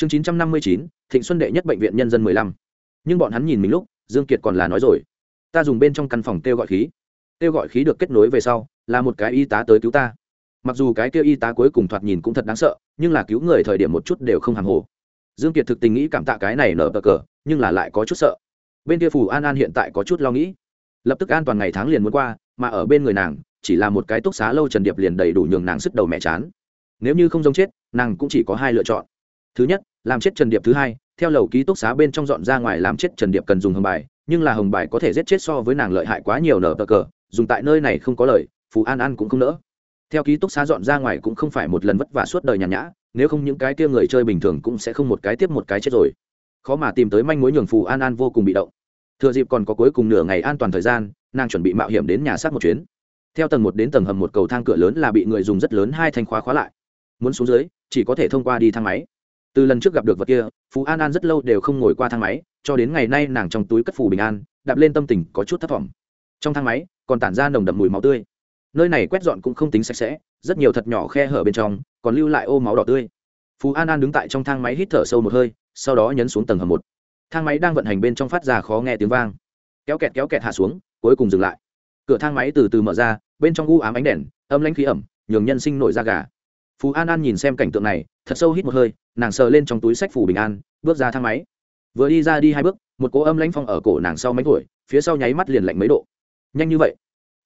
chương chín trăm năm mươi chín, thịnh xuân đệ nhất bệnh viện nhân dân mười lăm. Nhưng bọn hắn nhìn mình lúc, dương kiệt còn là nói rồi. Ta dùng bên trong căn phòng kêu gọi khí. Kêu gọi khí được kết nối về sau, là một cái y tá tới cứu ta. Mặc dù cái kêu y tá cuối cùng thoạt nhìn cũng thật đáng sợ, nhưng là cứu người thời điểm một chút đều không hàng hồ. Dương kiệt thực tình nghĩ cảm tạ cái này nở bờ cờ, nhưng là lại có chút sợ. Bên kia phù an an hiện tại có chút lo nghĩ. Lập tức an toàn ngày tháng liền muốn qua, mà ở bên người nàng, chỉ là một cái túc xá lâu trần điệp liền đầy đủ nhường nàng sức đầu mẹ chán. Nếu như không giống chết, nàng cũng chỉ có hai lựa chọn thứ nhất, làm chết trần điệp thứ hai, theo lầu ký túc xá bên trong dọn ra ngoài làm chết trần điệp cần dùng hồng bài, nhưng là hồng bài có thể giết chết so với nàng lợi hại quá nhiều nở tờ cờ, dùng tại nơi này không có lời, phù an an cũng không nỡ. Theo ký túc xá dọn ra ngoài cũng không phải một lần vất vả suốt đời nhàn nhã, nếu không những cái kia người chơi bình thường cũng sẽ không một cái tiếp một cái chết rồi. Khó mà tìm tới manh mối nhường phù an an vô cùng bị động. Thừa dịp còn có cuối cùng nửa ngày an toàn thời gian, nàng chuẩn bị mạo hiểm đến nhà sát một chuyến. Theo tầng một đến tầng hầm một cầu thang cửa lớn là bị người dùng rất lớn hai thanh khóa khóa lại. Muốn xuống dưới, chỉ có thể thông qua đi thang máy từ lần trước gặp được vật kia, phú an an rất lâu đều không ngồi qua thang máy, cho đến ngày nay nàng trong túi cất phù bình an, đạp lên tâm tình có chút thất vọng trong thang máy, còn tản ra nồng đậm mùi máu tươi. Nơi này quét dọn cũng không tính sạch sẽ, rất nhiều thật nhỏ khe hở bên trong, còn lưu lại ô máu đỏ tươi. Phú an an đứng tại trong thang máy hít thở sâu một hơi, sau đó nhấn xuống tầng hầm một. Thang máy đang vận hành bên trong phát ra khó nghe tiếng vang. Kéo kẹt kéo kẹt hạ xuống, cuối cùng dừng lại. Cửa thang máy từ từ mở ra, bên trong u ám ánh đèn, âm lãnh khí ẩm, nhường nhân sinh nổi da gà phú an an nhìn xem cảnh tượng này, thật sâu hít một hơi, nàng sờ lên trong túi sách phủ bình an, bước ra thang máy. Vừa đi ra đi hai bước, một cỗ âm lãnh phong ở cổ nàng sau mấy tuổi, phía sau nháy mắt liền lạnh mấy độ. Nhanh như vậy.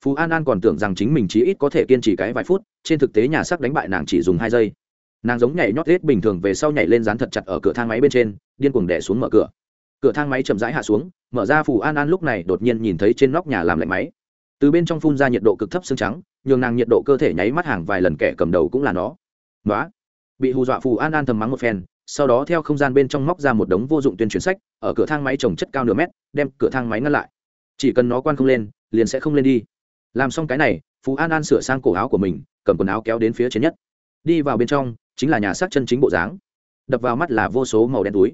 Phú an an còn tưởng rằng chính mình chí ít có thể kiên trì cái vài phút, trên thực tế nhà sắc đánh bại nàng chỉ dùng hai giây. Nàng giống nhảy nhót hết bình thường về sau nhảy lên dán thật chặt ở cửa thang máy bên trên, điên cuồng đẻ xuống mở cửa. Cửa thang máy chậm rãi hạ xuống, mở ra phù an an lúc này đột nhiên nhìn thấy trên nóc nhà làm lạnh máy từ bên trong phun ra nhiệt độ cực thấp xương trắng, nhường nàng nhiệt độ cơ thể nháy mắt hàng vài lần kẻ cầm đầu cũng là nó. Nói bị hù dọa phù an an thầm mắng một phen, sau đó theo không gian bên trong móc ra một đống vô dụng tuyên truyền sách, ở cửa thang máy trồng chất cao nửa mét, đem cửa thang máy ngăn lại. Chỉ cần nó quan không lên, liền sẽ không lên đi. Làm xong cái này phú an an sửa sang cổ áo của mình, cầm quần áo kéo đến phía trên nhất. Đi vào bên trong, chính là nhà xác chân chính bộ dáng. Đập vào mắt là vô số màu đen túi.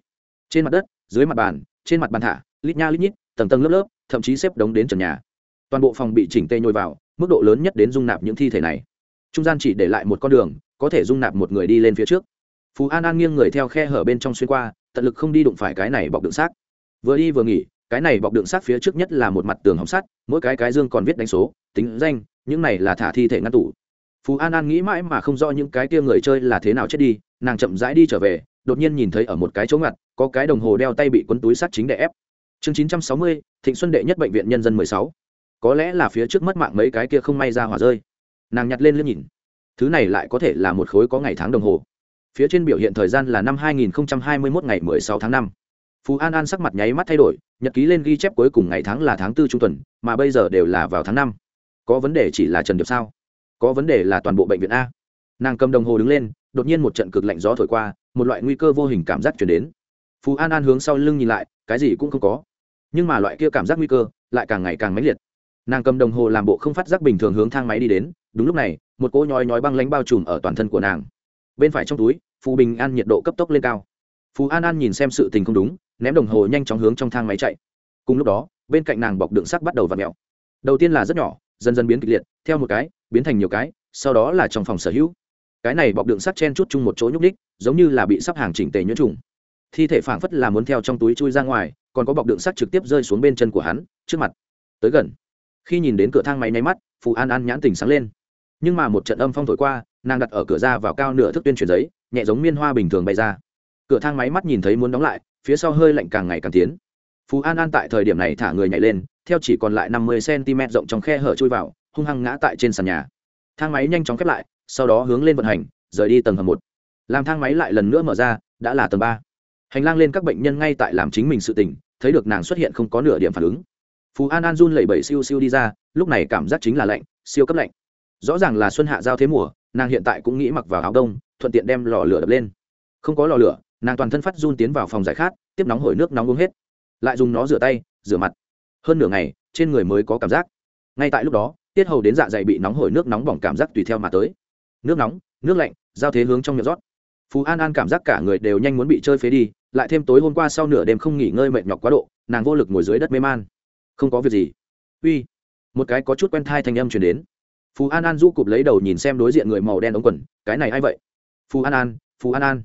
Trên mặt đất, dưới mặt bàn, trên mặt bàn thả, lít nha lít nhít, tầng tầng lớp lớp, thậm chí xếp đống đến trần nhà toàn bộ phòng bị chỉnh tê nhồi vào, mức độ lớn nhất đến dung nạp những thi thể này. Trung gian chỉ để lại một con đường, có thể dung nạp một người đi lên phía trước. Phú an an nghiêng người theo khe hở bên trong xuyên qua, tận lực không đi đụng phải cái này bọc đựng xác. Vừa đi vừa nghỉ, cái này bọc đựng xác phía trước nhất là một mặt tường hỏng sắt, mỗi cái cái dương còn viết đánh số, tính danh, những này là thả thi thể ngăn tủ. Phú an an nghĩ mãi mà không rõ những cái kia người chơi là thế nào chết đi, nàng chậm rãi đi trở về, đột nhiên nhìn thấy ở một cái chỗ ngặt, có cái đồng hồ đeo tay bị quấn túi sắt chính để ép. Chương chín trăm sáu mươi, thịnh xuân đệ nhất bệnh viện nhân dân mười sáu có lẽ là phía trước mất mạng mấy cái kia không may ra hỏa rơi. Nàng nhặt lên liếc nhìn. Thứ này lại có thể là một khối có ngày tháng đồng hồ. Phía trên biểu hiện thời gian là năm 2021 ngày 16 tháng 5. phú an an sắc mặt nháy mắt thay đổi, nhật ký lên ghi chép cuối cùng ngày tháng là tháng tư trung tuần, mà bây giờ đều là vào tháng năm. Có vấn đề chỉ là trần điệp sao? Có vấn đề là toàn bộ bệnh viện a. Nàng cầm đồng hồ đứng lên, đột nhiên một trận cực lạnh gió thổi qua, một loại nguy cơ vô hình cảm giác chuyển đến. Phú an an hướng sau lưng nhìn lại, cái gì cũng không có. Nhưng mà loại kia cảm giác nguy cơ lại càng ngày càng mãnh liệt nàng cầm đồng hồ làm bộ không phát giác bình thường hướng thang máy đi đến, đúng lúc này, một cỗ nhói nhói băng lánh bao trùm ở toàn thân của nàng. Bên phải trong túi phù bình an nhiệt độ cấp tốc lên cao. Phù an an nhìn xem sự tình không đúng, ném đồng hồ nhanh chóng hướng trong thang máy chạy. Cùng lúc đó, bên cạnh nàng bọc đựng sắc bắt đầu v ặ mẹo đầu tiên là rất nhỏ, dần dần biến kịch liệt, theo một cái, biến thành nhiều cái, sau đó là trong phòng sở hữu. Cái này bọc đựng sắt chen chút chung một chỗ nhúc đích giống như là bị sắp hàng chỉnh tề nhuyễn trùng. Thi thể phảng phất là muốn theo trong túi chui ra ngoài, còn có bọc đựng sắt trực tiếp rơi xuống bên chân của hắn, trước mặt. Tới gần khi nhìn đến cửa thang máy nháy mắt, phù an an nhãn tình sáng lên. Nhưng mà một trận âm phong thổi qua, nàng đặt ở cửa ra vào cao nửa thức tuyên truyền giấy, nhẹ giống miên hoa bình thường bay ra. Cửa thang máy mắt nhìn thấy muốn đóng lại, phía sau hơi lạnh càng ngày càng tiến. Phú an an tại thời điểm này thả người nhảy lên, theo chỉ còn lại năm mươi cm rộng trong khe hở chui vào, hung hăng ngã tại trên sàn nhà. Thang máy nhanh chóng khép lại, sau đó hướng lên vận hành, rời đi tầng hầm một. Làm thang máy lại lần nữa mở ra, đã là tầng ba. Hành lang lên các bệnh nhân ngay tại làm chính mình sự tỉnh thấy được nàng xuất hiện không có nửa điểm phản ứng phú an an run lẩy bẩy siêu siêu đi ra, lúc này cảm giác chính là lạnh, siêu cấp lạnh. Rõ ràng là xuân hạ giao thế mùa, nàng hiện tại cũng nghĩ mặc vào áo đông, thuận tiện đem lò lửa đập lên. Không có lò lửa, nàng toàn thân phát run tiến vào phòng giải khát, tiếp nóng hổi nước nóng uống hết. Lại dùng nó rửa tay, rửa mặt. Hơn nửa ngày, trên người mới có cảm giác. Ngay tại lúc đó, tiết hầu đến dạ dày bị nóng hổi nước nóng bỏng cảm giác tùy theo mà tới. Nước nóng, nước lạnh, giao thế hướng trong miệng rót. Phú an an cảm giác cả người đều nhanh muốn bị chơi phế đi, lại thêm tối hôm qua sau nửa đêm không nghỉ ngơi mệt nhọc quá độ, nàng vô lực ngồi dưới đất mê man không có việc gì. Uy. Một cái có chút quen thai thanh âm chuyển đến. Phú an an du cụp lấy đầu nhìn xem đối diện người màu đen ống quần, cái này a i vậy? Phú an an phú an an.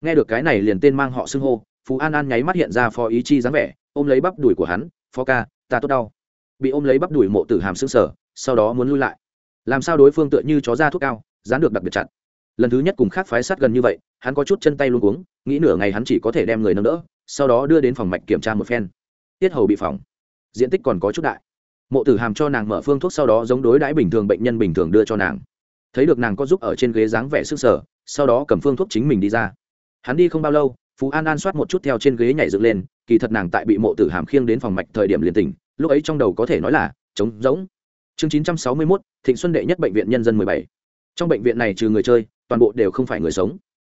Nghe được cái này liền tên mang họ xưng hô phú an an nháy mắt hiện ra phó ý chi dáng vẻ, ôm lấy bắp đùi của hắn, phó ca, ta tốt đau. Bị ôm lấy bắp đùi mộ tử hàm xương sở sau đó muốn lui lại. Làm sao đối phương tựa như chó da thuốc cao, dán được đặc biệt chặt. Lần thứ nhất cùng khác phái sát gần như vậy, hắn có chút chân tay luôn cuống, nghĩ nửa ngày hắn chỉ có thể đem người nâng đỡ, sau đó đưa đến phòng mạch kiểm tra một phen. Tiết hầu bị phỏng diện tích còn có chút đại. Mộ tử hàm cho nàng mở phương thuốc sau đó giống đối đãi bình thường bệnh nhân bình thường đưa cho nàng. Thấy được nàng có giúp ở trên ghế dáng vẻ sức sở, sau đó cầm phương thuốc chính mình đi ra. Hắn đi không bao lâu, phú an an soát một chút theo trên ghế nhảy dựng lên, kỳ thật nàng tại bị mộ tử hàm khiêng đến phòng mạch thời điểm liền tỉnh, lúc ấy trong đầu có thể nói là trống rỗng. Chương chín trăm sáu mươi mốt, thịnh xuân đệ nhất bệnh viện nhân dân mười bảy. Trong bệnh viện này trừ người chơi, toàn bộ đều không phải người sống.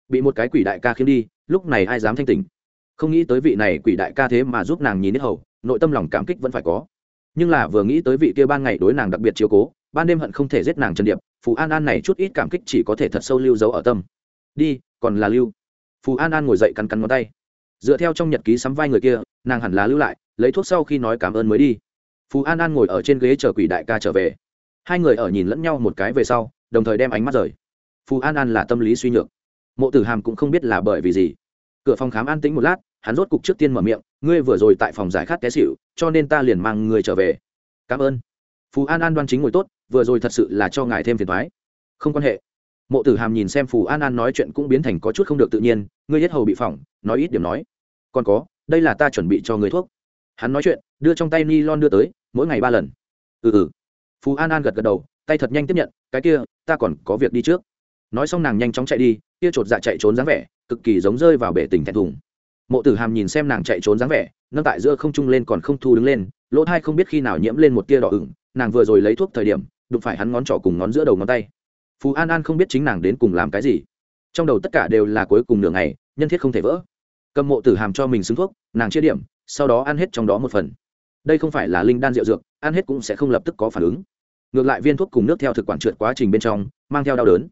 Bị một cái quỷ đại ca khiêng đi, lúc này ai dám thanh tỉnh? Không nghĩ tới vị này quỷ đại ca thế mà giúp nàng nhìn hết hầu nội tâm lòng cảm kích vẫn phải có. Nhưng là vừa nghĩ tới vị kia ban ngày đối nàng đặc biệt chiếu cố, ban đêm hận không thể giết nàng trần điệp, phù an an này chút ít cảm kích chỉ có thể thật sâu lưu giấu ở tâm. Đi, còn là lưu. Phù an an ngồi dậy cắn cắn ngón tay. Dựa theo trong nhật ký sắm vai người kia, nàng hẳn là lưu lại, lấy thuốc sau khi nói cảm ơn mới đi. Phù an an ngồi ở trên ghế chờ quỷ đại ca trở về. Hai người ở nhìn lẫn nhau một cái về sau, đồng thời đem ánh mắt rời. Phù an an là tâm lý suy nhược. Mộ tử hàm cũng không biết là bởi vì gì. Cửa phòng khám an tĩnh một lát hắn rốt cục trước tiên mở miệng, ngươi vừa rồi tại phòng giải khát té xịu cho nên ta liền mang người trở về. Cảm ơn. Phù an an đoan chính ngồi tốt, vừa rồi thật sự là cho ngài thêm phiền thoái không quan hệ. Mộ tử hàm nhìn xem phù an an nói chuyện cũng biến thành có chút không được tự nhiên, ngươi hết hầu bị phỏng, nói ít điểm nói. Còn có, đây là ta chuẩn bị cho người thuốc. Hắn nói chuyện, đưa trong tay ni lon đưa tới, mỗi ngày ba lần. Ừ ừ. Phù an an gật gật đầu, tay thật nhanh tiếp nhận, cái kia, ta còn có việc đi trước. Nói xong nàng nhanh chóng chạy đi, kia chột dạ chạy trốn dáng vẻ, cực kỳ giống rơi vào bể tỉnh thẹn thùng mộ tử hàm nhìn xem nàng chạy trốn dáng vẻ, nâng tại giữa không trung lên còn không thu đứng lên, lỗ thai không biết khi nào nhiễm lên một tia đỏ ửng, nàng vừa rồi lấy thuốc thời điểm, đụng phải hắn ngón trỏ cùng ngón giữa đầu ngón tay. Phú an an không biết chính nàng đến cùng làm cái gì. Trong đầu tất cả đều là cuối cùng nửa ngày, nhân thiết không thể vỡ. Cầm mộ tử hàm cho mình xứng thuốc, nàng chia điểm, sau đó ăn hết trong đó một phần. Đây không phải là linh đan rượu dược, ăn hết cũng sẽ không lập tức có phản ứng. Ngược lại viên thuốc cùng nước theo thực quản trượt quá trình bên trong, mang theo đau đớn.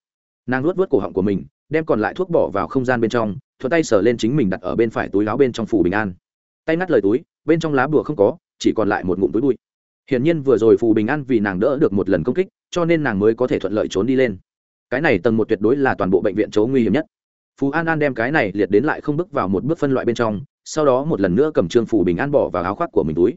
Nàng luốt vớt cổ họng của mình, đem còn lại thuốc bỏ vào không gian bên trong thuận tay sờ lên chính mình đặt ở bên phải túi láo bên trong phủ bình an. Tay ngắt lời túi, bên trong lá bùa không có, chỉ còn lại một ngụm túi bụi. Hiển nhiên vừa rồi phù bình an vì nàng đỡ được một lần công kích, cho nên nàng mới có thể thuận lợi trốn đi lên. Cái này tầng một tuyệt đối là toàn bộ bệnh viện chỗ nguy hiểm nhất. Phú an an đem cái này liệt đến lại không bước vào một bước phân loại bên trong, sau đó một lần nữa cầm trương phủ bình an bỏ vào áo khoác của mình túi.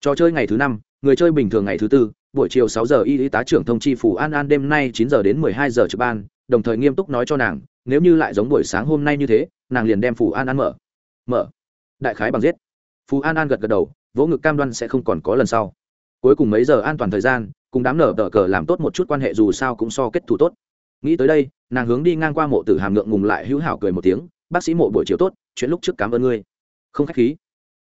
Trò chơi ngày thứ năm, người chơi bình thường ngày thứ tư, buổi chiều sáu giờ y y tá trưởng thông chi phủ an an đêm nay chín giờ đến mười hai giờ trực ban, đồng thời nghiêm túc nói cho nàng nếu như lại giống buổi sáng hôm nay như thế, nàng liền đem phù an an mở. Mở. Đại khái bằng giết. Phù an an gật gật đầu, vỗ ngực cam đoan sẽ không còn có lần sau. Cuối cùng mấy giờ an toàn thời gian, cùng đám nở tờ cờ làm tốt một chút quan hệ dù sao cũng so kết thù tốt. Nghĩ tới đây, nàng hướng đi ngang qua mộ tử hàm ngượng ngùng lại hữu hảo cười một tiếng, bác sĩ mộ, buổi chiều tốt, chuyện lúc trước cảm ơn ngươi. Không k h á c h khí.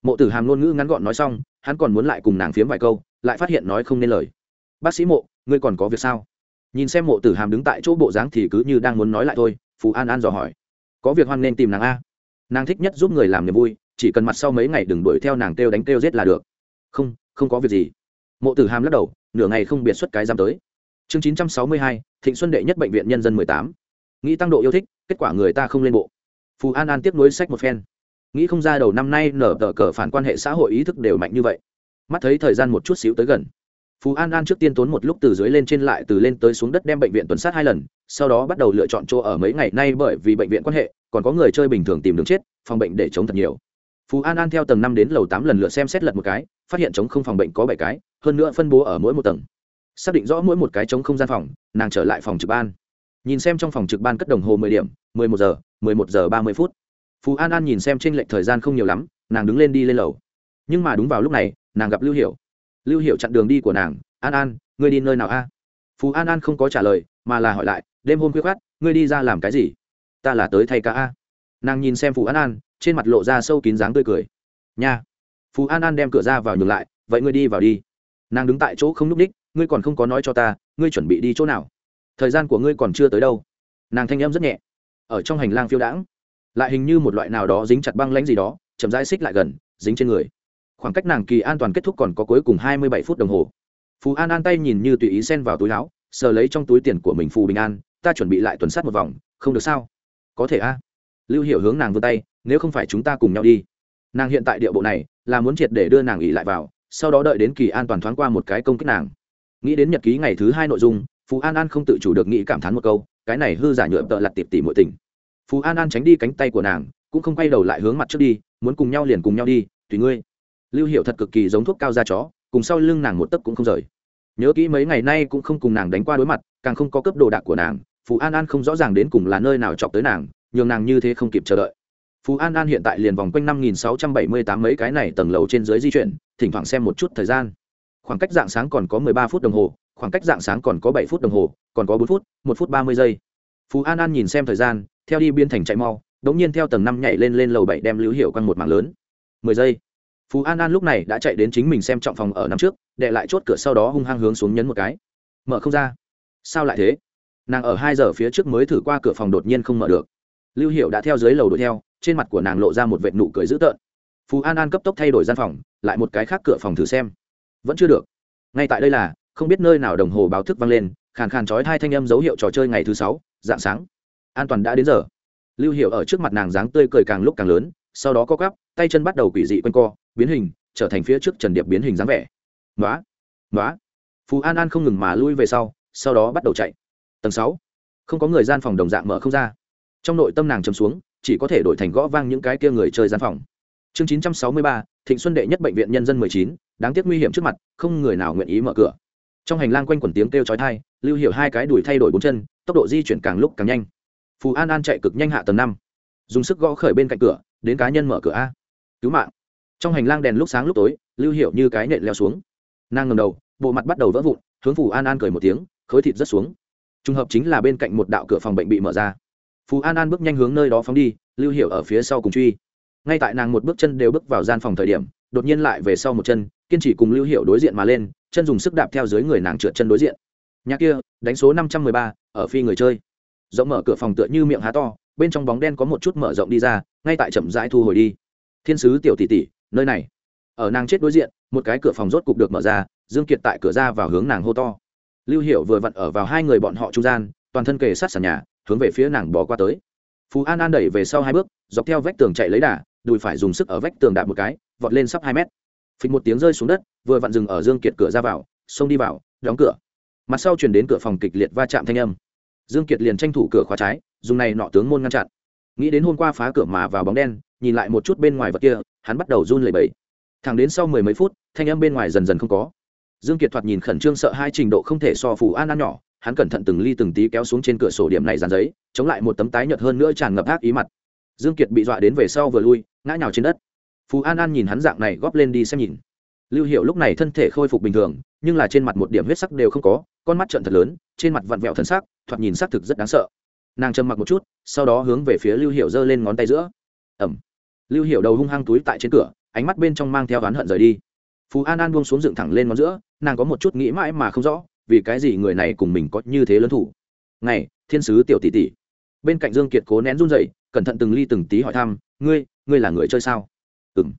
Mộ tử hàm ngôn ngữ ngắn gọn nói xong, hắn còn muốn lại cùng nàng phiếm vài câu, lại phát hiện nói không nên lời. Bác sĩ mộ, ngươi còn có việc sao? Nhìn xem mộ tử hàm đứng tại chỗ bộ dáng thì cứ như đang muốn nói lại thôi phú an an dò hỏi. Có việc hoan nên tìm nàng a. Nàng thích nhất giúp người làm niềm vui, chỉ cần mặt sau mấy ngày đừng đuổi theo nàng kêu đánh kêu giết là được. Không không có việc gì. Mộ tử hàm lắc đầu, nửa ngày không biệt xuất cái giam tới. Chương chín trăm sáu mươi hai, thịnh xuân đệ nhất bệnh viện nhân dân mười tám. Nghĩ tăng độ yêu thích, kết quả người ta không lên bộ. Phù an an tiếp nối sách một phen. Nghĩ không ra đầu năm nay nở tờ cờ phản quan hệ xã hội ý thức đều mạnh như vậy. Mắt thấy thời gian một chút xíu tới gần phú an an trước tiên tốn một lúc từ dưới lên trên lại từ lên tới xuống đất đem bệnh viện tuần sát hai lần, sau đó bắt đầu lựa chọn chỗ ở mấy ngày nay bởi vì bệnh viện quan hệ, còn có người chơi bình thường tìm đường chết, phòng bệnh để chống thật nhiều. Phú an an theo tầng năm đến lầu tám lần lượt xem xét lật một cái, phát hiện chống không phòng bệnh có bảy cái, hơn nữa phân bố ở mỗi một tầng. Xác định rõ mỗi một cái chống không gian phòng, nàng trở lại phòng trực ban. Nhìn xem trong phòng trực ban cất đồng hồ mười điểm, mười một giờ, mười một giờ ba mươi phút. Phú an an nhìn xem trên lệch thời gian không nhiều lắm, nàng đứng lên đi lên lầu. Nhưng mà đúng vào lúc này, nàng gặp lưu hiểu lưu hiểu chặn đường đi của nàng, an an, ngươi đi nơi nào a? Phú an an không có trả lời, mà là hỏi lại, đêm hôm khuya khoát ngươi đi ra làm cái gì? Ta là tới thay ca a. Nàng nhìn xem phú an an, trên mặt lộ ra sâu kín dáng tươi cười. Nha. Phú an an đem cửa ra vào nhường lại, vậy ngươi đi vào đi. Nàng đứng tại chỗ không n ú c h ngươi còn không có nói cho ta, ngươi chuẩn bị đi chỗ nào? Thời gian của ngươi còn chưa tới đâu. Nàng thanh em rất nhẹ. Ở trong hành lang phiêu đãng. Lại hình như một loại nào đó dính chặt băng lãnh gì đó, chậm rãi xích lại gần, dính trên người khoảng cách nàng kỳ an toàn kết thúc còn có cuối cùng hai mươi bảy phút đồng hồ. Phú an an tay nhìn như tùy ý xen vào túi áo, sờ lấy trong túi tiền của mình phù bình an, ta chuẩn bị lại tuần sát một vòng, không được sao? Có thể a. Lưu hiểu hướng nàng vươn tay, nếu không phải chúng ta cùng nhau đi. Nàng hiện tại địa bộ này, là muốn triệt để đưa nàng ỉ lại vào, sau đó đợi đến kỳ an toàn thoáng qua một cái công kích nàng. Nghĩ đến nhật ký ngày thứ hai nội dung phú an an không tự chủ được nghĩ cảm thán một câu, cái này hư giả nhựa tợ lặt tiệp tỉ muội tình. Phú an an tránh đi cánh tay của nàng, cũng không quay đầu lại hướng mặt trước đi, muốn cùng nhau liền cùng nhau đi, tùy ngươi lưu hiệu thật cực kỳ giống thuốc cao da chó, cùng sau lưng nàng một tấc cũng không rời. Nhớ kỹ mấy ngày nay cũng không cùng nàng đánh qua đối mặt, càng không có cấp đồ đạc của nàng phú an an không rõ ràng đến cùng là nơi nào chọc tới nàng, nhường nàng như thế không kịp chờ đợi. Phú an an hiện tại liền vòng quanh năm nghìn sáu trăm bảy mươi tám mấy cái này tầng lầu trên dưới di chuyển, thỉnh thoảng xem một chút thời gian. Khoảng cách dạng sáng còn có mười ba phút đồng hồ, khoảng cách dạng sáng còn có bảy phút đồng hồ, còn có bốn phút, một phút ba mươi giây. Phú an an nhìn xem thời gian, theo đi biên thành chạy mau đ ỗ n g nhiên theo tầng năm nhảy lên lên lầu bảy đem lưu hiệu quanh một mạng lớn. mười giây phú an an lúc này đã chạy đến chính mình xem trọng phòng ở năm trước đệ lại chốt cửa sau đó hung hăng hướng xuống nhấn một cái. Mở không ra. Sao lại thế? Nàng ở hai giờ phía trước mới thử qua cửa phòng đột nhiên không mở được. Lưu hiệu đã theo dưới lầu đuổi theo, trên mặt của nàng lộ ra một vệt nụ cười dữ tợn. Phú an an cấp tốc thay đổi gian phòng, lại một cái khác cửa phòng thử xem. Vẫn chưa được. Ngay tại đây là, không biết nơi nào đồng hồ báo thức vang lên, khàn khàn trói hai thanh âm dấu hiệu trò chơi ngày thứ sáu, dạng sáng. An toàn đã đến giờ. Lưu hiệu ở trước mặt nàng dáng tươi cười càng lúc càng lớn, sau đó co cắp tay chân bắt đầu quỷ dị quanh co biến hình, trở thành phía trước trần điệp biến hình dáng vẻ. Nói nói phú an an không ngừng mà lui về sau sau đó bắt đầu chạy. Tầng sáu. Không có người gian phòng đồng dạng mở không ra. Trong nội tâm nàng chấm xuống, chỉ có thể đổi thành gõ vang những cái kia người chơi gian phòng. Chương chín trăm sáu mươi ba, thịnh xuân đệ nhất bệnh viện nhân dân mười chín, đáng tiếc nguy hiểm trước mặt, không người nào nguyện ý mở cửa. Trong hành lang quanh quẩn tiếng kêu chói tai, lưu hiểu hai cái đùi thay đổi bốn chân, tốc độ di chuyển càng lúc càng nhanh. Phù an an chạy cực nhanh hạ tầng năm. Dùng sức gõ khởi bên cạnh cửa, đến cá nhân mở cửa a. Cứu mạng trong hành lang đèn lúc sáng lúc tối, lưu hiểu như cái nện leo xuống. Nàng ngầm đầu, bộ mặt bắt đầu vỡ vụn, hướng phù an an cười một tiếng, khối thịt rất xuống. Trùng hợp chính là bên cạnh một đạo cửa phòng bệnh bị mở ra. Phù an an bước nhanh hướng nơi đó phóng đi, lưu hiểu ở phía sau cùng truy. Ngay tại nàng một bước chân đều bước vào gian phòng thời điểm, đột nhiên lại về sau một chân, kiên trì cùng lưu hiệu đối diện mà lên, chân dùng sức đạp theo dưới người nàng trượt chân đối diện. Nhà kia, đánh số năm trăm mười ba, ở phi người chơi. Rộng mở cửa phòng tựa như miệng há to, bên trong bóng đen có một chút mở rộng đi ra, ngay tại chậm rãi thu hồi đi. Thiên sứ tiểu tỷ tỷ nơi này. Ở nàng chết đối diện, một cái cửa phòng rốt cục được mở ra, dương kiệt tại cửa ra vào hướng nàng hô to. Lưu hiệu vừa vặn ở vào hai người bọn họ trung gian, toàn thân kề sát sàn nhà, hướng về phía nàng bỏ qua tới. Phú an an đẩy về sau hai bước, dọc theo vách tường chạy lấy đà, đùi phải dùng sức ở vách tường đạp một cái, vọt lên sắp hai mét. Phịch một tiếng rơi xuống đất, vừa vặn dừng ở dương kiệt cửa ra vào, xông đi vào, đóng cửa. Mặt sau chuyển đến cửa phòng kịch liệt va chạm thanh âm. Dương kiệt liền tranh thủ cửa khóa trái, dùng này nọ tướng môn ngăn chặn nghĩ đến hôm qua phá cửa mà vào bóng đen, nhìn lại một chút bên ngoài vật kia, hắn bắt đầu run lẩy bẩy. Thẳng đến sau mười mấy phút, thanh âm bên ngoài dần dần không có. Dương kiệt thoạt nhìn khẩn trương sợ hai trình độ không thể so phủ an an nhỏ, hắn cẩn thận từng ly từng tí kéo xuống trên cửa sổ điểm này dàn giấy, chống lại một tấm tái nhợt hơn nữa tràn ngập ác ý mặt. Dương kiệt bị dọa đến về sau vừa lui, ngã nhào trên đất. Phù an an nhìn hắn dạng này góp lên đi xem nhìn. Lưu hiệu lúc này thân thể khôi phục bình thường, nhưng là trên mặt một điểm huyết sắc đều không có, con mắt trợn thật lớn, trên mặt vặn vẹo thân sắc, thoạt nhìn xác thực rất đáng sợ nàng trầm mặc một chút, sau đó hướng về phía lưu hiệu giơ lên ngón tay giữa. Ẩm. Lưu hiệu đầu hung hăng túi tại trên cửa, ánh mắt bên trong mang theo oán hận rời đi. Phú an an buông xuống dựng thẳng lên ngón giữa, nàng có một chút nghĩ mãi mà không rõ, vì cái gì người này cùng mình có như thế lớn thủ. Ngày thiên sứ tiểu tỷ tỷ. Bên cạnh dương kiệt cố nén run rẩy, cẩn thận từng ly từng tí hỏi thăm, ngươi ngươi là người chơi sao? Ừng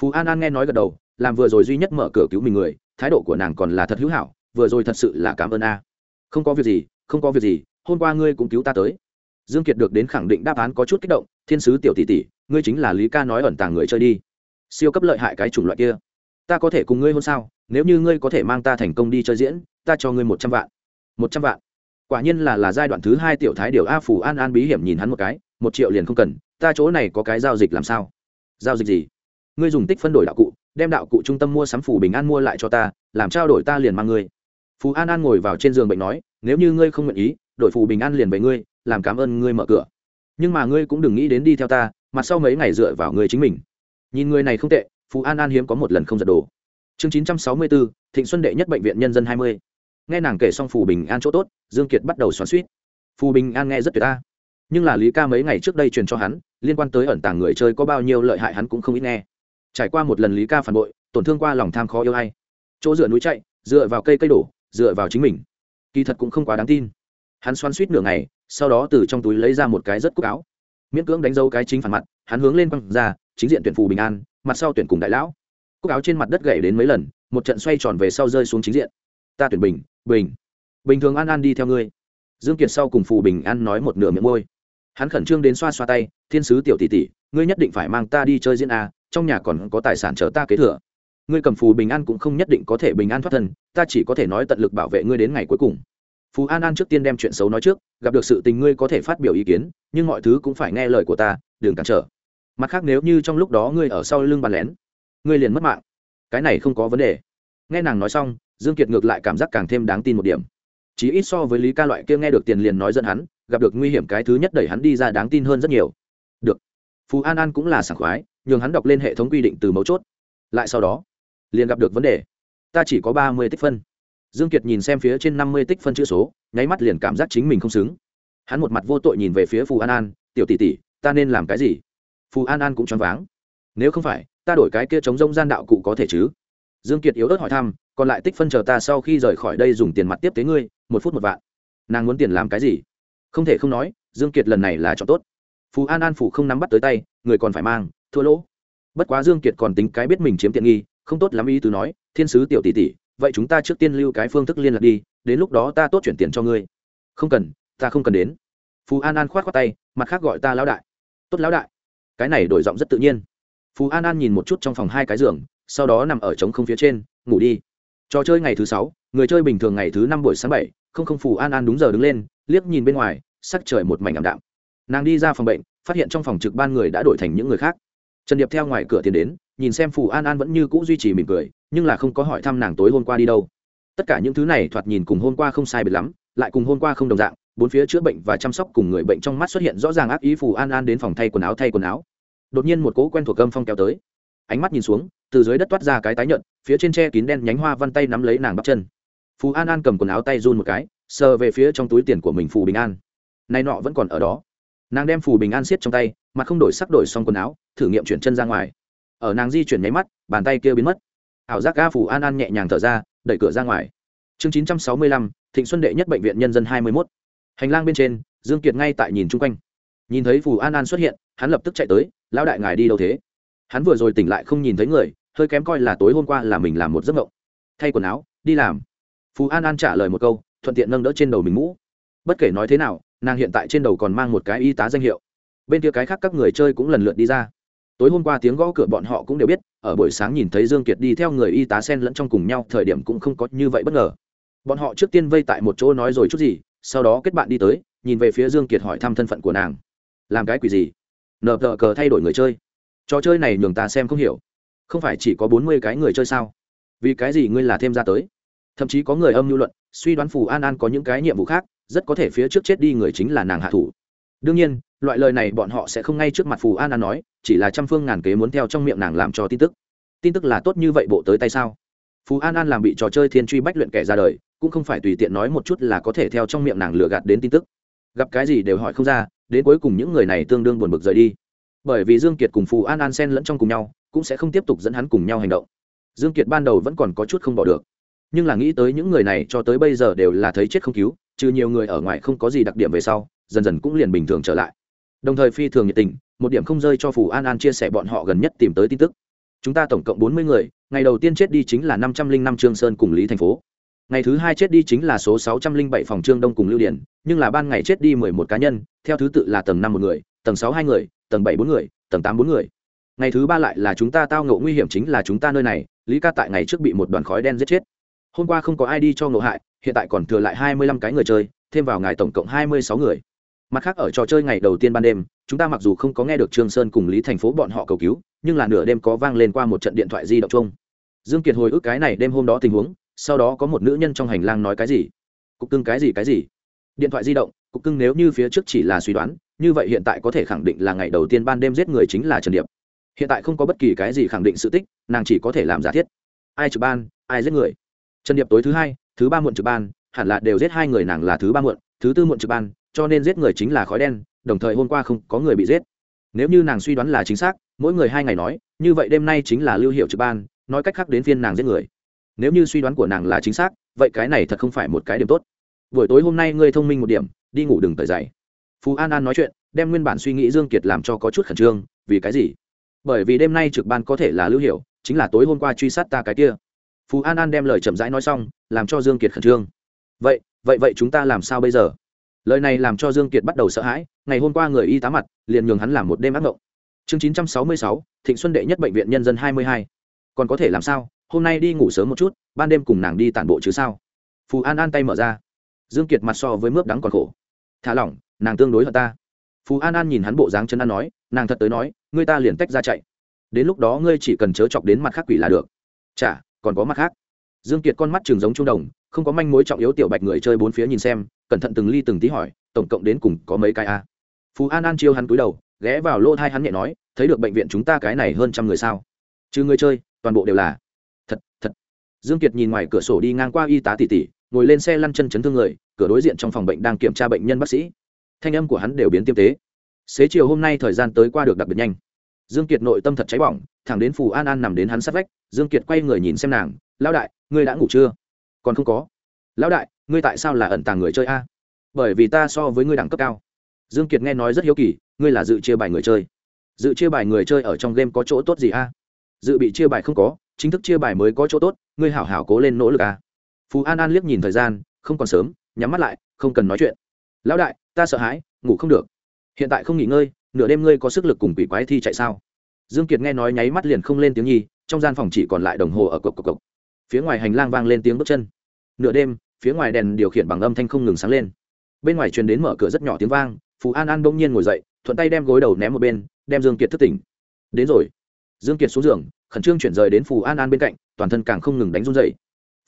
phú an an nghe nói gật đầu, làm vừa rồi duy nhất mở cửa cứu mình người, thái độ của nàng còn là thật hữu hảo, vừa rồi thật sự là cảm ơn a. Không có việc gì, không có việc gì hôm qua ngươi cũng cứu ta tới. Dương kiệt được đến khẳng định đáp án có chút kích động, thiên sứ tiểu tỷ tỷ, ngươi chính là lý ca nói ẩn tàng người chơi đi. Siêu cấp lợi hại cái chủng loại kia. Ta có thể cùng ngươi hôn sao? Nếu như ngươi có thể mang ta thành công đi chơi diễn, ta cho ngươi một trăm vạn. Một trăm vạn. Quả nhiên là là giai đoạn thứ hai tiểu thái điều a phủ an an bí hiểm nhìn hắn một cái, một triệu liền không cần, ta chỗ này có cái giao dịch làm sao? Giao dịch gì? Ngươi dùng tích phân đổi đạo cụ, đem đạo cụ trung tâm mua sắm phủ bình an mua lại cho ta, làm trao đổi ta liền mang ngươi. Phú an an ngồi vào trên giường bệnh nói, nếu như ngươi không nguyện ý đổi phù bình an liền về ngươi, làm cảm ơn ngươi mở cửa. Nhưng mà ngươi cũng đừng nghĩ đến đi theo ta mặt sau mấy ngày dựa vào ngươi chính mình. Nhìn người này không tệ phú an an hiếm có một lần không giật đồ. Chương chín trăm sáu mươi bốn thịnh xuân đệ nhất bệnh viện nhân dân hai mươi. Nghe nàng kể xong phù bình an chỗ tốt, dương kiệt bắt đầu xoắn suýt phù bình an nghe rất tuyệt ta. Nhưng là lý ca mấy ngày trước đây truyền cho hắn, liên quan tới ẩn tàng người chơi có bao nhiêu lợi hại hắn cũng không ít nghe. Trải qua một lần lý ca phản bội, tổn thương qua lòng tham khó yêu hay chỗ dựa núi chạy, dựa vào cây cây đổ, dựa vào chính mình. Kỳ thật cũng không quá đáng tin hắn xoắn suýt nửa ngày, sau đó từ trong túi lấy ra một cái rất cúc áo. Miễn cưỡng đánh dấu cái chính phản mặt, hắn hướng lên quăng ra, chính diện tuyển phù bình an, mặt sau tuyển cùng đại lão. Cúc áo trên mặt đất gãy đến mấy lần, một trận xoay tròn về sau rơi xuống chính diện. Ta tuyển bình bình. Bình thường an an đi theo ngươi. Dương kiệt sau cùng phù bình an nói một nửa miệng môi. Hắn khẩn trương đến xoa xoa tay, thiên sứ tiểu tỷ tỷ, ngươi nhất định phải mang ta đi chơi diễn a, trong nhà còn có tài sản chờ ta kế thừa. Ngươi cầm phù bình an cũng không nhất định có thể bình an thoát thân, ta chỉ có thể nói tận lực bảo vệ ngươi đến ngày cuối cùng phú an an trước tiên đem chuyện xấu nói trước, gặp được sự tình ngươi có thể phát biểu ý kiến, nhưng mọi thứ cũng phải nghe lời của ta, đừng cản trở. Mặt khác nếu như trong lúc đó ngươi ở sau lưng bàn lén, ngươi liền mất mạng. Cái này không có vấn đề. Nghe nàng nói xong, dương kiệt ngược lại cảm giác càng thêm đáng tin một điểm. Chỉ ít so với lý ca loại kia nghe được tiền liền nói dẫn hắn, gặp được nguy hiểm cái thứ nhất đẩy hắn đi ra đáng tin hơn rất nhiều. Được. Phú an an cũng là sảng khoái, nhường hắn đọc lên hệ thống quy định từ mấu chốt. Lại sau đó, liền gặp được vấn đề. Ta chỉ có ba mươi tích phân dương kiệt nhìn xem phía trên năm mươi tích phân chữ số, nháy mắt liền cảm giác chính mình không xứng. Hắn một mặt vô tội nhìn về phía phù an an, tiểu tỷ tỷ, ta nên làm cái gì? Phù an an cũng choáng váng. Nếu không phải, ta đổi cái kia chống rông gian đạo cụ có thể chứ? Dương kiệt yếu ớt hỏi thăm, còn lại tích phân chờ ta sau khi rời khỏi đây dùng tiền mặt tiếp tế ngươi, một phút một vạn. Nàng muốn tiền làm cái gì? Không thể không nói, dương kiệt lần này là chọn tốt. Phù an an phủ không nắm bắt tới tay, người còn phải mang, thua lỗ. Bất quá dương kiệt còn tính cái biết mình chiếm tiện nghi, không tốt lắm ý tứ nói, thiên sứ tiểu tỷ tỷ vậy chúng ta trước tiên lưu cái phương thức liên lạc đi, đến lúc đó ta tốt chuyển tiền cho ngươi. Không cần, ta không cần đến. Phú an an khoát khoát tay, mặt khác gọi ta lão đại. Tốt lão đại. Cái này đổi giọng rất tự nhiên. Phú an an nhìn một chút trong phòng hai cái giường, sau đó nằm ở trống không phía trên, ngủ đi. Trò chơi ngày thứ sáu, người chơi bình thường ngày thứ năm buổi sáng bảy, không không phù an an đúng giờ đứng lên, liếc nhìn bên ngoài, sắc trời một mảnh ảm đạm. Nàng đi ra phòng bệnh, phát hiện trong phòng trực ban người đã đổi thành những người khác. Trần điệp theo ngoài cửa tiến đến nhìn xem phù an an vẫn như cũ duy trì mỉm cười, nhưng là không có hỏi thăm nàng tối hôm qua đi đâu. Tất cả những thứ này thoạt nhìn cùng hôm qua không sai biệt lắm, lại cùng hôm qua không đồng dạng, bốn phía chữa bệnh và chăm sóc cùng người bệnh trong mắt xuất hiện rõ ràng ác ý phù an an đến phòng thay quần áo thay quần áo. Đột nhiên một cỗ quen thuộc gâm phong kéo tới. Ánh mắt nhìn xuống, từ dưới đất toát ra cái tái nhợt, phía trên tre kín đen nhánh hoa văn tay nắm lấy nàng bắp chân. Phù an an cầm quần áo tay run một cái, sờ về phía trong túi tiền của mình phù bình an. Nay nọ vẫn còn ở đó. Nàng đem phù bình an siết trong tay, mà không đổi sắc đổi xong quần áo, thử nghiệm chuyển chân ra ngoài ở nàng di chuyển nháy mắt, bàn tay kia biến mất. Ảo giác ga phù an an nhẹ nhàng thở ra, đẩy cửa ra ngoài. Chương chín trăm sáu mươi lăm, thịnh xuân đệ nhất bệnh viện nhân dân hai mươi mốt. Hành lang bên trên, dương kiệt ngay tại nhìn chung quanh. Nhìn thấy phù an an xuất hiện, hắn lập tức chạy tới, lão đại ngài đi đâu thế? Hắn vừa rồi tỉnh lại không nhìn thấy người, hơi kém coi là tối hôm qua là mình làm một giấc mộng. Thay quần áo, đi làm. Phù an an trả lời một câu, thuận tiện nâng đỡ trên đầu mình mũ. Bất kể nói thế nào, nàng hiện tại trên đầu còn mang một cái y tá danh hiệu. Bên kia cái khác các người chơi cũng lần lượt đi ra tối hôm qua tiếng gõ cửa bọn họ cũng đều biết, ở buổi sáng nhìn thấy dương kiệt đi theo người y tá sen lẫn trong cùng nhau, thời điểm cũng không có như vậy bất ngờ. Bọn họ trước tiên vây tại một chỗ nói rồi chút gì, sau đó kết bạn đi tới, nhìn về phía dương kiệt hỏi thăm thân phận của nàng. Làm cái quỷ gì? Nợ tờ cờ thay đổi người chơi. Trò chơi này nhường ta xem không hiểu. Không phải chỉ có bốn mươi cái người chơi sao? Vì cái gì ngươi là thêm ra tới? Thậm chí có người âm lưu luận, suy đoán phù an an có những cái nhiệm vụ khác, rất có thể phía trước chết đi người chính là nàng hạ thủ đương nhiên, loại lời này bọn họ sẽ không ngay trước mặt phù an an nói, chỉ là trăm phương ngàn kế muốn theo trong miệng nàng làm cho tin tức. Tin tức là tốt như vậy bộ tới tay sao? Phù an an làm bị trò chơi thiên truy bách luyện kẻ ra đời, cũng không phải tùy tiện nói một chút là có thể theo trong miệng nàng lừa gạt đến tin tức. Gặp cái gì đều hỏi không ra, đến cuối cùng những người này tương đương buồn bực rời đi. Bởi vì dương kiệt cùng phù an an xen lẫn trong cùng nhau, cũng sẽ không tiếp tục dẫn hắn cùng nhau hành động. Dương kiệt ban đầu vẫn còn có chút không bỏ được. Nhưng là nghĩ tới những người này cho tới bây giờ đều là thấy chết không cứu, trừ nhiều người ở ngoài không có gì đặc điểm về sau dần dần cũng liền bình thường trở lại. Đồng thời phi thường nhiệt tình, một điểm không rơi cho phù an an chia sẻ bọn họ gần nhất tìm tới tin tức. Chúng ta tổng cộng bốn mươi người, ngày đầu tiên chết đi chính là năm trăm linh năm trương sơn cùng lý thành phố. Ngày thứ hai chết đi chính là số sáu trăm linh bảy phòng trương đông cùng lưu điển nhưng là ban ngày chết đi mười một cá nhân, theo thứ tự là tầng năm một người, tầng sáu hai người, tầng bảy bốn người, tầng tám bốn người. Ngày thứ ba lại là chúng ta tao ngộ nguy hiểm chính là chúng ta nơi này, lý ca tại ngày trước bị một đoàn khói đen giết chết. Hôm qua không có ai đi cho ngộ hại, hiện tại còn thừa lại hai mươi lăm cái người chơi, thêm vào ngày tổng cộng hai mươi sáu người mặt khác ở trò chơi ngày đầu tiên ban đêm, chúng ta mặc dù không có nghe được trương sơn cùng lý thành phố bọn họ cầu cứu, nhưng là nửa đêm có vang lên qua một trận điện thoại di động chung. Dương kiệt hồi ức cái này đêm hôm đó tình huống, sau đó có một nữ nhân trong hành lang nói cái gì? Cục cưng cái gì cái gì? Điện thoại di động, cục cưng nếu như phía trước chỉ là suy đoán, như vậy hiện tại có thể khẳng định là ngày đầu tiên ban đêm giết người chính là trần điệp. Hiện tại không có bất kỳ cái gì khẳng định sự tích, nàng chỉ có thể làm giả thiết. Ai trực ban, ai giết người? Trần điệp tối thứ hai, thứ ba muộn trực ban, hẳn là đều giết hai người nàng là thứ ba muộn, thứ tư muộn trực ban cho nên giết người chính là khói đen, đồng thời hôm qua không có người bị giết. Nếu như nàng suy đoán là chính xác, mỗi người hai ngày nói, như vậy đêm nay chính là lưu hiệu trực ban, nói cách khác đến phiên nàng giết người. Nếu như suy đoán của nàng là chính xác, vậy cái này thật không phải một cái điểm tốt. Buổi tối hôm nay ngươi thông minh một điểm, đi ngủ đừng tời dậy. phú an an nói chuyện, đem nguyên bản suy nghĩ dương kiệt làm cho có chút khẩn trương, vì cái gì? Bởi vì đêm nay trực ban có thể là lưu hiệu chính là tối hôm qua truy sát ta cái kia. Phú an an đem lời chậm rãi nói xong, làm cho dương kiệt khẩn trương. Vậy vậy vậy chúng ta làm sao bây giờ? Lời này làm cho dương kiệt bắt đầu sợ hãi ngày hôm qua người y tá mặt liền nhường hắn làm một đêm ác mộng. Chương 966, thịnh xuân đệ nhất bệnh viện nhân dân 22. còn có thể làm sao? Hôm nay đi ngủ sớm một chút ban đêm cùng nàng đi tản bộ chứ sao? Phù an an tay mở ra. Dương kiệt mặt so với mướp đắng còn khổ. Thả lỏng nàng tương đối hơn ta. Phù an an nhìn hắn bộ dáng chân ăn nói nàng thật tới nói ngươi ta liền tách ra chạy. Đến lúc đó ngươi chỉ cần chớ chọc đến mặt khác quỷ là được. Chả còn có mặt khác. Dương kiệt con mắt trường giống trung đồng không có manh mối trọng yếu tiểu bạch người chơi bốn phía nhìn xem, cẩn thận từng ly từng tí hỏi, tổng cộng đến cùng có mấy cái a? Phú an an chiêu hắn cúi đầu, ghé vào lỗ thai hắn nhẹ nói, thấy được bệnh viện chúng ta cái này hơn trăm người sao? Chứ người chơi, toàn bộ đều là. Thật thật. Dương kiệt nhìn ngoài cửa sổ đi ngang qua y tá tỷ tỷ, ngồi lên xe lăn chân chấn thương người, cửa đối diện trong phòng bệnh đang kiểm tra bệnh nhân bác sĩ. Thanh âm của hắn đều biến tiêm tế. Xế chiều hôm nay thời gian tới qua được đặc biệt nhanh. Dương kiệt nội tâm thật cháy bỏng, thẳng đến phù an an nằm đến hắn sát vách, dương kiệt quay người nhìn xem nàng, lão đại, ngươi đã ngủ chưa? Còn không có. Lão đại, ngươi tại sao là ẩn tàng người chơi a? Bởi vì ta so với ngươi đẳng cấp cao. Dương kiệt nghe nói rất hiếu kỳ, ngươi là dự chia bài người chơi. Dự chia bài người chơi ở trong game có chỗ tốt gì a? Dự bị chia bài không có, chính thức chia bài mới có chỗ tốt, ngươi hảo hảo cố lên nỗ lực a. Phú an an liếc nhìn thời gian, không còn sớm, nhắm mắt lại, không cần nói chuyện. Lão đại, ta sợ hãi, ngủ không được. Hiện tại không nghỉ ngơi, nửa đêm ngươi có sức lực cùng quỷ quái thi chạy sao? Dương kiệt nghe nói nháy mắt liền không lên tiếng nhi, trong gian phòng chỉ còn lại đồng hồ ở cộc cộc cộc. Phía ngoài hành lang vang lên tiếng bước chân nửa đêm, phía ngoài đèn điều khiển bằng âm thanh không ngừng sáng lên. Bên ngoài truyền đến mở cửa rất nhỏ tiếng vang phú an an bỗng nhiên ngồi dậy, thuận tay đem gối đầu ném một bên, đem dương kiệt thức tỉnh. Đến rồi. Dương kiệt xuống giường, khẩn trương chuyển rời đến phù an an bên cạnh, toàn thân càng không ngừng đánh run dậy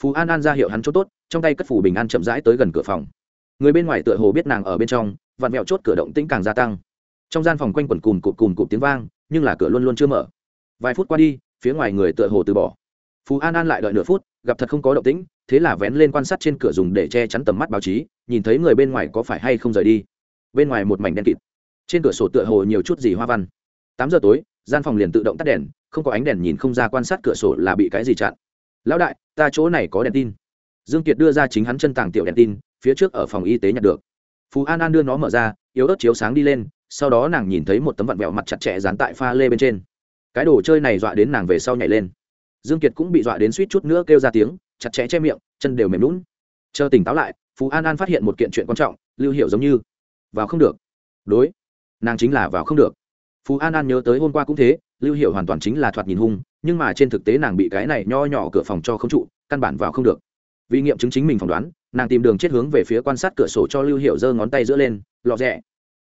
phù an an ra hiệu hắn chỗ tốt, trong tay cất phủ bình an chậm rãi tới gần cửa phòng. Người bên ngoài tựa hồ biết nàng ở bên trong, vặn mẹo chốt cửa động tĩnh càng gia tăng. Trong gian phòng quanh quẩn cùm cụm cùm cụm tiếng vang, nhưng là cửa luôn luôn chưa mở. Vài phút qua đi, phía ngoài người tựa hồ từ bỏ phú an an lại đợi nửa phút, gặp thật không có động tĩnh, thế là vén lên quan sát trên cửa dùng để che chắn tầm mắt báo chí, nhìn thấy người bên ngoài có phải hay không rời đi. Bên ngoài một mảnh đen kịt. Trên cửa sổ tựa hồ nhiều chút gì hoa văn. Tám giờ tối, gian phòng liền tự động tắt đèn, không có ánh đèn nhìn không ra quan sát cửa sổ là bị cái gì chặn. Lão đại, ta chỗ này có đèn tin. Dương kiệt đưa ra chính hắn chân tàng tiểu đèn tin, phía trước ở phòng y tế nhặt được. Phú an an đưa nó mở ra, yếu ớt chiếu sáng đi lên, sau đó nàng nhìn thấy một tấm vặn vẹo mặt chặt chẽ dán tại pha lê bên trên. Cái đồ chơi này dọa đến nàng về sau nhảy lên dương kiệt cũng bị dọa đến suýt chút nữa kêu ra tiếng, chặt chẽ che miệng, chân đều mềm lún chờ tỉnh táo lại, phú an an phát hiện một kiện chuyện quan trọng, lưu Hiểu giống như, vào không được. Đối, nàng chính là vào không được. Phú an an nhớ tới hôm qua cũng thế, lưu Hiểu hoàn toàn chính là thoạt nhìn hung, nhưng mà trên thực tế nàng bị cái này nho nhỏ cửa phòng cho không trụ, căn bản vào không được. Vì nghiệm chứng chính mình phỏng đoán, nàng tìm đường chết hướng về phía quan sát cửa sổ cho lưu Hiểu giơ ngón tay giữa lên, lọ rẽ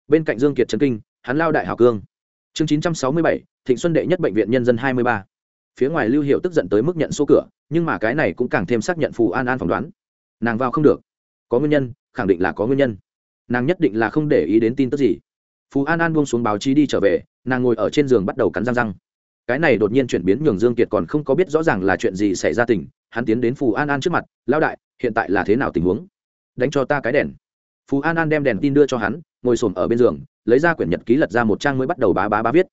bên cạnh dương kiệt trấn kinh, hắn lao đại hảo cương. Chương chín trăm sáu mươi bảy, thịnh xuân đệ nhất bệnh viện nhân dân hai mươi ba phía ngoài lưu hiệu tức giận tới mức nhận số cửa, nhưng mà cái này cũng càng thêm xác nhận phù an an phỏng đoán. Nàng vào không được. Có nguyên nhân, khẳng định là có nguyên nhân. Nàng nhất định là không để ý đến tin tức gì. Phù an an buông xuống báo chí đi trở về, nàng ngồi ở trên giường bắt đầu cắn răng răng. Cái này đột nhiên chuyển biến nhường dương kiệt còn không có biết rõ ràng là chuyện gì xảy ra tình, hắn tiến đến phù an an trước mặt lao đại, hiện tại là thế nào tình huống? Đánh cho ta cái đèn. Phù an an đem đèn tin đưa cho hắn, ngồi xổm ở bên giường, lấy ra quyển nhật ký lật ra một trang mới bắt đầu bá bá bá viết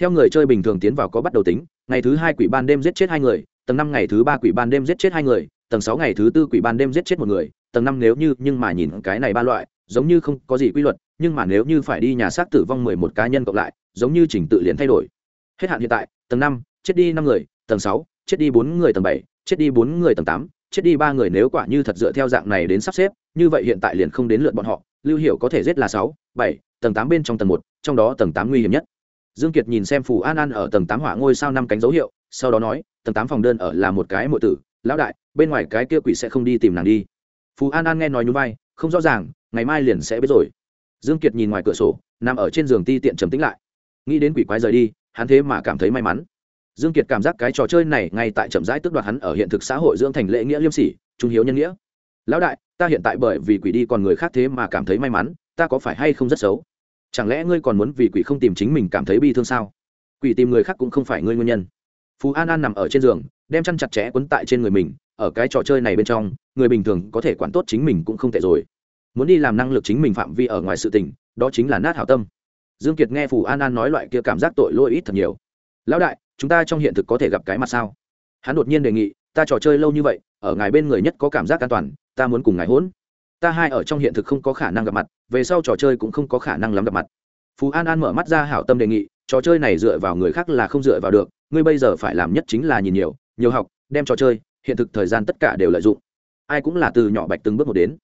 theo người chơi bình thường tiến vào có bắt đầu tính, ngày thứ hai quỷ ban đêm giết chết hai người, tầng năm ngày thứ ba quỷ ban đêm giết chết hai người, tầng sáu ngày thứ tư quỷ ban đêm giết chết một người, tầng năm nếu như, nhưng mà nhìn cái này ba loại, giống như không có gì quy luật, nhưng mà nếu như phải đi nhà xác tử vong mười một cá nhân cộng lại, giống như trình tự liền thay đổi. Hết hạn hiện tại, tầng năm, chết đi năm người, tầng sáu, chết đi bốn người tầng bảy, chết đi bốn người tầng tám, chết đi ba người nếu quả như thật dựa theo dạng này đến sắp xếp, như vậy hiện tại liền không đến lượt bọn họ, lưu hiệu có thể giết là sáu, bảy, tầng tám bên trong tầng một, trong đó tầng tám nguy hiểm nhất dương kiệt nhìn xem phù an an ở tầng tám hỏa ngôi sao năm cánh dấu hiệu, sau đó nói, tầng tám phòng đơn ở là một cái mộ tử, lão đại, bên ngoài cái kia quỷ sẽ không đi tìm nàng đi. Phù an an nghe nói nhún vai, không rõ ràng, ngày mai liền sẽ biết rồi. Dương kiệt nhìn ngoài cửa sổ, nằm ở trên giường ti tiện trầm tĩnh lại. Nghĩ đến quỷ quái rời đi, hắn thế mà cảm thấy may mắn. Dương kiệt cảm giác cái trò chơi này ngay tại chậm rãi tước đoạt hắn ở hiện thực xã hội dưỡng thành lễ nghĩa liêm sỉ, trung hiếu nhân nghĩa. Lão đại, ta hiện tại bởi vì quỷ đi còn người khác thế mà cảm thấy may mắn, ta có phải hay không rất xấu? Chẳng lẽ ngươi còn muốn vì quỷ không tìm chính mình cảm thấy bi thương sao? Quỷ tìm người khác cũng không phải ngươi nguyên nhân. Phú an an nằm ở trên giường, đem chăn chặt chẽ quấn tại trên người mình, ở cái trò chơi này bên trong, người bình thường có thể quản tốt chính mình cũng không tệ rồi. Muốn đi làm năng lực chính mình phạm vi ở ngoài sự tình, đó chính là nát hảo tâm. Dương kiệt nghe phù an an nói loại kia cảm giác tội lỗi ít thật nhiều. Lão đại, chúng ta trong hiện thực có thể gặp cái mặt sao? Hắn đột nhiên đề nghị, ta trò chơi lâu như vậy, ở ngài bên người nhất có cảm giác an toàn, ta muốn cùng ngài hỗn ta hai ở trong hiện thực không có khả năng gặp mặt, về sau trò chơi cũng không có khả năng lắm gặp mặt. Phú an an mở mắt ra hảo tâm đề nghị, trò chơi này dựa vào người khác là không dựa vào được, ngươi bây giờ phải làm nhất chính là nhìn nhiều nhiều học, đem trò chơi, hiện thực thời gian tất cả đều lợi dụng. Ai cũng là từ nhỏ bạch từng bước một đến.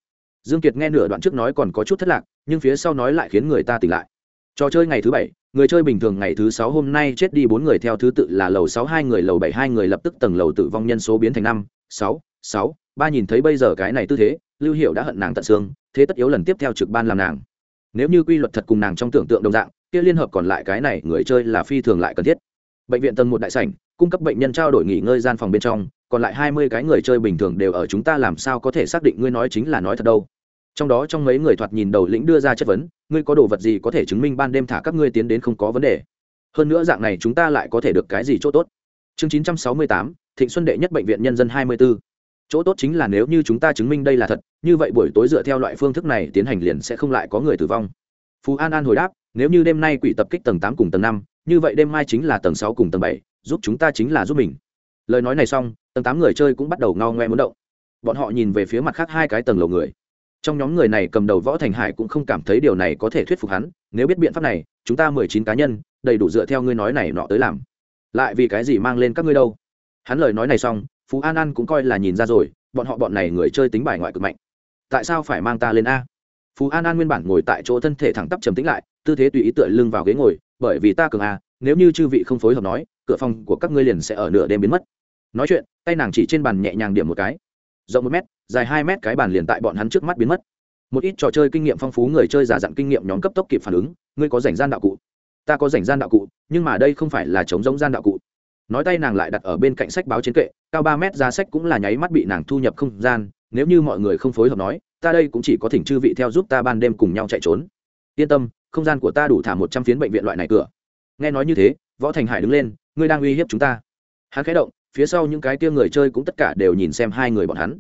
Dương kiệt nghe nửa đoạn trước nói còn có chút thất lạc, nhưng phía sau nói lại khiến người ta tỉnh lại. Trò chơi ngày thứ bảy, người chơi bình thường ngày thứ sáu hôm nay chết đi bốn người, theo thứ tự là lầu sáu, hai người, lầu bảy, hai người lập tức tầng lầu tử vong nhân số biến thành năm, sáu sáu, ba nhìn thấy bây giờ cái này tư thế, lưu hiệu đã hận nàng tận xương, thế tất yếu lần tiếp theo trực ban làm nàng. Nếu như quy luật thật cùng nàng trong tưởng tượng đồng dạng, kia liên hợp còn lại cái này người chơi là phi thường lại cần thiết. Bệnh viện tầng một đại sảnh, cung cấp bệnh nhân trao đổi nghỉ ngơi gian phòng bên trong, còn lại hai mươi cái người chơi bình thường đều ở chúng ta làm sao có thể xác định ngươi nói chính là nói thật đâu. Trong đó trong mấy người thoạt nhìn đầu lĩnh đưa ra chất vấn, ngươi có đồ vật gì có thể chứng minh ban đêm thả các ngươi tiến đến không có vấn đề. Hơn nữa dạng này chúng ta lại có thể được cái gì chỗ tốt. Chương chín trăm sáu mươi tám, thịnh xuân đệ nhất bệnh viện nhân dân hai mươi b ố chỗ tốt chính là nếu như chúng ta chứng minh đây là thật, như vậy buổi tối dựa theo loại phương thức này tiến hành liền sẽ không lại có người tử vong. Phú an an hồi đáp, nếu như đêm nay quỷ tập kích tầng tám cùng tầng năm, như vậy đêm mai chính là tầng sáu cùng tầng bảy, giúp chúng ta chính là giúp mình. Lời nói này xong, tầng tám người chơi cũng bắt đầu ngao ngoe muốn động. Bọn họ nhìn về phía mặt khác hai cái tầng lầu người. Trong nhóm người này cầm đầu võ thành hải cũng không cảm thấy điều này có thể thuyết phục hắn, nếu biết biện pháp này, chúng ta mười chín cá nhân, đầy đủ dựa theo ngươi nói này nọ tới làm. Lại vì cái gì mang lên các ngươi đâu? Hắn lời nói này xong phú an an cũng coi là nhìn ra rồi, bọn họ bọn này người chơi tính bài ngoại cực mạnh. Tại sao phải mang ta lên a? Phú an an nguyên bản ngồi tại chỗ thân thể thẳng tắp trầm tính lại, tư thế tùy ý tựa lưng vào ghế ngồi, bởi vì ta cường a, nếu như chư vị không phối hợp nói, cửa phòng của các ngươi liền sẽ ở nửa đêm biến mất. Nói chuyện, tay nàng chỉ trên bàn nhẹ nhàng điểm một cái. Rộng một mét, dài hai mét cái bàn liền tại bọn hắn trước mắt biến mất. Một ít trò chơi kinh nghiệm phong phú người chơi giả dặn kinh nghiệm nhóm cấp tốc kịp phản ứng, ngươi có rảnh gian đạo cụ. Ta có rảnh gian đạo cụ, nhưng mà đây không phải là chống giống gian đạo cụ nói tay nàng lại đặt ở bên cạnh sách báo trên kệ, cao ba mét giá sách cũng là nháy mắt bị nàng thu nhập không gian, nếu như mọi người không phối hợp nói, ta đây cũng chỉ có thỉnh chư vị theo giúp ta ban đêm cùng nhau chạy trốn. Yên tâm, không gian của ta đủ thả một trăm phiến bệnh viện loại này cửa. Nghe nói như thế, võ thành hải đứng lên, ngươi đang uy hiếp chúng ta. Hắn khẽ động, phía sau những cái kia người chơi cũng tất cả đều nhìn xem hai người bọn hắn.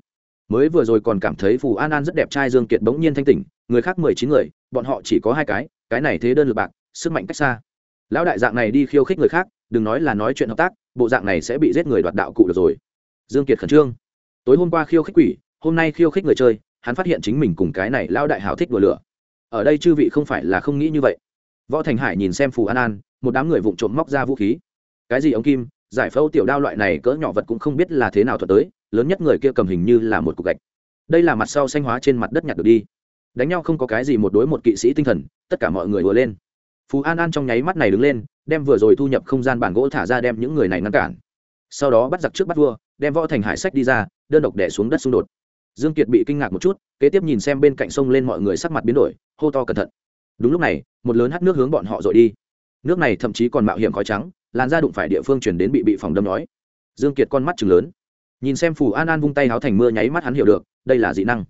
Mới vừa rồi còn cảm thấy phù an an rất đẹp trai dương kiệt bỗng nhiên thanh tỉnh, người khác mười chín người, bọn họ chỉ có hai cái cái này thế đơn lực bạc, sức mạnh cách xa. Lão đại dạng này đi khiêu khích người khác đừng nói là nói chuyện hợp tác, bộ dạng này sẽ bị giết người đoạt đạo cụ được rồi. Dương kiệt khẩn trương. Tối hôm qua khiêu khích quỷ, hôm nay khiêu khích người chơi, hắn phát hiện chính mình cùng cái này lão đại hảo thích đùa lửa. Ở đây chư vị không phải là không nghĩ như vậy. Võ thành hải nhìn xem phù an an, một đám người vụng trộm móc ra vũ khí. Cái gì ống kim, giải phẫu tiểu đao loại này cỡ nhỏ vật cũng không biết là thế nào thuật tới, lớn nhất người kia cầm hình như là một cục gạch. Đây là mặt sau xanh hóa trên mặt đất nhặt được đi. Đánh nhau không có cái gì một đối một kỵ sĩ tinh thần, tất cả mọi người vừa lên phú an an trong nháy mắt này đứng lên, đem vừa rồi thu nhập không gian bản gỗ thả ra đem những người này ngăn cản. Sau đó bắt giặc trước bắt vua, đem võ thành hải sách đi ra, đơn độc đẻ xuống đất xung đột. Dương kiệt bị kinh ngạc một chút, kế tiếp nhìn xem bên cạnh sông lên mọi người sắc mặt biến đổi, hô to cẩn thận. Đúng lúc này, một lớn hát nước hướng bọn họ dội đi. Nước này thậm chí còn mạo hiểm khói trắng, làn da đụng phải địa phương chuyển đến bị bị phòng đâm nói. Dương kiệt con mắt chừng lớn. Nhìn xem phù an an vung tay háo thành mưa nháy mắt hắn hiểu được, đây là dị năng.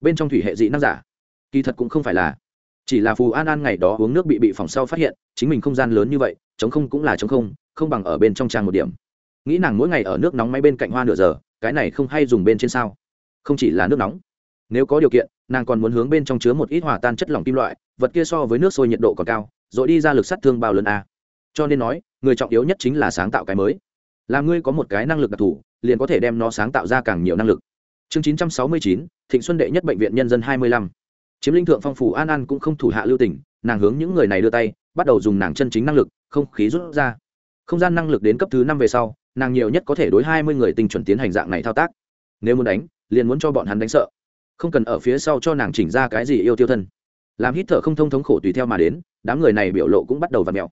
Bên trong thủy hệ dị năng giả. Kỳ thật cũng không phải là chỉ là phù an an ngày đó uống nước bị bị phòng sau phát hiện, chính mình không gian lớn như vậy, chống không cũng là chống không không bằng ở bên trong trang một điểm. Nghĩ nàng mỗi ngày ở nước nóng máy bên cạnh hoa nửa giờ, cái này không hay dùng bên trên sao? Không chỉ là nước nóng. Nếu có điều kiện, nàng còn muốn hướng bên trong chứa một ít hòa tan chất lỏng kim loại, vật kia so với nước sôi nhiệt độ còn cao, rồi đi ra lực sát thương bao lớn a. Cho nên nói, người trọng yếu nhất chính là sáng tạo cái mới. Là ngươi có một cái năng lực đặc thù, liền có thể đem nó sáng tạo ra càng nhiều năng lực. Chương chín trăm sáu mươi chín, thịnh xuân đệ nhất bệnh viện nhân dân hai mươi lăm chiếm linh thượng phong phủ an an cũng không thủ hạ lưu tình, nàng hướng những người này đưa tay, bắt đầu dùng nàng chân chính năng lực, không khí rút ra. Không gian năng lực đến cấp thứ năm về sau, nàng nhiều nhất có thể đối hai mươi người tinh chuẩn tiến hành dạng này thao tác. Nếu muốn đánh, liền muốn cho bọn hắn đánh sợ. Không cần ở phía sau cho nàng chỉnh ra cái gì yêu tiêu thân. Làm hít thở không thông thống khổ tùy theo mà đến, đám người này biểu lộ cũng bắt đầu v ặ mẹo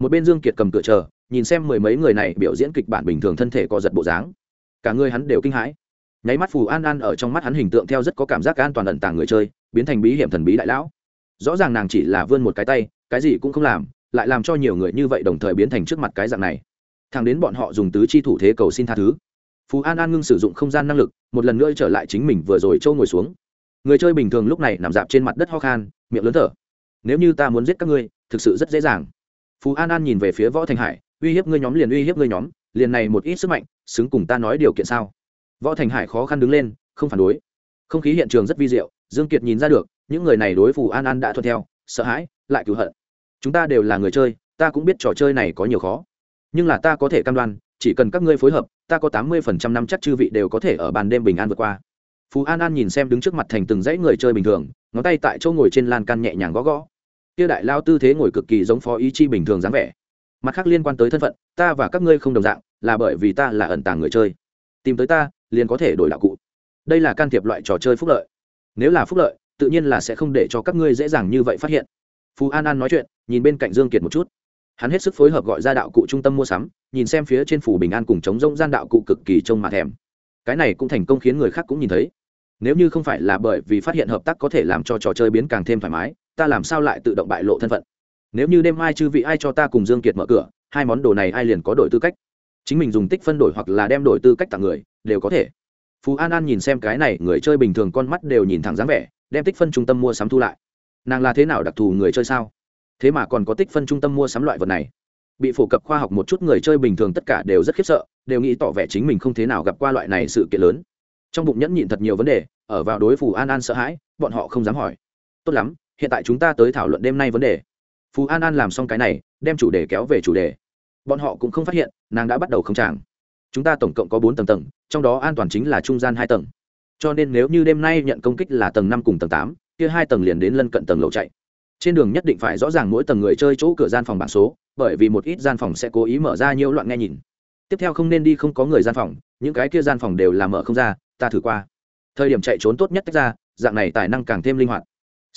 một bên dương kiệt cầm cửa chờ, nhìn xem mười mấy người này biểu diễn kịch bản bình thường thân thể có giật bộ dáng. Cả người hắn đều kinh hãi nháy mắt phù an an ở trong mắt hắn hình tượng theo rất có cảm giác an toàn ẩn tàng người chơi, biến thành bí hiểm thần bí đại lão. Rõ ràng nàng chỉ là vươn một cái tay, cái gì cũng không làm, lại làm cho nhiều người như vậy đồng thời biến thành trước mặt cái dạng này. Thằng đến bọn họ dùng tứ chi thủ thế cầu xin tha thứ. Phú an an ngưng sử dụng không gian năng lực, một lần nữa trở lại chính mình vừa rồi trâu ngồi xuống. Người chơi bình thường lúc này nằm dạp trên mặt đất ho khan, miệng lớn thở. Nếu như ta muốn giết các ngươi, thực sự rất dễ dàng. Phú an an nhìn về phía võ thành hải, uy hiếp ngươi nhóm liền uy hiếp ngươi nhóm, liền này một ít sức mạnh, xứng cùng ta nói điều kiện sao? Võ thành hải khó khăn đứng lên, không phản đối. Không khí hiện trường rất vi diệu, dương kiệt nhìn ra được, những người này đối phù an an đã thuận theo, sợ hãi, lại cứu hận. Chúng ta đều là người chơi, ta cũng biết trò chơi này có nhiều khó. Nhưng là ta có thể cam đoan, chỉ cần các ngươi phối hợp, ta có tám mươi phần trăm năm chắc chư vị đều có thể ở bàn đêm bình an vượt qua. Phú an an nhìn xem đứng trước mặt thành từng dãy người chơi bình thường, ngón tay tại chỗ ngồi trên lan can nhẹ nhàng gõ gõ. Kia đại lao tư thế ngồi cực kỳ giống phó ý chi bình thường dáng vẻ. Mặt khác liên quan tới thân phận, ta và các ngươi không đồng dạng, là bởi vì ta là ẩn tàng người chơi. Tìm tới ta liền có thể đổi đạo cụ. Đây là can thiệp loại trò chơi phúc lợi. Nếu là phúc lợi, tự nhiên là sẽ không để cho các ngươi dễ dàng như vậy phát hiện. Phú an an nói chuyện, nhìn bên cạnh dương kiệt một chút. Hắn hết sức phối hợp gọi ra đạo cụ trung tâm mua sắm, nhìn xem phía trên phủ bình an cùng chống rông gian đạo cụ cực kỳ trông mà thèm. Cái này cũng thành công khiến người khác cũng nhìn thấy. Nếu như không phải là bởi vì phát hiện hợp tác có thể làm cho trò chơi biến càng thêm thoải mái, ta làm sao lại tự động bại lộ thân phận? Nếu như đêm mai chư vị ai cho ta cùng dương kiệt mở cửa, hai món đồ này ai liền có đổi tư cách? Chính mình dùng tích phân đổi hoặc là đem đổi tư cách tặng người, đều có thể. Phú an an nhìn xem cái này, người chơi bình thường con mắt đều nhìn thẳng dáng vẻ, đem tích phân trung tâm mua sắm thu lại. Nàng là thế nào đặc thù người chơi sao? Thế mà còn có tích phân trung tâm mua sắm loại vật này. Bị phổ cập khoa học một chút người chơi bình thường tất cả đều rất khiếp sợ, đều nghĩ tỏ vẻ chính mình không thế nào gặp qua loại này sự kiện lớn. Trong bụng nhẫn nhịn thật nhiều vấn đề, ở vào đối phù an an sợ hãi, bọn họ không dám hỏi. Tốt lắm, hiện tại chúng ta tới thảo luận đêm nay vấn đề. Phù an an làm xong cái này, đem chủ đề kéo về chủ đề bọn họ cũng không phát hiện, nàng đã bắt đầu không tràng chúng ta tổng cộng có bốn tầng tầng, trong đó an toàn chính là trung gian hai tầng. Cho nên nếu như đêm nay nhận công kích là tầng năm cùng tầng tám, kia hai tầng liền đến lân cận tầng lầu chạy. Trên đường nhất định phải rõ ràng mỗi tầng người chơi chỗ cửa gian phòng bảng số, bởi vì một ít gian phòng sẽ cố ý mở ra nhiều loạn nghe nhìn. Tiếp theo không nên đi không có người gian phòng, những cái kia gian phòng đều là mở không ra, ta thử qua. Thời điểm chạy trốn tốt nhất tách ra, dạng này tài năng càng thêm linh hoạt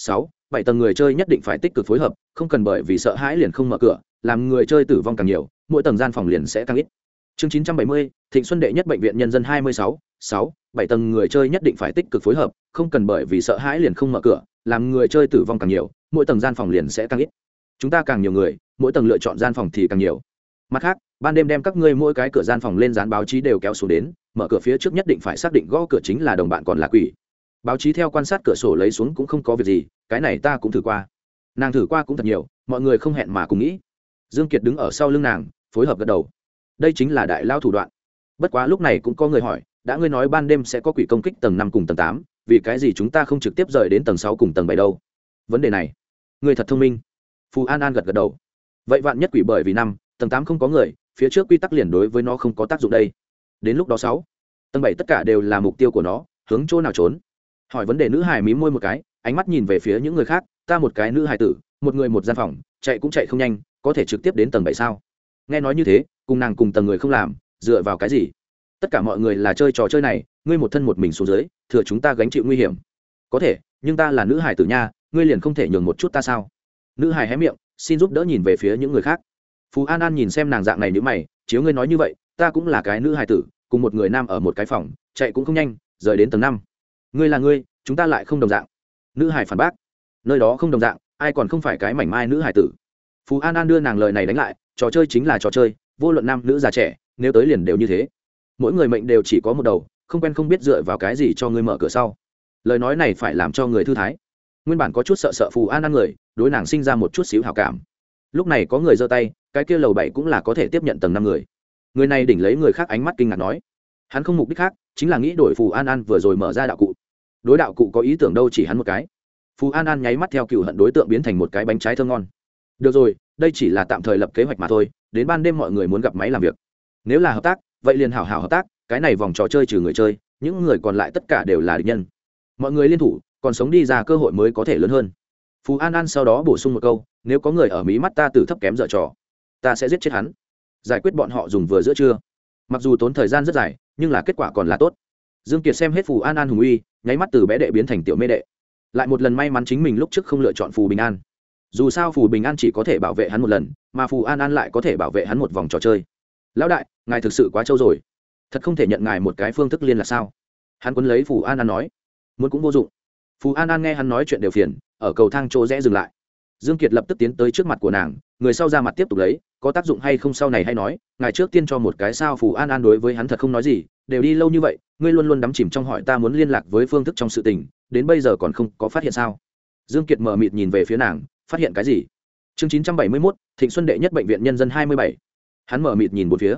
sáu, bảy tầng người chơi nhất định phải tích cực phối hợp, không cần bởi vì sợ hãi liền không mở cửa, làm người chơi tử vong càng nhiều, mỗi tầng gian phòng liền sẽ càng ít. Chương chín trăm bảy mươi, thịnh xuân đệ nhất bệnh viện nhân dân hai mươi sáu. Sáu, bảy tầng người chơi nhất định phải tích cực phối hợp, không cần bởi vì sợ hãi liền không mở cửa, làm người chơi tử vong càng nhiều, mỗi tầng gian phòng liền sẽ càng ít. Chúng ta càng nhiều người, mỗi tầng lựa chọn gian phòng thì càng nhiều. Mặt khác, ban đêm đem các ngươi mỗi cái cửa gian phòng lên dán báo chí đều kéo xuống đến, mở cửa phía trước nhất định phải xác định gõ cửa chính là đồng bạn còn là quỷ báo chí theo quan sát cửa sổ lấy xuống cũng không có việc gì, cái này ta cũng thử qua. Nàng thử qua cũng thật nhiều, mọi người không hẹn mà cùng nghĩ. Dương kiệt đứng ở sau lưng nàng, phối hợp gật đầu. Đây chính là đại lao thủ đoạn. Bất quá lúc này cũng có người hỏi, đã ngươi nói ban đêm sẽ có quỷ công kích tầng năm cùng tầng tám, vì cái gì chúng ta không trực tiếp rời đến tầng sáu cùng tầng bảy đâu? Vấn đề này người thật thông minh. Phù an an gật gật đầu. Vậy vạn nhất quỷ bởi vì năm, tầng tám không có người, phía trước quy tắc liền đối với nó không có tác dụng đây. Đến lúc đó sáu, tầng bảy tất cả đều là mục tiêu của nó, hướng chỗ nào trốn? Hỏi vấn đề nữ hải mí môi một cái, ánh mắt nhìn về phía những người khác, ta một cái nữ hải tử, một người một gian phòng, chạy cũng chạy không nhanh, có thể trực tiếp đến tầng bảy sao? Nghe nói như thế, cùng nàng cùng tầng người không làm, dựa vào cái gì? Tất cả mọi người là chơi trò chơi này, ngươi một thân một mình xuống dưới, thừa chúng ta gánh chịu nguy hiểm. Có thể, nhưng ta là nữ hải tử nha, ngươi liền không thể nhường một chút ta sao? Nữ hải hé miệng, xin giúp đỡ nhìn về phía những người khác. Phú an an nhìn xem nàng dạng này nữ mày, chiếu ngươi nói như vậy, ta cũng là cái nữ hải tử, cùng một người nam ở một cái phòng, chạy cũng không nhanh, rời đến tầng năm ngươi là ngươi, chúng ta lại không đồng dạng. Nữ hải phản bác. Nơi đó không đồng dạng, ai còn không phải cái mảnh mai nữ hải tử. Phú an an đưa nàng lời này đánh lại, trò chơi chính là trò chơi, vô luận nam nữ già trẻ, nếu tới liền đều như thế. Mỗi người mệnh đều chỉ có một đầu, không quen không biết dựa vào cái gì cho ngươi mở cửa sau. Lời nói này phải làm cho người thư thái. Nguyên bản có chút sợ sợ phù an ăn người, đối nàng sinh ra một chút xíu hào cảm. Lúc này có người giơ tay, cái kia lầu bảy cũng là có thể tiếp nhận tầng năm người. Người này đỉnh lấy người khác ánh mắt kinh ngạc nói, hắn không mục đích khác, chính là nghĩ đổi phù an an vừa rồi mở ra đạo cụ đối đạo cụ có ý tưởng đâu chỉ hắn một cái. Phú an an nháy mắt theo cựu hận đối tượng biến thành một cái bánh trái thơ ngon. Được rồi, đây chỉ là tạm thời lập kế hoạch mà thôi, đến ban đêm mọi người muốn gặp máy làm việc. Nếu là hợp tác, vậy liền hảo hảo hợp tác, cái này vòng trò chơi trừ người chơi, những người còn lại tất cả đều là địch nhân. Mọi người liên thủ, còn sống đi ra cơ hội mới có thể lớn hơn. Phú an an sau đó bổ sung một câu, nếu có người ở mí mắt ta từ thấp kém dở trò, ta sẽ giết chết hắn. Giải quyết bọn họ dùng vừa giữa trưa. Mặc dù tốn thời gian rất dài, nhưng là kết quả còn là tốt dương kiệt xem hết phù an an hùng uy, nháy mắt từ bé đệ biến thành tiểu mê đệ. Lại một lần may mắn chính mình lúc trước không lựa chọn phù bình an. Dù sao phù bình an chỉ có thể bảo vệ hắn một lần, mà phù an an lại có thể bảo vệ hắn một vòng trò chơi. Lão đại, ngài thực sự quá trâu rồi. Thật không thể nhận ngài một cái phương thức liên là sao? Hắn quấn lấy phù an an nói. Muốn cũng vô dụng. Phù an an nghe hắn nói chuyện đều phiền, ở cầu thang chỗ rẽ dừng lại dương kiệt lập tức tiến tới trước mặt của nàng người sau ra mặt tiếp tục lấy có tác dụng hay không sau này hay nói ngài trước tiên cho một cái sao phù an an đối với hắn thật không nói gì đều đi lâu như vậy ngươi luôn luôn đắm chìm trong hỏi ta muốn liên lạc với phương thức trong sự tình đến bây giờ còn không có phát hiện sao? Dương kiệt mở mịt nhìn về phía nàng phát hiện cái gì? Chương 971, thịnh xuân đệ nhất bệnh viện nhân dân 27. hắn mở mịt nhìn một phía.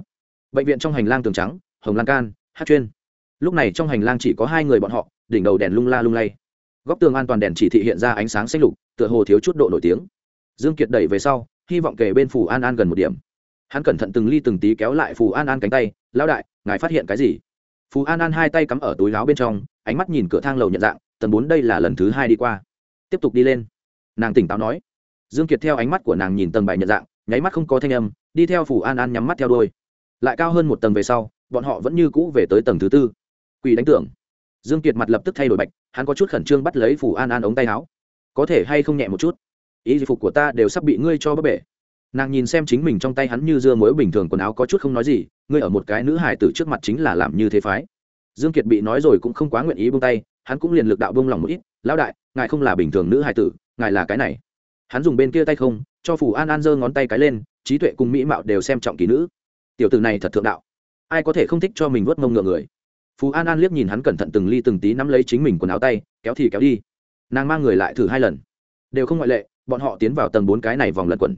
Bệnh viện trong hành lang tường trắng hồng lan can hát chuyên. Lúc này trong hành lang chỉ có hai người bọn họ đỉnh đầu đèn lung la lung lay góc tường an toàn đèn chỉ thị hiện ra ánh sáng xanh lục, tựa hồ thiếu chút độ nổi tiếng. Dương kiệt đẩy về sau, hy vọng kề bên phù an an gần một điểm. Hắn cẩn thận từng ly từng tí kéo lại phù an an cánh tay, lão đại, ngài phát hiện cái gì? Phù an an hai tay cắm ở túi láo bên trong, ánh mắt nhìn cửa thang lầu nhận dạng, tầng bốn đây là lần thứ hai đi qua. Tiếp tục đi lên. Nàng tỉnh táo nói. Dương kiệt theo ánh mắt của nàng nhìn tầng bảy nhận dạng, nháy mắt không có thanh âm, đi theo phù an an nhắm mắt theo đôi lại cao hơn một tầng về sau, bọn họ vẫn như cũ về tới tầng thứ tư. Quỷ đánh tưởng dương kiệt mặt lập tức thay đổi bạch, hắn có chút khẩn trương bắt lấy phù an an ống tay áo. Có thể hay không nhẹ một chút? Ý phục của ta đều sắp bị ngươi cho bấp bể. Nàng nhìn xem chính mình trong tay hắn như dưa muối bình thường quần áo có chút không nói gì, ngươi ở một cái nữ hài tử trước mặt chính là làm như thế phái. Dương kiệt bị nói rồi cũng không quá nguyện ý buông tay, hắn cũng liền lực đạo buông lòng một ít, lão đại, ngài không là bình thường nữ hài tử, ngài là cái này. Hắn dùng bên kia tay không, cho phù an an giơ ngón tay cái lên, trí tuệ cùng mỹ mạo đều xem trọng kỳ nữ. Tiểu tử này thật thượng đạo. Ai có thể không thích cho mình vớt mông ngựa người? Phú an an liếc nhìn hắn cẩn thận từng ly từng tí nắm lấy chính mình quần áo tay, kéo thì kéo đi. Nàng mang người lại thử hai lần. Đều không ngoại lệ, bọn họ tiến vào tầng bốn cái này vòng lật quẩn.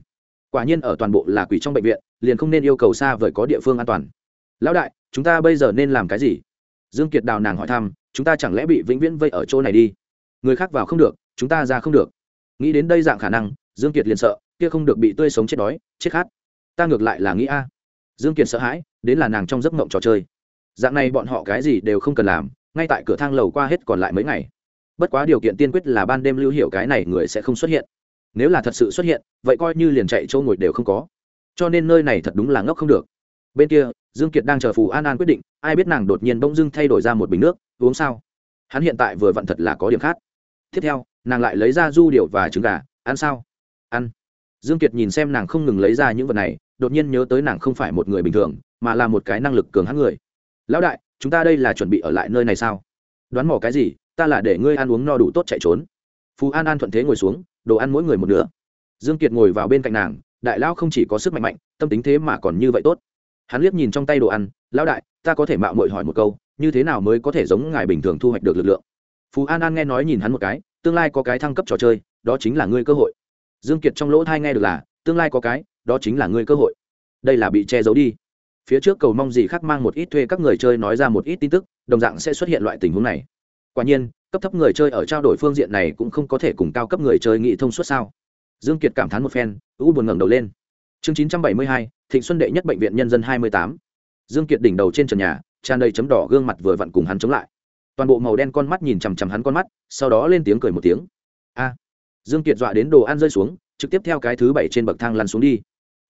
Quả nhiên ở toàn bộ là quỷ trong bệnh viện, liền không nên yêu cầu xa vời có địa phương an toàn. Lão đại, chúng ta bây giờ nên làm cái gì? Dương kiệt đào nàng hỏi thăm, chúng ta chẳng lẽ bị vĩnh viễn vây ở chỗ này đi? Người khác vào không được, chúng ta ra không được. Nghĩ đến đây dạng khả năng, dương kiệt liền sợ, kia không được bị tươi sống chết đói, chết khát. Ta ngược lại là nghĩ a. Dương kiệt sợ hãi, đến là nàng trong giấc mộng trò chơi dạng này bọn họ cái gì đều không cần làm, ngay tại cửa thang lầu qua hết còn lại mấy ngày. Bất quá điều kiện tiên quyết là ban đêm lưu hiểu cái này người sẽ không xuất hiện. Nếu là thật sự xuất hiện, vậy coi như liền chạy chỗ ngồi đều không có. Cho nên nơi này thật đúng là ngốc không được. Bên kia, dương kiệt đang chờ phù an an quyết định, ai biết nàng đột nhiên bỗng dưng thay đổi ra một bình nước, uống sao? Hắn hiện tại vừa vặn thật là có điểm khác. Tiếp theo, nàng lại lấy ra du điệu và trứng gà, ăn sao? Ăn. Dương kiệt nhìn xem nàng không ngừng lấy ra những vật này, đột nhiên nhớ tới nàng không phải một người bình thường, mà là một cái năng lực cường hãn người lão đại, chúng ta đây là chuẩn bị ở lại nơi này sao? Đoán mỏ cái gì? Ta là để ngươi ăn uống no đủ tốt chạy trốn. Phú an an thuận thế ngồi xuống, đồ ăn mỗi người một nửa. Dương kiệt ngồi vào bên cạnh nàng, đại lão không chỉ có sức mạnh mạnh, tâm tính thế mà còn như vậy tốt. Hắn liếc nhìn trong tay đồ ăn, lão đại, ta có thể mạo muội hỏi một câu, như thế nào mới có thể giống ngài bình thường thu hoạch được lực lượng? Phú an an nghe nói nhìn hắn một cái, tương lai có cái thăng cấp trò chơi, đó chính là ngươi cơ hội. Dương kiệt trong lỗ thai nghe được là, tương lai có cái, đó chính là ngươi cơ hội. Đây là bị che giấu đi phía trước cầu mong gì khác mang một ít thuê các người chơi nói ra một ít tin tức đồng dạng sẽ xuất hiện loại tình huống này. Quả nhiên cấp thấp người chơi ở trao đổi phương diện này cũng không có thể cùng cao cấp người chơi nghị thông suốt sao? Dương kiệt cảm thán một phen u buồn ngẩng đầu lên. Chương 972, thịnh xuân đệ nhất bệnh viện nhân dân 28. dương kiệt đỉnh đầu trên trần nhà tràn đầy chấm đỏ gương mặt vừa vặn cùng hắn chống lại. Toàn bộ màu đen con mắt nhìn chằm chằm hắn con mắt sau đó lên tiếng cười một tiếng. A. Dương kiệt dọa đến đồ ăn rơi xuống trực tiếp theo cái thứ bảy trên bậc thang lăn xuống đi.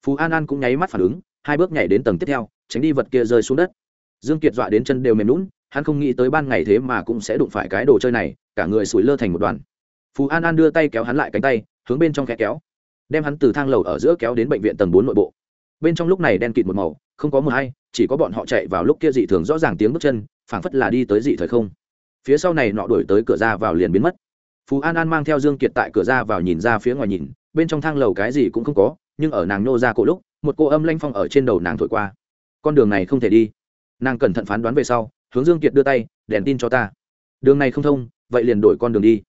Phú an an cũng nháy mắt phản ứng hai bước nhảy đến tầng tiếp theo, tránh đi vật kia rơi xuống đất. Dương kiệt dọa đến chân đều mềm lún hắn không nghĩ tới ban ngày thế mà cũng sẽ đụng phải cái đồ chơi này, cả người sủi lơ thành một đoàn. Phú an an đưa tay kéo hắn lại cánh tay, hướng bên trong kẽ kéo, đem hắn từ thang lầu ở giữa kéo đến bệnh viện tầng bốn nội bộ. Bên trong lúc này đen kịt một màu, không có mờ hay, chỉ có bọn họ chạy vào lúc kia dị thường rõ ràng tiếng bước chân, phảng phất là đi tới dị thời không. Phía sau này nọ đuổi tới cửa ra vào liền biến mất. Phú an an mang theo dương kiệt tại cửa ra vào nhìn ra phía ngoài nhìn, bên trong thang lầu cái gì cũng không có, nhưng ở nàng nô ra cổ lúc một cô âm lanh phong ở trên đầu nàng thổi qua. Con đường này không thể đi. Nàng cẩn thận phán đoán về sau, hướng dương kiệt đưa tay, đèn tin cho ta. Đường này không thông, vậy liền đổi con đường đi.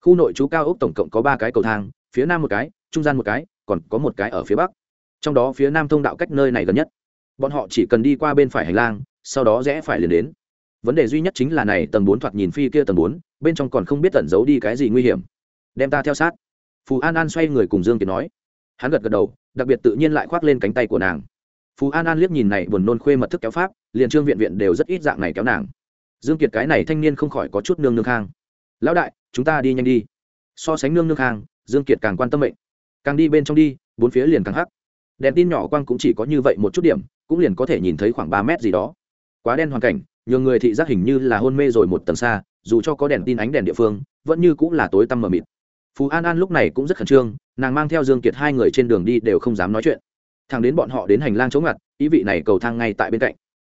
Khu nội trú cao ốc tổng cộng có ba cái cầu thang, phía nam một cái, trung gian một cái, còn có một cái ở phía bắc. Trong đó phía nam thông đạo cách nơi này gần nhất. Bọn họ chỉ cần đi qua bên phải hành lang, sau đó rẽ phải liền đến. Vấn đề duy nhất chính là này, tầng bốn thoạt nhìn phi kia tầng bốn, bên trong còn không biết tẩn giấu đi cái gì nguy hiểm. Đem ta theo sát. Phù an an xoay người cùng dương kiệt nói. Hắn gật gật đầu đặc biệt tự nhiên lại khoác lên cánh tay của nàng. Phú an an liếc nhìn này buồn nôn khuê mật thức kéo pháp, liền trương viện viện đều rất ít dạng này kéo nàng. Dương kiệt cái này thanh niên không khỏi có chút nương nương khang. Lão đại, chúng ta đi nhanh đi. So sánh nương nương khang, dương kiệt càng quan tâm mệnh. Càng đi bên trong đi, bốn phía liền càng hắc. Đèn tin nhỏ quang cũng chỉ có như vậy một chút điểm, cũng liền có thể nhìn thấy khoảng ba mét gì đó. Quá đen hoàn cảnh nhiều người thị giác hình như là hôn mê rồi một tầng xa, dù cho có đèn tin ánh đèn địa phương, vẫn như cũng là tối tăm mờ mịt. Phú an an lúc này cũng rất khẩn trương nàng mang theo dương kiệt hai người trên đường đi đều không dám nói chuyện. Thằng đến bọn họ đến hành lang chống ngặt, ý vị này cầu thang ngay tại bên cạnh.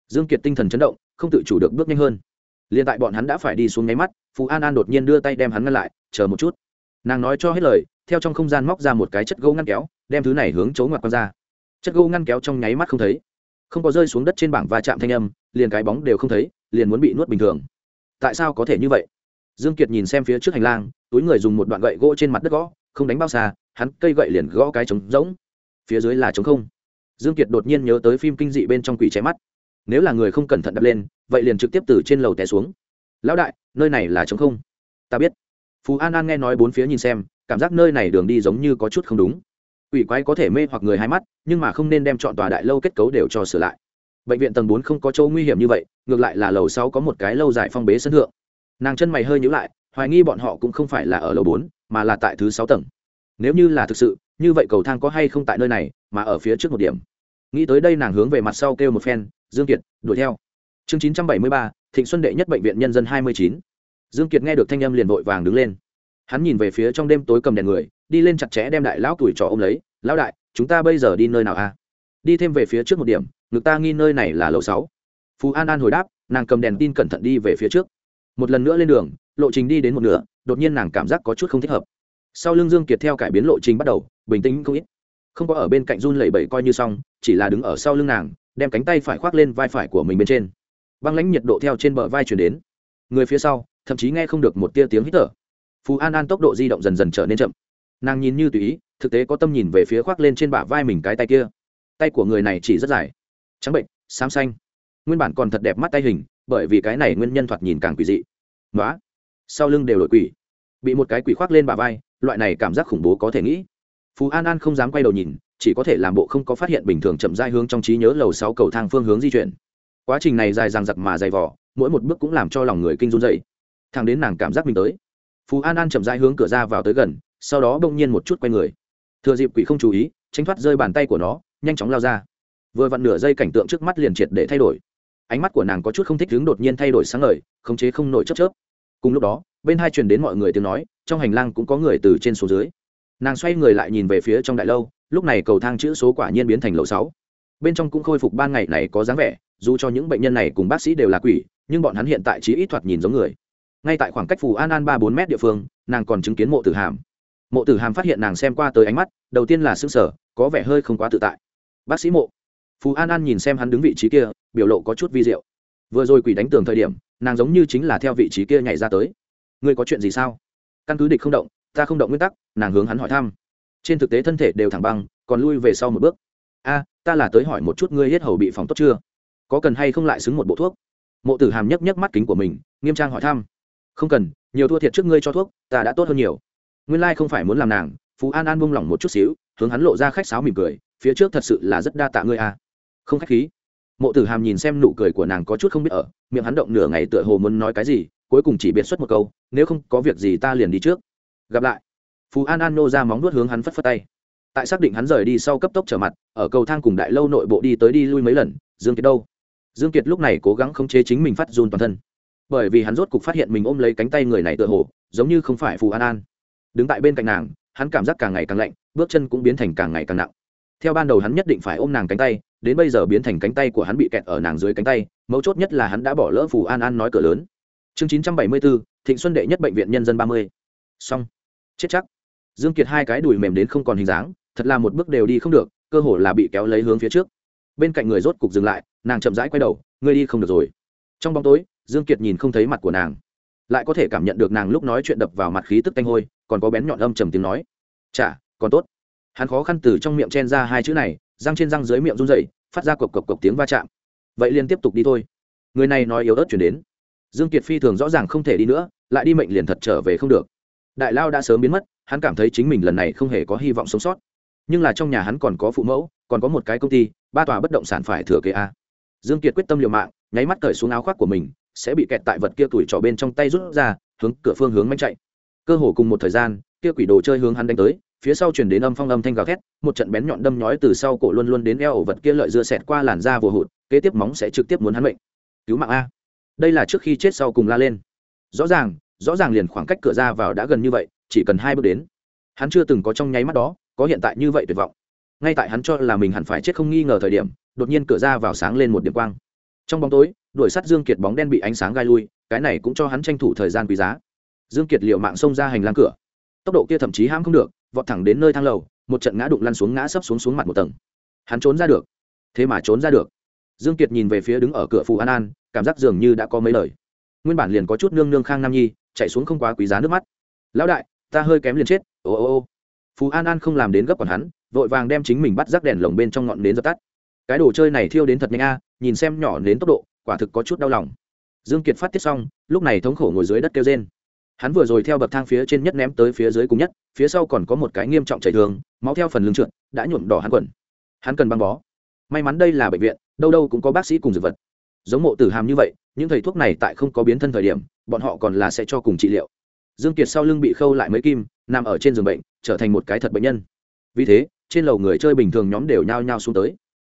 Dương kiệt tinh thần chấn động, không tự chủ được bước nhanh hơn. Liền tại bọn hắn đã phải đi xuống nháy mắt phú an an đột nhiên đưa tay đem hắn ngăn lại, chờ một chút. Nàng nói cho hết lời, theo trong không gian móc ra một cái chất gỗ ngăn kéo, đem thứ này hướng chỗ ngoặt con ra. Chất gỗ ngăn kéo trong nháy mắt không thấy. Không có rơi xuống đất trên bảng va chạm thanh âm, liền cái bóng đều không thấy, liền muốn bị nuốt bình thường. Tại sao có thể như vậy? Dương kiệt nhìn xem phía trước hành lang, túi người dùng một đoạn gậy gỗ trên mặt đất gõ, không đánh bao xa hắn cây gậy liền gõ cái trống rỗng, phía dưới là trống không. Dương kiệt đột nhiên nhớ tới phim kinh dị bên trong quỷ cháy mắt. Nếu là người không cẩn thận đập lên, vậy liền trực tiếp từ trên lầu té xuống. Lão đại, nơi này là trống không. Ta biết. Phú an an nghe nói bốn phía nhìn xem, cảm giác nơi này đường đi giống như có chút không đúng. Quỷ quái có thể mê hoặc người hai mắt, nhưng mà không nên đem chọn tòa đại lâu kết cấu đều cho sửa lại. Bệnh viện tầng bốn không có chỗ nguy hiểm như vậy, ngược lại là lầu sáu có một cái lâu dài phong bế sân thượng. Nàng chân mày hơi nhữ lại, hoài nghi bọn họ cũng không phải là ở lầu bốn, mà là tại thứ sáu tầng nếu như là thực sự, như vậy cầu thang có hay không tại nơi này, mà ở phía trước một điểm. Nghĩ tới đây nàng hướng về mặt sau kêu một phen, dương kiệt, đuổi theo. Chương chín trăm bảy mươi ba, thịnh xuân đệ nhất bệnh viện nhân dân hai mươi chín. Dương kiệt nghe được thanh âm liền vội vàng đứng lên. Hắn nhìn về phía trong đêm tối cầm đèn người, đi lên chặt chẽ đem đại lão tuổi trò ôm lấy, lão đại, chúng ta bây giờ đi nơi nào a? Đi thêm về phía trước một điểm, ngực ta nghi nơi này là lầu sáu. Phú an an hồi đáp, nàng cầm đèn tin cẩn thận đi về phía trước. Một lần nữa lên đường, lộ trình đi đến một nửa, đột nhiên nàng cảm giác có chút không thích hợp sau lưng dương kiệt theo cải biến lộ trình bắt đầu, bình tĩnh không ít. Không có ở bên cạnh run lẩy bẩy coi như xong, chỉ là đứng ở sau lưng nàng, đem cánh tay phải khoác lên vai phải của mình bên trên. Băng lãnh nhiệt độ theo trên bờ vai chuyển đến. Người phía sau, thậm chí nghe không được một tia tiếng hít thở. Phú an an tốc độ di động dần dần trở nên chậm. Nàng nhìn như tùy ý, thực tế có tâm nhìn về phía khoác lên trên bả vai mình cái tay kia. Tay của người này chỉ rất dài. Trắng bệnh, xám xanh. Nguyên bản còn thật đẹp mắt tay hình, bởi vì cái này nguyên nhân thoạt nhìn càng quỷ dị. Nói sau lưng đều đổi quỷ. Bị một cái quỷ khoác lên bả vai loại này cảm giác khủng bố có thể nghĩ. Phú an an không dám quay đầu nhìn, chỉ có thể làm bộ không có phát hiện bình thường chậm dai hướng trong trí nhớ lầu sáu cầu thang phương hướng di chuyển. Quá trình này dài dằng dặc mà dày vỏ mỗi một bước cũng làm cho lòng người kinh run dậy thằng đến nàng cảm giác mình tới. Phú an an chậm dai hướng cửa ra vào tới gần, sau đó bỗng nhiên một chút quay người. Thừa dịp quỷ không chú ý, tránh thoát rơi bàn tay của nó, nhanh chóng lao ra. Vừa vặn nửa giây cảnh tượng trước mắt liền triệt để thay đổi. Ánh mắt của nàng có chút không thích hướng đột nhiên thay đổi sáng ngời, khống chế không nổi chấp chớp. Cùng lúc đó bên hai truyền đến mọi người tiếng nói, trong hành lang cũng có người từ trên xuống dưới. Nàng xoay người lại nhìn về phía trong đại lâu, lúc này cầu thang chữ số quả nhiên biến thành lầu sáu. Bên trong cũng khôi phục ban ngày này có dáng vẻ, dù cho những bệnh nhân này cùng bác sĩ đều là quỷ, nhưng bọn hắn hiện tại chỉ ít thoạt nhìn giống người. Ngay tại khoảng cách phù an an ba bốn mét địa phương, nàng còn chứng kiến mộ tử hàm. Mộ tử hàm phát hiện nàng xem qua tới ánh mắt, đầu tiên là s ư n g sở có vẻ hơi không quá tự tại. Bác sĩ mộ. Phù an an nhìn xem hắn đứng vị trí kia, biểu lộ có chút vi d i ệ u vừa rồi quỷ đánh tường thời điểm, nàng giống như chính là theo vị trí kia nhảy ra tới ngươi có chuyện gì sao? Căn cứ địch không động, ta không động nguyên tắc, nàng hướng hắn hỏi thăm. Trên thực tế thân thể đều thẳng băng, còn lui về sau một bước. A, ta là tới hỏi một chút ngươi hết hầu bị phòng tốt chưa? Có cần hay không lại xứng một bộ thuốc? Mộ tử hàm nhấc nhấc mắt kính của mình, nghiêm trang hỏi thăm. Không cần, nhiều thua thiệt trước ngươi cho thuốc, ta đã tốt hơn nhiều. Nguyên lai、like、không phải muốn làm nàng, phú an an buông lỏng một chút xíu, hướng hắn lộ ra khách sáo mỉm cười, phía trước thật sự là rất đa tạ ngươi à. không khách khí. Mộ tử hàm nhìn xem nụ cười của nàng có chút không biết ở, miệng hắn động nửa ngày tựa hồ muốn nói cái gì cuối cùng chỉ biệt xuất một câu, nếu không, có việc gì ta liền đi trước. Gặp lại phú an an nô ra móng nuốt hướng hắn phất phất tay. Tại xác định hắn rời đi sau cấp tốc trở mặt, ở cầu thang cùng đại lâu nội bộ đi tới đi lui mấy lần, dương kiệt đâu? Dương kiệt lúc này cố gắng khống chế chính mình phát run toàn thân. Bởi vì hắn rốt cục phát hiện mình ôm lấy cánh tay người này tựa hồ, giống như không phải phù an an. Đứng tại bên cạnh nàng, hắn cảm giác càng ngày càng lạnh, bước chân cũng biến thành càng ngày càng nặng. Theo ban đầu hắn nhất định phải ôm nàng cánh tay, đến bây giờ biến thành cánh tay của hắn bị kẹt ở nàng dưới cánh tay, mấu chốt nhất là hắn đã bỏ lỡ phù an an nói cửa lớn chương chín trăm bảy mươi bốn thịnh xuân đệ nhất bệnh viện nhân dân ba mươi. Xong. Chết chắc. Dương kiệt hai cái đùi mềm đến không còn hình dáng, thật là một bước đều đi không được, cơ hồ là bị kéo lấy hướng phía trước. Bên cạnh người rốt cục dừng lại, nàng chậm rãi quay đầu, ngươi đi không được rồi. Trong bóng tối, dương kiệt nhìn không thấy mặt của nàng. Lại có thể cảm nhận được nàng lúc nói chuyện đập vào mặt khí tức tanh hôi, còn có bén nhọn âm trầm tiếng nói chả còn tốt. Hắn khó khăn từ trong miệng chen ra hai chữ này, răng trên răng dưới miệng run rẩy, phát ra cộc cộc cộc tiếng va chạm. Vậy liền tiếp tục đi thôi. Người này nói yếu ớt chuyển đến dương kiệt phi thường rõ ràng không thể đi nữa, lại đi mệnh liền thật trở về không được. Đại lao đã sớm biến mất, hắn cảm thấy chính mình lần này không hề có hy vọng sống sót. Nhưng là trong nhà hắn còn có phụ mẫu, còn có một cái công ty, ba tòa bất động sản phải thừa kế a. Dương kiệt quyết tâm liều mạng, nháy mắt cởi xuống áo khoác của mình, sẽ bị kẹt tại vật kia tuổi trỏ bên trong tay rút ra, hướng cửa phương hướng manh chạy. Cơ hồ cùng một thời gian, kia quỷ đồ chơi hướng hắn đánh tới, phía sau chuyển đến âm phong âm thanh gào thét, một trận bén nhọn đâm nhói từ sau cổ luôn luôn đến eo ổ vật kia lợi dưa xẹt qua làn da vừa hụt, kế tiếp móng sẽ trực tiếp muốn hắn mệnh. Cứu mạng a đây là trước khi chết sau cùng la lên. Rõ ràng rõ ràng liền khoảng cách cửa ra vào đã gần như vậy, chỉ cần hai bước đến. Hắn chưa từng có trong nháy mắt đó, có hiện tại như vậy tuyệt vọng. Ngay tại hắn cho là mình hẳn phải chết không nghi ngờ thời điểm, đột nhiên cửa ra vào sáng lên một điểm quang. Trong bóng tối, đuổi sắt dương kiệt bóng đen bị ánh sáng gai lui, cái này cũng cho hắn tranh thủ thời gian quý giá. Dương kiệt liệu mạng xông ra hành lang cửa. Tốc độ kia thậm chí hãm không được, vọt thẳng đến nơi thang lầu, một trận ngã đụng lăn xuống ngã sấp xuống xuống mặt một tầng. Hắn trốn ra được. Thế mà trốn ra được dương kiệt nhìn về phía đứng ở cửa phù an an, cảm giác dường như đã có mấy lời. Nguyên bản liền có chút nương nương khang nam nhi, chạy xuống không quá quý giá nước mắt. Lão đại, ta hơi kém liền chết, ô ô ô. Phù an an không làm đến gấp còn hắn, vội vàng đem chính mình bắt rác đèn lồng bên trong ngọn nến dập tắt. Cái đồ chơi này thiêu đến thật nhanh a, nhìn xem nhỏ đến tốc độ, quả thực có chút đau lòng. Dương kiệt phát tiết xong, lúc này thống khổ ngồi dưới đất kêu rên. Hắn vừa rồi theo bậc thang phía trên nhất ném tới phía dưới cùng nhất, phía sau còn có một cái nghiêm trọng chảy thường máu theo phần lưng trượt, đã nhuộm đỏ hắn quần. Hắn cần băng bó. May mắn đây là bệnh viện đâu đâu cũng có bác sĩ cùng dược vật. Giống mộ tử hàm như vậy, những thầy thuốc này tại không có biến thân thời điểm, bọn họ còn là sẽ cho cùng trị liệu. Dương kiệt sau lưng bị khâu lại mấy kim, nằm ở trên giường bệnh, trở thành một cái thật bệnh nhân. Vì thế, trên lầu người chơi bình thường nhóm đều nhao nhao xuống tới.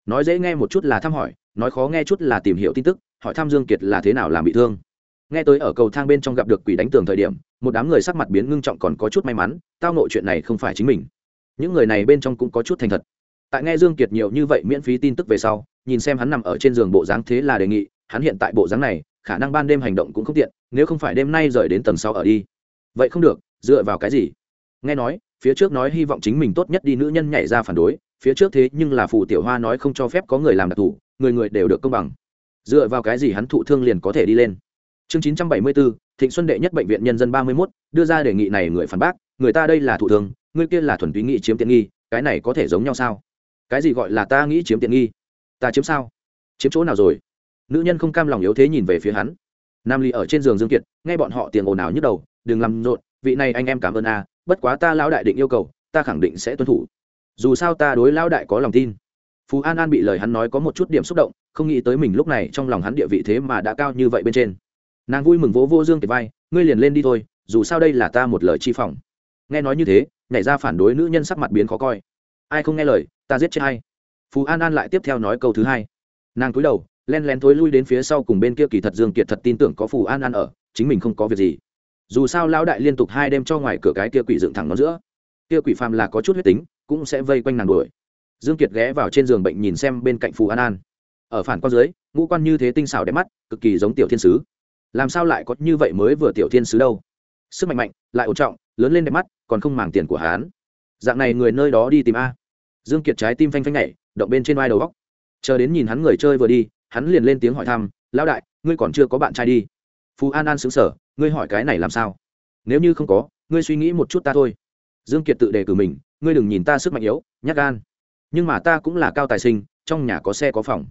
Nói dễ nghe một chút là thăm hỏi, nói khó nghe chút là tìm hiểu tin tức, hỏi thăm dương kiệt là thế nào làm bị thương. Nghe tới ở cầu thang bên trong gặp được quỷ đánh tường thời điểm, một đám người sắc mặt biến ngưng trọng còn có chút may mắn, tao nội chuyện này không phải chính mình. Những người này bên trong cũng có chút thành thật tại nghe dương kiệt nhiều như vậy miễn phí tin tức về sau, nhìn xem hắn nằm ở trên giường bộ dáng thế là đề nghị, hắn hiện tại bộ dáng này, khả năng ban đêm hành động cũng không tiện, nếu không phải đêm nay rời đến tầng sau ở đi. Vậy không được, dựa vào cái gì? Nghe nói, phía trước nói hy vọng chính mình tốt nhất đi nữ nhân nhảy ra phản đối, phía trước thế nhưng là phù tiểu hoa nói không cho phép có người làm đặc thù, người người đều được công bằng. Dựa vào cái gì hắn thụ thương liền có thể đi lên? Chương chín trăm bảy mươi bốn thịnh xuân đệ nhất bệnh viện nhân dân ba mươi mốt, đưa ra đề nghị này người phản bác, người ta đây là thụ thương, người kia là thuần túy nghị chiếm tiện nghi, cái này có thể giống nhau sao? Cái gì gọi là ta nghĩ chiếm tiện nghi? Ta chiếm sao? Chiếm chỗ nào rồi? Nữ nhân không cam lòng yếu thế nhìn về phía hắn. Nam ly ở trên giường dương kiệt, nghe bọn họ tiền ồn ào nhức đầu, đừng làm rộn, vị này anh em cảm ơn a, bất quá ta lão đại định yêu cầu, ta khẳng định sẽ tuân thủ. Dù sao ta đối lão đại có lòng tin. Phú an an bị lời hắn nói có một chút điểm xúc động, không nghĩ tới mình lúc này trong lòng hắn địa vị thế mà đã cao như vậy bên trên. Nàng vui mừng vỗ vô dương kiệt vai, ngươi liền lên đi thôi, dù sao đây là ta một lời chi phòng nghe nói như thế, nhảy ra phản đối nữ nhân sắc mặt biến khó coi ai không nghe lời, ta giết chết hay phú an an lại tiếp theo nói câu thứ hai. Nàng cúi đầu, len lén thối lui đến phía sau cùng bên kia kỳ thật dương kiệt thật tin tưởng có phù an an ở, chính mình không có việc gì. Dù sao lão đại liên tục hai đêm cho ngoài cửa cái kia quỷ dựng thẳng nó giữa. Kia quỷ phàm là có chút huyết tính, cũng sẽ vây quanh nàng đuổi. Dương kiệt ghé vào trên giường bệnh nhìn xem bên cạnh phù an an. Ở phản quan dưới, ngũ quan như thế tinh xảo đẹp mắt, cực kỳ giống tiểu thiên sứ. Làm sao lại có như vậy mới vừa tiểu thiên sứ đâu? Sức mạnh mạnh, lại ổn trọng, lớn lên đẹp mắt, còn không màng tiền của hán dạng này người nơi đó đi tìm a. Dương kiệt trái tim phanh phanh nhảy, động bên trên vai đầu góc. Chờ đến nhìn hắn người chơi vừa đi, hắn liền lên tiếng hỏi thăm, lão đại, ngươi còn chưa có bạn trai đi? Phú an an xứng sở ngươi hỏi cái này làm sao? Nếu như không có, ngươi suy nghĩ một chút ta thôi. Dương kiệt tự đề cử mình, ngươi đừng nhìn ta sức mạnh yếu, nhát gan. Nhưng mà ta cũng là cao tài sinh, trong nhà có xe có phòng.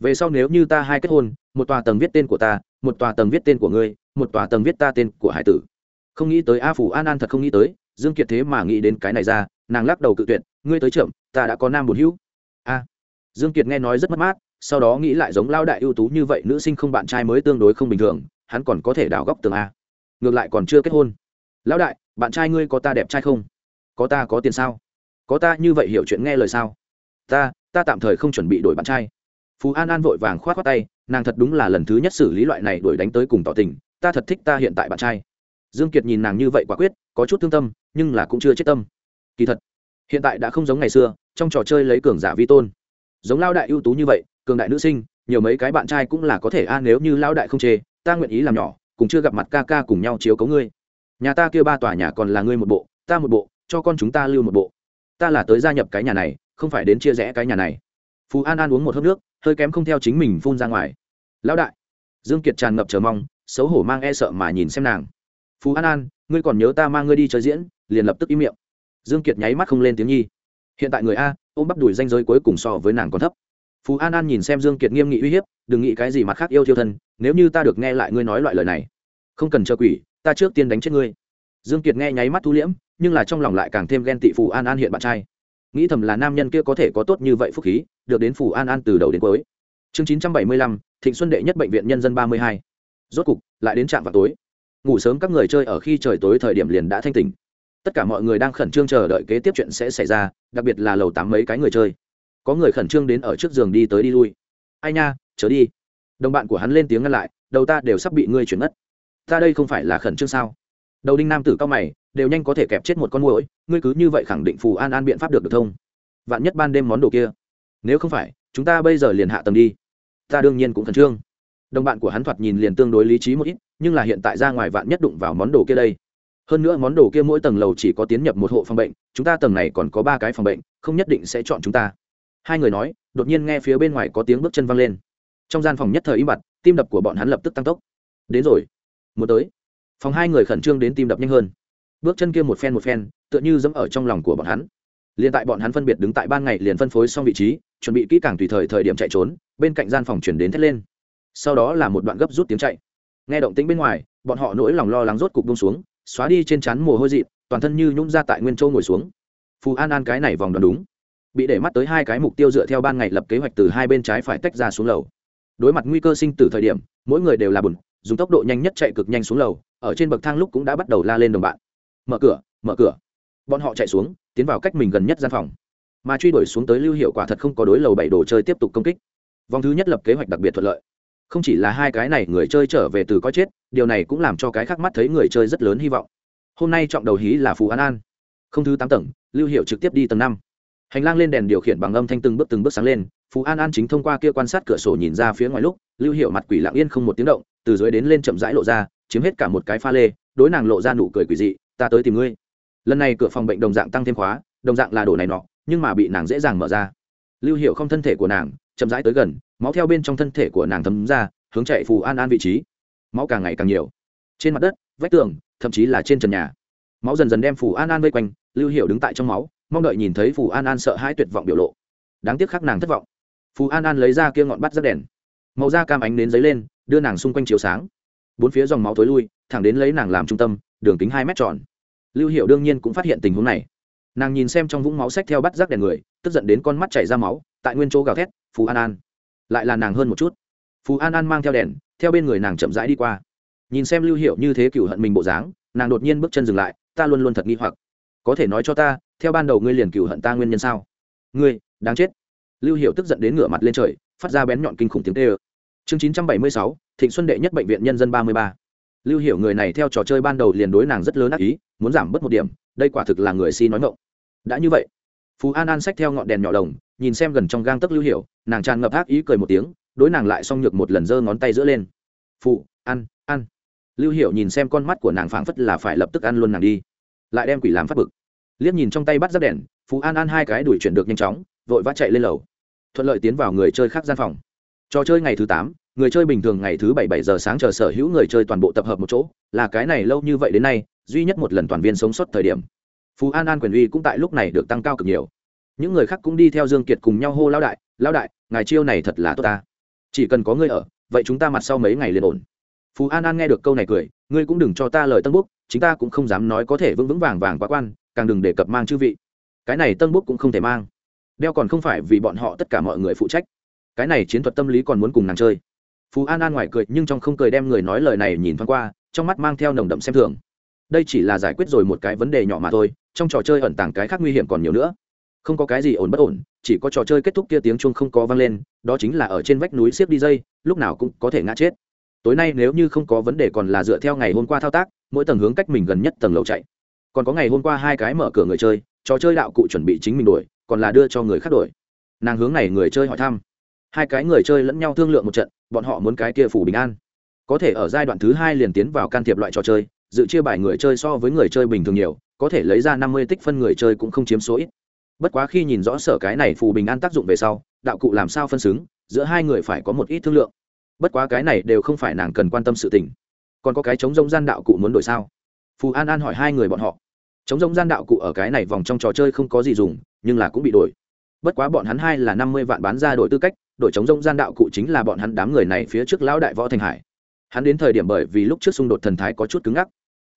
Về sau nếu như ta hai kết hôn, một tòa tầng viết tên của ta, một tòa tầng viết tên của ngươi, một tòa tầng viết ta tên của hải tử không nghĩ tới a phủ an an thật không nghĩ tới, dương kiệt thế mà nghĩ đến cái này ra, nàng lắc đầu cự tuyệt, ngươi tới trưởng ta đã có nam bồn hữu. A. Dương kiệt nghe nói rất mất mát, sau đó nghĩ lại giống lao đại ưu tú như vậy, nữ sinh không bạn trai mới tương đối không bình thường, hắn còn có thể đào góc tường a. Ngược lại còn chưa kết hôn. Lão đại, bạn trai ngươi có ta đẹp trai không? Có ta có tiền sao? Có ta như vậy hiểu chuyện nghe lời sao? Ta ta tạm thời không chuẩn bị đổi bạn trai. Phú an an vội vàng k h o á t k tay, nàng thật đúng là lần thứ nhất xử lý loại này đuổi đánh tới cùng tỏ tình, ta thật thích ta hiện tại bạn trai dương kiệt nhìn nàng như vậy quả quyết, có chút thương tâm, nhưng là cũng chưa chết tâm. Kỳ thật, hiện tại đã không giống ngày xưa, trong trò chơi lấy cường giả vi tôn. Giống lao đại ưu tú như vậy, cường đại nữ sinh, nhiều mấy cái bạn trai cũng là có thể a, nếu như lao đại không chê, ta nguyện ý làm nhỏ, cùng chưa gặp mặt ca ca cùng nhau chiếu cấu ngươi. Nhà ta kêu ba tòa nhà còn là ngươi một bộ, ta một bộ, cho con chúng ta lưu một bộ. Ta là tới gia nhập cái nhà này, không phải đến chia rẽ cái nhà này. Phú an an uống một hớp nước, hơi kém không theo chính mình phun ra ngoài. Lão đại. Dương kiệt tràn ngập chờ mong, xấu hổ mang e sợ mà nhìn xem nàng phú an an, ngươi còn nhớ ta mang ngươi đi chơi diễn, liền lập tức im miệng. Dương kiệt nháy mắt không lên tiếng nhi. Hiện tại người a, ôm bắp đùi danh giới cuối cùng so với nàng còn thấp. Phú an an nhìn xem dương kiệt nghiêm nghị uy hiếp, đừng nghĩ cái gì mặt khác yêu thiêu thân, nếu như ta được nghe lại ngươi nói loại lời này, không cần chờ quỷ, ta trước tiên đánh chết ngươi. Dương kiệt nghe nháy mắt thu liễm, nhưng là trong lòng lại càng thêm ghen tị phù an an hiện bạn trai. Nghĩ thầm là nam nhân kia có thể có tốt như vậy phúc khí, được đến phù an an từ đầu đến cuối. Chương chín trăm bảy mươi lăm, thịnh xuân đệ nhất bệnh viện nhân dân ba mươi hai. Rốt cục, lại đến trạm vào tối ngủ sớm các người chơi ở khi trời tối thời điểm liền đã thanh tỉnh. Tất cả mọi người đang khẩn trương chờ đợi kế tiếp chuyện sẽ xảy ra, đặc biệt là lầu tám mấy cái người chơi. Có người khẩn trương đến ở trước giường đi tới đi lui. Ai nha chớ đi. Đồng bạn của hắn lên tiếng ngăn lại, đầu ta đều sắp bị ngươi chuyển mất ta đây không phải là khẩn trương sao? Đầu đinh nam tử cao mày, đều nhanh có thể kẹp chết một con muỗi, ngươi cứ như vậy khẳng định phù an an biện pháp được được thông vạn nhất ban đêm món đồ kia. Nếu không phải, chúng ta bây giờ liền hạ tầng đi. Ta đương nhiên cũng khẩn trương. Đồng bạn của hắn thoạt nhìn liền tương đối lý trí một ít nhưng là hiện tại ra ngoài vạn nhất đụng vào món đồ kia đây. Hơn nữa món đồ kia mỗi tầng lầu chỉ có tiến nhập một hộ phòng bệnh, chúng ta tầng này còn có ba cái phòng bệnh, không nhất định sẽ chọn chúng ta. Hai người nói, đột nhiên nghe phía bên ngoài có tiếng bước chân văng lên. Trong gian phòng nhất thời im bặt, tim đập của bọn hắn lập tức tăng tốc. Đến rồi. Muốn tới. Phòng hai người khẩn trương đến tim đập nhanh hơn. Bước chân kia một phen một phen, tựa như dẫm ở trong lòng của bọn hắn. Liền tại bọn hắn phân biệt đứng tại ban ngày liền phân phối xong vị trí, chuẩn bị kỹ càng tùy thời thời điểm chạy trốn, bên cạnh gian phòng chuyển đến thét lên. Sau đó là một đoạn gấp rút tiếng chạy nghe động tĩnh bên ngoài, bọn họ nỗi lòng lo lắng rốt cục bông xuống, xóa đi trên chắn mồ hôi dị toàn thân như nhũng ra tại nguyên châu ngồi xuống. Phù an an cái này vòng đoán đúng. Bị để mắt tới hai cái mục tiêu dựa theo ban ngày lập kế hoạch từ hai bên trái phải tách ra xuống lầu. Đối mặt nguy cơ sinh tử thời điểm, mỗi người đều là bùn dùng tốc độ nhanh nhất chạy cực nhanh xuống lầu, ở trên bậc thang lúc cũng đã bắt đầu la lên đồng bạn. Mở cửa mở cửa. Bọn họ chạy xuống, tiến vào cách mình gần nhất gian phòng. Mà truy đuổi xuống tới lưu hiệu quả thật không có đối lầu bảy đồ chơi tiếp tục công kích. Vòng thứ nhất lập kế hoạch đặc biệt thuận lợi không chỉ là hai cái này người chơi trở về từ coi chết, điều này cũng làm cho cái khác mắt thấy người chơi rất lớn hy vọng. Hôm nay trọng đầu hí là phù an an. Không thứ tám tầng, lưu hiệu trực tiếp đi tầng năm. Hành lang lên đèn điều khiển bằng âm thanh từng bước từng bước sáng lên phú an an chính thông qua kia quan sát cửa sổ nhìn ra phía ngoài lúc, lưu hiệu mặt quỷ lặng yên không một tiếng động, từ dưới đến lên chậm rãi lộ ra, chiếm hết cả một cái pha lê, đối nàng lộ ra nụ cười quỷ dị, ta tới tìm ngươi. Lần này cửa phòng bệnh đồng dạng tăng thêm khóa, đồng dạng là đồ này nọ, nhưng mà bị nàng dễ dàng mở ra. Lưu hiệu không thân thể của nàng chậm rãi tới gần, máu theo bên trong thân thể của nàng thấm ra, hướng chạy phù an an vị trí. Máu càng ngày càng nhiều. Trên mặt đất, vách tường, thậm chí là trên trần nhà. Máu dần dần đem phù an an vây quanh, lưu hiệu đứng tại trong máu, mong đợi nhìn thấy phù an an sợ hãi tuyệt vọng biểu lộ. Đáng tiếc khắc nàng thất vọng. Phù an an lấy ra kia ngọn bắt rất đèn. Màu da cam ánh đến giấy lên, đưa nàng xung quanh chiếu sáng. Bốn phía dòng máu tối lui, thẳng đến lấy nàng làm trung tâm, đường kính hai mét tròn. Lưu hiệu đương nhiên cũng phát hiện tình huống này. Nàng nhìn xem trong vũng máu sách theo bắt rác đèn người, tức giận đến con mắt chảy ra máu, tại nguyên chỗ gào thét phú an an lại là nàng hơn một chút phú an an mang theo đèn theo bên người nàng chậm rãi đi qua nhìn xem lưu hiệu như thế cựu hận mình bộ dáng nàng đột nhiên bước chân dừng lại ta luôn luôn thật nghi hoặc có thể nói cho ta theo ban đầu ngươi liền cựu hận ta nguyên nhân sao ngươi đáng chết lưu hiệu tức giận đến ngửa mặt lên trời phát ra bén nhọn kinh khủng tiếng tê ơ. chương chín trăm bảy mươi sáu, thịnh xuân đệ nhất bệnh viện nhân dân ba mươi ba. lưu hiểu người này theo trò chơi ban đầu liền đối nàng rất lớn ác ý, muốn giảm bớt một điểm, đây quả thực là người si nói ngộng đã như vậy, phú an an xách theo ngọn đèn nhỏ đồng nhìn xem gần trong gang tấc lưu hiểu, nàng tràn ngập ác ý cười một tiếng, đối nàng lại xong nhược một lần giơ ngón tay giữa lên. Phụ, ăn ăn. Lưu hiểu nhìn xem con mắt của nàng phảng phất là phải lập tức ăn luôn nàng đi. Lại đem quỷ làm phát bực. Liếc nhìn trong tay bắt giáp đèn, phú an an hai cái đuổi chuyển được nhanh chóng, vội vã chạy lên lầu. Thuận lợi tiến vào người chơi khác gian phòng. Trò chơi ngày thứ tám, người chơi bình thường ngày thứ bảy bảy giờ sáng chờ sở hữu người chơi toàn bộ tập hợp một chỗ, là cái này lâu như vậy đến nay, duy nhất một lần toàn viên sống sót thời điểm. Phú an an quyền uy cũng tại lúc này được tăng cao cực nhiều những người khác cũng đi theo dương kiệt cùng nhau hô lao đại lao đại, ngài chiêu này thật là tốt ta. Chỉ cần có ngươi ở, vậy chúng ta mặt sau mấy ngày liền ổn. Phú an an nghe được câu này cười, ngươi cũng đừng cho ta lời tân búc, chính ta cũng không dám nói có thể vững vững vàng vàng quá quan, càng đừng đề cập mang chư vị. Cái này tân búc cũng không thể mang. Đeo còn không phải vì bọn họ tất cả mọi người phụ trách. Cái này chiến thuật tâm lý còn muốn cùng nàng chơi. Phú an an ngoài cười, nhưng trong không cười đem người nói lời này nhìn thoáng qua, trong mắt mang theo nồng đậm xem thường. Đây chỉ là giải quyết rồi một cái vấn đề nhỏ mà thôi, trong trò chơi ẩn tàng cái khác nguy hiểm còn nhiều nữa không có cái gì ổn bất ổn, chỉ có trò chơi kết thúc kia tiếng chuông không có vang lên, đó chính là ở trên vách núi xếp đi dây, lúc nào cũng có thể ngã chết. Tối nay nếu như không có vấn đề còn là dựa theo ngày hôm qua thao tác, mỗi tầng hướng cách mình gần nhất tầng lầu chạy. Còn có ngày hôm qua hai cái mở cửa người chơi, trò chơi đạo cụ chuẩn bị chính mình đổi còn là đưa cho người khác đổi nàng hướng này người chơi hỏi thăm. Hai cái người chơi lẫn nhau thương lượng một trận, bọn họ muốn cái kia phủ bình an. Có thể ở giai đoạn thứ hai liền tiến vào can thiệp loại trò chơi, dự chia bài người chơi so với người chơi bình thường nhiều, có thể lấy ra năm mươi tích phân người chơi cũng không chiếm số ít bất quá khi nhìn rõ sở cái này phù bình an tác dụng về sau, đạo cụ làm sao phân xứng, giữa hai người phải có một ít thương lượng. Bất quá cái này đều không phải nàng cần quan tâm sự tình. Còn có cái chống rông gian đạo cụ muốn đổi sao? Phù an an hỏi hai người bọn họ. Chống rông gian đạo cụ ở cái này vòng trong trò chơi không có gì dùng, nhưng là cũng bị đổi. Bất quá bọn hắn hai là năm mươi vạn bán ra đổi tư cách, đổi chống rông gian đạo cụ chính là bọn hắn đám người này phía trước lão đại võ thành hải. Hắn đến thời điểm bởi vì lúc trước xung đột thần thái có chút cứng ngắc.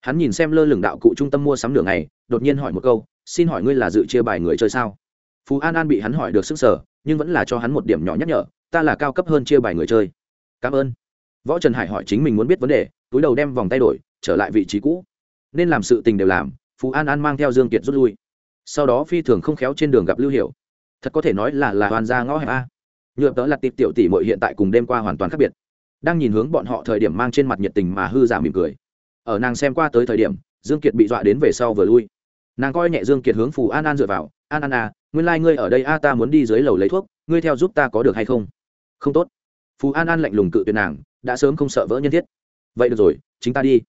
Hắn nhìn xem lơ lửng đạo cụ trung tâm mua sắm đường này đột nhiên hỏi một câu xin hỏi ngươi là dự chia bài người chơi sao? Phú an an bị hắn hỏi được sức sở nhưng vẫn là cho hắn một điểm nhỏ nhắc nhở, ta là cao cấp hơn chia bài người chơi. Cảm ơn. Võ trần hải hỏi chính mình muốn biết vấn đề, túi đầu đem vòng tay đổi, trở lại vị trí cũ. Nên làm sự tình đều làm, phú an an mang theo dương kiệt rút lui. Sau đó phi thường không khéo trên đường gặp lưu hiệu thật có thể nói là là hoàn ra ngõ hẹp a. Nhựa tớ là tịp tiểu tỷ mội hiện tại cùng đêm qua hoàn toàn khác biệt. Đang nhìn hướng bọn họ thời điểm mang trên mặt nhiệt tình mà hư giả mỉm cười. Ở nàng xem qua tới thời điểm, dương kiệt bị dọa đến về sau vừa lui nàng coi nhẹ dương kiệt hướng phù an an dựa vào, an an à nguyên lai、like、ngươi ở đây a, ta muốn đi dưới lầu lấy thuốc, ngươi theo giúp ta có được hay không? Không tốt. Phù an an lạnh lùng cự tuyệt nàng, đã sớm không sợ vỡ nhân thiết. Vậy được rồi, chính ta đi.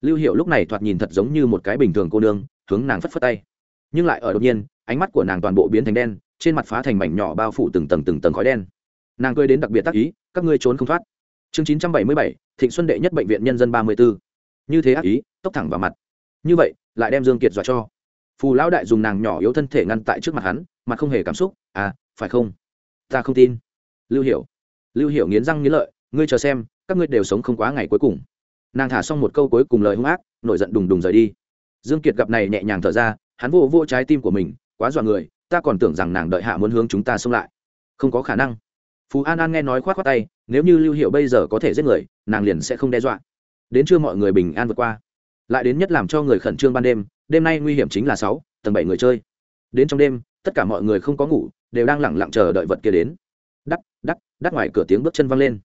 Lưu hiệu lúc này thoạt nhìn thật giống như một cái bình thường cô nương, hướng nàng phất phất tay. Nhưng lại ở đột nhiên, ánh mắt của nàng toàn bộ biến thành đen, trên mặt phá thành mảnh nhỏ bao phủ từng tầng từng tầng khói đen. Nàng cười đến đặc biệt tác ý, các ngươi trốn không thoát. Chương chín trăm bảy mươi bảy, thịnh xuân đệ nhất bệnh viện nhân dân ba mươi b ố như thế ác ý, tốc thẳng vào mặt. Như vậy, lại đem dương kiệt dọa cho phù lão đại dùng nàng nhỏ yếu thân thể ngăn tại trước mặt hắn mặt không hề cảm xúc à phải không? Ta không tin. Lưu hiểu. Lưu hiểu nghiến răng nghiến lợi, ngươi chờ xem, các ngươi đều sống không quá ngày cuối cùng. Nàng thả xong một câu cuối cùng lời hung ác, nổi giận đùng đùng rời đi. Dương kiệt gặp này nhẹ nhàng thở ra, hắn vô vô trái tim của mình, quá dọa người, ta còn tưởng rằng nàng đợi hạ muốn hướng chúng ta xông lại. Không có khả năng. Phú an an nghe nói khoát khoát tay, nếu như lưu hiệu bây giờ có thể giết người, nàng liền sẽ không đe dọa. Đến trưa mọi người bình an vượt qua lại đến nhất làm cho người khẩn trương ban đêm đêm nay nguy hiểm chính là sáu, tầng bảy người chơi. Đến trong đêm, tất cả mọi người không có ngủ, đều đang lẳng lặng chờ đợi vật kia đến. Đắt đắt đắt ngoài cửa tiếng bước chân văng lên.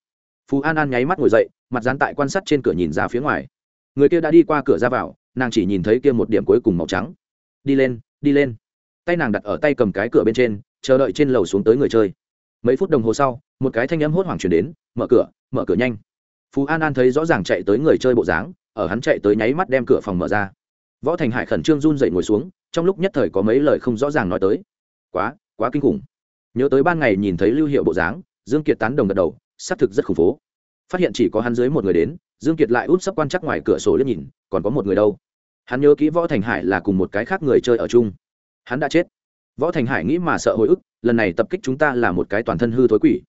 Phú an an nháy mắt ngồi dậy, mặt dán tại quan sát trên cửa nhìn ra phía ngoài. Người kia đã đi qua cửa ra vào, nàng chỉ nhìn thấy kia một điểm cuối cùng màu trắng. Đi lên đi lên. Tay nàng đặt ở tay cầm cái cửa bên trên, chờ đợi trên lầu xuống tới người chơi. Mấy phút đồng hồ sau, một cái thanh âm hốt hoảng chuyển đến, mở cửa mở cửa nhanh. Phú an an thấy rõ ràng chạy tới người chơi bộ dáng ở hắn chạy tới nháy mắt đem cửa phòng mở ra. Võ thành hải khẩn trương run dậy ngồi xuống, trong lúc nhất thời có mấy lời không rõ ràng nói tới. Quá quá kinh khủng. Nhớ tới ban ngày nhìn thấy lưu hiệu bộ dáng, dương kiệt tán đồng gật đầu, xác thực rất khủng phố phát hiện chỉ có hắn dưới một người đến, dương kiệt lại út sắp quan chắc ngoài cửa sổ liếc nhìn, còn có một người đâu? Hắn nhớ kỹ võ thành hải là cùng một cái khác người chơi ở chung. Hắn đã chết. Võ thành hải nghĩ mà sợ hồi ức, lần này tập kích chúng ta là một cái toàn thân hư thối quỷ.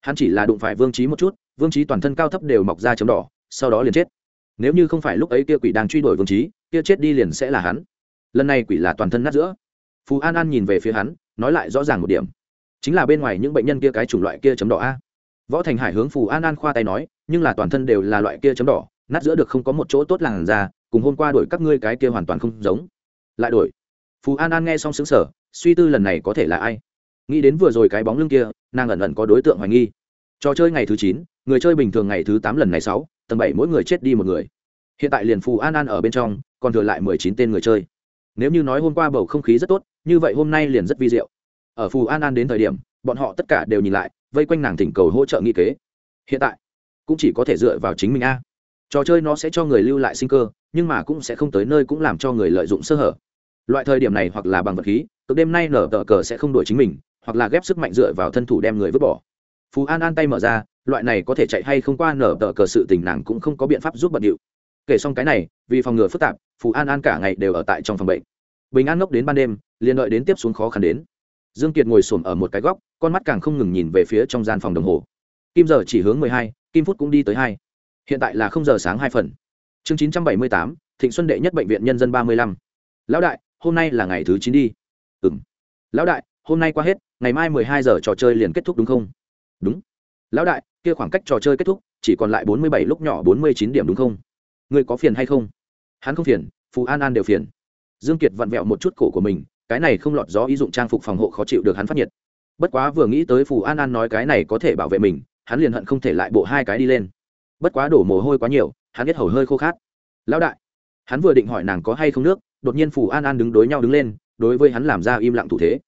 Hắn chỉ là đụng phải vương trí một chút, vương trí toàn thân cao thấp đều mọc ra chấm đỏ, sau đó liền chết nếu như không phải lúc ấy kia quỷ đang truy đuổi vương trí kia chết đi liền sẽ là hắn. Lần này quỷ là toàn thân nát giữa. Phú an an nhìn về phía hắn, nói lại rõ ràng một điểm. Chính là bên ngoài những bệnh nhân kia cái chủng loại kia chấm đỏ a. Võ thành hải hướng phù an an khoa tay nói, nhưng là toàn thân đều là loại kia chấm đỏ, nát giữa được không có một chỗ tốt làn ra, cùng hôm qua đổi các ngươi cái kia hoàn toàn không giống. Lại đổi phù an an nghe xong xứng sở suy tư lần này có thể là ai. Nghĩ đến vừa rồi cái bóng lưng kia, nàng ẩn ẩn có đối tượng hoài nghi. Trò chơi ngày thứ chín, người chơi bình thường ngày thứ tám lần này sáu tầng bảy mỗi người chết đi một người. Hiện tại liền phù an an ở bên trong, còn thừa lại mười chín tên người chơi. Nếu như nói hôm qua bầu không khí rất tốt, như vậy hôm nay liền rất vi diệu. Ở phù an an đến thời điểm, bọn họ tất cả đều nhìn lại, vây quanh nàng thỉnh cầu hỗ trợ nghi kế. Hiện tại, cũng chỉ có thể dựa vào chính mình a. Trò chơi nó sẽ cho người lưu lại sinh cơ, nhưng mà cũng sẽ không tới nơi cũng làm cho người lợi dụng sơ hở. Loại thời điểm này hoặc là bằng vật khí, cực đêm nay nở tờ cờ sẽ không đuổi chính mình, hoặc là ghép sức mạnh dựa vào thân thủ đem người vứt bỏ phú an an tay mở ra, loại này có thể chạy hay không qua nở tờ cờ sự tình nàng cũng không có biện pháp giúp bận điệu. Kể xong cái này, vì phòng ngừa phức tạp, phú an an cả ngày đều ở tại trong phòng bệnh. Bình an ngốc đến ban đêm, liền đợi đến tiếp xuống khó khăn đến. Dương kiệt ngồi xổm ở một cái góc, con mắt càng không ngừng nhìn về phía trong gian phòng đồng hồ. Kim giờ chỉ hướng mười hai, kim phút cũng đi tới hai. Hiện tại là không giờ sáng hai phần. Chương chín trăm bảy mươi tám, thịnh xuân đệ nhất bệnh viện nhân dân ba mươi lăm. Lão đại, hôm nay là ngày thứ chín đi. Ừ m lão đại, hôm nay qua hết, ngày mai mười hai giờ trò chơi liền kết thúc đúng không? Đúng. Lão đại, kia khoảng cách trò chơi kết thúc, chỉ còn lại bốn mươi bảy lúc nhỏ bốn mươi chín điểm đúng không? Ngươi có phiền hay không? Hắn không phiền, phù an an đều phiền. Dương kiệt vặn vẹo một chút cổ của mình, cái này không lọt gió ý dụng trang phục phòng hộ khó chịu được hắn phát nhiệt. Bất quá vừa nghĩ tới phù an an nói cái này có thể bảo vệ mình, hắn liền hận không thể lại bộ hai cái đi lên. Bất quá đổ mồ hôi quá nhiều, hắn biết hầu hơi khô khát. Lão đại, hắn vừa định hỏi nàng có hay không nước, đột nhiên phù an an đứng đối nhau đứng lên, đối với hắn làm ra im lặng thủ thế.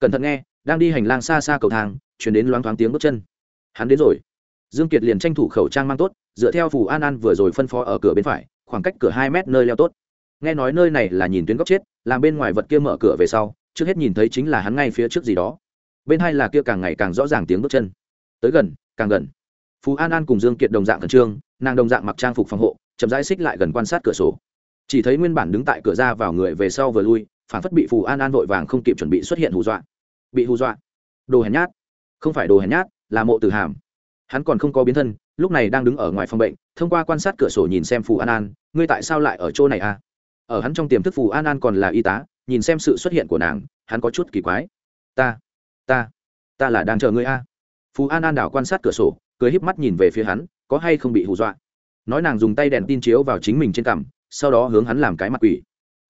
Cẩn thận nghe, đang đi hành lang xa xa cầu thang chuyển đến loáng thoáng tiếng bước chân. Hắn đến rồi. Dương kiệt liền tranh thủ khẩu trang mang tốt, dựa theo phù an an vừa rồi phân phó ở cửa bên phải, khoảng cách cửa hai mét nơi leo tốt. Nghe nói nơi này là nhìn tuyến góc chết, làm bên ngoài vật kia mở cửa về sau, trước hết nhìn thấy chính là hắn ngay phía trước gì đó. Bên hai là kia càng ngày càng rõ ràng tiếng bước chân. Tới gần, càng gần. Phú an an cùng dương kiệt đồng dạng khẩn trương, nàng đồng dạng mặc trang phục phòng hộ, chậm rãi xích lại gần quan sát cửa sổ. Chỉ thấy nguyên bản đứng tại cửa ra vào người về sau vừa lui, phản phất bị phù an an vội vàng không kịp chuẩn bị xuất hiện hù dọa. Bị hù dọa. Đồ hèn nhát không phải đồ hèn nhát, là mộ tử hàm. Hắn còn không có biến thân, lúc này đang đứng ở ngoài phòng bệnh, thông qua quan sát cửa sổ nhìn xem phù an an, ngươi tại sao lại ở chỗ này à? Ở hắn trong tiềm thức phù an an còn là y tá, nhìn xem sự xuất hiện của nàng, hắn có chút kỳ quái. Ta ta ta là đang chờ ngươi a à. phù an an đảo quan sát cửa sổ, cười híp mắt nhìn về phía hắn, có hay không bị hù dọa? Nói nàng dùng tay đèn tin chiếu vào chính mình trên cằm, sau đó hướng hắn làm cái mặt quỷ.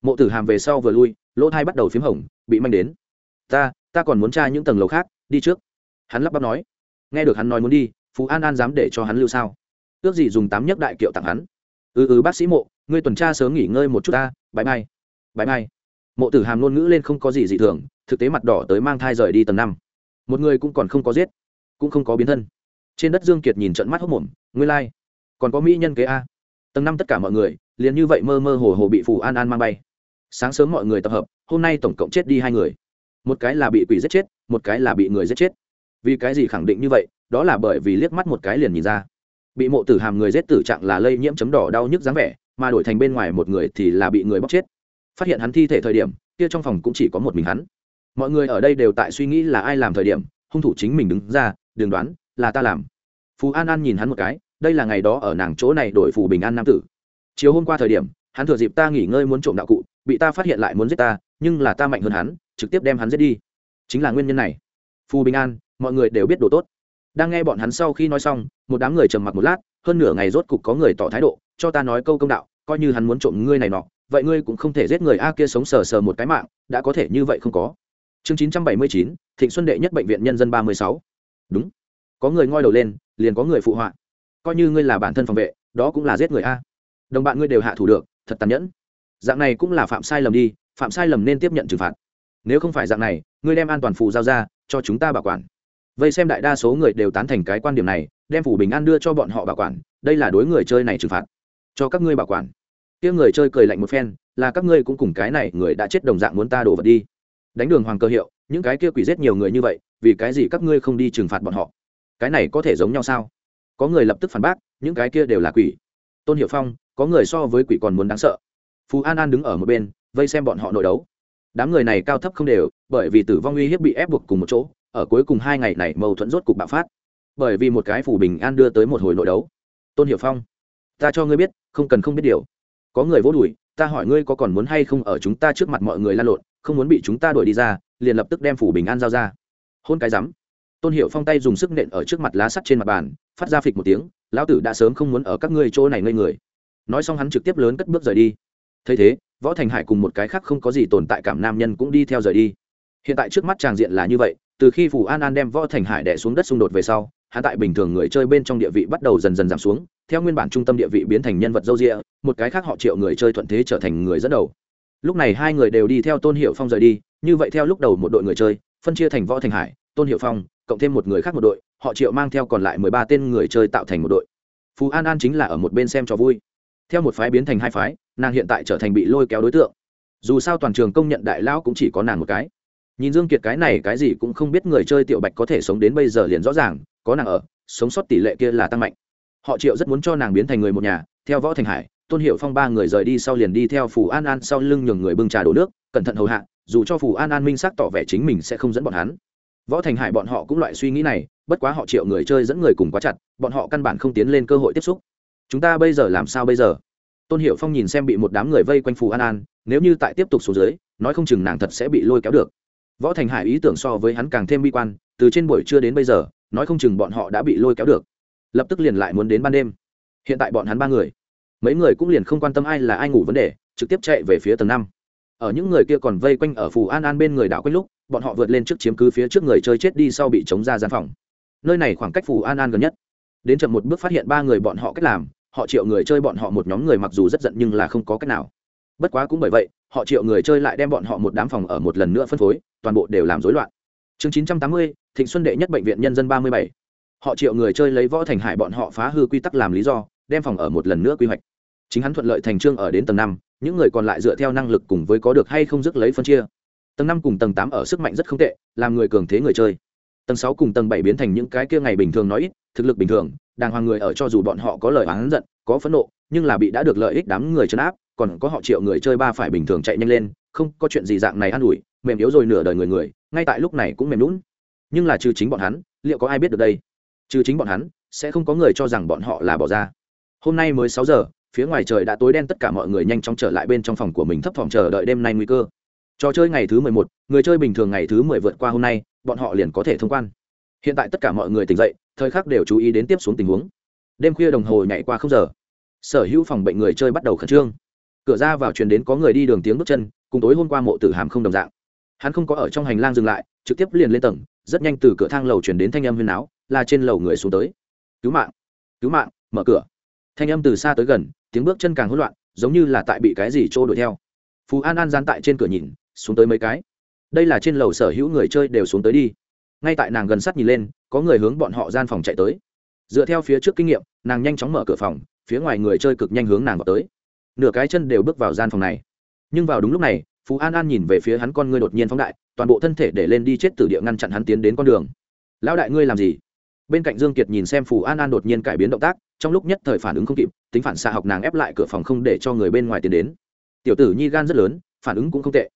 Mộ tử hàm về sau vừa lui, lỗ thai bắt đầu p h í m hồng, bị manh đến. Ta ta còn muốn tra những tầng lầu khác, đi trước hắn lắp bắp nói, nghe được hắn nói muốn đi, phú an an dám để cho hắn lưu sao? Ước gì dùng tám nhấc đại kiệu tặng hắn. Ừ ừ bác sĩ mộ, ngươi tuần tra sớm nghỉ ngơi một chút ta bãi mai bãi mai mộ tử hàm ngôn ngữ lên không có gì dị thường, thực tế mặt đỏ tới mang thai rời đi tầng năm. Một người cũng còn không có giết, cũng không có biến thân. Trên đất dương kiệt nhìn trận mắt hốc mồm, ngươi lai、like. còn có mỹ nhân kế a. Tầng năm tất cả mọi người, liền như vậy mơ mơ hồ hồ bị phù an an mang bay. Sáng sớm mọi người tập hợp, hôm nay tổng cộng chết đi hai người. Một cái là bị quỷ giết chết, một cái là bị người giết chết vì cái gì khẳng định như vậy, đó là bởi vì liếc mắt một cái liền nhìn ra. Bị mộ tử hàm người giết tử trạng là lây nhiễm chấm đỏ đau nhức dáng vẻ, mà đổi thành bên ngoài một người thì là bị người bóc chết. Phát hiện hắn thi thể thời điểm, kia trong phòng cũng chỉ có một mình hắn. Mọi người ở đây đều tại suy nghĩ là ai làm thời điểm, hung thủ chính mình đứng ra đường đoán, là ta làm. Phú an an nhìn hắn một cái, đây là ngày đó ở nàng chỗ này đổi phù bình an nam tử. Chiều hôm qua thời điểm, hắn thừa dịp ta nghỉ ngơi muốn trộm đạo cụ, bị ta phát hiện lại muốn giết ta, nhưng là ta mạnh hơn hắn, trực tiếp đem hắn giết đi. Chính là nguyên nhân này. Phù bình an mọi người đều biết đồ tốt. Đang nghe bọn hắn sau khi nói xong, một đám người trầm mặc một lát, hơn nửa ngày rốt cục có người tỏ thái độ, cho ta nói câu công đạo, coi như hắn muốn trộm ngươi này nọ, vậy ngươi cũng không thể giết người a kia sống sờ sờ một cái mạng, đã có thể như vậy không có. Chương chín trăm bảy mươi chín, thịnh xuân đệ nhất bệnh viện nhân dân ba mươi sáu. Đúng. Có người ngoi đầu lên, liền có người phụ họa. Coi như ngươi là bản thân phòng vệ, đó cũng là giết người a. Đồng bạn ngươi đều hạ thủ được, thật tàn nhẫn. Dạng này cũng là phạm sai lầm đi, phạm sai lầm nên tiếp nhận trừng phạt. Nếu không phải dạng này, ngươi đem an toàn phụ giao ra, cho chúng ta bảo quản vây xem đại đa số người đều tán thành cái quan điểm này, đem phủ bình an đưa cho bọn họ bảo quản, đây là đối người chơi này trừng phạt. Cho các ngươi bảo quản. Kia người chơi cười lạnh một phen, là các ngươi cũng cùng cái này người đã chết đồng dạng muốn ta đổ vật đi. Đánh đường hoàng cơ hiệu, những cái kia quỷ giết nhiều người như vậy, vì cái gì các ngươi không đi trừng phạt bọn họ? Cái này có thể giống nhau sao? Có người lập tức phản bác, những cái kia đều là quỷ. Tôn hiệu phong, có người so với quỷ còn muốn đáng sợ. Phú an an đứng ở một bên, vây xem bọn họ nội đấu. Đám người này cao thấp không đều, bởi vì tử vong uy hiếp bị ép buộc cùng một chỗ ở cuối cùng hai ngày này mâu thuẫn rốt cục bạo phát. Bởi vì một cái phủ bình an đưa tới một hồi nội đấu. Tôn hiệu phong, ta cho ngươi biết, không cần không biết điều. Có người vô đùi ta hỏi ngươi có còn muốn hay không ở chúng ta trước mặt mọi người lan lộn, không muốn bị chúng ta đuổi đi ra, liền lập tức đem phủ bình an giao ra. Hôn cái rắm. Tôn hiệu phong tay dùng sức nện ở trước mặt lá sắt trên mặt bàn, phát ra phịch một tiếng, lão tử đã sớm không muốn ở các ngươi chỗ này ngây người. Nói xong hắn trực tiếp lớn cất bước rời đi. Thấy thế, võ thành hải cùng một cái khác không có gì tồn tại cảm nam nhân cũng đi theo rời đi. Hiện tại trước mắt tràng diện là như vậy từ khi phủ an an đem võ thành hải đẻ xuống đất xung đột về sau, hắn tại bình thường người chơi bên trong địa vị bắt đầu dần dần giảm xuống, theo nguyên bản trung tâm địa vị biến thành nhân vật dâu rịa một cái khác họ triệu người chơi thuận thế trở thành người dẫn đầu. Lúc này hai người đều đi theo tôn hiệu phong rời đi, như vậy theo lúc đầu một đội người chơi, phân chia thành võ thành hải, tôn hiệu phong, cộng thêm một người khác một đội, họ triệu mang theo còn lại mười ba tên người chơi tạo thành một đội. Phú an an chính là ở một bên xem cho vui. Theo một phái biến thành hai phái, nàng hiện tại trở thành bị lôi kéo đối tượng. Dù sao toàn trường công nhận đại lão cũng chỉ có nàng một cái nhìn dương kiệt cái này cái gì cũng không biết người chơi tiểu bạch có thể sống đến bây giờ liền rõ ràng, có nàng ở, sống sót tỷ lệ kia là tăng mạnh. Họ triệu rất muốn cho nàng biến thành người một nhà, theo võ thành hải, tôn hiệu phong ba người rời đi sau liền đi theo phù an an sau lưng nhường người bưng trà đổ nước, cẩn thận hầu hạ, dù cho phù an an minh xác tỏ vẻ chính mình sẽ không dẫn bọn hắn. Võ thành hải bọn họ cũng loại suy nghĩ này, bất quá họ triệu người chơi dẫn người cùng quá chặt, bọn họ căn bản không tiến lên cơ hội tiếp xúc. Chúng ta bây giờ làm sao bây giờ? Tôn hiệu phong nhìn xem bị một đám người vây quanh phù an an, nếu như tại tiếp tục xuống dưới, nói không chừng nàng thật sẽ bị lôi kéo được võ thành hải ý tưởng so với hắn càng thêm bi quan, từ trên buổi trưa đến bây giờ, nói không chừng bọn họ đã bị lôi kéo được. Lập tức liền lại muốn đến ban đêm. Hiện tại bọn hắn ba người, mấy người cũng liền không quan tâm ai là ai ngủ vấn đề, trực tiếp chạy về phía tầng năm. Ở những người kia còn vây quanh ở phù an an bên người đảo quanh lúc, bọn họ vượt lên trước chiếm cứ phía trước người chơi chết đi sau bị chống ra gian phòng. Nơi này khoảng cách phù an an gần nhất. Đến chậm một bước phát hiện ba người bọn họ cách làm, họ triệu người chơi bọn họ một nhóm người mặc dù rất giận nhưng là không có cách nào. Bất quá cũng bởi vậy họ triệu người chơi lại đem bọn họ một đám phòng ở một lần nữa phân phối, toàn bộ đều làm rối loạn. Chương chín trăm tám mươi, thịnh xuân đệ nhất bệnh viện nhân dân ba mươi bảy. Họ triệu người chơi lấy võ thành hải bọn họ phá hư quy tắc làm lý do, đem phòng ở một lần nữa quy hoạch. Chính hắn thuận lợi thành trương ở đến tầng năm, những người còn lại dựa theo năng lực cùng với có được hay không dứt lấy phân chia. Tầng năm cùng tầng tám ở sức mạnh rất không tệ, làm người cường thế người chơi. Tầng sáu cùng tầng bảy biến thành những cái kia ngày bình thường nói ít, thực lực bình thường, đàng hoàng người ở cho dù bọn họ có lời oán giận, có phẫn nộ, nhưng là bị đã được lợi ích đám người chấn áp còn có họ triệu người chơi ba phải bình thường chạy nhanh lên, không có chuyện gì dạng này an ủi, mềm yếu rồi nửa đời người người, ngay tại lúc này cũng mềm lún nhưng là trừ chính bọn hắn, liệu có ai biết được đây? Trừ chính bọn hắn, sẽ không có người cho rằng bọn họ là bỏ ra. Hôm nay mới sáu giờ, phía ngoài trời đã tối đen, tất cả mọi người nhanh chóng trở lại bên trong phòng của mình thấp phòng chờ đợi đêm nay nguy cơ. Trò chơi ngày thứ mười một, người chơi bình thường ngày thứ mười vượt qua hôm nay, bọn họ liền có thể thông quan. Hiện tại tất cả mọi người tỉnh dậy, thời khắc đều chú ý đến tiếp xuống tình huống. Đêm khuya đồng hồ nhảy qua không giờ, sở hữu phòng bệnh người chơi bắt đầu khẩn trương cửa ra vào truyền đến có người đi đường tiếng bước chân, cùng tối hôm qua mộ tử hàm không đồng dạng. Hắn không có ở trong hành lang dừng lại, trực tiếp liền lên tầng, rất nhanh từ cửa thang lầu chuyển đến thanh âm huyền áo là trên lầu người xuống tới. Cứu mạng cứu mạng, mở cửa. Thanh âm từ xa tới gần, tiếng bước chân càng hỗn loạn, giống như là tại bị cái gì trô đuổi theo. Phú an an gian tại trên cửa nhìn, xuống tới mấy cái. Đây là trên lầu sở hữu người chơi đều xuống tới đi. Ngay tại nàng gần sát nhìn lên, có người hướng bọn họ gian phòng chạy tới. Dựa theo phía trước kinh nghiệm, nàng nhanh chóng mở cửa phòng, phía ngoài người chơi cực nhanh hướng nàng vào tới nửa cái chân đều bước vào gian phòng này. Nhưng vào đúng lúc này, phú an an nhìn về phía hắn con ngươi đột nhiên phóng đại, toàn bộ thân thể để lên đi chết tử địa ngăn chặn hắn tiến đến con đường. Lão đại ngươi làm gì? Bên cạnh dương kiệt nhìn xem phù an an đột nhiên cải biến động tác, trong lúc nhất thời phản ứng không kịp, tính phản xạ học nàng ép lại cửa phòng không để cho người bên ngoài tiến đến. Tiểu tử nhi gan rất lớn, phản ứng cũng không tệ.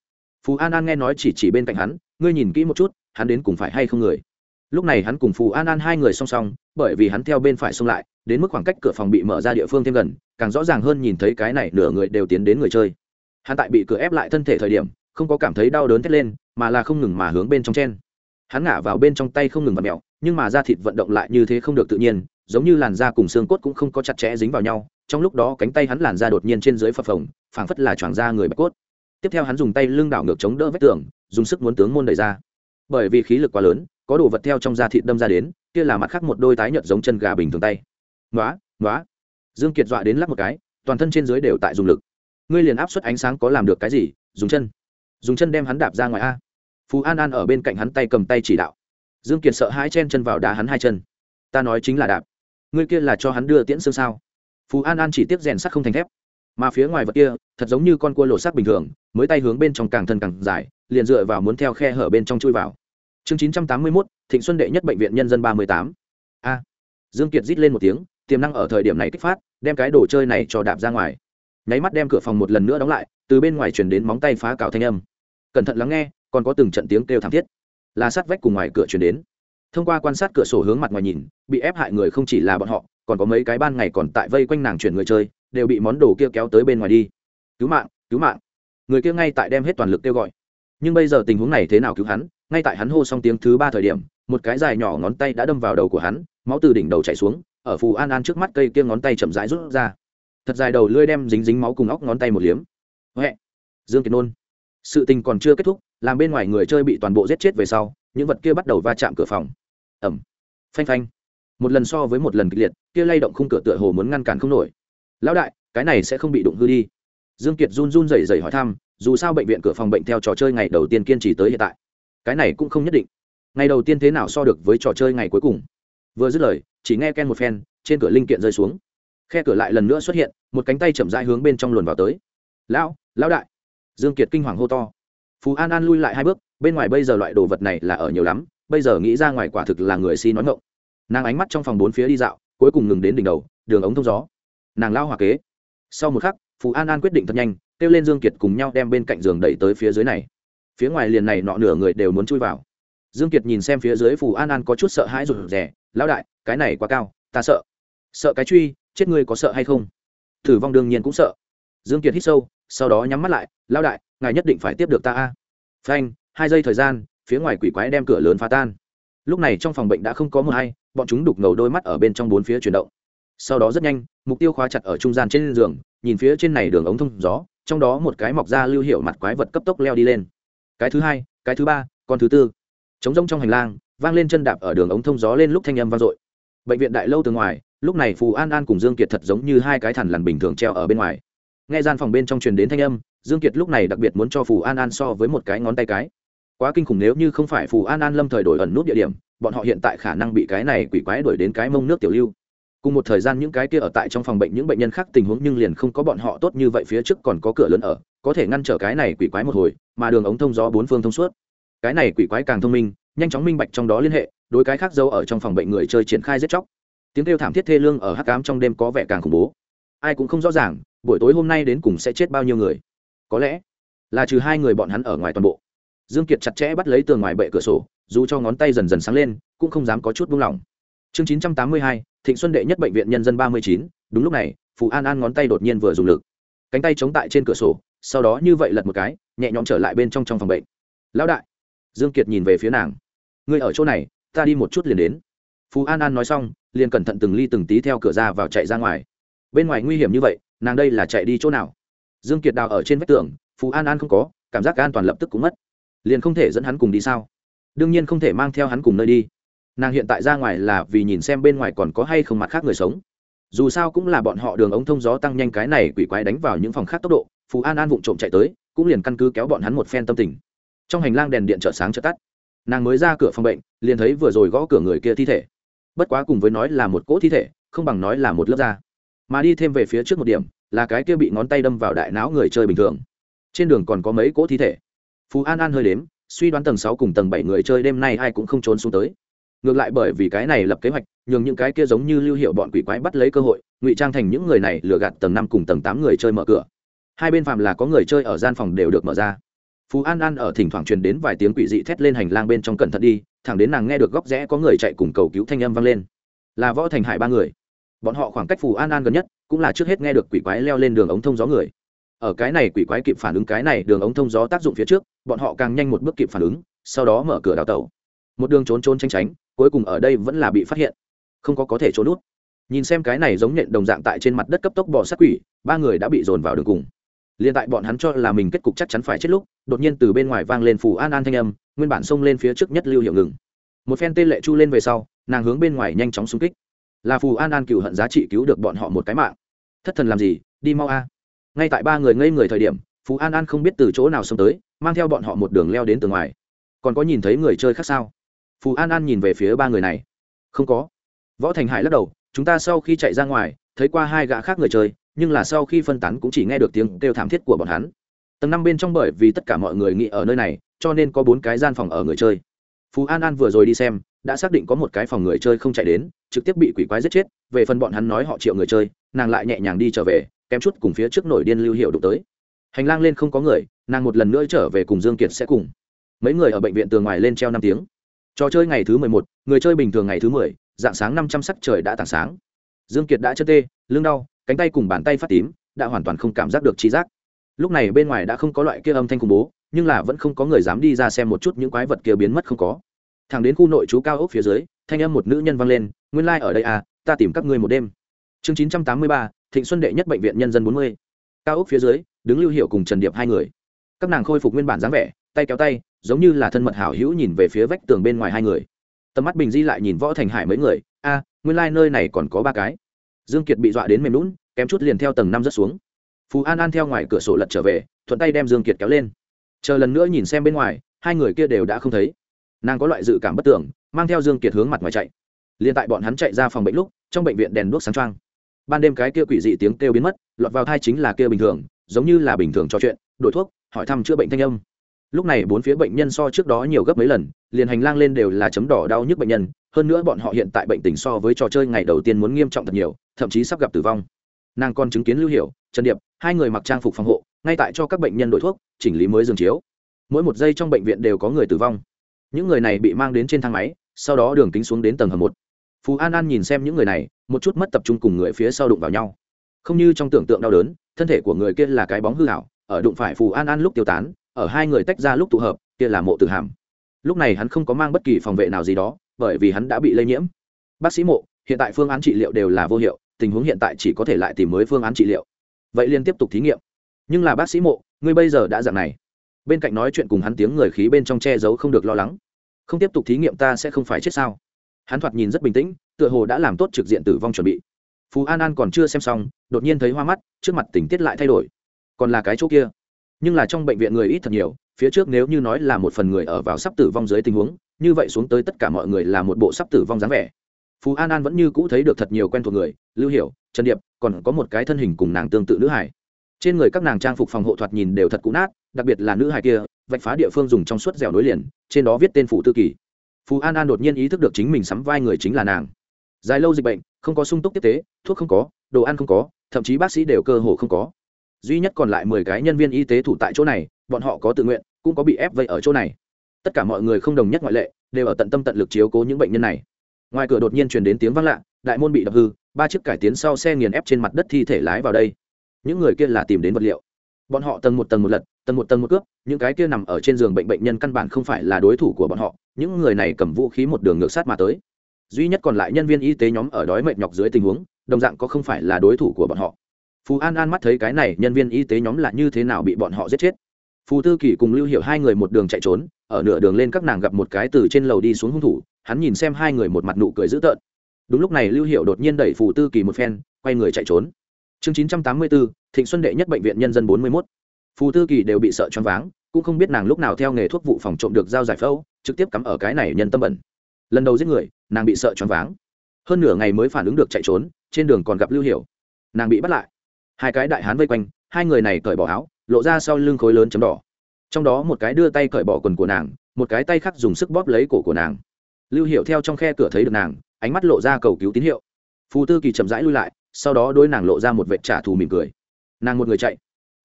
Phù an an nghe nói chỉ chỉ bên cạnh hắn, ngươi nhìn kỹ một chút, hắn đến cùng phải hay không người? Lúc này hắn cùng phù an an hai người song song, bởi vì hắn theo bên phải xông lại, đến mức khoảng cách cửa phòng bị mở ra địa phương thêm gần càng rõ ràng hơn nhìn thấy cái này nửa người đều tiến đến người chơi. Hắn tại bị cửa ép lại thân thể thời điểm, không có cảm thấy đau đớn thét lên, mà là không ngừng mà hướng bên trong chen. Hắn ngả vào bên trong tay không ngừng vặt mẹo nhưng mà da thịt vận động lại như thế không được tự nhiên, giống như làn da cùng xương cốt cũng không có chặt chẽ dính vào nhau, trong lúc đó cánh tay hắn làn da đột nhiên trên dưới phập phồng, phảng phất là choàng da người bạch cốt. Tiếp theo hắn dùng tay lưng đảo ngược chống đỡ vách tường, dùng sức muốn tướng môn đẩy ra. Bởi vì khí lực quá lớn, có đồ vật theo trong da thịt đâm ra đến, kia là mặt khác một đôi tái nhợt giống chân gà bình thường tay. Nói nói dương kiệt dọa đến lắc một cái, toàn thân trên dưới đều tại dùng lực. Ngươi liền áp suất ánh sáng có làm được cái gì, dùng chân. Dùng chân đem hắn đạp ra ngoài a. Phú an an ở bên cạnh hắn tay cầm tay chỉ đạo. Dương kiệt sợ hãi chen chân vào đá hắn hai chân. Ta nói chính là đạp. Ngươi kia là cho hắn đưa tiễn xương sao? Phú an an chỉ tiếp rèn sắt không thành thép. Mà phía ngoài vật kia, thật giống như con cua lột xác bình thường, mới tay hướng bên trong càng thân càng dài, liền dựa vào muốn theo khe hở bên trong chui vào. Chương chín trăm tám mươi mốt, thịnh xuân đệ nhất bệnh viện nhân dân ba mươi tám. A. Dương kiệt rít lên một tiếng tiềm năng ở thời điểm này kích phát, đem cái đồ chơi này cho đạp ra ngoài. Nháy mắt đem cửa phòng một lần nữa đóng lại, từ bên ngoài chuyển đến móng tay phá cào thanh âm. Cẩn thận lắng nghe, còn có từng trận tiếng kêu thảm thiết. Là sát vách cùng ngoài cửa chuyển đến. Thông qua quan sát cửa sổ hướng mặt ngoài nhìn, bị ép hại người không chỉ là bọn họ, còn có mấy cái ban ngày còn tại vây quanh nàng chuyển người chơi, đều bị món đồ kia kéo tới bên ngoài đi. Cứu mạng cứu mạng. Người kia ngay tại đem hết toàn lực kêu gọi. Nhưng bây giờ tình huống này thế nào cứu hắn? Ngay tại hắn hô xong tiếng thứ ba thời điểm, một cái dài nhỏ ngón tay đã đâm vào đầu của hắn, máu từ đỉnh đầu chảy xuống ở phù an an trước mắt cây kia ngón tay chậm rãi rút ra. Thật dài đầu lưỡi đem dính dính máu cùng óc ngón tay một liếm. Huệ. Dương kiệt nôn. Sự tình còn chưa kết thúc, làm bên ngoài người chơi bị toàn bộ giết chết về sau, những vật kia bắt đầu va chạm cửa phòng. Ẩm phanh phanh. Một lần so với một lần kịch liệt, kia lay động khung cửa tựa hồ muốn ngăn cản không nổi. Lão đại, cái này sẽ không bị đụng hư đi. Dương kiệt run run rẩy rẩy hỏi thăm, dù sao bệnh viện cửa phòng bệnh theo trò chơi ngày đầu tiên kiên trì tới hiện tại. Cái này cũng không nhất định. Ngày đầu tiên thế nào so được với trò chơi ngày cuối cùng? Vừa dứt lời, chỉ nghe ken một phen, trên cửa linh kiện rơi xuống. Khe cửa lại lần nữa xuất hiện, một cánh tay chậm rãi hướng bên trong luồn vào tới. Lão lão đại! Dương kiệt kinh hoàng hô to. Phú an an lui lại hai bước, bên ngoài bây giờ loại đồ vật này là ở nhiều lắm, bây giờ nghĩ ra ngoài quả thực là người si nói ngộng nàng ánh mắt trong phòng bốn phía đi dạo, cuối cùng ngừng đến đỉnh đầu, đường ống thông gió. Nàng lao hòa kế. Sau một khắc phú an an quyết định thật nhanh, kêu lên dương kiệt cùng nhau đem bên cạnh giường đẩy tới phía dưới này. Phía ngoài liền này nọ nửa người đều muốn chui vào dương kiệt nhìn xem phía dưới phù an an có chút sợ hãi rụt rè, lão đại, cái này quá cao, ta sợ. Sợ cái truy, chết ngươi có sợ hay không? Thử vong đương nhiên cũng sợ. Dương kiệt hít sâu, sau đó nhắm mắt lại, lão đại, ngài nhất định phải tiếp được ta a. Phanh, hai giây thời gian, phía ngoài quỷ quái đem cửa lớn phá tan. Lúc này trong phòng bệnh đã không có một hay, bọn chúng đục ngầu đôi mắt ở bên trong bốn phía chuyển động. Sau đó rất nhanh, mục tiêu khóa chặt ở trung gian trên giường, nhìn phía trên này đường ống thông gió, trong đó một cái mọc ra lưu hiệu mặt quái vật cấp tốc leo đi lên. Cái thứ hai, cái thứ ba, con thứ tư chống rông trong hành lang, vang lên chân đạp ở đường ống thông gió lên lúc thanh âm vang dội. Bệnh viện đại lâu từ ngoài, lúc này phù an an cùng dương kiệt thật giống như hai cái thằn lằn bình thường treo ở bên ngoài. Nghe gian phòng bên trong truyền đến thanh âm, dương kiệt lúc này đặc biệt muốn cho phù an an so với một cái ngón tay cái. Quá kinh khủng nếu như không phải phù an an lâm thời đổi ẩn nút địa điểm, bọn họ hiện tại khả năng bị cái này quỷ quái đuổi đến cái mông nước tiểu lưu. Cùng một thời gian những cái kia ở tại trong phòng bệnh những bệnh nhân khác tình huống nhưng liền không có bọn họ tốt như vậy phía trước còn có cửa lớn ở, có thể ngăn trở cái này quỷ quái một hồi, mà đường ống thông gió bốn phương thông suốt cái này quỷ quái càng thông minh nhanh chóng minh bạch trong đó liên hệ đối cái khác dâu ở trong phòng bệnh người chơi triển khai giết chóc. Tiếng kêu thảm thiết thê lương ở hắc cám trong đêm có vẻ càng khủng bố. Ai cũng không rõ ràng buổi tối hôm nay đến cùng sẽ chết bao nhiêu người. Có lẽ là trừ hai người bọn hắn ở ngoài toàn bộ. Dương kiệt chặt chẽ bắt lấy tường ngoài bệ cửa sổ dù cho ngón tay dần dần sáng lên cũng không dám có chút buông lỏng. Chương 982, thịnh xuân đệ nhất bệnh viện nhân dân 39, đúng lúc này phù an an ngón tay đột nhiên vừa dùng lực. Cánh tay chống tại trên cửa sổ sau đó như vậy lật một cái nhẹ nhõm trở lại bên trong trong phòng bệnh. Lão đại dương kiệt nhìn về phía nàng. Ngươi ở chỗ này, ta đi một chút liền đến. Phú an an nói xong, liền cẩn thận từng ly từng tí theo cửa ra vào chạy ra ngoài. Bên ngoài nguy hiểm như vậy, nàng đây là chạy đi chỗ nào? Dương kiệt đào ở trên vách tường, phú an an không có, cảm giác an toàn lập tức cũng mất. Liền không thể dẫn hắn cùng đi sao? Đương nhiên không thể mang theo hắn cùng nơi đi. Nàng hiện tại ra ngoài là vì nhìn xem bên ngoài còn có hay không mặt khác người sống. Dù sao cũng là bọn họ đường ống thông gió tăng nhanh cái này quỷ quái đánh vào những phòng khác tốc độ, phú an an vụng trộm chạy tới, cũng liền căn cứ kéo bọn hắn một phen tâm tình trong hành lang đèn điện chợ sáng chợ tắt. Nàng mới ra cửa phòng bệnh, liền thấy vừa rồi gõ cửa người kia thi thể. Bất quá cùng với nói là một cỗ thi thể, không bằng nói là một lớp da. Mà đi thêm về phía trước một điểm, là cái kia bị ngón tay đâm vào đại não người chơi bình thường. Trên đường còn có mấy cỗ thi thể. Phú an an hơi đếm, suy đoán tầng sáu cùng tầng bảy người chơi đêm nay ai cũng không trốn xuống tới. Ngược lại bởi vì cái này lập kế hoạch, nhường những cái kia giống như lưu hiệu bọn quỷ quái bắt lấy cơ hội, ngụy trang thành những người này lừa gạt tầng năm cùng tầng tám người chơi mở cửa. Hai bên phạm là có người chơi ở gian phòng đều được mở ra phú an an ở thỉnh thoảng truyền đến vài tiếng quỷ dị thét lên hành lang bên trong cẩn thận đi, thẳng đến nàng nghe được góc rẽ có người chạy cùng cầu cứu thanh âm vang lên. Là võ thành hải ba người. Bọn họ khoảng cách phù an an gần nhất, cũng là trước hết nghe được quỷ quái leo lên đường ống thông gió người. Ở cái này quỷ quái kịp phản ứng cái này đường ống thông gió tác dụng phía trước, bọn họ càng nhanh một bước kịp phản ứng, sau đó mở cửa đào tẩu. Một đường trốn trốn tranh tránh, cuối cùng ở đây vẫn là bị phát hiện. Không có có thể trốn nút nhìn xem cái này giống nhện đồng dạng tại trên mặt đất cấp tốc bỏ sát quỷ, ba người đã bị dồn vào đường cùng liền tại bọn hắn cho là mình kết cục chắc chắn phải chết lúc, đột nhiên từ bên ngoài vang lên phù an an thanh âm, nguyên bản xông lên phía trước nhất lưu hiệu ngừng. Một phen tên lệ chu lên về sau, nàng hướng bên ngoài nhanh chóng xung kích. Là phù an an cựu hận giá trị cứu được bọn họ một cái mạng. Thất thần làm gì, đi mau a. À. Ngay tại ba người ngây người thời điểm, phù an an không biết từ chỗ nào xông tới, mang theo bọn họ một đường leo đến từ ngoài. Còn có nhìn thấy người chơi khác sao? Phù an an nhìn về phía ba người này. Không có. Võ thành hải lắc đầu, chúng ta sau khi chạy ra ngoài, thấy qua hai gã khác người chơi nhưng là sau khi phân tán cũng chỉ nghe được tiếng kêu thảm thiết của bọn hắn. Tầng năm bên trong bởi vì tất cả mọi người nghĩ ở nơi này, cho nên có bốn cái gian phòng ở người chơi. Phú an an vừa rồi đi xem, đã xác định có một cái phòng người chơi không chạy đến, trực tiếp bị quỷ quái giết chết, về phần bọn hắn nói họ triệu người chơi, nàng lại nhẹ nhàng đi trở về, kém chút cùng phía trước nổi điên lưu hiệu đụng tới. Hành lang lên không có người, nàng một lần nữa trở về cùng dương kiệt sẽ cùng. Mấy người ở bệnh viện tường ngoài lên treo năm tiếng. Trò chơi ngày thứ mười một, người chơi bình thường ngày thứ mười, dạng sáng năm trăm sắc trời đã tảng sáng. Dương kiệt đã chân tê, lưng đau cánh tay cùng bàn tay phát tím, đã hoàn toàn không cảm giác được trí giác. Lúc này bên ngoài đã không có loại kia âm thanh khủng bố, nhưng là vẫn không có người dám đi ra xem một chút những quái vật kia biến mất không có. Thẳng đến khu nội trú cao ốc phía dưới, thanh âm một nữ nhân vang lên, nguyên lai、like、ở đây à ta tìm các ngươi một đêm. Chương chín trăm tám mươi ba, thịnh xuân đệ nhất bệnh viện nhân dân bốn mươi. Cao ốc phía dưới, đứng lưu hiệu cùng trần điệp hai người. Các nàng khôi phục nguyên bản dáng vẻ, tay kéo tay, giống như là thân mật hảo hữu nhìn về phía vách tường bên ngoài hai người. Tầm mắt bình di lại nhìn võ thành hải mấy người, a, nguyên lai、like、nơi này còn có ba cái dương kiệt bị dọa đến mềm lún kém chút liền theo tầng năm rất xuống. Phú an an theo ngoài cửa sổ lật trở về, thuận tay đem dương kiệt kéo lên. Chờ lần nữa nhìn xem bên ngoài, hai người kia đều đã không thấy. Nàng có loại dự cảm bất tưởng, mang theo dương kiệt hướng mặt ngoài chạy. Liền tại bọn hắn chạy ra phòng bệnh lúc, trong bệnh viện đèn đuốc sáng trăng ban đêm cái kia quỷ dị tiếng kêu biến mất, lọt vào thai chính là kia bình thường, giống như là bình thường trò chuyện, đổi thuốc, hỏi thăm chữa bệnh thanh âm lúc này bốn phía bệnh nhân so trước đó nhiều gấp mấy lần, liền hành lang lên đều là chấm đỏ đau nhức bệnh nhân, hơn nữa bọn họ hiện tại bệnh tình so với trò chơi ngày đầu tiên muốn nghiêm trọng thật nhiều, thậm chí sắp gặp tử vong. Nàng còn chứng kiến lưu hiểu, trần điệp, hai người mặc trang phục phòng hộ, ngay tại cho các bệnh nhân đổi thuốc, chỉnh lý mới giường chiếu. Mỗi một giây trong bệnh viện đều có người tử vong. Những người này bị mang đến trên thang máy, sau đó đường kính xuống đến tầng hầm một. Phú an an nhìn xem những người này, một chút mất tập trung cùng người phía sau đụng vào nhau. Không như trong tưởng tượng đau đớn, thân thể của người kia là cái bóng hư hảo ở đụng phải phù an an lúc tiêu tán ở hai người tách ra lúc tụ hợp, kia là mộ tử hàm. Lúc này hắn không có mang bất kỳ phòng vệ nào gì đó, bởi vì hắn đã bị lây nhiễm. Bác sĩ mộ, hiện tại phương án trị liệu đều là vô hiệu, tình huống hiện tại chỉ có thể lại tìm mới phương án trị liệu. Vậy liên tiếp tục thí nghiệm. Nhưng là bác sĩ mộ, ngươi bây giờ đã dạng này. Bên cạnh nói chuyện cùng hắn tiếng người khí bên trong che giấu không được lo lắng. Không tiếp tục thí nghiệm ta sẽ không phải chết sao? Hắn thoạt nhìn rất bình tĩnh, tựa hồ đã làm tốt trực diện tử vong chuẩn bị. Phú an an còn chưa xem xong, đột nhiên thấy hoa mắt, trước mặt tình tiết lại thay đổi. Còn là cái chỗ kia nhưng là trong bệnh viện người ít thật nhiều, phía trước nếu như nói là một phần người ở vào sắp tử vong dưới tình huống, như vậy xuống tới tất cả mọi người là một bộ sắp tử vong dáng vẻ. Phú an an vẫn như cũ thấy được thật nhiều quen thuộc người, lưu hiểu, trần điệp, còn có một cái thân hình cùng nàng tương tự nữ hải trên người các nàng trang phục phòng hộ thoạt nhìn đều thật cũ nát, đặc biệt là nữ hải kia, vạch phá địa phương dùng trong suốt dẻo nối liền, trên đó viết tên phụ tư kỳ. Phú an an đột nhiên ý thức được chính mình sắm vai người chính là nàng. Dài lâu dịch bệnh, không có sung túc tiếp tế, thuốc không có, đồ ăn không có, thậm chí bác sĩ đều cơ hồ không có duy nhất còn lại mười cái nhân viên y tế thủ tại chỗ này, bọn họ có tự nguyện, cũng có bị ép vây ở chỗ này. Tất cả mọi người không đồng nhất ngoại lệ, đều ở tận tâm tận lực chiếu cố những bệnh nhân này. Ngoài cửa đột nhiên truyền đến tiếng vang lạ, đại môn bị đập hư, ba chiếc cải tiến sau xe nghiền ép trên mặt đất thi thể lái vào đây. Những người kia là tìm đến vật liệu. Bọn họ tầng một tầng một lật, tầng một tầng một cướp, những cái kia nằm ở trên giường bệnh bệnh nhân căn bản không phải là đối thủ của bọn họ, những người này cầm vũ khí một đường ngược sát mà tới. Duy nhất còn lại nhân viên y tế nhóm ở đói mệt nhọc dưới tình huống, đồng dạng có không phải là đối thủ của bọn họ phú an an mắt thấy cái này, nhân viên y tế nhóm là như thế nào bị bọn họ giết chết. Phù tư kỷ cùng lưu hiểu hai người một đường chạy trốn, ở nửa đường lên các nàng gặp một cái từ trên lầu đi xuống hung thủ, hắn nhìn xem hai người một mặt nụ cười dữ tợn. Đúng lúc này lưu hiệu đột nhiên đẩy phù tư kỳ một phen, quay người chạy trốn. Chương chín trăm tám mươi bốn thịnh xuân đệ nhất bệnh viện nhân dân bốn mươi mốt. Phù tư kỳ đều bị sợ choáng váng, cũng không biết nàng lúc nào theo nghề thuốc vụ phòng trộm được giao giải phẫu, trực tiếp cắm ở cái này nhân tâm bẩn. Lần đầu giết người, nàng bị sợ choáng váng. Hơn nửa ngày mới phản ứng được chạy trốn, trên đường còn gặp lưu hiểu. Nàng bị bắt lại hai cái đại hán vây quanh, hai người này cởi bỏ áo, lộ ra sau lưng khối lớn chấm đỏ. Trong đó một cái đưa tay cởi bỏ quần của nàng, một cái tay khác dùng sức bóp lấy cổ của nàng. Lưu hiệu theo trong khe cửa thấy được nàng, ánh mắt lộ ra cầu cứu tín hiệu. Phù tư kỳ chậm rãi lui lại, sau đó đôi nàng lộ ra một vệ trả thù mỉm cười. Nàng một người chạy.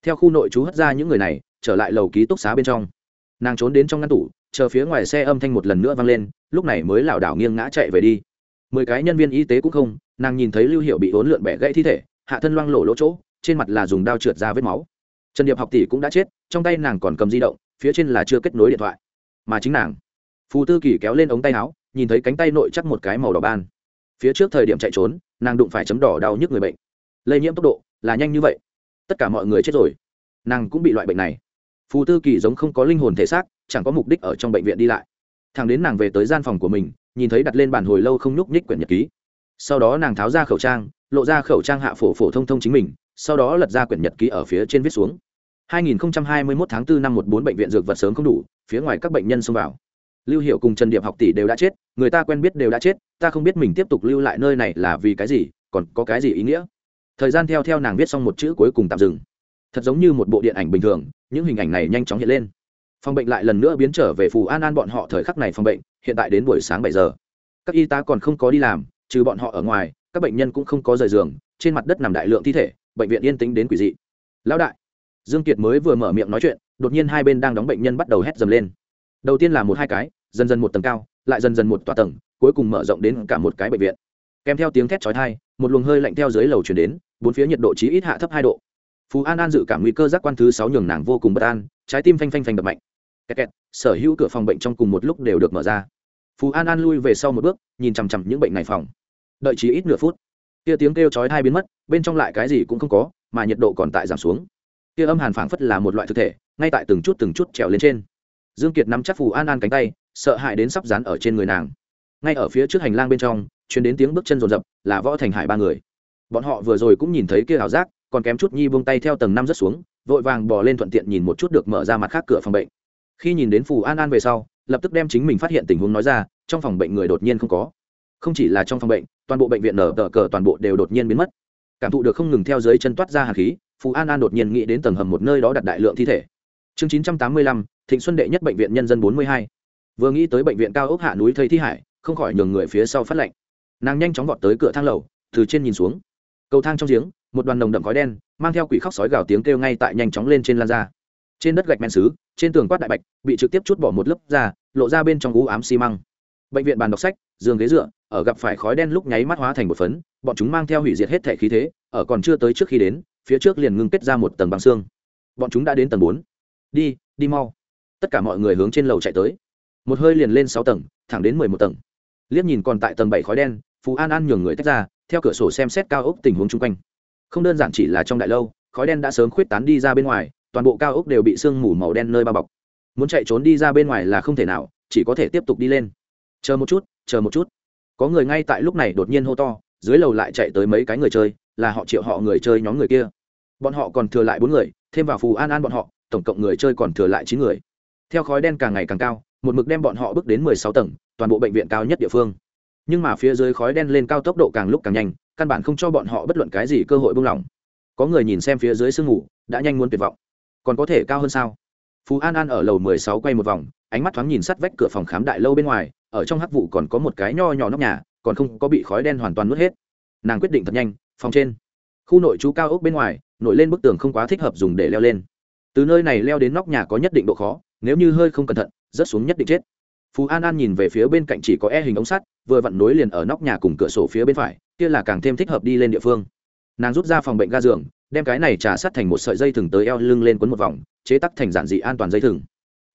Theo khu nội trú hất ra những người này, trở lại lầu ký túc xá bên trong. Nàng trốn đến trong ngăn tủ, chờ phía ngoài xe âm thanh một lần nữa vang lên, lúc này mới lảo đảo nghiêng ngã chạy về đi. Mười cái nhân viên y tế cũng không, nàng nhìn thấy lưu hiệu bị ốn lượn bẻ gãy thi thể hạ thân loang lổ lỗ chỗ, trên mặt là dùng đao trượt ra vết máu. Trần điệp học tỷ cũng đã chết, trong tay nàng còn cầm di động, phía trên là chưa kết nối điện thoại. Mà chính nàng, phù tư kỳ kéo lên ống tay áo, nhìn thấy cánh tay nội chắc một cái màu đỏ ban. Phía trước thời điểm chạy trốn, nàng đụng phải chấm đỏ đau nhức người bệnh. Lây nhiễm tốc độ là nhanh như vậy. Tất cả mọi người chết rồi. Nàng cũng bị loại bệnh này. Phù tư kỳ giống không có linh hồn thể xác, chẳng có mục đích ở trong bệnh viện đi lại. Thằng đến nàng về tới gian phòng của mình, nhìn thấy đặt lên bàn hồi lâu không nhúc nhích quyển nhật ký sau đó nàng tháo ra khẩu trang, lộ ra khẩu trang hạ phổ phổ thông thông chính mình, sau đó lật ra quyển nhật ký ở phía trên viết xuống. 2021 tháng 4 năm 14 bệnh viện dược vật sớm không đủ, phía ngoài các bệnh nhân xông vào. Lưu hiệu cùng trần điệp học tỷ đều đã chết, người ta quen biết đều đã chết, ta không biết mình tiếp tục lưu lại nơi này là vì cái gì, còn có cái gì ý nghĩa? Thời gian theo theo nàng viết xong một chữ cuối cùng tạm dừng. Thật giống như một bộ điện ảnh bình thường, những hình ảnh này nhanh chóng hiện lên. Phòng bệnh lại lần nữa biến trở về phù an an bọn họ thời khắc này phòng bệnh, hiện tại đến buổi sáng bảy giờ. Các y tá còn không có đi làm trừ bọn họ ở ngoài, các bệnh nhân cũng không có rời giường, trên mặt đất nằm đại lượng thi thể, bệnh viện yên tĩnh đến quỷ dị. Lão đại, dương kiệt mới vừa mở miệng nói chuyện, đột nhiên hai bên đang đóng bệnh nhân bắt đầu hét dầm lên. Đầu tiên là một hai cái, dần dần một tầng cao, lại dần dần một tòa tầng, cuối cùng mở rộng đến cả một cái bệnh viện. Kèm theo tiếng thét chói tai, một luồng hơi lạnh theo dưới lầu truyền đến, bốn phía nhiệt độ chí ít hạ thấp hai độ. Phú an an dự cảm nguy cơ giác quan thứ sáu nhường nàng vô cùng bất an, trái tim phanh phanh phanh đập mạnh. Kẹt kẹt, sở hữu cửa phòng bệnh trong cùng một lúc đều được mở ra. Phú an an lui về sau một bước, nhìn chằm chằm những bệnh này phòng đợi chỉ ít nửa phút. Kia tiếng kêu chói thai biến mất, bên trong lại cái gì cũng không có, mà nhiệt độ còn tại giảm xuống. Kia âm hàn phảng phất là một loại thực thể, ngay tại từng chút từng chút trèo lên trên. Dương kiệt nắm chắc phù an an cánh tay, sợ hãi đến sắp dán ở trên người nàng. Ngay ở phía trước hành lang bên trong, truyền đến tiếng bước chân rồn rập, là võ thành hải ba người. Bọn họ vừa rồi cũng nhìn thấy kia ảo giác, còn kém chút nhi buông tay theo tầng năm rất xuống, vội vàng bò lên thuận tiện nhìn một chút được mở ra mặt khác cửa phòng bệnh. Khi nhìn đến phù an an về sau, lập tức đem chính mình phát hiện tình huống nói ra, trong phòng bệnh người đột nhiên không có không chỉ là trong phòng bệnh, toàn bộ bệnh viện nở tờ cờ toàn bộ đều đột nhiên biến mất. Cảm thụ được không ngừng theo dưới chân toát ra hạt khí, phù an an đột nhiên nghĩ đến tầng hầm một nơi đó đặt đại lượng thi thể. Chương chín trăm tám mươi lăm, thịnh xuân đệ nhất bệnh viện nhân dân bốn mươi hai. Vừa nghĩ tới bệnh viện cao ốc hạ núi thây thi hải, không khỏi nhường người phía sau phát lệnh. Nàng nhanh chóng vọt tới cửa thang lầu, từ trên nhìn xuống. Cầu thang trong giếng, một đoàn nồng đậm khói đen, mang theo quỷ khóc sói gào tiếng kêu ngay tại nhanh chóng lên trên lan ra. Trên đất gạch men xứ trên tường quát đại bạch, bị trực tiếp chút bỏ một lớp ra, lộ ra bên trong ú ám xi măng. Bệnh viện bàn đọc sách, giường ghế dựa ở gặp phải khói đen lúc nháy mắt hóa thành một phấn, bọn chúng mang theo hủy diệt hết thể khí thế, ở còn chưa tới trước khi đến, phía trước liền ngưng kết ra một tầng băng xương. Bọn chúng đã đến tầng bốn. Đi đi mau. Tất cả mọi người hướng trên lầu chạy tới. Một hơi liền lên sáu tầng, thẳng đến mười một tầng. Liếc nhìn còn tại tầng bảy khói đen phú an an nhường người tách ra, theo cửa sổ xem xét cao ốc tình huống chung quanh. Không đơn giản chỉ là trong đại lâu, khói đen đã sớm khuyết tán đi ra bên ngoài, toàn bộ cao ốc đều bị sương mù màu đen nơi bao bọc. Muốn chạy trốn đi ra bên ngoài là không thể nào, chỉ có thể tiếp tục đi lên. Chờ một chút, chờ một chút có người ngay tại lúc này đột nhiên hô to, dưới lầu lại chạy tới mấy cái người chơi, là họ triệu họ người chơi nhóm người kia. Bọn họ còn thừa lại bốn người, thêm vào phù an an bọn họ, tổng cộng người chơi còn thừa lại chín người. Theo khói đen càng ngày càng cao, một mực đem bọn họ bước đến mười sáu tầng, toàn bộ bệnh viện cao nhất địa phương. Nhưng mà phía dưới khói đen lên cao tốc độ càng lúc càng nhanh, căn bản không cho bọn họ bất luận cái gì cơ hội buông lỏng. Có người nhìn xem phía dưới sương ngủ đã nhanh muốn tuyệt vọng. Còn có thể cao hơn sao? Phú an an ở lầu mười sáu quay một vòng, ánh mắt thoáng nhìn sắt vách cửa phòng khám đại lâu bên ngoài ở trong hắc vụ còn có một cái nho nhỏ nóc nhà, còn không có bị khói đen hoàn toàn nuốt hết. Nàng quyết định thật nhanh, phòng trên. Khu nội trú cao ốc bên ngoài, nổi lên bức tường không quá thích hợp dùng để leo lên. Từ nơi này leo đến nóc nhà có nhất định độ khó, nếu như hơi không cẩn thận, rớt xuống nhất định chết. Phú an an nhìn về phía bên cạnh chỉ có e hình ống sắt, vừa vặn nối liền ở nóc nhà cùng cửa sổ phía bên phải, kia là càng thêm thích hợp đi lên địa phương. Nàng rút ra phòng bệnh ga giường, đem cái này trả sắt thành một sợi dây thừng tới eo lưng lên quấn một vòng, chế tắc thành giản dị an toàn dây thừng.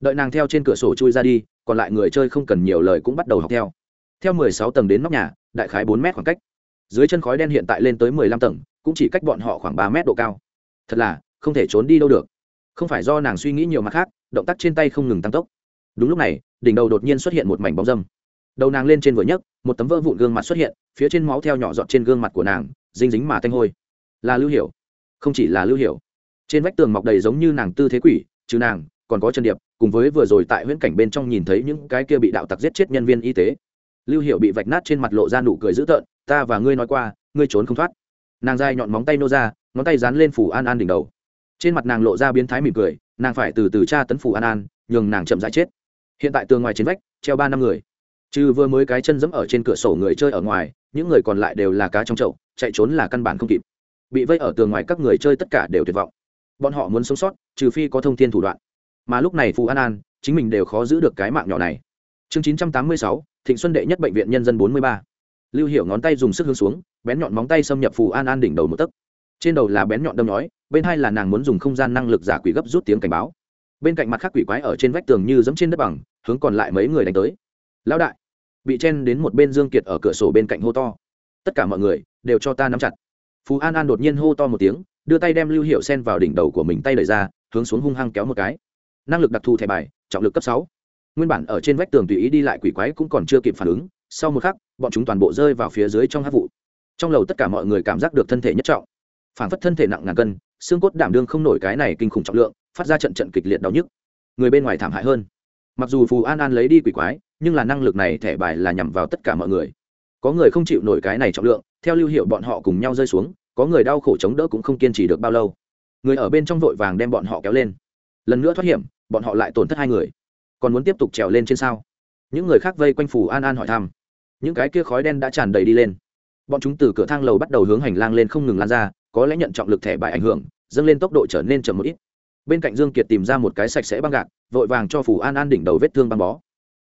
Đợi nàng theo trên cửa sổ chui ra đi còn lại người chơi không cần nhiều lời cũng bắt đầu học theo. Theo mười sáu tầng đến nóc nhà, đại khái 4 mét khoảng cách. Dưới chân khói đen hiện tại lên tới mười lăm tầng, cũng chỉ cách bọn họ khoảng 3 mét độ cao. Thật là, không thể trốn đi đâu được. Không phải do nàng suy nghĩ nhiều mặt khác, động tác trên tay không ngừng tăng tốc. Đúng lúc này, đỉnh đầu đột nhiên xuất hiện một mảnh bóng dâm. Đầu nàng lên trên vừa nhấc, một tấm vỡ vụn gương mặt xuất hiện, phía trên máu theo nhỏ giọt trên gương mặt của nàng dinh dính mà tanh hôi. Là lưu hiểu. Không chỉ là lưu hiểu. Trên vách tường mọc đầy giống như nàng tư thế quỷ chứ nàng còn có chân điệp, cùng với vừa rồi tại huyễn cảnh bên trong nhìn thấy những cái kia bị đạo tặc giết chết nhân viên y tế. Lưu hiệu bị vạch nát trên mặt lộ ra nụ cười dữ tợn, ta và ngươi nói qua, ngươi trốn không thoát. Nàng dai nhọn móng tay nô ra, ngón tay dán lên phủ an an đỉnh đầu. Trên mặt nàng lộ ra biến thái mỉm cười, nàng phải từ từ tra tấn phủ an an, nhường nàng chậm dãi chết. Hiện tại tường ngoài trên vách, treo ba năm người. Trừ vừa mới cái chân dẫm ở trên cửa sổ người chơi ở ngoài, những người còn lại đều là cá trong chậu, chạy trốn là căn bản không kịp. Bị vây ở tường ngoài các người chơi tất cả đều tuyệt vọng. Bọn họ muốn sống sót, trừ phi có thông tin thủ đoạn mà lúc này phù an an, chính mình đều khó giữ được cái mạng nhỏ này. Chương chín trăm tám mươi sáu, thịnh xuân đệ nhất bệnh viện nhân dân bốn mươi ba. Lưu hiểu ngón tay dùng sức hướng xuống, bén nhọn móng tay xâm nhập phù an an đỉnh đầu một tấc. Trên đầu là bén nhọn đâm nhói, bên hai là nàng muốn dùng không gian năng lực giả quỷ gấp rút tiếng cảnh báo. Bên cạnh mặt khác quỷ quái ở trên vách tường như giẫm trên đất bằng, hướng còn lại mấy người đánh tới. Lão đại! Bị chen đến một bên dương kiệt ở cửa sổ bên cạnh hô to. Tất cả mọi người, đều cho ta nắm chặt. Phú an an đột nhiên hô to một tiếng, đưa tay đem lưu hiệu sen vào đỉnh đầu của mình tay đẩy ra, hướng xuống hung hăng kéo một cái năng lực đặc thù thẻ bài, trọng lực cấp sáu. Nguyên bản ở trên vách tường tùy ý đi lại quỷ quái cũng còn chưa kịp phản ứng, sau một khắc, bọn chúng toàn bộ rơi vào phía dưới trong hát vụ. Trong lầu tất cả mọi người cảm giác được thân thể nhất trọng. Phản phất thân thể nặng ngàn cân, xương cốt đảm đương không nổi cái này kinh khủng trọng lượng, phát ra trận trận kịch liệt đau nhức. Người bên ngoài thảm hại hơn. Mặc dù phù an an lấy đi quỷ quái, nhưng là năng lực này thẻ bài là nhằm vào tất cả mọi người. Có người không chịu nổi cái này trọng lượng, theo lưu hiệu bọn họ cùng nhau rơi xuống, có người đau khổ chống đỡ cũng không kiên trì được bao lâu. Người ở bên trong vội vàng đem bọn họ kéo lên. Lần nữa thoát hiểm bọn họ lại tổn thất hai người. Còn muốn tiếp tục trèo lên trên sao? Những người khác vây quanh phù an an hỏi thăm. Những cái kia khói đen đã tràn đầy đi lên. Bọn chúng từ cửa thang lầu bắt đầu hướng hành lang lên không ngừng lan ra, có lẽ nhận trọng lực thẻ bài ảnh hưởng, dâng lên tốc độ trở nên chậm một ít. Bên cạnh dương kiệt tìm ra một cái sạch sẽ băng gạc, vội vàng cho phù an an đỉnh đầu vết thương băng bó.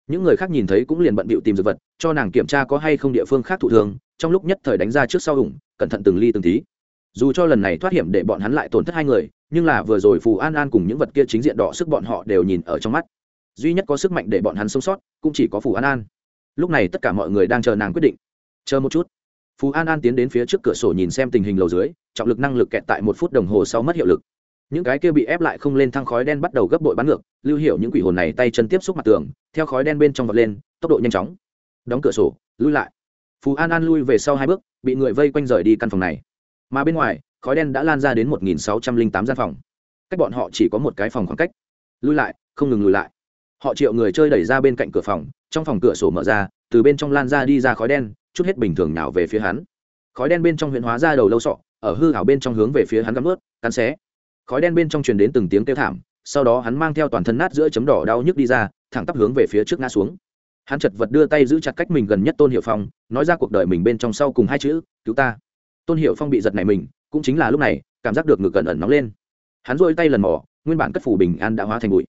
Những người khác nhìn thấy cũng liền bận bịu tìm dược vật, cho nàng kiểm tra có hay không địa phương khác thụ thương, trong lúc nhất thời đánh ra trước sau ủng, cẩn thận từng ly từng tí dù cho lần này thoát hiểm để bọn hắn lại tổn thất hai người, nhưng là vừa rồi phù an an cùng những vật kia chính diện đỏ sức bọn họ đều nhìn ở trong mắt. Duy nhất có sức mạnh để bọn hắn sống sót, cũng chỉ có phù an an. Lúc này tất cả mọi người đang chờ nàng quyết định. Chờ một chút. Phù an an tiến đến phía trước cửa sổ nhìn xem tình hình lầu dưới, trọng lực năng lực kẹt tại một phút đồng hồ sau mất hiệu lực. Những cái kia bị ép lại không lên thang khói đen bắt đầu gấp bội bắn ngược, lưu hiểu những quỷ hồn này tay chân tiếp xúc mặt tường, theo khói đen bên trong vật lên, tốc độ nhanh chóng. Đóng cửa sổ, lui lại. Phù an an lui về sau hai bước, bị người vây quanh rời đi căn phòng này mà bên ngoài, khói đen đã lan ra đến một nghìn sáu trăm linh tám gian phòng. Cách bọn họ chỉ có một cái phòng khoảng cách. Lui lại, không ngừng lùi lại. Họ triệu người chơi đẩy ra bên cạnh cửa phòng, trong phòng cửa sổ mở ra, từ bên trong lan ra đi ra khói đen, chút hết bình thường nào về phía hắn. Khói đen bên trong huyện hóa ra đầu lâu sọ, ở hư hảo bên trong hướng về phía hắn gắm ướt, cắn xé. Khói đen bên trong truyền đến từng tiếng kêu thảm, sau đó hắn mang theo toàn thân nát giữa chấm đỏ đau nhức đi ra, thẳng tắp hướng về phía trước ngã xuống. Hắn chật vật đưa tay giữ chặt cách mình gần nhất tôn hiệu phong, nói ra cuộc đời mình bên trong sau cùng hai chữ, cứu ta tôn hiệu phong bị giật này mình, cũng chính là lúc này, cảm giác được ngực gần ẩn nóng lên. Hắn dội tay lần mỏ nguyên bản cất phủ bình an đã hóa thành bụi.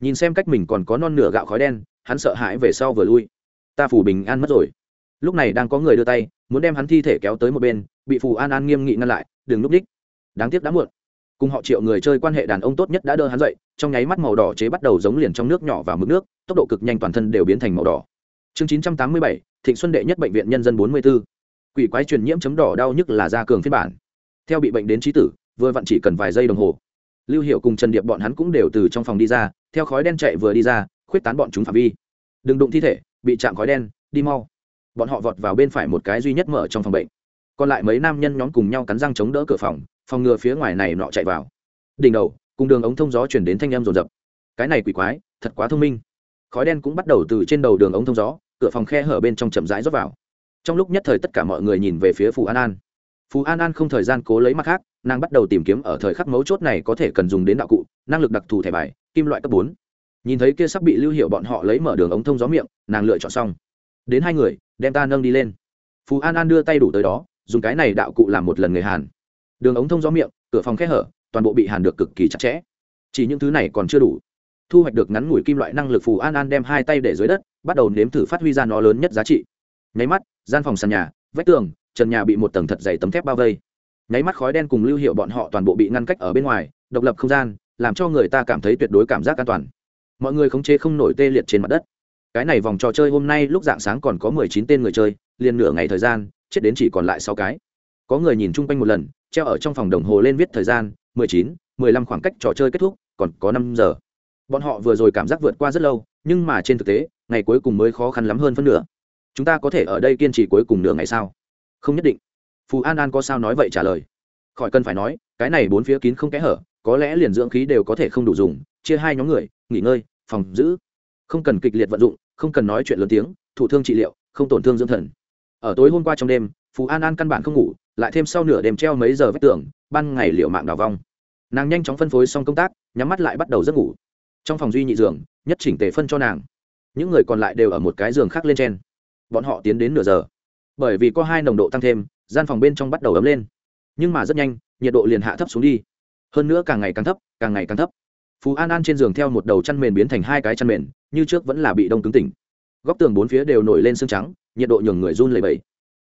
Nhìn xem cách mình còn có non nửa gạo khói đen, hắn sợ hãi về sau vừa lui. Ta phủ bình an mất rồi. Lúc này đang có người đưa tay, muốn đem hắn thi thể kéo tới một bên, bị phù an an nghiêm nghị ngăn lại, đừng núp đích. Đáng tiếc đã muộn. Cùng họ triệu người chơi quan hệ đàn ông tốt nhất đã đưa hắn dậy, trong nháy mắt màu đỏ chế bắt đầu giống liền trong nước nhỏ vào mực nước, tốc độ cực nhanh toàn thân đều biến thành màu đỏ. Chương chín trăm tám mươi bảy, thịnh xuân đệ nhất bệnh viện nhân dân bốn mươi b ố quỷ quái truyền nhiễm chấm đỏ đau nhức là da cường phiên bản. Theo bị bệnh đến trí tử, vừa vặn chỉ cần vài giây đồng hồ. Lưu hiệu cùng trần điệp bọn hắn cũng đều từ trong phòng đi ra, theo khói đen chạy vừa đi ra, khuyết tán bọn chúng phạm vi. Đừng đụng thi thể, bị chạm khói đen, đi mau. Bọn họ vọt vào bên phải một cái duy nhất mở trong phòng bệnh. Còn lại mấy nam nhân nhóm cùng nhau cắn răng chống đỡ cửa phòng phòng ngừa phía ngoài này nọ chạy vào. Đỉnh đầu, cùng đường ống thông gió chuyển đến thanh em rồn rập. Cái này quỷ quái, thật quá thông minh. Khói đen cũng bắt đầu từ trên đầu đường ống thông gió, cửa phòng khe hở bên trong chậm rãi rót vào trong lúc nhất thời tất cả mọi người nhìn về phía phù an an. Phù an an không thời gian cố lấy mặt khác, nàng bắt đầu tìm kiếm ở thời khắc mấu chốt này có thể cần dùng đến đạo cụ, năng lực đặc thù thẻ bài, kim loại cấp bốn. Nhìn thấy kia sắp bị lưu hiệu bọn họ lấy mở đường ống thông gió miệng, nàng lựa chọn xong. Đến hai người, đem ta nâng đi lên. Phù an an đưa tay đủ tới đó, dùng cái này đạo cụ làm một lần người hàn. Đường ống thông gió miệng, cửa phòng khe hở, toàn bộ bị hàn được cực kỳ chặt chẽ. Chỉ những thứ này còn chưa đủ. Thu hoạch được ngắn ngủi kim loại năng lực phù an an đem hai tay để dưới đất, bắt đầu nếm thử phát huy ra nó lớn nhất giá trị nháy mắt, gian phòng sàn nhà, vách tường, trần nhà bị một tầng thật dày tấm thép bao vây. Nháy mắt khói đen cùng lưu hiệu bọn họ toàn bộ bị ngăn cách ở bên ngoài, độc lập không gian, làm cho người ta cảm thấy tuyệt đối cảm giác an toàn. Mọi người khống chế không nổi tê liệt trên mặt đất. Cái này vòng trò chơi hôm nay lúc dạng sáng còn có mười chín tên người chơi, liền nửa ngày thời gian, chết đến chỉ còn lại sáu cái. Có người nhìn chung quanh một lần, treo ở trong phòng đồng hồ lên viết thời gian, mười chín, mười lăm khoảng cách trò chơi kết thúc, còn có năm giờ. Bọn họ vừa rồi cảm giác vượt qua rất lâu, nhưng mà trên thực tế, ngày cuối cùng mới khó khăn lắm hơn phân nửa chúng ta có thể ở đây kiên trì cuối cùng nửa ngày sao? Không nhất định. Phù an an có sao nói vậy trả lời. Khỏi cần phải nói, cái này bốn phía kín không kẽ hở, có lẽ liền dưỡng khí đều có thể không đủ dùng, chia hai nhóm người, nghỉ ngơi, phòng giữ. Không cần kịch liệt vận dụng, không cần nói chuyện lớn tiếng thủ thương trị liệu, không tổn thương dưỡng thần. Ở tối hôm qua trong đêm phú an an căn bản không ngủ, lại thêm sau nửa đêm treo mấy giờ vách tường, ban ngày liệu mạng đào vong. Nàng nhanh chóng phân phối xong công tác, nhắm mắt lại bắt đầu giấc ngủ. Trong phòng duy nhị giường, nhất chỉnh tề phân cho nàng. Những người còn lại đều ở một cái giường khác lên trên bọn họ tiến đến nửa giờ. Bởi vì có hai nồng độ tăng thêm, gian phòng bên trong bắt đầu ấm lên. Nhưng mà rất nhanh, nhiệt độ liền hạ thấp xuống đi. Hơn nữa càng ngày càng thấp, càng ngày càng thấp. Phú an an trên giường theo một đầu chăn mền biến thành hai cái chăn mền, như trước vẫn là bị đông cứng tỉnh. Góc tường bốn phía đều nổi lên sương trắng, nhiệt độ nhường người run lầy bẩy.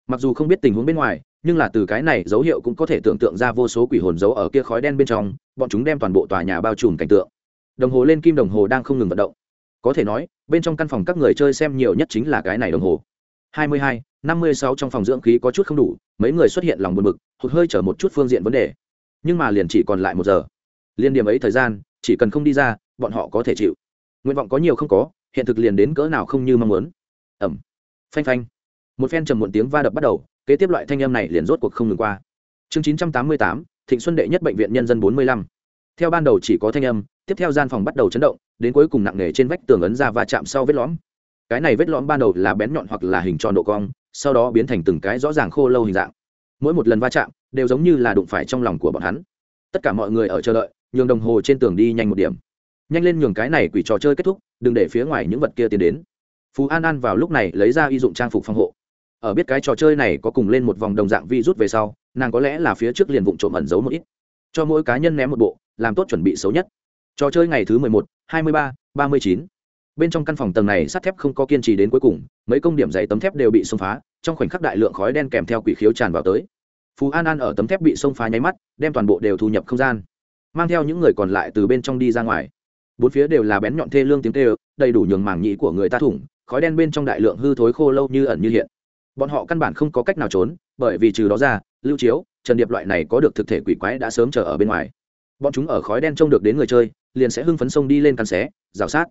mặc dù không biết tình huống bên ngoài, nhưng là từ cái này dấu hiệu cũng có thể tưởng tượng ra vô số quỷ hồn giấu ở kia khói đen bên trong, bọn chúng đem toàn bộ tòa nhà bao trùm cảnh tượng. Đồng hồ lên kim đồng hồ đang không ngừng vận động. Có thể nói, bên trong căn phòng các người chơi xem nhiều nhất chính là cái này đồng hồ. 22, 56 trong phòng dưỡng khí có chút không đủ mấy người xuất hiện lòng buồn bực hụt hơi chở một chút phương diện vấn đề. Nhưng mà liền chỉ còn lại một giờ. Liên điểm ấy thời gian chỉ cần không đi ra bọn họ có thể chịu. Nguyện vọng có nhiều không có hiện thực liền đến cỡ nào không như mong muốn. Ẩm. Phanh phanh. Một phen trầm muộn tiếng va đập bắt đầu kế tiếp loại thanh âm này liền rốt cuộc không ngừng qua. Chương chín trăm tám mươi tám thịnh xuân đệ nhất bệnh viện nhân dân bốn mươi lăm. Theo ban đầu chỉ có thanh âm tiếp theo gian phòng bắt đầu chấn động đến cuối cùng nặng nề trên vách tường ấn ra và chạm sau vết lõm cái này vết lõm ban đầu là bén nhọn hoặc là hình tròn độ cong, sau đó biến thành từng cái rõ ràng khô lâu hình dạng. Mỗi một lần va chạm đều giống như là đụng phải trong lòng của bọn hắn. Tất cả mọi người ở chờ đợi, nhường đồng hồ trên tường đi nhanh một điểm. Nhanh lên nhường cái này quỷ trò chơi kết thúc, đừng để phía ngoài những vật kia tiến đến. Phú an an vào lúc này lấy ra y dụng trang phục phòng hộ. Ở biết cái trò chơi này có cùng lên một vòng đồng dạng vi rút về sau, nàng có lẽ là phía trước liền vụng trộm ẩn giấu một ít. Cho mỗi cá nhân ném một bộ, làm tốt chuẩn bị xấu nhất. Trò chơi ngày thứ mười một, hai mươi ba ba mươi chín bên trong căn phòng tầng này sắt thép không có kiên trì đến cuối cùng, mấy công điểm dày tấm thép đều bị xông phá, trong khoảnh khắc đại lượng khói đen kèm theo quỷ khiếu tràn vào tới. Phú an an ở tấm thép bị xông phá nháy mắt, đem toàn bộ đều thu nhập không gian. Mang theo những người còn lại từ bên trong đi ra ngoài. Bốn phía đều là bén nhọn thê lương tiếng tê đầy đủ nhường màng nhĩ của người ta thủng, khói đen bên trong đại lượng hư thối khô lâu như ẩn như hiện. Bọn họ căn bản không có cách nào trốn, bởi vì trừ đó ra, lưu chiếu, trần điệp loại này có được thực thể quỷ quái đã sớm chờ ở bên ngoài. Bọn chúng ở khói đen trông được đến người chơi, liền sẽ hưng phấn sông đi lên căn xé, rào sát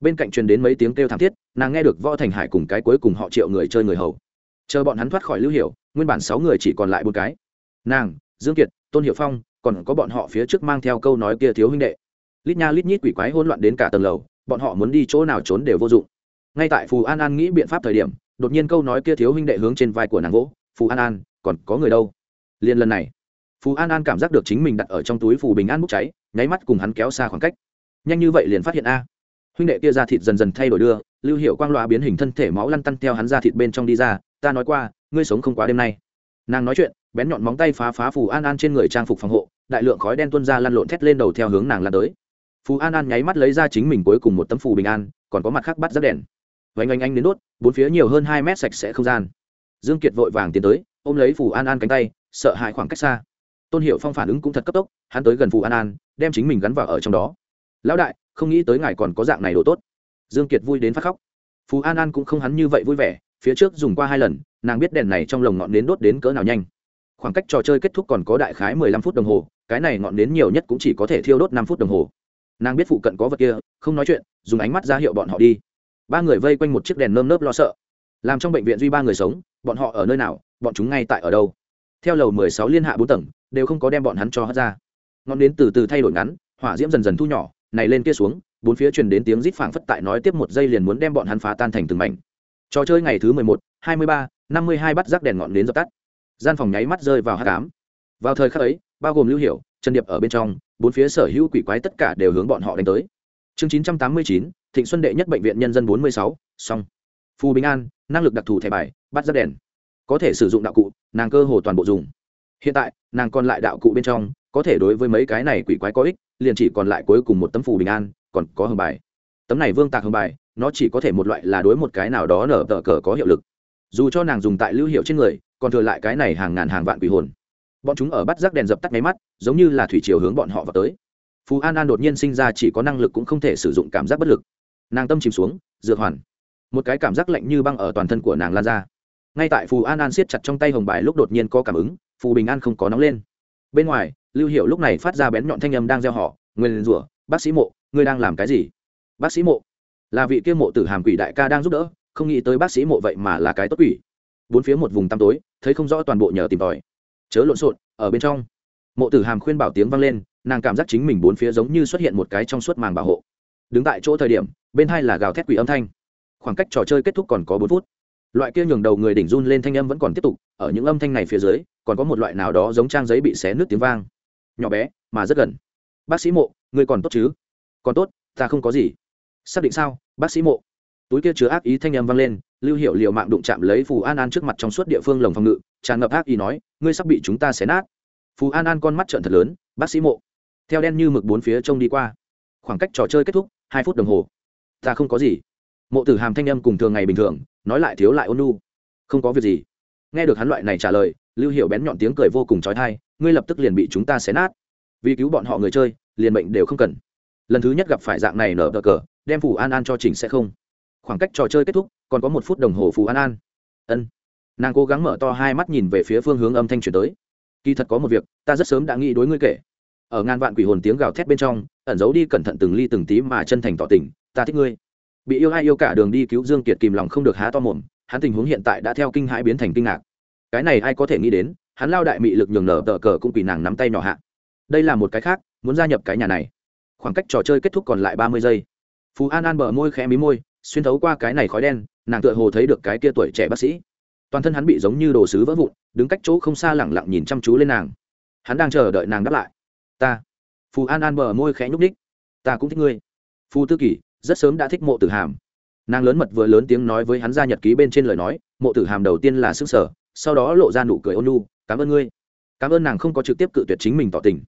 bên cạnh truyền đến mấy tiếng kêu thảm thiết, nàng nghe được võ thành hải cùng cái cuối cùng họ triệu người chơi người hầu. Chờ bọn hắn thoát khỏi lưu hiểu, nguyên bản sáu người chỉ còn lại bốn cái. Nàng, dương kiệt, tôn hiệu phong, còn có bọn họ phía trước mang theo câu nói kia thiếu huynh đệ. Lít nha lít nhít quỷ quái hỗn loạn đến cả tầng lầu, bọn họ muốn đi chỗ nào trốn đều vô dụng. Ngay tại phù an an nghĩ biện pháp thời điểm, đột nhiên câu nói kia thiếu huynh đệ hướng trên vai của nàng gỗ phù an an, còn có người đâu? Liền lần này, phù an an cảm giác được chính mình đặt ở trong túi phù bình an bốc cháy, nháy mắt cùng hắn kéo xa khoảng cách. Nhanh như vậy liền phát hiện a huynh đệ kia ra thịt dần dần thay đổi đưa, lưu hiệu quang loa biến hình thân thể máu lăn tăn theo hắn ra thịt bên trong đi ra, ta nói qua, ngươi sống không quá đêm nay. Nàng nói chuyện, bén nhọn móng tay phá phá phù an an trên người trang phục phòng hộ, đại lượng khói đen tuôn ra lăn lộn thét lên đầu theo hướng nàng lan tới. Phù an an nháy mắt lấy ra chính mình cuối cùng một tấm phù bình an, còn có mặt khác bắt rất đèn. Vánh anh anh đến đốt bốn phía nhiều hơn hai mét sạch sẽ không gian. Dương kiệt vội vàng tiến tới, ôm lấy phù an an cánh tay, sợ hãi khoảng cách xa. Tôn hiệu phong phản ứng cũng thật cấp tốc, hắn tới gần phù an an, đem chính mình gắn vào ở trong đó. Lão đại không nghĩ tới ngài còn có dạng này đồ tốt. Dương kiệt vui đến phát khóc. Phú an an cũng không hắn như vậy vui vẻ, phía trước dùng qua hai lần, nàng biết đèn này trong lồng ngọn nến đốt đến cỡ nào nhanh. Khoảng cách trò chơi kết thúc còn có đại khái mười lăm phút đồng hồ, cái này ngọn nến nhiều nhất cũng chỉ có thể thiêu đốt năm phút đồng hồ. Nàng biết phụ cận có vật kia, không nói chuyện, dùng ánh mắt ra hiệu bọn họ đi. Ba người vây quanh một chiếc đèn nơm nớp lo sợ. Làm trong bệnh viện duy ba người sống, bọn họ ở nơi nào, bọn chúng ngay tại ở đâu? Theo lầu mười sáu liên hạ bốn tầng, đều không có đem bọn hắn cho hất ra. Ngọn nến từ từ thay đổi ngắn, hỏa diễm dần dần thu nhỏ này lên kia xuống, bốn phía truyền đến tiếng rít phảng phất tại nói tiếp một giây liền muốn đem bọn hắn phá tan thành từng mảnh. Trò chơi ngày thứ mười một, hai mươi ba, năm mươi hai bắt rác đèn ngọn đến dập tắt. Gian phòng nháy mắt rơi vào hát cám vào thời khắc ấy, bao gồm lưu hiệu trần điệp ở bên trong, bốn phía sở hữu quỷ quái tất cả đều hướng bọn họ đánh tới. Chương chín trăm tám mươi chín, thịnh xuân đệ nhất bệnh viện nhân dân bốn mươi sáu, xong. Phù bình an, năng lực đặc thù thẻ bài, bắt rác đèn. Có thể sử dụng đạo cụ, nàng cơ hồ toàn bộ dùng. Hiện tại, nàng còn lại đạo cụ bên trong có thể đối với mấy cái này quỷ quái có ích, liền chỉ còn lại cuối cùng một tấm phù bình an, còn có hồng bài. Tấm này vương tạc hồng bài, nó chỉ có thể một loại là đối một cái nào đó nở tờ cờ có hiệu lực. Dù cho nàng dùng tại lưu hiệu trên người, còn thừa lại cái này hàng ngàn hàng vạn quỷ hồn. Bọn chúng ở bắt rác đèn dập tắt máy mắt, giống như là thủy chiều hướng bọn họ vào tới. Phú an an đột nhiên sinh ra chỉ có năng lực cũng không thể sử dụng cảm giác bất lực. Nàng tâm chìm xuống, dược hoàn. Một cái cảm giác lạnh như băng ở toàn thân của nàng lan ra. Ngay tại phù an an siết chặt trong tay hồng bài lúc đột nhiên có cảm ứng, phù bình an không có nóng lên. Bên ngoài lưu hiệu lúc này phát ra bén nhọn thanh âm đang gieo họ, nguyên rủa bác sĩ mộ, ngươi đang làm cái gì? Bác sĩ mộ? Là vị kia mộ tử hàm quỷ đại ca đang giúp đỡ, không nghĩ tới bác sĩ mộ vậy mà là cái tốt quỷ. Bốn phía một vùng tăm tối, thấy không rõ toàn bộ nhờ tìm tòi. Chớ lộn xộn, ở bên trong. Mộ tử hàm khuyên bảo tiếng vang lên, nàng cảm giác chính mình bốn phía giống như xuất hiện một cái trong suốt màng bảo hộ. Đứng tại chỗ thời điểm, bên hai là gào thét quỷ âm thanh. Khoảng cách trò chơi kết thúc còn có bốn phút. Loại kia nhường đầu người đỉnh run lên thanh âm vẫn còn tiếp tục, ở những âm thanh này phía dưới, còn có một loại nào đó giống trang giấy bị xé nước tiếng vang nhỏ bé, mà rất gần. Bác sĩ mộ người còn tốt chứ? Còn tốt, ta không có gì. Xác định sao, bác sĩ mộ? Túi kia chứa ác ý thanh âm vang lên, lưu hiệu liệu mạng đụng chạm lấy phù an an trước mặt trong suốt địa phương lồng phòng ngự, tràn ngập ác ý nói, ngươi sắp bị chúng ta xé nát. Phù an an con mắt trợn thật lớn, bác sĩ mộ. Theo đen như mực bốn phía trông đi qua. Khoảng cách trò chơi kết thúc, hai phút đồng hồ. Ta không có gì. Mộ tử hàm thanh âm cùng thường ngày bình thường, nói lại thiếu lại ôn nu không có việc gì. Nghe được hắn loại này trả lời lưu hiệu bén nhọn tiếng cười vô cùng trói thai ngươi lập tức liền bị chúng ta xé nát. Vì cứu bọn họ người chơi, liền mệnh đều không cần. Lần thứ nhất gặp phải dạng này nở cờ, đem phù an an cho chỉnh sẽ không. Khoảng cách trò chơi kết thúc, còn có một phút đồng hồ phù an an. Ân. Nàng cố gắng mở to hai mắt nhìn về phía phương hướng âm thanh chuyển tới. Kỳ thật có một việc, ta rất sớm đã nghĩ đối ngươi kể. Ở ngàn vạn quỷ hồn tiếng gào thét bên trong, ẩn giấu đi cẩn thận từng ly từng tí mà chân thành tỏ tình, ta thích ngươi. Bị yêu ai yêu cả đường đi cứu dương kiệt kìm lòng không được há to mồm, hắn tình huống hiện tại đã theo kinh hãi biến thành kinh ngạc cái này ai có thể nghĩ đến, hắn lao đại mị lực nhường nở tờ cờ cũng bị nàng nắm tay nhỏ hạ. Đây là một cái khác, muốn gia nhập cái nhà này. Khoảng cách trò chơi kết thúc còn lại ba mươi giây. Phú an an bờ môi khẽ mí môi, xuyên thấu qua cái này khói đen, nàng tựa hồ thấy được cái kia tuổi trẻ bác sĩ. Toàn thân hắn bị giống như đồ sứ vỡ vụn, đứng cách chỗ không xa lẳng lặng nhìn chăm chú lên nàng. Hắn đang chờ đợi nàng đáp lại. Ta. Phù an an bờ môi khẽ nhúc ních ta cũng thích ngươi. Phù tư kỷ rất sớm đã thích mộ tử hàm. Nàng lớn mật vừa lớn tiếng nói với hắn ra nhật ký bên trên lời nói, mộ tử hàm đầu tiên là s ư n g sở sau đó lộ ra nụ cười ôn nhu, cảm ơn ngươi. Cảm ơn nàng không có trực tiếp cự tuyệt chính mình tỏ tình.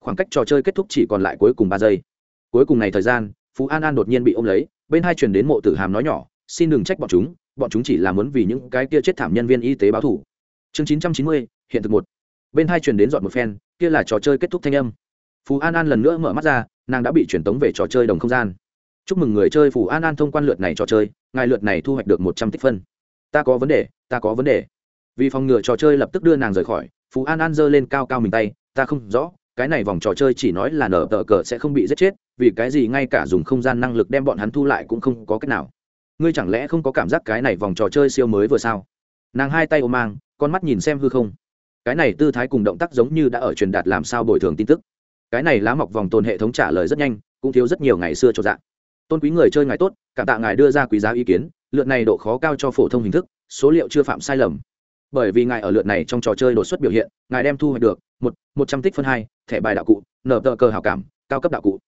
Khoảng cách trò chơi kết thúc chỉ còn lại cuối cùng ba giây. Cuối cùng này thời gian phú an an đột nhiên bị ôm lấy bên hai chuyển đến mộ tử hàm nói nhỏ xin đừng trách bọn chúng bọn chúng chỉ là muốn vì những cái kia chết thảm nhân viên y tế báo thủ chương chín trăm chín mươi hiện thực một. Bên hai truyền đến dọn một phen kia là trò chơi kết thúc thanh âm. Phú an an lần nữa mở mắt ra nàng đã bị truyền tống về trò chơi đồng không gian. Chúc mừng người chơi phù an an thông quan lượt này trò chơi ngài lượt này thu hoạch được một trăm tích phân. Ta có vấn đề ta có vấn đề vì phòng ngừa trò chơi lập tức đưa nàng rời khỏi, phú an an giơ lên cao cao mình tay, ta không rõ, cái này vòng trò chơi chỉ nói là nở tờ cờ sẽ không bị giết chết, vì cái gì ngay cả dùng không gian năng lực đem bọn hắn thu lại cũng không có cách nào. Ngươi chẳng lẽ không có cảm giác cái này vòng trò chơi siêu mới vừa sao? Nàng hai tay ôm mang, con mắt nhìn xem hư không. Cái này tư thái cùng động tác giống như đã ở truyền đạt làm sao bồi thường tin tức. Cái này lá mọc vòng tồn hệ thống trả lời rất nhanh, cũng thiếu rất nhiều ngày xưa cho dạng. Tôn quý người chơi ngài tốt, cảm tạ ngài đưa ra quý giá ý kiến, lượt này độ khó cao cho phổ thông hình thức, số liệu chưa phạm sai lầm bởi vì ngài ở lượt này trong trò chơi đột xuất biểu hiện, ngài đem thu hoạch được một một trăm tích phân hai, thẻ bài đạo cụ, nở tờ cờ hảo cảm, cao cấp đạo cụ.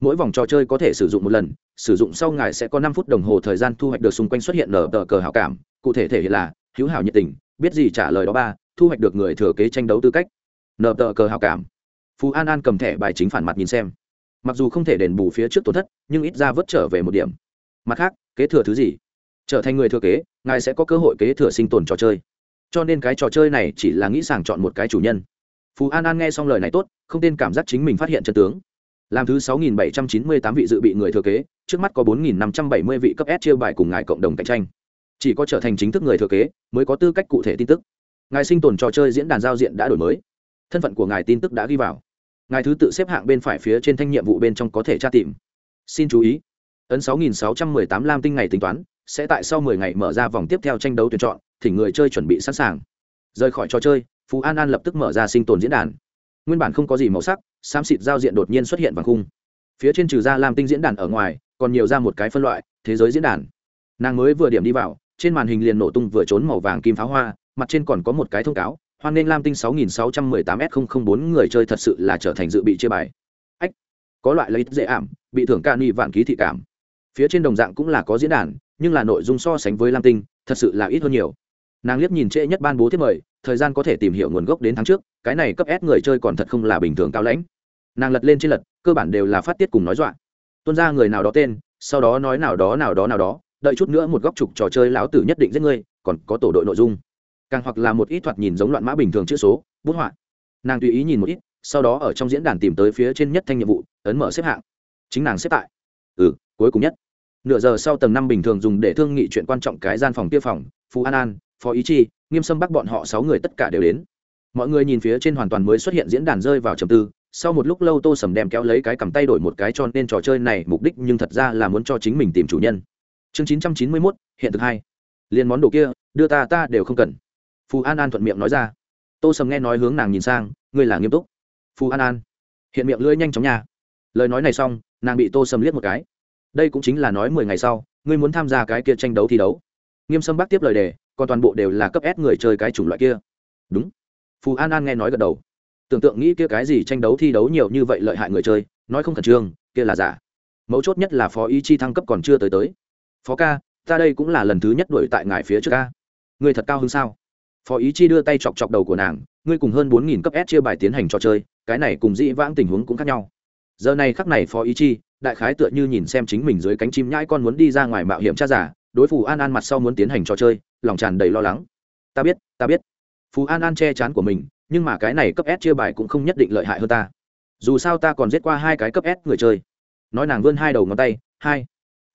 Mỗi vòng trò chơi có thể sử dụng một lần, sử dụng sau ngài sẽ có năm phút đồng hồ thời gian thu hoạch được xung quanh xuất hiện nở tờ cờ hảo cảm. Cụ thể thể hiện là, hữu hảo nhiệt tình, biết gì trả lời đó ba, thu hoạch được người thừa kế tranh đấu tư cách. Nở tờ cờ hảo cảm. Phú an an cầm thẻ bài chính phản mặt nhìn xem. Mặc dù không thể đền bù phía trước tổn thất, nhưng ít ra vớt trở về một điểm. Mặt khác, kế thừa thứ gì? Trở thành người thừa kế, ngài sẽ có cơ hội kế thừa sinh tồn trò chơi cho nên cái trò chơi này chỉ là nghĩ sàng chọn một cái chủ nhân. Phú an an nghe xong lời này tốt, không tên cảm giác chính mình phát hiện chân tướng. Làm thứ 6.798 vị dự bị người thừa kế, trước mắt có 4.570 vị cấp s chia bài cùng ngài cộng đồng cạnh tranh. Chỉ có trở thành chính thức người thừa kế, mới có tư cách cụ thể tin tức. Ngài sinh tồn trò chơi diễn đàn giao diện đã đổi mới. Thân phận của ngài tin tức đã ghi vào. Ngài thứ tự xếp hạng bên phải phía trên thanh nhiệm vụ bên trong có thể tra tìm. Xin chú ý, ấn 6.618 lam tinh ngày tính toán, sẽ tại sau 10 ngày mở ra vòng tiếp theo tranh đấu tuyển chọn thỉnh người chơi chuẩn bị sẵn sàng. Rời khỏi trò chơi, phú an an lập tức mở ra sinh tồn diễn đàn. Nguyên bản không có gì màu sắc, xám xịt giao diện đột nhiên xuất hiện vàng khung. Phía trên trừ ra lam tinh diễn đàn ở ngoài, còn nhiều ra một cái phân loại, thế giới diễn đàn. Nàng mới vừa điểm đi vào, trên màn hình liền nổ tung vừa trốn màu vàng kim pháo hoa, mặt trên còn có một cái thông cáo, hoan nghênh lam tinh 6618 s 004 người chơi thật sự là trở thành dự bị chia bài. Ách, có loại lấy dễ ảm, bị thưởng ca ni vạn ký thị cảm. Phía trên đồng dạng cũng là có diễn đàn, nhưng là nội dung so sánh với lam tinh, thật sự là ít hơn nhiều nàng liếc nhìn trễ nhất ban bố thiết mời, thời gian có thể tìm hiểu nguồn gốc đến tháng trước, cái này cấp ép người chơi còn thật không là bình thường cao lãnh. Nàng lật lên trên lật, cơ bản đều là phát tiết cùng nói dọa. Tuân ra người nào đó tên, sau đó nói nào đó nào đó nào đó, đợi chút nữa một góc trục trò chơi lão tử nhất định giết ngươi, còn có tổ đội nội dung. Càng hoặc là một ít thoạt nhìn giống loạn mã bình thường chữ số, bút họa. Nàng tùy ý nhìn một ít, sau đó ở trong diễn đàn tìm tới phía trên nhất thanh nhiệm vụ, ấn mở xếp hạng. Chính nàng xếp tại. Ừ cuối cùng nhất. Nửa giờ sau tầng năm bình thường dùng để thương nghị chuyện quan trọng cái gian phòng kia phòng, phú an an phó ý chi, nghiêm sâm bắc bọn họ sáu người tất cả đều đến. Mọi người nhìn phía trên hoàn toàn mới xuất hiện diễn đàn rơi vào trầm tư, sau một lúc lâu tô sầm đem kéo lấy cái cầm tay đổi một cái cho nên trò chơi này mục đích nhưng thật ra là muốn cho chính mình tìm chủ nhân. Chương chín trăm chín mươi mốt, hiện thực hai. Liền món đồ kia, đưa ta ta đều không cần. Phù an an thuận miệng nói ra. Tô sầm nghe nói hướng nàng nhìn sang, ngươi là nghiêm túc. Phù an an, hiện miệng lưỡi nhanh chóng nhà lời nói này xong, nàng bị tô sầm liếc một cái. Đây cũng chính là nói mười ngày sau, ngươi muốn tham gia cái kia tranh đấu thi đấu. Nghiêm sâm bác tiếp lời đề còn toàn bộ đều là cấp s người chơi cái chủng loại kia. Đúng. Phù an an nghe nói gật đầu. Tưởng tượng nghĩ kia cái gì tranh đấu thi đấu nhiều như vậy lợi hại người chơi, nói không cần trương, kia là giả. Mấu chốt nhất là phó ý chi thăng cấp còn chưa tới tới. Phó ca, ta đây cũng là lần thứ nhất đuổi tại ngài phía trước ca. Ngươi thật cao hứng sao? Phó ý chi đưa tay chọc chọc đầu của nàng, ngươi cùng hơn bốn nghìn cấp s chia bài tiến hành trò chơi, cái này cùng dị vãng tình huống cũng khác nhau. Giờ này khắc này phó ý chi, đại khái tựa như nhìn xem chính mình dưới cánh chim nhãi con muốn đi ra ngoài mạo hiểm tra giả đối phù an an mặt sau muốn tiến hành trò chơi, lòng tràn đầy lo lắng. Ta biết ta biết. Phù an an che chắn của mình, nhưng mà cái này cấp s chia bài cũng không nhất định lợi hại hơn ta. Dù sao ta còn giết qua hai cái cấp s người chơi. Nói nàng vươn hai đầu ngón tay, hai.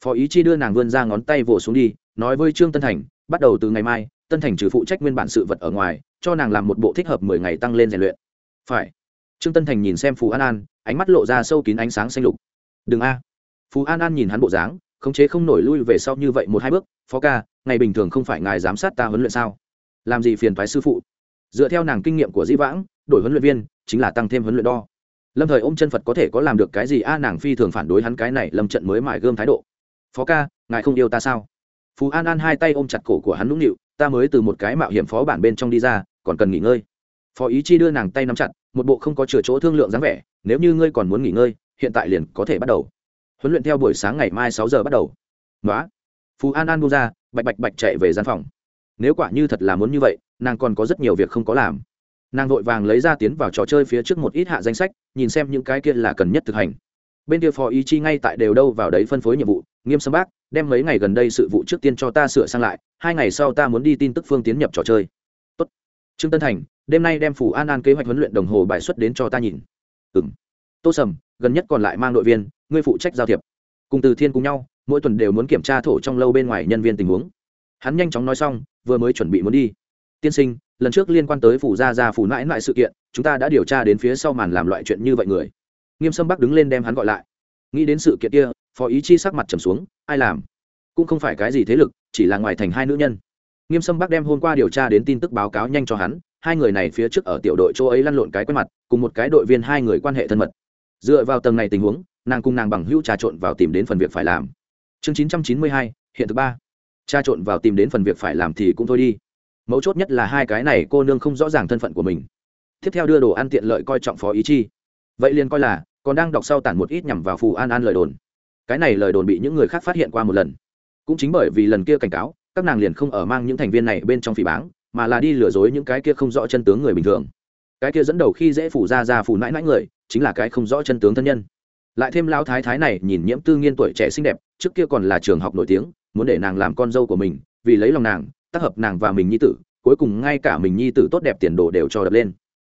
Phó ý chi đưa nàng vươn ra ngón tay vỗ xuống đi, nói với trương tân thành, bắt đầu từ ngày mai, tân thành trừ phụ trách nguyên bản sự vật ở ngoài, cho nàng làm một bộ thích hợp mười ngày tăng lên rèn luyện. Phải. Trương tân thành nhìn xem phù an an, ánh mắt lộ ra sâu kín ánh sáng xanh lục. Đừng a. Phù an an nhìn hắn bộ dáng khống chế không nổi lui về sau như vậy một hai bước, phó ca, ngày bình thường không phải ngài giám sát ta huấn luyện sao? Làm gì phiền thoái sư phụ? Dựa theo nàng kinh nghiệm của dĩ vãng, đổi huấn luyện viên, chính là tăng thêm huấn luyện đo. Lâm thời ôm chân phật có thể có làm được cái gì? A, nàng phi thường phản đối hắn cái này, lâm trận mới mải gươm thái độ. Phó ca, ngài không yêu ta sao? Phú an an hai tay ôm chặt cổ của hắn nũng nịu, ta mới từ một cái mạo hiểm phó bản bên trong đi ra, còn cần nghỉ ngơi. Phó ý chi đưa nàng tay nắm chặt, một bộ không có chừa chỗ thương lượng dáng vẻ, nếu như ngươi còn muốn nghỉ ngơi, hiện tại liền có thể bắt đầu huấn luyện theo buổi sáng ngày mai sáu giờ bắt đầu. Nói phú an an buông ra, bạch bạch bạch chạy về gian phòng. Nếu quả như thật là muốn như vậy, nàng còn có rất nhiều việc không có làm. Nàng vội vàng lấy ra tiến vào trò chơi phía trước một ít hạ danh sách, nhìn xem những cái kia là cần nhất thực hành. Bên kia phó ý chi ngay tại đều đâu vào đấy phân phối nhiệm vụ, nghiêm sâm bác, đem mấy ngày gần đây sự vụ trước tiên cho ta sửa sang lại, hai ngày sau ta muốn đi tin tức phương tiến nhập trò chơi. Tốt. trương tân thành, đêm nay đem phủ an an kế hoạch huấn luyện đồng hồ bài xuất đến cho ta nhìn. Ừ tô sầm gần nhất còn lại mang đội viên, ngươi phụ trách giao thiệp. Cùng từ thiên cùng nhau, mỗi tuần đều muốn kiểm tra thổ trong lâu bên ngoài nhân viên tình huống. Hắn nhanh chóng nói xong, vừa mới chuẩn bị muốn đi. Tiên sinh, lần trước liên quan tới phủ gia gia phủ mãi mãi sự kiện, chúng ta đã điều tra đến phía sau màn làm loại chuyện như vậy người. Nghiêm sâm bắc đứng lên đem hắn gọi lại. Nghĩ đến sự kiện kia, phó ý chi sắc mặt trầm xuống, ai làm? Cũng không phải cái gì thế lực, chỉ là ngoài thành hai nữ nhân. Nghiêm sâm bắc đem hôm qua điều tra đến tin tức báo cáo nhanh cho hắn, hai người này phía trước ở tiểu đội chỗ ấy lăn lộn cái quen mặt, cùng một cái đội viên hai người quan hệ thân mật dựa vào tầng này tình huống, nàng cùng nàng bằng hữu trà trộn vào tìm đến phần việc phải làm. Chương chín trăm chín mươi hai, hiện thứ ba. Trà trộn vào tìm đến phần việc phải làm thì cũng thôi đi. Mấu chốt nhất là hai cái này cô nương không rõ ràng thân phận của mình. Tiếp theo đưa đồ ăn tiện lợi coi trọng phó ý chi. Vậy liền coi là, còn đang đọc sau tản một ít nhằm vào phù an an lời đồn. Cái này lời đồn bị những người khác phát hiện qua một lần. Cũng chính bởi vì lần kia cảnh cáo, các nàng liền không ở mang những thành viên này bên trong phỉ báng, mà là đi lừa dối những cái kia không rõ chân tướng người bình thường. Cái kia dẫn đầu khi dễ phủ ra ra phủ nãi nãi người chính là cái không rõ chân tướng thân nhân. Lại thêm lao thái thái này nhìn nhiễm tư nghiên tuổi trẻ xinh đẹp, trước kia còn là trường học nổi tiếng, muốn để nàng làm con dâu của mình, vì lấy lòng nàng, tác hợp nàng và mình nhi tử, cuối cùng ngay cả mình nhi tử tốt đẹp tiền đồ đều cho đập lên.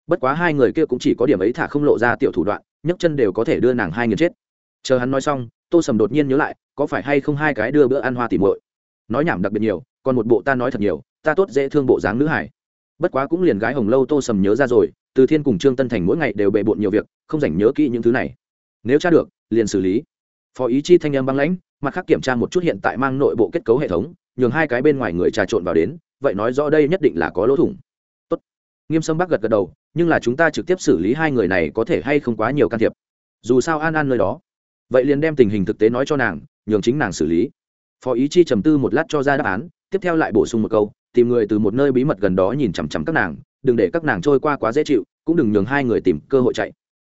Bất quá hai người kia cũng chỉ có điểm ấy thả không lộ ra tiểu thủ đoạn, nhấc chân đều có thể đưa nàng hai người chết. Chờ hắn nói xong, tô sầm đột nhiên nhớ lại, có phải hay không hai cái đưa bữa ăn hoa tìm muội? Nói nhảm đặc biệt nhiều, còn một bộ ta nói thật nhiều, ta tốt dễ thương bộ dáng nữ hải. Bất quá cũng liền gái hồng lâu tô sầm nhớ ra rồi từ thiên cùng trương tân thành mỗi ngày đều bề bộn nhiều việc, không dành nhớ kỹ những thứ này. Nếu tra được, liền xử lý. Phó ý chi thanh em băng lãnh, mặt khác kiểm tra một chút hiện tại mang nội bộ kết cấu hệ thống, nhường hai cái bên ngoài người trà trộn vào đến, vậy nói rõ đây nhất định là có lỗ thủng. Tốt. Nghiêm sâm bắc gật gật đầu, nhưng là chúng ta trực tiếp xử lý hai người này có thể hay không quá nhiều can thiệp. Dù sao an an nơi đó. Vậy liền đem tình hình thực tế nói cho nàng, nhường chính nàng xử lý. Phó ý chi trầm tư một lát cho ra đáp án, tiếp theo lại bổ sung một câu, tìm người từ một nơi bí mật gần đó nhìn chằm chằm các nàng đừng để các nàng trôi qua quá dễ chịu, cũng đừng nhường hai người tìm cơ hội chạy.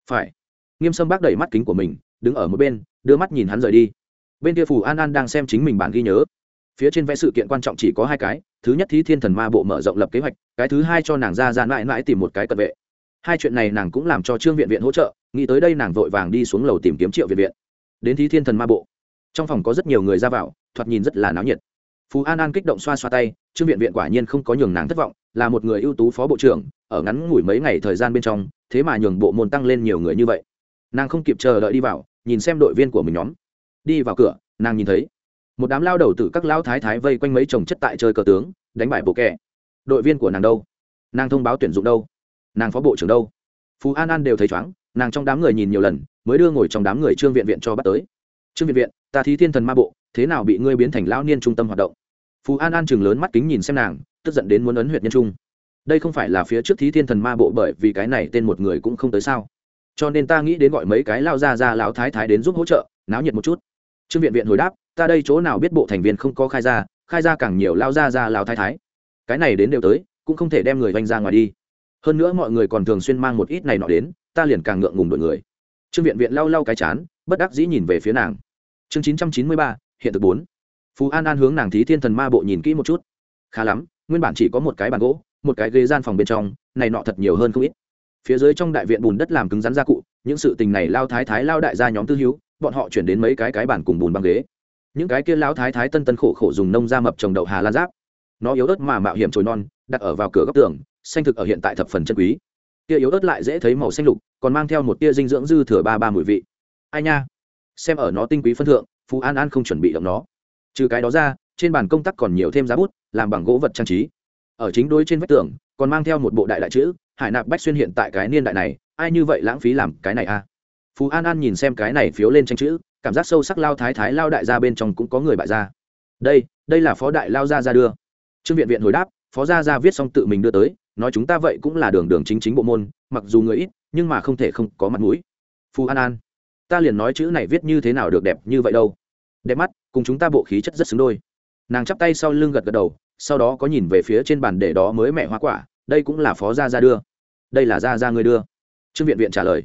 Phải. Nghiêm sâm bác đẩy mắt kính của mình, đứng ở một bên, đưa mắt nhìn hắn rời đi. Bên kia phù an an đang xem chính mình bản ghi nhớ. Phía trên vẽ sự kiện quan trọng chỉ có hai cái, thứ nhất thí thiên thần ma bộ mở rộng lập kế hoạch, cái thứ hai cho nàng ra ra mãi mãi tìm một cái cận vệ. Hai chuyện này nàng cũng làm cho trương viện viện hỗ trợ, nghĩ tới đây nàng vội vàng đi xuống lầu tìm kiếm triệu viện viện. Đến thí thiên thần ma bộ. Trong phòng có rất nhiều người ra vào, thoạt nhìn rất là náo nhiệt. Phú an an kích động xoa xoa tay, trương viện viện quả nhiên không có nhường nàng thất vọng là một người ưu tú phó bộ trưởng, ở ngắn ngủi mấy ngày thời gian bên trong, thế mà nhường bộ môn tăng lên nhiều người như vậy. Nàng không kịp chờ đợi đi vào, nhìn xem đội viên của mình nhóm. Đi vào cửa, nàng nhìn thấy một đám lao đầu từ các lao thái thái vây quanh mấy chồng chất tại chơi cờ tướng, đánh bại bộ kẻ. Đội viên của nàng đâu? Nàng thông báo tuyển dụng đâu? Nàng phó bộ trưởng đâu? Phú an an đều thấy chóng nàng trong đám người nhìn nhiều lần, mới đưa ngồi trong đám người trương viện viện cho bắt tới. Trương viện viện, ta thí thiên thần ma bộ, thế nào bị ngươi biến thành lão niên trung tâm hoạt động? Phú an an chừng lớn mắt kính nhìn xem nàng tức giận đến muốn ấn huyện nhân trung. Đây không phải là phía trước thí thiên thần ma bộ bởi vì cái này tên một người cũng không tới sao. Cho nên ta nghĩ đến gọi mấy cái lao ra ra lão thái thái đến giúp hỗ trợ, náo nhiệt một chút. Trương viện viện hồi đáp, ta đây chỗ nào biết bộ thành viên không có khai ra khai ra càng nhiều lao ra ra lão thái thái. Cái này đến đều tới, cũng không thể đem người vanh ra ngoài đi. Hơn nữa mọi người còn thường xuyên mang một ít này nọ đến, ta liền càng ngượng ngùng đội người. Trương viện viện lau lau cái chán, bất đắc dĩ nhìn về phía nàng. Chương chín trăm chín mươi ba, hiện thực bốn. Phú an an hướng nàng thí thiên thần ma bộ nhìn kỹ một chút. Khá lắm nguyên bản chỉ có một cái bàn gỗ, một cái ghế gian phòng bên trong, này nọ thật nhiều hơn không ít. Phía dưới trong đại viện bùn đất làm cứng rắn gia cụ, những sự tình này lao thái thái lao đại gia nhóm tư hữu, bọn họ chuyển đến mấy cái cái bàn cùng bùn băng ghế. Những cái kia lao thái thái tân tân khổ khổ dùng nông ra mập trồng đậu hà lan giáp. Nó yếu ớt mà mạo hiểm trồi non, đặt ở vào cửa góc tường, xanh thực ở hiện tại thập phần chân quý. Tia yếu ớt lại dễ thấy màu xanh lục, còn mang theo một tia dinh dưỡng dư thừa ba ba mùi vị. Ai nha! Xem ở nó tinh quý phân thượng, phú an an không chuẩn bị động nó. Trừ cái đó ra trên bàn công tác còn nhiều thêm giá bút, làm bằng gỗ vật trang trí. Ở chính đối trên vách tường, còn mang theo một bộ đại đại chữ, hải nạp bách xuyên hiện tại cái niên đại này, ai như vậy lãng phí làm cái này a à? phú an an nhìn xem cái này phiếu lên tranh chữ, cảm giác sâu sắc lao thái thái lao đại gia bên trong cũng có người bại gia. Đây đây là phó đại lao gia ra đưa. Trương viện viện hồi đáp, phó gia gia viết xong tự mình đưa tới, nói chúng ta vậy cũng là đường đường chính chính bộ môn, mặc dù người ít, nhưng mà không thể không có mặt mũi. Phú an an, ta liền nói chữ này viết như thế nào được đẹp như vậy đâu. Đẹp mắt, cùng chúng ta bộ khí chất rất xứng đôi nàng chắp tay sau lưng gật gật đầu, sau đó có nhìn về phía trên bàn để đó mới mẹ hoa quả, đây cũng là phó gia gia đưa. Đây là gia gia người đưa. Trương viện viện trả lời.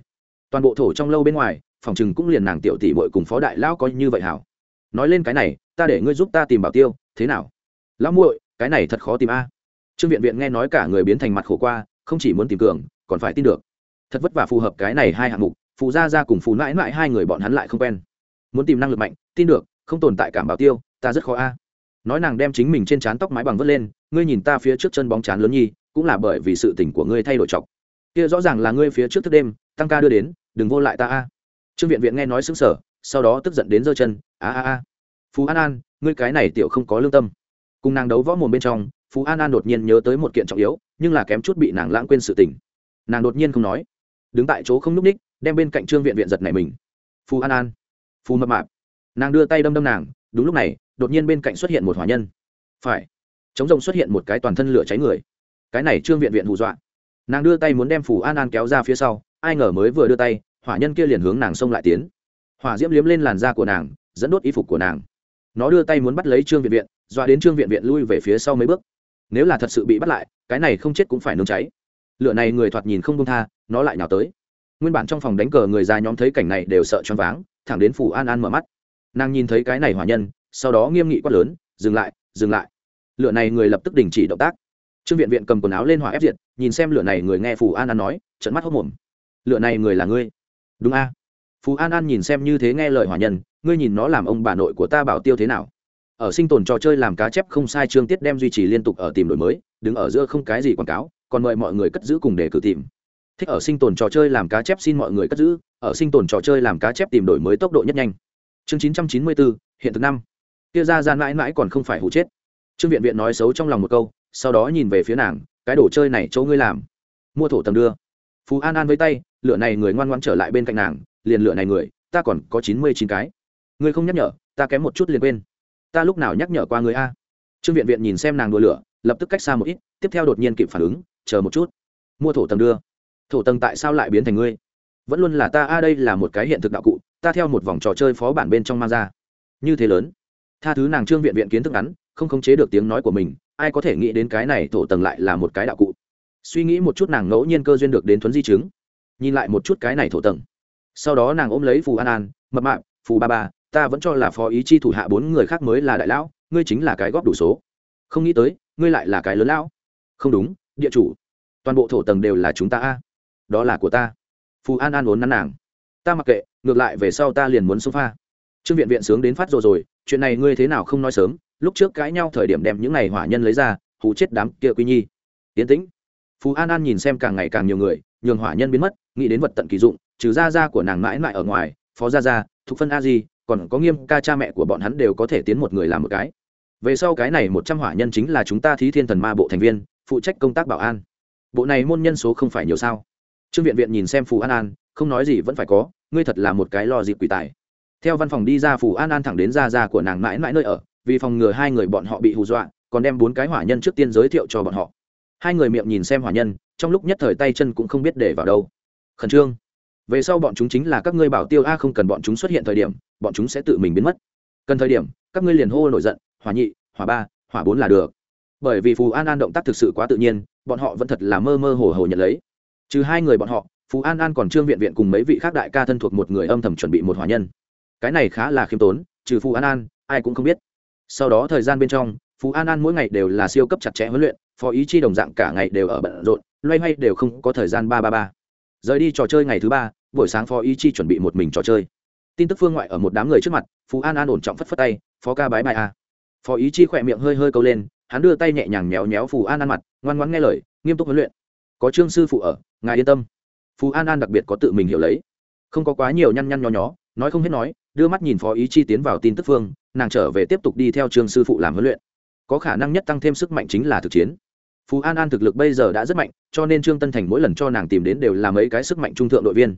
Toàn bộ thổ trong lâu bên ngoài, phòng chừng cũng liền nàng tiểu tỷ bội cùng phó đại lão coi như vậy hảo. Nói lên cái này, ta để ngươi giúp ta tìm bảo tiêu, thế nào? Lão muội, cái này thật khó tìm a. Trương viện viện nghe nói cả người biến thành mặt khổ qua, không chỉ muốn tìm cường, còn phải tin được. Thật vất vả phù hợp cái này hai hạng mục, phù gia gia cùng phù mãi mãi hai người bọn hắn lại không quen. Muốn tìm năng lực mạnh, tin được, không tồn tại cảm bảo tiêu, ta rất khó a nói nàng đem chính mình trên trán tóc mái bằng vớt lên, ngươi nhìn ta phía trước chân bóng chán lớn nhi, cũng là bởi vì sự tỉnh của ngươi thay đổi chọc. Kia rõ ràng là ngươi phía trước thức đêm, tăng ca đưa đến, đừng vô lại ta a. Trương viện viện nghe nói xứng sở sau đó tức giận đến giơ chân, a a a. Phú an an, ngươi cái này tiểu không có lương tâm. Cùng nàng đấu võ mồm bên trong, phú an an đột nhiên nhớ tới một kiện trọng yếu, nhưng là kém chút bị nàng lãng quên sự tình. Nàng đột nhiên không nói, đứng tại chỗ không n ú c ních, đem bên cạnh trương viện viện giật này mình. Phú an an, phú mập mạp. Nàng đưa tay đâm đâm nàng đúng lúc này, đột nhiên bên cạnh xuất hiện một hỏa nhân. Phải chống rồng xuất hiện một cái toàn thân lửa cháy người. Cái này trương viện viện hù dọa. Nàng đưa tay muốn đem phù an an kéo ra phía sau, ai ngờ mới vừa đưa tay, hỏa nhân kia liền hướng nàng xông lại tiến. Hỏa diễm liếm lên làn da của nàng, dẫn đốt y phục của nàng. Nó đưa tay muốn bắt lấy trương viện viện, dọa đến trương viện viện lui về phía sau mấy bước. Nếu là thật sự bị bắt lại, cái này không chết cũng phải nương cháy. Lửa này người thoạt nhìn không công tha, nó lại nhào tới. Nguyên bản trong phòng đánh cờ người già nhóm thấy cảnh này đều sợ choáng váng, thẳng đến phủ an an mở mắt nàng nhìn thấy cái này hỏa nhân, sau đó nghiêm nghị quát lớn, dừng lại dừng lại. Lửa này người lập tức đình chỉ động tác. Trương viện viện cầm quần áo lên hỏa ép diệt, nhìn xem lửa này người nghe phù an an nói trận mắt hốc mồm lửa này người là ngươi? Đúng a. Phù an an nhìn xem như thế nghe lời hỏa nhân, ngươi nhìn nó làm ông bà nội của ta bảo tiêu thế nào? Ở sinh tồn trò chơi làm cá chép không sai trương tiết đem duy trì liên tục ở tìm đổi mới, đứng ở giữa không cái gì quảng cáo, còn mời mọi người cất giữ cùng để cử tìm. Thích ở sinh tồn trò chơi làm cá chép xin mọi người cất giữ, ở sinh tồn trò chơi làm cá chép tìm đổi mới tốc độ nhất nhanh chương chín trăm chín mươi bốn, hiện thực năm. Kia ra ra mãi mãi còn không phải hụ chết. Trương viện viện nói xấu trong lòng một câu, sau đó nhìn về phía nàng, cái đồ chơi này chỗ ngươi làm. Mua thổ tầm đưa. Phú an an với tay, lửa này người ngoan ngoan trở lại bên cạnh nàng, liền lửa này người, ta còn có chín mươi chín cái. Ngươi không nhắc nhở, ta kém một chút liền quên. Ta lúc nào nhắc nhở qua người a? Trương viện viện nhìn xem nàng đùa lửa, lập tức cách xa một ít, tiếp theo đột nhiên kịp phản ứng, chờ một chút. Mua thổ tầng đưa. Thổ tầng tại sao lại biến thành ngươi? Vẫn luôn là ta, a, đây là một cái hiện thực đạo cụ ta theo một vòng trò chơi phó bản bên trong mang ra. Như thế lớn. Tha thứ nàng trương viện viện kiến thức ngắn, không khống chế được tiếng nói của mình, ai có thể nghĩ đến cái này thổ tầng lại là một cái đạo cụ. Suy nghĩ một chút nàng ngẫu nhiên cơ duyên được đến thuấn di chứng. Nhìn lại một chút cái này thổ tầng. Sau đó nàng ôm lấy phù an an, mập mạp, phù ba ba, ta vẫn cho là phó ý chi thủ hạ bốn người khác mới là đại lão, ngươi chính là cái góp đủ số. Không nghĩ tới, ngươi lại là cái lớn lão. Không đúng, địa chủ. Toàn bộ thổ tầng đều là chúng ta a. Đó là của ta. Phù an an ốn nắn nàng. Ta mặc kệ ngược lại về sau ta liền muốn sofa. Trương viện viện sướng đến phát rồi rồi, chuyện này ngươi thế nào không nói sớm, lúc trước cãi nhau thời điểm đem những này hỏa nhân lấy ra hù chết đám kia quy nhi. Tiến tĩnh. Phú an an nhìn xem càng ngày càng nhiều người, nhường hỏa nhân biến mất, nghĩ đến vật tận kỳ dụng, trừ gia gia của nàng mãi mãi ở ngoài, phó gia gia thuộc phân a di, còn có nghiêm ca cha mẹ của bọn hắn đều có thể tiến một người làm một cái. Về sau cái này một trăm hỏa nhân chính là chúng ta thí thiên thần ma bộ thành viên, phụ trách công tác bảo an. Bộ này môn nhân số không phải nhiều sao? Trương viện viện nhìn xem phù an an, không nói gì vẫn phải có ngươi thật là một cái lo dịp quỷ tài. Theo văn phòng đi ra phủ an an thẳng đến ra ra của nàng mãi mãi nơi ở, vì phòng ngừa hai người bọn họ bị hù dọa, còn đem bốn cái hỏa nhân trước tiên giới thiệu cho bọn họ. Hai người miệng nhìn xem hỏa nhân, trong lúc nhất thời tay chân cũng không biết để vào đâu. Khẩn trương. Về sau bọn chúng chính là các ngươi bảo tiêu a không cần bọn chúng xuất hiện thời điểm, bọn chúng sẽ tự mình biến mất. Cần thời điểm, các ngươi liền hô nổi giận, hỏa nhị, hỏa ba, hỏa bốn là được. Bởi vì phù an an động tác thực sự quá tự nhiên, bọn họ vẫn thật là mơ mơ hồ hồ nhận lấy. Trừ hai người bọn họ phú an an còn trương viện viện cùng mấy vị khác đại ca thân thuộc một người âm thầm chuẩn bị một hòa nhân. Cái này khá là khiêm tốn, trừ phú an an, ai cũng không biết. Sau đó thời gian bên trong, phú an an mỗi ngày đều là siêu cấp chặt chẽ huấn luyện, phó ý chi đồng dạng cả ngày đều ở bận rộn, loay hoay đều không có thời gian ba ba ba. Rời đi trò chơi ngày thứ ba, buổi sáng phó ý chi chuẩn bị một mình trò chơi. Tin tức phương ngoại ở một đám người trước mặt, phú an an ổn trọng phất phất tay, phó ca bái bài a. Phó ý chi khỏe miệng hơi hơi câu lên, hắn đưa tay nhẹ nhàng méo méo phù an an mặt, ngoan ngoãn nghe lời, nghiêm túc huấn luyện. Có trương sư phụ ở, ngài yên tâm phú an an đặc biệt có tự mình hiểu lấy. Không có quá nhiều nhăn nhăn nho nhó, nói không hết nói, đưa mắt nhìn phó ý chi tiến vào tin tức phương, nàng trở về tiếp tục đi theo trường sư phụ làm huấn luyện. Có khả năng nhất tăng thêm sức mạnh chính là thực chiến. Phú an an thực lực bây giờ đã rất mạnh, cho nên trương tân thành mỗi lần cho nàng tìm đến đều là mấy cái sức mạnh trung thượng đội viên.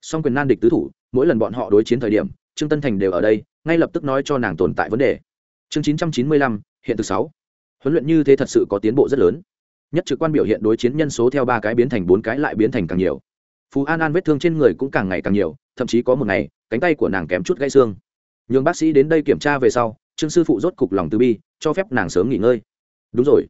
Song quyền nan địch tứ thủ, mỗi lần bọn họ đối chiến thời điểm, trương tân thành đều ở đây, ngay lập tức nói cho nàng tồn tại vấn đề. Chương chín trăm chín mươi lăm, hiện thực sáu. Huấn luyện như thế thật sự có tiến bộ rất lớn. Nhất trực quan biểu hiện đối chiến nhân số theo ba cái biến thành bốn cái lại biến thành càng nhiều phú an an vết thương trên người cũng càng ngày càng nhiều thậm chí có một ngày cánh tay của nàng kém chút gãy xương nhường bác sĩ đến đây kiểm tra về sau trương sư phụ rốt cục lòng từ bi cho phép nàng sớm nghỉ ngơi đúng rồi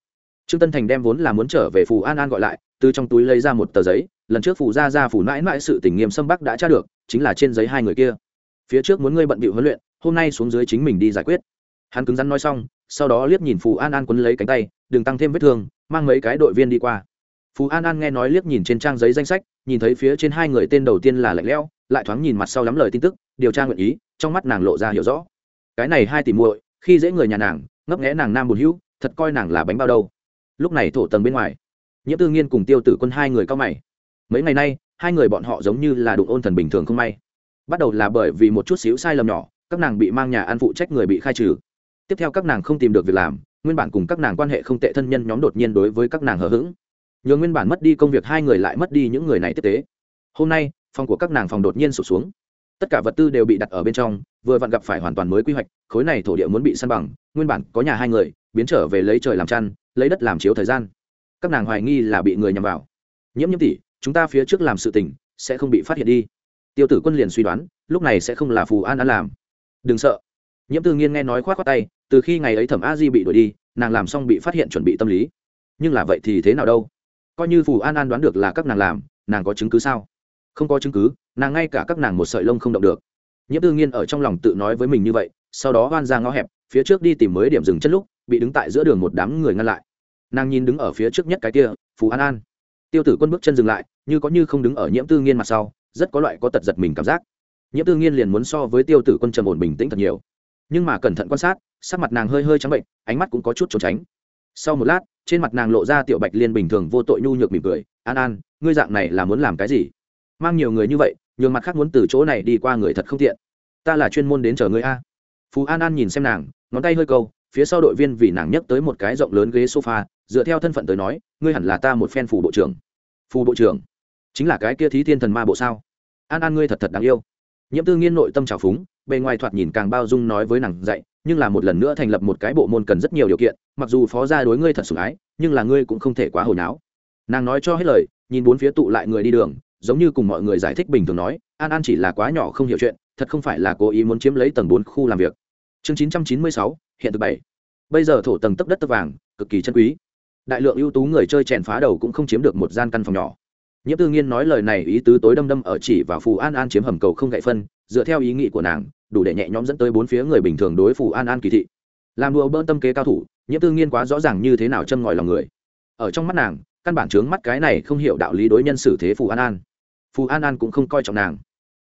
trương tân thành đem vốn là muốn trở về phù an an gọi lại từ trong túi lấy ra một tờ giấy lần trước phù ra ra phù mãi mãi sự tình nghiêm xâm bắc đã tra được chính là trên giấy hai người kia phía trước muốn ngươi bận bịu huấn luyện hôm nay xuống dưới chính mình đi giải quyết hắn cứng rắn nói xong sau đó liếc nhìn phù an an quấn lấy cánh tay đừng tăng thêm vết thương mang mấy cái đội viên đi qua Phú an an nghe nói liếc nhìn trên trang giấy danh sách, nhìn thấy phía trên hai người tên đầu tiên là lạnh lẽo, lại thoáng nhìn mặt sau lắm lời tin tức, điều tra nguyện ý, trong mắt nàng lộ ra hiểu rõ. Cái này hai tỷ muội, khi dễ người nhà nàng, ngấp nghẽ nàng nam bùn hữu, thật coi nàng là bánh bao đâu. Lúc này thổ tầng bên ngoài nhiễm tư nghiên cùng tiêu tử quân hai người cao mày. Mấy ngày nay, hai người bọn họ giống như là đụng ôn thần bình thường không may. Bắt đầu là bởi vì một chút xíu sai lầm nhỏ, các nàng bị mang nhà ăn phụ trách người bị khai trừ. Tiếp theo các nàng không tìm được việc làm, nguyên bản cùng các nàng quan hệ không tệ thân nhân nhóm đột nhiên đối với các nàng hờ hững nhường nguyên bản mất đi công việc hai người lại mất đi những người này tiếp tế. Hôm nay, phòng của các nàng phòng đột nhiên sụp xuống. Tất cả vật tư đều bị đặt ở bên trong, vừa vặn gặp phải hoàn toàn mới quy hoạch, khối này thổ địa muốn bị săn bằng, nguyên bản có nhà hai người, biến trở về lấy trời làm chăn, lấy đất làm chiếu thời gian. Các nàng hoài nghi là bị người nhằm vào. Nhiễm nhiễm tỷ, chúng ta phía trước làm sự tình, sẽ không bị phát hiện đi. Tiêu tử quân liền suy đoán, lúc này sẽ không là phù an đã làm. Đừng sợ. Nhiễm tư nghiên nghe nói k h o á t khoác tay, từ khi ngày ấy thẩm a di bị đuổi đi, nàng làm xong bị phát hiện chuẩn bị tâm lý. Nhưng là vậy thì thế nào đâu? Coi như phù an an đoán được là các nàng làm, nàng có chứng cứ sao? Không có chứng cứ, nàng ngay cả các nàng một sợi lông không động được. Nhiễm tư nghiên ở trong lòng tự nói với mình như vậy, sau đó oan ra ngõ hẹp, phía trước đi tìm mới điểm dừng chân lúc, bị đứng tại giữa đường một đám người ngăn lại. Nàng nhìn đứng ở phía trước nhất cái kia, phù an an. Tiêu tử quân bước chân dừng lại, như có như không đứng ở nhiễm tư nghiên mặt sau, rất có loại có tật giật mình cảm giác. Nhiễm tư nghiên liền muốn so với tiêu tử quân trầm ổn bình tĩnh thật nhiều. Nhưng mà cẩn thận quan sát, sắc mặt nàng hơi hơi trắng bệnh, ánh mắt cũng có chút trốn tránh. Sau một lát trên mặt nàng lộ ra tiểu bạch liên bình thường vô tội nhu nhược mỉm cười, an an, ngươi dạng này là muốn làm cái gì? Mang nhiều người như vậy, nhường mặt khác muốn từ chỗ này đi qua người thật không tiện. Ta là chuyên môn đến chờ ngươi a. Phú an an nhìn xem nàng, ngón tay hơi câu, phía sau đội viên vì nàng nhấc tới một cái rộng lớn ghế sofa, dựa theo thân phận tới nói, ngươi hẳn là ta một phen phù bộ trưởng. Phù bộ trưởng? Chính là cái kia thí thiên thần ma bộ sao? An an ngươi thật thật đáng yêu. Nhiễm tư nghiên nội tâm trào phúng, bề ngoài thoạt nhìn càng bao dung nói với nàng dạy nhưng là một lần nữa thành lập một cái bộ môn cần rất nhiều điều kiện, mặc dù phó gia đối ngươi thật sủng ái, nhưng là ngươi cũng không thể quá hồi náo. Nàng nói cho hết lời, nhìn bốn phía tụ lại người đi đường, giống như cùng mọi người giải thích bình thường nói, an an chỉ là quá nhỏ không hiểu chuyện, thật không phải là cố ý muốn chiếm lấy tầng bốn khu làm việc. Chương chín trăm chín mươi sáu, hiện thực bảy. Bây giờ thổ tầng tấp đất tấp vàng, cực kỳ chân quý. Đại lượng ưu tú người chơi chèn phá đầu cũng không chiếm được một gian căn phòng nhỏ. Nhiễm tư nghiên nói lời này ý tứ tối đâm đâm ở chỉ và phù an an chiếm hầm cầu không gậy phân, dựa theo ý nghĩ của nàng đủ để nhẹ nhõm dẫn tới bốn phía người bình thường đối phủ an an kỳ thị. Làm đùa bơn tâm kế cao thủ nhiễm tư nghiên quá rõ ràng như thế nào châm ngòi lòng người. Ở trong mắt nàng, căn bản trướng mắt cái này không hiểu đạo lý đối nhân xử thế phù an an. Phù an an cũng không coi trọng nàng.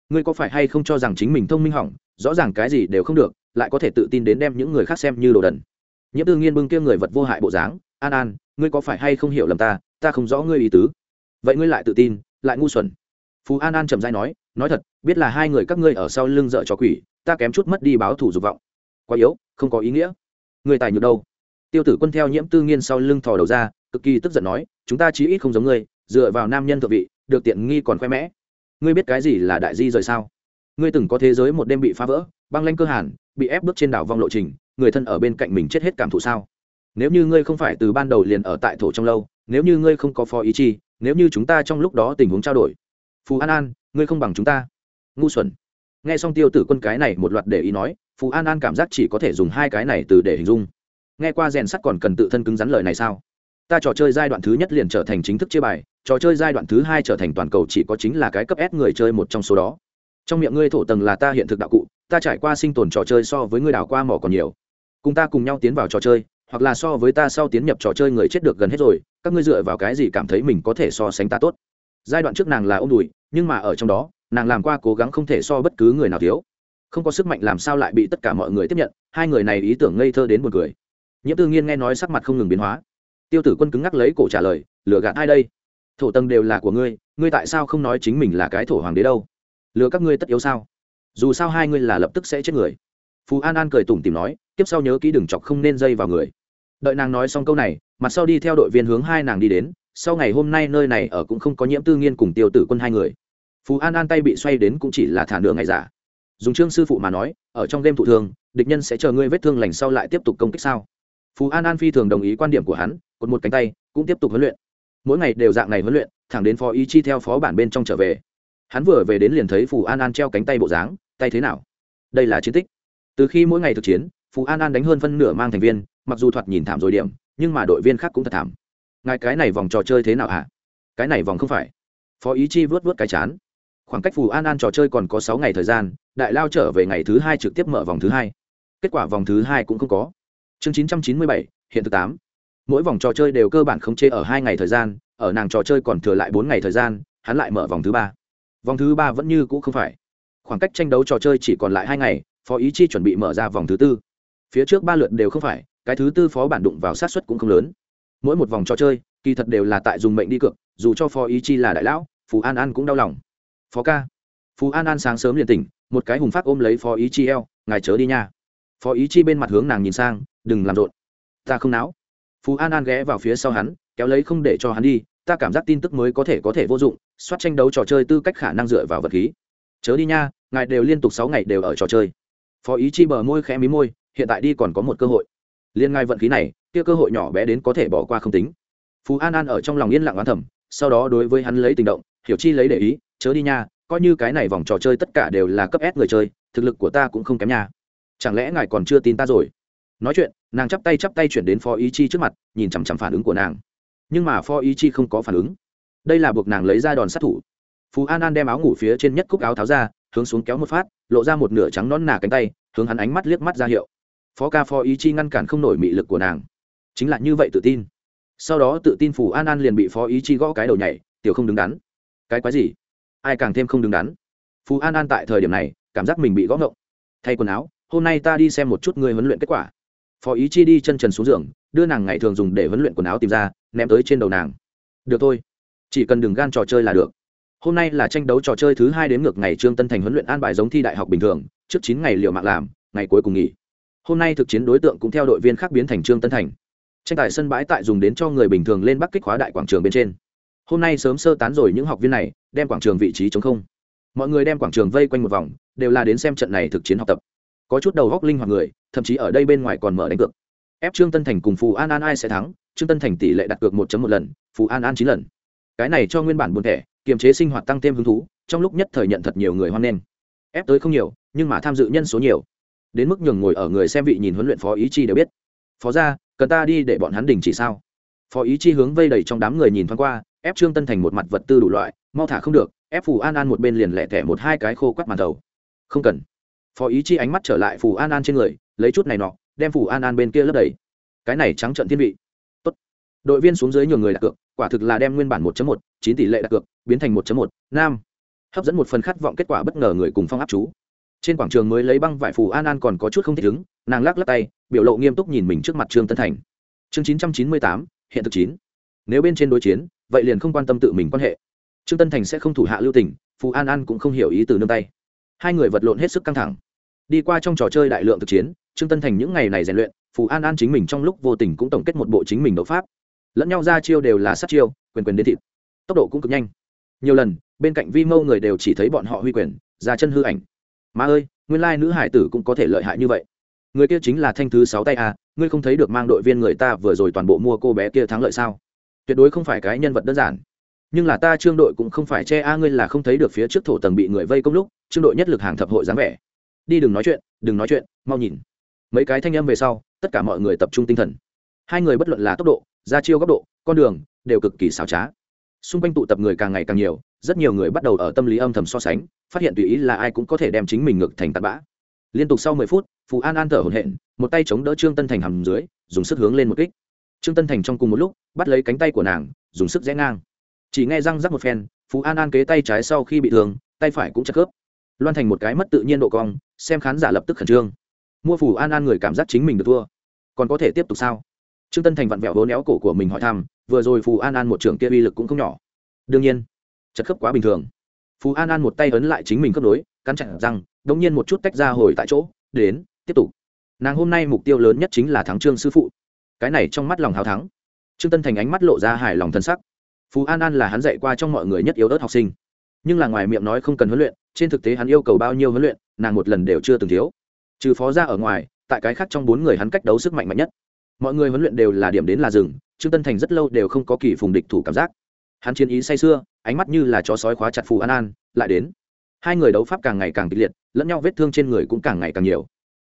Ngươi có phải hay không cho rằng chính mình thông minh hỏng, rõ ràng cái gì đều không được, lại có thể tự tin đến đem những người khác xem như đồ đần. Nhiễm tư nghiên bưng kia người vật vô hại bộ dáng, an an, ngươi có phải hay không hiểu lầm ta ta không rõ ngươi ý tứ. Vậy ngươi lại tự tin, lại ngu xuẩn. Phú an an trầm dai nói nói thật, biết là hai người các ngươi ở sau lưng dợ cho quỷ ta kém chút mất đi báo thủ dục vọng. Quá yếu, không có ý nghĩa. Người tài nhược đâu? Tiêu tử quân theo nhiễm tư nghiên sau lưng thò đầu ra, cực kỳ tức giận nói, chúng ta chí ít không giống ngươi, dựa vào nam nhân thượng vị, được tiện nghi còn khoe mẽ. Ngươi biết cái gì là đại di rời sao? Ngươi từng có thế giới một đêm bị phá vỡ, băng lanh cơ hàn, bị ép bước trên đảo vong lộ trình, người thân ở bên cạnh mình chết hết cảm thụ sao? Nếu như ngươi không phải từ ban đầu liền ở tại thổ trong lâu, nếu như ngươi không có phó ý chi nếu như chúng ta trong lúc đó tình huống trao đổi. Phù an an, ngươi không bằng chúng ta. Ngu xuẩn nghe xong tiêu tử quân cái này một loạt để ý nói, phù an an cảm giác chỉ có thể dùng hai cái này từ để hình dung. Nghe qua rèn sắt còn cần tự thân cứng rắn lời này sao? Ta trò chơi giai đoạn thứ nhất liền trở thành chính thức chia bài, trò chơi giai đoạn thứ hai trở thành toàn cầu chỉ có chính là cái cấp s người chơi một trong số đó. Trong miệng ngươi thổ tầng là ta hiện thực đạo cụ, ta trải qua sinh tồn trò chơi so với ngươi đào qua mỏ còn nhiều. Cùng ta cùng nhau tiến vào trò chơi, hoặc là so với ta sau tiến nhập trò chơi người chết được gần hết rồi, các ngươi dựa vào cái gì cảm thấy mình có thể so sánh ta tốt? Giai đoạn trước nàng là ô m đùi, nhưng mà ở trong đó nàng làm qua cố gắng không thể so bất cứ người nào thiếu. Không có sức mạnh làm sao lại bị tất cả mọi người tiếp nhận, hai người này ý tưởng ngây thơ đến một người nhiễm tư nghiên nghe nói sắc mặt không ngừng biến hóa. Tiêu tử quân cứng ngắc lấy cổ trả lời, lựa gạt ai đây? Thổ tầng đều là của ngươi ngươi tại sao không nói chính mình là cái thổ hoàng đế đâu? Lừa các ngươi tất yếu sao? Dù sao hai ngươi là lập tức sẽ chết người. Phú an an cười tủm tìm nói, tiếp sau nhớ kỹ đừng chọc không nên dây vào người. Đợi nàng nói xong câu này, mặt sau đi theo đội viên hướng hai nàng đi đến, sau ngày hôm nay nơi này ở cũng không có nhiễm tư nghiên cùng tiêu tử quân hai người phú an an tay bị xoay đến cũng chỉ là thả nửa ngày giả. Dùng trương sư phụ mà nói ở trong đêm thụ thường, địch nhân sẽ chờ ngươi vết thương lành sau lại tiếp tục công kích sao? Phú an an phi thường đồng ý quan điểm của hắn cột một cánh tay cũng tiếp tục huấn luyện. Mỗi ngày đều dạng này huấn luyện thẳng đến phó ý chi theo phó bản bên trong trở về. Hắn vừa về đến liền thấy phù an an treo cánh tay bộ dáng tay thế nào? Đây là chiến tích. Từ khi mỗi ngày thực chiến phù an an đánh hơn phân nửa mang thành viên mặc dù thoạt nhìn thảm rồi điểm nhưng mà đội viên khác cũng thật thảm. Ngài cái này vòng trò chơi thế nào hả? Cái này vòng không phải. Phó ý chi vớt vớt cái chán khoảng cách phù an an trò chơi còn có sáu ngày thời gian, đại lao trở về ngày thứ hai trực tiếp mở vòng thứ hai. Kết quả vòng thứ hai cũng không có. Chương chín trăm chín mươi bảy, hiện thực tám. Mỗi vòng trò chơi đều cơ bản không chê ở hai ngày thời gian, ở nàng trò chơi còn thừa lại bốn ngày thời gian, hắn lại mở vòng thứ ba. Vòng thứ ba vẫn như cũ không phải. Khoảng cách tranh đấu trò chơi chỉ còn lại hai ngày, phó ý chi chuẩn bị mở ra vòng thứ tư. Phía trước ba lượt đều không phải, cái thứ tư phó bản đụng vào sát xuất cũng không lớn. Mỗi một vòng trò chơi, kỳ thật đều là tại dùng mệnh đi cược, dù cho phó ý chi là đại lão, phù an an cũng đau lòng phó ca. Phú an an sáng sớm liền tỉnh, một cái hùng phát ôm lấy phó ý chi eo, ngài chớ đi nha. Phó ý chi bên mặt hướng nàng nhìn sang, đừng làm rộn. Ta không náo. Phú an an ghé vào phía sau hắn, kéo lấy không để cho hắn đi, ta cảm giác tin tức mới có thể có thể vô dụng, soát tranh đấu trò chơi tư cách khả năng dựa vào vật khí. Chớ đi nha, ngài đều liên tục sáu ngày đều ở trò chơi. Phó ý chi bờ môi khẽ mí môi, hiện tại đi còn có một cơ hội. Liên ngai vận khí này, kia cơ hội nhỏ bé đến có thể bỏ qua không tính. Phú an an ở trong lòng yên lặng oán thẩm sau đó đối với hắn lấy tình động hiểu chi lấy để ý, chớ đi nha, coi như cái này vòng trò chơi tất cả đều là cấp s người chơi, thực lực của ta cũng không kém nha. Chẳng lẽ ngài còn chưa tin ta rồi? Nói chuyện, nàng chắp tay chắp tay chuyển đến phó ý chi trước mặt, nhìn chằm chằm phản ứng của nàng. Nhưng mà phó ý chi không có phản ứng. Đây là buộc nàng lấy ra đòn sát thủ. Phú an an đem áo ngủ phía trên nhất cúc áo tháo ra, hướng xuống kéo một phát, lộ ra một nửa trắng non nà cánh tay, hướng hắn ánh mắt liếc mắt ra hiệu. Phó ca phó ý chi ngăn cản không nổi mị lực của nàng. Chính là như vậy tự tin. Sau đó tự tin phù an an liền bị phó ý chi gõ cái đầu nhảy, tiểu không đứng đắn cái quái gì? Ai càng thêm không đứng đắn? Phú an an tại thời điểm này, cảm giác mình bị gõ ngộng. Thay quần áo, hôm nay ta đi xem một chút người huấn luyện kết quả. Phó ý chi đi chân trần xuống giường, đưa nàng ngày thường dùng để huấn luyện quần áo tìm ra, ném tới trên đầu nàng. Được thôi. Chỉ cần đừng gan trò chơi là được. Hôm nay là tranh đấu trò chơi thứ hai đến ngược ngày trương tân thành huấn luyện an bài giống thi đại học bình thường, trước chín ngày liệu mạng làm, ngày cuối cùng nghỉ. Hôm nay thực chiến đối tượng cũng theo đội viên khác biến thành trương tân thành. Tranh tài sân bãi tại dùng đến cho người bình thường lên bắc kích hóa đại quảng trường bên trên hôm nay sớm sơ tán rồi những học viên này, đem quảng trường vị trí chống không. Mọi người đem quảng trường vây quanh một vòng, đều là đến xem trận này thực chiến học tập. Có chút đầu góc linh hoạt người, thậm chí ở đây bên ngoài còn mở đánh cược. Ép trương tân thành cùng phù an an ai sẽ thắng, trương tân thành tỷ lệ đặt cược một một lần, phù an an chín lần. Cái này cho nguyên bản buồn thẻ, kiềm chế sinh hoạt tăng thêm hứng thú, trong lúc nhất thời nhận thật nhiều người hoan nghênh. Ép tới không nhiều, nhưng mà tham dự nhân số nhiều. Đến mức nhường ngồi ở người xem vị nhìn huấn luyện phó ý chi đều biết. Phó ra cần ta đi để bọn hắn đình chỉ sao? Phó ý chi hướng vây đầy trong đám người nhìn thoáng qua ép trương tân thành một mặt vật tư đủ loại, mau thả không được, ép phù an an một bên liền lẹ thẻ một hai cái khô quắt màn đầu. Không cần. Phó ý chi ánh mắt trở lại phù an an trên người, lấy chút này nọ, đem phù an an bên kia lấp đầy. Cái này trắng trận thiên vị. Tốt. đội viên xuống dưới nhiều người đặt cược, quả thực là đem nguyên bản 1 một, chín tỷ lệ đặt cược, biến thành 1 một nam hấp dẫn một phần khát vọng kết quả bất ngờ người cùng phong áp chú. Trên quảng trường mới lấy băng vải phù an an còn có chút không thích ứng, nàng lắc lắc tay, biểu lộ nghiêm túc nhìn mình trước mặt trương tân thành. Chương chín trăm chín mươi tám, hiện thực chín nếu bên trên đối chiến, vậy liền không quan tâm tự mình quan hệ. Trương tân thành sẽ không thủ hạ lưu tình phù an an cũng không hiểu ý từ nương tay. Hai người vật lộn hết sức căng thẳng. Đi qua trong trò chơi đại lượng thực chiến, trương tân thành những ngày này rèn luyện, phù an an chính mình trong lúc vô tình cũng tổng kết một bộ chính mình đấu pháp. Lẫn nhau ra chiêu đều là sát chiêu, quyền quyền đến thịt. Tốc độ cũng cực nhanh. Nhiều lần, bên cạnh vi mâu người đều chỉ thấy bọn họ huy quyền, ra chân hư ảnh. Má ơi, nguyên lai nữ hải tử cũng có thể lợi hại như vậy. Người kia chính là thanh thứ sáu tay à ngươi không thấy được mang đội viên người ta vừa rồi toàn bộ mua cô bé kia thắng lợi sao? Tuyệt đối không phải cái nhân vật đơn giản. Nhưng là ta trương đội cũng không phải che a ngươi là không thấy được phía trước thổ tầng bị người vây công lúc, trương đội nhất lực hàng thập hội dáng vẻ. Đi đừng nói chuyện, đừng nói chuyện, mau nhìn. Mấy cái thanh âm về sau, tất cả mọi người tập trung tinh thần. Hai người bất luận là tốc độ, ra chiêu góc độ, con đường, đều cực kỳ xảo trá. Xung quanh tụ tập người càng ngày càng nhiều, rất nhiều người bắt đầu ở tâm lý âm thầm so sánh, phát hiện tùy ý là ai cũng có thể đem chính mình ngực thành tạt bã. Liên tục sau mười phút, phù an an thở hổn hển, một tay chống đỡ trương tân thành hầm dưới, dùng sức hướng lên một kích trương tân thành trong cùng một lúc, bắt lấy cánh tay của nàng, dùng sức rẽ ngang. Chỉ nghe răng rắc một phen, phú an an kế tay trái sau khi bị thương, tay phải cũng chặt khớp. Loan thành một cái mất tự nhiên độ cong, xem khán giả lập tức khẩn trương. Mua phù an an người cảm giác chính mình được thua. Còn có thể tiếp tục sao? Trương tân thành vặn vẹo hố néo cổ của mình hỏi thăm, vừa rồi phù an an một trưởng kia uy lực cũng không nhỏ. Đương nhiên, chật khớp quá bình thường. Phù an an một tay ấn lại chính mình khớp nối, cắn chặn răng, đống nhiên một chút tách ra hồi tại chỗ, đến, tiếp tục. Nàng hôm nay mục tiêu lớn nhất chính là thắng trương sư phụ cái này trong mắt lòng hào thắng. Trương tân thành ánh mắt lộ ra hài lòng thân sắc. Phú an an là hắn dạy qua trong mọi người nhất yếu ớt học sinh. Nhưng là ngoài miệng nói không cần huấn luyện, trên thực tế hắn yêu cầu bao nhiêu huấn luyện, nàng một lần đều chưa từng thiếu. Trừ phó ra ở ngoài, tại cái khác trong bốn người hắn cách đấu sức mạnh mạnh nhất. Mọi người huấn luyện đều là điểm đến là rừng trương tân thành rất lâu đều không có kỳ phùng địch thủ cảm giác. Hắn chiến ý say sưa, ánh mắt như là chó sói khóa chặt phù an an, lại đến. Hai người đấu pháp càng ngày càng kịch liệt, lẫn nhau vết thương trên người cũng càng ngày càng nhiều.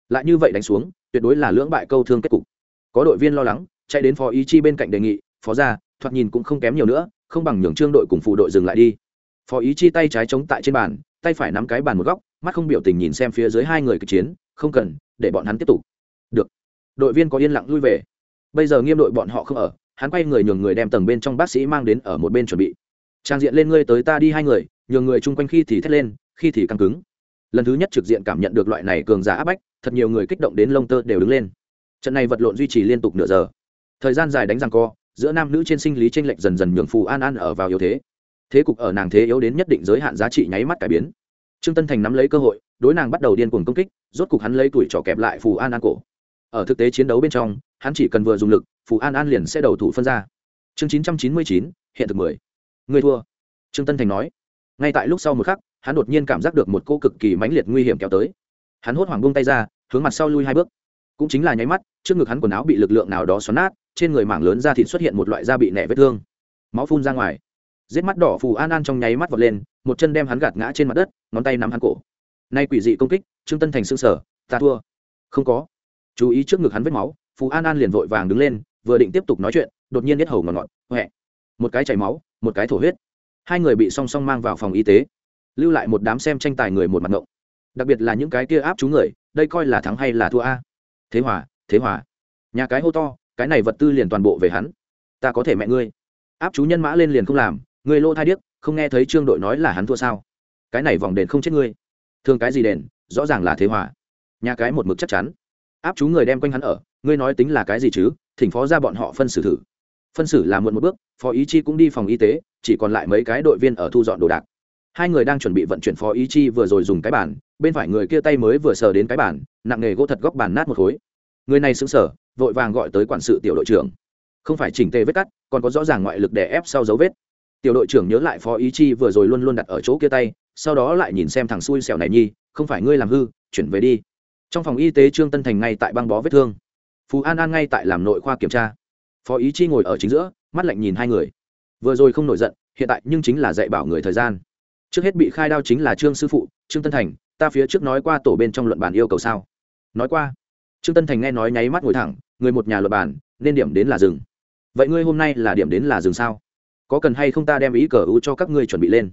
Lại như vậy đánh xuống, tuyệt đối là lưỡng bại câu thương kết cục có đội viên lo lắng, chạy đến phó ý chi bên cạnh đề nghị, phó ra thoạt nhìn cũng không kém nhiều nữa, không bằng nhường trương đội cùng phụ đội dừng lại đi. Phó ý chi tay trái chống tại trên bàn, tay phải nắm cái bàn một góc, mắt không biểu tình nhìn xem phía dưới hai người kịch chiến, không cần, để bọn hắn tiếp tục. Được. Đội viên có yên lặng lui về. Bây giờ nghiêm đội bọn họ không ở, hắn quay người nhường người đem tầng bên trong bác sĩ mang đến ở một bên chuẩn bị. Trang diện lên ngươi tới ta đi hai người, nhường người chung quanh khi thì thét lên, khi thì căng cứng. Lần thứ nhất trực diện cảm nhận được loại này cường giả áp bách, thật nhiều người kích động đến lông tơ đều đứng lên trận này vật lộn duy trì liên tục nửa giờ. Thời gian dài đánh răng co, giữa nam nữ trên sinh lý tranh lệch dần dần nhường phù an an ở vào yếu thế. Thế cục ở nàng thế yếu đến nhất định giới hạn giá trị nháy mắt cải biến. Trương tân thành nắm lấy cơ hội, đối nàng bắt đầu điên cuồng công kích, rốt cục hắn lấy tuổi trỏ kẹp lại phù an an cổ. Ở thực tế chiến đấu bên trong, hắn chỉ cần vừa dùng lực, phù an an liền sẽ đầu thủ phân ra. Chương chín trăm chín mươi chín, hiện thực mười. Người thua. Trương tân thành nói. Ngay tại lúc sau một khắc, hắn đột nhiên cảm giác được một cô cực kỳ mãnh liệt nguy hiểm kéo tới. Hắn hốt hoảng buông tay ra, hướng mặt sau lui hai bước cũng chính là nháy mắt, trước ngực hắn quần áo bị lực lượng nào đó xoắn nát, trên người mảng lớn da thịt xuất hiện một loại da bị nẻ vết thương. Máu phun ra ngoài. Giết mắt đỏ phù an an trong nháy mắt vọt lên, một chân đem hắn gạt ngã trên mặt đất, ngón tay nắm hắn cổ. Nay quỷ dị công kích, trương tân thành xương sở ta thua. Không có. Chú ý trước ngực hắn vết máu, phù an an liền vội vàng đứng lên, vừa định tiếp tục nói chuyện, đột nhiên biết hầu ngọt ngọt huệ một cái chảy máu, một cái thổ huyết. Hai người bị song song mang vào phòng y tế, lưu lại một đám xem tranh tài người một mặt ngộng. Đặc biệt là những cái kia áp chú người, đây coi là thắng hay là thua a? Thế hòa thế hòa. Nhà cái hô to, cái này vật tư liền toàn bộ về hắn. Ta có thể mẹ ngươi. Áp chú nhân mã lên liền không làm người lô thai điếc, không nghe thấy trương đội nói là hắn thua sao? Cái này vòng đền không chết ngươi. Thường cái gì đền, rõ ràng là thế hòa. Nhà cái một mực chắc chắn. Áp chú người đem quanh hắn ở, ngươi nói tính là cái gì chứ? Thỉnh phó ra bọn họ phân xử thử. Phân xử là muộn một bước, phó ý chi cũng đi phòng y tế, chỉ còn lại mấy cái đội viên ở thu dọn đồ đạc hai người đang chuẩn bị vận chuyển phó ý chi vừa rồi dùng cái bản bên phải người kia tay mới vừa sờ đến cái bản nặng nghề gỗ thật góc bàn nát một khối. Người này sững sờ, vội vàng gọi tới quản sự tiểu đội trưởng. Không phải chỉnh tề vết cắt, còn có rõ ràng ngoại lực đè ép sau dấu vết. Tiểu đội trưởng nhớ lại phó ý chi vừa rồi luôn luôn đặt ở chỗ kia tay, sau đó lại nhìn xem thằng xui xẻo này nhi, không phải ngươi làm hư, chuyển về đi. Trong phòng y tế trương tân thành ngay tại băng bó vết thương. Phú an an ngay tại làm nội khoa kiểm tra. Phó ý chi ngồi ở chính giữa, mắt lạnh nhìn hai người. Vừa rồi không nổi giận, hiện tại nhưng chính là dạy bảo người thời gian trước hết bị khai đao chính là trương sư phụ trương tân thành ta phía trước nói qua tổ bên trong luận bản yêu cầu sao nói qua trương tân thành nghe nói nháy mắt ngồi thẳng người một nhà luật bản nên điểm đến là rừng vậy ngươi hôm nay là điểm đến là rừng sao có cần hay không ta đem ý cờ ưu cho các ngươi chuẩn bị lên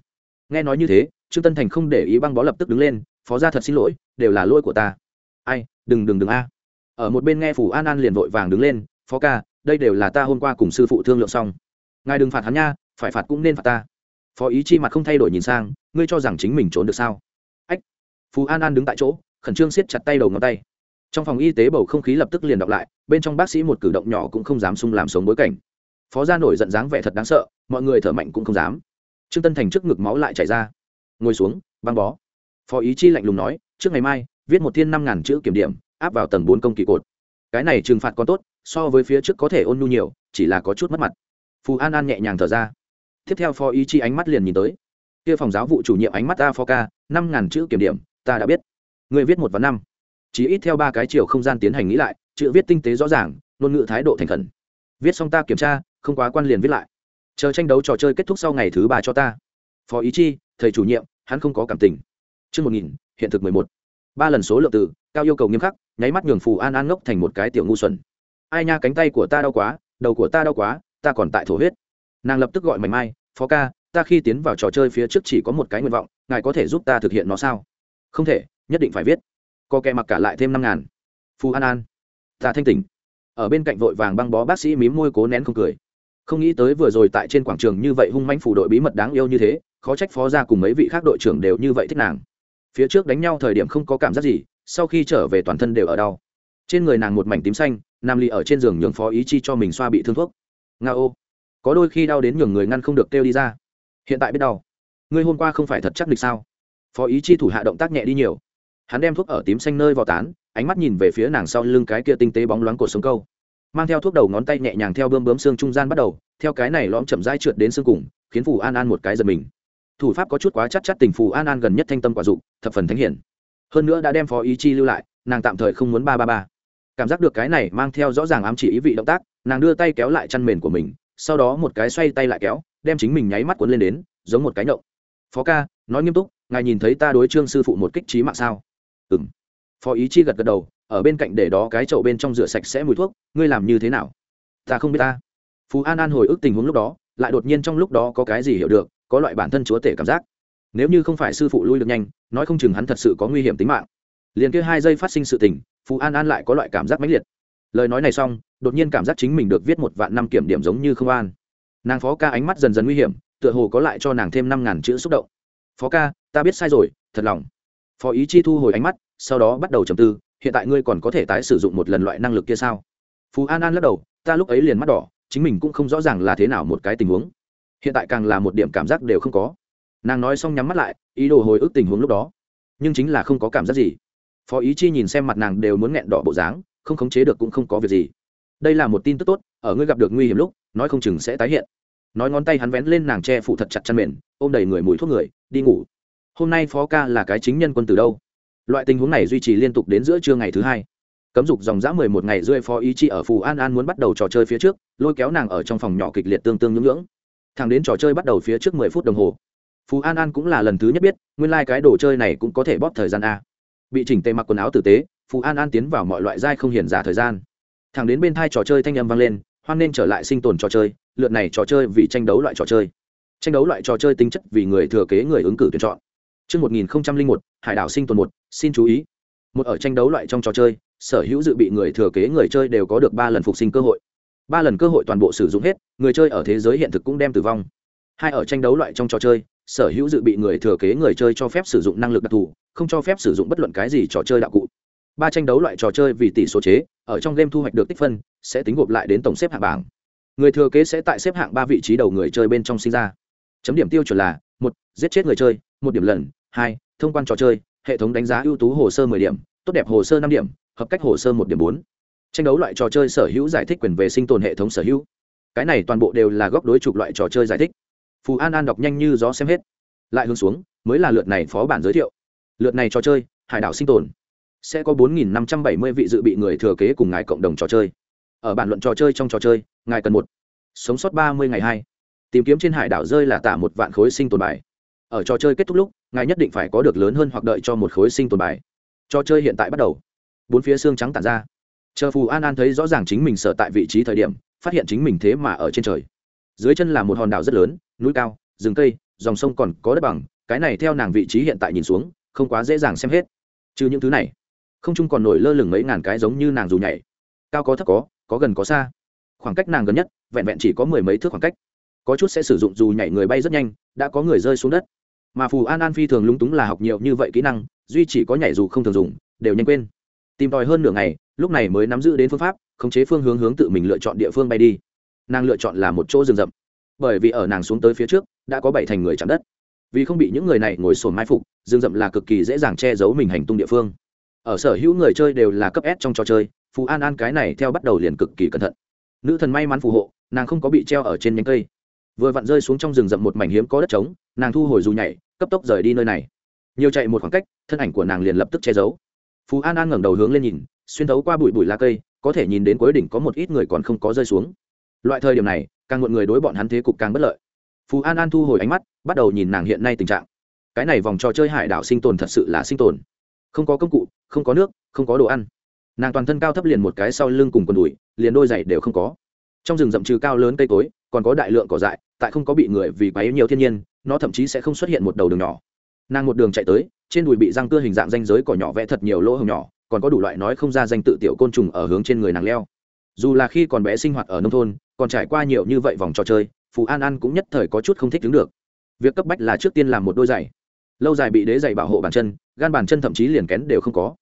nghe nói như thế trương tân thành không để ý băng bó lập tức đứng lên phó ra thật xin lỗi đều là lỗi của ta ai đừng đừng đừng a ở một bên nghe phủ an an liền vội vàng đứng lên phó ca đây đều là ta hôm qua cùng sư phụ thương lượng xong ngài đừng phạt hắn nha phải phạt cũng nên phạt ta phó ý chi mặt không thay đổi nhìn sang, ngươi cho rằng chính mình trốn được sao? Ách! Phú an an đứng tại chỗ, khẩn trương siết chặt tay đầu ngón tay. Trong phòng y tế bầu không khí lập tức liền đọc lại, bên trong bác sĩ một cử động nhỏ cũng không dám sung làm sống bối cảnh. Phó gia nổi giận dáng vẻ thật đáng sợ, mọi người thở mạnh cũng không dám. Trương tân thành trước ngực máu lại chảy ra. Ngồi xuống, băng bó. Phó ý chi lạnh lùng nói, trước ngày mai, viết một thiên năm ngàn chữ kiểm điểm, áp vào tầng bốn công kỳ cột. Cái này trừng phạt còn tốt, so với phía trước có thể ôn nhu nhiều, chỉ là có chút mất mặt. Phù an an nhẹ nhàng thở ra tiếp theo phó ý chi ánh mắt liền nhìn tới. Kia phòng giáo vụ chủ nhiệm ánh mắt ta phó ca, năm ngàn chữ kiểm điểm, ta đã biết. Người viết một và năm. Chỉ ít theo ba cái chiều không gian tiến hành nghĩ lại, chữ viết tinh tế rõ ràng, ngôn ngữ thái độ thành khẩn. Viết xong ta kiểm tra, không quá quan liền viết lại. Chờ tranh đấu trò chơi kết thúc sau ngày thứ ba cho ta. Phó ý chi thầy chủ nhiệm, hắn không có cảm tình. Chương một nghìn, hiện thực mười một. Ba lần số lượng từ, cao yêu cầu nghiêm khắc, nháy mắt nhường phù an an ngốc thành một cái tiểu ngu xuẩn. Ai nha cánh tay của ta đau quá, đầu của ta đau quá, ta còn tại thổ huyết nàng lập tức gọi mảnh mai, phó ca, ta khi tiến vào trò chơi phía trước chỉ có một cái nguyện vọng, ngài có thể giúp ta thực hiện nó sao? Không thể, nhất định phải viết. Có kẻ mặc cả lại thêm năm ngàn. Phù an an. Ta thanh tỉnh. Ở bên cạnh vội vàng băng bó bác sĩ mím môi cố nén không cười. Không nghĩ tới vừa rồi tại trên quảng trường như vậy hung manh phủ đội bí mật đáng yêu như thế, khó trách phó ra cùng mấy vị khác đội trưởng đều như vậy thích nàng. Phía trước đánh nhau thời điểm không có cảm giác gì, sau khi trở về toàn thân đều ở đau. Trên người nàng một mảnh tím xanh, nam ly ở trên giường nhường phó ý chi cho mình xoa bị thương thuốc. Nga ô có đôi khi đau đến nhường người ngăn không được kêu đi ra. Hiện tại biết đau. Ngươi hôm qua không phải thật chắc địch sao? Phó ý chi thủ hạ động tác nhẹ đi nhiều. Hắn đem thuốc ở tím xanh nơi vào tán, ánh mắt nhìn về phía nàng sau lưng cái kia tinh tế bóng loáng cột sống câu. Mang theo thuốc đầu ngón tay nhẹ nhàng theo bơm bướm xương trung gian bắt đầu, theo cái này lõm chậm dai trượt đến xương cùng, khiến phù an an một cái giật mình. Thủ pháp có chút quá chắc chắc tình phù an an gần nhất thanh tâm quả dụng thập phần thánh hiển. Hơn nữa đã đem phó ý chi lưu lại, nàng tạm thời không muốn ba ba ba. Cảm giác được cái này mang theo rõ ràng ám chỉ ý vị động tác, nàng đưa tay kéo lại chăn mền của mình sau đó một cái xoay tay lại kéo, đem chính mình nháy mắt cuốn lên đến, giống một cái nhậu phó ca, nói nghiêm túc, ngài nhìn thấy ta đối trương sư phụ một kích trí mạng sao? Ừ m phó ý chi gật gật đầu, ở bên cạnh để đó cái chậu bên trong rửa sạch sẽ mùi thuốc, ngươi làm như thế nào? Ta không biết ta. Phú an an hồi ức tình huống lúc đó, lại đột nhiên trong lúc đó có cái gì hiểu được, có loại bản thân chúa tể cảm giác. Nếu như không phải sư phụ lui được nhanh, nói không chừng hắn thật sự có nguy hiểm tính mạng. Liền kia hai giây phát sinh sự tình, phú an an lại có loại cảm giác mãnh liệt. Lời nói này xong đột nhiên cảm giác chính mình được viết một vạn năm kiểm điểm giống như không an. Nàng phó ca ánh mắt dần dần nguy hiểm, tựa hồ có lại cho nàng thêm năm ngàn chữ xúc động. Phó ca, ta biết sai rồi, thật lòng. Phó ý chi thu hồi ánh mắt, sau đó bắt đầu trầm tư, hiện tại ngươi còn có thể tái sử dụng một lần loại năng lực kia sao? Phú an an lắc đầu, ta lúc ấy liền mắt đỏ, chính mình cũng không rõ ràng là thế nào một cái tình huống. Hiện tại càng là một điểm cảm giác đều không có. Nàng nói xong nhắm mắt lại, ý đồ hồi ức tình huống lúc đó. Nhưng chính là không có cảm giác gì. Phó ý chi nhìn xem mặt nàng đều muốn nghẹn đỏ bộ dáng, không khống chế được cũng không có việc gì đây là một tin tức tốt, ở ngươi gặp được nguy hiểm lúc, nói không chừng sẽ tái hiện. Nói ngón tay hắn vén lên nàng che phủ thật chặt chăn mền, ôm đầy người mùi thuốc người, đi ngủ. Hôm nay phó ca là cái chính nhân quân từ đâu? Loại tình huống này duy trì liên tục đến giữa trưa ngày thứ hai. Cấm dục dòng dã mười một ngày rơi phó ý chi ở phù an an muốn bắt đầu trò chơi phía trước, lôi kéo nàng ở trong phòng nhỏ kịch liệt tương tương nhưỡng nhưỡng thằng đến trò chơi bắt đầu phía trước mười phút đồng hồ. Phù an an cũng là lần thứ nhất biết, nguyên lai、like、cái đồ chơi này cũng có thể bóp thời gian a. Bị chỉnh tề mặc quần áo tử tế, phù an an tiến vào mọi loại giai không hiền giả thời gian thằng đến bên thai trò chơi thanh âm vang lên hoan nên trở lại sinh tồn trò chơi lượt này trò chơi vì tranh đấu loại trò chơi tranh đấu loại trò chơi tính chất vì người thừa kế người ứng cử tuyển chọn Trước 1001, Hải đảo sinh tồn một, xin chú ý. Một ở tranh đấu loại trong trò chơi, sở hữu dự bị người thừa kế người chơi đều có được ba lần phục sinh cơ hội. Ba lần cơ hội toàn bộ sử dụng hết, người chơi ở thế giới hiện thực cũng đem tử vong. Hai ở tranh đấu loại trong trò chơi, sở hữu dự bị người thừa kế người chơi cho phép sử dụng năng lực đặc thù, không cho phép sử dụng bất luận cái gì trò chơi đạo cụ. Ba tranh đấu loại trò chơi vì tỷ số chế, ở trong game thu hoạch được tích phân, sẽ tính gộp lại đến tổng xếp hạng bảng. Người thừa kế sẽ tại xếp hạng ba vị trí đầu người chơi bên trong sinh ra. Chấm điểm tiêu chuẩn là một giết chết người chơi, một điểm lần, hai thông quan trò chơi hệ thống đánh giá ưu tú hồ sơ mười điểm tốt đẹp hồ sơ năm điểm hợp cách hồ sơ một điểm bốn. Tranh đấu loại trò chơi sở hữu giải thích quyền về sinh tồn hệ thống sở hữu. Cái này toàn bộ đều là góc đối chụp loại trò chơi giải thích. Phù an an đọc nhanh như gió xem hết. Lại hướng xuống mới là lượt này phó bản giới thiệu. Lượt này trò chơi hải đảo sinh tồn sẽ có bốn nghìn năm trăm bảy mươi vị dự bị người thừa kế cùng ngài cộng đồng trò chơi. Ở bản luận trò chơi trong trò chơi, ngài cần một, sống sót ba mươi ngày hai. Tìm kiếm trên hải đảo rơi là tả một vạn khối sinh tồn bài. Ở trò chơi kết thúc lúc, ngài nhất định phải có được lớn hơn hoặc đợi cho một khối sinh tồn bài. Trò chơi hiện tại bắt đầu. Bốn phía xương trắng tản ra. Chờ phù an an thấy rõ ràng chính mình sở tại vị trí thời điểm, phát hiện chính mình thế mà ở trên trời. Dưới chân là một hòn đảo rất lớn, núi cao, rừng cây, dòng sông còn có đất bằng, cái này theo nàng vị trí hiện tại nhìn xuống, không quá dễ dàng xem hết. Trừ những thứ này không chung còn nổi lơ lửng mấy ngàn cái giống như nàng dù nhảy. Cao có thấp có có gần có xa. Khoảng cách nàng gần nhất, vẹn vẹn chỉ có mười mấy thước khoảng cách. Có chút sẽ sử dụng dù nhảy người bay rất nhanh, đã có người rơi xuống đất. Mà phù an an phi thường lúng túng là học nhiều như vậy kỹ năng, duy chỉ có nhảy dù không thường dùng, đều nhanh quên. Tìm tòi hơn nửa ngày, lúc này mới nắm giữ đến phương pháp, khống chế phương hướng hướng tự mình lựa chọn địa phương bay đi. Nàng lựa chọn là một chỗ rừng rậm. Bởi vì ở nàng xuống tới phía trước, đã có bảy thành người chạm đất. Vì không bị những người này ngồi sồn mai phục, rừng rậm là cực kỳ dễ dàng che giấu mình hành tung địa phương ở sở hữu người chơi đều là cấp s trong trò chơi, phù an an cái này theo bắt đầu liền cực kỳ cẩn thận. Nữ thần may mắn phù hộ, nàng không có bị treo ở trên nhánh cây. Vừa vặn rơi xuống trong rừng rậm một mảnh hiếm có đất trống, nàng thu hồi dù nhảy, cấp tốc rời đi nơi này. Nhiều chạy một khoảng cách, thân ảnh của nàng liền lập tức che giấu. Phú an an ngẩng đầu hướng lên nhìn, xuyên thấu qua bụi bụi lá cây, có thể nhìn đến cuối đỉnh có một ít người còn không có rơi xuống. Loại thời điểm này, càng muộn người đối bọn hắn thế cục càng bất lợi. Phú an an thu hồi ánh mắt, bắt đầu nhìn nàng hiện nay tình trạng. Cái này vòng trò chơi hải đảo sinh tồn thật sự là sinh tồn không có công cụ, không có nước, không có đồ ăn. Nàng toàn thân cao thấp liền một cái sau lưng cùng quần đùi, liền đôi giày đều không có. Trong rừng rậm trừ cao lớn cây cối, còn có đại lượng cỏ dại, tại không có bị người vì quấy nhiều thiên nhiên, nó thậm chí sẽ không xuất hiện một đầu đường nhỏ. Nàng một đường chạy tới, trên đùi bị răng cưa hình dạng danh giới cỏ nhỏ vẽ thật nhiều lỗ hồng nhỏ, còn có đủ loại nói không ra danh tự tiểu côn trùng ở hướng trên người nàng leo. Dù là khi còn bé sinh hoạt ở nông thôn, còn trải qua nhiều như vậy vòng trò chơi, phù an an cũng nhất thời có chút không thích đứng được. Việc cấp bách là trước tiên làm một đôi giày lâu dài bị đế dày bảo hộ bàn chân gan bàn chân thậm chí liền kén đều không có.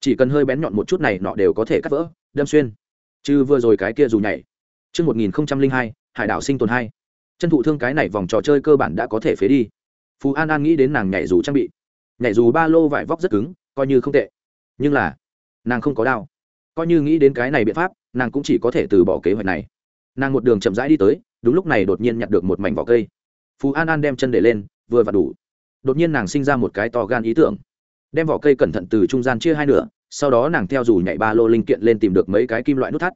Chỉ cần hơi bén nhọn một chút này nọ đều có thể cắt vỡ đâm xuyên. Chứ vừa rồi cái kia dù nhảy. Trước 1002, hải đảo sinh tồn hai. Chân thụ thương cái này vòng trò chơi cơ bản đã có thể phế đi. Phú an an nghĩ đến nàng nhảy dù trang bị. Nhảy dù ba lô vải vóc rất cứng coi như không tệ. Nhưng là nàng không có đao. Coi như nghĩ đến cái này biện pháp nàng cũng chỉ có thể từ bỏ kế hoạch này. Nàng một đường chậm rãi đi tới đúng lúc này đột nhiên nhặt được một mảnh vỏ cây. Phú an an đem chân để lên vừa và đủ đột nhiên nàng sinh ra một cái to gan ý tưởng. Đem vỏ cây cẩn thận từ trung gian chia hai nửa, sau đó nàng theo dù nhảy ba lô linh kiện lên tìm được mấy cái kim loại nút thắt.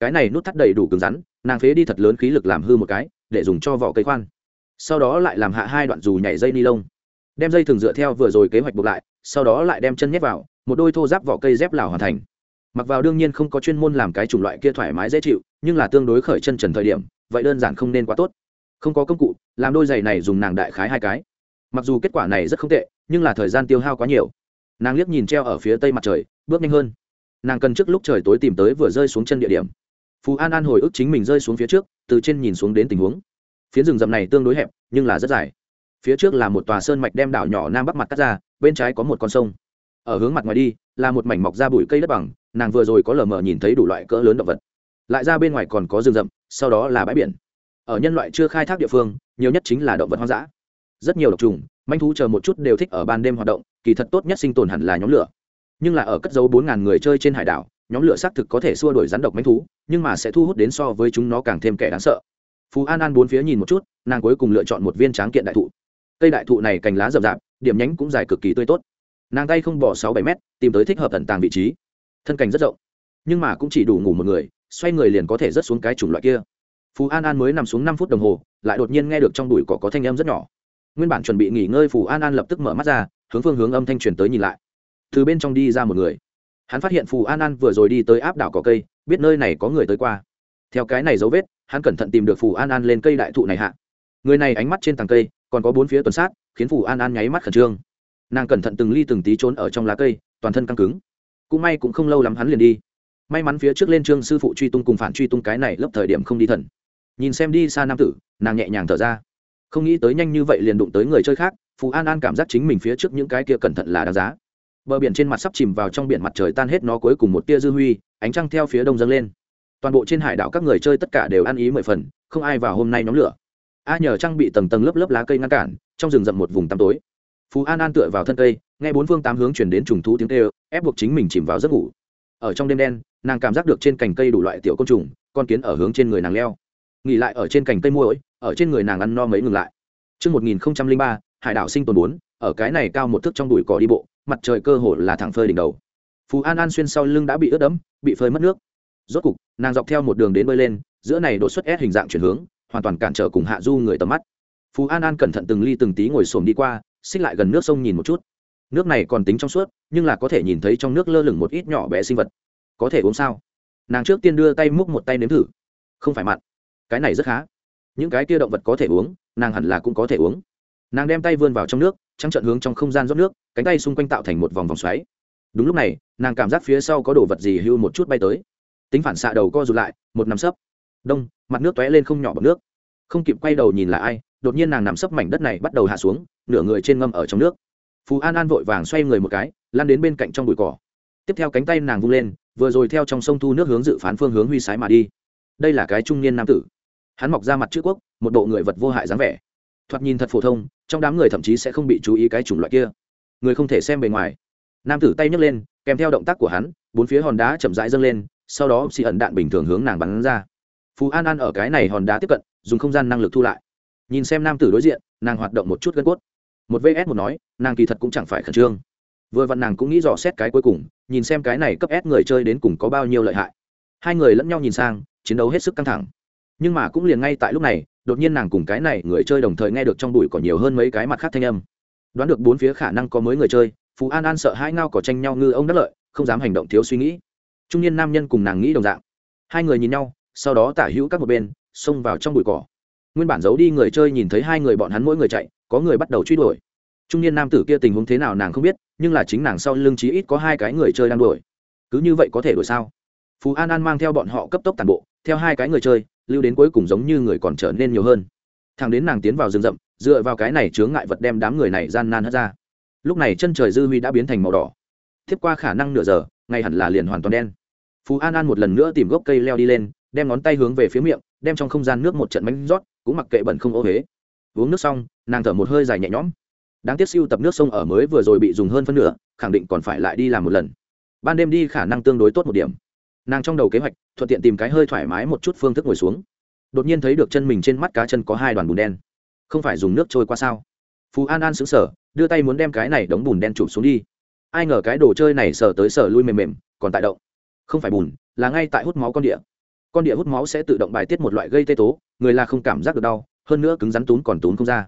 Cái này nút thắt đầy đủ cứng rắn, nàng phế đi thật lớn khí lực làm hư một cái, để dùng cho vỏ cây khoan. Sau đó lại làm hạ hai đoạn dù nhảy dây ni lông. Đem dây thường dựa theo vừa rồi kế hoạch buộc lại, sau đó lại đem chân nhét vào, một đôi thô giáp vỏ cây dép lào hoàn thành. Mặc vào đương nhiên không có chuyên môn làm cái chủng loại kia thoải mái dễ chịu, nhưng là tương đối khởi chân trần thời điểm, vậy đơn giản không nên quá tốt. Không có công cụ, làm đôi giày này dùng nàng đại khái hai cái mặc dù kết quả này rất không tệ, nhưng là thời gian tiêu hao quá nhiều. Nàng liếc nhìn treo ở phía tây mặt trời, bước nhanh hơn. Nàng cần trước lúc trời tối tìm tới vừa rơi xuống chân địa điểm. Phú an an hồi ức chính mình rơi xuống phía trước, từ trên nhìn xuống đến tình huống. Phía rừng rậm này tương đối hẹp, nhưng là rất dài. Phía trước là một tòa sơn mạch đem đảo nhỏ nam bắc mặt cắt ra, bên trái có một con sông. Ở hướng mặt ngoài đi, là một mảnh mọc ra bụi cây đất bằng, nàng vừa rồi có lờ mờ nhìn thấy đủ loại cỡ lớn động vật. Lại ra bên ngoài còn có rừng rậm, sau đó là bãi biển. Ở nhân loại chưa khai thác địa phương, nhiều nhất chính là động vật hoang dã rất nhiều độc trùng, manh thú chờ một chút đều thích ở ban đêm hoạt động, kỳ thật tốt nhất sinh tồn hẳn là nhóm lửa. Nhưng là ở cất dấu bốn ngàn người chơi trên hải đảo, nhóm lửa xác thực có thể xua đuổi rắn độc manh thú, nhưng mà sẽ thu hút đến so với chúng nó càng thêm kẻ đáng sợ. Phú an an bốn phía nhìn một chút, nàng cuối cùng lựa chọn một viên tráng kiện đại thụ. Cây đại thụ này cành lá rậm rạp, điểm nhánh cũng dài cực kỳ tươi tốt. Nàng tay không bỏ sáu bảy mét, tìm tới thích hợp tận tàng vị trí. Thân cành rất rộng, nhưng mà cũng chỉ đủ ngủ một người, xoay người liền có thể rớt xuống cái chủng loại kia. Phú an an mới nằm xuống năm phút đồng hồ, lại đột nhiên nghe được trong đùi cỏ có thanh âm rất nhỏ nguyên bản chuẩn bị nghỉ ngơi phù an an lập tức mở mắt ra, hướng phương hướng âm thanh truyền tới nhìn lại. Từ bên trong đi ra một người. Hắn phát hiện phù an an vừa rồi đi tới áp đảo cỏ cây, biết nơi này có người tới qua. Theo cái này dấu vết, hắn cẩn thận tìm được phù an an lên cây đại thụ này hạ. Người này ánh mắt trên tàng cây, còn có bốn phía tuần sát, khiến phù an an nháy mắt khẩn trương. Nàng cẩn thận từng ly từng tí trốn ở trong lá cây, toàn thân căng cứng. Cũng may cũng không lâu lắm hắn liền đi. May mắn phía trước lên trương sư phụ truy tung cùng phản truy tung cái này lớp thời điểm không đi thần. Nhìn xem đi xa nam tử, nàng nhẹ nhàng thở ra không nghĩ tới nhanh như vậy liền đụng tới người chơi khác, phù an an cảm giác chính mình phía trước những cái kia cẩn thận là đáng giá. Bờ biển trên mặt sắp chìm vào trong biển mặt trời tan hết nó cuối cùng một tia dư huy, ánh trăng theo phía đông dâng lên. Toàn bộ trên hải đảo các người chơi tất cả đều ăn ý mười phần, không ai vào hôm nay nhóm lửa. A nhờ trăng bị tầng tầng lớp lớp lá cây ngăn cản, trong rừng rậm một vùng tăm tối. Phú an an tựa vào thân cây, nghe bốn phương tám hướng chuyển đến trùng thú tiếng kêu, ép buộc chính mình chìm vào giấc ngủ. Ở trong đêm đen, nàng cảm giác được trên cành cây đủ loại tiểu côn trùng, con kiến ở hướng trên người nàng leo nghỉ lại ở trên cành cây muỗi ở trên người nàng ăn no mấy ngừng lại Trước 1003, hải đảo sinh tồn bốn, ở cái này cao một thước trong bụi cỏ đi bộ, mặt trời cơ hồ là thẳng phơi đỉnh đầu. Phú An An xuyên sau lưng đã bị ướt đẫm, bị phơi mất nước. Rốt cục, nàng dọc theo một đường đến bơi lên, giữa này đột xuất ép hình dạng chuyển hướng, hoàn toàn cản trở cùng hạ du người tầm mắt. Phú An An cẩn thận từng ly từng tí ngồi xổm đi qua, xích lại gần nước sông nhìn một chút. Nước này còn tính trong suốt, nhưng là có thể nhìn thấy trong nước lơ lửng một ít nhỏ bé sinh vật. Có thể uống sao? Nàng trước tiên đưa tay múc một tay nếm thử. Không phải mặn. Cái này rất khá. Những cái kia động vật có thể uống, nàng hẳn là cũng có thể uống. Nàng đem tay vươn vào trong nước trăng trận hướng trong không gian rót nước, cánh tay xung quanh tạo thành một vòng vòng xoáy. Đúng lúc này, nàng cảm giác phía sau có đồ vật gì hưu một chút bay tới. Tính phản xạ đầu co rụt lại, một nằm sấp. Đông, mặt nước tóe lên không nhỏ bọc nước. Không kịp quay đầu nhìn là ai, đột nhiên nàng nằm sấp mảnh đất này bắt đầu hạ xuống, nửa người trên ngâm ở trong nước. Phú an an vội vàng xoay người một cái lan đến bên cạnh trong bụi cỏ. Tiếp theo cánh tay nàng vung lên, vừa rồi theo trong sông thu nước hướng dự phán phương hướng huy sái mà đi. Đây là cái trung niên nam tử hắn mọc ra mặt chữ quốc, một bộ người vật vô hại dáng vẻ. Thoạt nhìn thật phổ thông, trong đám người thậm chí sẽ không bị chú ý cái chủng loại kia. Người không thể xem bề ngoài. Nam tử tay nhấc lên, kèm theo động tác của hắn, bốn phía hòn đá chậm rãi dâng lên, sau đó xì ẩn đạn bình thường hướng nàng bắn ra. Phú an an ở cái này hòn đá tiếp cận, dùng không gian năng lực thu lại. Nhìn xem nam tử đối diện, nàng hoạt động một chút gân cốt. Một vs một nói, nàng kỳ thật cũng chẳng phải khẩn trương. Vừa vặn nàng cũng nghĩ dò xét cái cuối cùng, nhìn xem cái này cấp s người chơi đến cùng có bao nhiêu lợi hại. Hai người lẫn nhau nhìn sang, chiến đấu hết sức căng thẳng nhưng mà cũng liền ngay tại lúc này, đột nhiên nàng cùng cái này người chơi đồng thời nghe được trong đùi có nhiều hơn mấy cái mặt khác thanh âm. Đoán được bốn phía khả năng có mới người chơi, phú an an sợ hai ngao cỏ tranh nhau ngư ông đắc lợi, không dám hành động thiếu suy nghĩ. Trung niên nam nhân cùng nàng nghĩ đồng dạng. Hai người nhìn nhau, sau đó tả hữu các một bên, xông vào trong bụi cỏ. Nguyên bản giấu đi người chơi nhìn thấy hai người bọn hắn mỗi người chạy, có người bắt đầu truy đuổi. Trung niên nam tử kia tình huống thế nào nàng không biết, nhưng là chính nàng sau lưng chí ít có hai cái người chơi đang đuổi. Cứ như vậy có thể đuổi sao? Phú an an mang theo bọn họ cấp tốc tàn bộ theo hai cái người chơi, lưu đến cuối cùng giống như người còn trở nên nhiều hơn. Thằng đến nàng tiến vào rừng rậm, dựa vào cái này chướng ngại vật đem đám người này gian nan hất ra. Lúc này chân trời dư huy đã biến thành màu đỏ. Tiếp qua khả năng nửa giờ, ngay hẳn là liền hoàn toàn đen. Phú an an một lần nữa tìm gốc cây leo đi lên, đem ngón tay hướng về phía miệng, đem trong không gian nước một trận bánh rót, cũng mặc kệ bẩn không ô huế uống nước xong, nàng thở một hơi dài nhẹ nhõm. Đáng tiếc siêu tập nước sông ở mới vừa rồi bị dùng hơn phân nửa, khẳng định còn phải lại đi làm một lần. Ban đêm đi khả năng tương đối tốt một điểm nàng trong đầu kế hoạch, thuận tiện tìm cái hơi thoải mái một chút phương thức ngồi xuống. Đột nhiên thấy được chân mình trên mắt cá chân có hai đoàn bùn đen. Không phải dùng nước trôi qua sao? Phú an an xứng sở đưa tay muốn đem cái này đóng bùn đen chụp xuống đi. Ai ngờ cái đồ chơi này sờ tới sờ lui mềm mềm, còn tại động. Không phải bùn, là ngay tại hút máu con địa con địa hút máu sẽ tự động bài tiết một loại gây tê tố, người là không cảm giác được đau, hơn nữa cứng rắn tún còn tún không ra.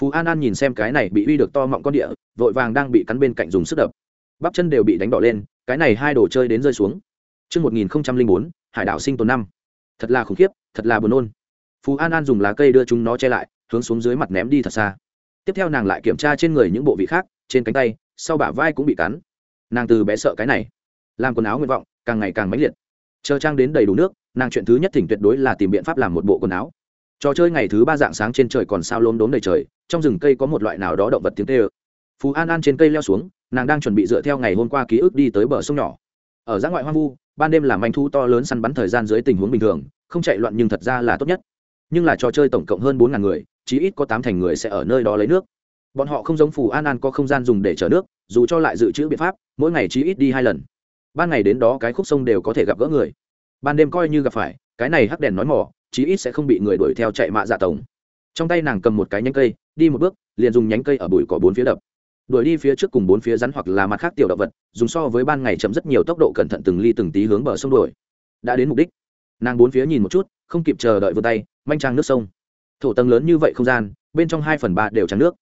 Phú an an nhìn xem cái này bị uy được to mọng con địa vội vàng đang bị cắn bên cạnh dùng sức đập. Bắp chân đều bị đánh đỏ lên, cái này hai đồ chơi đến rơi xuống. Trước 1004, hải đảo sinh tồn năm. Thật là khủng khiếp, thật là buồn nôn. Phú An An dùng lá cây đưa chúng nó che lại, hướng xuống dưới mặt ném đi thật xa. Tiếp theo nàng lại kiểm tra trên người những bộ vị khác, trên cánh tay, sau bả vai cũng bị cắn. Nàng từ bé sợ cái này, làm quần áo nguyện vọng càng ngày càng mãnh liệt. Chờ trang đến đầy đủ nước, nàng chuyện thứ nhất thỉnh tuyệt đối là tìm biện pháp làm một bộ quần áo. Trò chơi ngày thứ ba dạng sáng trên trời còn sao lốm đốm đầy trời, trong rừng cây có một loại nào đó động vật tiếng kêu. Phú An An trên cây leo xuống, nàng đang chuẩn bị dựa theo ngày hôm qua ký ức đi tới bờ sông nhỏ. Ở giã ngoại hoang vu, ban đêm làm manh thu to lớn săn bắn thời gian dưới tình huống bình thường, không chạy loạn nhưng thật ra là tốt nhất. Nhưng là trò chơi tổng cộng hơn bốn ngàn người, chí ít có tám thành người sẽ ở nơi đó lấy nước. Bọn họ không giống Phù An An có không gian dùng để chở nước, dù cho lại dự trữ biện pháp, mỗi ngày chí ít đi hai lần. Ban ngày đến đó cái khúc sông đều có thể gặp gỡ người. Ban đêm coi như gặp phải, cái này hắc đèn nói mỏ, chí ít sẽ không bị người đuổi theo chạy mạ dạ tổng trong tay nàng cầm một cái nhánh cây đi một bước liền dùng nhánh cây ở bụi cỏ bốn phía đập đuổi đi phía trước cùng bốn phía rắn hoặc là mặt khác tiểu động vật, dùng so với ban ngày chậm rất nhiều tốc độ cẩn thận từng ly từng tí hướng bờ sông đuổi. Đã đến mục đích. Nàng bốn phía nhìn một chút, không kịp chờ đợi vươn tay, manh trang nước sông. Thổ tầng lớn như vậy không gian, bên trong hai phần ba đều trắng nước.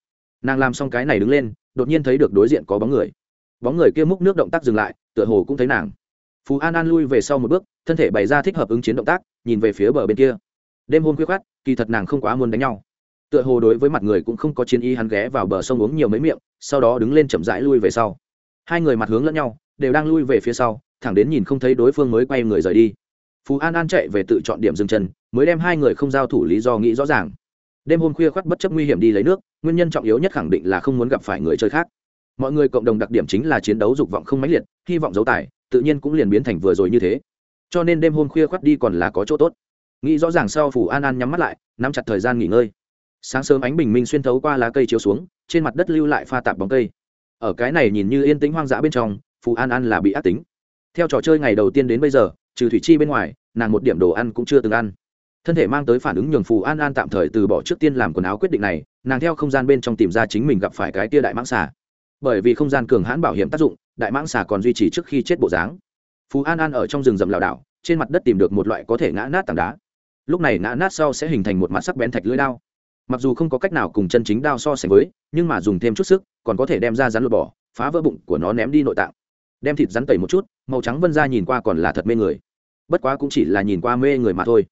Nàng làm xong cái này đứng lên, đột nhiên thấy được đối diện có bóng người. Bóng người kia múc nước động tác dừng lại, tựa hồ cũng thấy nàng. Phú an an lui về sau một bước, thân thể bày ra thích hợp ứng chiến động tác, nhìn về phía bờ bên kia. Đêm hôm khuya khoát kỳ thật nàng không quá muốn đánh nhau tựa hồ đối với mặt người cũng không có chiến ý hắn ghé vào bờ sông uống nhiều mấy miệng, sau đó đứng lên chậm rãi lui về sau. Hai người mặt hướng lẫn nhau, đều đang lui về phía sau, thẳng đến nhìn không thấy đối phương mới quay người rời đi. Phú an an chạy về tự chọn điểm dừng chân, mới đem hai người không giao thủ lý do nghĩ rõ ràng. Đêm hôm khuya khoắt bất chấp nguy hiểm đi lấy nước, nguyên nhân trọng yếu nhất khẳng định là không muốn gặp phải người chơi khác. Mọi người cộng đồng đặc điểm chính là chiến đấu dục vọng không mãnh liệt, hy vọng giấu tài, tự nhiên cũng liền biến thành vừa rồi như thế. Cho nên đêm hôm khuya khoắt đi còn là có chỗ tốt. Nghĩ rõ ràng sau phủ an an nhắm mắt lại, nắm chặt thời gian nghỉ ngơi sáng sớm ánh bình minh xuyên thấu qua lá cây chiếu xuống, trên mặt đất lưu lại pha tạp bóng cây. Ở cái này nhìn như yên tĩnh hoang dã bên trong, phù an an là bị ác tính. Theo trò chơi ngày đầu tiên đến bây giờ, trừ thủy chi bên ngoài, nàng một điểm đồ ăn cũng chưa từng ăn. Thân thể mang tới phản ứng nhường phù an an tạm thời từ bỏ trước tiên làm quần áo quyết định này, nàng theo không gian bên trong tìm ra chính mình gặp phải cái tia đại mãng xà. Bởi vì không gian cường hãn bảo hiểm tác dụng, đại mãng xà còn duy trì trước khi chết bộ dáng. Phù an an ở trong rừng rậm lảo đảo, trên mặt đất tìm được một loại có thể ngã nát tảng đá. Lúc này ngã nát sau sẽ hình thành một mặt sắc bén thạch lưỡi đao mặc dù không có cách nào cùng chân chính đao so sánh với nhưng mà dùng thêm chút sức còn có thể đem ra rắn lột bỏ phá vỡ bụng của nó ném đi nội tạng. Đem thịt rắn tẩy một chút màu trắng vân ra nhìn qua còn là thật mê người. Bất quá cũng chỉ là nhìn qua mê người mà thôi.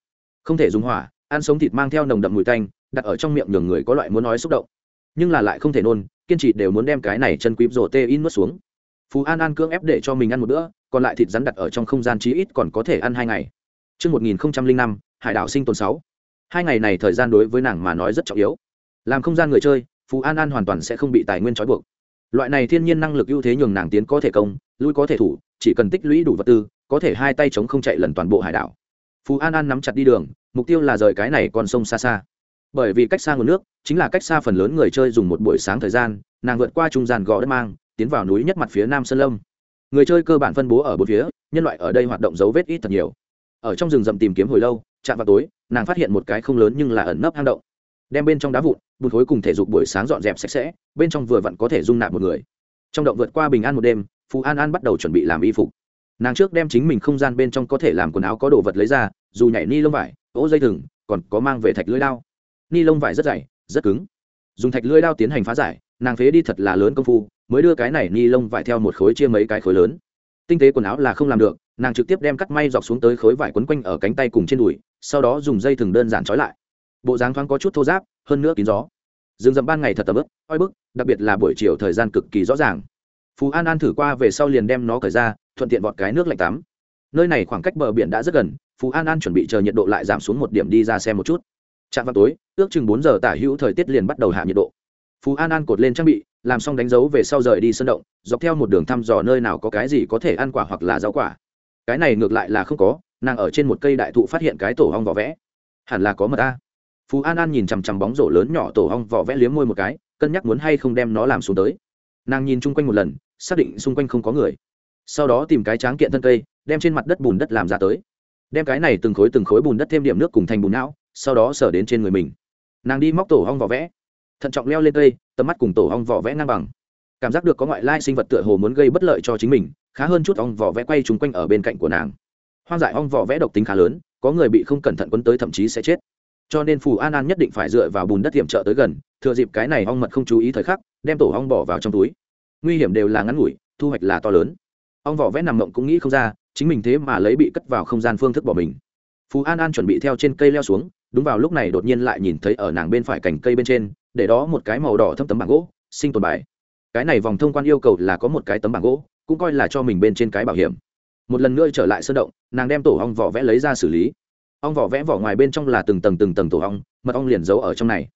Không thể dùng hỏa ăn sống thịt mang theo nồng đậm mùi tanh đặt ở trong miệng nhường người có loại muốn nói xúc động. Nhưng là lại không thể nôn kiên trì đều muốn đem cái này chân quýp rổ tê in mất xuống. Phú an an cưỡng ép để cho mình ăn một bữa còn lại thịt rắn đặt ở trong không gian chí ít còn có thể ăn hai ngày. Trước 1005, hải đảo sinh tồn 6 hai ngày này thời gian đối với nàng mà nói rất trọng yếu. Làm không gian người chơi phú an an hoàn toàn sẽ không bị tài nguyên trói buộc. Loại này thiên nhiên năng lực ưu thế nhường nàng tiến có thể công, lui có thể thủ, chỉ cần tích lũy đủ vật tư, có thể hai tay chống không chạy lần toàn bộ hải đảo. Phú an an nắm chặt đi đường, mục tiêu là rời cái này con sông xa xa. Bởi vì cách xa nguồn nước, chính là cách xa phần lớn người chơi dùng một buổi sáng thời gian, nàng vượt qua trung gian gò đất mang, tiến vào núi nhất mặt phía nam sơn lâm. Người chơi cơ bản phân bố ở bốn phía, nhân loại ở đây hoạt động dấu vết ít thật nhiều. Ở trong rừng rậm tìm kiếm hồi lâu, chạm vào tối nàng phát hiện một cái không lớn nhưng là ẩn nấp hang động. Đem bên trong đá vụn, bùn khối cùng thể dục buổi sáng dọn dẹp sạch sẽ, bên trong vừa vặn có thể dung nạp một người. Trong động vượt qua bình an một đêm, phú an an bắt đầu chuẩn bị làm y phục. Nàng trước đem chính mình không gian bên trong có thể làm quần áo có đồ vật lấy ra, dù nhảy ni lông vải, ố dây thừng, còn có mang về thạch lưỡi đao. Ni lông vải rất dày, rất cứng. Dùng thạch lưỡi đao tiến hành phá giải, nàng phế đi thật là lớn công phu, mới đưa cái này ni lông vải theo một khối chia mấy cái khối lớn. Tinh tế quần áo là không làm được nàng trực tiếp đem cắt may dọc xuống tới khối vải quấn quanh ở cánh tay cùng trên đùi, sau đó dùng dây thừng đơn giản trói lại. Bộ dáng thoáng có chút thô giáp hơn nữa kín gió. Rừng rậm ban ngày thật tầm ướp oi bức, đặc biệt là buổi chiều thời gian cực kỳ rõ ràng. Phú an an thử qua về sau liền đem nó cởi ra, thuận tiện vọt cái nước lạnh tắm. Nơi này khoảng cách bờ biển đã rất gần phú an an chuẩn bị chờ nhiệt độ lại giảm xuống một điểm đi ra xem một chút. Trạm vào tối, ước chừng bốn giờ tả hữu thời tiết liền bắt đầu hạ nhiệt độ. Phú an an cột lên trang bị, làm xong đánh dấu về sau rời đi sân động, dọc theo một đường thăm dò nơi nào có cái gì có thể ăn quả hoặc là rau quả cái này ngược lại là không có, nàng ở trên một cây đại thụ phát hiện cái tổ hong vỏ vẽ. Hẳn là có mật a. phú an an nhìn chằm chằm bóng rổ lớn nhỏ tổ hong vỏ vẽ liếm môi một cái, cân nhắc muốn hay không đem nó làm xuống tới. Nàng nhìn chung quanh một lần, xác định xung quanh không có người. Sau đó tìm cái tráng kiện thân cây, đem trên mặt đất bùn đất làm ra tới. Đem cái này từng khối từng khối bùn đất thêm điểm nước cùng thành bùn não, sau đó sở đến trên người mình. Nàng đi móc tổ hong vỏ vẽ. Thận trọng leo lên cây, tầm mắt cùng tổ hong vỏ vẽ ngang bằng. Cảm giác được có ngoại lai sinh vật tựa hồ muốn gây bất lợi cho chính mình khá hơn chút ong vỏ vẽ quay chúng quanh ở bên cạnh của nàng. Hoang dại ong vỏ vẽ độc tính khá lớn, có người bị không cẩn thận quấn tới thậm chí sẽ chết. Cho nên phù an an nhất định phải dựa vào bùn đất hiểm trợ tới gần, thừa dịp cái này ong mật không chú ý thời khắc, đem tổ ong bỏ vào trong túi. Nguy hiểm đều là ngắn ngủi, thu hoạch là to lớn. Ong vỏ vẽ nằm mộng cũng nghĩ không ra, chính mình thế mà lấy bị cất vào không gian phương thức bỏ mình. Phú an an chuẩn bị theo trên cây leo xuống, đúng vào lúc này đột nhiên lại nhìn thấy ở nàng bên phải cành cây bên trên, để đó một cái màu đỏ thâm tấm bảng gỗ, sinh tồn bài. Cái này vòng thông quan yêu cầu là có một cái tấm bảng gỗ cũng coi là cho mình bên trên cái bảo hiểm. Một lần nữa trở lại sơn động, nàng đem tổ ong vỏ vẽ lấy ra xử lý. Ong vỏ vẽ vỏ ngoài bên trong là từng tầng từng tầng tổ ong, mật ong liền giấu ở trong này.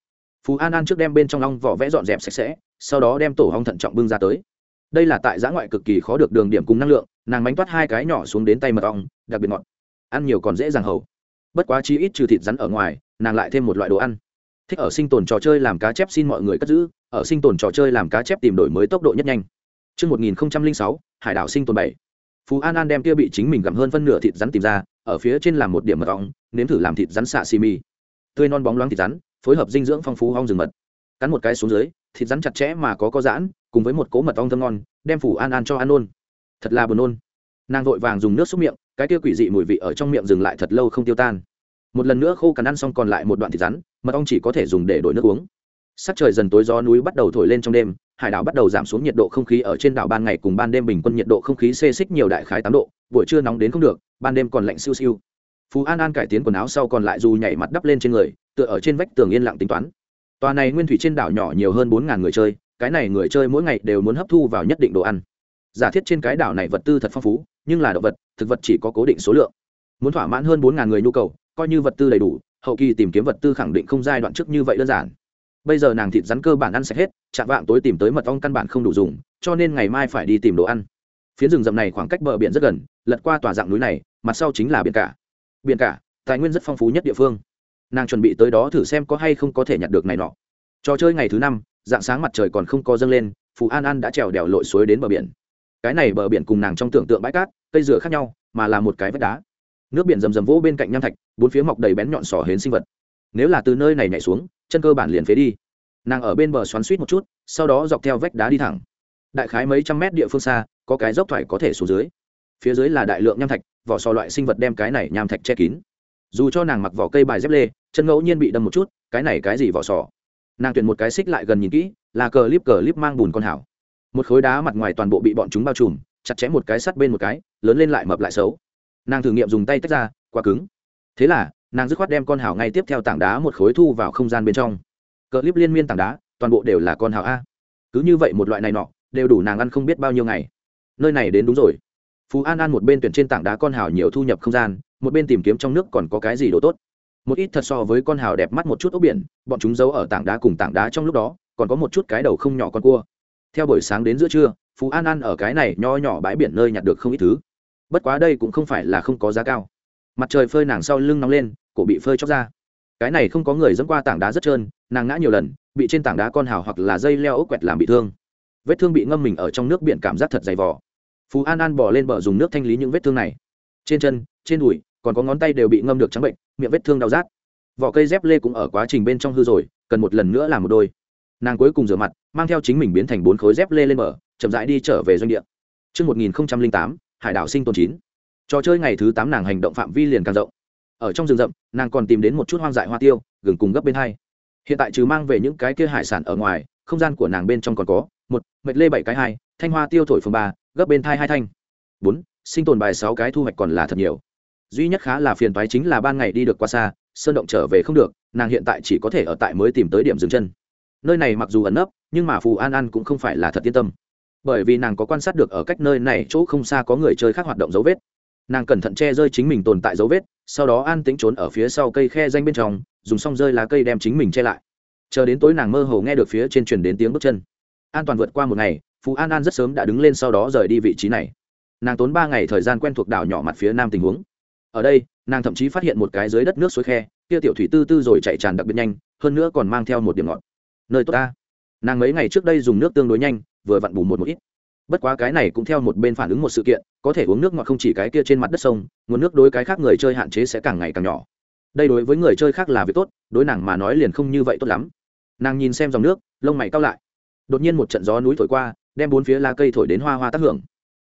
Phú an an trước đem bên trong ong vỏ vẽ dọn dẹp sạch sẽ, sau đó đem tổ ong thận trọng bưng ra tới. Đây là tại giã ngoại cực kỳ khó được đường điểm cùng năng lượng, nàng bánh toát hai cái nhỏ xuống đến tay mật ong, đặc biệt ngọt. Ăn nhiều còn dễ dàng hầu. Bất quá chi ít trừ thịt rắn ở ngoài, nàng lại thêm một loại đồ ăn. Thích ở sinh tồn trò chơi làm cá chép xin mọi người cất giữ, ở sinh tồn trò chơi làm cá chép tìm đổi mới tốc độ nhất nhanh. Trước 1006, hải đảo sinh tồn 7. Phú An An đem kia bị chính mình gặm hơn phân nửa thịt rắn tìm ra, ở phía trên làm một điểm mật ong, nếm thử làm thịt rắn xạ xì. Tươi non bóng loáng thịt rắn, phối hợp dinh dưỡng phong phú ong rừng mật. Cắn một cái xuống dưới, thịt rắn chặt chẽ mà có có giãn, cùng với một cỗ mật ong thơm ngon, đem Phú An An cho ăn luôn. Thật là buồn nôn. Nàng vội vàng dùng nước xúc miệng, cái kia quỷ dị mùi vị ở trong miệng dừng lại thật lâu không tiêu tan một lần nữa khô cằn ăn xong còn lại một đoạn thịt rắn mật ong chỉ có thể dùng để đổi nước uống sắc trời dần tối gió núi bắt đầu thổi lên trong đêm, hải đảo bắt đầu giảm xuống nhiệt độ không khí ở trên đảo ban ngày cùng ban đêm bình quân nhiệt độ không khí xê xích nhiều đại khái tám độ, buổi trưa nóng đến không được, ban đêm còn lạnh siêu siêu. Phú an an cải tiến quần áo sau còn lại dù nhảy mặt đắp lên trên người, tựa ở trên vách tường yên lặng tính toán. Tòa này nguyên thủy trên đảo nhỏ nhiều hơn bốn người chơi, cái này người chơi mỗi ngày đều muốn hấp thu vào nhất định đồ ăn. Giả thiết trên cái đảo này vật tư thật phong phú, nhưng là động vật, thực vật chỉ có cố định số lượng. Muốn thỏa mãn hơn bốn người nhu cầu, coi như vật tư đầy đủ, hậu kỳ tìm kiếm vật tư khẳng định không giai đoạn trước như vậy đơn giản bây giờ nàng thịt rắn cơ bản ăn sạch hết, chạm vạng tối tìm tới mật ong căn bản không đủ dùng, cho nên ngày mai phải đi tìm đồ ăn. Phiến rừng rậm này khoảng cách bờ biển rất gần, lật qua tòa dạng núi này, mặt sau chính là biển cả. Biển cả, tài nguyên rất phong phú nhất địa phương. Nàng chuẩn bị tới đó thử xem có hay không có thể nhặt được này nọ. Trò chơi ngày thứ năm, dạng sáng mặt trời còn không có dâng lên, phù an an đã trèo đèo lội suối đến bờ biển. Cái này bờ biển cùng nàng trong tưởng tượng bãi cát, cây dừa khác nhau, mà là một cái vách đá. Nước biển rầm rầm vỗ bên cạnh nham thạch, bốn phía mọc đầy bén nhọn sỏ hến sinh vật nếu là từ nơi này nhảy xuống, chân cơ bản liền phế đi. Nàng ở bên bờ xoắn suýt một chút, sau đó dọc theo vách đá đi thẳng. Đại khái mấy trăm mét địa phương xa, có cái dốc thoải có thể xuống dưới. Phía dưới là đại lượng nham thạch, vỏ sò loại sinh vật đem cái này nham thạch che kín. Dù cho nàng mặc vỏ cây bài dép lê, chân ngẫu nhiên bị đâm một chút, cái này cái gì vỏ sò? Nàng tuyển một cái xích lại gần nhìn kỹ, là cờ líp cờ líp mang bùn con hảo. Một khối đá mặt ngoài toàn bộ bị bọn chúng bao trùm, chặt chẽ một cái sắt bên một cái, lớn lên lại mập lại xấu. Nàng thử nghiệm dùng tay tách ra, quá cứng. Thế là nàng dứt khoát đem con hào ngay tiếp theo tảng đá một khối thu vào không gian bên trong. Cờ clip liên miên tảng đá, toàn bộ đều là con hào a. Cứ như vậy một loại này nọ, đều đủ nàng ăn không biết bao nhiêu ngày. Nơi này đến đúng rồi. Phú an an một bên tuyển trên tảng đá con hào nhiều thu nhập không gian, một bên tìm kiếm trong nước còn có cái gì đồ tốt. Một ít thật so với con hào đẹp mắt một chút ốc biển, bọn chúng giấu ở tảng đá cùng tảng đá trong lúc đó, còn có một chút cái đầu không nhỏ con cua. Theo buổi sáng đến giữa trưa, phú an an ở cái này nho nhỏ bãi biển nơi nhặt được không ít thứ. Bất quá đây cũng không phải là không có giá cao. Mặt trời phơi nàng sau lưng nóng lên cổ bị phơi chóc ra. Cái này không có người dẫn qua tảng đá rất trơn nàng ngã nhiều lần bị trên tảng đá con hào hoặc là dây leo ốc quẹt làm bị thương. Vết thương bị ngâm mình ở trong nước biển cảm giác thật dày vỏ phú an an bỏ lên bờ dùng nước thanh lý những vết thương này. Trên chân trên đùi còn có ngón tay đều bị ngâm được trắng bệnh miệng vết thương đau rát. Vỏ cây dép lê cũng ở quá trình bên trong hư rồi cần một lần nữa làm một đôi. Nàng cuối cùng rửa mặt mang theo chính mình biến thành bốn khối dép lê lên bờ chậm rãi đi trở về doanh địa. Trước 1008, hải đảo sinh tồn chín. Trò chơi ngày thứ tám nàng hành động phạm vi liền càng rộng ở trong rừng rậm, nàng còn tìm đến một chút hoang dại hoa tiêu, gừng cùng gấp bên hai. Hiện tại trừ mang về những cái kia hải sản ở ngoài, không gian của nàng bên trong còn có, một, mệt lê bảy cái hai, thanh hoa tiêu thổi phường ba, gấp bên thai hai thanh. Bốn, sinh tồn bài sáu cái thu hoạch còn là thật nhiều. Duy nhất khá là phiền toái chính là ban ngày đi được qua xa, sơn động trở về không được, nàng hiện tại chỉ có thể ở tại mới tìm tới điểm dừng chân. Nơi này mặc dù ẩn nấp, nhưng mà phù an an cũng không phải là thật yên tâm. Bởi vì nàng có quan sát được ở cách nơi này chỗ không xa có người chơi khác hoạt động dấu vết nàng cẩn thận che rơi chính mình tồn tại dấu vết, sau đó an tính trốn ở phía sau cây khe danh bên trong, dùng xong rơi lá cây đem chính mình che lại. Chờ đến tối nàng mơ hồ nghe được phía trên truyền đến tiếng bước chân. An toàn vượt qua một ngày, phú an an rất sớm đã đứng lên sau đó rời đi vị trí này. Nàng tốn ba ngày thời gian quen thuộc đảo nhỏ mặt phía nam tình huống. Ở đây, nàng thậm chí phát hiện một cái dưới đất nước suối khe, kia tiểu thủy tư tư rồi chạy tràn đặc biệt nhanh, hơn nữa còn mang theo một điểm ngọt. Nơi tốt ta. Nàng mấy ngày trước đây dùng nước tương đối nhanh, vừa vặn bù một một ít bất quá cái này cũng theo một bên phản ứng một sự kiện, có thể uống nước ngọt không chỉ cái kia trên mặt đất sông, nguồn nước đối cái khác người chơi hạn chế sẽ càng ngày càng nhỏ. Đây đối với người chơi khác là việc tốt, đối nàng mà nói liền không như vậy tốt lắm. Nàng nhìn xem dòng nước, lông mày cao lại. Đột nhiên một trận gió núi thổi qua, đem bốn phía lá cây thổi đến hoa hoa tác hưởng.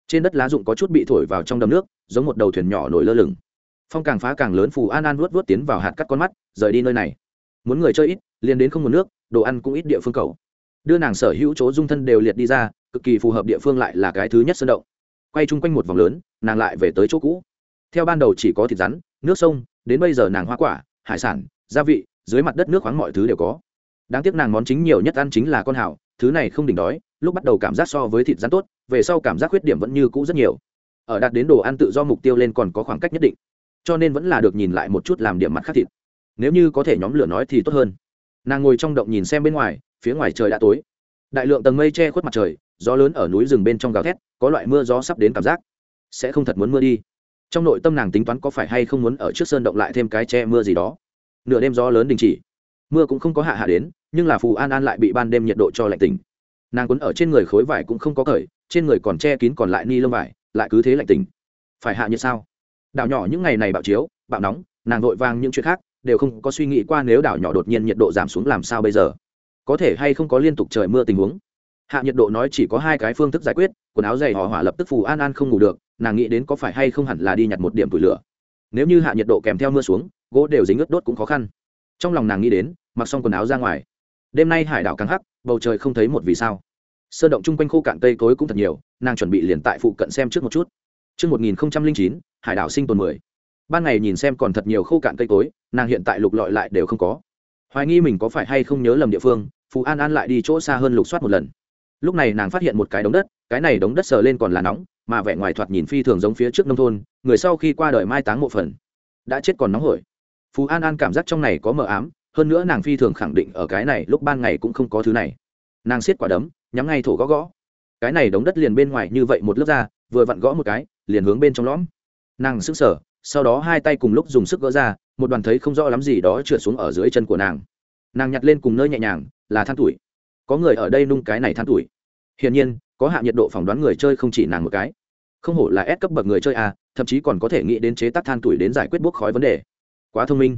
Trên đất lá rụng có chút bị thổi vào trong đầm nước, giống một đầu thuyền nhỏ nổi lơ lửng. Phong càng phá càng lớn, phù an an vuốt vuốt tiến vào hạt cắt con mắt, rời đi nơi này. Muốn người chơi ít, liền đến không nguồn nước, đồ ăn cũng ít địa phương cầu. Đưa nàng sở hữu chỗ dung thân đều liệt đi ra cực kỳ phù hợp địa phương lại là cái thứ nhất sơn động. Quay chung quanh một vòng lớn, nàng lại về tới chỗ cũ. Theo ban đầu chỉ có thịt rắn, nước sông, đến bây giờ nàng hoa quả, hải sản, gia vị, dưới mặt đất nước khoáng mọi thứ đều có. Đáng tiếc nàng món chính nhiều nhất ăn chính là con hào, thứ này không đỉnh đói, lúc bắt đầu cảm giác so với thịt rắn tốt, về sau cảm giác khuyết điểm vẫn như cũ rất nhiều. Ở đạt đến đồ ăn tự do mục tiêu lên còn có khoảng cách nhất định, cho nên vẫn là được nhìn lại một chút làm điểm mặt khác thịt. Nếu như có thể nhóm lửa nói thì tốt hơn. Nàng ngồi trong động nhìn xem bên ngoài, phía ngoài trời đã tối đại lượng tầng mây che khuất mặt trời, gió lớn ở núi rừng bên trong gào thét, có loại mưa gió sắp đến cảm giác. Sẽ không thật muốn mưa đi. Trong nội tâm nàng tính toán có phải hay không muốn ở trước sơn động lại thêm cái che mưa gì đó. Nửa đêm gió lớn đình chỉ. Mưa cũng không có hạ hạ đến, nhưng là phù an an lại bị ban đêm nhiệt độ cho lạnh tỉnh. Nàng quấn ở trên người khối vải cũng không có cởi, trên người còn che kín còn lại ni lông vải, lại cứ thế lạnh tỉnh. Phải hạ như sao? Đảo nhỏ những ngày này bạo chiếu, bạo nóng, nàng vội vang những chuyện khác, đều không có suy nghĩ qua nếu đảo nhỏ đột nhiên nhiệt độ giảm xuống làm sao bây giờ có thể hay không có liên tục trời mưa tình huống. Hạ nhiệt độ nói chỉ có hai cái phương thức giải quyết quần áo dày họ hỏa lập tức phù an an không ngủ được nàng nghĩ đến có phải hay không hẳn là đi nhặt một điểm tủi lửa. Nếu như hạ nhiệt độ kèm theo mưa xuống gỗ đều dính ướt đốt cũng khó khăn. Trong lòng nàng nghĩ đến mặc xong quần áo ra ngoài. Đêm nay hải đảo căng hắc bầu trời không thấy một vì sao. Sơn động chung quanh khô cạn cây cối cũng thật nhiều nàng chuẩn bị liền tại phụ cận xem trước một chút. Trước 1009, hải đảo sinh tồn 10. Ban ngày nhìn xem còn thật nhiều khô cạn cây cối, nàng hiện tại lục lọi lại đều không có. Hoài nghi mình có phải hay không nhớ lầm địa phương, Phú An An lại đi chỗ xa hơn lục soát một lần. Lúc này nàng phát hiện một cái đống đất, cái này đống đất sờ lên còn là nóng, mà vẻ ngoài thoạt nhìn phi thường giống phía trước nông thôn, người sau khi qua đời mai táng mộ phần, đã chết còn nóng hổi. Phú An An cảm giác trong này có mờ ám, hơn nữa nàng phi thường khẳng định ở cái này lúc ban ngày cũng không có thứ này. Nàng siết quả đấm, nhắm ngay thổ gõ gõ. Cái này đống đất liền bên ngoài như vậy một lớp ra, vừa vặn gõ một cái, liền hướng bên trong lõm nàng sững sờ sau đó hai tay cùng lúc dùng sức gỡ ra một đoàn thấy không rõ lắm gì đó trượt xuống ở dưới chân của nàng nàng nhặt lên cùng nơi nhẹ nhàng là than tuổi. Có người ở đây nung cái này than tuổi. Hiển nhiên, có hạ nhiệt độ phỏng đoán người chơi không chỉ nàng một cái. Không hổ là ép cấp bậc người chơi à thậm chí còn có thể nghĩ đến chế tác than tuổi đến giải quyết bốc khói vấn đề. Quá thông minh.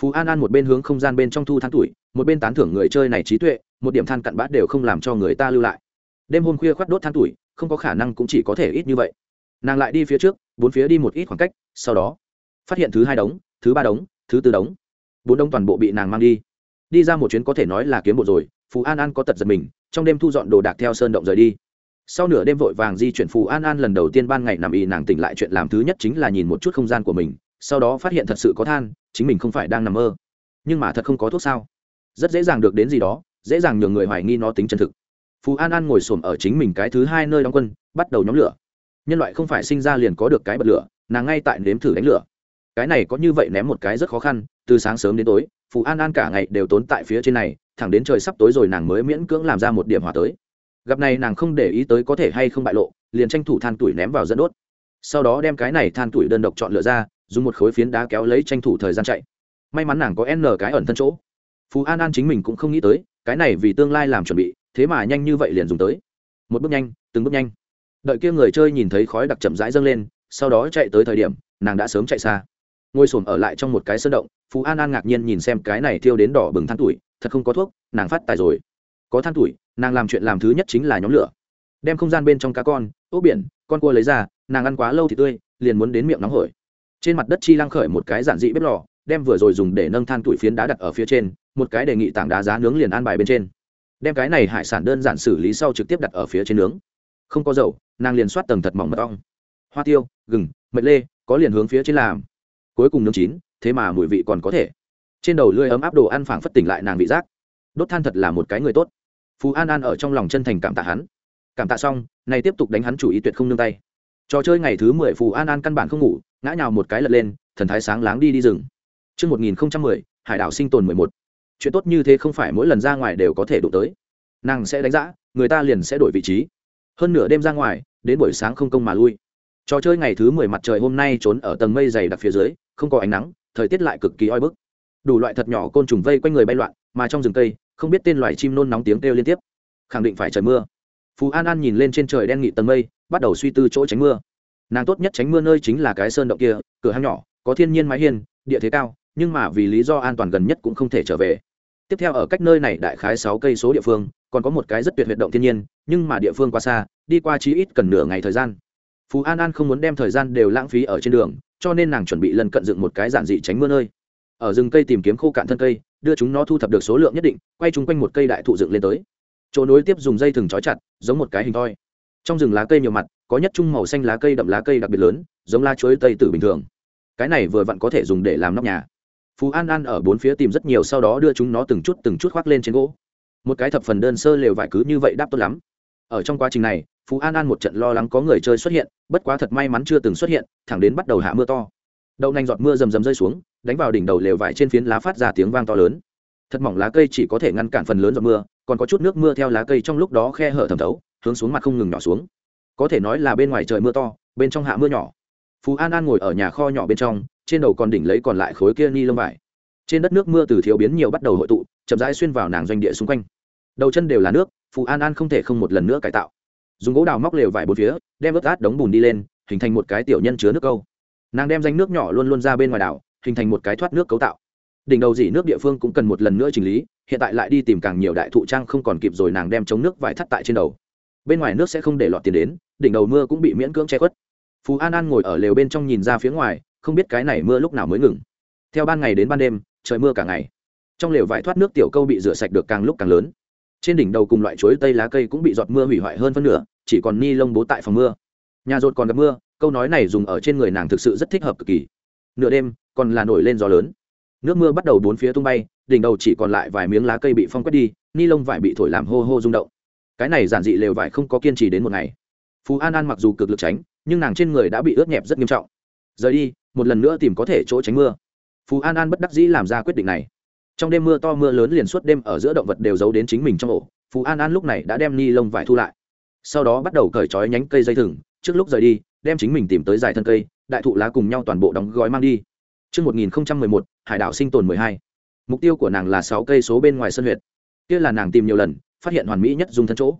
Phú an an một bên hướng không gian bên trong thu than tuổi, một bên tán thưởng người chơi này trí tuệ, một điểm than cặn bát đều không làm cho người ta lưu lại. Đêm hôm khuya khoắt đốt than tuổi, không có khả năng cũng chỉ có thể ít như vậy. Nàng lại đi phía trước, bốn phía đi một ít khoảng cách, sau đó phát hiện thứ hai đống, thứ ba đống, thứ tư đống. Bốn đống toàn bộ bị nàng mang đi đi ra một chuyến có thể nói là kiếm bộ rồi, phù an an có tật giật mình, trong đêm thu dọn đồ đạc theo sơn động rời đi. Sau nửa đêm vội vàng di chuyển, phù an an lần đầu tiên ban ngày nằm y nàng tỉnh lại chuyện làm thứ nhất chính là nhìn một chút không gian của mình, sau đó phát hiện thật sự có than, chính mình không phải đang nằm mơ. Nhưng mà thật không có thuốc sao? Rất dễ dàng được đến gì đó, dễ dàng nhường người hoài nghi nó tính chân thực. Phù an an ngồi s ổ m ở chính mình cái thứ hai nơi đóng quân, bắt đầu nhóm lửa. Nhân loại không phải sinh ra liền có được cái bật lửa, nàng ngay tại nếm thử đánh lửa. Cái này có như vậy ném một cái rất khó khăn, từ sáng sớm đến tối phù an an cả ngày đều tốn tại phía trên này, thẳng đến trời sắp tối rồi nàng mới miễn cưỡng làm ra một điểm hỏa tới. Gặp này nàng không để ý tới có thể hay không bại lộ, liền tranh thủ than tuổi ném vào dẫn đốt. Sau đó đem cái này than tuổi đơn độc chọn lựa ra, dùng một khối phiến đá kéo lấy tranh thủ thời gian chạy. May mắn nàng có n cái ẩn thân chỗ. Phú an an chính mình cũng không nghĩ tới, cái này vì tương lai làm chuẩn bị, thế mà nhanh như vậy liền dùng tới. Một bước nhanh, từng bước nhanh. Đợi kia người chơi nhìn thấy khói đặc chậm rãi dâng lên, sau đó chạy tới thời điểm, nàng đã sớm chạy xa. Ngồi s ở lại trong một cái sơn động phú an an ngạc nhiên nhìn xem cái này thiêu đến đỏ bừng than tuổi, thật không có thuốc, nàng phát tài rồi. Có than tuổi, nàng làm chuyện làm thứ nhất chính là nhóm lửa. Đem không gian bên trong cá con, ốc biển, con cua lấy ra, nàng ăn quá lâu thì tươi, liền muốn đến miệng nóng hổi. Trên mặt đất chi lăng khởi một cái giản dị bếp lò, đem vừa rồi dùng để nâng than tuổi phiến đá đặt ở phía trên, một cái đề nghị tảng đá giá nướng liền an bài bên trên. Đem cái này hải sản đơn giản xử lý sau trực tiếp đặt ở phía trên nướng. Không có dầu, nàng liền soát tầng thật mỏng mật ong. Hoa tiêu, gừng, mật lê, có liền hướng phía trên làm. Cuối cùng nướng chín thế mà mùi vị còn có thể. Trên đầu lưỡi ấm áp đồ ăn phảng phất tỉnh lại nàng vị giác. Đốt than thật là một cái người tốt. Phú an an ở trong lòng chân thành cảm tạ hắn. Cảm tạ xong này tiếp tục đánh hắn chủ ý tuyệt không nương tay. Trò chơi ngày thứ mười phù an an căn bản không ngủ ngã nhào một cái lật lên thần thái sáng láng đi đi rừng. Trước 1010, hải đảo sinh tồn 11. Chuyện tốt như thế không phải mỗi lần ra ngoài đều có thể đụng tới. Nàng sẽ đánh giá, người ta liền sẽ đổi vị trí. Hơn nửa đêm ra ngoài đến buổi sáng không công mà lui. Trò chơi ngày thứ mười mặt trời hôm nay trốn ở tầng mây dày đặc phía dưới không có ánh nắng thời tiết lại cực kỳ oi bức. Đủ loại thật nhỏ côn trùng vây quanh người bay loạn, mà trong rừng cây, không biết tên loài chim nôn nóng tiếng kêu liên tiếp. Khẳng định phải trời mưa. Phú an an nhìn lên trên trời đen nghị tầng mây, bắt đầu suy tư chỗ tránh mưa. Nàng tốt nhất tránh mưa nơi chính là cái sơn động kia, cửa hang nhỏ, có thiên nhiên mái hiên, địa thế cao, nhưng mà vì lý do an toàn gần nhất cũng không thể trở về. Tiếp theo ở cách nơi này đại khái sáu cây số địa phương, còn có một cái rất tuyệt huyệt động thiên nhiên, nhưng mà địa phương quá xa, đi qua chí ít cần nửa ngày thời gian. Phú an an không muốn đem thời gian đều lãng phí ở trên đường cho nên nàng chuẩn bị lần cận dựng một cái giản dị tránh mưa nơi. Ở rừng cây tìm kiếm khô cạn thân cây, đưa chúng nó thu thập được số lượng nhất định, quay chung quanh một cây đại thụ dựng lên tới. Chỗ nối tiếp dùng dây thừng trói chặt, giống một cái hình thoi trong rừng lá cây nhiều mặt, có nhất trung màu xanh lá cây đậm lá cây đặc biệt lớn, giống lá chuối tây tử bình thường. Cái này vừa vặn có thể dùng để làm nóc nhà. Phú an an ở bốn phía tìm rất nhiều, sau đó đưa chúng nó từng chút từng chút khoác lên trên gỗ. Một cái thập phần đơn sơ lều vải cứ như vậy đáp tốt lắm ở trong quá trình này, phú an an một trận lo lắng có người chơi xuất hiện, bất quá thật may mắn chưa từng xuất hiện, thẳng đến bắt đầu hạ mưa to. Đậu nành giọt mưa rầm rầm rơi xuống, đánh vào đỉnh đầu lều vải trên phiến lá phát ra tiếng vang to lớn. Thật mỏng lá cây chỉ có thể ngăn cản phần lớn giọt mưa, còn có chút nước mưa theo lá cây trong lúc đó khe hở thẩm thấu, hướng xuống mặt không ngừng nhỏ xuống. Có thể nói là bên ngoài trời mưa to, bên trong hạ mưa nhỏ. Phú an an ngồi ở nhà kho nhỏ bên trong, trên đầu còn đỉnh lấy còn lại khối kia ni lông vải. Trên đất nước mưa từ thiếu biến nhiều bắt đầu hội tụ, chậm rãi xuyên vào nàng doanh địa xung quanh. Đầu chân đều là nước Phù an an không thể không một lần nữa cải tạo. Dùng gỗ đào móc lều vải bốn phía, đem ướt át đống bùn đi lên, hình thành một cái tiểu nhân chứa nước câu. Nàng đem danh nước nhỏ luôn luôn ra bên ngoài đảo, hình thành một cái thoát nước cấu tạo. Đỉnh đầu dỉ nước địa phương cũng cần một lần nữa chỉnh lý, hiện tại lại đi tìm càng nhiều đại thụ trang không còn kịp rồi nàng đem chống nước vải thắt tại trên đầu. Bên ngoài nước sẽ không để lọt tiền đến, đỉnh đầu mưa cũng bị miễn cưỡng che khuất. Phú an an ngồi ở lều bên trong nhìn ra phía ngoài, không biết cái này mưa lúc nào mới ngừng. Theo ban ngày đến ban đêm, trời mưa cả ngày. Trong lều vải thoát nước tiểu câu bị rửa sạch được càng lúc càng lớn trên đỉnh đầu cùng loại chuối tây lá cây cũng bị giọt mưa hủy hoại hơn phân nửa, chỉ còn ni lông bố tại phòng mưa. Nhà rột còn gặp mưa, câu nói này dùng ở trên người nàng thực sự rất thích hợp cực kỳ. Nửa đêm, còn là nổi lên gió lớn. Nước mưa bắt đầu bốn phía tung bay, đỉnh đầu chỉ còn lại vài miếng lá cây bị phong quét đi, ni lông vải bị thổi làm hô hô rung động. Cái này giản dị lều vải không có kiên trì đến một ngày. Phú an an mặc dù cực lực tránh, nhưng nàng trên người đã bị ướt nhẹp rất nghiêm trọng. Rời đi, một lần nữa tìm có thể chỗ tránh mưa. Phú an an bất đắc dĩ làm ra quyết định này trong đêm mưa to mưa lớn liền suốt đêm ở giữa động vật đều giấu đến chính mình trong ổ phú an an lúc này đã đem ni lông vải thu lại sau đó bắt đầu cởi trói nhánh cây dây thừng trước lúc rời đi đem chính mình tìm tới dài thân cây đại thụ lá cùng nhau toàn bộ đóng gói mang đi Trước 1011, hải đảo sinh tồn 12. Mục tiêu của nàng là sáu cây số bên ngoài sân huyệt. Kia là nàng tìm nhiều lần, phát hiện hoàn mỹ nhất dùng thân chỗ.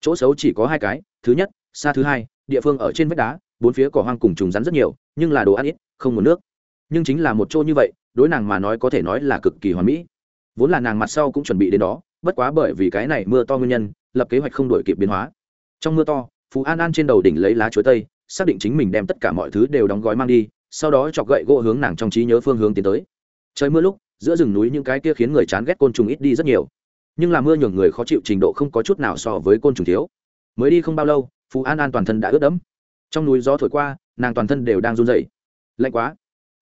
Chỗ xấu chỉ có hai cái, thứ nhất, xa thứ hai, địa phương ở trên vách đá, bốn phía cỏ hoang cùng trùng rắn rất nhiều, nhưng là đồ ăn ít, không nguồn nước. Nhưng chính là một chỗ như vậy, đối nàng mà nói có thể nói là cực kỳ hoàn mỹ. Vốn là nàng mặt sau cũng chuẩn bị đến đó, bất quá bởi vì cái này mưa to nguyên nhân, lập kế hoạch không đổi kịp biến hóa. Trong mưa to, Phú An An trên đầu đỉnh lấy lá chuối tây, xác định chính mình đem tất cả mọi thứ đều đóng gói mang đi, sau đó chọc gậy gỗ hướng nàng trong trí nhớ phương hướng tiến tới. Trời mưa lúc giữa rừng núi những cái kia khiến người chán ghét côn trùng ít đi rất nhiều. Nhưng là mưa nhường người khó chịu trình độ không có chút nào so với côn trùng thiếu. Mới đi không bao lâu phú an an toàn thân đã ướt đẫm. Trong núi gió thổi qua nàng toàn thân đều đang run rẩy. Lạnh quá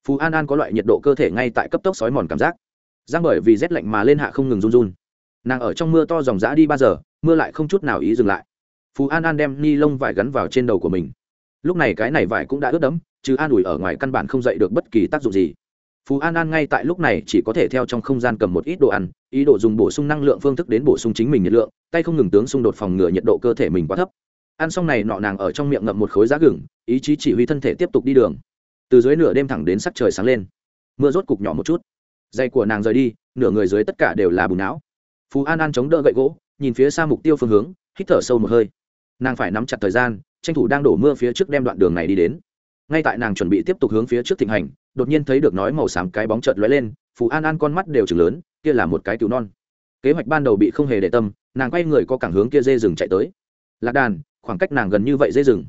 phú an an có loại nhiệt độ cơ thể ngay tại cấp tốc sói mòn cảm giác giang bởi vì rét lạnh mà lên hạ không ngừng run run nàng ở trong mưa to dòng dã đi ba giờ mưa lại không chút nào ý dừng lại phú an an đem ni lông vải gắn vào trên đầu của mình lúc này cái này vải cũng đã ướt đẫm, chứ an ủi ở ngoài căn bản không dậy được bất kỳ tác dụng gì phú an an ngay tại lúc này chỉ có thể theo trong không gian cầm một ít đồ ăn ý đồ dùng bổ sung năng lượng phương thức đến bổ sung chính mình nhiệt lượng tay không ngừng tướng xung đột phòng ngừa nhiệt độ cơ thể mình quá thấp ăn xong này nọ nàng ở trong miệng ngậm một khối giá gừng, ý chí chỉ huy thân thể tiếp tục đi đường từ dưới nửa đêm thẳng đến sắc trời sáng lên. Mưa rốt cục nhỏ một chút. Dây của nàng rời đi, nửa người dưới tất cả đều là bùn não. Phú an an chống đỡ gậy gỗ, nhìn phía xa mục tiêu phương hướng, hít thở sâu một hơi. Nàng phải nắm chặt thời gian, tranh thủ đang đổ mưa phía trước đem đoạn đường này đi đến. Ngay tại nàng chuẩn bị tiếp tục hướng phía trước thịnh hành, đột nhiên thấy được nói màu xám cái bóng chợt lóe lên, phú an an con mắt đều chừng lớn, kia là một cái cứu non. Kế hoạch ban đầu bị không hề để tâm, nàng quay người có cảng hướng kia dê rừng chạy tới. Lạc đàn, khoảng cách nàng gần như vậy dê rừng.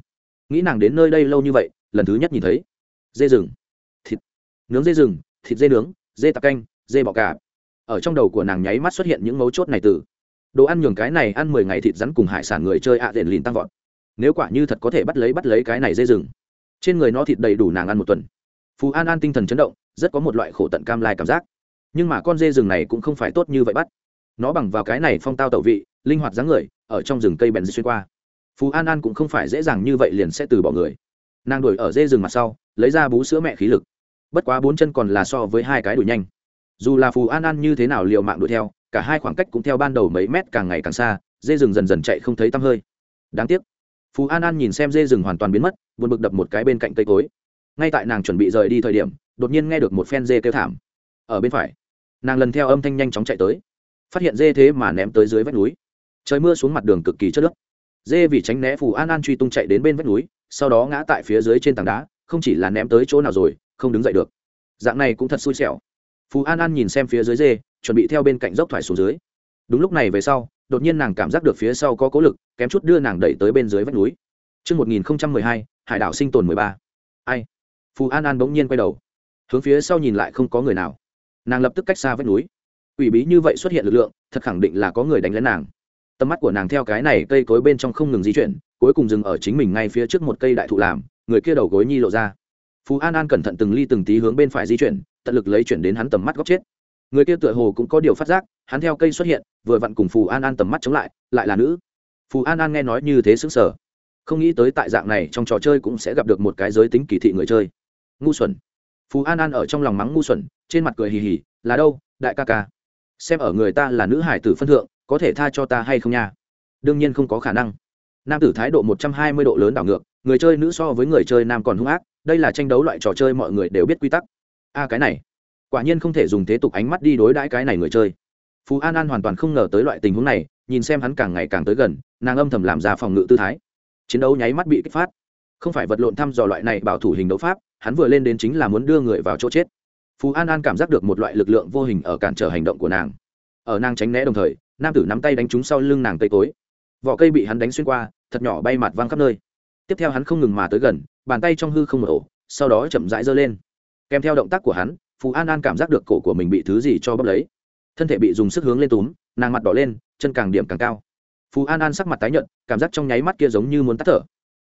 Nghĩ nàng đến nơi đây lâu như vậy, lần thứ nhất nhìn thấy dê rừng, thịt, nướng dê rừng, thịt dê nướng, dê tạc canh, dê bọ cả. ở trong đầu của nàng nháy mắt xuất hiện những mấu chốt này từ đồ ăn nhường cái này ăn mười ngày thịt rắn cùng hải sản người chơi ạ à đền lìn tăng vọt. Nếu quả như thật có thể bắt lấy bắt lấy cái này dê rừng, trên người nó thịt đầy đủ nàng ăn một tuần. Phú an an tinh thần chấn động, rất có một loại khổ tận cam lai cảm giác. Nhưng mà con dê rừng này cũng không phải tốt như vậy bắt. Nó bằng vào cái này phong tao tẩu vị, linh hoạt dáng người, ở trong rừng cây bèn xuyên qua. Phú an an cũng không phải dễ dàng như vậy liền sẽ từ bỏ người. Nàng đuổi ở dê rừng mặt sau lấy ra bú sữa mẹ khí lực. Bất quá bốn chân còn là so với hai cái đuổi nhanh. Dù là phù an an như thế nào l i ề u mạng đuổi theo, cả hai khoảng cách cũng theo ban đầu mấy mét càng ngày càng xa, dê rừng dần dần chạy không thấy tăm hơi. Đáng tiếc, phù an an nhìn xem dê rừng hoàn toàn biến mất, buồn bực đập một cái bên cạnh cây cối. Ngay tại nàng chuẩn bị rời đi thời điểm, đột nhiên nghe được một phen dê kêu thảm. Ở bên phải, nàng lần theo âm thanh nhanh chóng chạy tới. Phát hiện dê thế mà ném tới dưới vách núi. Trời mưa xuống mặt đường cực kỳ chất nước dê vì tránh né phù an an truy tung chạy đến bên vách núi, sau đó ngã tại phía dưới trên tảng đá không chỉ là ném tới chỗ nào rồi không đứng dậy được. Dạng này cũng thật xui xẻo. Phú an an nhìn xem phía dưới dê chuẩn bị theo bên cạnh dốc thoải xuống dưới. Đúng lúc này về sau đột nhiên nàng cảm giác được phía sau có cố lực kém chút đưa nàng đẩy tới bên dưới vách núi. Trước 1012, hải đảo sinh tồn 13. Ai? phù an an bỗng nhiên quay đầu. Hướng phía sau nhìn lại không có người nào. Nàng lập tức cách xa vách núi. Ủy bí như vậy xuất hiện lực lượng thật khẳng định là có người đánh lén nàng. Tầm mắt của nàng theo cái này cây cối bên trong không ngừng di chuyển cuối cùng dừng ở chính mình ngay phía trước một cây đại thụ làm người kia đầu gối nhi lộ ra. Phú an an cẩn thận từng ly từng tí hướng bên phải di chuyển, tận lực lấy chuyển đến hắn tầm mắt góc chết. Người kia tựa hồ cũng có điều phát giác, hắn theo cây xuất hiện, vừa vặn cùng phù an an tầm mắt chống lại lại là nữ. Phù an an nghe nói như thế xứng sở không nghĩ tới tại dạng này trong trò chơi cũng sẽ gặp được một cái giới tính kỳ thị người chơi. Ngu xuẩn. Phù an an ở trong lòng mắng ngu xuẩn, trên mặt cười hì hì, là đâu, đại ca ca? Xem ở người ta là nữ hải tử phân thượng, có thể tha cho ta hay không nha? Đương nhiên không có khả năng nam tử thái độ một trăm hai mươi độ lớn đảo ngược, người chơi nữ so với người chơi nam còn hung ác, đây là tranh đấu loại trò chơi mọi người đều biết quy tắc. A, cái này, quả nhiên không thể dùng thế tục ánh mắt đi đối đãi cái này người chơi. Phú an an hoàn toàn không ngờ tới loại tình huống này, nhìn xem hắn càng ngày càng tới gần, nàng âm thầm làm ra phòng ngự tư thái. Chiến đấu nháy mắt bị kích phát. Không phải vật lộn thăm dò loại này bảo thủ hình đấu pháp, hắn vừa lên đến chính là muốn đưa người vào chỗ chết. Phú an an cảm giác được một loại lực lượng vô hình ở cản trở hành động của nàng. Ở nàng tránh né đồng thời, nam tử nắm tay đánh trúng sau lưng nàng cây cối vỏ cây bị hắn đánh xuyên qua, thật nhỏ bay mặt văng khắp nơi. Tiếp theo hắn không ngừng mà tới gần, bàn tay trong hư không một ổ, sau đó chậm rãi giơ lên. Kèm theo động tác của hắn phú an an cảm giác được cổ của mình bị thứ gì cho bốc lấy. Thân thể bị dùng sức hướng lên túm, nàng mặt đỏ lên, chân càng điểm càng cao. Phú an an sắc mặt tái nhợt, cảm giác trong nháy mắt kia giống như muốn tắt thở.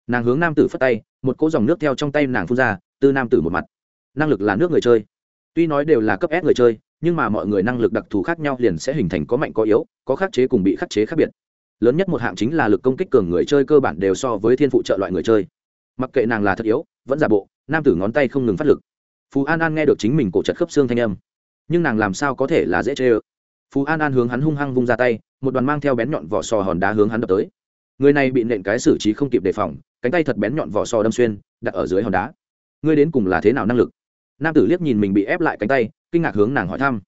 Nàng hướng nam tử phất tay, một cỗ dòng nước theo trong tay nàng phun ra tư nam tử một mặt. Năng lực là nước người chơi. Tuy nói đều là cấp ép người chơi, nhưng mà mọi người năng lực đặc thù khác nhau liền sẽ hình thành có mạnh có yếu, có khắc chế cùng bị khắc chế khác biệt lớn nhất một hạng chính là lực công kích cường người chơi cơ bản đều so với thiên phụ trợ loại người chơi. Mặc kệ nàng là thật yếu, vẫn giả bộ, nam tử ngón tay không ngừng phát lực. Phú an an nghe được chính mình cổ chật khớp xương thanh âm. Nhưng nàng làm sao có thể là dễ chê ơ phú an an hướng hắn hung hăng vung ra tay, một đoàn mang theo bén nhọn vỏ sò hòn đá hướng hắn đập tới. Người này bị nện cái xử trí không kịp đề phòng, cánh tay thật bén nhọn vỏ sò đâm xuyên, đặt ở dưới hòn đá. Ngươi đến cùng là thế nào năng lực? Nam tử liếc nhìn mình bị ép lại cánh tay, kinh ngạc hướng nàng hỏi thăm.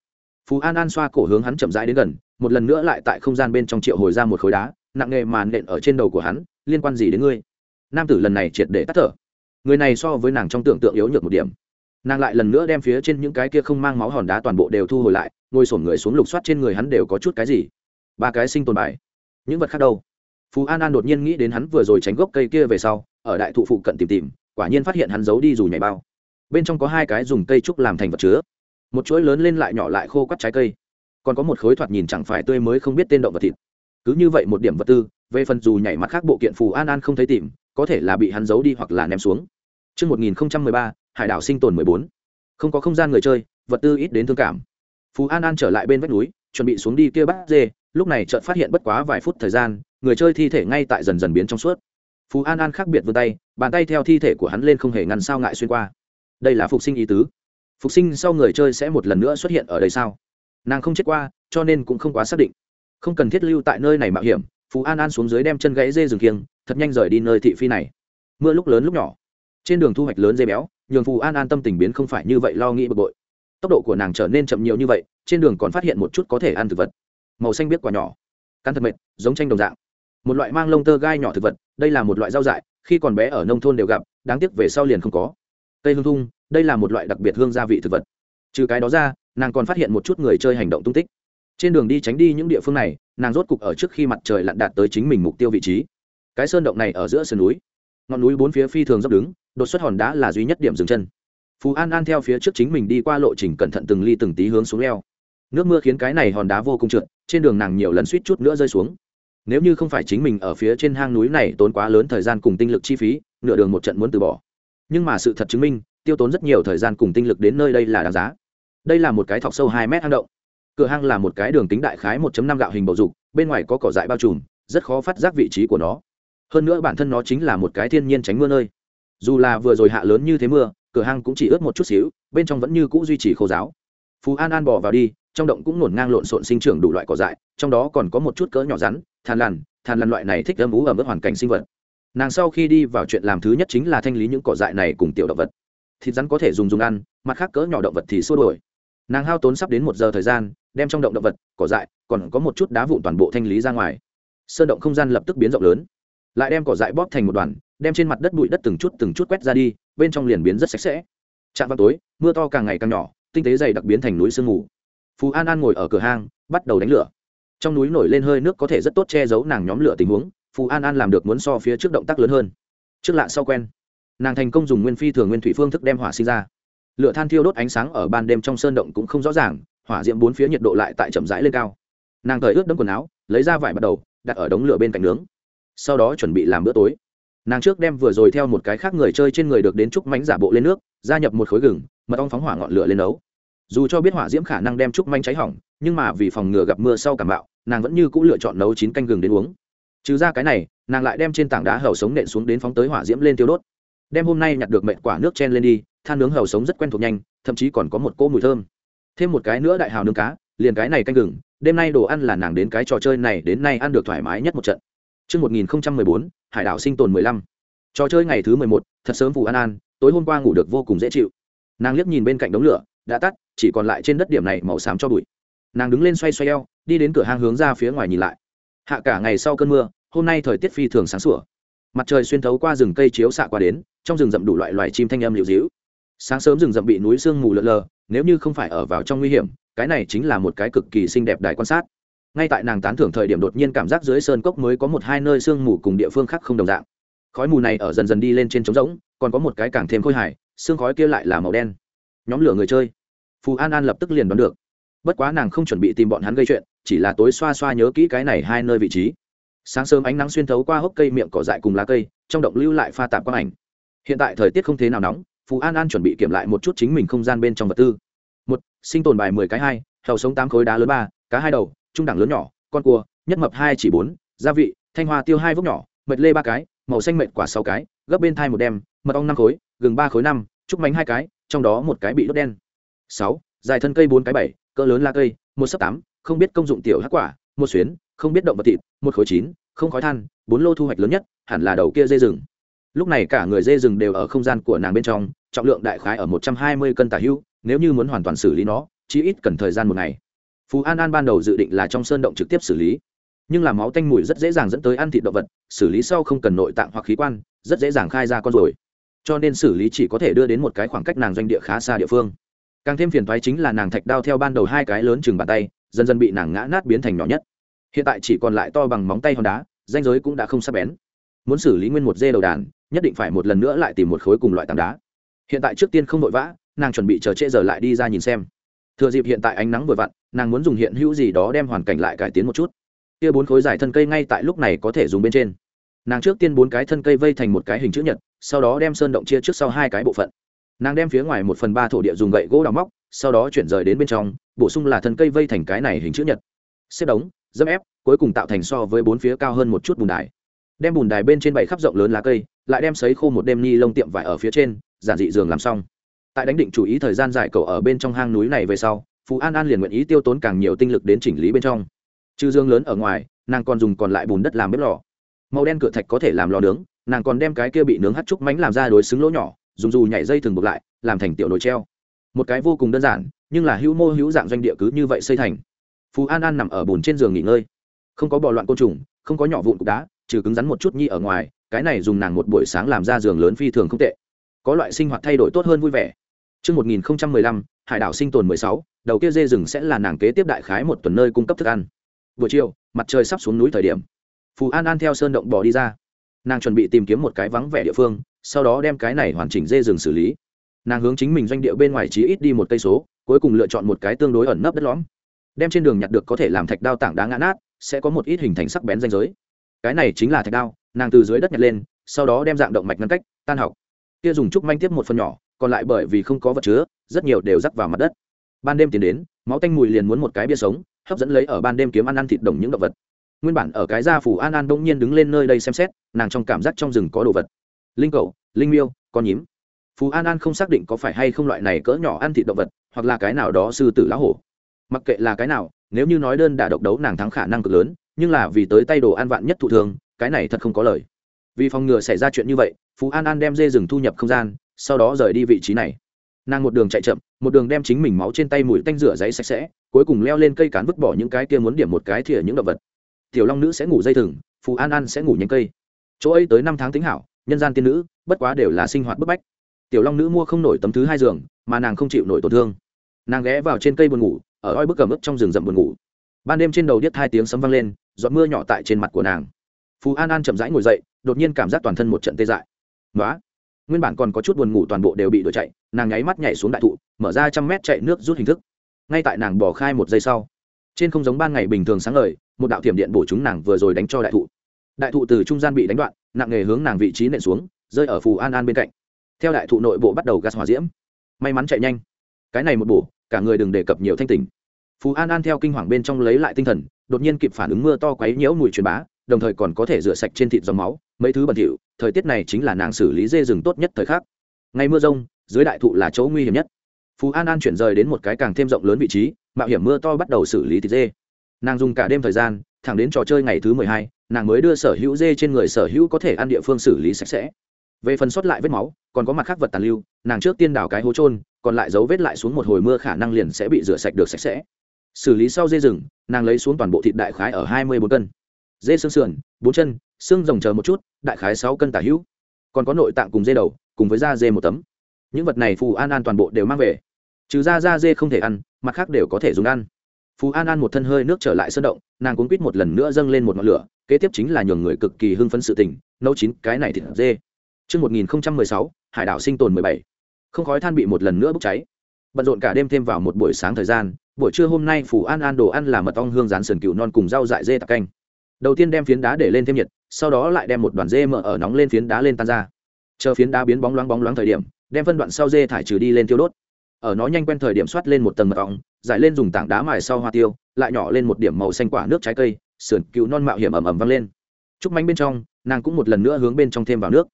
Phú an an xoa cổ hướng hắn chậm rãi đến gần một lần nữa lại tại không gian bên trong triệu hồi ra một khối đá, nặng nề màn nện ở trên đầu của hắn, liên quan gì đến ngươi? Nam tử lần này triệt để tắt thở. Người này so với nàng trong tưởng tượng yếu nhược một điểm. Nàng lại lần nữa đem phía trên những cái kia không mang máu hòn đá toàn bộ đều thu hồi lại, ngồi sổm người xuống lục soát trên người hắn đều có chút cái gì? Ba cái sinh tồn bài. Những vật khác đâu? Phú an an đột nhiên nghĩ đến hắn vừa rồi tránh gốc cây kia về sau, ở đại thụ phụ cận tìm tìm, quả nhiên phát hiện hắn giấu đi dù nhảy bao. Bên trong có hai cái dùng cây trúc làm thành vật chứa. Một chuỗi lớn lên lại nhỏ lại khô quắt trái cây còn có một khối thoạt nhìn chẳng phải tươi mới không biết tên động vật thịt cứ như vậy một điểm vật tư về phần dù nhảy mặt khác bộ kiện phù an an không thấy tìm có thể là bị hắn giấu đi hoặc là ném xuống Trước 1013, hải đảo sinh tồn 14. Không có không gian người chơi, vật tư ít đến thương cảm. phù An An trở lại bên vách núi, chuẩn bị xuống đi kia bắt dê, lúc này chợt phát hiện bất quá vài phút thời gian, người chơi thi thể ngay tại dần dần biến trong suốt. Phú An An khác biệt vươn tay, bàn tay theo thi thể của hắn lên không hề ngăn sao ngại xuyên qua. Đây là phục sinh ý tứ. Phục sinh sau người chơi sẽ một lần nữa xuất hiện ở đây sao? Nàng không chết qua, cho nên cũng không quá xác định. Không cần thiết lưu tại nơi này mạo hiểm, Phú An An xuống dưới đem chân gãy dê rừng kiêng, thật nhanh rời đi nơi thị phi này. Mưa lúc lớn lúc nhỏ, trên đường thu hoạch lớn dê béo nhường phù an an tâm tình biến không phải như vậy lo nghĩ bực bội. Tốc độ của nàng trở nên chậm nhiều như vậy trên đường còn phát hiện một chút có thể ăn thực vật. Màu xanh biết quả nhỏ căn thật mệt giống tranh đồng dạng. Một loại mang lông tơ gai nhỏ thực vật đây là một loại rau dại khi còn bé ở nông thôn đều gặp đáng tiếc về sau liền không có. Cây hương thung đây là một loại đặc biệt hương gia vị thực vật. Trừ cái đó ra nàng còn phát hiện một chút người chơi hành động tung tích. Trên đường đi tránh đi những địa phương này, nàng rốt cục ở trước khi mặt trời lặn đạt tới chính mình mục tiêu vị trí. Cái sơn động này ở giữa sườn núi. Ngọn núi bốn phía phi thường dốc đứng, đột xuất hòn đá là duy nhất điểm dừng chân. Phú an an theo phía trước chính mình đi qua lộ trình cẩn thận từng ly từng tí hướng xuống leo. Nước mưa khiến cái này hòn đá vô cùng trượt, trên đường nàng nhiều lần suýt chút nữa rơi xuống. Nếu như không phải chính mình ở phía trên hang núi này tốn quá lớn thời gian cùng tinh lực chi phí, nửa đường một trận muốn từ bỏ. Nhưng mà sự thật chứng minh, tiêu tốn rất nhiều thời gian cùng tinh lực đến nơi đây là đáng giá đây là một cái thọc sâu hai mét hang động. Cửa hang là một cái đường kính đại khái 1 năm gạo hình bầu dục, bên ngoài có cỏ dại bao trùm, rất khó phát giác vị trí của nó. Hơn nữa bản thân nó chính là một cái thiên nhiên tránh mưa nơi. Dù là vừa rồi hạ lớn như thế mưa, cửa hang cũng chỉ ướt một chút xíu, bên trong vẫn như cũ duy trì khô giáo phú an an bỏ vào đi, trong động cũng ngổn ngang lộn xộn sinh trưởng đủ loại cỏ dại, trong đó còn có một chút cỡ nhỏ rắn than lằn than lằn loại này thích âm ú ở mức hoàn cảnh sinh vật. Nàng sau khi đi vào chuyện làm thứ nhất chính là thanh lý những cỏ dại này cùng tiểu động vật. Thịt rắn có thể dùng dùng ăn, mặt khác cỡ nhỏ động vật thì xua đuổi nàng hao tốn sắp đến một giờ thời gian, đem trong động động vật, cỏ dại, còn có một chút đá vụn toàn bộ thanh lý ra ngoài. Sơn động không gian lập tức biến rộng lớn. Lại đem cỏ dại bóp thành một đoàn, đem trên mặt đất bụi đất từng chút từng chút quét ra đi, bên trong liền biến rất sạch sẽ. Chạm vào tối, mưa to càng ngày càng nhỏ, tinh tế dày đặc biến thành núi sương mù. Phú an an ngồi ở cửa hang, bắt đầu đánh lửa. Trong núi nổi lên hơi nước có thể rất tốt che giấu nàng nhóm lửa tình huống phú an an làm được muốn so phía trước động tác lớn hơn. Trước lạ sau quen. Nàng thành công dùng nguyên phi thường nguyên thủy phương thức đem hỏa sinh ra lửa than thiêu đốt ánh sáng ở ban đêm trong sơn động cũng không rõ ràng, hỏa diễm bốn phía nhiệt độ lại tại chậm rãi lên cao. Nàng cởi ướt đẫm quần áo, lấy ra vải bắt đầu, đặt ở đống lửa bên cạnh nướng. Sau đó chuẩn bị làm bữa tối. Nàng trước đem vừa rồi theo một cái khác người chơi trên người được đến trúc mánh giả bộ lên nước, gia nhập một khối gừng, mật ong phóng hỏa ngọn lửa lên nấu. Dù cho biết hỏa diễm khả năng đem trúc manh cháy hỏng, nhưng mà vì phòng ngừa gặp mưa sau cảm bạo, nàng vẫn như c ũ lựa chọn nấu chín canh gừng đến uống. Trừ ra cái này, nàng lại đem trên tảng đá hầu sống nện xuống đến phóng tới hỏa diễm lên tiêu đốt. Đem hôm nay nhặt được mệnh quả nước chen lên đi than nướng hầu sống rất quen thuộc nhanh thậm chí còn có một cỗ mùi thơm thêm một cái nữa đại hào nướng cá liền cái này canh gừng đêm nay đồ ăn là nàng đến cái trò chơi này đến nay ăn được thoải mái nhất một trận Trước 1014, Hải đảo sinh tồn 15. Trò chơi ngày thứ 11, thật sớm Phù An An, tối hôm qua ngủ được vô cùng dễ chịu. Nàng liếc nhìn bên cạnh đống lửa, đã tắt, chỉ còn lại trên đất điểm này màu xám cho bụi. Nàng đứng lên xoay xoay eo, đi đến cửa hang hướng ra phía ngoài nhìn lại. Hạ cả ngày sau cơn mưa, hôm nay thời tiết phi thường sáng sủa. Mặt trời xuyên thấu qua rừng cây chiếu xạ qua đến, trong rừng rậm đủ loại loài chim thanh âm liễu díu. Sáng sớm rừng rậm bị núi sương mù lờ lờ, nếu như không phải ở vào trong nguy hiểm, cái này chính là một cái cực kỳ xinh đẹp đài quan sát. Ngay tại nàng tán thưởng thời điểm đột nhiên cảm giác dưới sơn cốc mới có một hai nơi sương mù cùng địa phương khác không đồng dạng. Khói mù này ở dần dần đi lên trên trống rỗng còn có một cái càng thêm khôi hài xương khói kia lại là màu đen. Nhóm lửa người chơi. Phù an an lập tức liền đoán được. Bất quá nàng không chuẩn bị tìm bọn hắn gây chuyện chỉ là tối xoa xoa nhớ kỹ cái này hai nơi vị trí. Sáng sớm ánh nắng xuyên thấu qua hốc cây miệng cỏ dại cùng lá cây trong động lưu lại pha tạp quang ảnh. Hiện tại thời tiết không thế nào nóng phù an an chuẩn bị kiểm lại một chút chính mình không gian bên trong vật tư. Một, sinh tồn bài mười cái hai, hầu sống tám khối đá lớn ba, cá hai đầu, trung đẳng lớn nhỏ, con cua, nhất mập hai chỉ bốn, gia vị, thanh hoa tiêu hai vốc nhỏ mật lê ba cái, màu xanh mệt quả sáu cái, gấp bên thai một đem, mật ong năm khối, gừng ba khối năm, trúc bánh hai cái, trong đó một cái bị đốt đen. Sáu, dài thân cây bốn cái bảy, cỡ lớn la cây, một sấp tám, không biết công dụng tiểu hắc quả, một xuyến, không biết động vật thịt, một khối chín, không khói than, bốn lô thu hoạch lớn nhất, hẳn là đầu kia dây rừng lúc này cả người dê rừng đều ở không gian của nàng bên trong, trọng lượng đại khái ở một trăm hai mươi cân tả hưu, nếu như muốn hoàn toàn xử lý nó chỉ ít cần thời gian một ngày. Phú an an ban đầu dự định là trong sơn động trực tiếp xử lý. Nhưng làm máu tanh mùi rất dễ dàng dẫn tới ăn thịt động vật, xử lý sau không cần nội tạng hoặc khí quan, rất dễ dàng khai ra con rồi cho nên xử lý chỉ có thể đưa đến một cái khoảng cách nàng doanh địa khá xa địa phương. Càng thêm phiền thoái chính là nàng thạch đao theo ban đầu hai cái lớn chừng bàn tay, dần dần bị nàng ngã nát biến thành nhỏ nhất. Hiện tại chỉ còn lại to bằng móng tay hòn đá danh giới cũng đã không sắp bén. Muốn xử lý nguyên một dê đầu đàn nhất định phải một lần nữa lại tìm một khối cùng loại tảng đá. Hiện tại trước tiên không vội vã, nàng chuẩn bị chờ trễ giờ lại đi ra nhìn xem. Thừa dịp hiện tại ánh nắng vừa vặn, nàng muốn dùng hiện hữu gì đó đem hoàn cảnh lại cải tiến một chút. Kia bốn khối dài thân cây ngay tại lúc này có thể dùng bên trên. Nàng trước tiên bốn cái thân cây vây thành một cái hình chữ nhật, sau đó đem sơn động chia trước sau hai cái bộ phận. Nàng đem phía ngoài một phần ba thổ địa dùng gậy gỗ đào móc, sau đó chuyển rời đến bên trong, bổ sung là thân cây vây thành cái này hình chữ nhật. Xếp đống dẫm ép, cuối cùng tạo thành so với bốn phía cao hơn một chút bùn đài. Đem bùn đài bên trên bảy khắp rộng lớn lá cây lại đem sấy khô một đêm ni lông tiệm vải ở phía trên, giản dị giường làm xong. Tại đánh định chủ ý thời gian dài cầu ở bên trong hang núi này về sau phú an an liền nguyện ý tiêu tốn càng nhiều tinh lực đến chỉnh lý bên trong. Trừ dương lớn ở ngoài, nàng còn dùng còn lại bùn đất làm bếp lò. Màu đen cửa thạch có thể làm lò nướng, nàng còn đem cái kia bị nướng hắt trúc mánh làm ra đối xứng lỗ nhỏ, dùng dù nhảy dây thường buộc lại, làm thành tiểu nồi treo. Một cái vô cùng đơn giản, nhưng là hữu mô hữu dạng doanh địa cứ như vậy xây thành. Phú an an nằm ở bùn trên giường nghỉ ngơi. Không có bò loạn côn trùng, không có nhỏ vụn cục đá, trừ cứng rắn một chút nhi ở ngoài cái này dùng nàng một buổi sáng làm ra giường lớn phi thường không tệ có loại sinh hoạt thay đổi tốt hơn vui vẻ Trước 1015, hải đảo sinh tồn 16, đầu kia dê rừng sẽ là nàng kế tiếp đại khái một tuần nơi cung cấp thức ăn. Buổi chiều, mặt trời sắp xuống núi thời điểm. Phù An An theo sơn động bỏ đi ra. Nàng chuẩn bị tìm kiếm một cái vắng vẻ địa phương, sau đó đem cái này hoàn chỉnh dê rừng xử lý. Nàng hướng chính mình doanh địa bên ngoài chí ít đi một cây số, cuối cùng lựa chọn một cái tương đối ẩn nấp đất lõm. Đem trên đường nhặt được có thể làm thạch đao tảng đá ngã nát, sẽ có một ít hình thành sắc bén danh giới. Cái này chính là thạch đao, nàng từ dưới đất nhặt lên, sau đó đem dạng động mạch ngăn cách, tan học. Kia dùng trúc manh tiếp một phần nhỏ, còn lại bởi vì không có vật chứa rất nhiều đều rắc vào mặt đất. Ban đêm tiến đến máu tanh mùi liền muốn một cái bia sống hấp dẫn lấy ở ban đêm kiếm ăn ăn thịt đồng những động vật. Nguyên bản ở cái gia phủ an an đông nhiên đứng lên nơi đây xem xét nàng trong cảm giác trong rừng có đồ vật. Linh cầu linh miêu con nhím. Phú an an không xác định có phải hay không loại này cỡ nhỏ ăn thịt động vật hoặc là cái nào đó sư tử lá hổ. Mặc kệ là cái nào nếu như nói đơn đả độc đấu nàng thắng khả năng cực lớn nhưng là vì tới tay đồ ăn vạn nhất thụ thường cái này thật không có lời. Vì phòng ngừa xảy ra chuyện như vậy, phú an an đem dê rừng thu nhập không gian, sau đó rời đi vị trí này. Nàng một đường chạy chậm, một đường đem chính mình máu trên tay mùi tanh rửa giấy sạch sẽ, cuối cùng leo lên cây cán vứt bỏ những cái kia muốn điểm một cái thìa những động vật. Tiểu long nữ sẽ ngủ dây thừng, phú an an sẽ ngủ nhánh cây. Chỗ ấy tới năm tháng tính hảo, nhân gian tiên nữ, bất quá đều là sinh hoạt bức bách. Tiểu long nữ mua không nổi tấm thứ hai giường, mà nàng không chịu nổi tổn thương. Nàng ghé vào trên cây buồn ngủ, ở oi bức cầm ức trong rừng rậm buồn ngủ. Ban đêm trên đầu điếc hai tiếng sấm vang lên, giọt mưa nhỏ tại trên mặt của nàng phù an an chậm rãi ngồi dậy, đột nhiên cảm giác toàn thân một trận tê dại. Nói nguyên bản còn có chút buồn ngủ toàn bộ đều bị đuổi chạy, nàng nháy mắt nhảy xuống đại thụ, mở ra trăm mét chạy nước rút hình thức. Ngay tại nàng bỏ khai một giây sau, trên không giống ban ngày bình thường sáng ngời, một đạo thiểm điện bổ chúng nàng vừa rồi đánh cho đại thụ. Đại thụ từ trung gian bị đánh đoạn, nặng nghề hướng nàng vị trí nện xuống, rơi ở phù an an bên cạnh. Theo đại thụ nội bộ bắt đầu gas hỏa diễm. May mắn chạy nhanh. Cái này một bổ, cả người đừng đề cập nhiều thanh tình phù an an theo kinh hoàng bên trong lấy lại tinh thần, đột nhiên kịp phản ứng mưa to quấy nhiễu mùi truyền bá đồng thời còn có thể rửa sạch trên thịt dòng máu, mấy thứ bẩn thỉu, thời tiết này chính là nàng xử lý dê rừng tốt nhất thời khắc. Ngày mưa rông, dưới đại thụ là chỗ nguy hiểm nhất. Phú an an chuyển rời đến một cái càng thêm rộng lớn vị trí, mạo hiểm mưa to bắt đầu xử lý thịt dê. Nàng dùng cả đêm thời gian, thẳng đến trò chơi ngày thứ mười hai, nàng mới đưa sở hữu dê trên người sở hữu có thể ăn địa phương xử lý sạch sẽ. Về phần sót lại vết máu, còn có mặt khác vật tàn lưu, nàng trước tiên đào cái hố trôn còn lại dấu vết lại xuống một hồi mưa khả năng liền sẽ bị rửa sạch được sạch sẽ. Xử lý sau dê rừng, nàng lấy xuống toàn bộ thịt đại khái ở hai mươi bốn cân dê xương sườn bốn chân xương rồng chờ một chút đại khái sáu cân tả hữu còn có nội tạng cùng dê đầu cùng với da dê một tấm những vật này phù an an toàn bộ đều mang về trừ da da dê không thể ăn mặt khác đều có thể dùng ăn phù an an một thân hơi nước trở lại sơn động nàng cuốn quýt một lần nữa dâng lên một ngọn lửa kế tiếp chính là nhường người cực kỳ hưng phấn sự tình nấu chín cái này thịt dê Trước 1016, hải đảo sinh tồn 17. Không khói than bị một lần nữa bốc cháy. Bận rộn cả đêm thêm vào một buổi sáng thời gian, buổi trưa hôm nay phù an an đồ ăn là mật ong hương rán sườn cừu non cùng rau dại dê tạc canh. Đầu tiên đem phiến đá để lên thêm nhiệt, sau đó lại đem một đoàn dê mở ở nóng lên phiến đá lên tan ra. Chờ phiến đá biến bóng loáng bóng loáng thời điểm, đem phân đoạn sau dê thải trừ đi lên tiêu đốt. Ở nó nhanh quen thời điểm xoát lên một tầng mật ong, giải lên dùng tảng đá mài sau hoa tiêu, lại nhỏ lên một điểm màu xanh quả nước trái cây, sườn cứu non mạo hiểm ẩm ẩm văng lên. chúc mánh bên trong, nàng cũng một lần nữa hướng bên trong thêm vào nước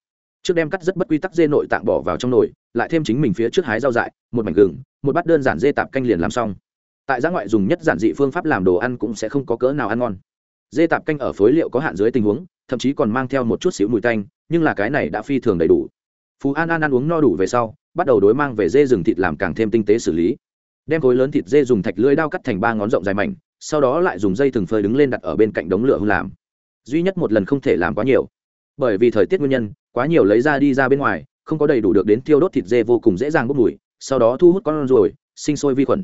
trước đem cắt rất bất quy tắc dê nội tạng bỏ vào trong nồi lại thêm chính mình phía trước hái rau dại một mảnh gừng một bát đơn giản dê tạp canh liền làm xong tại giã ngoại dùng nhất giản dị phương pháp làm đồ ăn cũng sẽ không có cỡ nào ăn ngon dê tạp canh ở phối liệu có hạn dưới tình huống, thậm chí còn mang theo một chút xíu mùi tanh, nhưng là cái này đã phi thường đầy đủ. Phú an an ăn uống no đủ về sau, bắt đầu đối mang về dê rừng thịt làm càng thêm tinh tế xử lý. Đem khối lớn thịt dê dùng thạch lưỡi đao cắt thành ba ngón rộng dài mảnh, sau đó lại dùng dây thừng phơi đứng lên đặt ở bên cạnh đống lửa hung làm. Duy nhất một lần không thể làm quá nhiều. Bởi vì thời tiết nguyên nhân, quá nhiều lấy ra đi ra bên ngoài, không có đầy đủ được đến tiêu đốt thịt dê vô cùng dễ dàng bốc mùi, sau đó thu hút con ruồi, sinh sôi vi khuẩn.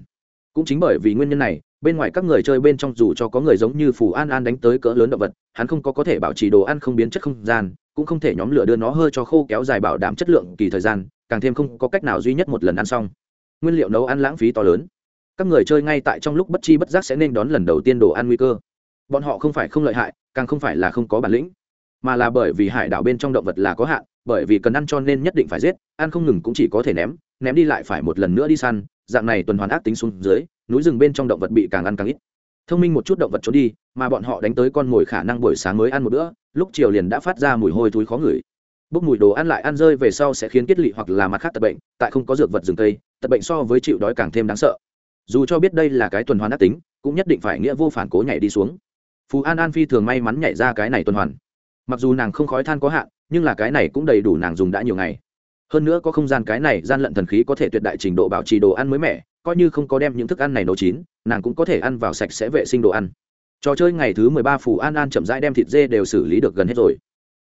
Cũng chính bởi vì nguyên nhân này bên ngoài các người chơi bên trong dù cho có người giống như phù an an đánh tới cỡ lớn động vật, hắn không có có thể bảo trì đồ ăn không biến chất không gian, cũng không thể nhóm lửa đưa nó hơi cho khô kéo dài bảo đảm chất lượng kỳ thời gian, càng thêm không có cách nào duy nhất một lần ăn xong. Nguyên liệu nấu ăn lãng phí to lớn. Các người chơi ngay tại trong lúc bất chi bất giác sẽ nên đón lần đầu tiên đồ ăn nguy cơ. Bọn họ không phải không lợi hại, càng không phải là không có bản lĩnh, mà là bởi vì hải đảo bên trong động vật là có hạn, bởi vì cần ăn cho nên nhất định phải giết, ăn không ngừng cũng chỉ có thể ném ném đi lại phải một lần nữa đi săn, dạng này tuần hoàn ác tính xuống dưới núi rừng bên trong động vật bị càng ăn càng ít. Thông minh một chút động vật trốn đi, mà bọn họ đánh tới con mồi khả năng buổi sáng mới ăn một bữa, lúc chiều liền đã phát ra mùi hôi thúi khó ngửi. Bốc mùi đồ ăn lại ăn rơi về sau sẽ khiến kết lị hoặc là mặt khác tật bệnh, tại không có dược vật rừng tây tật bệnh so với chịu đói càng thêm đáng sợ. Dù cho biết đây là cái tuần hoàn ác tính, cũng nhất định phải nghĩa vô phản cố nhảy đi xuống. Phú an an phi thường may mắn nhảy ra cái này tuần hoàn. Mặc dù nàng không khói than có hạn, nhưng là cái này cũng đầy đủ nàng dùng đã nhiều ngày. Hơn nữa có không gian cái này gian lận thần khí có thể tuyệt đại trình độ bảo trì đồ ăn mới mẻ coi như không có đem những thức ăn này nấu chín, nàng cũng có thể ăn vào sạch sẽ vệ sinh đồ ăn. Trò chơi ngày thứ mười ba phù an an chậm rãi đem thịt dê đều xử lý được gần hết rồi.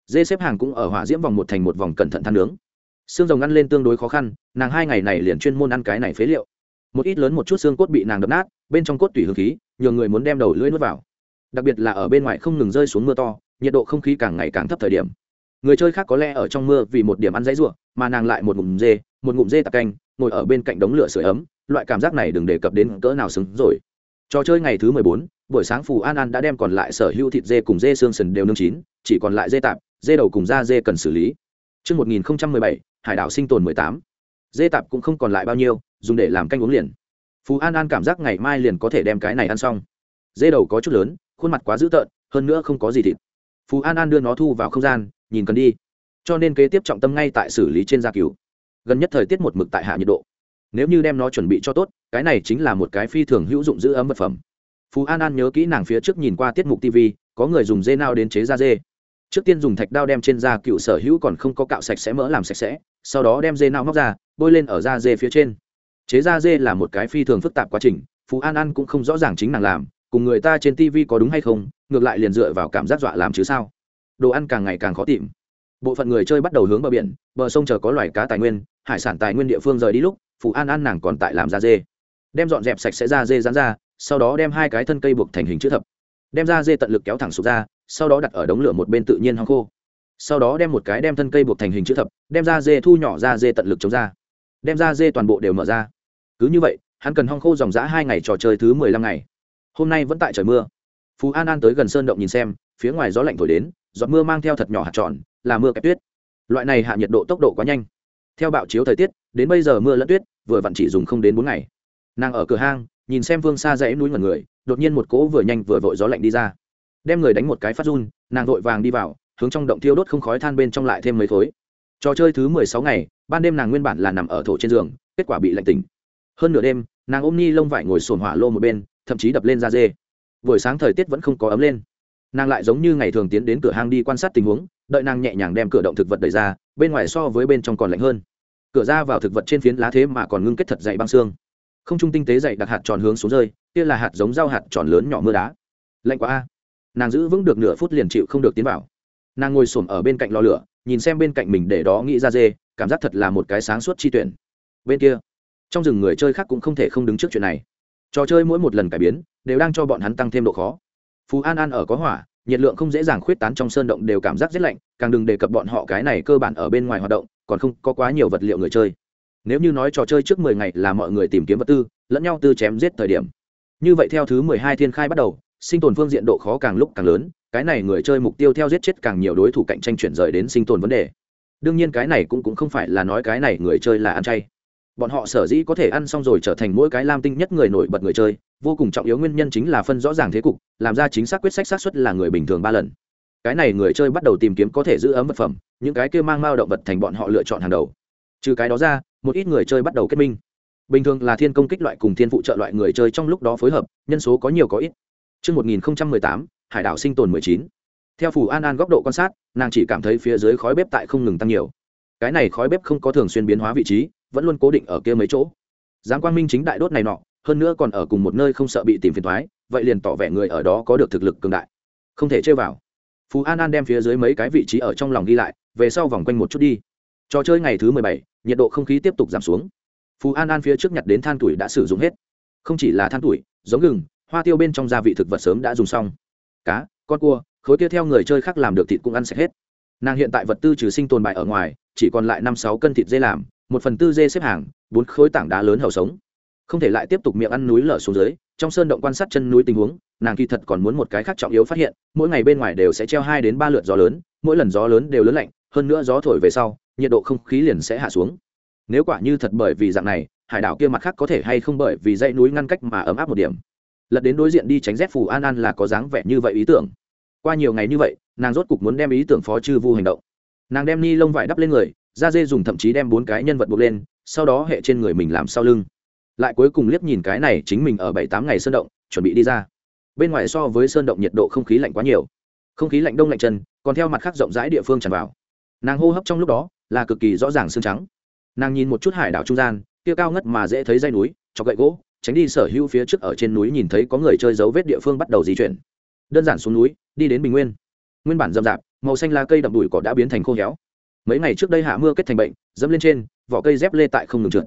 Dê xếp hàng cũng ở hỏa diễm vòng một thành một vòng cẩn thận than nướng. Xương rồng ăn lên tương đối khó khăn, nàng hai ngày này liền chuyên môn ăn cái này phế liệu. Một ít lớn một chút xương cốt bị nàng đập nát, bên trong cốt tủy hương khí nhiều người muốn đem đầu lưỡi nuốt vào. Đặc biệt là ở bên ngoài không ngừng rơi xuống mưa to, nhiệt độ không khí càng ngày càng thấp thời điểm. Người chơi khác có lẽ ở trong mưa vì một điểm ăn dãy ruộng mà nàng lại một ngụm dê, một ngụm dê tạc canh, ngồi ở bên cạnh đống lửa sưởi ấm loại cảm giác này đừng đề cập đến cỡ nào xứng rồi trò chơi ngày thứ mười bốn buổi sáng phù an an đã đem còn lại sở hữu thịt dê cùng dê xương sần đều nương chín chỉ còn lại dê tạp dê đầu cùng da dê cần xử lý Trước 1017, hải đảo sinh tồn 18. Dê tạp cũng không còn lại bao nhiêu, dùng để làm canh uống liền. Phú An An cảm giác ngày mai liền có thể đem cái này ăn xong. Dê đầu có chút lớn, khuôn mặt quá dữ tợn, hơn nữa không có gì thịt phú an an đưa nó thu vào không gian nhìn cần đi cho nên kế tiếp trọng tâm ngay tại xử lý trên da cừu. gần nhất thời tiết một mực tại hạ nhiệt độ nếu như đem nó chuẩn bị cho tốt, cái này chính là một cái phi thường hữu dụng giữ ấm vật phẩm. Phú an an nhớ kỹ nàng phía trước nhìn qua tiết mục tv có người dùng dê nao đến chế ra dê. Trước tiên dùng thạch đao đem trên da cựu sở hữu còn không có cạo sạch sẽ mỡ làm sạch sẽ, sau đó đem dê nao móc ra, bôi lên ở da dê phía trên. Chế da dê là một cái phi thường phức tạp quá trình, phú an an cũng không rõ ràng chính nàng làm, cùng người ta trên tv có đúng hay không, ngược lại liền dựa vào cảm giác dọa làm chứ sao. Đồ ăn càng ngày càng khó tìm. Bộ phận người chơi bắt đầu hướng bờ biển, bờ sông chờ có loài cá tài nguyên, hải sản tài nguyên địa phương rời đi lúc phụ an an nàng còn tại làm da dê. Đem dọn dẹp sạch sẽ da dê rán ra, sau đó đem hai cái thân cây buộc thành hình chữ thập. Đem da dê tận lực kéo thẳng sụp ra, sau đó đặt ở đống lửa một bên tự nhiên hong khô. Sau đó đem một cái đem thân cây buộc thành hình chữ thập, đem ra dê thu nhỏ ra dê tận lực chống ra. Đem ra dê toàn bộ đều mở ra. Cứ như vậy, hắn cần hong khô dòng giã hai ngày trò chơi thứ mười lăm ngày. Hôm nay vẫn tại trời mưa. Phú an an tới gần sơn động nhìn xem, phía ngoài gió lạnh thổi đến, giọt mưa mang theo thật nhỏ hạt tròn, là mưa kẹp tuyết. Loại này hạ nhiệt độ tốc độ quá nhanh theo bạo chiếu thời tiết, đến bây giờ mưa lẫn tuyết, vừa vặn chỉ dùng không đến bốn ngày. Nàng ở cửa hang, nhìn xem vương xa dãy núi ngần người, đột nhiên một cỗ vừa nhanh vừa vội gió lạnh đi ra. Đem người đánh một cái phát run, nàng vội vàng đi vào, hướng trong động thiêu đốt không khói than bên trong lại thêm mấy khối. Trò chơi thứ mười sáu ngày, ban đêm nàng nguyên bản là nằm ở thổ trên giường, kết quả bị lạnh tỉnh. Hơn nửa đêm, nàng ôm ni lông vải ngồi sồn hỏa lô một bên, thậm chí đập lên da dê. Buổi sáng thời tiết vẫn không có ấm lên. Nàng lại giống như ngày thường tiến đến cửa hang đi quan sát tình huống, đợi nàng nhẹ nhàng đem cửa động thực vật đẩy ra, bên ngoài so với bên trong còn lạnh hơn cửa ra vào thực vật trên phiến lá thế mà còn ngưng kết thật dày băng xương. Không trung tinh tế dày đặt hạt tròn hướng xuống rơi, kia là hạt giống rau hạt tròn lớn nhỏ mưa đá. Lạnh quá a. Nàng giữ vững được nửa phút liền chịu không được tiến vào. Nàng ngồi xổm ở bên cạnh lò lửa, nhìn xem bên cạnh mình để đó nghĩ ra dê, cảm giác thật là một cái sáng suốt chi tuyển. Bên kia, trong rừng người chơi khác cũng không thể không đứng trước chuyện này. Trò chơi mỗi một lần cải biến, đều đang cho bọn hắn tăng thêm độ khó. Phú an an ở có hỏa nhiệt lượng không dễ dàng khuyết tán trong sơn động đều cảm giác rét lạnh, càng đừng đề cập bọn họ cái này cơ bản ở bên ngoài hoạt động, còn không có quá nhiều vật liệu người chơi. Nếu như nói trò chơi trước mười ngày là mọi người tìm kiếm vật tư, lẫn nhau tư chém giết thời điểm. Như vậy theo thứ mười hai thiên khai bắt đầu, sinh tồn phương diện độ khó càng lúc càng lớn, cái này người chơi mục tiêu theo giết chết càng nhiều đối thủ cạnh tranh chuyển rời đến sinh tồn vấn đề. Đương nhiên cái này cũng cũng không phải là nói cái này người chơi là ăn chay bọn họ sở dĩ có thể ăn xong rồi trở thành mỗi cái lam tinh nhất người nổi bật người chơi vô cùng trọng yếu nguyên nhân chính là phân rõ ràng thế cục làm ra chính xác quyết sách xác suất là người bình thường ba lần cái này người chơi bắt đầu tìm kiếm có thể giữ ấm vật phẩm những cái kia mang mao động vật thành bọn họ lựa chọn hàng đầu trừ cái đó ra một ít người chơi bắt đầu kết minh bình thường là thiên công kích loại cùng thiên phụ trợ loại người chơi trong lúc đó phối hợp nhân số có nhiều có ít Trước 1018, hải đảo sinh tồn 19. Theo phủ An An góc độ quan sát, nàng chỉ cảm thấy phía dưới khói bếp tại không ngừng tăng nhiều. Cái này khói bếp không có thường xuyên biến hóa vị trí, vẫn luôn cố định ở kia mấy chỗ. Giáng quang minh chính đại đốt này nọ, hơn nữa còn ở cùng một nơi không sợ bị tìm phiền toái, vậy liền tỏ vẻ người ở đó có được thực lực cường đại. Không thể chơi vào. Phú An An đem phía dưới mấy cái vị trí ở trong lòng ghi lại, về sau vòng quanh một chút đi. Trò chơi ngày thứ mười bảy, nhiệt độ không khí tiếp tục giảm xuống. Phú An An phía trước nhặt đến than tuổi đã sử dụng hết. Không chỉ là than tuổi, giống gừng, hoa tiêu bên trong gia vị thực vật sớm đã dùng xong cá con cua khối kia theo người chơi khác làm được thịt cũng ăn sạch hết nàng hiện tại vật tư trừ sinh tồn bại ở ngoài chỉ còn lại năm sáu cân thịt dê làm một phần tư dê xếp hàng, bốn khối tảng đá lớn hầu sống. Không thể lại tiếp tục miệng ăn núi lở xuống dưới, trong sơn động quan sát chân núi tình huống, nàng kỳ thật còn muốn một cái khác trọng yếu phát hiện, mỗi ngày bên ngoài đều sẽ treo hai đến ba lượt gió lớn, mỗi lần gió lớn đều lớn lạnh, hơn nữa gió thổi về sau, nhiệt độ không khí liền sẽ hạ xuống. Nếu quả như thật bởi vì dạng này, hải đảo kia mặt khác có thể hay không bởi vì dãy núi ngăn cách mà ấm áp một điểm. Lật đến đối diện đi tránh rét phù an an là có dáng vẻ như vậy ý tưởng. Qua nhiều ngày như vậy, nàng rốt cục muốn đem ý tưởng phó chư vu hành động. Nàng đem ni lông vải đắp lên người da dê dùng thậm chí đem bốn cái nhân vật buộc lên, sau đó hệ trên người mình làm sau lưng. Lại cuối cùng liếc nhìn cái này chính mình ở bảy tám ngày sơn động, chuẩn bị đi ra. Bên ngoài so với sơn động nhiệt độ không khí lạnh quá nhiều. Không khí lạnh đông lạnh chân, còn theo mặt khác rộng rãi địa phương tràn vào. Nàng hô hấp trong lúc đó là cực kỳ rõ ràng xương trắng. Nàng nhìn một chút hải đảo trung gian, kia cao ngất mà dễ thấy dây núi cho gậy gỗ, tránh đi sở hữu phía trước ở trên núi nhìn thấy có người chơi dấu vết địa phương bắt đầu di chuyển. Đơn giản xuống núi, đi đến bình nguyên. Nguyên bản rậm rạp, màu xanh lá cây đậm đùi cỏ đã biến thành khô héo mấy ngày trước đây hạ mưa kết thành bệnh, dẫm lên trên, vỏ cây dép lê tại không ngừng trượt.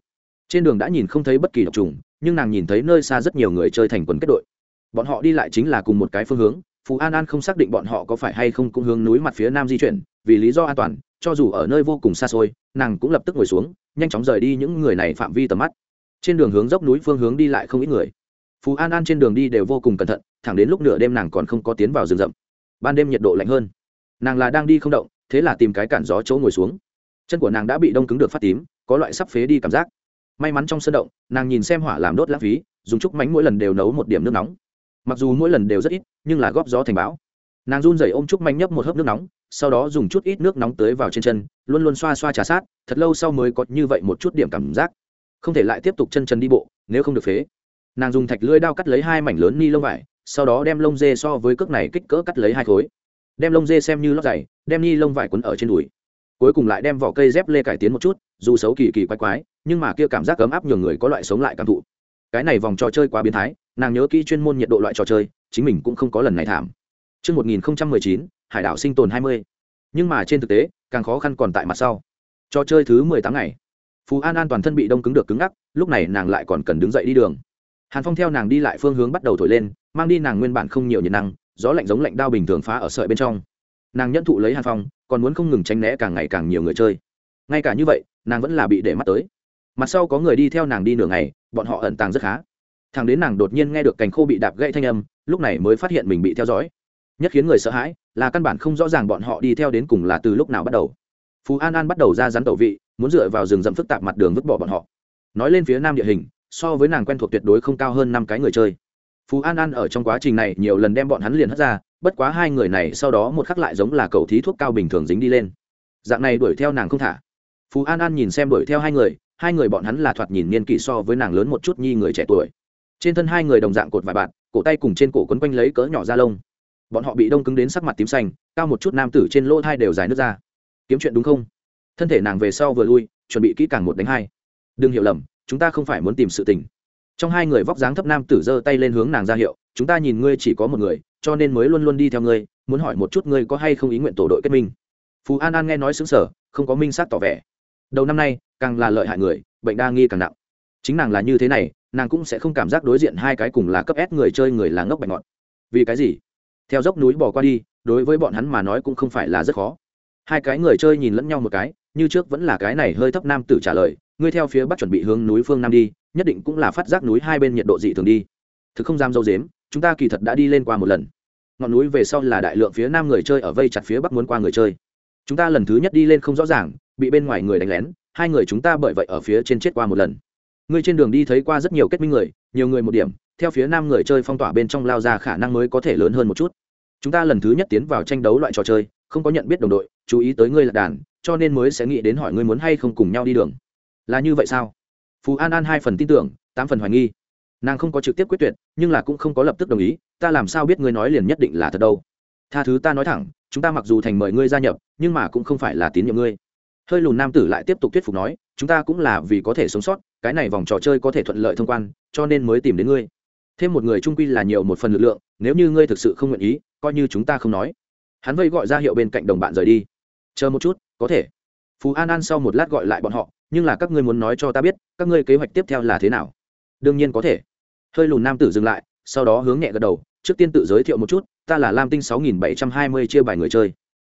Trên đường đã nhìn không thấy bất kỳ độc trùng, nhưng nàng nhìn thấy nơi xa rất nhiều người chơi thành quần kết đội. Bọn họ đi lại chính là cùng một cái phương hướng phú an an không xác định bọn họ có phải hay không cũng hướng núi mặt phía nam di chuyển, vì lý do an toàn, cho dù ở nơi vô cùng xa xôi, nàng cũng lập tức ngồi xuống, nhanh chóng rời đi những người này phạm vi tầm mắt. Trên đường hướng dốc núi phương hướng đi lại không ít người. Phú an an trên đường đi đều vô cùng cẩn thận, thẳng đến lúc nửa đêm nàng còn không có tiến vào rừng rậm. Ban đêm nhiệt độ lạnh hơn. Nàng là đang đi không động thế là tìm cái cản gió chỗ ngồi xuống. Chân của nàng đã bị đông cứng được phát tím, có loại sắp phế đi cảm giác. May mắn trong sân động, nàng nhìn xem hỏa làm đốt lãng phí, dùng chúc mánh mỗi lần đều nấu một điểm nước nóng. Mặc dù mỗi lần đều rất ít, nhưng là góp gió thành bão. Nàng run rẩy ôm chúc mánh nhấp một hớp nước nóng, sau đó dùng chút ít nước nóng tới vào trên chân, luôn luôn xoa xoa trà sát, thật lâu sau mới có như vậy một chút điểm cảm giác. Không thể lại tiếp tục chân chân đi bộ, nếu không được phế. Nàng dùng thạch lưỡi đao cắt lấy hai mảnh lớn ni lông vải, sau đó đem lông dê so với cước này kích cỡ cắt lấy hai khối. Đem lông dê xem như lót dày đem ni lông vải quấn ở trên đùi. Cuối cùng lại đem vỏ cây dép lê cải tiến một chút dù xấu kỳ kỳ quái quái nhưng mà kia cảm giác ấm áp nhường người có loại sống lại cảm thụ. Cái này vòng trò chơi quá biến thái nàng nhớ kỹ chuyên môn nhiệt độ loại trò chơi chính mình cũng không có lần này thảm. Trước 1019, hải đảo sinh tồn 20. nhưng mà trên thực tế càng khó khăn còn tại mặt sau. Trò chơi thứ 18 ngày. Phú an an toàn thân bị đông cứng được cứng ngắc lúc này nàng lại còn cần đứng dậy đi đường. Hàn phong theo nàng đi lại phương hướng bắt đầu thổi lên mang đi nàng nguyên bản không nhiều nhiệt năng gió lạnh giống lạnh đao bình thường phá ở sợi bên trong nàng nhận thụ lấy hàn phong, còn muốn không ngừng tránh né càng ngày càng nhiều người chơi. Ngay cả như vậy, nàng vẫn là bị để mắt tới. Mặt sau có người đi theo nàng đi nửa ngày, bọn họ ẩn tàng rất khá. Thằng đến nàng đột nhiên nghe được cành khô bị đạp gãy thanh âm, lúc này mới phát hiện mình bị theo dõi. Nhất khiến người sợ hãi là căn bản không rõ ràng bọn họ đi theo đến cùng là từ lúc nào bắt đầu. Phú an an bắt đầu ra rắn tẩu vị, muốn dựa vào rừng rậm phức tạp mặt đường vứt bỏ bọn họ. Nói lên phía nam địa hình, so với nàng quen thuộc tuyệt đối không cao hơn năm cái người chơi. Phú an an ở trong quá trình này nhiều lần đem bọn hắn liền hất ra bất quá hai người này sau đó một khắc lại giống là cầu thí thuốc cao bình thường dính đi lên. Dạng này đuổi theo nàng không thả. Phú an an nhìn xem đuổi theo hai người hai người bọn hắn là thoạt nhìn niên kỷ so với nàng lớn một chút nhi người trẻ tuổi. Trên thân hai người đồng dạng cột vài bạn cổ tay cùng trên cổ quấn quanh lấy cỡ nhỏ da lông. Bọn họ bị đông cứng đến sắc mặt tím xanh, cao một chút nam tử trên lỗ thai đều dài nước ra kiếm chuyện đúng không? Thân thể nàng về sau vừa lui, chuẩn bị kỹ càng một đánh hai. Đừng hiểu lầm, chúng ta không phải muốn tìm sự tình. Trong hai người vóc dáng thấp nam tử giơ tay lên hướng nàng ra hiệu, chúng ta nhìn ngươi chỉ có một người cho nên mới luôn luôn đi theo ngươi, muốn hỏi một chút ngươi có hay không ý nguyện tổ đội kết minh. Phú an an nghe nói xứng sở không có minh sát tỏ vẻ. Đầu năm nay, càng là lợi hại người, bệnh đa nghi càng nặng. Chính nàng là như thế này, nàng cũng sẽ không cảm giác đối diện hai cái cùng là cấp ép người chơi người là ngốc bạch ngọt vì cái gì? Theo dốc núi bỏ qua đi, đối với bọn hắn mà nói cũng không phải là rất khó. Hai cái người chơi nhìn lẫn nhau một cái, như trước vẫn là cái này hơi thấp nam tử trả lời, ngươi theo phía bắc chuẩn bị hướng núi phương nam đi, nhất định cũng là phát giác núi hai bên nhiệt độ dị thường đi. Thực không dám dâu dếm chúng ta kỳ thật đã đi lên qua một lần. Ngọn núi về sau là đại lượng phía nam người chơi ở vây chặt phía bắc muốn qua người chơi. Chúng ta lần thứ nhất đi lên không rõ ràng, bị bên ngoài người đánh lén, hai người chúng ta bởi vậy ở phía trên chết qua một lần. Ngươi trên đường đi thấy qua rất nhiều kết minh người, nhiều người một điểm, theo phía nam người chơi phong tỏa bên trong lao ra khả năng mới có thể lớn hơn một chút. Chúng ta lần thứ nhất tiến vào tranh đấu loại trò chơi, không có nhận biết đồng đội, chú ý tới ngươi là đàn, cho nên mới sẽ nghĩ đến hỏi ngươi muốn hay không cùng nhau đi đường. Là như vậy sao? Phú an an hai phần tin tưởng, tám phần hoài nghi nàng không có trực tiếp quyết tuyệt, nhưng là cũng không có lập tức đồng ý, ta làm sao biết ngươi nói liền nhất định là thật đâu? Tha thứ ta nói thẳng, chúng ta mặc dù thành mời ngươi gia nhập, nhưng mà cũng không phải là tín nhiệm ngươi. Hơi lùn nam tử lại tiếp tục thuyết phục nói, chúng ta cũng là vì có thể sống sót, cái này vòng trò chơi có thể thuận lợi thông quan, cho nên mới tìm đến ngươi. Thêm một người trung quy là nhiều một phần lực lượng, nếu như ngươi thực sự không nguyện ý, coi như chúng ta không nói. Hắn vây gọi ra hiệu bên cạnh đồng bạn rời đi. Chờ một chút, có thể. Phú an an sau một lát gọi lại bọn họ, nhưng là các ngươi muốn nói cho ta biết, các ngươi kế hoạch tiếp theo là thế nào? Đương nhiên có thể hơi lùn nam tử dừng lại sau đó hướng nhẹ gật đầu trước tiên tự giới thiệu một chút ta là lam tinh sáu nghìn bảy trăm hai mươi chia bài người chơi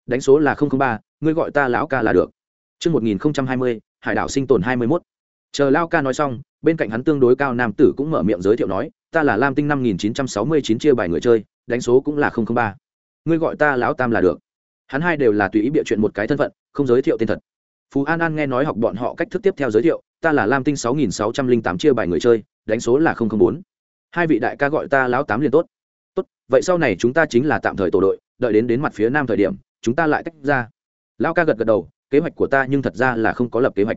đánh số là ba ngươi gọi ta lão ca là được Trước 1020, hải đảo sinh tồn 21. Chờ Lao ca nói xong, bên cạnh hắn tương đối cao nam tử cũng mở miệng giới thiệu nói, ta là Lam Tinh 5969 chia bài người chơi, đánh số cũng là 003. Ngươi gọi ta lão tam là được. Hắn hai đều là tùy ý bịa chuyện một cái thân phận, không giới thiệu tên thật. Phú An An nghe nói học bọn họ cách thức tiếp theo giới thiệu, ta là Lam Tinh 6608 chia bài người chơi, đánh số là 004. Hai vị đại ca gọi ta lão tám liền tốt. Tốt, vậy sau này chúng ta chính là tạm thời tổ đội, đợi đến đến mặt phía nam thời điểm, chúng ta lại tách ra. Lão ca gật gật đầu, kế hoạch của ta nhưng thật ra là không có lập kế hoạch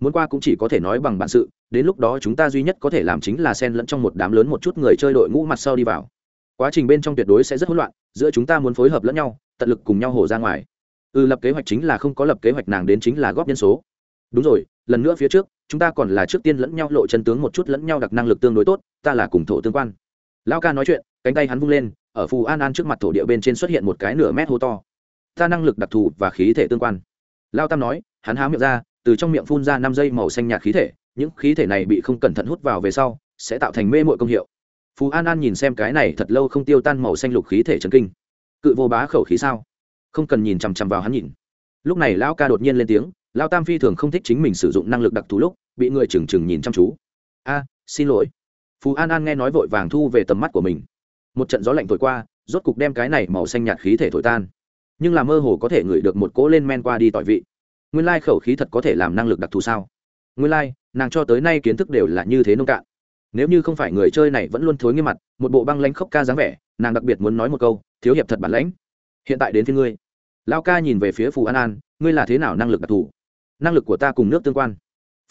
muốn qua cũng chỉ có thể nói bằng bản sự đến lúc đó chúng ta duy nhất có thể làm chính là xen lẫn trong một đám lớn một chút người chơi đội ngũ mặt sau đi vào quá trình bên trong tuyệt đối sẽ rất hỗn loạn giữa chúng ta muốn phối hợp lẫn nhau tận lực cùng nhau hổ ra ngoài ừ lập kế hoạch chính là không có lập kế hoạch nàng đến chính là góp nhân số đúng rồi lần nữa phía trước chúng ta còn là trước tiên lẫn nhau lộ chân tướng một chút lẫn nhau đặc năng lực tương đối tốt, ta là cùng thổ tương quan. Lao ca nói chuyện, cánh tay hắn vung lên, ở phù an an trước mặt thổ địa bên trên xuất hiện một cái nửa mét hô to. Ta năng lực đặc thù và khí thể tương quan. Lao tam nói, hắn há miệng ra, từ trong miệng phun ra năm dây màu xanh nhạt khí thể, những khí thể này bị không cẩn thận hút vào về sau, sẽ tạo thành mê mội công hiệu. Phù an an nhìn xem cái này thật lâu không tiêu tan màu xanh lục khí thể trần kinh. Cự vô bá khẩu khí sao? Không cần nhìn chằm chằm vào hắn nhìn. Lúc này lão ca đột nhiên lên tiếng lão tam phi thường không thích chính mình sử dụng năng lực đặc thù lúc, bị người trừng trừng nhìn chăm chú. A, xin lỗi. Phú an an nghe nói vội vàng thu về tầm mắt của mình. Một trận gió lạnh thổi qua, rốt cục đem cái này màu xanh nhạt khí thể thổi tan. Nhưng là mơ hồ có thể ngửi được một cỗ lên men qua đi tỏi vị. Nguyên lai khẩu khí thật có thể làm năng lực đặc thù sao? Nguyên lai, nàng cho tới nay kiến thức đều là như thế nông cạn. Nếu như không phải người chơi này vẫn luôn thối nghiêm mặt, một bộ băng lãnh khốc ca dáng vẻ, nàng đặc biệt muốn nói một câu, thiếu hiệp thật bản lãnh. Hiện tại đến thế ngươi. Lao ca nhìn về phía phù an an, ngươi là thế nào năng lực đặc thù? Năng lực của ta cùng nước tương quan.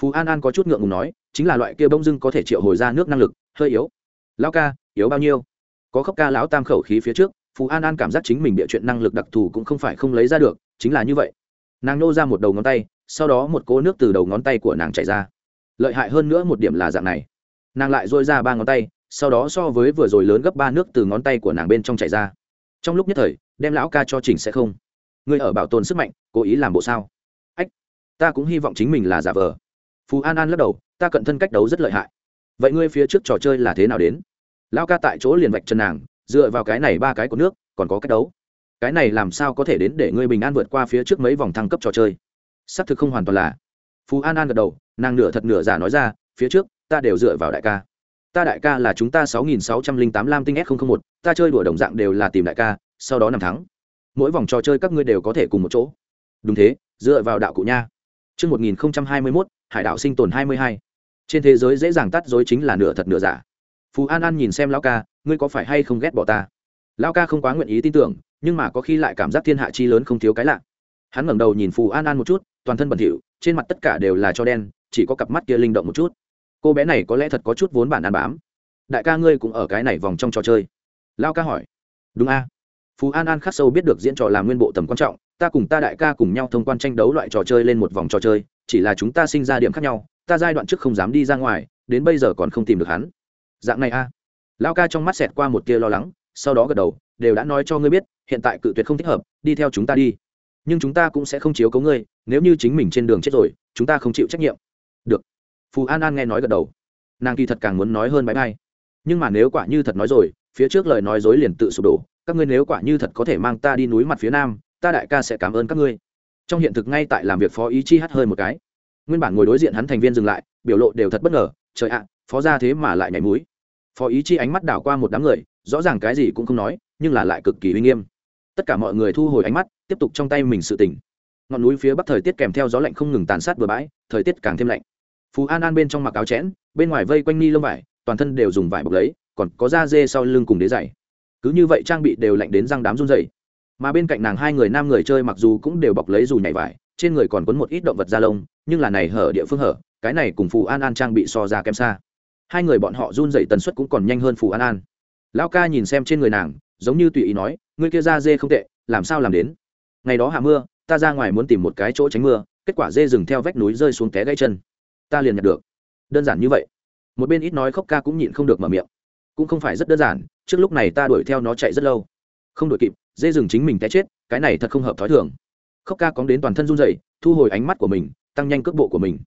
Phù an an có chút ngượng ngùng nói, chính là loại kia bông dưng có thể triệu hồi ra nước năng lực, hơi yếu. Lão ca, yếu bao nhiêu? Có khốc ca lão tam khẩu khí phía trước, phú an an cảm giác chính mình địa chuyện năng lực đặc thù cũng không phải không lấy ra được, chính là như vậy. Nàng nô ra một đầu ngón tay, sau đó một cỗ nước từ đầu ngón tay của nàng chảy ra. Lợi hại hơn nữa một điểm là dạng này. Nàng lại dôi ra ba ngón tay, sau đó so với vừa rồi lớn gấp ba nước từ ngón tay của nàng bên trong chảy ra. Trong lúc nhất thời, đem lão ca cho chỉnh sẽ không. Ngươi ở bảo tồn sức mạnh, cố ý làm bộ sao? Ta cũng hy vọng chính mình là giả vờ. Phú an an lắc đầu, ta cận thân cách đấu rất lợi hại. Vậy ngươi phía trước trò chơi là thế nào đến? Lão ca tại chỗ liền vạch chân nàng, dựa vào cái này ba cái của nước, còn có cách đấu. Cái này làm sao có thể đến để ngươi bình an vượt qua phía trước mấy vòng thăng cấp trò chơi? Xác thực không hoàn toàn là. Phú an an gật đầu, nàng nửa thật nửa giả nói ra, phía trước, ta đều dựa vào đại ca. Ta đại ca là chúng ta sáu nghìn sáu trăm linh tám lam tinh s một, ta chơi đùa đồng dạng đều là tìm đại ca, sau đó năm thắng. Mỗi vòng trò chơi các ngươi đều có thể cùng một chỗ. Đúng thế, dựa vào đạo cụ nha. Trước 1021, hải đảo sinh tồn 22. trên thế giới dễ dàng tắt dối chính là nửa thật nửa giả. Phú an an nhìn xem lão ca ngươi có phải hay không ghét bỏ ta? Lão ca không quá nguyện ý tin tưởng nhưng mà có khi lại cảm giác thiên hạ chi lớn không thiếu cái lạ. Hắn ngẩng đầu nhìn phù an an một chút toàn thân bẩn thỉu trên mặt tất cả đều là cho đen chỉ có cặp mắt kia linh động một chút. Cô bé này có lẽ thật có chút vốn bản ăn bám. Đại ca ngươi cũng ở cái này vòng trong trò chơi. Lão ca hỏi. Đúng a. Phú an an khắc sâu biết được diễn trò làm nguyên bộ tầm quan trọng ta cùng ta đại ca cùng nhau thông quan tranh đấu loại trò chơi lên một vòng trò chơi, chỉ là chúng ta sinh ra điểm khác nhau, ta giai đoạn trước không dám đi ra ngoài, đến bây giờ còn không tìm được hắn. Dạng này a. Lao ca trong mắt xẹt qua một tia lo lắng, sau đó gật đầu, đều đã nói cho ngươi biết, hiện tại cự tuyệt không thích hợp, đi theo chúng ta đi. Nhưng chúng ta cũng sẽ không chiếu cấu ngươi, nếu như chính mình trên đường chết rồi, chúng ta không chịu trách nhiệm. Được. Phù an an nghe nói gật đầu. Nàng kỳ thật càng muốn nói hơn bãi bay nhưng mà nếu quả như thật nói rồi, phía trước lời nói dối liền tự sụp đổ, các ngươi nếu quả như thật có thể mang ta đi núi mặt phía nam ta đại ca sẽ cảm ơn các ngươi. Trong hiện thực ngay tại làm việc phó ý chi hát hơi một cái. Nguyên bản ngồi đối diện hắn thành viên dừng lại, biểu lộ đều thật bất ngờ, trời ạ, phó ra thế mà lại nhảy múi. Phó ý chi ánh mắt đảo qua một đám người, rõ ràng cái gì cũng không nói, nhưng là lại cực kỳ uy nghiêm. Tất cả mọi người thu hồi ánh mắt, tiếp tục trong tay mình sự tỉnh ngọn núi phía bắc thời tiết kèm theo gió lạnh không ngừng tàn sát bừa bãi, thời tiết càng thêm lạnh. Phú an an bên trong mặc áo chẽn, bên ngoài vây quanh ni lông vải, toàn thân đều dùng vải bọc lấy, còn có da dê sau lưng cùng đế dày cứ như vậy trang bị đều lạnh đến răng đám run dày mà bên cạnh nàng hai người nam người chơi mặc dù cũng đều bọc lấy dù nhảy vải, trên người còn quấn một ít động vật da lông, nhưng là này hở địa phương hở, cái này cùng phù an an trang bị so ra kém xa. Hai người bọn họ run dậy tần suất cũng còn nhanh hơn phù an an. Lão ca nhìn xem trên người nàng, giống như tùy ý nói, ngươi kia da dê không tệ, làm sao làm đến? Ngày đó hạ mưa, ta ra ngoài muốn tìm một cái chỗ tránh mưa, kết quả dê dừng theo vách núi rơi xuống té gãy chân. Ta liền nhặt được. Đơn giản như vậy. Một bên ít nói khóc ca cũng nhịn không được mở miệng. Cũng không phải rất đơn giản, trước lúc này ta đuổi theo nó chạy rất lâu. Không đuổi kịp dê rừng chính mình té chết, cái này thật không hợp thói thường. Khóc ca cóng đến toàn thân run dậy thu hồi ánh mắt của mình, tăng nhanh cước bộ của mình.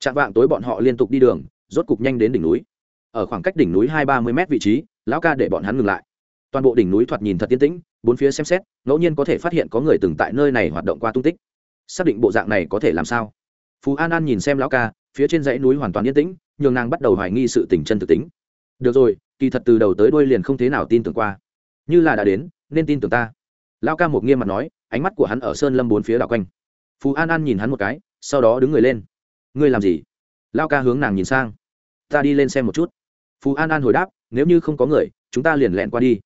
Chạm vạng tối bọn họ liên tục đi đường, rốt cục nhanh đến đỉnh núi. Ở khoảng cách đỉnh núi hai ba mươi m vị trí, lão ca để bọn hắn ngừng lại. Toàn bộ đỉnh núi thoạt nhìn thật tiến tĩnh, bốn phía xem xét, ngẫu nhiên có thể phát hiện có người từng tại nơi này hoạt động qua tung tích. Xác định bộ dạng này có thể làm sao? Phú an an nhìn xem lão ca, phía trên dãy núi hoàn toàn yên tĩnh, nhường nàng bắt đầu hoài nghi sự tình chân thực tính. Được rồi, kỳ thật từ đầu tới đuôi liền không thế nào tin tưởng qua. Như là đã đến nên tin tưởng ta lão ca một nghiêm mặt nói ánh mắt của hắn ở sơn lâm bốn phía đảo quanh phú an an nhìn hắn một cái sau đó đứng người lên ngươi làm gì lão ca hướng nàng nhìn sang ta đi lên xem một chút phú an an hồi đáp nếu như không có người chúng ta liền lẹn qua đi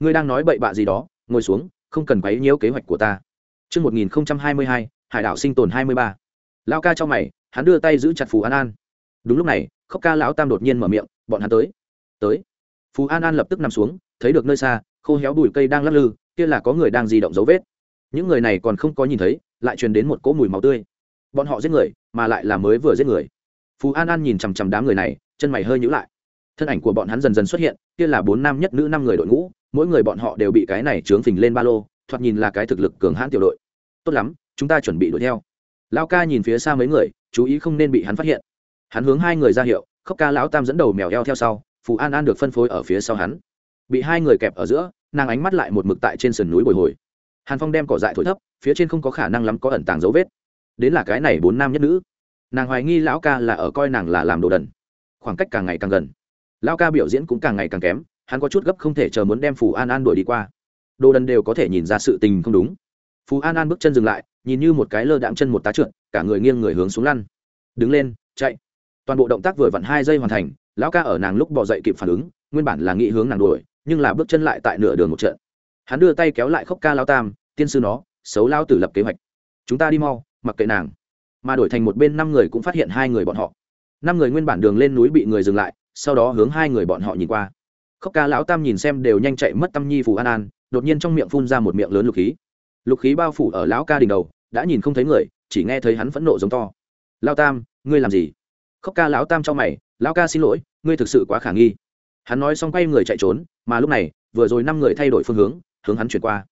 ngươi đang nói bậy bạ gì đó ngồi xuống không cần quấy nhiễu kế hoạch của ta Trước 1022, hải đảo sinh tồn 23. Lao ca cho mày, hắn đưa tay giữ chặt Phù An An. Đúng lúc này, Khốc ca lão tam đột nhiên mở miệng, bọn hắn tới. Tới. Phù An An lập tức nằm xuống, thấy được nơi xa, khô héo bụi cây đang lắc lư, kia là có người đang di động dấu vết. Những người này còn không có nhìn thấy, lại truyền đến một cỗ mùi máu tươi. Bọn họ giết người, mà lại là mới vừa giết người. Phù An An nhìn chằm chằm đám người này, chân mày hơi nhíu lại. Thân ảnh của bọn hắn dần dần xuất hiện, kia là bốn nam nhất nữ năm người đội ngũ, mỗi người bọn họ đều bị cái này trướng phình lên ba lô thoạt nhìn là cái thực lực cường hãn tiểu đội tốt lắm chúng ta chuẩn bị đuổi theo lao ca nhìn phía xa mấy người chú ý không nên bị hắn phát hiện hắn hướng hai người ra hiệu khóc ca lão tam dẫn đầu mèo eo theo sau phù an an được phân phối ở phía sau hắn bị hai người kẹp ở giữa, nàng ánh mắt lại một mực tại trên sườn núi bồi hồi. Hàn phong đem cỏ dại thổi thấp, phía trên không có khả năng lắm có ẩn tàng dấu vết. Đến là cái này bốn nam nhất nữ. Nàng hoài nghi lão ca là ở coi nàng là làm đồ đần. Khoảng cách càng ngày càng gần. Lão ca biểu diễn cũng càng ngày càng kém, hắn có chút gấp không thể chờ muốn đem phù an an đuổi đi qua. Đồ đần đều có thể nhìn ra sự tình không đúng. Phù an an bước chân dừng lại, nhìn như một cái lơ đạm chân một tá trượt, cả người nghiêng người hướng xuống lăn. Đứng lên, chạy. Toàn bộ động tác vừa vặn hai giây hoàn thành, lão ca ở nàng lúc bỏ dậy kịp phản ứng, nguyên bản là nghĩ hướng nàng đuổi nhưng là bước chân lại tại nửa đường một trận. Hắn đưa tay kéo lại khóc ca lao tam, tiên sư nó, xấu lao tử lập kế hoạch. Chúng ta đi mau, mặc kệ nàng. Mà đổi thành một bên năm người cũng phát hiện hai người bọn họ. Năm người nguyên bản đường lên núi bị người dừng lại, sau đó hướng hai người bọn họ nhìn qua. Khóc ca lão tam nhìn xem đều nhanh chạy mất tâm nhi phù an an, đột nhiên trong miệng phun ra một miệng lớn lục khí. Lục khí bao phủ ở lão ca đỉnh đầu, đã nhìn không thấy người, chỉ nghe thấy hắn phẫn nộ giống to. Lao tam, ngươi làm gì? Khóc ca lão tam cho mày, lão ca xin lỗi, ngươi thực sự quá khả nghi hắn nói xong quay người chạy trốn, mà lúc này, vừa rồi năm người thay đổi phương hướng hướng hắn chuyển qua.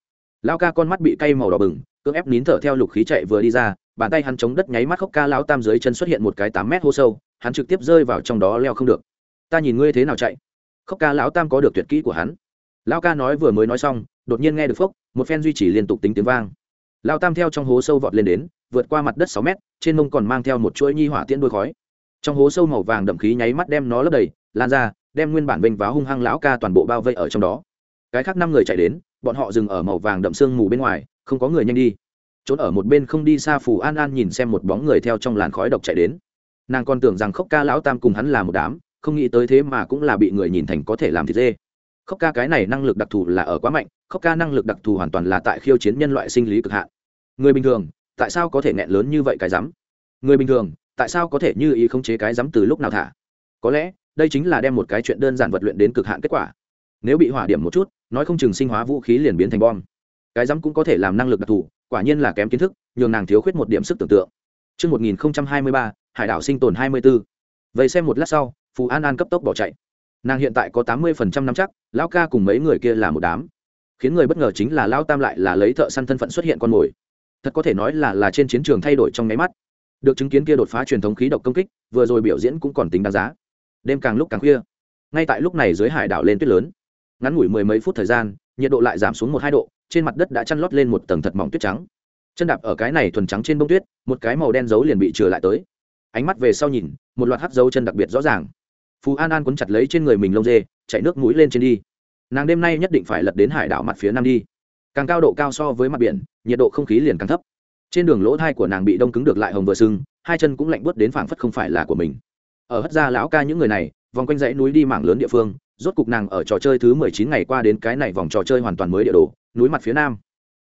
Lao ca con mắt bị cay màu đỏ bừng, cưỡng ép nín thở theo lục khí chạy vừa đi ra, bàn tay hắn chống đất nháy mắt khóc ca lão tam dưới chân xuất hiện một cái tám mét hô sâu, hắn trực tiếp rơi vào trong đó leo không được. Ta nhìn ngươi thế nào chạy? Khóc ca lão tam có được tuyệt kỹ của hắn. Lão ca nói vừa mới nói xong, đột nhiên nghe được phốc, một phen duy trì liên tục tính tiếng vang. Lão tam theo trong hố sâu vọt lên đến, vượt qua mặt đất sáu mét, trên mông còn mang theo một chuỗi nhi hỏa tiễn đuôi khói. Trong hố sâu màu vàng đậm khí nháy mắt đem nó lấp đầy, lan ra đem nguyên bản vênh váo hung hăng lão ca toàn bộ bao vây ở trong đó. Cái khác năm người chạy đến, bọn họ dừng ở màu vàng đậm sương mù bên ngoài, không có người nhanh đi. Trốn ở một bên không đi xa phù an an nhìn xem một bóng người theo trong làn khói độc chạy đến. Nàng còn tưởng rằng khốc ca lão tam cùng hắn là một đám, không nghĩ tới thế mà cũng là bị người nhìn thành có thể làm thịt dê. Khốc ca cái này năng lực đặc thù là ở quá mạnh, khốc ca năng lực đặc thù hoàn toàn là tại khiêu chiến nhân loại sinh lý cực hạn. Người bình thường, tại sao có thể nghẹn lớn như vậy cái rắm người bình thường, tại sao có thể như ý khống chế cái rắm từ lúc nào thả? Có lẽ đây chính là đem một cái chuyện đơn giản vật luyện đến cực hạn kết quả nếu bị hỏa điểm một chút nói không chừng sinh hóa vũ khí liền biến thành bom cái rắm cũng có thể làm năng lực đặc thù quả nhiên là kém kiến thức nhường nàng thiếu khuyết một điểm sức tưởng tượng Trước 1023, hải đảo sinh tồn 24. Vậy xem một lát sau, Phù An An cấp tốc bỏ chạy. Nàng hiện tại có 80% năm chắc, lão ca cùng mấy người kia là một đám. Khiến người bất ngờ chính là lão tam lại là lấy thợ săn thân phận xuất hiện con mồi. Thật có thể nói là là trên chiến trường thay đổi trong nháy mắt. Được chứng kiến kia đột phá truyền thống khí độc công kích, vừa rồi biểu diễn cũng còn tính đáng giá. Đêm càng lúc càng khuya. Ngay tại lúc này dưới hải đảo lên tuyết lớn. Ngắn ngủi mười mấy phút thời gian, nhiệt độ lại giảm xuống một hai độ, trên mặt đất đã chăn lót lên một tầng thật mỏng tuyết trắng. Chân đạp ở cái này thuần trắng trên bông tuyết một cái màu đen dấu liền bị trừ lại tới. Ánh mắt về sau nhìn một loạt hắt dấu chân đặc biệt rõ ràng. Phú an an quấn chặt lấy trên người mình lông dê chạy nước mũi lên trên đi. Nàng đêm nay nhất định phải lật đến hải đảo mặt phía nam đi. Càng cao độ cao so với mặt biển nhiệt độ không khí liền càng thấp. Trên đường lỗ thai của nàng bị đông cứng được lại hồng vừa sưng hai chân cũng lạnh bớt đến phảng phất không phải là của mình ở hất ra lão ca những người này, vòng quanh dãy núi đi mảng lớn địa phương, rốt cục nàng ở trò chơi thứ mười chín ngày qua đến cái này vòng trò chơi hoàn toàn mới địa đồ, núi mặt phía nam.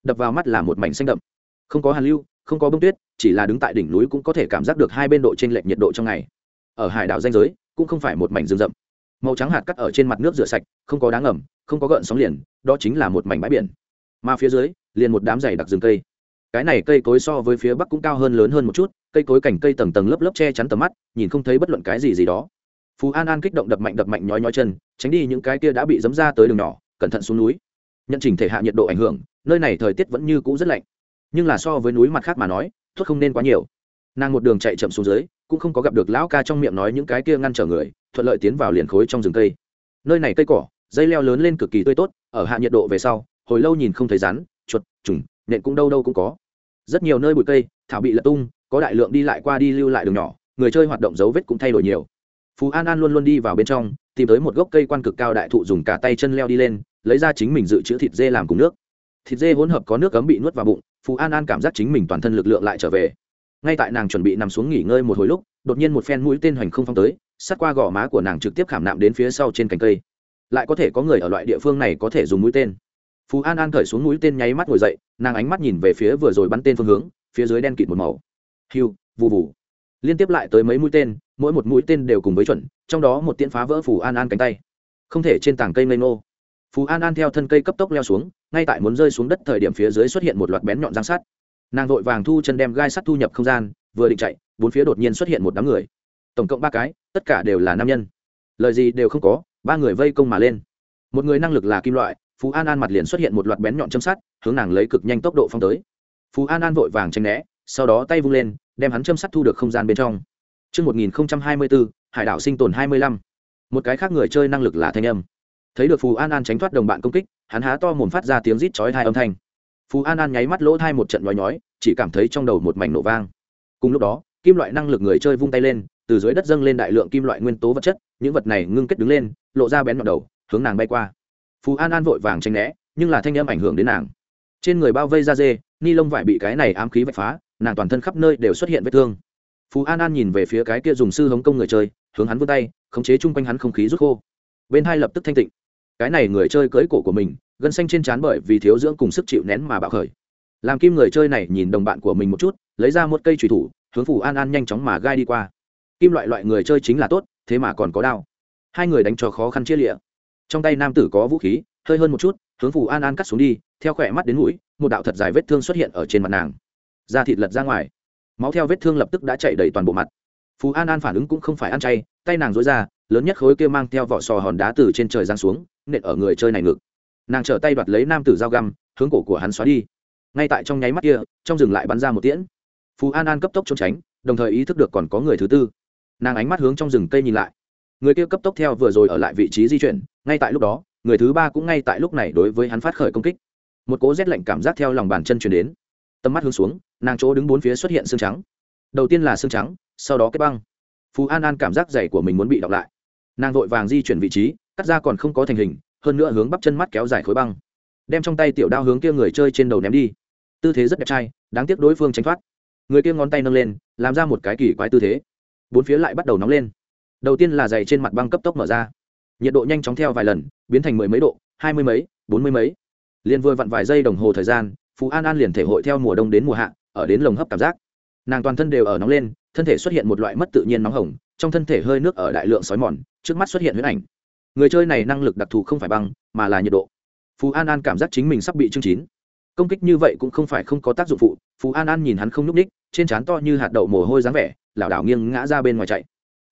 Đập vào mắt là một mảnh xanh đậm. Không có hàn lưu, không có bông tuyết, chỉ là đứng tại đỉnh núi cũng có thể cảm giác được hai bên độ t r ê n lệch nhiệt độ trong ngày. Ở hải đảo danh giới, cũng không phải một mảnh rừng rậm. Màu trắng hạt cắt ở trên mặt nước rửa sạch, không có đá ngầm, không có gợn sóng liền, đó chính là một mảnh bãi biển. Mà phía dưới, liền một đám dày đặc rừng cây. Cái này cây cối so với phía bắc cũng cao hơn lớn hơn một chút cây cối cảnh cây tầng tầng lớp lớp che chắn tầm mắt, nhìn không thấy bất luận cái gì gì đó. Phú an an kích động đập mạnh đập mạnh nhói nhói chân, tránh đi những cái kia đã bị dấm ra tới đường nhỏ, cẩn thận xuống núi. Nhận trình thể hạ nhiệt độ ảnh hưởng, nơi này thời tiết vẫn như cũ rất lạnh. Nhưng là so với núi mặt khác mà nói, thuốc không nên quá nhiều. Nàng một đường chạy chậm xuống dưới, cũng không có gặp được lão ca trong miệng nói những cái kia ngăn trở người, thuận lợi tiến vào liền khối trong rừng cây. Nơi này cây cỏ, dây leo lớn lên cực kỳ tươi tốt, ở hạ nhiệt độ về sau, hồi lâu nhìn không thấy rắn, chuột, trùng, nện cũng đâu đâu cũng có. Rất nhiều nơi bụi cây, thảo bị lật tung có đại lượng đi lại qua đi lưu lại đường nhỏ, người chơi hoạt động dấu vết cũng thay đổi nhiều. Phú an an luôn luôn đi vào bên trong, tìm tới một gốc cây quan cực cao đại thụ dùng cả tay chân leo đi lên, lấy ra chính mình dự trữ thịt dê làm cùng nước. Thịt dê hỗn hợp có nước cấm bị nuốt vào bụng, phú an an cảm giác chính mình toàn thân lực lượng lại trở về. Ngay tại nàng chuẩn bị nằm xuống nghỉ ngơi một hồi lúc, đột nhiên một phen mũi tên hoành không phong tới, sát qua gò má của nàng trực tiếp khảm nạm đến phía sau trên cành cây. Lại có thể có người ở loại địa phương này có thể dùng mũi tên. Phú an an cởi xuống mũi tên nháy mắt ngồi dậy, nàng ánh mắt nhìn về phía vừa rồi bắn tên phương hướng, phía dưới đen kịt một màu hiu vù vù. Liên tiếp lại tới mấy mũi tên, mỗi một mũi tên đều cùng với chuẩn, trong đó một tiễn phá vỡ phù an an cánh tay. Không thể trên tảng cây ngây ngô. Phù an an theo thân cây cấp tốc leo xuống, ngay tại muốn rơi xuống đất thời điểm phía dưới xuất hiện một loạt bén nhọn giang sắt. Nàng vội vàng thu chân đem gai sắt thu nhập không gian, vừa định chạy, bốn phía đột nhiên xuất hiện một đám người. Tổng cộng ba cái, tất cả đều là nam nhân. Lời gì đều không có, ba người vây công mà lên. Một người năng lực là kim loại phú an an mặt liền xuất hiện một loạt bén nhọn châm sắt, hướng nàng lấy cực nhanh tốc độ phong tới. Phú an an vội vàng tranh né sau đó tay vung lên đem hắn châm sắt thu được không gian bên trong. Trước 1024, hải đảo sinh tồn 25. Một cái khác người chơi năng lực là thanh âm. Thấy được phù an an tránh thoát đồng bạn công kích hắn há to mồm phát ra tiếng rít chói thai âm thanh. Phù an an nháy mắt lỗ thai một trận nhói nhói chỉ cảm thấy trong đầu một mảnh nổ vang. Cùng lúc đó kim loại năng lực người chơi vung tay lên từ dưới đất dâng lên đại lượng kim loại nguyên tố vật chất những vật này ngưng kết đứng lên lộ ra bén nhọn đầu hướng nàng bay qua. Phù an an vội vàng tranh né nhưng là thanh âm ảnh hưởng đến nàng. Trên người bao vây da dê ni lông vải bị cái này ám khí vạch phá nàng toàn thân khắp nơi đều xuất hiện vết thương. Phù an an nhìn về phía cái kia dùng sư hống công người chơi, hướng hắn vươn tay, khống chế chung quanh hắn không khí rút khô. Bên hai lập tức thanh tịnh. Cái này người chơi cưới cổ của mình, gân xanh trên trán bởi vì thiếu dưỡng cùng sức chịu nén mà bạo khởi. Làm kim người chơi này nhìn đồng bạn của mình một chút, lấy ra một cây trùy thủ, hướng phủ an an nhanh chóng mà gai đi qua. Kim loại loại người chơi chính là tốt, thế mà còn có đao. Hai người đánh cho khó khăn chia lịa. Trong tay nam tử có vũ khí, hơi hơn một chút, hướng phủ an an cắt xuống đi, theo khỏe mắt đến mũi, một đạo thật dài vết thương xuất hiện ở trên mặt nàng da thịt lật ra ngoài. Máu theo vết thương lập tức đã chạy đầy toàn bộ mặt. Phú an an phản ứng cũng không phải ăn chay, tay nàng dối ra, lớn nhất khối kia mang theo vỏ sò hòn đá từ trên trời giang xuống, nện ở người chơi này ngực. Nàng trở tay đoạt lấy nam tử dao găm, hướng cổ của hắn xóa đi. Ngay tại trong nháy mắt kia, trong rừng lại bắn ra một tiễn. Phú an an cấp tốc trốn tránh, đồng thời ý thức được còn có người thứ tư. Nàng ánh mắt hướng trong rừng cây nhìn lại. Người kia cấp tốc theo vừa rồi ở lại vị trí di chuyển, ngay tại lúc đó, người thứ ba cũng ngay tại lúc này đối với hắn phát khởi công kích. Một cố rét lạnh cảm giác theo lòng bàn chân chuyển đến tầm mắt hướng xuống, nàng chỗ đứng bốn phía xuất hiện xương trắng. Đầu tiên là xương trắng, sau đó kết băng. Phú an an cảm giác dày của mình muốn bị đọc lại. Nàng vội vàng di chuyển vị trí, cắt ra còn không có thành hình, hơn nữa hướng bắp chân mắt kéo dài khối băng. Đem trong tay tiểu đao hướng kia người chơi trên đầu ném đi. Tư thế rất đẹp trai, đáng tiếc đối phương tránh thoát. Người kia ngón tay nâng lên, làm ra một cái kỳ quái tư thế. Bốn phía lại bắt đầu nóng lên. Đầu tiên là dày trên mặt băng cấp tốc mở ra. Nhiệt độ nhanh chóng theo vài lần, biến thành mười mấy độ, hai mươi mấy, bốn mươi mấy. Liền vừa vặn vài giây đồng hồ thời gian phú an an liền thể hội theo mùa đông đến mùa hạ, ở đến lồng hấp cảm giác. Nàng toàn thân đều ở nóng lên, thân thể xuất hiện một loại mất tự nhiên nóng hồng, trong thân thể hơi nước ở đại lượng sói mòn, trước mắt xuất hiện huyết ảnh. Người chơi này năng lực đặc thù không phải băng, mà là nhiệt độ. Phú an an cảm giác chính mình sắp bị chương chín. Công kích như vậy cũng không phải không có tác dụng phụ, phú an an nhìn hắn không nhúc ních trên trán to như hạt đậu mồ hôi dáng vẻ, lảo đảo nghiêng ngã ra bên ngoài chạy.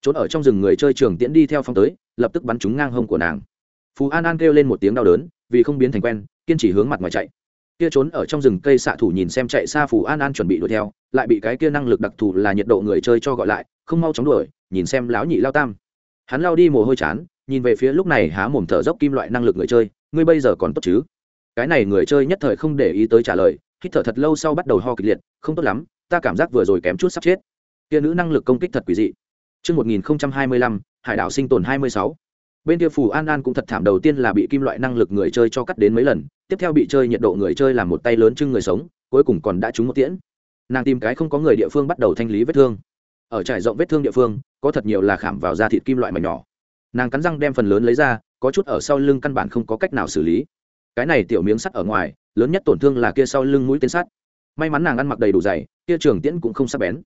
Trốn ở trong rừng người chơi trường tiễn đi theo phong tới, lập tức bắn trúng ngang hông của nàng. Phú an an kêu lên một tiếng đau đớn, vì không biến thành quen, kiên trì hướng mặt ngoài chạy kia trốn ở trong rừng cây xạ thủ nhìn xem chạy xa phù an an chuẩn bị đuổi theo lại bị cái kia năng lực đặc thù là nhiệt độ người chơi cho gọi lại không mau chóng đuổi nhìn xem láo nhị lao tam. Hắn lao đi mồ hôi chán nhìn về phía lúc này há mồm thở dốc kim loại năng lực người chơi ngươi bây giờ còn tốt chứ? Cái này người chơi nhất thời không để ý tới trả lời hít thở thật lâu sau bắt đầu ho kịch liệt không tốt lắm ta cảm giác vừa rồi kém chút sắp chết. Kia nữ năng lực công kích thật quỷ dị. Trước 1025, hải đảo sinh tồn 26. Bên kia Phù An An cũng thật thảm đầu tiên là bị kim loại năng lực người chơi cho cắt đến mấy lần, tiếp theo bị chơi nhiệt độ người chơi làm một tay lớn chưng người sống, cuối cùng còn đã trúng một tiễn. Nàng tìm cái không có người địa phương bắt đầu thanh lý vết thương. Ở trải rộng vết thương địa phương, có thật nhiều là khảm vào da thịt kim loại mảnh nhỏ. Nàng cắn răng đem phần lớn lấy ra, có chút ở sau lưng căn bản không có cách nào xử lý. Cái này tiểu miếng sắt ở ngoài, lớn nhất tổn thương là kia sau lưng mũi tên sắt. May mắn nàng ăn mặc đầy đủ dày, kia trường tiễn cũng không sắc bén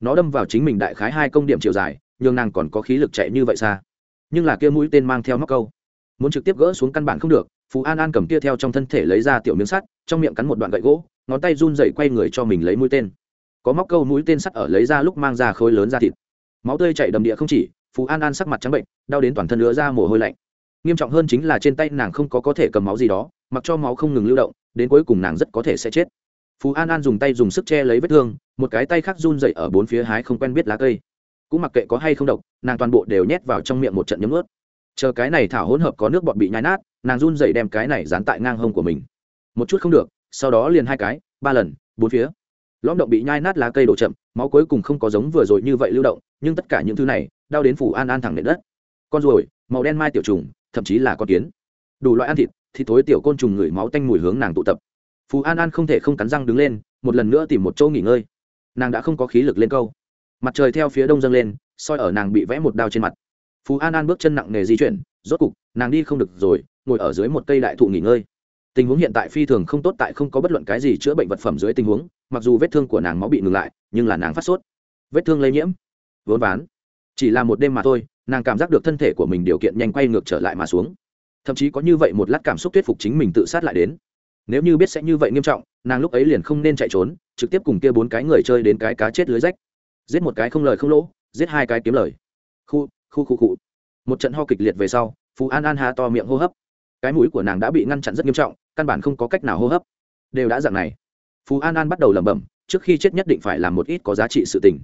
nó đâm vào chính mình đại khái hai công điểm chiều dài nhưng nàng còn có khí lực chạy như vậy xa nhưng là kia mũi tên mang theo móc câu. Muốn trực tiếp gỡ xuống căn bản không được phú an an cầm kia theo trong thân thể lấy ra tiểu miếng sắt, trong miệng cắn một đoạn gậy gỗ, ngón tay run dậy quay người cho mình lấy mũi tên. Có móc câu mũi tên sắt ở lấy ra lúc mang ra khối lớn ra thịt. Máu tươi chảy đầm địa không chỉ phú an an sắc mặt trắng bệnh, đau đến toàn thân lứa ra mồ hôi lạnh. Nghiêm trọng hơn chính là trên tay nàng không có có thể cầm máu gì đó, mặc cho máu không ngừng lưu động, đến cuối cùng nàng rất có thể sẽ chết. Phú an an dùng tay dùng sức che lấy vết thương, một cái tay khác run dậy ở bốn phía hái không quen biết lá cây cũng mặc kệ có hay không độc, nàng toàn bộ đều nhét vào trong miệng một trận nhấm ướt chờ cái này thảo hỗn hợp có nước bọt bị nhai nát, nàng run dậy đem cái này dán tại ngang hông của mình. Một chút không được, sau đó liền hai cái, ba lần, bốn phía. Lõm động bị nhai nát lá cây đổ chậm, máu cuối cùng không có giống vừa rồi như vậy lưu động, nhưng tất cả những thứ này, đau đến phủ an an thẳng nền đất. Con ruồi, màu đen mai tiểu trùng, thậm chí là con kiến. Đủ loại ăn thịt thì thối tiểu côn trùng ngửi máu tanh mùi hướng nàng tụ tập. Phú an an không thể không cắn răng đứng lên, một lần nữa tìm một chỗ nghỉ ngơi. Nàng đã không có khí lực lên câu mặt trời theo phía đông dâng lên, soi ở nàng bị vẽ một đao trên mặt. Phú an an bước chân nặng nề di chuyển, rốt cục, nàng đi không được rồi, ngồi ở dưới một cây đại thụ nghỉ ngơi. Tình huống hiện tại phi thường không tốt tại không có bất luận cái gì chữa bệnh vật phẩm dưới tình huống, mặc dù vết thương của nàng máu bị ngừng lại, nhưng là nàng phát sốt. Vết thương lây nhiễm, vốn ván. Chỉ là một đêm mà thôi, nàng cảm giác được thân thể của mình điều kiện nhanh quay ngược trở lại mà xuống. Thậm chí có như vậy một lát cảm xúc thuyết phục chính mình tự sát lại đến. Nếu như biết sẽ như vậy nghiêm trọng, nàng lúc ấy liền không nên chạy trốn, trực tiếp cùng kia bốn cái người chơi đến cái cá chết lưới rách giết một cái không lời không lỗ, giết hai cái kiếm lời. Khu khu khu khu. Một trận ho kịch liệt về sau, phú an an hà to miệng hô hấp. Cái mũi của nàng đã bị ngăn chặn rất nghiêm trọng, căn bản không có cách nào hô hấp. Đều đã dạng này. Phú an an bắt đầu lẩm bẩm, trước khi chết nhất định phải làm một ít có giá trị sự tình.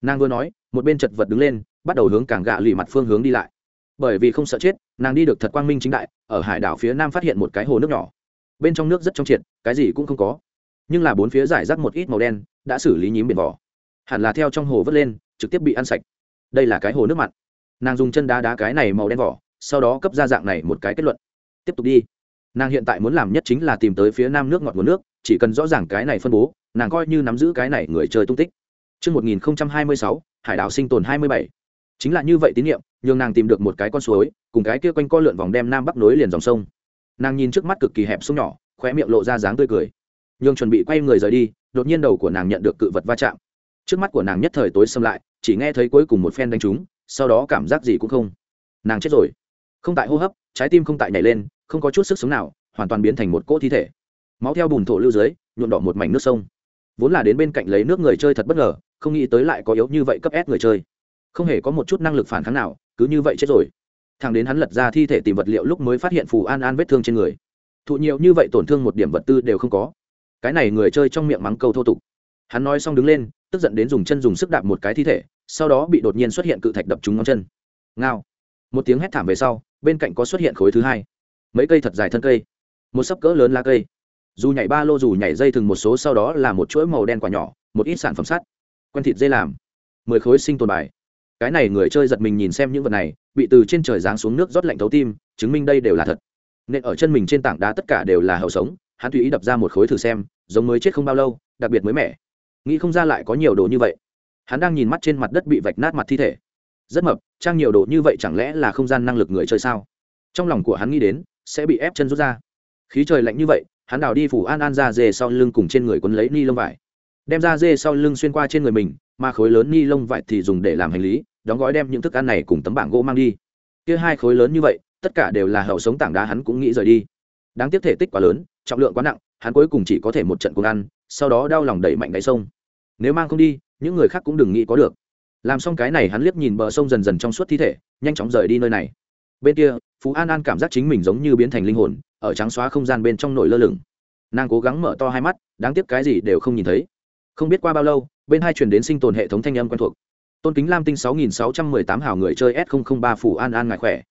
Nàng vừa nói, một bên chật vật đứng lên, bắt đầu hướng càng gạ lì mặt phương hướng đi lại. Bởi vì không sợ chết, nàng đi được thật quang minh chính đại, ở hải đảo phía nam phát hiện một cái hồ nước nhỏ. Bên trong nước rất trong triệt, cái gì cũng không có. Nhưng là bốn phía giải rác một ít màu đen, đã xử lý nhím biển vỏ hẳn là theo trong hồ vớt lên trực tiếp bị ăn sạch. Đây là cái hồ nước mặn. Nàng dùng chân đá đá cái này màu đen vỏ sau đó cấp ra dạng này một cái kết luận. Tiếp tục đi. Nàng hiện tại muốn làm nhất chính là tìm tới phía nam nước ngọt nguồn nước chỉ cần rõ ràng cái này phân bố nàng coi như nắm giữ cái này người chơi tung tích. Trước 1026, hải đảo sinh tồn 27. chính là như vậy tín nhiệm nhường nàng tìm được một cái con suối cùng cái kia quanh co lượn vòng đem nam bắc nối liền dòng sông. Nàng nhìn trước mắt cực kỳ hẹp sông nhỏ khóe miệng lộ ra dáng tươi cười. Nhường chuẩn bị quay người rời đi đột nhiên đầu của nàng nhận được cự vật va chạm trước mắt của nàng nhất thời tối xâm lại, chỉ nghe thấy cuối cùng một phen đánh trúng, sau đó cảm giác gì cũng không. Nàng chết rồi. Không tại hô hấp, trái tim không tại nhảy lên, không có chút sức sống nào, hoàn toàn biến thành một cỗ thi thể. Máu theo bùn thổ lưu dưới, nhuộm đỏ một mảnh nước sông. Vốn là đến bên cạnh lấy nước người chơi thật bất ngờ, không nghĩ tới lại có yếu như vậy cấp ép người chơi. Không hề có một chút năng lực phản kháng nào, cứ như vậy chết rồi. Thằng đến hắn lật ra thi thể tìm vật liệu lúc mới phát hiện phù an an vết thương trên người. Thụ nhiều như vậy tổn thương một điểm vật tư đều không có. Cái này người chơi trong miệng mắng câu thô tục. Hắn nói xong đứng lên tức giận đến dùng chân dùng sức đạp một cái thi thể, sau đó bị đột nhiên xuất hiện cự thạch đập trúng ngón chân. Ngao. Một tiếng hét thảm về sau, bên cạnh có xuất hiện khối thứ hai. Mấy cây thật dài thân cây. Một sấp cỡ lớn lá cây. Dù nhảy ba lô dù nhảy dây thừng một số sau đó là một chuỗi màu đen quả nhỏ, một ít sản phẩm sắt. Quen thịt dây làm. Mười khối sinh tồn bài. Cái này người chơi giật mình nhìn xem những vật này, bị từ trên trời giáng xuống nước rót lạnh thấu tim, chứng minh đây đều là thật. Nên ở chân mình trên tảng đá tất cả đều là hậu sống, hắn tùy ý đập ra một khối thử xem, giống mới chết không bao lâu, đặc biệt mới mẻ nghĩ không ra lại có nhiều đồ như vậy. Hắn đang nhìn mắt trên mặt đất bị vạch nát mặt thi thể. Rất mập, trang nhiều đồ như vậy chẳng lẽ là không gian năng lực người chơi sao? Trong lòng của hắn nghĩ đến, sẽ bị ép chân rút ra. Khí trời lạnh như vậy, hắn đào đi phủ an an ra dê sau lưng cùng trên người quấn lấy ni lông vải. Đem ra dê sau lưng xuyên qua trên người mình, mà khối lớn ni lông vải thì dùng để làm hành lý, đóng gói đem những thức ăn này cùng tấm bảng gỗ mang đi. Kia hai khối lớn như vậy, tất cả đều là hậu sống tảng đá hắn cũng nghĩ rời đi. Đáng tiếc thể tích quá lớn, trọng lượng quá nặng hắn cuối cùng chỉ có thể một trận cùng ăn, sau đó đau lòng đẩy mạnh đáy sông. Nếu mang không đi, những người khác cũng đừng nghĩ có được. Làm xong cái này hắn liếc nhìn bờ sông dần dần trong suốt thi thể, nhanh chóng rời đi nơi này. Bên kia, phú an an cảm giác chính mình giống như biến thành linh hồn, ở trắng xóa không gian bên trong nổi lơ lửng. Nàng cố gắng mở to hai mắt, đáng tiếc cái gì đều không nhìn thấy. Không biết qua bao lâu, bên hai chuyển đến sinh tồn hệ thống thanh âm quen thuộc. Tôn kính lam tinh sáu nghìn sáu trăm mười tám hào người chơi s ba phủ an an ngài khỏe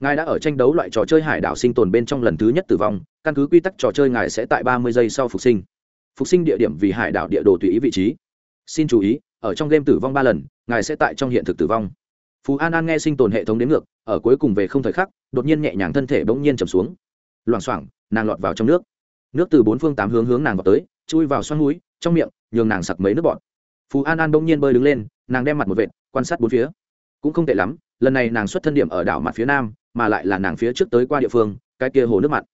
ngài đã ở tranh đấu loại trò chơi hải đảo sinh tồn bên trong lần thứ nhất tử vong, căn cứ quy tắc trò chơi ngài sẽ tại ba mươi giây sau phục sinh. Phục sinh địa điểm vì hải đảo địa đồ tùy ý vị trí. Xin chú ý, ở trong game tử vong ba lần, ngài sẽ tại trong hiện thực tử vong. Phú an an nghe sinh tồn hệ thống đến ngược, ở cuối cùng về không thời khắc, đột nhiên nhẹ nhàng thân thể bỗng nhiên chầm xuống. Loảng xoảng, nàng lọt vào trong nước. Nước từ bốn phương tám hướng hướng nàng vào tới, chui vào xoăn núi trong miệng, nhường nàng sặc mấy nước bọt. Phú an an bỗng nhiên bơi đứng lên, nàng đem mặt một vệt, quan sát bốn phía. Cũng không tệ lắm, lần này nàng xuất thân điểm ở đảo mặt phía nam mà lại là nàng phía trước tới qua địa phương cái kia hồ nước mặn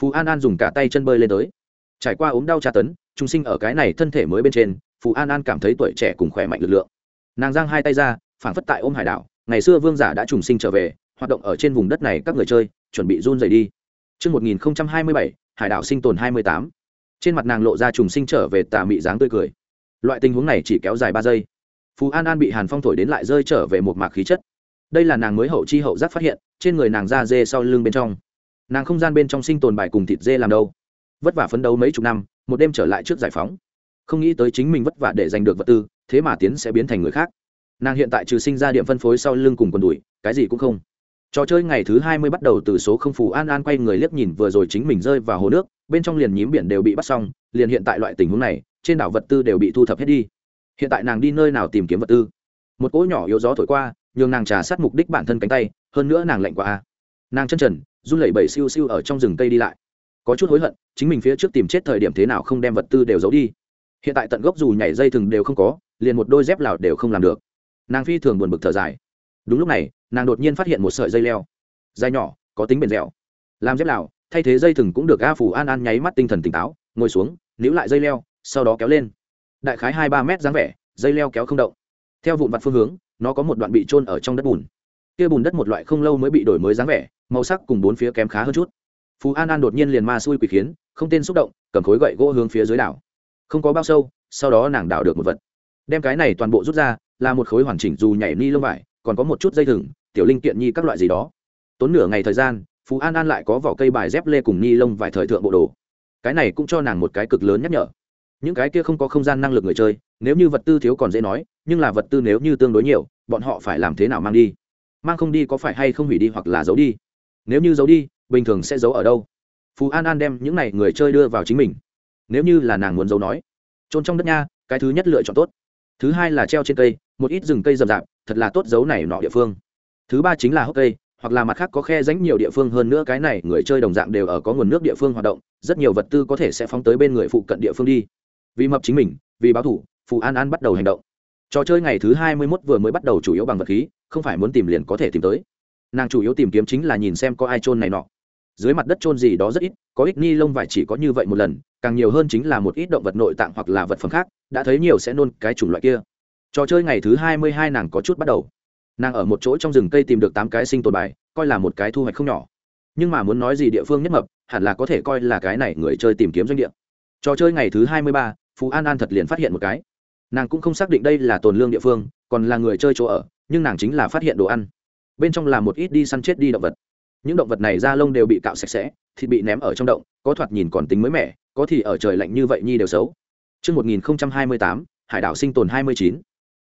phú an an dùng cả tay chân bơi lên tới trải qua ốm đau tra tấn trung sinh ở cái này thân thể mới bên trên phú an an cảm thấy tuổi trẻ cùng khỏe mạnh lực lượng nàng giang hai tay ra phản phất tại ôm hải đảo ngày xưa vương giả đã trùng sinh trở về hoạt động ở trên vùng đất này các người chơi chuẩn bị run rẩy đi Trước 1027, hải đảo sinh tồn 28. Trên mặt nàng lộ ra trùng sinh trở về tà mị dáng tươi cười. Loại tình huống này chỉ kéo dài ba giây. Phú An An bị Hàn Phong thổi đến lại rơi trở về một mạc khí chất. Đây là nàng mới hậu chi hậu giác phát hiện, trên người nàng da dê sau lưng bên trong. Nàng không gian bên trong sinh tồn bài cùng thịt dê làm đâu. Vất vả phấn đấu mấy chục năm, một đêm trở lại trước giải phóng. Không nghĩ tới chính mình vất vả để giành được vật tư, thế mà tiến sẽ biến thành người khác nàng hiện tại trừ sinh ra điểm phân phối sau lưng cùng quần đùi cái gì cũng không trò chơi ngày thứ hai mươi bắt đầu từ số không phù an an quay người liếc nhìn vừa rồi chính mình rơi vào hồ nước bên trong liền nhím biển đều bị bắt xong liền hiện tại loại tình huống này trên đảo vật tư đều bị thu thập hết đi hiện tại nàng đi nơi nào tìm kiếm vật tư một cỗ nhỏ yếu gió thổi qua nhường nàng trà sát mục đích bản thân cánh tay, hơn nữa nàng lạnh a. Nàng chân trần, run lẩy bẩy siêu siêu ở trong rừng cây đi lại. Có chút hối hận, chính mình phía trước tìm chết thời điểm thế nào không đem vật tư đều giấu đi. Hiện tại tận gốc dù nhảy dây thừng đều không có, liền một đôi dép lào đều không làm được. Nàng phi thường buồn bực thở dài. Đúng lúc này, nàng đột nhiên phát hiện một sợi dây leo. Dài nhỏ, có tính bền dẻo. Làm dép lào, thay thế dây thừng cũng được a phủ an an nháy mắt tinh thần tỉnh táo, ngồi xuống, níu lại dây leo, sau đó kéo lên. Đại khái hai ba mét dáng vẻ, dây leo kéo không động. Theo vụn vặt phương hướng nó có một đoạn bị trôn ở trong đất bùn. Kia bùn đất một loại không lâu mới bị đổi mới dáng vẻ, màu sắc cùng bốn phía kém khá hơn chút. Phú an an đột nhiên liền ma xui quỷ khiến, không tên xúc động, cầm khối gậy gỗ hướng phía dưới đảo. Không có bao sâu, sau đó nàng đảo được một vật. Đem cái này toàn bộ rút ra, là một khối hoàn chỉnh dù nhảy ni lông vải, còn có một chút dây thừng, tiểu linh kiện nhi các loại gì đó. Tốn nửa ngày thời gian, phú an an lại có vỏ cây bài dép lê cùng ni lông vải thời thượng bộ đồ. Cái này cũng cho nàng một cái cực lớn nhắc nhở những cái kia không có không gian năng lực người chơi, nếu như vật tư thiếu còn dễ nói, nhưng là vật tư nếu như tương đối nhiều, bọn họ phải làm thế nào mang đi? Mang không đi có phải hay không hủy đi hoặc là giấu đi? Nếu như giấu đi, bình thường sẽ giấu ở đâu? Phú an an đem những này người chơi đưa vào chính mình. Nếu như là nàng muốn giấu nói, trôn trong đất nha, cái thứ nhất lựa chọn tốt. Thứ hai là treo trên cây, một ít rừng cây rậm rạp, thật là tốt giấu này nọ địa phương. Thứ ba chính là hốc cây, hoặc là mặt khác có khe ránh nhiều địa phương hơn nữa cái này người chơi đồng dạng đều ở có nguồn nước địa phương hoạt động, rất nhiều vật tư có thể sẽ phóng tới bên người phụ cận địa phương đi vì mập chính mình, vì báo thủ, phù an an bắt đầu hành động. Trò chơi ngày thứ hai mươi mốt vừa mới bắt đầu chủ yếu bằng vật khí, không phải muốn tìm liền có thể tìm tới. Nàng chủ yếu tìm kiếm chính là nhìn xem có ai trôn này nọ. Dưới mặt đất trôn gì đó rất ít, có ít ni lông vải chỉ có như vậy một lần, càng nhiều hơn chính là một ít động vật nội tạng hoặc là vật phẩm khác, đã thấy nhiều sẽ nôn cái chủng loại kia. Trò chơi ngày thứ hai mươi hai nàng có chút bắt đầu. Nàng ở một chỗ trong rừng cây tìm được tám cái sinh tồn bài, coi là một cái thu hoạch không nhỏ. Nhưng mà muốn nói gì địa phương nhất mập, hẳn là có thể coi là cái này người chơi tìm kiếm doanh địa. Trò chơi ngày thứ hai mươi ba phú an an thật liền phát hiện một cái nàng cũng không xác định đây là tồn lương địa phương còn là người chơi chỗ ở nhưng nàng chính là phát hiện đồ ăn bên trong là một ít đi săn chết đi động vật những động vật này da lông đều bị cạo sạch sẽ thịt bị ném ở trong động có thoạt nhìn còn tính mới mẻ có thì ở trời lạnh như vậy nhi đều xấu Trước 1028, hải đảo sinh tồn 29.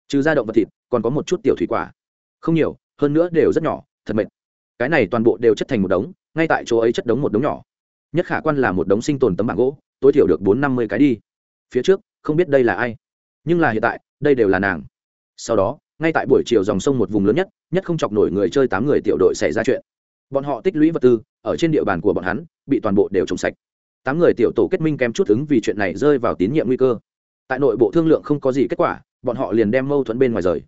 Trừ ra động vật thịt, còn có một chút tiểu thủy quả. Không nhiều, hơn nữa đều rất nhỏ, thật mệt. Cái này toàn bộ đều chất thành một đống, ngay tại chỗ ấy chất đống một đống nhỏ. Nhất khả quan là một đống sinh tồn tấm bảng gỗ, tối thiểu được bốn năm mươi cái đi phía trước, không biết đây là ai. Nhưng là hiện tại, đây đều là nàng. Sau đó, ngay tại buổi chiều dòng sông một vùng lớn nhất nhất không chọc nổi người chơi tám người tiểu đội xảy ra chuyện. Bọn họ tích lũy vật tư, ở trên địa bàn của bọn hắn, bị toàn bộ đều trồng sạch. Tám người tiểu tổ kết minh kém chút ứng vì chuyện này rơi vào tín nhiệm nguy cơ. Tại nội bộ thương lượng không có gì kết quả, bọn họ liền đem mâu thuẫn bên ngoài rời.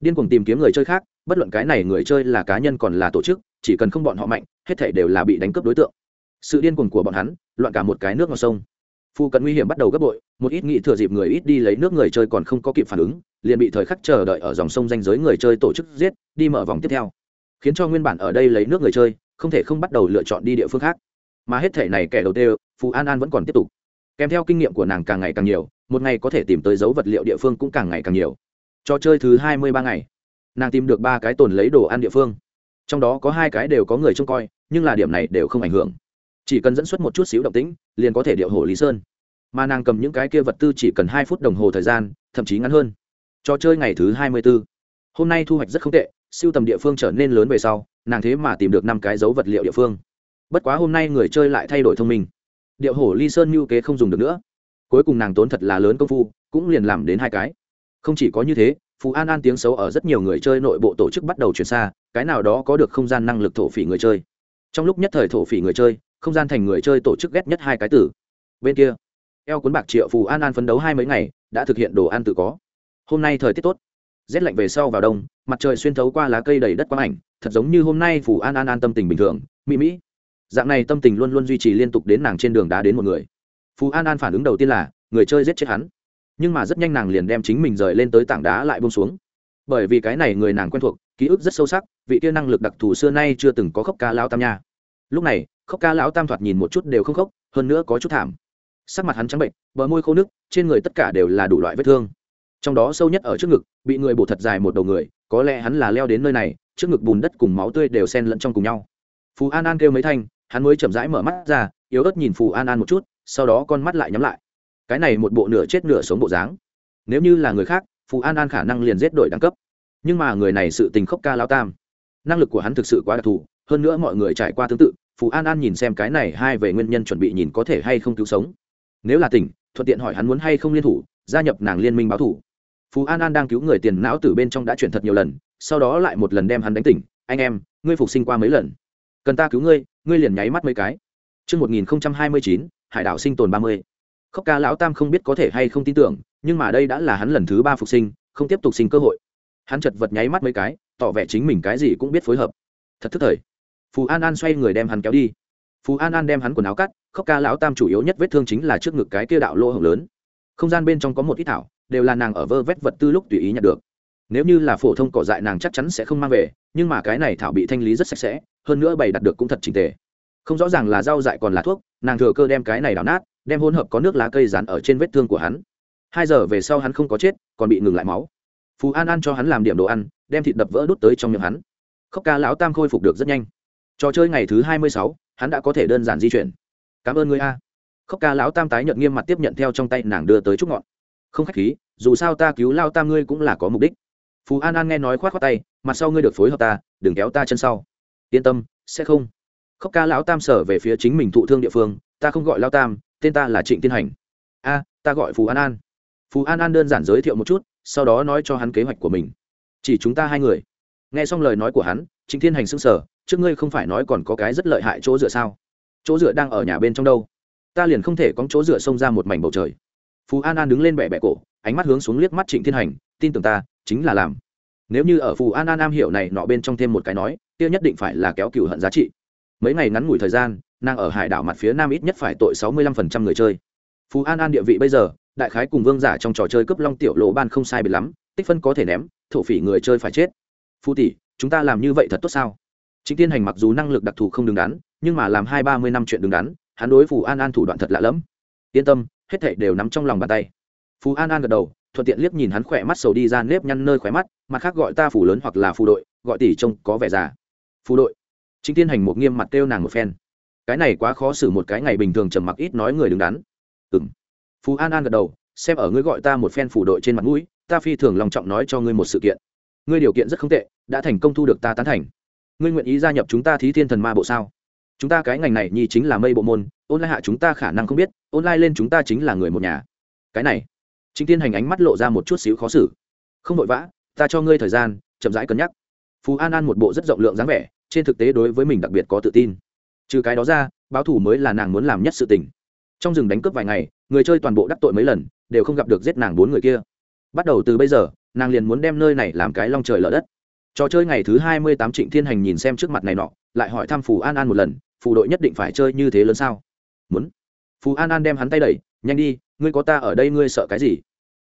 Điên cuồng tìm kiếm người chơi khác, bất luận cái này người chơi là cá nhân còn là tổ chức, chỉ cần không bọn họ mạnh, hết thể đều là bị đánh cướp đối tượng. Sự điên cuồng của bọn hắn, loạn cả một cái nước ngọt sông phu cận nguy hiểm bắt đầu gấp bội, một ít nghĩ thừa dịp người ít đi lấy nước người chơi còn không có kịp phản ứng, liền bị thời khắc chờ đợi ở dòng sông danh giới người chơi tổ chức giết, đi mở vòng tiếp theo. Khiến cho nguyên bản ở đây lấy nước người chơi, không thể không bắt đầu lựa chọn đi địa phương khác. Mà hết thể này kẻ đầu tiên phù an an vẫn còn tiếp tục. Kèm theo kinh nghiệm của nàng càng ngày càng nhiều, một ngày có thể tìm tới dấu vật liệu địa phương cũng càng ngày càng nhiều. Trò chơi thứ hai mươi ba ngày, nàng tìm được ba cái tồn lấy đồ ăn địa phương. Trong đó có hai cái đều có người trông coi, nhưng là điểm này đều không ảnh hưởng chỉ cần dẫn xuất một chút xíu động tĩnh, liền có thể điệu hổ lý sơn. Mà nàng cầm những cái kia vật tư chỉ cần hai phút đồng hồ thời gian, thậm chí ngắn hơn. Trò chơi ngày thứ hai mươi b ố hôm nay thu hoạch rất không tệ, siêu tầm địa phương trở nên lớn về sau, nàng thế mà tìm được năm cái dấu vật liệu địa phương. Bất quá hôm nay người chơi lại thay đổi thông minh. Điệu hổ ly sơn mưu kế không dùng được nữa. Cuối cùng nàng tốn thật là lớn công phu, cũng liền làm đến hai cái. Không chỉ có như thế phú an an tiếng xấu ở rất nhiều người chơi nội bộ tổ chức bắt đầu chuyển xa, cái nào đó có được không gian năng lực thổ phỉ người chơi. Trong lúc nhất thời thổ phỉ người chơi không gian thành người chơi tổ chức ghét nhất hai cái tử. Bên kia, eo cuốn bạc triệu phù an an phấn đấu hai mấy ngày, đã thực hiện đồ ăn tự có. Hôm nay thời tiết tốt. Rét lạnh về sau vào đông, mặt trời xuyên thấu qua lá cây đầy đất quang ảnh, thật giống như hôm nay phù an an an tâm tình bình thường, mỹ mỹ. Dạng này tâm tình luôn luôn duy trì liên tục đến nàng trên đường đá đến một người. Phù an an phản ứng đầu tiên là, người chơi giết chết hắn. Nhưng mà rất nhanh nàng liền đem chính mình rời lên tới tảng đá lại bông xuống. Bởi vì cái này người nàng quen thuộc, ký ức rất sâu sắc, vị kia năng lực đặc thù xưa nay chưa từng có khốc ca lao tam nha lúc này khốc ca lão tam thoạt nhìn một chút đều không khóc, hơn nữa có chút thảm. Sắc mặt hắn trắng bệnh bờ môi khô nước trên người tất cả đều là đủ loại vết thương. Trong đó sâu nhất ở trước ngực bị người bổ thật dài một đầu người có lẽ hắn là leo đến nơi này trước ngực bùn đất cùng máu tươi đều xen lẫn trong cùng nhau. Phù an an kêu mấy thanh hắn mới chậm rãi mở mắt ra yếu ớt nhìn phù an an một chút sau đó con mắt lại nhắm lại. Cái này một bộ nửa chết nửa sống bộ dáng. Nếu như là người khác phù an an khả năng liền giết đổi đẳng cấp. Nhưng mà người này sự tình khốc ca lao tam năng lực của hắn thực sự quá đặc thù hơn nữa mọi người trải qua tương tự phù an an nhìn xem cái này hai về nguyên nhân chuẩn bị nhìn có thể hay không cứu sống nếu là tỉnh thuận tiện hỏi hắn muốn hay không liên thủ gia nhập nàng liên minh báo thủ phù an an đang cứu người tiền não từ bên trong đã chuyển thật nhiều lần sau đó lại một lần đem hắn đánh tỉnh anh em ngươi phục sinh qua mấy lần cần ta cứu ngươi ngươi liền nháy mắt mấy cái Trước 1029, hải đảo sinh tồn 30. Khốc ca lão tam không biết có thể hay không tin tưởng, nhưng mà đây đã là hắn lần thứ ba phục sinh, không tiếp tục sinh cơ hội. Hắn chật vật nháy mắt mấy cái, tỏ vẻ chính mình cái gì cũng biết phối hợp. Thật thức thời. Phù An An xoay người đem hắn kéo đi. Phù An An đem hắn quần áo cắt, Khóc ca lão tam chủ yếu nhất vết thương chính là trước ngực cái kia đạo lỗ hổng lớn. Không gian bên trong có một ít thảo, đều là nàng ở vơ vét vật tư lúc tùy ý nhặt được. Nếu như là phổ thông cỏ dại nàng chắc chắn sẽ không mang về, nhưng mà cái này thảo bị thanh lý rất sạch sẽ, hơn nữa bày đặt được cũng thật chỉnh tề không rõ ràng là rau dại còn là thuốc nàng thừa cơ đem cái này đào nát đem hỗn hợp có nước lá cây dán ở trên vết thương của hắn hai giờ về sau hắn không có chết còn bị ngừng lại máu phú an an cho hắn làm điểm đồ ăn đem thịt đập vỡ đút tới trong miệng hắn khóc ca lão tam khôi phục được rất nhanh trò chơi ngày thứ hai mươi sáu, hắn đã có thể đơn giản di chuyển. Cảm ơn người a. Khóc ca lão tam tái nhận nghiêm mặt tiếp nhận theo trong tay nàng đưa tới trúc ngọn. Không khách khí, dù sao ta cứu lao tam ngươi cũng là có mục đích. Phú an an nghe nói khoát khoát tay, mặt sau ngươi được phối hợp ta, đừng kéo ta chân sau. Yên tâm, sẽ không. Khóc ca lão tam sở về phía chính mình thụ thương địa phương, ta không gọi lao tam, tên ta là trịnh tiên hành. A, ta gọi phú an an. Phú an an đơn giản giới thiệu một chút, sau đó nói cho hắn kế hoạch của mình. Chỉ chúng ta hai người. Nghe xong lời nói của hắn, trịnh thiên hành s ư n g sở trước ngươi không phải nói còn có cái rất lợi hại chỗ dựa sao? Chỗ dựa đang ở nhà bên trong đâu? Ta liền không thể có chỗ dựa xông ra một mảnh bầu trời. Phú an an đứng lên bẻ bẹ cổ, ánh mắt hướng xuống liếc mắt trịnh thiên hành, tin tưởng ta, chính là làm. Nếu như ở phù an an am hiểu này nọ bên trong thêm một cái nói, kia nhất định phải là kéo cựu hận giá trị. Mấy ngày ngắn ngủi thời gian, nàng ở hải đảo mặt phía nam ít nhất phải tội sáu mươi lăm phần trăm người chơi. Phú an an địa vị bây giờ, đại khái cùng vương giả trong trò chơi cấp long tiểu lộ ban không sai biệt lắm, tích phân có thể ném, thổ phỉ người chơi phải chết. Phú tỷ, chúng ta làm như vậy thật tốt sao? Trịnh Thiên hành mặc dù năng lực đặc thù không đứng đắn, nhưng mà làm hai ba mươi năm chuyện đứng đắn, hắn đối phù an an thủ đoạn thật lạ lẫm. Yên tâm, hết thảy đều nắm trong lòng bàn tay. Phù an an gật đầu, thuận tiện liếc nhìn hắn khỏe mắt sầu đi ra nếp nhăn nơi khóe mắt, mặt khác gọi ta phủ lớn hoặc là phù đội, gọi tỷ trông có vẻ già. Phù đội. Trịnh Thiên hành một nghiêm mặt kêu nàng một phen. Cái này quá khó xử một cái ngày bình thường trầm mặc ít nói người đứng đắn. Ừm. Phù an an gật đầu, xem ở ngươi gọi ta một phen phủ đội trên mặt mũi, ta phi thường lòng trọng nói cho ngươi một sự kiện. Ngươi điều kiện rất không tệ, đã thành công thu được ta tán thành ngươi nguyện ý gia nhập chúng ta thí thiên thần ma bộ sao? Chúng ta cái ngành này nhi chính là mây bộ môn ôn lai hạ chúng ta khả năng không biết ôn lai lên chúng ta chính là người một nhà. Cái này chính tiên hành ánh mắt lộ ra một chút xíu khó xử. Không vội vã, ta cho ngươi thời gian, chậm rãi cân nhắc. Phú an an một bộ rất rộng lượng dáng vẻ, trên thực tế đối với mình đặc biệt có tự tin. Trừ cái đó ra, báo thủ mới là nàng muốn làm nhất sự tình. Trong rừng đánh cướp vài ngày, người chơi toàn bộ đắc tội mấy lần, đều không gặp được giết nàng bốn người kia. Bắt đầu từ bây giờ, nàng liền muốn đem nơi này làm cái long trời lở đất trò chơi ngày thứ hai mươi tám trịnh thiên hành nhìn xem trước mặt này nọ lại hỏi thăm phù an an một lần phù đội nhất định phải chơi như thế lớn sao muốn phù an an đem hắn tay đẩy nhanh đi ngươi có ta ở đây ngươi sợ cái gì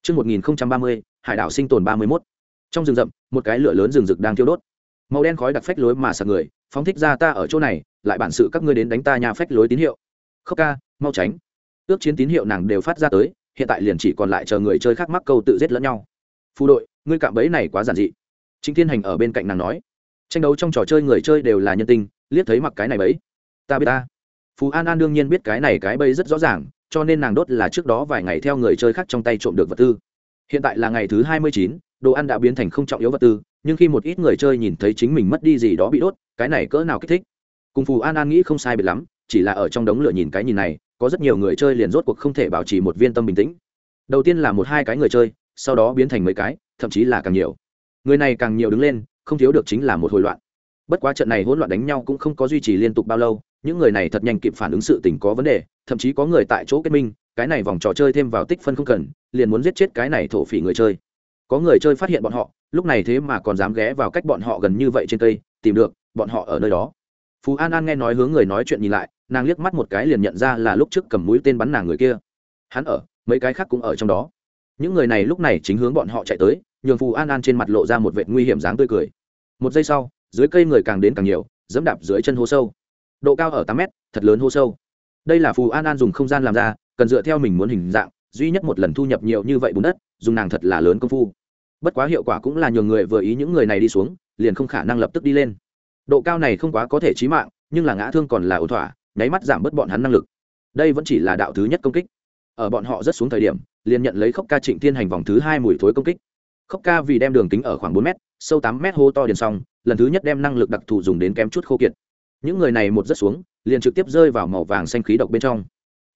Trước 1030, hải đảo sinh tồn 31. Trong rừng rậm, một cái lửa lớn rừng rực đang thiêu đốt. Màu đen khói đặc phách lối mà sạc người, phóng thích ra ta ở chỗ này, lại bản sự các ngươi đến đánh ta nhà phách lối tín hiệu. Khốc ca, mau tránh. Ước chiến tín hiệu nàng đều phát ra tới, hiện tại liền chỉ còn lại chờ người chơi khác mắc câu tự giết lẫn nhau. Phù đội, ngươi cạm bẫy này quá giản dị chính Thiên Hành ở bên cạnh nàng nói, tranh đấu trong trò chơi người chơi đều là nhân tinh, liếc thấy mặc cái này bấy. Ta biết ta. Phù An An đương nhiên biết cái này cái bấy rất rõ ràng, cho nên nàng đốt là trước đó vài ngày theo người chơi khác trong tay trộm được vật tư hiện tại là ngày thứ hai mươi chín đồ ăn đã biến thành không trọng yếu vật tư nhưng khi một ít người chơi nhìn thấy chính mình mất đi gì đó bị đốt cái này cỡ nào kích thích cùng phù an an nghĩ không sai biệt lắm chỉ là ở trong đống lửa nhìn cái nhìn này có rất nhiều người chơi liền rốt cuộc không thể bảo trì một viên tâm bình tĩnh đầu tiên là một hai cái người chơi sau đó biến thành mấy cái thậm chí là càng nhiều người này càng nhiều đứng lên, không thiếu được chính là một hồi loạn. Bất quá trận này hỗn loạn đánh nhau cũng không có duy trì liên tục bao lâu, những người này thật nhanh kịp phản ứng sự tình có vấn đề, thậm chí có người tại chỗ kết minh, cái này vòng trò chơi thêm vào tích phân không cần, liền muốn giết chết cái này thổ phỉ người chơi. Có người chơi phát hiện bọn họ, lúc này thế mà còn dám ghé vào cách bọn họ gần như vậy trên cây, tìm được, bọn họ ở nơi đó. Phú an an nghe nói hướng người nói chuyện nhìn lại, nàng liếc mắt một cái liền nhận ra là lúc trước cầm mũi tên bắn nàng người kia. Hắn ở, mấy cái khác cũng ở trong đó. Những người này lúc này chính hướng bọn họ chạy tới nhường phù an an trên mặt lộ ra một vệt nguy hiểm dáng tươi cười. Một giây sau, dưới cây người càng đến càng nhiều, dẫm đạp dưới chân hố sâu. Độ cao ở tám mét, thật lớn hố sâu. Đây là phù an an dùng không gian làm ra, cần dựa theo mình muốn hình dạng, duy nhất một lần thu nhập nhiều như vậy bùn đất, dùng nàng thật là lớn công phu. Bất quá hiệu quả cũng là nhường người vừa ý những người này đi xuống, liền không khả năng lập tức đi lên. Độ cao này không quá có thể chí mạng, nhưng là ngã thương còn là ổn thỏa, nháy mắt giảm bớt bọn hắn năng lực. Đây vẫn chỉ là đạo thứ nhất công kích. Ở bọn họ rất xuống thời điểm, liền nhận lấy khốc ca trịnh thiên hành vòng thứ hai mùi thối công kích khốc ca vì đem đường kính ở khoảng bốn m sâu tám m hô to điền xong, lần thứ nhất đem năng lực đặc thù dùng đến kém chút khô kiệt. Những người này một rất xuống, liền trực tiếp rơi vào màu vàng xanh khí độc bên trong.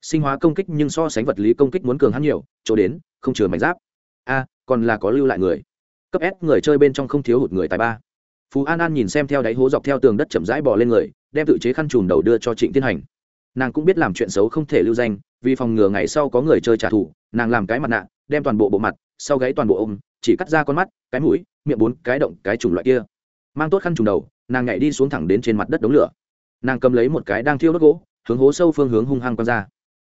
Sinh hóa công kích nhưng so sánh vật lý công kích muốn cường hắn nhiều, chỗ đến, không chừa mảnh giáp. A, còn là có lưu lại người. Cấp s, người chơi bên trong không thiếu hụt người tài ba. Phú an an nhìn xem theo đáy hố dọc theo tường đất chậm rãi bò lên người, đem tự chế khăn trùm đầu đưa cho trịnh tiên hành. Nàng cũng biết làm chuyện xấu không thể lưu danh, vì phòng ngừa ngày sau có người chơi trả thù, nàng làm cái mặt nạ, đem toàn bộ bộ mặt sau gáy toàn bộ ôm chỉ cắt ra con mắt cái mũi miệng bốn cái động cái chủng loại kia. Mang tốt khăn trùng đầu nàng nhảy đi xuống thẳng đến trên mặt đất đống lửa. Nàng cầm lấy một cái đang thiêu đốt gỗ hướng hố sâu phương hướng hung hăng quăng ra.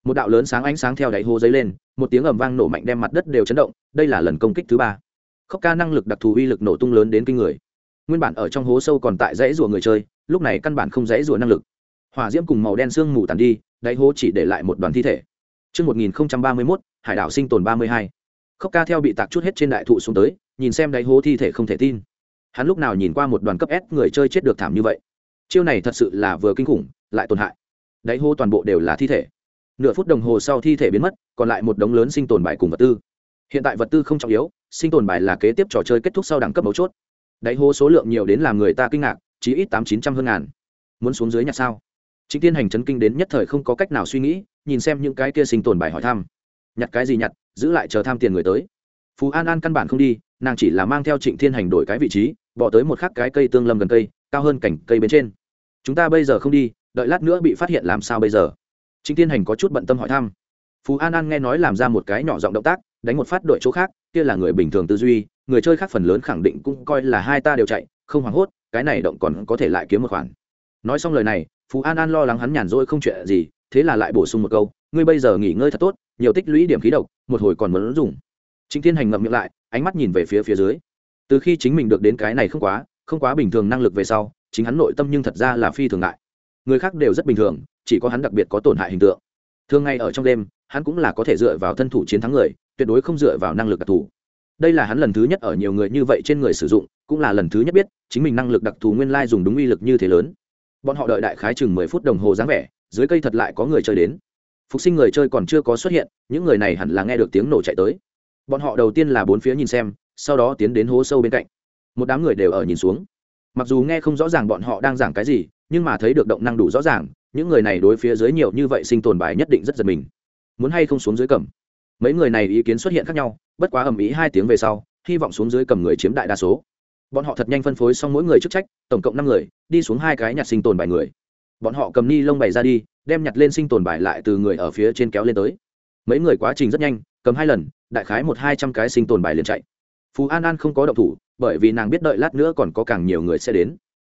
Một đạo lớn sáng ánh sáng theo đáy hố dấy lên một tiếng ầm vang nổ mạnh đem mặt đất đều chấn động đây là lần công kích thứ ba. Khốc ca năng lực đặc thù uy lực nổ tung lớn đến kinh người. Nguyên bản ở trong hố sâu còn tại dãy rùa người chơi lúc này căn bản không dãy rùa năng lực. Hỏa diễm cùng màu đen sương mù tàn đi đáy hố chỉ để lại một đoàn thi thể. Trước 1031, hải đảo sinh tồn 32 khóc ca theo bị tạc chút hết trên đại thụ xuống tới, nhìn xem đáy hố thi thể không thể tin. Hắn lúc nào nhìn qua một đoàn cấp S người chơi chết được thảm như vậy. Chiêu này thật sự là vừa kinh khủng, lại tổn hại. Đáy hố toàn bộ đều là thi thể. Nửa phút đồng hồ sau thi thể biến mất còn lại một đống lớn sinh tồn bài cùng vật tư. Hiện tại vật tư không trọng yếu sinh tồn bài là kế tiếp trò chơi kết thúc sau đẳng cấp mấu chốt. Đáy hố số lượng nhiều đến làm người ta kinh ngạc chỉ ít tám chín trăm hơn ngàn. Muốn xuống dưới nhặt sao? Chính tiên hành chấn kinh đến nhất thời không có cách nào suy nghĩ nhìn xem những cái kia sinh tồn bài hỏi thăm. Nhặt cái gì nhặt? Giữ lại chờ tham tiền người tới phú an an căn bản không đi nàng chỉ là mang theo trịnh thiên hành đổi cái vị trí bỏ tới một khắc cái cây tương lâm gần cây cao hơn cảnh cây bên trên chúng ta bây giờ không đi đợi lát nữa bị phát hiện làm sao bây giờ Trịnh Thiên Hành có chút bận tâm hỏi thăm. Phú An An nghe nói làm ra một cái nhỏ giọng động tác, đánh một phát đội chỗ khác, kia là người bình thường tư duy, người chơi khác phần lớn khẳng định cũng coi là hai ta đều chạy, không hoảng hốt, cái này động còn có thể lại kiếm một khoản. Nói xong lời này, Phú An An lo lắng hắn nhàn rỗi không chuyện gì, thế là lại bổ sung một câu, ngươi bây giờ nghỉ ngơi thật tốt, nhiều tích lũy điểm khí độc, một hồi còn muốn dùng. Trịnh thiên Hành ngậm miệng lại, ánh mắt nhìn về phía phía dưới. Từ khi chính mình được đến cái này không quá, không quá bình thường năng lực về sau, chính hắn nội tâm nhưng thật ra là phi thường ngại. Người khác đều rất bình thường, chỉ có hắn đặc biệt có tổn hại hình tượng thường ngày ở trong đêm hắn cũng là có thể dựa vào thân thủ chiến thắng người tuyệt đối không dựa vào năng lực đặc thù đây là hắn lần thứ nhất ở nhiều người như vậy trên người sử dụng cũng là lần thứ nhất biết chính mình năng lực đặc thù nguyên lai dùng đúng uy lực như thế lớn bọn họ đợi đại khái chừng mười phút đồng hồ dáng vẻ dưới cây thật lại có người chơi đến phục sinh người chơi còn chưa có xuất hiện, những người này hẳn là nghe được tiếng nổ chạy tới. Bọn họ đầu tiên là bốn phía nhìn xem, sau đó tiến đến hố sâu bên cạnh. Một đám người đều ở nhìn xuống. Mặc dù nghe không rõ ràng bọn họ đang giảng cái gì, nhưng mà thấy được động năng đủ rõ ràng, những người này đối phía dưới nhiều như vậy sinh tồn bài nhất định rất giật mình. Muốn hay không xuống dưới cầm? Mấy người này ý kiến xuất hiện khác nhau, bất quá ầm ĩ hai tiếng về sau, hy vọng xuống dưới cầm người chiếm đại đa số. Bọn họ thật nhanh phân phối xong mỗi người chức trách, tổng cộng năm người, đi xuống hai cái nhặt sinh tồn bài người. Bọn họ cầm ni lông bày ra đi đem nhặt lên sinh tồn bài lại từ người ở phía trên kéo lên tới. Mấy người quá trình rất nhanh, cầm hai lần, đại khái một hai trăm cái sinh tồn bài liền chạy. Phú an an không có động thủ, bởi vì nàng biết đợi lát nữa còn có càng nhiều người sẽ đến.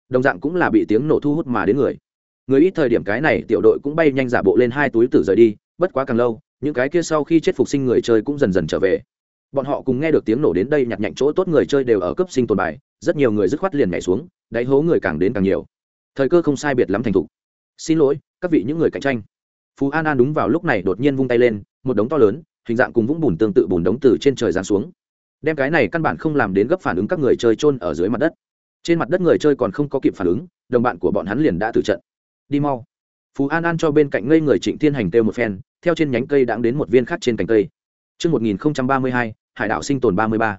Đồng dạng cũng là bị tiếng nổ thu hút mà đến người. Người ít thời điểm cái này tiểu đội cũng bay nhanh giả bộ lên hai túi tử rời đi, bất quá càng lâu, những cái kia sau khi chết phục sinh người chơi cũng dần dần trở về. Bọn họ cùng nghe được tiếng nổ đến đây nhặt nhạnh chỗ tốt người chơi đều ở cấp sinh tồn bài, rất nhiều người dứt khoát liền nhảy xuống, đáy hố người càng đến càng nhiều. Thời cơ không sai biệt lắm thành thục. Xin lỗi các vị những người cạnh tranh phú an an đúng vào lúc này đột nhiên vung tay lên một đống to lớn hình dạng cùng vũng bùn tương tự bùn đống từ trên trời giáng xuống đem cái này căn bản không làm đến gấp phản ứng các người chơi trôn ở dưới mặt đất trên mặt đất người chơi còn không có kịp phản ứng đồng bạn của bọn hắn liền đã tử trận đi mau phú an an cho bên cạnh ngây người trịnh thiên hành kêu một phen theo trên nhánh cây đãng đến một viên khác trên cành cây Trước 1032, hải đảo sinh tồn 33.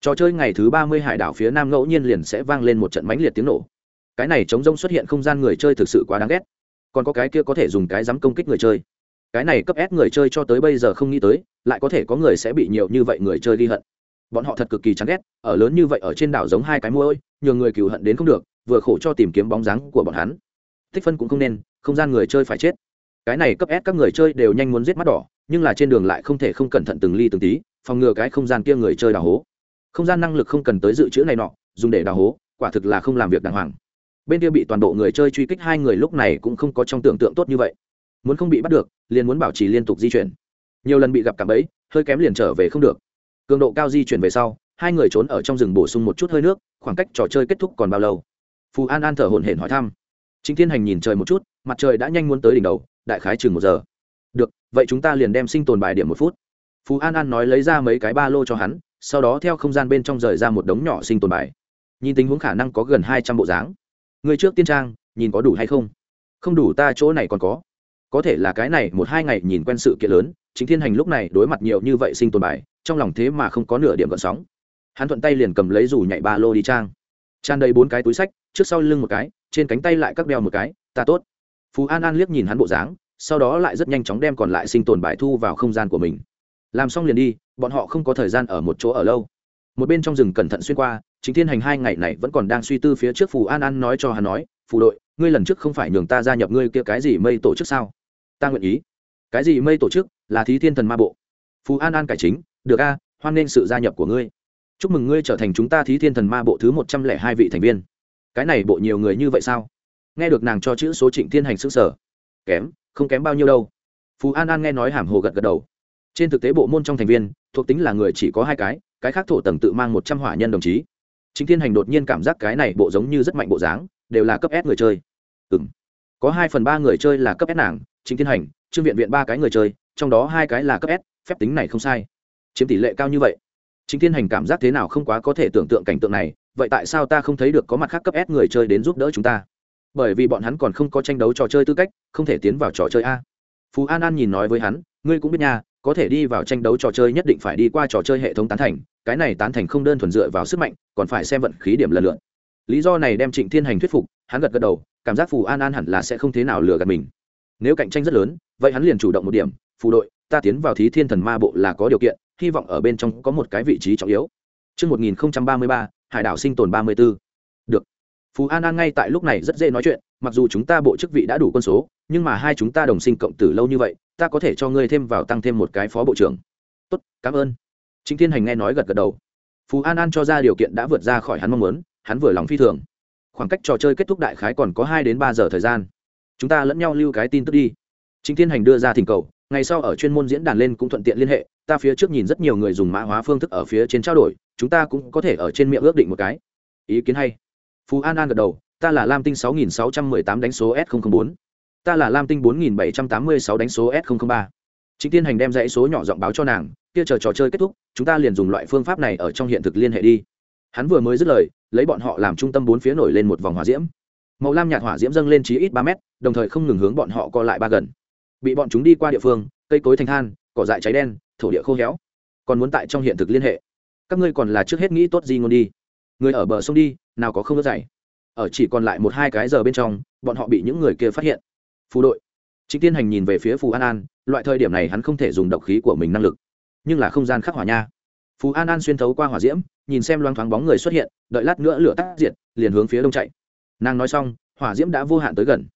Trò chơi ngày thứ 30 hải đảo phía nam ngẫu nhiên liền sẽ vang lên một trận mãnh liệt tiếng nổ. Cái này chống rông xuất hiện không gian người chơi thực sự quá đáng ghét. Còn có cái kia có thể dùng cái dám công kích người chơi. Cái này cấp ép người chơi cho tới bây giờ không nghĩ tới, lại có thể có người sẽ bị nhiều như vậy người chơi ghi hận. Bọn họ thật cực kỳ chán ghét, ở lớn như vậy ở trên đảo giống hai cái môi, nhiều người cừu hận đến không được, vừa khổ cho tìm kiếm bóng dáng của bọn hắn. Tích phân cũng không nên, không gian người chơi phải chết cái này cấp ép các người chơi đều nhanh muốn giết mắt đỏ nhưng là trên đường lại không thể không cẩn thận từng ly từng tí phòng ngừa cái không gian kia người chơi đào hố không gian năng lực không cần tới dự trữ này nọ dùng để đào hố quả thực là không làm việc đàng hoàng bên kia bị toàn bộ người chơi truy kích hai người lúc này cũng không có trong tưởng tượng tốt như vậy. Muốn không bị bắt được, liền muốn bảo trì liên tục di chuyển. Nhiều lần bị gặp cảm ấy, hơi kém liền trở về không được. Cường độ cao di chuyển về sau, hai người trốn ở trong rừng bổ sung một chút hơi nước, khoảng cách trò chơi kết thúc còn bao lâu? Phù an an thở hổn hển hỏi thăm. Chính thiên hành nhìn trời một chút, mặt trời đã nhanh muốn tới đỉnh đầu, đại khái chừng một giờ. Được, vậy chúng ta liền đem sinh tồn bài điểm một phút. Phú an an nói lấy ra mấy cái ba lô cho hắn, sau đó theo không gian bên trong rời ra một đống nhỏ sinh tồn bài. Nhìn tình huống khả năng có gần hai trăm bộ dáng người trước tiên trang, nhìn có đủ hay không? Không đủ ta chỗ này còn có. Có thể là cái này một hai ngày nhìn quen sự kiện lớn, chính thiên hành lúc này đối mặt nhiều như vậy sinh tồn bài, trong lòng thế mà không có nửa điểm gợn sóng. Hắn thuận tay liền cầm lấy dù nhảy ba lô đi trang. Tràn đầy bốn cái túi sách, trước sau lưng một cái, trên cánh tay lại các đeo một cái, ta tốt. Phú an an liếc nhìn hắn bộ dáng, sau đó lại rất nhanh chóng đem còn lại sinh tồn bài thu vào không gian của mình. Làm xong liền đi, bọn họ không có thời gian ở một chỗ ở lâu. Một bên trong rừng cẩn thận xuyên qua chính thiên hành hai ngày này vẫn còn đang suy tư phía trước phù an an nói cho hắn nói, phù đội, ngươi lần trước không phải nhường ta gia nhập ngươi kia cái gì mây tổ chức sao? Ta nguyện ý. Cái gì mây tổ chức? Là thí thiên thần ma bộ. Phù an an cải chính, được a, hoan nghênh sự gia nhập của ngươi. Chúc mừng ngươi trở thành chúng ta thí thiên thần ma bộ thứ một trăm lẻ hai vị thành viên. Cái này bộ nhiều người như vậy sao? Nghe được nàng cho chữ số trịnh thiên hành s ư sở kém, không kém bao nhiêu đâu. Phú an an nghe nói hàm hồ gật gật đầu. Trên thực tế bộ môn trong thành viên, thuộc tính là người chỉ có hai cái cái khác thổ tầng tự mang một trăm hỏa nhân đồng chí chính thiên hành đột nhiên cảm giác cái này bộ giống như rất mạnh bộ dáng, đều là cấp s người chơi. Ừ m có hai phần ba người chơi là cấp s nàng, chính thiên hành, trương viện viện ba cái người chơi, trong đó hai cái là cấp s, phép tính này không sai. Chiếm tỷ lệ cao như vậy. Chính thiên hành cảm giác thế nào không quá có thể tưởng tượng cảnh tượng này, vậy tại sao ta không thấy được có mặt khác cấp s người chơi đến giúp đỡ chúng ta? Bởi vì bọn hắn còn không có tranh đấu trò chơi tư cách, không thể tiến vào trò chơi a. Phú an an nhìn nói với hắn, ngươi cũng biết nha, có thể đi vào tranh đấu trò chơi nhất định phải đi qua trò chơi hệ thống tán thành cái này tán thành không đơn thuần dựa vào sức mạnh còn phải xem vận khí điểm lần lượt. Lý do này đem trịnh thiên hành thuyết phục hắn gật gật đầu cảm giác phù an an hẳn là sẽ không thế nào lừa gạt mình. Nếu cạnh tranh rất lớn vậy hắn liền chủ động một điểm phù đội ta tiến vào thí thiên thần ma bộ là có điều kiện hy vọng ở bên trong có một cái vị trí trọng yếu. Trước 1033, hải đảo sinh tồn 34. Được. Phù an an ngay tại lúc này rất dễ nói chuyện mặc dù chúng ta bộ chức vị đã đủ quân số nhưng mà hai chúng ta đồng sinh cộng tử lâu như vậy ta có thể cho ngươi thêm vào tăng thêm một cái phó bộ trưởng. Tốt cảm ơn. Trịnh thiên hành nghe nói gật gật đầu. Phú an an cho ra điều kiện đã vượt ra khỏi hắn mong muốn, hắn vừa lòng phi thường. Khoảng cách trò chơi kết thúc đại khái còn có hai đến ba giờ thời gian. Chúng ta lẫn nhau lưu cái tin tức đi. Trịnh thiên hành đưa ra thỉnh cầu, ngày sau ở chuyên môn diễn đàn lên cũng thuận tiện liên hệ, ta phía trước nhìn rất nhiều người dùng mã hóa phương thức ở phía trên trao đổi, chúng ta cũng có thể ở trên miệng ước định một cái. Ý kiến hay. Phú an an gật đầu, ta là lam tinh 6618 đánh số s 004 ta là lam tinh 4786 đánh số s 003 Trịnh Thiên hành đem dãy số nhỏ giọng báo cho nàng kia chờ trò chơi kết thúc, chúng ta liền dùng loại phương pháp này ở trong hiện thực liên hệ đi. Hắn vừa mới dứt lời, lấy bọn họ làm trung tâm bốn phía nổi lên một vòng hỏa diễm. Màu lam nhạt hỏa diễm dâng lên chí ít ba mét, đồng thời không ngừng hướng bọn họ co lại ba gần. Bị bọn chúng đi qua địa phương, cây cối thành than, cỏ dại cháy đen, thổ địa khô héo. Còn muốn tại trong hiện thực liên hệ. Các ngươi còn là trước hết nghĩ tốt gì ngôn đi. Người ở bờ sông đi, nào có không đỡ dày ở chỉ còn lại một hai cái giờ bên trong, bọn họ bị những người kia phát hiện. Phù đội. Chính tiên hành nhìn về phía phù an an, loại thời điểm này hắn không thể dùng độc khí của mình năng lực nhưng là không gian khắc hỏa nha. Phú an an xuyên thấu qua hỏa diễm, nhìn xem loang thoáng bóng người xuất hiện, đợi lát nữa lửa tắt diệt, liền hướng phía đông chạy. Nàng nói xong, hỏa diễm đã vô hạn tới gần.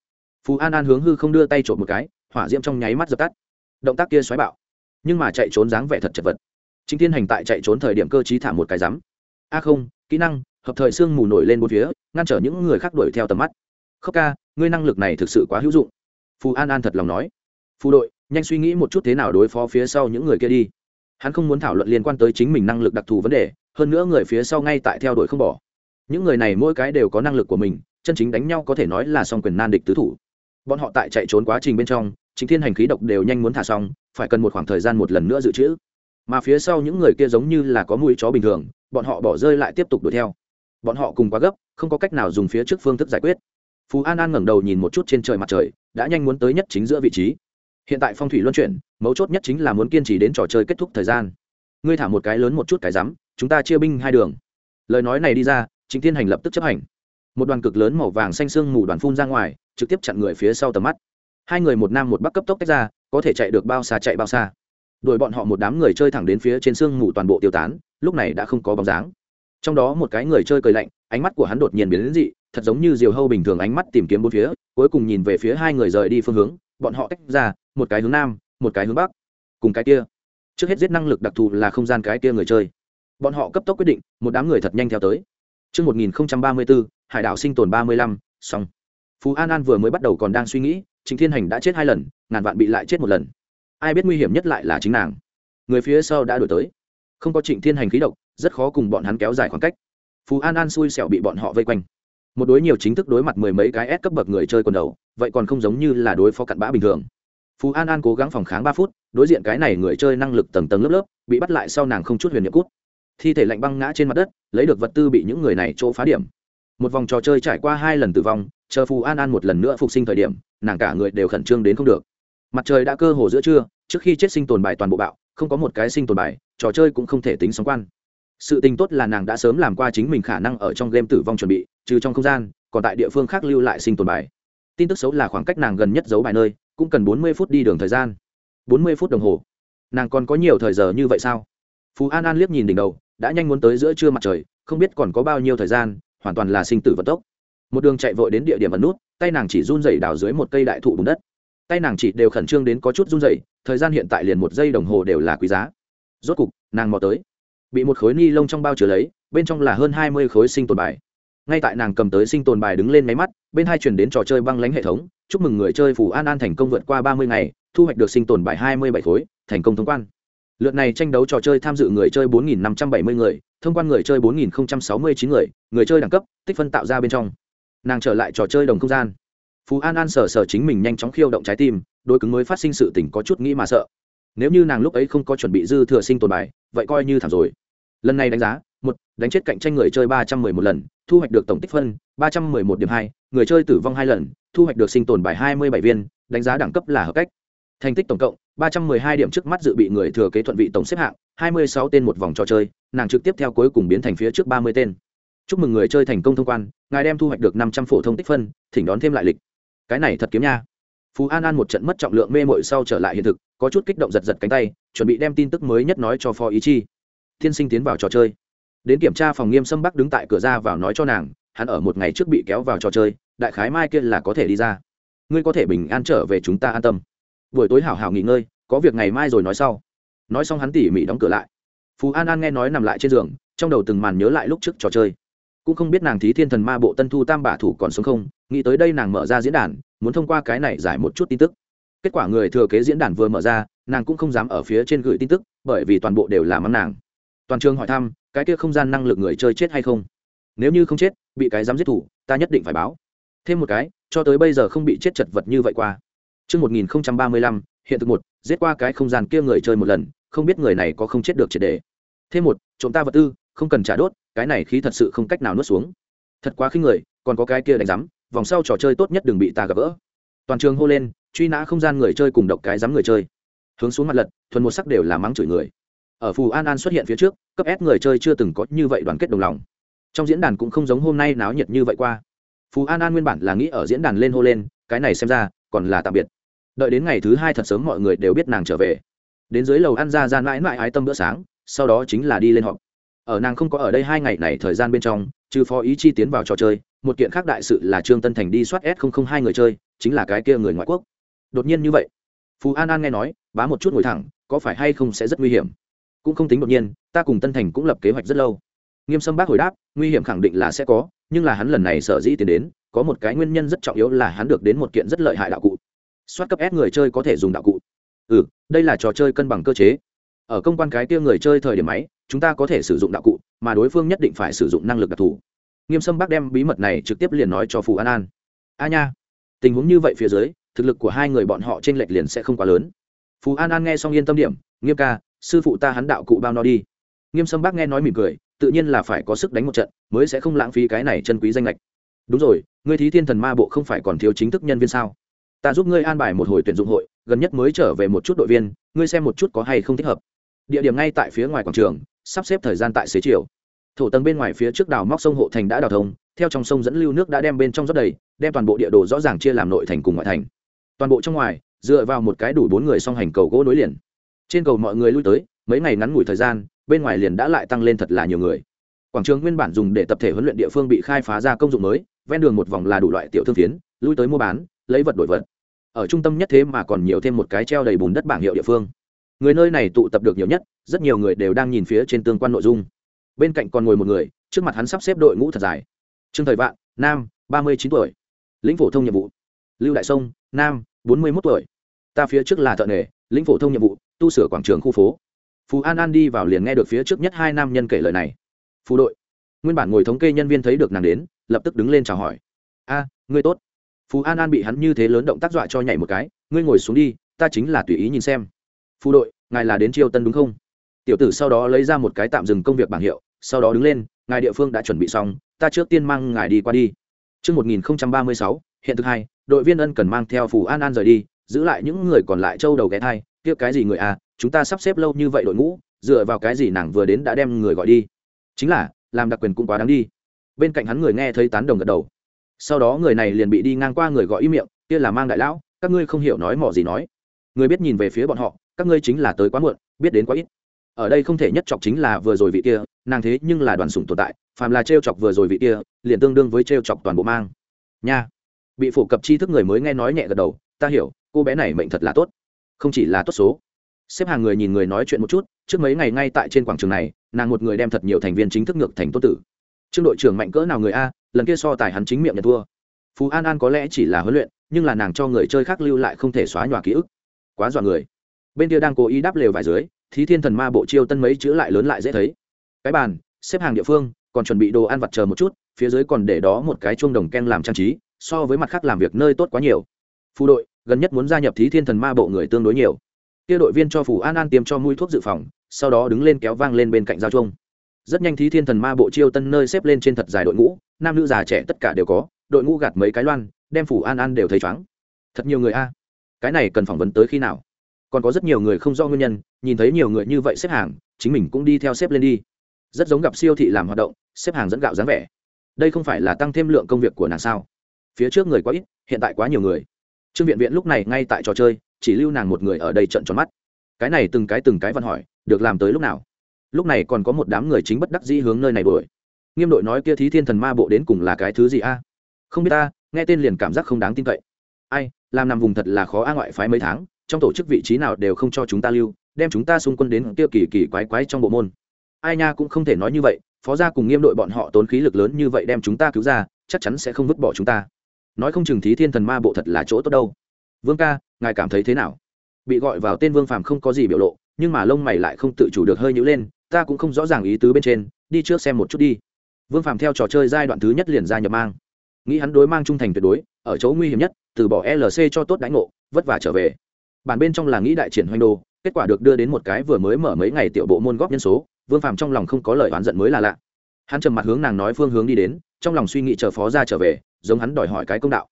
Phú an an hướng hư không đưa tay trộm một cái, hỏa diễm trong nháy mắt dập tắt. Động tác kia xoáy bạo, nhưng mà chạy trốn dáng vẻ thật chật vật. Chính thiên hành tại chạy trốn thời điểm cơ t thả một cái rắm. A không, kỹ năng, hợp thời sương mù nổi lên bốn phía, ngăn trở những người khác đuổi theo tầm mắt. Khóc ca, ngươi năng lực này thực sự quá hữu dụng. Phù an an thật lòng nói. Phù đội, nhanh suy nghĩ một chút thế nào đối phó phía sau những người kia đi hắn không muốn thảo luận liên quan tới chính mình năng lực đặc thù vấn đề, hơn nữa người phía sau ngay tại theo đuổi không bỏ. Những người này mỗi cái đều có năng lực của mình, chân chính đánh nhau có thể nói là song quyền nan địch tứ thủ. Bọn họ tại chạy trốn quá trình bên trong, chính thiên hành khí độc đều nhanh muốn thả xong, phải cần một khoảng thời gian một lần nữa dự trữ. Mà phía sau những người kia giống như là có mũi chó bình thường, bọn họ bỏ rơi lại tiếp tục đuổi theo. Bọn họ cùng quá gấp, không có cách nào dùng phía trước phương thức giải quyết. Phú an an ngẩng đầu nhìn một chút trên trời mặt trời, đã nhanh muốn tới nhất chính giữa vị trí hiện tại phong thủy luân chuyển, mấu chốt nhất chính là muốn kiên trì đến trò chơi kết thúc thời gian. Ngươi thả một cái lớn một chút cái rắm, chúng ta chia binh hai đường. Lời nói này đi ra chính thiên hành lập tức chấp hành. Một đoàn cực lớn màu vàng xanh sương mù đoàn phun ra ngoài, trực tiếp chặn người phía sau tầm mắt. Hai người một nam một bắc cấp tốc tách ra, có thể chạy được bao xa chạy bao xa. Đuổi bọn họ một đám người chơi thẳng đến phía trên sương mù toàn bộ tiêu tán, lúc này đã không có bóng dáng. Trong đó một cái người chơi cười lạnh, ánh mắt của hắn đột nhiên biến đến dị, thật giống như diều hâu bình thường ánh mắt tìm kiếm bốn phía, cuối cùng nhìn về phía hai người rời đi phương hướng, bọn họ tách ra một cái hướng nam một cái hướng bắc cùng cái kia trước hết giết năng lực đặc thù là không gian cái kia người chơi bọn họ cấp tốc quyết định một đám người thật nhanh theo tới Trước 1034, hải đảo sinh tồn 35, xong. Phú An An vừa mới bắt đầu còn đang suy nghĩ, Trịnh Thiên Hành đã chết hai lần, ngàn vạn bị lại chết một lần. Ai biết nguy hiểm nhất lại là chính nàng. Người phía sau đã đuổi tới. Không có Trịnh Thiên Hành khí độc, rất khó cùng bọn hắn kéo dài khoảng cách. Phú An An xui xẻo bị bọn họ vây quanh. Một đối nhiều chính thức đối mặt mười mấy cái S cấp bậc người chơi quần đầu, vậy còn không giống như là đối phó cặn bã bình thường. Phú An An cố gắng phòng kháng ba phút, đối diện cái này người chơi năng lực tầng tầng lớp lớp, bị bắt lại sau nàng không chút huyền nhiệm cút. Thi thể lạnh băng ngã trên mặt đất, lấy được vật tư bị những người này chỗ phá điểm. Một vòng trò chơi trải qua hai lần tử vong, chờ Phù An An một lần nữa phục sinh thời điểm, nàng cả người đều khẩn trương đến không được. Mặt trời đã cơ hồ giữa trưa, trước khi chết sinh tồn bài toàn bộ bạo, không có một cái sinh tồn bài, trò chơi cũng không thể tính sóng quan. Sự tình tốt là nàng đã sớm làm qua chính mình khả năng ở trong game tử vong chuẩn bị, trừ trong không gian, còn tại địa phương khác lưu lại sinh tồn bài. Tin tức xấu là khoảng cách nàng gần nhất giấu bài nơi, cũng cần bốn mươi phút đi đường thời gian. Bốn mươi phút đồng hồ. Nàng còn có nhiều thời giờ như vậy sao? Phú an an liếc nhìn đỉnh đầu, đã nhanh muốn tới giữa trưa mặt trời, không biết còn có bao nhiêu thời gian, hoàn toàn là sinh tử vận tốc. Một đường chạy vội đến địa điểm ẩn nút, tay nàng chỉ run rẩy đào dưới một cây đại thụ bùn đất. Tay nàng chỉ đều khẩn trương đến có chút run rẩy, thời gian hiện tại liền một giây đồng hồ đều là quý giá. Rốt cục, nàng mò tới. Bị một khối ni lông trong bao chứa lấy, bên trong là hơn hai mươi khối sinh tồn bài ngay tại nàng cầm tới sinh tồn bài đứng lên máy mắt, bên hai chuyển đến trò chơi băng lánh hệ thống, chúc mừng người chơi phủ an an thành công vượt qua ba mươi ngày, thu hoạch được sinh tồn bài hai mươi bảy khối, thành công thông quan. Lượt này tranh đấu trò chơi tham dự người chơi bốn nghìn năm trăm bảy mươi người, thông quan người chơi bốn nghìn sáu mươi chín người người chơi đẳng cấp, tích phân tạo ra bên trong. Nàng trở lại trò chơi đồng không gian. Phú an an sở sở chính mình nhanh chóng khiêu động trái tim đôi cứng mới phát sinh sự tỉnh có chút nghĩ mà sợ. Nếu như nàng lúc ấy không có chuẩn bị dư thừa sinh tồn bài, vậy coi như thảm rồi. Lần này đánh giá, một, đánh chết cạnh tranh người chơi ba trăm mười một lần thu hoạch được tổng tích phân ba trăm mười một điểm hai, người chơi tử vong hai lần, thu hoạch được sinh tồn bài hai mươi bảy viên, đánh giá đẳng cấp là hợp cách. Thành tích tổng cộng, ba trăm mười hai điểm trước mắt dự bị người thừa kế thuận vị tổng xếp hạng, hai mươi sáu tên một vòng trò chơi, nàng trực tiếp theo cuối cùng biến thành phía trước ba mươi tên. Chúc mừng người chơi thành công thông quan, ngài đem thu hoạch được năm trăm phổ thông tích phân, thỉnh đón thêm lại lịch. Cái này thật kiếm nha. Phú an an một trận mất trọng lượng mê mội sau trở lại hiện thực, có chút kích động giật giật cánh tay, chuẩn bị đem tin tức mới nhất nói cho phó ý chi. Tiên sinh tiến vào trò chơi đến kiểm tra phòng nghiêm sâm bắc đứng tại cửa ra vào nói cho nàng, hắn ở một ngày trước bị kéo vào trò chơi, đại khái mai kia là có thể đi ra. Ngươi có thể bình an trở về chúng ta an tâm. Buổi tối hảo hảo nghỉ ngơi, có việc ngày mai rồi nói sau. Nói xong hắn tỉ mỉ đóng cửa lại. Phú an an nghe nói nằm lại trên giường, trong đầu từng màn nhớ lại lúc trước trò chơi. Cũng không biết nàng thí thiên thần ma bộ tân thu tam bả thủ còn sống không, nghĩ tới đây nàng mở ra diễn đàn, muốn thông qua cái này giải một chút tin tức. Kết quả người thừa kế diễn đàn vừa mở ra, nàng cũng không dám ở phía trên gửi tin tức, bởi vì toàn bộ đều là mắng nàng. Toàn trường hỏi thăm cái kia không gian năng lực người chơi chết hay không nếu như không chết bị cái dám giết thủ ta nhất định phải báo thêm một cái cho tới bây giờ không bị chết chật vật như vậy qua Trước 1035, hiện thực một, giết qua cái không gian kia người chơi một lần, không biết người này có không chết được triệt đề. Thêm một, trộm ta vật tư, không cần trả đốt, cái này khí thật sự không cách nào nuốt xuống. Thật quá khinh người, còn có cái kia đánh rắm, vòng sau trò chơi tốt nhất đừng bị ta gặp gỡ. Toàn trường hô lên, truy nã không gian người chơi cùng độc cái giám người chơi. Hướng xuống mặt lật, thuần một sắc đều là mắng chửi người. Ở Phù An An xuất hiện phía trước, cấp S người chơi chưa từng có như vậy đoàn kết đồng lòng. Trong diễn đàn cũng không giống hôm nay náo nhiệt như vậy qua. Phù an an nguyên bản là nghĩ ở diễn đàn lên hô lên cái này xem ra còn là tạm biệt. Đợi đến ngày thứ hai thật sớm mọi người đều biết nàng trở về. Đến dưới lầu ăn ra gian mãi mãi ái tâm bữa sáng sau đó chính là đi lên họp. Ở nàng không có ở đây hai ngày này thời gian bên trong trừ phó ý chi tiến vào trò chơi một kiện khác đại sự là trương tân thành đi soát s hai người chơi chính là cái kia người ngoại quốc. Đột nhiên như vậy phú an an nghe nói bá một chút ngồi thẳng có phải hay không sẽ rất nguy hiểm? Cũng không tính đột nhiên, ta cùng tân thành cũng lập kế hoạch rất lâu. Nghiêm sâm bác hồi đáp, nguy hiểm khẳng định là sẽ có, nhưng là hắn lần này sở dĩ tiến đến, có một cái nguyên nhân rất trọng yếu là hắn được đến một kiện rất lợi hại đạo cụ. Soát cấp ép người chơi có thể dùng đạo cụ. Ừ đây là trò chơi cân bằng cơ chế. Ở công quan cái kia người chơi thời điểm máy, chúng ta có thể sử dụng đạo cụ, mà đối phương nhất định phải sử dụng năng lực đặc thù. Nghiêm sâm bác đem bí mật này trực tiếp liền nói cho phù an an. A nha, tình huống như vậy phía dưới, thực lực của hai người bọn họ t r ê n lệch liền sẽ không quá lớn. Phù an an nghe xong yên tâm điểm, nghiêm ca sư phụ ta hắn đạo cụ bao no đi. Nghiêm sâm bác nghe nói mỉm cười, tự nhiên là phải có sức đánh một trận, mới sẽ không lãng phí cái này chân quý danh lệch đúng rồi, ngươi thí thiên thần ma bộ không phải còn thiếu chính thức nhân viên sao? Ta giúp ngươi an bài một hồi tuyển dụng hội, gần nhất mới trở về một chút đội viên, ngươi xem một chút có hay không thích hợp. Địa điểm ngay tại phía ngoài quảng trường, sắp xếp thời gian tại xế chiều. Thổ tầng bên ngoài phía trước đào móc sông hộ thành đã đào thông, theo trong sông dẫn lưu nước đã đem bên trong rất đầy, đem toàn bộ địa đồ rõ ràng chia làm nội thành cùng ngoại thành. Toàn bộ trong ngoài, dựa vào một cái đủ bốn người song hành cầu gỗ nối liền trên cầu mọi người lui tới, mấy ngày ngắn ngủi thời gian, bên ngoài liền đã lại tăng lên thật là nhiều người. Quảng trường nguyên bản dùng để tập thể huấn luyện địa phương bị khai phá ra công dụng mới, ven đường một vòng là đủ loại tiểu thương phiến, lui tới mua bán, lấy vật đổi vật. Ở trung tâm nhất thế mà còn nhiều thêm một cái treo đầy bùn đất bảng hiệu địa phương. Người nơi này tụ tập được nhiều nhất, rất nhiều người đều đang nhìn phía trên tương quan nội dung. Bên cạnh còn ngồi một người, trước mặt hắn sắp xếp đội ngũ thật dài. Trương thời vạn, nam, ba mươi chín tuổi. Lĩnh phổ thông nhiệm vụ. Lưu đại sông, nam, bốn mươi một tuổi ta phía trước là thợ nghề lĩnh phổ thông nhiệm vụ tu sửa quảng trường khu phố. Phú an an đi vào liền nghe được phía trước nhất hai nam nhân kể lời này. Phú đội. Nguyên bản ngồi thống kê nhân viên thấy được nàng đến lập tức đứng lên chào hỏi. A ngươi tốt. Phú an an bị hắn như thế lớn động tác dọa cho nhảy một cái ngươi ngồi xuống đi ta chính là tùy ý nhìn xem. Phú đội ngài là đến triều tân đúng không? Tiểu tử sau đó lấy ra một cái tạm dừng công việc bảng hiệu sau đó đứng lên ngài địa phương đã chuẩn bị xong ta trước tiên mang ngài đi qua đi. Trước 1036, hiện thực hai, đội viên ân cần mang theo phù an an rời đi, giữ lại những người còn lại châu đầu ghé thai, kia cái gì người à, chúng ta sắp xếp lâu như vậy đội ngũ, dựa vào cái gì nàng vừa đến đã đem người gọi đi. Chính là, làm đặc quyền cũng quá đáng đi. Bên cạnh hắn người nghe thấy tán đồng gật đầu. Sau đó người này liền bị đi ngang qua người gọi ý miệng, kia là mang đại lão, các ngươi không hiểu nói mỏ gì nói. Người biết nhìn về phía bọn họ, các ngươi chính là tới quá muộn, biết đến quá ít ở đây không thể nhất chọc chính là vừa rồi vị kia nàng thế nhưng là đoàn sủng tồn tại phàm là t r e o chọc vừa rồi vị kia liền tương đương với t r e o chọc toàn bộ mang nha bị phổ cập tri thức người mới nghe nói nhẹ gật đầu ta hiểu cô bé này mệnh thật là tốt. Không chỉ là tốt số. Xếp hàng người nhìn người nói chuyện một chút, trước mấy ngày ngay tại trên quảng trường này, nàng một người đem thật nhiều thành viên chính thức ngược thành tốt tử. Trương đội trưởng mạnh cỡ nào người a, lần kia so tài hắn chính miệng nhận thua. Phú an an có lẽ chỉ là huấn luyện, nhưng là nàng cho người chơi khác lưu lại không thể xóa nhòa ký ức. Quá dọa người. Bên kia đang cố ý đáp lều vài dưới, thí thiên thần ma bộ chiêu tân mấy chữ lại lớn lại dễ thấy. Cái bàn, xếp hàng địa phương, còn chuẩn bị đồ ăn vặt chờ một chút, phía dưới còn để đó một cái chuông đồng ken làm trang trí, so với mặt khác làm việc nơi tốt quá nhiều. Phù đội gần nhất muốn gia nhập thí thiên thần ma bộ người tương đối nhiều. Kia đội viên cho phủ an an tiêm cho mũi thuốc dự phòng, sau đó đứng lên kéo vang lên bên cạnh giao chuông. Rất nhanh thí thiên thần ma bộ chiêu tân nơi xếp lên trên thật dài đội ngũ, nam nữ già trẻ tất cả đều có, đội ngũ gạt mấy cái loan, đem phủ an an đều thấy chóng thật nhiều người a. Cái này cần phỏng vấn tới khi nào? Còn có rất nhiều người không do nguyên nhân, nhìn thấy nhiều người như vậy xếp hàng, chính mình cũng đi theo xếp lên đi. Rất giống gặp siêu thị làm hoạt động, xếp hàng dẫn gạo dáng vẻ. Đây không phải là tăng thêm lượng công việc của nàng sao? Phía trước người quá ít, hiện tại quá nhiều người trương viện viện lúc này ngay tại trò chơi, chỉ lưu nàng một người ở đây trận tròn mắt. Cái này từng cái từng cái văn hỏi, được làm tới lúc nào? Lúc này còn có một đám người chính bất đắc dĩ hướng nơi này đuổi. Nghiêm đội nói kia thí thiên thần ma bộ đến cùng là cái thứ gì a? Không biết ta, nghe tên liền cảm giác không đáng tin cậy. Ai, làm nằm vùng thật là khó a ngoại phái mấy tháng, trong tổ chức vị trí nào đều không cho chúng ta lưu, đem chúng ta xung quân đến tiêu kỳ kỳ quái quái trong bộ môn. Ai nha cũng không thể nói như vậy, phó gia cùng nghiêm đội bọn họ tốn khí lực lớn như vậy đem chúng ta cứu ra, chắc chắn sẽ không vứt bỏ chúng ta nói không chừng thí thiên thần ma bộ thật là chỗ tốt đâu. Vương ca, ngài cảm thấy thế nào? Bị gọi vào tên vương phàm không có gì biểu lộ, nhưng mà lông mày lại không tự chủ được hơi nhữ lên, ta cũng không rõ ràng ý tứ bên trên, đi trước xem một chút đi. Vương phàm theo trò chơi giai đoạn thứ nhất liền ra nhập mang. Nghĩ hắn đối mang trung thành tuyệt đối, ở chỗ nguy hiểm nhất, từ bỏ lc cho tốt đánh ngộ, vất vả trở về. Bản bên trong là nghĩ đại triển hoành đồ, kết quả được đưa đến một cái vừa mới mở mấy ngày tiểu bộ môn góp nhân số, vương phàm trong lòng không có lời oán giận mới là lạ. Hắn trầm mặt hướng nàng nói phương hướng đi đến, trong lòng suy nghĩ chờ phó ra trở về giống hắn đòi hỏi cái công đạo.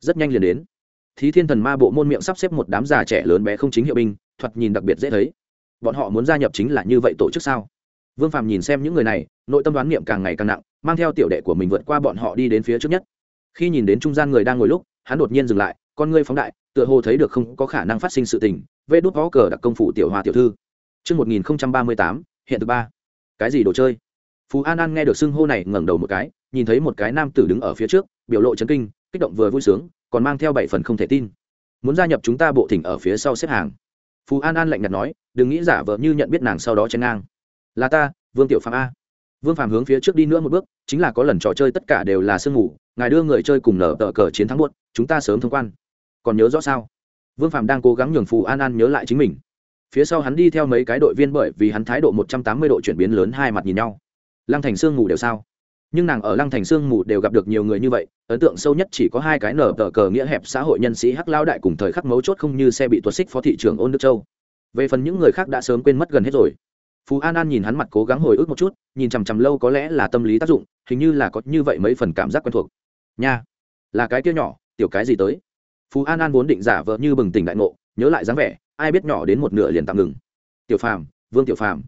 Rất nhanh liền đến. Thí thiên thần ma bộ môn miệng sắp xếp một đám già trẻ lớn bé không chính hiệu binh thoạt nhìn đặc biệt dễ thấy. Bọn họ muốn gia nhập chính là như vậy tổ chức sao? Vương phàm nhìn xem những người này nội tâm đoán niệm càng ngày càng nặng mang theo tiểu đệ của mình vượt qua bọn họ đi đến phía trước nhất. Khi nhìn đến trung gian người đang ngồi lúc hắn đột nhiên dừng lại con ngươi phóng đại tựa hồ thấy được không có khả năng phát sinh sự tình. Vê đốt vó cờ đặc công phủ tiểu hoa tiểu thư. Trước 1038, hiện thứ ba. Cái gì đồ chơi? Phú An An nghe được xưng hô này ngẩng đầu một cái, nhìn thấy một cái nam tử đứng ở phía trước, biểu lộ chấn kinh, kích động vừa vui sướng, còn mang theo bảy phần không thể tin. Muốn gia nhập chúng ta bộ thỉnh ở phía sau xếp hàng. Phú An An lạnh nhạt nói, đừng nghĩ giả vờ như nhận biết nàng sau đó chen ngang. Là ta, Vương Tiểu Phạm a. Vương Phạm hướng phía trước đi nữa một bước, chính là có lần trò chơi tất cả đều là sương ngủ, ngài đưa người chơi cùng nở tờ cờ chiến thắng muộn, chúng ta sớm thông quan. Còn nhớ rõ sao? Vương Phạm đang cố gắng nhường Phù An An nhớ lại chính mình phía sau hắn đi theo mấy cái đội viên bởi vì hắn thái độ một trăm tám mươi độ chuyển biến lớn hai mặt nhìn nhau lăng thành sương ngủ đều sao nhưng nàng ở lăng thành sương mù đều gặp được nhiều người như vậy, ấn tượng sâu nhất chỉ có hai cái nở tờ cờ nghĩa hẹp xã hội nhân sĩ hắc lao đại cùng thời khắc mấu chốt không như xe bị tuột xích phó thị trưởng ôn đức châu. Về phần những người khác đã sớm quên mất gần hết rồi. Phú an an nhìn hắn mặt cố gắng hồi ức một chút, nhìn chằm chằm lâu có lẽ là tâm lý tác dụng, hình như là có như vậy mấy phần cảm giác quen thuộc. Nha, là cái kia nhỏ, tiểu cái gì tới? Phú an an vốn định giả vợ như bừng tỉnh đại ngộ, nhớ lại dáng vẻ, ai biết nhỏ đến một nửa liền tạm ngừng. Tiểu phàm, vương tiểu phàm.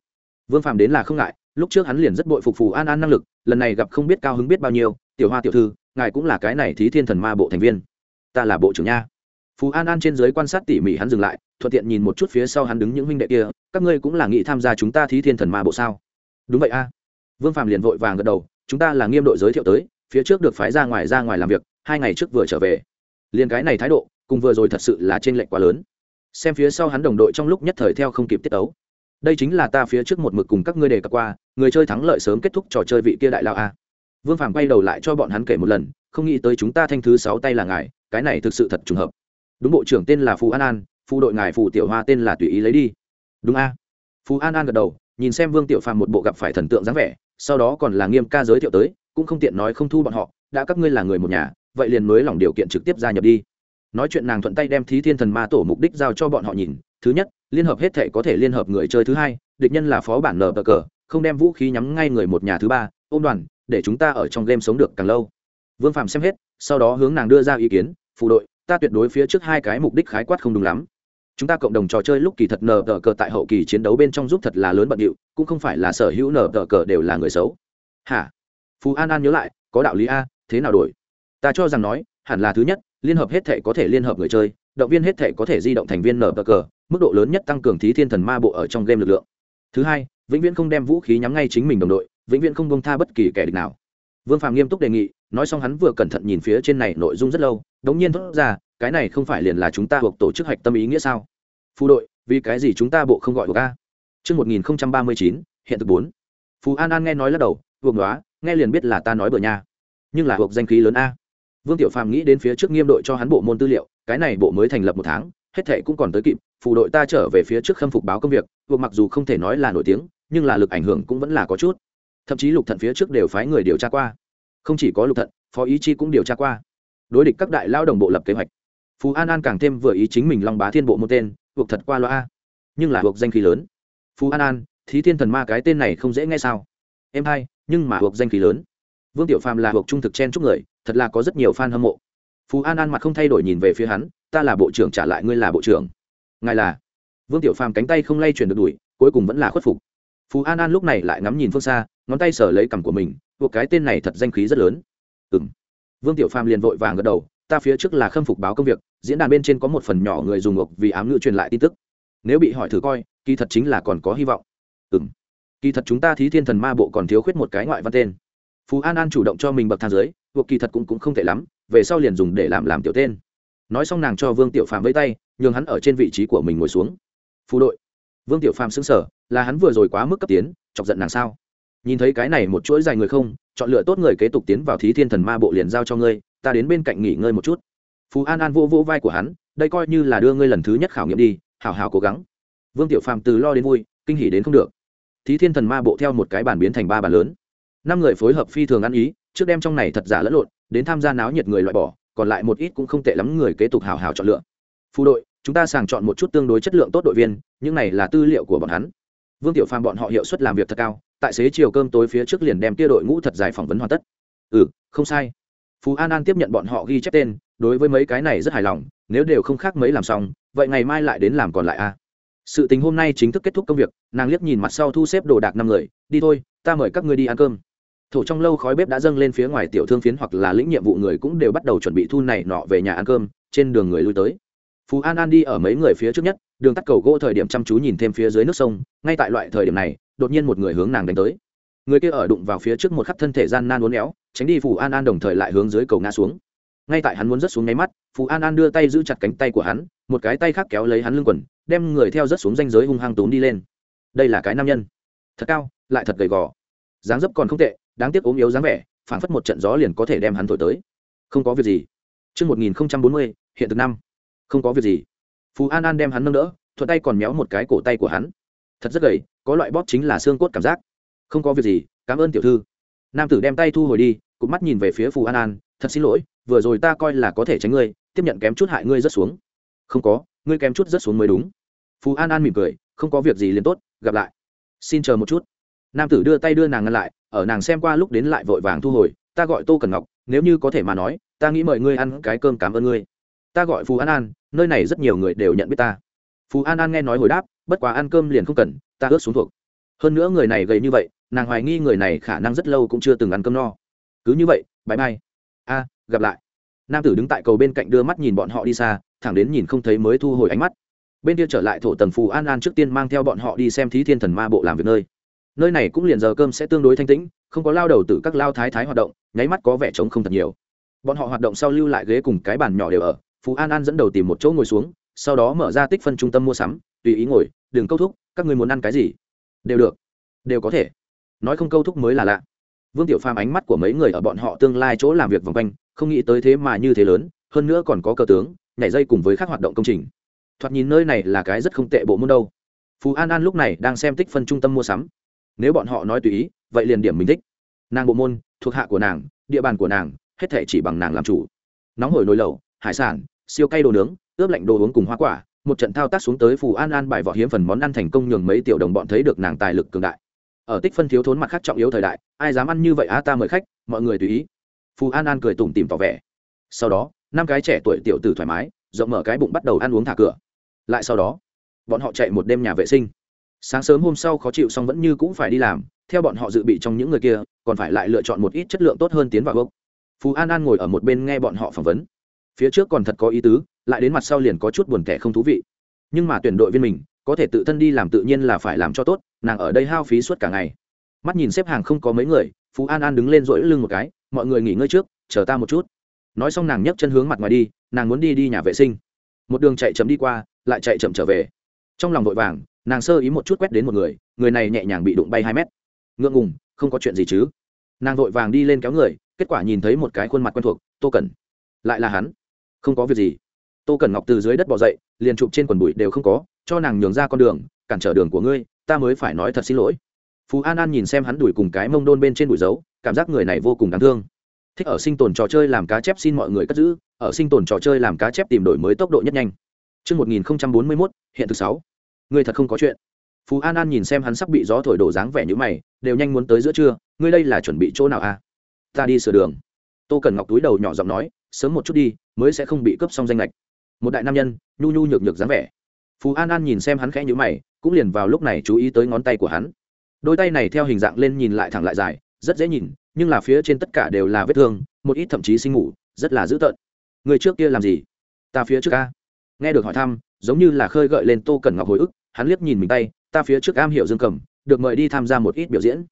Vương phàm đến là không ngại lúc trước hắn liền rất bội phục phù an an năng lực, lần này gặp không biết cao hứng biết bao nhiêu, tiểu hoa tiểu thư, ngài cũng là cái này thí thiên thần ma bộ thành viên. Ta là bộ trưởng nha. Phù an an trên dưới quan sát tỉ mỉ hắn dừng lại, thuận tiện nhìn một chút phía sau hắn đứng những huynh đệ kia, các ngươi cũng là nghị tham gia chúng ta thí thiên thần ma bộ sao? Đúng vậy a. Vương phạm liền vội vàng gật đầu, chúng ta là nghiêm đội giới thiệu tới, phía trước được phái ra ngoài ra ngoài làm việc, hai ngày trước vừa trở về. Liền cái này thái độ, cùng vừa rồi thật sự là trên lệch quá lớn. Xem phía sau hắn đồng đội trong lúc nhất thời theo không kịp tiết ấu đây chính là ta phía trước một mực cùng các ngươi đề cập qua, người chơi thắng lợi sớm kết thúc trò chơi vị kia đại lao a. Vương phàm quay đầu lại cho bọn hắn kể một lần, không nghĩ tới chúng ta thanh thứ sáu tay là ngài, cái này thực sự thật trùng hợp. Đúng bộ trưởng tên là phù an an phụ đội ngài phù tiểu hoa tên là tùy ý lấy đi. Đúng a. Phù an an gật đầu, nhìn xem vương tiểu phàm một bộ gặp phải thần tượng dáng vẻ, sau đó còn là nghiêm ca giới thiệu tới, cũng không tiện nói không thu bọn họ, đã các ngươi là người một nhà, vậy liền mới lòng điều kiện trực tiếp gia nhập đi nói chuyện nàng thuận tay đem thí thiên thần ma tổ mục đích giao cho bọn họ nhìn. Thứ nhất, liên hợp hết thể có thể liên hợp người chơi thứ hai, địch nhân là phó bản nở bờ cờ, không đem vũ khí nhắm ngay người một nhà thứ ba, ôm đoàn, để chúng ta ở trong game sống được càng lâu. Vương phạm xem hết, sau đó hướng nàng đưa ra ý kiến phụ đội, ta tuyệt đối phía trước hai cái mục đích khái quát không đúng lắm. Chúng ta cộng đồng trò chơi lúc kỳ thật nờ tờ cờ tại hậu kỳ chiến đấu bên trong giúp thật là lớn bận điệu, cũng không phải là sở hữu nờ tờ cờ đều là người xấu. Hả? Phú an an nhớ lại, có đạo lý a, thế nào đổi? Ta cho rằng nói, hẳn là thứ nhất liên hợp hết thể có thể liên hợp người chơi động viên hết thể có thể di động thành viên nở bờ cờ mức độ lớn nhất tăng cường thí thiên thần ma bộ ở trong game lực lượng. Thứ hai vĩnh viễn không đem vũ khí nhắm ngay chính mình đồng đội vĩnh viễn không bông tha bất kỳ kẻ địch nào. Vương phạm nghiêm túc đề nghị nói xong hắn vừa cẩn thận nhìn phía trên này nội dung rất lâu đống nhiên thốt ra cái này không phải liền là chúng ta thuộc tổ chức hạch tâm ý nghĩa sao? Phù đội vì cái gì chúng ta bộ không gọi của ca Trước 1039, hiện thực 4. Phù An An nghe nói lắc đầu, vượng đoá, nghe liền biết là ta nói bừa nha. Nhưng là thuộc danh khí lớn A vương tiểu phàm nghĩ đến phía trước nghiêm đội cho hắn bộ môn tư liệu, cái này bộ mới thành lập một tháng, hết thệ cũng còn tới kịp phụ đội ta trở về phía trước khâm phục báo công việc buộc mặc dù không thể nói là nổi tiếng, nhưng là lực ảnh hưởng cũng vẫn là có chút. Thậm chí lục thận phía trước đều phái người điều tra qua. Không chỉ có lục thận, phó ý chi cũng điều tra qua. Đối địch các đại lao đồng bộ lập kế hoạch. Phú an an càng thêm vừa ý chính mình long bá thiên bộ một tên, buộc thật qua loa nhưng là buộc danh khí lớn. Phú an an, thí thiên thần ma cái tên này không dễ nghe sao? Em hay nhưng mà buộc danh khí lớn vương tiểu phàm là hộp trung thực chen chúc người, thật là có rất nhiều fan hâm mộ. Phú an an mặt không thay đổi nhìn về phía hắn, ta là bộ trưởng trả lại ngươi là bộ trưởng. Ngài là? Vương tiểu phàm cánh tay không lay chuyển được đuổi, cuối cùng vẫn là khuất phục. Phú an an lúc này lại ngắm nhìn phương xa, ngón tay sở lấy cằm của mình, buộc cái tên này thật danh khí rất lớn. Ừ m vương tiểu phàm liền vội vàng gật đầu, ta phía trước là khâm phục báo công việc, diễn đàn bên trên có một phần nhỏ người dùng ngục vì ám ngữ truyền lại tin tức. Nếu bị hỏi thử coi, kỳ thật chính là còn có hy vọng. Ừ m kỳ thật chúng ta thí thiên thần ma bộ còn thiếu khuyết một cái ngoại văn tên phú an an chủ động cho mình bậc thang dưới buộc kỳ thật cũng, cũng không tệ lắm về sau liền dùng để làm làm tiểu tên. Nói xong nàng cho vương tiểu phàm vẫy tay nhường hắn ở trên vị trí của mình ngồi xuống. Phù đội. Vương tiểu phàm xứng sở là hắn vừa rồi quá mức cấp tiến chọc giận nàng sao? Nhìn thấy cái này một chuỗi dài người không chọn lựa tốt người kế tục tiến vào thí thiên thần ma bộ liền giao cho ngươi ta đến bên cạnh nghỉ ngơi một chút. Phú an an vô vô vai của hắn đây coi như là đưa ngươi lần thứ nhất khảo nghiệm đi hào hào cố gắng. Vương tiểu phàm từ lo đến vui kinh hỉ đến không được. Thí thiên thần ma bộ theo một cái bàn biến thành ba bàn lớn năm người phối hợp phi thường ăn ý, trước đem trong này thật giả lẫn lộn, đến tham gia náo nhiệt người loại bỏ, còn lại một ít cũng không tệ lắm người kế tục hào hào chọn lựa. Phụ đội, chúng ta sàng chọn một chút tương đối chất lượng tốt đội viên, những này là tư liệu của bọn hắn. Vương tiểu phàm bọn họ hiệu suất làm việc thật cao, tại xế chiều cơm tối phía trước liền đem tia đội ngũ thật dài phỏng vấn hoàn tất. Ừ không sai. Phú an an tiếp nhận bọn họ ghi chép tên, đối với mấy cái này rất hài lòng, nếu đều không khác mấy làm xong, vậy ngày mai lại đến làm còn lại a sự tình hôm nay chính thức kết thúc công việc, nàng liếc nhìn mặt sau thu xếp đồ đạc năm người, đi thôi, ta mời các ngươi đi ăn cơm thổ trong lâu khói bếp đã dâng lên phía ngoài tiểu thương phiến hoặc là lĩnh nhiệm vụ người cũng đều bắt đầu chuẩn bị thu này nọ về nhà ăn cơm, trên đường người lui tới. Phú an an đi ở mấy người phía trước nhất, đường tắt cầu gỗ thời điểm chăm chú nhìn thêm phía dưới nước sông, ngay tại loại thời điểm này, đột nhiên một người hướng nàng đánh tới. Người kia ở đụng vào phía trước một khắp thân thể gian nan uốn éo, tránh đi phù an an đồng thời lại hướng dưới cầu ngã xuống. Ngay tại hắn muốn rớt xuống nháy mắt phù an an đưa tay giữ chặt cánh tay của hắn, một cái tay khác kéo lấy hắn lưng quần, đem người theo rớt xuống danh giới hung hăng tốn đi lên. Đây là cái nam nhân. Thật cao, lại thật gầy gò. Dáng dấp còn không tệ đáng tiếc ốm yếu dáng vẻ phản phất một trận gió liền có thể đem hắn thổi tới không có việc gì Trước 1040, hiện thực năm. Không có việc gì. Phú An An đem hắn nâng đỡ, thuận tay còn méo một cái cổ tay của hắn. Thật rất gầy, có loại bóp chính là xương cốt cảm giác. Không có việc gì, cảm ơn tiểu thư. Nam tử đem tay thu hồi đi, cụp mắt nhìn về phía Phù An An, thật xin lỗi, vừa rồi ta coi là có thể tránh ngươi, tiếp nhận kém chút hại ngươi rất xuống. Không có, ngươi kém chút rất xuống mới đúng. Phù An An mỉm cười, không có việc gì liền tốt, gặp lại. Xin chờ một chút. Nam tử đưa tay đưa nàng ngăn lại, ở nàng xem qua lúc đến lại vội vàng thu hồi ta gọi tô cần ngọc nếu như có thể mà nói ta nghĩ mời ngươi ăn cái cơm cảm ơn ngươi. Ta gọi phù an an nơi này rất nhiều người đều nhận biết ta. Phù an an nghe nói hồi đáp bất quá ăn cơm liền không cần ta ướt xuống thuộc. Hơn nữa người này gầy như vậy nàng hoài nghi người này khả năng rất lâu cũng chưa từng ăn cơm no. Cứ như vậy bãi mai. a gặp lại. Nam tử đứng tại cầu bên cạnh đưa mắt nhìn bọn họ đi xa thẳng đến nhìn không thấy mới thu hồi ánh mắt. Bên kia trở lại thổ tầng phù an an trước tiên mang theo bọn họ đi xem thí thiên thần ma bộ làm việc nơi nơi này cũng liền giờ cơm sẽ tương đối thanh tĩnh, không có lao đầu từ các lao thái thái hoạt động, nháy mắt có vẻ trống không thật nhiều. Bọn họ hoạt động sau lưu lại ghế cùng cái bàn nhỏ đều ở, phú an an dẫn đầu tìm một chỗ ngồi xuống, sau đó mở ra tích phân trung tâm mua sắm, tùy ý ngồi đừng câu thúc, các người muốn ăn cái gì? Đều được. Đều có thể. Nói không câu thúc mới là lạ. Vương tiểu phàm ánh mắt của mấy người ở bọn họ tương lai chỗ làm việc vòng quanh, không nghĩ tới thế mà như thế lớn, hơn nữa còn có cờ tướng, nhảy dây cùng với các hoạt động công trình. Thoạt nhìn nơi này là cái rất không tệ bộ môn đâu. Phú an an lúc này đang xem tích phân trung tâm mua sắm nếu bọn họ nói tùy ý, vậy liền điểm mình thích. Nàng bộ môn, thuộc hạ của nàng, địa bàn của nàng, hết thể chỉ bằng nàng làm chủ. Nóng hổi nồi lẩu, hải sản, siêu cay đồ nướng, ướp lạnh đồ uống cùng hoa quả, một trận thao tác xuống tới phù an an bài vỏ hiếm phần món ăn thành công nhường mấy tiểu đồng bọn thấy được nàng tài lực cường đại. Ở tích phân thiếu thốn mặt khác trọng yếu thời đại, ai dám ăn như vậy a ta mời khách, mọi người tùy ý. Phù an an cười tủm tìm tỏ vẻ. Sau đó, năm cái trẻ tuổi tiểu tử thoải mái, rộng mở cái bụng bắt đầu ăn uống thả cửa. Lại sau đó, bọn họ chạy một đêm nhà vệ sinh sáng sớm hôm sau khó chịu xong vẫn như cũng phải đi làm, theo bọn họ dự bị trong những người kia, còn phải lại lựa chọn một ít chất lượng tốt hơn tiến vào gốc. Phú an an ngồi ở một bên nghe bọn họ phỏng vấn. Phía trước còn thật có ý tứ, lại đến mặt sau liền có chút buồn tẻ không thú vị. Nhưng mà tuyển đội viên mình, có thể tự thân đi làm tự nhiên là phải làm cho tốt, nàng ở đây hao phí suốt cả ngày. Mắt nhìn xếp hàng không có mấy người, phú an an đứng lên rỗi lưng một cái, mọi người nghỉ ngơi trước, chờ ta một chút. Nói xong nàng nhấc chân hướng mặt ngoài đi, nàng muốn đi đi nhà vệ sinh. Một đường chạy chậm đi qua, lại chạy chậm trở về. Trong lòng vội vàng nàng sơ ý một chút quét đến một người người này nhẹ nhàng bị đụng bay hai mét. Ngượng ngùng không có chuyện gì chứ? Nàng vội vàng đi lên kéo người kết quả nhìn thấy một cái khuôn mặt quen thuộc tô cẩn. Lại là hắn. Không có việc gì. Tô cẩn ngọc từ dưới đất bỏ dậy liền chụp trên quần bụi đều không có cho nàng nhường ra con đường cản trở đường của ngươi ta mới phải nói thật xin lỗi. Phú an an nhìn xem hắn đuổi cùng cái mông đôn bên trên bụi dấu cảm giác người này vô cùng đáng thương. Thích ở sinh tồn trò chơi làm cá chép xin mọi người cất giữ ở sinh tồn trò chơi làm cá chép tìm đổi mới tốc độ nhất nhanh. Trước 1041, hiện thực 6 ngươi thật không có chuyện. Phú an an nhìn xem hắn sắp bị gió thổi đổ dáng vẻ như mày, đều nhanh muốn tới giữa trưa, ngươi đây là chuẩn bị chỗ nào à? Ta đi sửa đường. Tô cần ngọc túi đầu nhỏ giọng nói, sớm một chút đi, mới sẽ không bị cướp xong danh lệch. Một đại nam nhân, nhu nhu nhược nhược dáng vẻ. Phú an an nhìn xem hắn khẽ nhữ mày, cũng liền vào lúc này chú ý tới ngón tay của hắn. Đôi tay này theo hình dạng lên nhìn lại thẳng lại dài, rất dễ nhìn, nhưng là phía trên tất cả đều là vết thương, một ít thậm chí sinh ngủ rất là dữ tợn. Người trước kia làm gì? Ta phía trước ca nghe được hỏi thăm, giống như là khơi gợi lên tô cẩn ngọc hồi ức hắn liếc nhìn mình tay, ta phía trước am hiểu dương cầm, được mời đi tham gia một ít biểu diễn.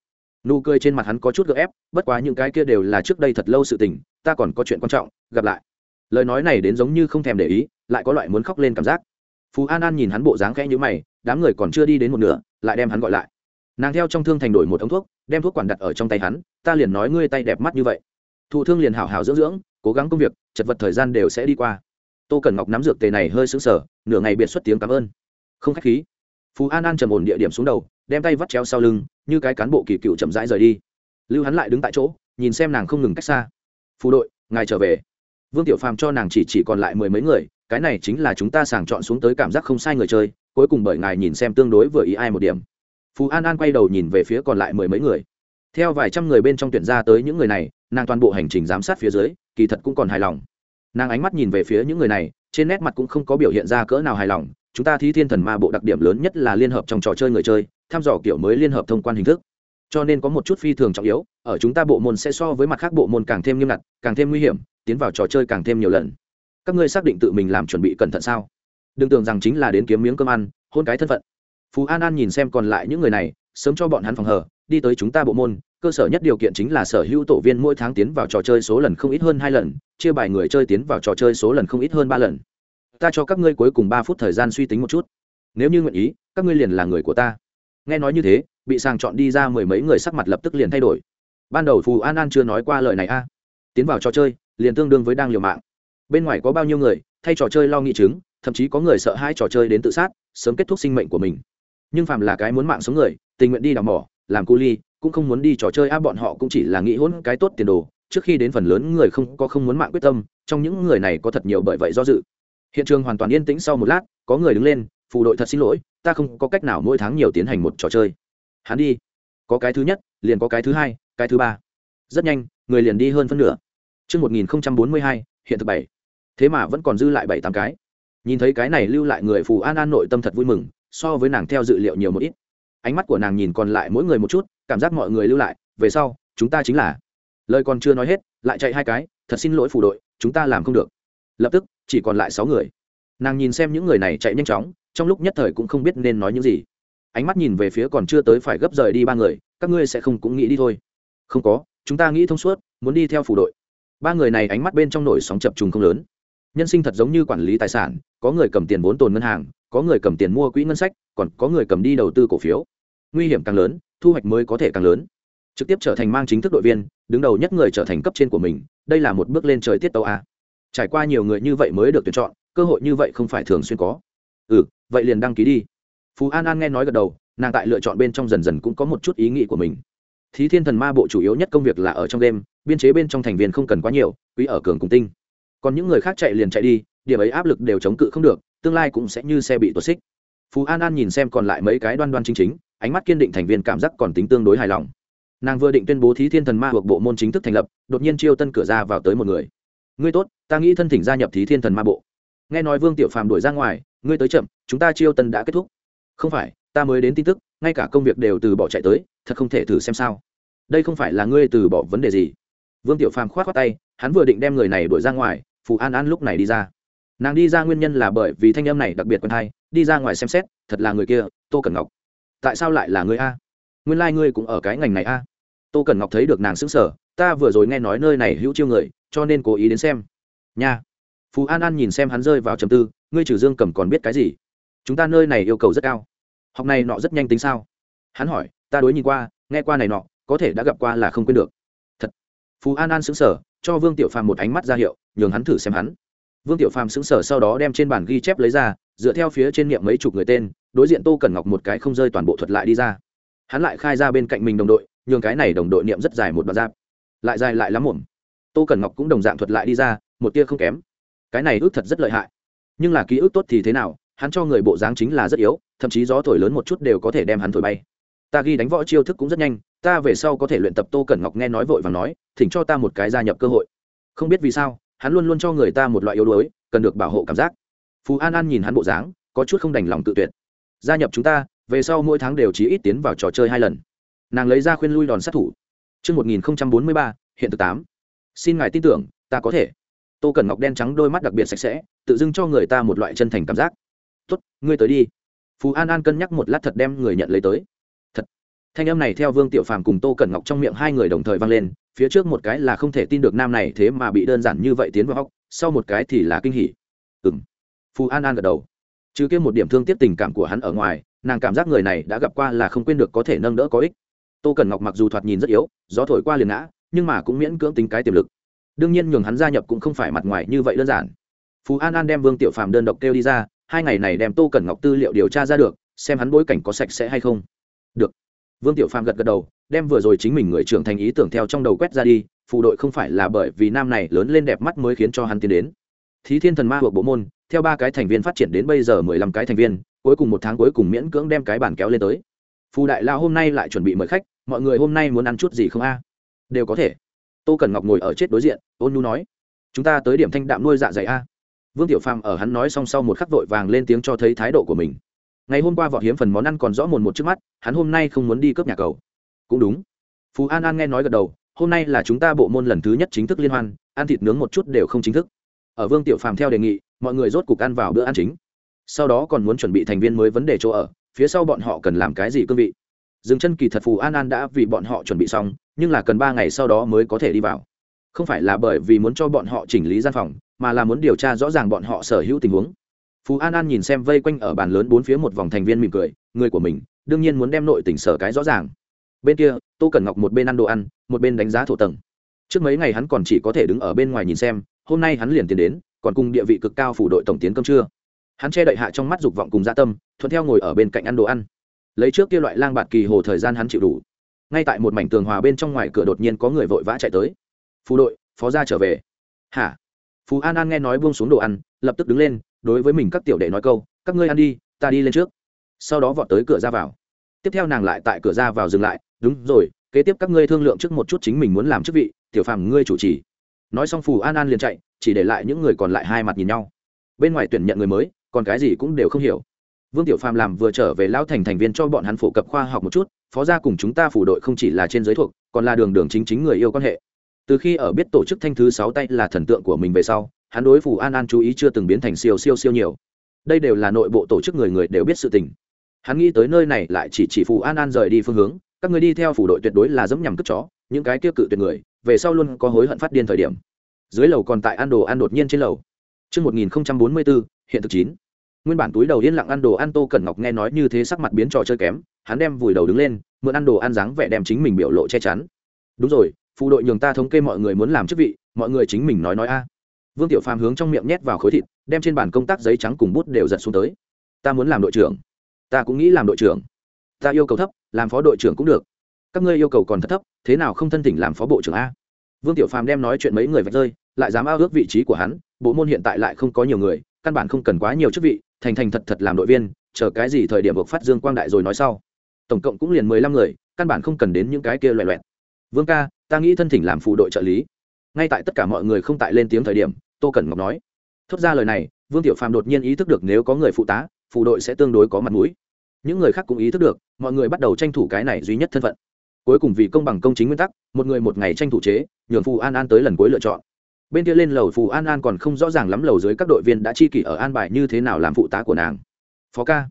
Nụ cười trên mặt hắn có chút gợ ép, bất quá những cái kia đều là trước đây thật lâu sự tình, ta còn có chuyện quan trọng, gặp lại. Lời nói này đến giống như không thèm để ý, lại có loại muốn khóc lên cảm giác. Phú an an nhìn hắn bộ dáng khẽ nhữ mày, đám người còn chưa đi đến một nửa, lại đem hắn gọi lại. Nàng theo trong thương thành đổi một ống thuốc, đem thuốc quản đặt ở trong tay hắn, ta liền nói ngươi tay đẹp mắt như vậy. Thụ thương liền hảo hảo dưỡng dưỡng, cố gắng công việc, chật vật thời gian đều sẽ đi qua. Tô cần ngọc nắm dược tề này hơi xứng sở nửa ngày biệt xuất tiếng cảm ơn không khách khí. Phú an an trầm ổn địa điểm xuống đầu, đem tay vắt chéo sau lưng, như cái cán bộ kỳ cựu chậm rãi rời đi. Lưu hắn lại đứng tại chỗ, nhìn xem nàng không ngừng cách xa. Phù đội, ngài trở về. Vương tiểu phàm cho nàng chỉ chỉ còn lại mười mấy người, cái này chính là chúng ta sàng chọn xuống tới cảm giác không sai người chơi, cuối cùng bởi ngài nhìn xem tương đối vừa ý ai một điểm. Phú an an quay đầu nhìn về phía còn lại mười mấy người. Theo vài trăm người bên trong tuyển ra tới những người này, nàng toàn bộ hành trình giám sát phía dưới, kỳ thật cũng còn hài lòng. Nàng ánh mắt nhìn về phía những người này, trên nét mặt cũng không có biểu hiện ra cỡ nào hài lòng chúng ta thí thiên thần ma bộ đặc điểm lớn nhất là liên hợp trong trò chơi người chơi, tham dò kiểu mới liên hợp thông quan hình thức. Cho nên có một chút phi thường trọng yếu, ở chúng ta bộ môn sẽ so với mặt khác bộ môn càng thêm nghiêm ngặt, càng thêm nguy hiểm, tiến vào trò chơi càng thêm nhiều lần. Các ngươi xác định tự mình làm chuẩn bị cẩn thận sao? Đừng tưởng rằng chính là đến kiếm miếng cơm ăn, hôn cái thân phận. Phú an an nhìn xem còn lại những người này, sớm cho bọn hắn phòng hờ, đi tới chúng ta bộ môn, cơ sở nhất điều kiện chính là sở hữu tổ viên mỗi tháng tiến vào trò chơi số lần không ít hơn hai lần, chia bài người chơi tiến vào trò chơi số lần không ít hơn ba lần ta cho các ngươi cuối cùng ba phút thời gian suy tính một chút. Nếu như nguyện ý, các ngươi liền là người của ta. Nghe nói như thế, bị sàng chọn đi ra mười mấy người sắc mặt lập tức liền thay đổi. Ban đầu phù an an chưa nói qua lời này a. Tiến vào trò chơi, liền tương đương với đang liều mạng. Bên ngoài có bao nhiêu người, thay trò chơi lo nghĩ chứng thậm chí có người sợ hai trò chơi đến tự sát, sớm kết thúc sinh mệnh của mình. Nhưng phàm là cái muốn mạng sống người, tình nguyện đi đào mỏ, làm cu ly, cũng không muốn đi trò chơi, a, bọn họ cũng chỉ là nghĩ hỗn cái tốt tiền đồ. Trước khi đến phần lớn người không có không muốn mạng quyết tâm, trong những người này có thật nhiều bởi vậy do dự hiện trường hoàn toàn yên tĩnh sau một lát có người đứng lên phụ đội thật xin lỗi ta không có cách nào mỗi tháng nhiều tiến hành một trò chơi hắn đi có cái thứ nhất liền có cái thứ hai cái thứ ba rất nhanh người liền đi hơn phân nửa Trước 1042, hiện thực bảy. Thế mà vẫn còn dư lại bảy tám cái. Nhìn thấy cái này lưu lại người phù an an nội tâm thật vui mừng, so với nàng theo dự liệu nhiều một ít. Ánh mắt của nàng nhìn còn lại mỗi người một chút, cảm giác mọi người lưu lại, về sau, chúng ta chính là. Lời còn chưa nói hết, lại chạy hai cái, thật xin lỗi phù đội, chúng ta làm không được. Lập tức, chỉ còn lại sáu người. Nàng nhìn xem những người này chạy nhanh chóng, trong lúc nhất thời cũng không biết nên nói những gì. Ánh mắt nhìn về phía còn chưa tới phải gấp rời đi ba người các ngươi sẽ không cũng nghĩ đi thôi. Không có chúng ta nghĩ thông suốt muốn đi theo phủ đội. Ba người này ánh mắt bên trong nổi sóng chập trùng không lớn. Nhân sinh thật giống như quản lý tài sản có người cầm tiền vốn tồn ngân hàng có người cầm tiền mua quỹ ngân sách còn có người cầm đi đầu tư cổ phiếu. Nguy hiểm càng lớn thu hoạch mới có thể càng lớn. Trực tiếp trở thành mang chính thức đội viên đứng đầu nhất người trở thành cấp trên của mình đây là một bước lên trời tiết tàu a trải qua nhiều người như vậy mới được tuyển chọn, cơ hội như vậy không phải thường xuyên có. Ừ vậy liền đăng ký đi. Phú an an nghe nói gật đầu, nàng tại lựa chọn bên trong dần dần cũng có một chút ý nghĩ của mình. Thí thiên thần ma bộ chủ yếu nhất công việc là ở trong đêm, biên chế bên trong thành viên không cần quá nhiều, quý ở cường cùng tinh. Còn những người khác chạy liền chạy đi, điểm ấy áp lực đều chống cự không được, tương lai cũng sẽ như xe bị tuột xích. Phú an an nhìn xem còn lại mấy cái đoan đoan chính chính, ánh mắt kiên định thành viên cảm giác còn tính tương đối hài lòng. Nàng vừa định tuyên bố thí thiên thần ma thuộc bộ môn chính thức thành lập, đột nhiên chiêu tân cửa ra vào tới một người ngươi tốt, ta nghĩ thân thỉnh gia nhập thí thiên thần ma bộ. Nghe nói vương tiểu phàm đuổi ra ngoài, ngươi tới chậm, chúng ta chiêu tân đã kết thúc. Không phải, ta mới đến tin tức, ngay cả công việc đều từ bỏ chạy tới, thật không thể thử xem sao. Đây không phải là ngươi từ bỏ vấn đề gì. Vương tiểu phàm k h o á t k tay, hắn vừa định đem người này đuổi ra ngoài, phù an an lúc này đi ra. Nàng đi ra nguyên nhân là bởi vì thanh âm này đặc biệt quen hay, đi ra ngoài xem xét, thật là người kia, tô cẩn ngọc. Tại sao lại là người a? Nguyên lai、like、ngươi cũng ở cái ngành này a. Tô cẩn ngọc thấy được nàng xứng sở ta vừa rồi nghe nói nơi này hữu chiêu người cho nên cố ý đến xem. Nha. Phú an an nhìn xem hắn rơi vào trầm tư, ngươi trừ dương cầm còn biết cái gì? Chúng ta nơi này yêu cầu rất cao. Học này nọ rất nhanh tính sao? Hắn hỏi, ta đối nhìn qua, nghe qua này nọ, có thể đã gặp qua là không quên được. Thật. Phú an an xứng sở cho vương tiểu phàm một ánh mắt ra hiệu, nhường hắn thử xem hắn. Vương tiểu phàm xứng sở sau đó đem trên bản ghi chép lấy ra, dựa theo phía trên niệm mấy chục người tên, đối diện tô cẩn ngọc một cái không rơi toàn bộ thuật lại đi ra. Hắn lại khai ra bên cạnh mình đồng đội, nhường cái này đồng đội niệm rất dài một đoạn giáp. Lại dài lại lắm muộn tô cẩn ngọc cũng đồng dạng thuật lại đi ra một tia không kém. Cái này ước thật rất lợi hại. Nhưng là ký ức tốt thì thế nào hắn cho người bộ dáng chính là rất yếu thậm chí gió thổi lớn một chút đều có thể đem hắn thổi bay. Ta ghi đánh võ chiêu thức cũng rất nhanh ta về sau có thể luyện tập tô cẩn ngọc nghe nói vội và nói thỉnh cho ta một cái gia nhập cơ hội. Không biết vì sao hắn luôn luôn cho người ta một loại yếu đuối cần được bảo hộ cảm giác. Phú an an nhìn hắn bộ dáng có chút không đành lòng tự tuyệt. Gia nhập chúng ta về sau mỗi tháng đều chỉ ít tiến vào trò chơi hai lần. Nàng lấy ra khuyên lui đòn sát thủ. Trước 1043, hiện thực 8. Xin ngài tin tưởng, ta có thể. Tô Cẩn Ngọc đen trắng đôi mắt đặc biệt sạch sẽ, tự dưng cho người ta một loại chân thành cảm giác. Tốt ngươi tới đi. Phú an an cân nhắc một lát thật đem người nhận lấy tới. Thật. Thanh âm này theo vương tiểu phàm cùng tô cẩn ngọc trong miệng hai người đồng thời vang lên phía trước một cái là không thể tin được nam này thế mà bị đơn giản như vậy tiến vào hóc sau một cái thì là kinh hỉ. Ừ m phú an an gật đầu. Chứ kia một điểm thương tiếc tình cảm của hắn ở ngoài nàng cảm giác người này đã gặp qua là không quên được có thể nâng đỡ có ích. Tô cẩn ngọc mặc dù thoạt nhìn rất yếu gió thổi qua liền ngã nhưng mà cũng miễn cưỡng tính cái tiềm lực. Đương nhiên nhường hắn gia nhập cũng không phải mặt ngoài như vậy đơn giản. Phú an an đem vương tiểu phàm đơn độc kêu đi ra, hai ngày này đem tô cẩn ngọc tư liệu điều tra ra được, xem hắn bối cảnh có sạch sẽ hay không. Được. Vương tiểu phàm gật gật đầu, đem vừa rồi chính mình người trưởng thành ý tưởng theo trong đầu quét ra đi phụ đội không phải là bởi vì nam này lớn lên đẹp mắt mới khiến cho hắn tiến đến. Thí thiên thần ma thuộc bộ môn, theo ba cái thành viên phát triển đến bây giờ mười lăm cái thành viên, cuối cùng một tháng cuối cùng miễn cưỡng đem cái bản kéo lên tới. Phù đại lao hôm nay lại chuẩn bị mời khách, mọi người hôm nay muốn ăn chút gì không a? Đều có thể. Tô cần ngọc ngồi ở chết đối diện, ôn nhu nói, chúng ta tới điểm thanh đạm nuôi dạ dày a. Vương tiểu phàm ở hắn nói xong sau một khắc vội vàng lên tiếng cho thấy thái độ của mình. Ngày hôm qua võ hiếm phần món ăn còn rõ mồn một trước mắt, hắn hôm nay không muốn đi cướp nhà cầu. Cũng đúng. Phú an an nghe nói gật đầu, hôm nay là chúng ta bộ môn lần thứ nhất chính thức liên hoan, ăn thịt nướng một chút đều không chính thức. Ở vương tiểu phàm theo đề nghị, mọi người rốt cục ăn vào bữa ăn chính. Sau đó còn muốn chuẩn bị thành viên mới vấn đề chỗ ở, phía sau bọn họ cần làm cái gì cương vị. Dừng chân kỳ thật phù an an đã vì bọn họ chuẩn bị xong nhưng là cần ba ngày sau đó mới có thể đi vào. Không phải là bởi vì muốn cho bọn họ chỉnh lý gian phòng, mà là muốn điều tra rõ ràng bọn họ sở hữu tình huống. Phú an an nhìn xem vây quanh ở bàn lớn bốn phía một vòng thành viên mỉm cười, người của mình, đương nhiên muốn đem nội tỉnh sở cái rõ ràng. Bên kia, tô cẩn ngọc một bên ăn đồ ăn, một bên đánh giá thổ tầng. Trước mấy ngày hắn còn chỉ có thể đứng ở bên ngoài nhìn xem, hôm nay hắn liền tiến đến, còn cùng địa vị cực cao phủ đội tổng tiến cơm trưa hắn che đậy hạ trong mắt dục vọng cùng gia dạ tâm, thuận theo ngồi ở bên cạnh ăn đồ ăn. Lấy trước kia loại lang bạt kỳ hồ thời gian hắn chịu đủ ngay tại một mảnh tường hòa bên trong ngoài cửa đột nhiên có người vội vã chạy tới. Phù đội, phó gia trở về. Hả? Phú an an nghe nói buông xuống đồ ăn, lập tức đứng lên, đối với mình các tiểu đệ nói câu, các ngươi ăn đi, ta đi lên trước. Sau đó vọt tới cửa ra vào. Tiếp theo nàng lại tại cửa ra vào dừng lại, đúng rồi, kế tiếp các ngươi thương lượng trước một chút chính mình muốn làm chức vị, tiểu phàm ngươi chủ trì. Nói xong phù an an liền chạy, chỉ để lại những người còn lại hai mặt nhìn nhau. Bên ngoài tuyển nhận người mới, còn cái gì cũng đều không hiểu. Vương tiểu phàm làm vừa trở về lão thành thành viên cho bọn hắn phổ cập khoa học một chút phó gia cùng chúng ta phủ đội không chỉ là trên giới thuộc còn là đường đường chính chính người yêu quan hệ. Từ khi ở biết tổ chức thanh thứ sáu tay là thần tượng của mình về sau hắn đối phủ an an chú ý chưa từng biến thành siêu siêu siêu nhiều. Đây đều là nội bộ tổ chức người người đều biết sự tình. Hắn nghĩ tới nơi này lại chỉ chỉ phủ an an rời đi phương hướng các người đi theo phủ đội tuyệt đối là dẫm nhằm cướp chó những cái kia cự tuyệt người về sau luôn có hối hận phát điên thời điểm. Dưới lầu còn tại ăn đồ ăn đột nhiên trên lầu. Trước 1044, hiện thực chín nguyên bản túi đầu yên lặng ăn đồ ăn tô cẩn ngọc nghe nói như thế sắc mặt biến trò chơi kém, hắn đem vùi đầu đứng lên, mượn ăn đồ ăn dáng vẻ đem chính mình biểu lộ che chắn. Đúng rồi, phụ đội nhường ta thống kê mọi người muốn làm chức vị, mọi người chính mình nói nói a. Vương tiểu phàm hướng trong miệng nhét vào khối thịt, đem trên bàn công tác giấy trắng cùng bút đều giật xuống tới. Ta muốn làm đội trưởng. Ta cũng nghĩ làm đội trưởng. Ta yêu cầu thấp, làm phó đội trưởng cũng được. Các ngươi yêu cầu còn thấp thấp, thế nào không thân tỉnh làm phó bộ trưởng a? Vương tiểu phàm đem nói chuyện mấy người vạch rơi, lại dám ao ước vị trí của hắn, bộ môn hiện tại lại không có nhiều người, căn bản không cần quá nhiều chức vị thành thành thật thật làm đội viên, chờ cái gì thời điểm buộc phát dương quang đại rồi nói sau. Tổng cộng cũng liền mười lăm người, căn bản không cần đến những cái kia loẹ loẹt. Vương ca, ta nghĩ thân thỉnh làm phụ đội trợ lý. Ngay tại tất cả mọi người không tại lên tiếng thời điểm, tô cẩn ngọc nói. Thốt ra lời này, vương tiểu phàm đột nhiên ý thức được nếu có người phụ tá, phụ đội sẽ tương đối có mặt mũi. Những người khác cũng ý thức được, mọi người bắt đầu tranh thủ cái này duy nhất thân phận. Cuối cùng vì công bằng công chính nguyên tắc, một người một ngày tranh thủ chế, nhường phù an an tới lần cuối lựa chọn bên kia lên lầu phù an an còn không rõ ràng lắm lầu dưới các đội viên đã chi kỷ ở an bài như thế nào làm phụ tá của nàng. Phó ca.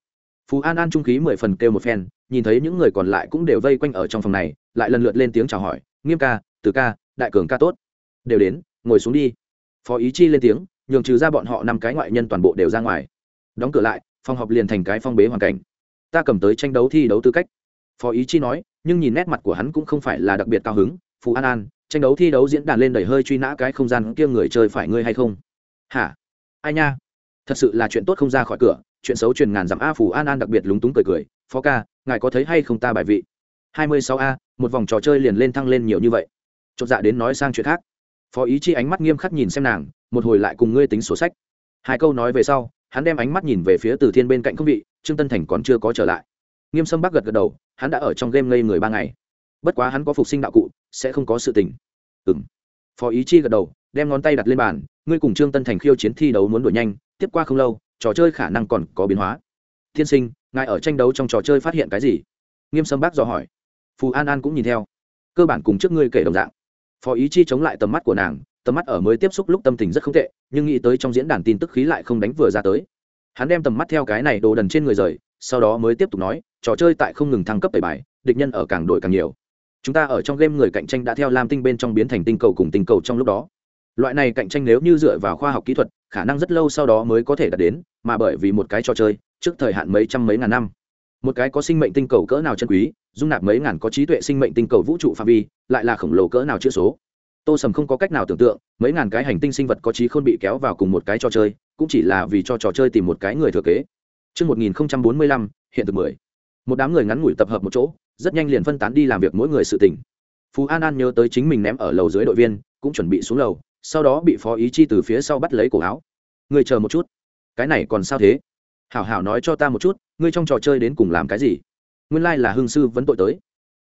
Phù an an trung khí mười phần kêu một phen, nhìn thấy những người còn lại cũng đều vây quanh ở trong phòng này, lại lần lượt lên tiếng chào hỏi, nghiêm ca, từ ca, đại cường ca tốt. Đều đến, ngồi xuống đi. Phó ý chi lên tiếng, nhường trừ ra bọn họ năm cái ngoại nhân toàn bộ đều ra ngoài. Đóng cửa lại, phòng họp liền thành cái phong bế hoàn cảnh. Ta cầm tới tranh đấu thi đấu tư cách. Phó ý chi nói, nhưng nhìn nét mặt của hắn cũng không phải là đặc biệt cao hứng phú an an tranh đấu thi đấu diễn đàn lên đầy hơi truy nã cái không gian kia người chơi phải ngươi hay không? Hả? Ai nha? Thật sự là chuyện tốt không ra khỏi cửa, chuyện xấu truyền ngàn dặm a phủ an an đặc biệt lúng túng cười cười, phó ca, ngài có thấy hay không ta bài vị? Hai mươi sáu a, một vòng trò chơi liền lên thăng lên nhiều như vậy. Chột dạ đến nói sang chuyện khác. Phó ý chi ánh mắt nghiêm khắc nhìn xem nàng, một hồi lại cùng ngươi tính sổ sách. Hai câu nói về sau, hắn đem ánh mắt nhìn về phía từ thiên bên cạnh không vị, trương tân thành còn chưa có trở lại. Nghiêm sâm bắc gật gật đầu, hắn đã ở trong game ngây người ba ngày bất quá hắn có phục sinh đạo cụ, sẽ không có sự tình. Ừng phó ý chi gật đầu, đem ngón tay đặt lên bàn, ngươi cùng trương tân thành khiêu chiến thi đấu muốn đuổi nhanh, tiếp qua không lâu, trò chơi khả năng còn có biến hóa. Tiên sinh, ngài ở tranh đấu trong trò chơi phát hiện cái gì? Nghiêm sâm bác dò hỏi. Phù an an cũng nhìn theo. Cơ bản cùng trước ngươi kể đồng dạng. Phó ý chi chống lại tầm mắt của nàng, tầm mắt ở mới tiếp xúc lúc tâm tình rất không tệ, nhưng nghĩ tới trong diễn đàn tin tức khí lại không đánh vừa ra tới. Hắn đem tầm mắt theo cái này đồ đần trên người rời, sau đó mới tiếp tục nói, trò chơi tại không ngừng thăng cấp tẩy bài, địch nhân ở càng đổi càng nhiều chúng ta ở trong game người cạnh tranh đã theo lam tinh bên trong biến thành tinh cầu cùng tinh cầu trong lúc đó. Loại này cạnh tranh nếu như dựa vào khoa học kỹ thuật khả năng rất lâu sau đó mới có thể đạt đến mà bởi vì một cái trò chơi trước thời hạn mấy trăm mấy ngàn năm. Một cái có sinh mệnh tinh cầu cỡ nào chân quý dung nạp mấy ngàn có trí tuệ sinh mệnh tinh cầu vũ trụ phạm vi lại là khổng lồ cỡ nào chữ số. Tô sầm không có cách nào tưởng tượng mấy ngàn cái hành tinh sinh vật có trí khôn bị kéo vào cùng một cái trò chơi cũng chỉ là vì cho trò chơi tìm một cái người thừa kế. Trước 1045, hiện thực 10. Một đám người ngắn ngủi tập hợp một chỗ, rất nhanh liền phân tán đi làm việc mỗi người sự tỉnh. Phú An An nhớ tới chính mình ném ở lầu dưới đội viên, cũng chuẩn bị xuống lầu, sau đó bị Phó Ý Chi từ phía sau bắt lấy cổ áo. Người chờ một chút, cái này còn sao thế? Hảo hảo nói cho ta một chút, ngươi trong trò chơi đến cùng làm cái gì? Nguyên lai là hưng sư vấn tội tới.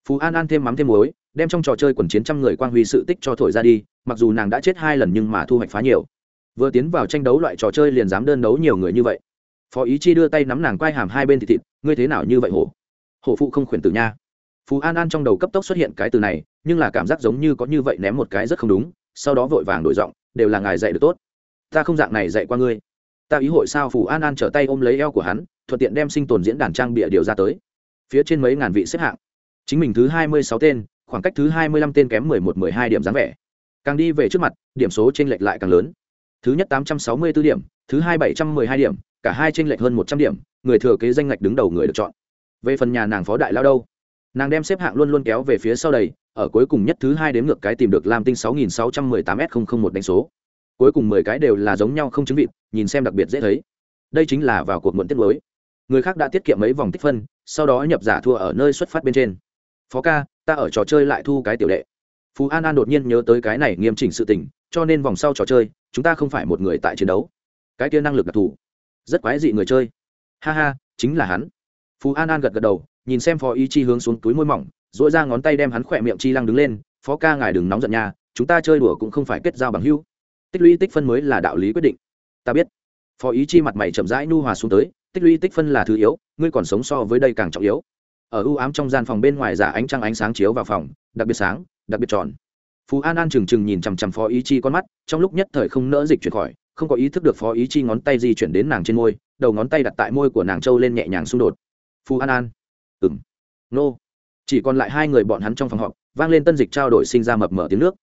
Phú An An thêm mắm thêm muối, đem trong trò chơi quần chiến trăm người quang huy sự tích cho thổi ra đi, mặc dù nàng đã chết hai lần nhưng mà thu hoạch phá nhiều. Vừa tiến vào tranh đấu loại trò chơi liền dám đơn đấu nhiều người như vậy phó ý chi đưa tay nắm nàng quai hàm hai bên thịt thịt, ngươi thế nào như vậy hổ? Hổ phụ không khuyển tử nha. Phú an an trong đầu cấp tốc xuất hiện cái từ này, nhưng là cảm giác giống như có như vậy ném một cái rất không đúng, sau đó vội vàng đổi giọng, đều là ngài dạy được tốt. Ta không dạng này dạy qua ngươi. Ta ý hội sao? Phù an an trở tay ôm lấy eo của hắn, thuận tiện đem sinh tồn diễn đàn trang bịa điều ra tới. Phía trên mấy ngàn vị xếp hạng. Chính mình thứ hai mươi sáu tên, khoảng cách thứ hai mươi lăm tên kém mười một mười hai điểm dáng vẻ. Càng đi về trước mặt, điểm số t r ê n lệch lại càng lớn thứ nhất tám trăm sáu mươi b ố điểm, thứ hai bảy trăm mười hai điểm, cả hai tranh lệch hơn một trăm điểm, người thừa kế danh ngạch đứng đầu người được chọn. Về phần nhà nàng phó đại lao đâu? Nàng đem xếp hạng luôn luôn kéo về phía sau đầy, ở cuối cùng nhất thứ hai đếm ngược cái tìm được lam tinh sáu nghìn sáu trăm mười tám s một đánh số. Cuối cùng mười cái đều là giống nhau không chứng vịt, nhìn xem đặc biệt dễ thấy. Đây chính là vào cuộc muộn tiết mới người khác đã tiết kiệm mấy vòng tích phân, sau đó nhập giả thua ở nơi xuất phát bên trên. Phó ca, ta ở trò chơi lại thu cái tiểu đệ. Phú an an đột nhiên nhớ tới cái này nghiêm chỉnh sự tình, cho nên vòng sau trò chơi chúng ta không phải một người tại chiến đấu. Cái kia năng lực đặc thù. Rất quái dị người chơi. Ha ha, chính là hắn. Phú an an gật gật đầu, nhìn xem phó ý chi hướng xuống túi môi mỏng dỗi ra ngón tay đem hắn khỏe miệng chi lăng đứng lên, phó ca ngài đừng nóng giận nha, chúng ta chơi đùa cũng không phải kết giao bằng hữu. Tích lũy tích phân mới là đạo lý quyết định. Ta biết. Phó ý chi mặt mày chậm rãi nu hòa xuống tới, tích lũy tích phân là thứ yếu, ngươi còn sống so với đây càng trọng yếu. Ở ưu ám trong gian phòng bên ngoài giả ánh trăng ánh sáng chiếu vào phòng, đặc biệt sáng, đặc biệt tròn phú an an trừng trừng nhìn chằm chằm phó ý chi con mắt, trong lúc nhất thời không nỡ dịch chuyển khỏi, không có ý thức được phó ý chi ngón tay di chuyển đến nàng trên môi, đầu ngón tay đặt tại môi của nàng trâu lên nhẹ nhàng xung đột. Phú an an. Ừng nô. Chỉ còn lại hai người bọn hắn trong phòng họp, vang lên tân dịch trao đổi sinh ra mập mở tiếng nước.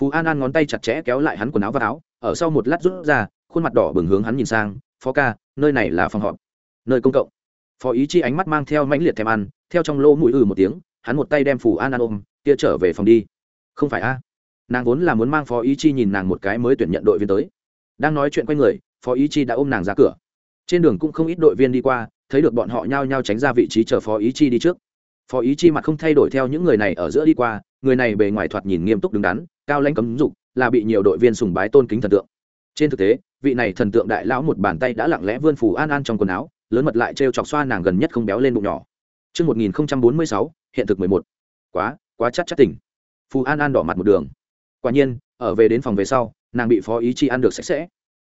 Phú an an ngón tay chặt chẽ kéo lại hắn quần áo và áo, ở sau một lát rút ra, khuôn mặt đỏ bừng hướng hắn nhìn sang, phó ca, nơi này là phòng họp. Nơi công cộng. Phó ý chi ánh mắt mang theo mãnh liệt thèm ăn, theo trong lỗ mũi ừ một tiếng, hắn một tay đem phù an an ôm, kia trở về phòng đi. Không phải a nàng vốn là muốn mang phó ý chi nhìn nàng một cái mới tuyển nhận đội viên tới đang nói chuyện quay người phó ý chi đã ôm nàng ra cửa trên đường cũng không ít đội viên đi qua thấy được bọn họ nhao nhao tránh ra vị trí chờ phó ý chi đi trước phó ý chi mặt không thay đổi theo những người này ở giữa đi qua người này bề ngoài thoạt nhìn nghiêm túc đứng đắn cao lãnh cấm dục là bị nhiều đội viên sùng bái tôn kính thần tượng trên thực tế vị này thần tượng đại lão một bàn tay đã lặng lẽ vươn phủ an an trong quần áo lớn mật lại t chọc xoa nàng gần nhất không béo lên bụng nhỏ Trước 1046, hiện thực 11. Quá, quá chắc chắc tỉnh. Phù An An đỏ mặt một đường. Quả nhiên, ở về đến phòng về sau, nàng bị phó ý chi ăn được sạch sẽ.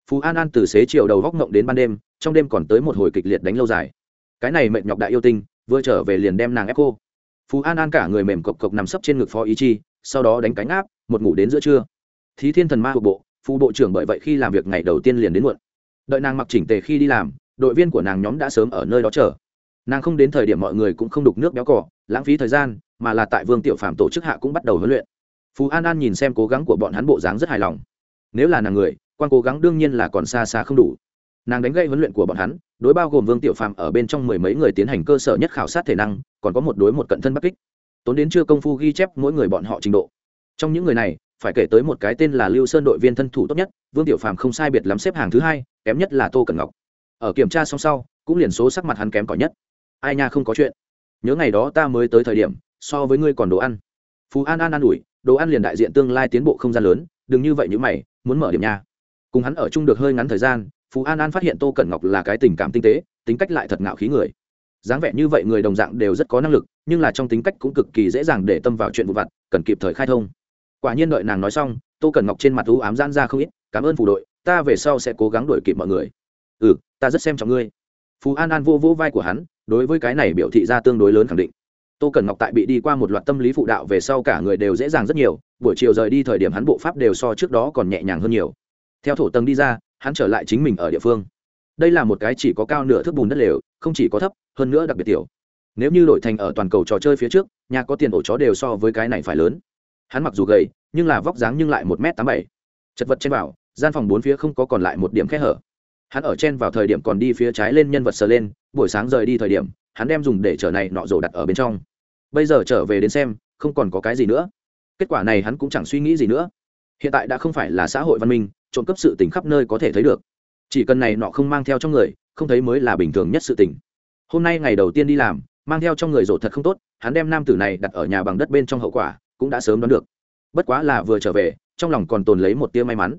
Phú An An từ xế chiều đầu góc ngộng đến ban đêm, trong đêm còn tới một hồi kịch liệt đánh lâu dài. Cái này mệt nhọc đại yêu tinh, vừa trở về liền đem nàng ép cô. Phú An An cả người mềm cộc cộc nằm sấp trên ngực phó ý chi, sau đó đánh cánh áp, một ngủ đến giữa trưa. Thí Thiên Thần Ma thuộc bộ, phụ bộ trưởng bởi vậy khi làm việc ngày đầu tiên liền đến muộn. Đợi nàng mặc chỉnh tề khi đi làm, đội viên của nàng nhóm đã sớm ở nơi đó chờ nàng không đến thời điểm mọi người cũng không đục nước béo cỏ lãng phí thời gian mà là tại vương tiểu phạm tổ chức hạ cũng bắt đầu huấn luyện phú an an nhìn xem cố gắng của bọn hắn bộ dáng rất hài lòng. Nếu là nàng người, quan cố gắng đương nhiên là còn xa xa không đủ. Nàng đánh gây huấn luyện của bọn hắn, đối bao gồm vương tiểu phạm ở bên trong mười mấy người tiến hành cơ sở nhất khảo sát thể năng, còn có một đối một cận thân bắc kích. Tốn đến chưa công phu ghi chép mỗi người bọn họ trình độ. Trong những người này, phải kể tới một cái tên là lưu sơn đội viên thân thủ tốt nhất, vương tiểu phạm không sai biệt lắm xếp hàng thứ hai, kém nhất là tô cẩn ngọc. Ở kiểm tra xong sau, cũng liền số sắc mặt hắn kém cỏi nhất. Ai nha không có chuyện. Nhớ ngày đó ta mới tới thời điểm, so với ngươi còn đồ ăn. Phú an an an ủi đồ ăn liền đại diện tương lai tiến bộ không gian lớn, đừng như vậy như mày, muốn mở điểm nha. Cùng hắn ở chung được hơi ngắn thời gian, phú an an phát hiện tô cẩn ngọc là cái tình cảm tinh tế, tính cách lại thật ngạo khí người. Dáng vẻ như vậy người đồng dạng đều rất có năng lực, nhưng là trong tính cách cũng cực kỳ dễ dàng để tâm vào chuyện vụ vặt, cần kịp thời khai thông. Quả nhiên đợi nàng nói xong, tô cẩn ngọc trên mặt thú ám gian ra không ít, cảm ơn phủ đội, ta về sau sẽ cố gắng đuổi kịp mọi người. Ừ ta rất xem trọng ngươi. Phú an an vô vô vai của hắn, đối với cái này biểu thị ra tương đối lớn khẳng định tô cần ngọc tại bị đi qua một loạt tâm lý phụ đạo về sau cả người đều dễ dàng rất nhiều, buổi chiều rời đi thời điểm hắn bộ pháp đều so trước đó còn nhẹ nhàng hơn nhiều. Theo thổ tầng đi ra, hắn trở lại chính mình ở địa phương. Đây là một cái chỉ có cao nửa thước bùn đất lều, không chỉ có thấp, hơn nữa đặc biệt tiểu. Nếu như đổi thành ở toàn cầu trò chơi phía trước, nhà có tiền ổ chó đều so với cái này phải lớn. Hắn mặc dù gầy, nhưng là vóc dáng nhưng lại một m tám bảy. Chật vật trên bảo, gian phòng bốn phía không có còn lại một điểm khe hở. Hắn ở trên vào thời điểm còn đi phía trái lên nhân vật sờ lên, buổi sáng rời đi thời điểm hắn đem dùng để chở này nọ rổ đặt ở bên trong. Bây giờ trở về đến xem, không còn có cái gì nữa. Kết quả này hắn cũng chẳng suy nghĩ gì nữa. Hiện tại đã không phải là xã hội văn minh, trộm cắp sự tình khắp nơi có thể thấy được. Chỉ cần này nọ không mang theo trong người, không thấy mới là bình thường nhất sự tình. Hôm nay ngày đầu tiên đi làm, mang theo trong người rổ thật không tốt, hắn đem nam tử này đặt ở nhà bằng đất bên trong hậu quả, cũng đã sớm đoán được. Bất quá là vừa trở về, trong lòng còn tồn lấy một tia may mắn.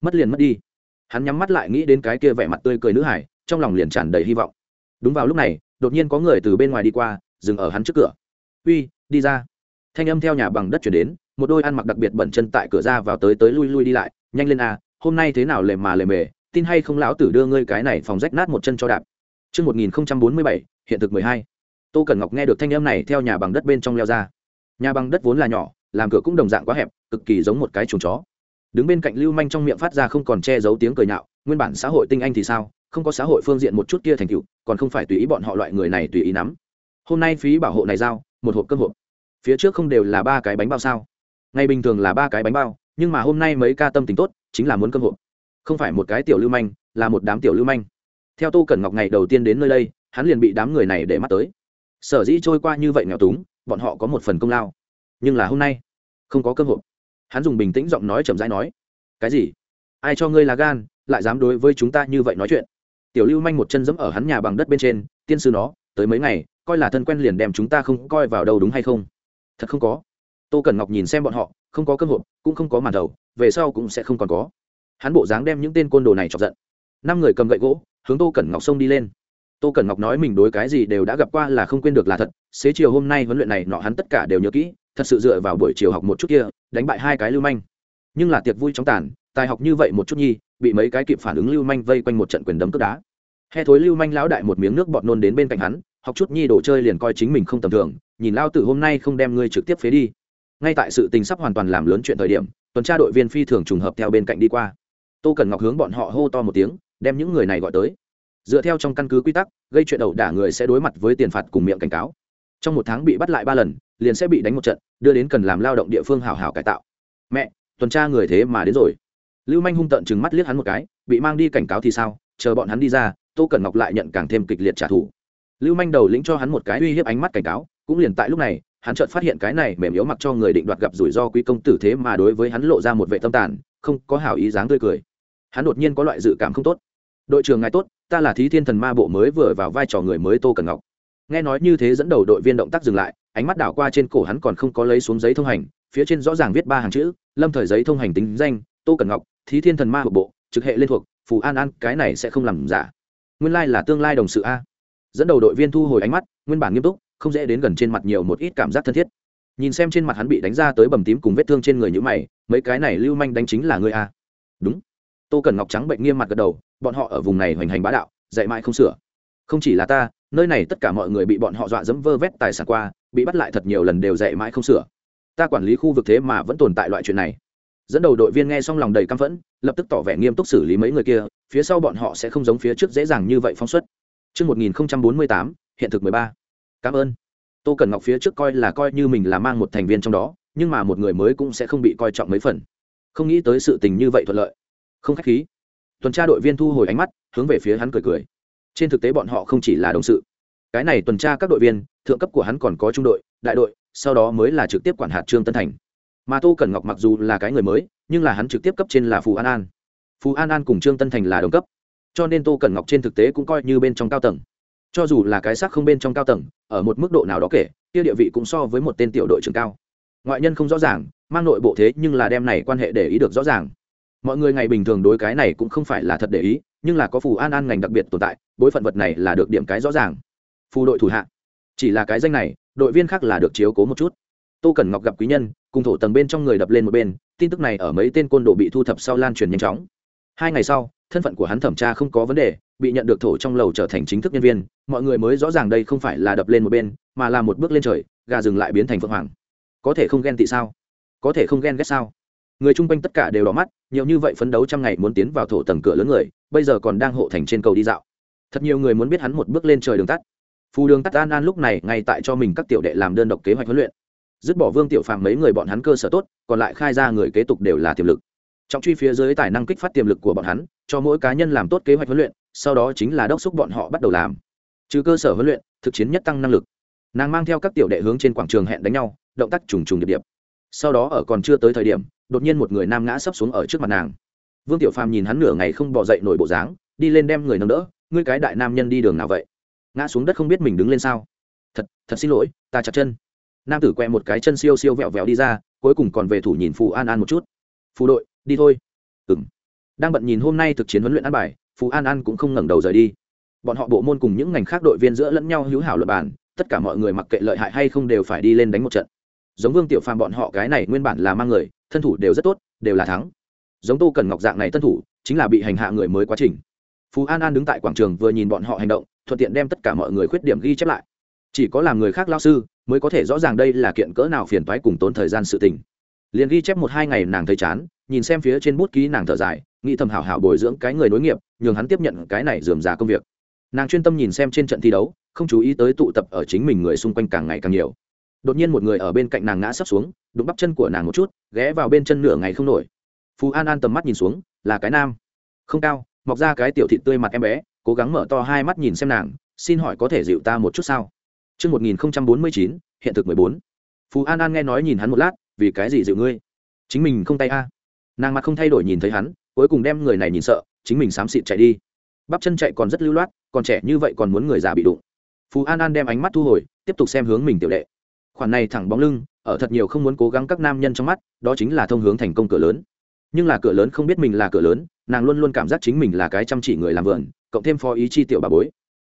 Mất liền mất đi. Hắn nhắm mắt lại nghĩ đến cái kia vẻ mặt tươi cười nữ hải, trong lòng liền tràn đầy hy vọng. Đúng vào lúc này đột nhiên có người từ bên ngoài đi qua dừng ở hắn trước cửa. Uy đi ra. Thanh âm theo nhà bằng đất chuyển đến một đôi ăn mặc đặc biệt bẩn chân tại cửa ra vào tới tới lui lui đi lại nhanh lên a hôm nay thế nào lề mà lề mề tin hay không lão tử đưa ngươi cái này phòng rách nát một chân cho đạp. Trước 1047, hiện thực 12. tô cẩn ngọc nghe được thanh âm này theo nhà bằng đất bên trong leo ra. Nhà bằng đất vốn là nhỏ làm cửa cũng đồng dạng quá hẹp cực kỳ giống một cái chuồng chó. Đứng bên cạnh lưu manh trong miệng phát ra không còn che giấu tiếng cười nhạo nguyên bản xã hội tinh anh thì sao? Không có xã hội phương diện một chút kia thành tựu, còn không phải tùy ý bọn họ loại người này tùy ý nắm. Hôm nay phí bảo hộ này giao, một hộp cơm hộp. Phía trước không đều là ba cái bánh bao sao? Ngày bình thường là ba cái bánh bao, nhưng mà hôm nay mấy ca tâm tình tốt, chính là muốn cơm hộp. Không phải một cái tiểu lưu manh, là một đám tiểu lưu manh. Theo tô cẩn ngọc ngày đầu tiên đến nơi đây, hắn liền bị đám người này để mắt tới. Sở dĩ trôi qua như vậy nghèo túng, bọn họ có một phần công lao. Nhưng là hôm nay, không có cơ hội hắn dùng bình tĩnh giọng nói chậm rãi nói, cái gì? Ai cho ngươi là gan, lại dám đối với chúng ta như vậy nói chuyện? Tiểu lưu manh một chân dẫm ở hắn nhà bằng đất bên trên, tiên sư nó, tới mấy ngày, coi là thân quen liền đem chúng ta không coi vào đâu đúng hay không? Thật không có. Tô cẩn ngọc nhìn xem bọn họ, không có cơ hội, cũng không có màn đầu, về sau cũng sẽ không còn có. Hắn bộ dáng đem những tên côn đồ này chọc giận. Năm người cầm gậy gỗ, hướng tô cẩn ngọc xông đi lên. Tô cẩn ngọc nói mình đối cái gì đều đã gặp qua là không quên được là thật, xế chiều hôm nay huấn luyện này nọ hắn tất cả đều nhớ kỹ, thật sự dựa vào buổi chiều học một chút kia, đánh bại hai cái lưu manh. Nhưng là tiệc vui chóng tàn, tài học như vậy một chút nhi bị mấy cái kịp phản ứng lưu manh vây quanh một trận quyền đấm cướp đá. He thối lưu manh lão đại một miếng nước bọt nôn đến bên cạnh hắn, học chút nhi đồ chơi liền coi chính mình không tầm thường, nhìn lao tử hôm nay không đem ngươi trực tiếp phế đi. Ngay tại sự tình sắp hoàn toàn làm lớn chuyện thời điểm, tuần tra đội viên phi thường trùng hợp theo bên cạnh đi qua. Tô cần ngọc hướng bọn họ hô to một tiếng, đem những người này gọi tới. Dựa theo trong căn cứ quy tắc, gây chuyện ẩu đả người sẽ đối mặt với tiền phạt cùng miệng cảnh cáo. Trong một tháng bị bắt lại ba lần, liền sẽ bị đánh một trận, đưa đến cần làm lao động địa phương hảo hảo cải tạo. Mẹ, tuần tra người thế mà đến rồi lưu manh hung tợn chừng mắt liếc hắn một cái, bị mang đi cảnh cáo thì sao, chờ bọn hắn đi ra, tô cẩn ngọc lại nhận càng thêm kịch liệt trả thù. Lưu manh đầu lĩnh cho hắn một cái uy hiếp ánh mắt cảnh cáo, cũng liền tại lúc này, hắn chợt phát hiện cái này mềm yếu mặc cho người định đoạt gặp rủi ro quý công tử thế mà đối với hắn lộ ra một vệ tâm tàn, không có hảo ý dáng tươi cười. Hắn đột nhiên có loại dự cảm không tốt. Đội trưởng ngài tốt, ta là thí thiên thần ma bộ mới vừa vào vai trò người mới tô Cẩn ngọc. Nghe nói như thế dẫn đầu đội viên động tác dừng lại, ánh mắt đảo qua trên cổ hắn còn không có lấy xuống giấy thông hành, phía trên rõ ràng viết ba hàng chữ, lâm thời giấy thông hành tính danh tô Cẩn ngọc, thí thiên thần ma bộ bộ, trực hệ liên thuộc, phù an an, cái này sẽ không làm giả. Nguyên lai là tương lai đồng sự a. Dẫn đầu đội viên thu hồi ánh mắt, nguyên bản nghiêm túc, không dễ đến gần trên mặt nhiều một ít cảm giác thân thiết. Nhìn xem trên mặt hắn bị đánh ra tới bầm tím cùng vết thương trên người như mày, mấy cái này lưu manh đánh chính là ngươi a. Đúng. Tô cần ngọc trắng bệnh nghiêm mặt gật đầu, bọn họ ở vùng này hoành hành bá đạo, dạy mãi không sửa. Không chỉ là ta, nơi này tất cả mọi người bị bọn họ dọa dẫm vơ vét tài sản qua, bị bắt lại thật nhiều lần đều dạy mãi không sửa. Ta quản lý khu vực thế mà vẫn tồn tại loại chuyện này dẫn đầu đội viên nghe xong lòng đầy căm phẫn lập tức tỏ vẻ nghiêm túc xử lý mấy người kia phía sau bọn họ sẽ không giống phía trước dễ dàng như vậy phóng xuất Trước 1048, hiện thực 13. Cảm ơn. Tô Cẩn Ngọc phía trước coi là coi như mình là mang một thành viên trong đó, nhưng mà một người mới cũng sẽ không bị coi trọng mấy phần. Không nghĩ tới sự tình như vậy thuận lợi. Không khách khí. Tuần tra đội viên thu hồi ánh mắt, hướng về phía hắn cười cười. Trên thực tế bọn họ không chỉ là đồng sự. Cái này tuần tra các đội viên, thượng cấp của hắn còn có trung đội, đại đội, sau đó mới là trực tiếp quản hạt Trương Tân Thành mà tô cẩn ngọc mặc dù là cái người mới nhưng là hắn trực tiếp cấp trên là phù an an phù an an cùng trương tân thành là đồng cấp cho nên tô cẩn ngọc trên thực tế cũng coi như bên trong cao tầng cho dù là cái xác không bên trong cao tầng ở một mức độ nào đó kể kia địa vị cũng so với một tên tiểu đội trưởng cao ngoại nhân không rõ ràng mang nội bộ thế nhưng là đem này quan hệ để ý được rõ ràng mọi người ngày bình thường đối cái này cũng không phải là thật để ý nhưng là có phù an an ngành đặc biệt tồn tại bối phận vật này là được điểm cái rõ ràng phù đội thủ hạ chỉ là cái danh này đội viên khác là được chiếu cố một chút tô cẩn ngọc gặp quý nhân, cùng thổ tầng bên trong người đập lên một bên, tin tức này ở mấy tên côn đồ bị thu thập sau lan truyền nhanh chóng. Hai ngày sau, thân phận của hắn thẩm tra không có vấn đề, bị nhận được thổ trong lầu trở thành chính thức nhân viên, mọi người mới rõ ràng đây không phải là đập lên một bên, mà là một bước lên trời, gà rừng lại biến thành phượng hoàng. Có thể không ghen tị sao? Có thể không ghen ghét sao? Người chung quanh tất cả đều đỏ mắt, nhiều như vậy phấn đấu trăm ngày muốn tiến vào thổ tầng cửa lớn người, bây giờ còn đang hộ thành trên cầu đi dạo. Thật nhiều người muốn biết hắn một bước lên trời đường tắt. Phù đường tắt an an lúc này ngay tại cho mình các tiểu đệ làm đơn độc kế hoạch huấn luyện dứt bỏ vương tiểu phàm mấy người bọn hắn cơ sở tốt, còn lại khai ra người kế tục đều là tiềm lực. Trọng truy phía dưới tài năng kích phát tiềm lực của bọn hắn, cho mỗi cá nhân làm tốt kế hoạch huấn luyện, sau đó chính là đốc xúc bọn họ bắt đầu làm. Trừ cơ sở huấn luyện, thực chiến nhất tăng năng lực. Nàng mang theo các tiểu đệ hướng trên quảng trường hẹn đánh nhau, động tác trùng trùng điệp điệp. Sau đó ở còn chưa tới thời điểm, đột nhiên một người nam ngã sấp xuống ở trước mặt nàng. Vương tiểu phàm nhìn hắn nửa ngày không bỏ dậy nổi bộ dáng, đi lên đem người nâng đỡ, ngươi cái đại nam nhân đi đường nào vậy? Ngã xuống đất không biết mình đứng lên sao? Thật thật xin lỗi, ta chặt chân nam tử quẹ một cái chân siêu siêu vẹo vẹo đi ra, cuối cùng còn về thủ nhìn phù an an một chút. Phù đội, đi thôi. Ừng đang bận nhìn hôm nay thực chiến huấn luyện an bài, phù an an cũng không ngẩng đầu rời đi. Bọn họ bộ môn cùng những ngành khác đội viên giữa lẫn nhau hữu hảo luật bản tất cả mọi người mặc kệ lợi hại hay không đều phải đi lên đánh một trận. Giống vương tiểu phàm bọn họ cái này nguyên bản là mang người, thân thủ đều rất tốt, đều là thắng. Giống tô cần ngọc dạng này tân thủ, chính là bị hành hạ người mới quá trình. Phú an an đứng tại quảng trường vừa nhìn bọn họ hành động, thuận tiện đem tất cả mọi người khuyết điểm ghi chép lại chỉ có làm người khác lao sư mới có thể rõ ràng đây là kiện cỡ nào phiền toái cùng tốn thời gian sự tình. Liền ghi chép một hai ngày nàng thấy chán, nhìn xem phía trên bút ký nàng thở dài, nghĩ thầm hảo hảo bồi dưỡng cái người nối nghiệp, nhường hắn tiếp nhận cái này dườm già công việc. Nàng chuyên tâm nhìn xem trên trận thi đấu, không chú ý tới tụ tập ở chính mình người xung quanh càng ngày càng nhiều. Đột nhiên một người ở bên cạnh nàng ngã sắp xuống, đụng bắp chân của nàng một chút, ghé vào bên chân nửa ngày không nổi. Phú an an tầm mắt nhìn xuống, là cái nam. Không cao, mọc ra cái tiểu thịt tươi mặt em bé, cố gắng mở to hai mắt nhìn xem nàng, xin hỏi có thể dịu ta một chút sao? Trước 1049, hiện thực 14. Phú An An nghe nói nhìn hắn một lát, vì cái gì dịu ngươi? Chính mình không tay a. Nàng mặt không thay đổi nhìn thấy hắn, cuối cùng đem người này nhìn sợ, chính mình xám xịt chạy đi. Bắp chân chạy còn rất lưu loát, còn trẻ như vậy còn muốn người già bị đụng. Phú An An đem ánh mắt thu hồi, tiếp tục xem hướng mình tiểu đệ. Khoản này thẳng bóng lưng, ở thật nhiều không muốn cố gắng các nam nhân trong mắt, đó chính là thông hướng thành công cửa lớn. Nhưng là cửa lớn không biết mình là cửa lớn, nàng luôn luôn cảm giác chính mình là cái chăm chỉ người làm vườn, cộng thêm phó ý chi tiểu bà bối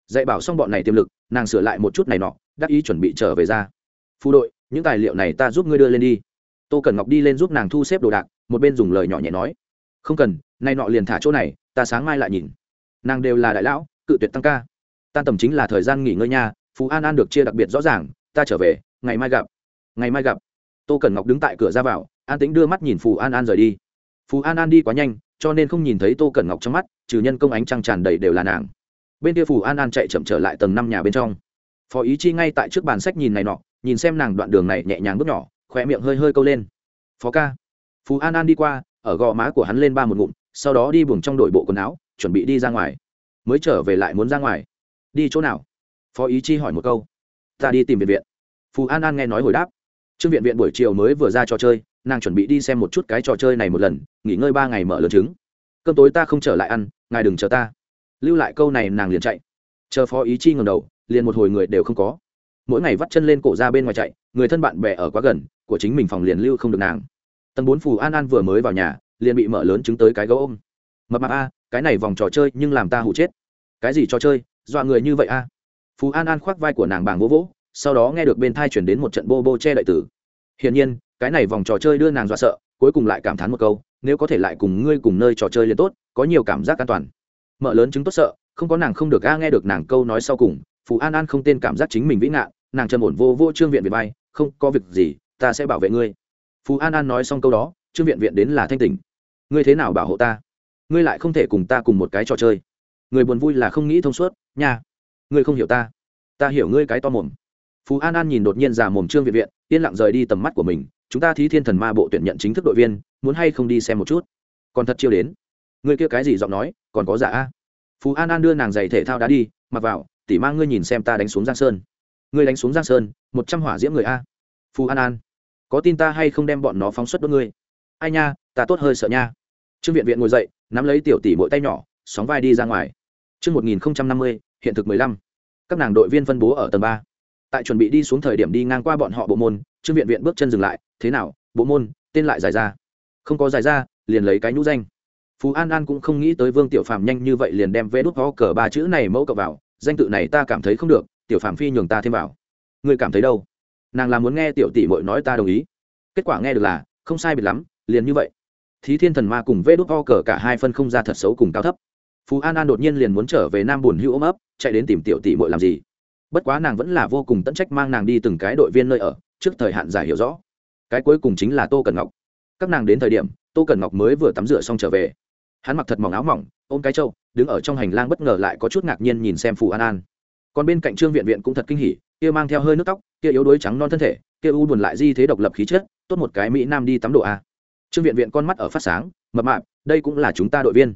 dạy bảo xong bọn này tiềm lực, nàng sửa lại một chút này nọ, đắc ý chuẩn bị trở về ra. Phu đội, những tài liệu này ta giúp ngươi đưa lên đi. Tô cần ngọc đi lên giúp nàng thu xếp đồ đạc, một bên dùng lời nhỏ nhẹ nói. Không cần nay nọ liền thả chỗ này, ta sáng mai lại nhìn. Nàng đều là đại lão, cự tuyệt tăng ca. Tan tầm chính là thời gian nghỉ ngơi nha, phú an an được chia đặc biệt rõ ràng, ta trở về, ngày mai gặp. Ngày mai gặp. Tô cần ngọc đứng tại cửa ra vào, an tĩnh đưa mắt nhìn phù an an rời đi. Phù an an đi quá nhanh, cho nên không nhìn thấy tô cần ngọc trong mắt, trừ nhân công ánh trăng tràn đầy đều là nàng bên kia phù an an chạy chậm trở lại tầng năm nhà bên trong. Phó ý chi ngay tại trước bàn sách nhìn này nọ, nhìn xem nàng đoạn đường này nhẹ nhàng bước nhỏ khỏe miệng hơi hơi câu lên. Phó ca. Phù an an đi qua, ở gò má của hắn lên ba một ngụm, sau đó đi buồng trong đội bộ quần áo, chuẩn bị đi ra ngoài. Mới trở về lại muốn ra ngoài. Đi chỗ nào? Phó ý chi hỏi một câu. Ta đi tìm viện viện. Phù an an nghe nói hồi đáp. Trương viện viện buổi chiều mới vừa ra trò chơi, nàng chuẩn bị đi xem một chút cái trò chơi này một lần, nghỉ ngơi ba ngày mở lớn trứng. Cơm tối ta không trở lại ăn, ngài đừng chờ ta lưu lại câu này nàng liền chạy. Chờ phó ý chi ngầm đầu, liền một hồi người đều không có. Mỗi ngày vắt chân lên cổ ra bên ngoài chạy, người thân bạn bè ở quá gần, của chính mình phòng liền lưu không được nàng. Tầng bốn phù an an vừa mới vào nhà, liền bị mở lớn chứng tới cái gấu ôm. Mập mạp a, cái này vòng trò chơi nhưng làm ta hụ chết. Cái gì trò chơi? Dọa người như vậy a? Phù an an khoác vai của nàng bảng vỗ vỗ, sau đó nghe được bên thai chuyển đến một trận bô bô che đại tử. Hiển nhiên, cái này vòng trò chơi đưa nàng dọa sợ, cuối cùng lại cảm thán một câu, nếu có thể lại cùng ngươi cùng nơi trò chơi liền tốt, có nhiều cảm giác an toàn mợ lớn chứng tốt sợ, không có nàng không được a, nghe được nàng câu nói sau cùng, phù an an không tên cảm giác chính mình vĩ ngạn, nàng trầm ổn vô vô trương viện viện bay không, có việc gì, ta sẽ bảo vệ ngươi. Phù an an nói xong câu đó, trương viện viện đến là thanh tỉnh. Ngươi thế nào bảo hộ ta? Ngươi lại không thể cùng ta cùng một cái trò chơi. Người buồn vui là không nghĩ thông suốt, nha. Ngươi không hiểu ta. Ta hiểu ngươi cái to mồm. Phú an an nhìn đột nhiên già mồm trương viện viện, yên lặng rời đi tầm mắt của mình. Chúng ta thí thiên thần ma bộ tuyển nhận chính thức đội viên, muốn hay không đi xem một chút? Còn thật chiêu đến. Ngươi kia cái gì giọng nói? Còn có giả a? Phú an an đưa nàng giày thể thao đá đi mặc vào tỉ mang ngươi nhìn xem ta đánh xuống giang sơn. Ngươi đánh xuống giang sơn một trăm hỏa diễm người a. Phú an an có tin ta hay không đem bọn nó phóng xuất đốt ngươi? Ai nha ta tốt hơi sợ nha. Trương viện viện ngồi dậy nắm lấy tiểu tỷ mỗi tay nhỏ sóng vai đi ra ngoài. Trước 1050, hiện thực 15. Các nàng đội viên phân bố ở tầng ba. Tại chuẩn bị đi xuống thời điểm đi ngang qua bọn họ bộ môn, Trương Viện Viện bước chân dừng lại, thế nào, bộ môn, tên lại dài ra. Không có dài ra, liền lấy cái nhũ danh phú an an cũng không nghĩ tới vương tiểu phàm nhanh như vậy liền đem vẽ đốt ho cờ ba chữ này mẫu cậu vào, danh tự này ta cảm thấy không được, tiểu phàm phi nhường ta thêm vào. Ngươi cảm thấy đâu? Nàng là muốn nghe tiểu tỷ mội nói ta đồng ý. Kết quả nghe được là, không sai biệt lắm, liền như vậy. Thí thiên thần ma cùng vê đốt ho cờ cả hai phân không ra thật xấu cùng cao thấp. Phú an an đột nhiên liền muốn trở về nam Bùn hữu ôm ấp, chạy đến tìm tiểu tỷ mội làm gì? Bất quá nàng vẫn là vô cùng tận trách mang nàng đi từng cái đội viên nơi ở, trước thời hạn giải hiểu rõ. Cái cuối cùng chính là tô cần ngọc. Các nàng đến thời điểm, tô cần ngọc mới vừa tắm rửa xong trở về hắn mặc thật mỏng áo mỏng, ôm cái trâu, đứng ở trong hành lang bất ngờ lại có chút ngạc nhiên nhìn xem phù an an. Còn bên cạnh trương viện viện cũng thật kinh hỉ, kia mang theo hơi nước tóc, kia yếu đuối trắng non thân thể, kia u buồn lại di thế độc lập khí chất, tốt một cái mỹ nam đi tắm độ a. Trương viện viện con mắt ở phát sáng, mập mạp, đây cũng là chúng ta đội viên.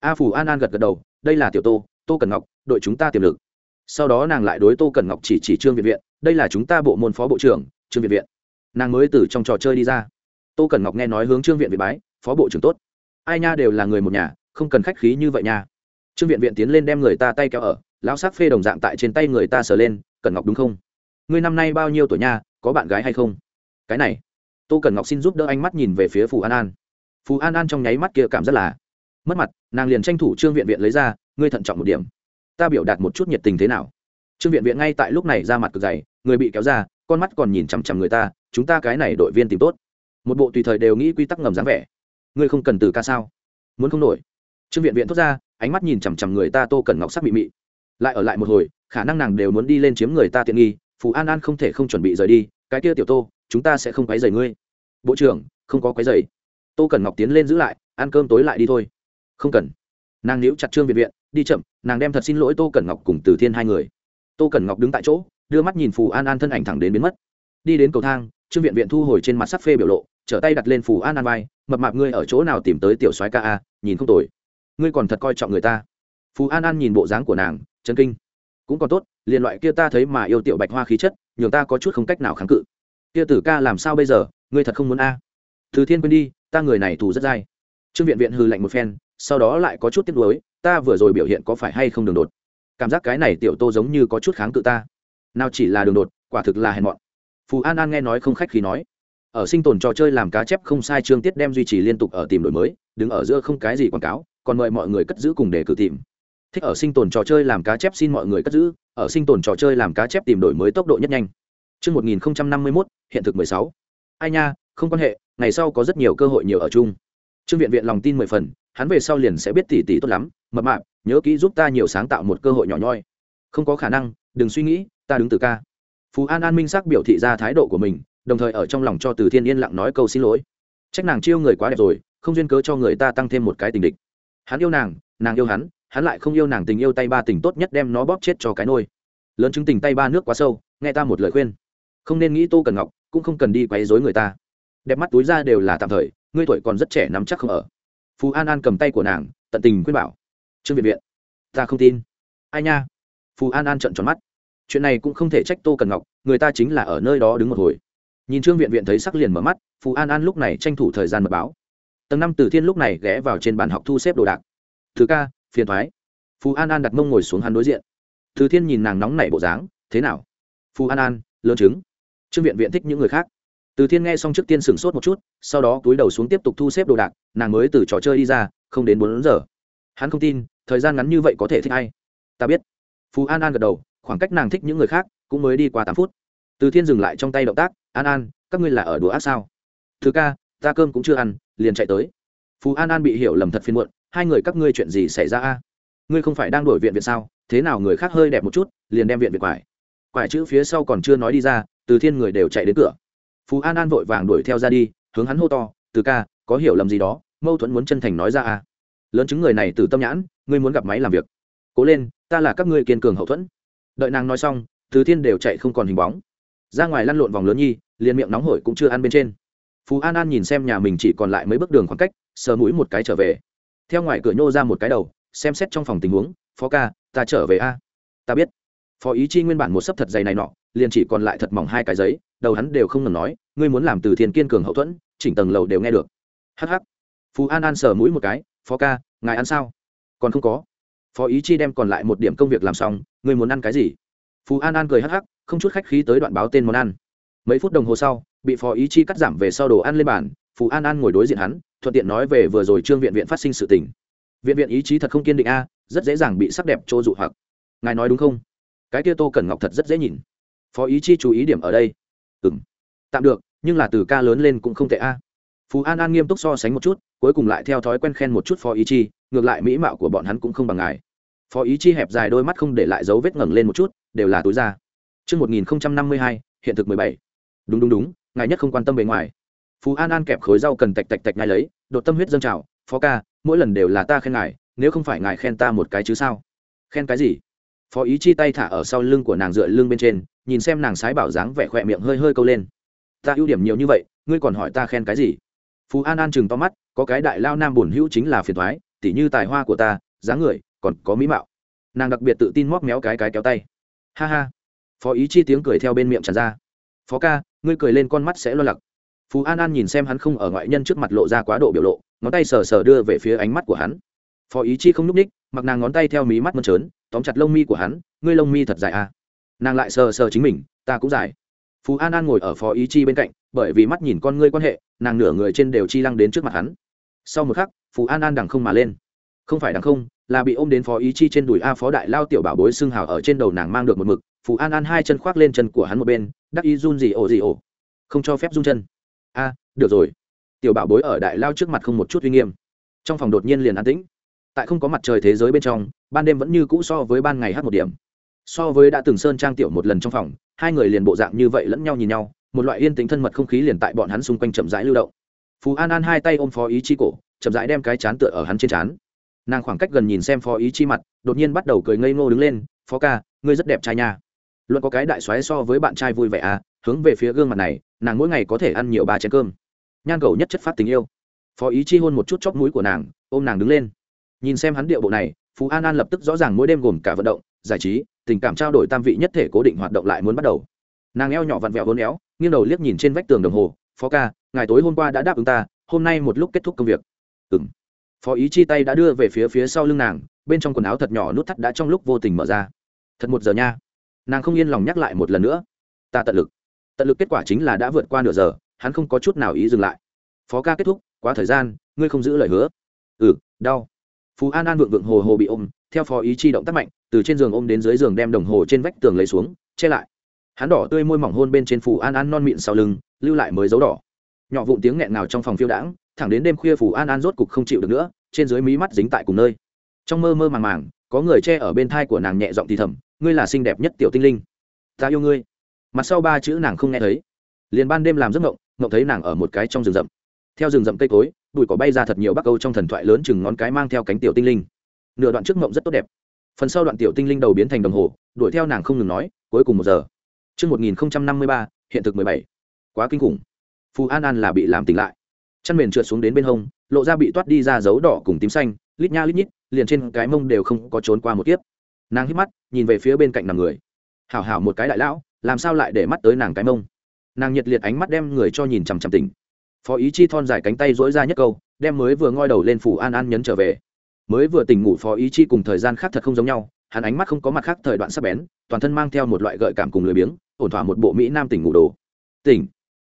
A phù an an gật gật đầu, đây là tiểu tô tô cần ngọc, đội chúng ta tiềm lực. Sau đó nàng lại đối tô cần ngọc chỉ chỉ trương viện viện, đây là chúng ta bộ môn phó bộ trưởng, trương viện viện. Nàng mới từ trong trò chơi đi ra. Tô cần ngọc nghe nói hướng trương viện viện bái, phó bộ trưởng tốt ai nha đều là người một nhà, không cần khách khí như vậy nha. Trương viện viện tiến lên đem người ta tay kéo ở, lão sắc phê đồng dạng tại trên tay người ta sờ lên cần ngọc đúng không? Ngươi năm nay bao nhiêu tuổi nha, có bạn gái hay không? Cái này, tô cần ngọc xin giúp đỡ ánh mắt nhìn về phía phù an an. Phù an an trong nháy mắt kia cảm rất là mất mặt, nàng liền tranh thủ trương viện viện lấy ra, ngươi thận trọng một điểm. Ta biểu đạt một chút nhiệt tình thế nào? Trương viện viện ngay tại lúc này ra mặt cực dày, người bị kéo ra, con mắt còn nhìn chằm chằm người ta, chúng ta cái này đội viên tìm tốt. Một bộ tùy thời đều nghĩ quy tắc ngầm dáng vẻ ngươi không cần từ ca sao? Muốn không nổi. Trương viện viện thốt ra, ánh mắt nhìn chằm chằm người ta tô cần ngọc sắc mị mị. Lại ở lại một hồi, khả năng nàng đều muốn đi lên chiếm người ta tiện nghi, Phù an an không thể không chuẩn bị rời đi, cái kia tiểu tô, chúng ta sẽ không quấy rầy ngươi. Bộ trưởng, không có quấy rầy. Tô cần ngọc tiến lên giữ lại, ăn cơm tối lại đi thôi. Không cần. Nàng níu chặt trương viện viện, đi chậm, nàng đem thật xin lỗi tô cẩn ngọc cùng từ thiên hai người. Tô cẩn ngọc đứng tại chỗ, đưa mắt nhìn phù an an thân ảnh thẳng đến biến mất. Đi đến cầu thang, trương viện viện thu hồi trên mặt sắc phê biểu lộ trở tay đặt lên phù an an vai, mập mạp ngươi ở chỗ nào tìm tới tiểu soái ca a, nhìn không tồi. Ngươi còn thật coi trọng người ta. Phù an an nhìn bộ dáng của nàng chân kinh. Cũng còn tốt, liền loại kia ta thấy mà yêu tiểu bạch hoa khí chất, nhường ta có chút không cách nào kháng cự. Kia tử ca làm sao bây giờ, ngươi thật không muốn a? Từ thiên quên đi, ta người này thù rất dai. Trương viện viện hừ lạnh một phen, sau đó lại có chút tiếc nuối, ta vừa rồi biểu hiện có phải hay không đường đột? Cảm giác cái này tiểu tô giống như có chút kháng cự ta. Nào chỉ là đường đột, quả thực là hèn mọn. Phù an an nghe nói không khách khi nói ở sinh tồn trò chơi làm cá chép không sai chương tiết đem duy trì liên tục ở tìm đổi mới đứng ở giữa không cái gì quảng cáo còn mời mọi người cất giữ cùng để cử tìm thích ở sinh tồn trò chơi làm cá chép xin mọi người cất giữ ở sinh tồn trò chơi làm cá chép tìm đổi mới tốc độ nhất nhanh Trước 1051, hiện thực 16. Ai nha, không quan hệ, ngày sau có rất nhiều cơ hội nhiều ở chung. Trương Viện Viện lòng tin mười phần, hắn về sau liền sẽ biết tỉ tỉ tốt lắm, mập mạp, nhớ kỹ giúp ta nhiều sáng tạo một cơ hội nhỏ nhoi. Không có khả năng, đừng suy nghĩ, ta đứng từ ca. Phú An An minh sắc biểu thị ra thái độ của mình, đồng thời ở trong lòng cho Từ Thiên yên lặng nói câu xin lỗi. Trách nàng chiêu người quá đẹp rồi, không duyên cớ cho người ta tăng thêm một cái tình địch. Hắn yêu nàng, nàng yêu hắn, hắn lại không yêu nàng tình yêu tay ba tình tốt nhất đem nó bóp chết cho cái nôi. Lớn chứng tình tay ba nước quá sâu, nghe ta một lời khuyên. Không nên nghĩ Tô Cần Ngọc, cũng không cần đi quấy rối người ta. Đẹp mắt túi ra đều là tạm thời, ngươi tuổi còn rất trẻ nắm chắc không ở phú an an cầm tay của nàng tận tình khuyên bảo trương viện viện ta không tin ai nha phú an an trận tròn mắt chuyện này cũng không thể trách tô cần ngọc người ta chính là ở nơi đó đứng một hồi nhìn trương viện viện thấy sắc liền mở mắt phú an an lúc này tranh thủ thời gian mật báo. Tầng năm từ thiên lúc này ghé vào trên bàn học thu xếp đồ đạc. Thứ ca, phiền thoái. Phú an an đặt mông ngồi xuống hắn đối diện. Từ thiên nhìn nàng nóng nảy bộ dáng, thế nào? Phú an an, lớn chứng trương viện viện thích những người khác. Từ thiên nghe xong trước tiên sửng sốt một chút, sau đó túi đầu xuống tiếp tục thu xếp đồ đạc, nàng mới từ trò chơi đi ra, không đến bốn giờ. Hắn không tin, thời gian ngắn như vậy có thể thích hay ta biết. Phú an an gật đầu, khoảng cách nàng thích những người khác cũng mới đi qua tám phút từ thiên dừng lại trong tay động tác, an an, các ngươi là ở đùa ác sao? Thứ ca, ta cơm cũng chưa ăn, liền chạy tới. Phú an an bị hiểu lầm thật phiền muộn, hai người các ngươi chuyện gì xảy ra a? Ngươi không phải đang đổi viện viện sao? Thế nào người khác hơi đẹp một chút, liền đem viện viện quải? Quải chữ phía sau còn chưa nói đi ra, từ thiên người đều chạy đến cửa. Phú an an vội vàng đuổi theo ra đi, hướng hắn hô to, từ ca, có hiểu lầm gì đó, mâu thuẫn muốn chân thành nói ra a. lớn chứng người này từ tâm nhãn, ngươi muốn gặp máy làm việc. Cố lên, ta là các ngươi kiên cường hậu thuẫn. Đợi nàng nói xong, từ thiên đều chạy không còn hình bóng ra ngoài lăn lộn vòng lớn nhi, liền miệng nóng hổi cũng chưa ăn bên trên. Phú an an nhìn xem nhà mình chỉ còn lại mấy bước đường khoảng cách, sờ mũi một cái trở về. Theo ngoài cửa nhô ra một cái đầu, xem xét trong phòng tình huống, phó ca, ta trở về a. Ta biết. Phó ý chi nguyên bản một sấp thật dày này nọ, liền chỉ còn lại thật mỏng hai cái giấy, đầu hắn đều không ngừng nói, ngươi muốn làm từ thiền kiên cường hậu thuẫn, chỉnh tầng lầu đều nghe được. Hh phú an an sờ mũi một cái, phó ca, ngài ăn sao? Còn không có. Phó ý chi đem còn lại một điểm công việc làm xong, ngươi muốn ăn cái gì? Phú an an cười hắc hắc không chút khách khí tới đoạn báo tên món ăn. Mấy phút đồng hồ sau, bị phó ý chi cắt giảm về sau đồ ăn lên bàn, phù an an ngồi đối diện hắn, thuận tiện nói về vừa rồi trương viện viện phát sinh sự tình. Viện viện ý chí thật không kiên định a, rất dễ dàng bị sắc đẹp trô dụ hoặc. Ngài nói đúng không? Cái kia tô cẩn ngọc thật rất dễ nhìn. Phó ý chi chú ý điểm ở đây. Ừ m tạm được, nhưng là từ ca lớn lên cũng không tệ a. Phú an an nghiêm túc so sánh một chút, cuối cùng lại theo thói quen khen một chút phó ý chi, ngược lại mỹ mạo của bọn hắn cũng không bằng ngài. Phó ý chi hẹp dài đôi mắt không để lại dấu vết ngẩng lên một chút, đều là túi da. Trước 1052, hiện thực 17. Đúng đúng đúng, ngài nhất không quan tâm bề ngoài. Phú An An kẹp khối rau cần tạch tạch tạch ngay lấy, đột tâm huyết dâng trào, "Phó ca, mỗi lần đều là ta khen ngài, nếu không phải ngài khen ta một cái chứ sao?" "Khen cái gì?" Phó Ý Chi tay thả ở sau lưng của nàng dựa lưng bên trên, nhìn xem nàng sái bảo dáng vẻ khỏe miệng hơi hơi câu lên ta ưu điểm nhiều như vậy ngươi còn hỏi ta khen cái gì phú an an chừng to mắt có cái đại lao nam bổn hữu chính là phiền toái, tỉ như tài hoa của ta dáng người còn có mỹ mạo nàng đặc biệt tự tin móc méo cái cái kéo tay ha ha phó ý chi tiếng cười theo bên miệng tràn ra. Phó ca, ngươi cười lên con mắt sẽ lo lặc. Phú an an nhìn xem hắn không ở ngoại nhân trước mặt lộ ra quá độ biểu lộ, ngón tay sờ sờ đưa về phía ánh mắt của hắn. Phó ý chi không n ú c ních mặc nàng ngón tay theo mí mắt mơn trớn, tóm chặt lông mi của hắn, ngươi lông mi thật dài à? Nàng lại sờ sờ chính mình, ta cũng dài. phú an an ngồi ở phó ý chi bên cạnh, bởi vì mắt nhìn con ngươi quan hệ, nàng nửa người trên đều chi lăng đến trước mặt hắn. Sau một khắc, phú an an đằng không mà lên. Không phải đằng không là bị ôm đến phó ý chi trên đùi a phó đại lao tiểu bảo bối xương hào ở trên đầu nàng mang được một mực, phù an an hai chân khoác lên chân của hắn một bên, đắc ý run gì ổ gì ổ. Không cho phép run chân. A, được rồi. Tiểu bảo bối ở đại lao trước mặt không một chút uy nghiêm. Trong phòng đột nhiên liền an tĩnh. Tại không có mặt trời thế giới bên trong, ban đêm vẫn như cũ so với ban ngày hát một điểm. So với đã từng sơn trang tiểu một lần trong phòng, hai người liền bộ dạng như vậy lẫn nhau nhìn nhau, một loại yên tĩnh thân mật không khí liền tại bọn hắn xung quanh chậm rãi lưu động. Phú an an hai tay ôm phó ý chi cổ, chậm rãi đem cái chán tựa ở hắn trên chán nàng khoảng cách gần nhìn xem phó ý chi mặt, đột nhiên bắt đầu cười ngây ngô đứng lên, phó ca, ngươi rất đẹp trai nha. Luận có cái đại xoáy so với bạn trai vui vẻ à hướng về phía gương mặt này, nàng mỗi ngày có thể ăn nhiều ba chén cơm. Nhan cầu nhất chất phát tình yêu. Phó ý chi hôn một chút chóp mũi của nàng, ôm nàng đứng lên. Nhìn xem hắn điệu bộ này, phú an an lập tức rõ ràng mỗi đêm gồm cả vận động, giải trí, tình cảm trao đổi tam vị nhất thể cố định hoạt động lại muốn bắt đầu. Nàng eo nhỏ vặn vẹo hôn éo, nghiêng đầu liếc nhìn trên vách tường đồng hồ, phó ca ngày tối hôm qua đã đáp ứng ta, hôm nay một lúc kết thúc công việc. Ừng phó ý chi tay đã đưa về phía phía sau lưng nàng, bên trong quần áo thật nhỏ nút thắt đã trong lúc vô tình mở ra. Thật một giờ nha. Nàng không yên lòng nhắc lại một lần nữa. Ta tận lực. Tận lực kết quả chính là đã vượt qua nửa giờ, hắn không có chút nào ý dừng lại. Phó ca kết thúc, quá thời gian, ngươi không giữ lời hứa. Ừ đau. Phú an an vượng vượng hồ hồ bị ôm, theo phó ý chi động tác mạnh, từ trên giường ôm đến dưới giường đem đồng hồ trên vách tường lấy xuống, che lại. Hắn đỏ tươi môi mỏng hôn bên trên phù an an non mịn sau lưng, lưu lại mới dấu đỏ nhỏ vụn tiếng nghẹn nào trong phòng phiêu đãng thẳng đến đêm khuya phù an an rốt cục không chịu được nữa trên dưới mí mắt dính tại cùng nơi. Trong mơ mơ màng màng có người che ở bên thai của nàng nhẹ giọng thì thầm ngươi là xinh đẹp nhất tiểu tinh linh. Ta yêu ngươi. Mặt sau ba chữ nàng không nghe thấy. Liền ban đêm làm giấc ngộng ngộng thấy nàng ở một cái trong rừng rậm. Theo rừng rậm cây cối bụi cỏ bay ra thật nhiều bắc âu trong thần thoại lớn chừng ngón cái mang theo cánh tiểu tinh linh. Nửa đoạn trước ngộng rất tốt đẹp. Phần sau đoạn tiểu tinh linh đầu biến thành đồng hồ đuổi theo nàng không ngừng nói cuối cùng một giờ. Trước 1053, hiện thực 17. Quá kinh khủng. Phù An An là bị làm tỉnh lại. Chân mền trượt xuống đến bên hông, lộ ra bị toát đi ra dấu đỏ cùng tím xanh, lít nha lít nhít, liền trên cái mông đều không có trốn qua một kiếp. Nàng hít mắt, nhìn về phía bên cạnh nằm người. Hảo hảo một cái đại lão, làm sao lại để mắt tới nàng cái mông? Nàng nhiệt liệt ánh mắt đem người cho nhìn chằm chằm tỉnh. Phó Ý Chi thon dài cánh tay dỗi ra nhất câu, đem mới vừa ngoi đầu lên phủ An An nhấn trở về. Mới vừa tỉnh ngủ Phó Ý Chi cùng thời gian khác thật không giống nhau, hắn ánh mắt không có mặt khác thời đoạn sắp bén, toàn thân mang theo một loại gợi cảm cùng lười biếng, ổn thỏa một bộ mỹ nam tỉnh ngủ đồ tỉnh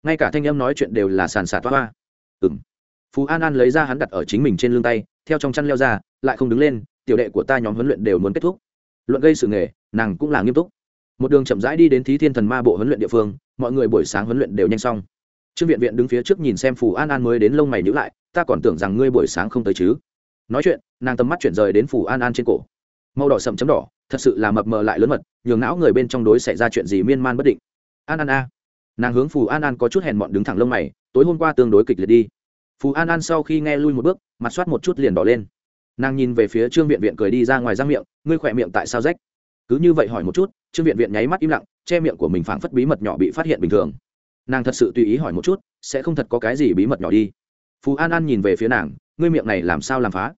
ngay cả thanh âm nói chuyện đều là sàn sạt toa hoa. Ừ m phú an an lấy ra hắn đặt ở chính mình trên lưng tay, theo trong chăn leo ra, lại không đứng lên, tiểu đệ của ta nhóm huấn luyện đều muốn kết thúc. Luận gây sự nghề, nàng cũng là nghiêm túc. Một đường chậm rãi đi đến thí thiên thần ma bộ huấn luyện địa phương, mọi người buổi sáng huấn luyện đều nhanh xong. Trương viện viện đứng phía trước nhìn xem phù an an mới đến lông mày nhữ lại, ta còn tưởng rằng ngươi buổi sáng không tới chứ. Nói chuyện, nàng tầm mắt chuyển rời đến phù an an trên cổ. Màu đỏ sậm chấm đỏ, thật sự là mập mờ lại lớn mật, nhường não người bên trong đối xảy ra chuyện gì miên man bất định. An an a nàng hướng phù an an có chút hèn mọn đứng thẳng lông mày, tối hôm qua tương đối kịch liệt đi. Phù an an sau khi nghe lui một bước, mặt soát một chút liền đỏ lên. Nàng nhìn về phía trương viện viện cười đi ra ngoài răng miệng, ngươi khỏe miệng tại sao rách? Cứ như vậy hỏi một chút, trương viện viện nháy mắt im lặng, che miệng của mình phảng phất bí mật nhỏ bị phát hiện bình thường. Nàng thật sự tùy ý hỏi một chút, sẽ không thật có cái gì bí mật nhỏ đi? Phù an an nhìn về phía nàng, ngươi miệng này làm sao làm phá?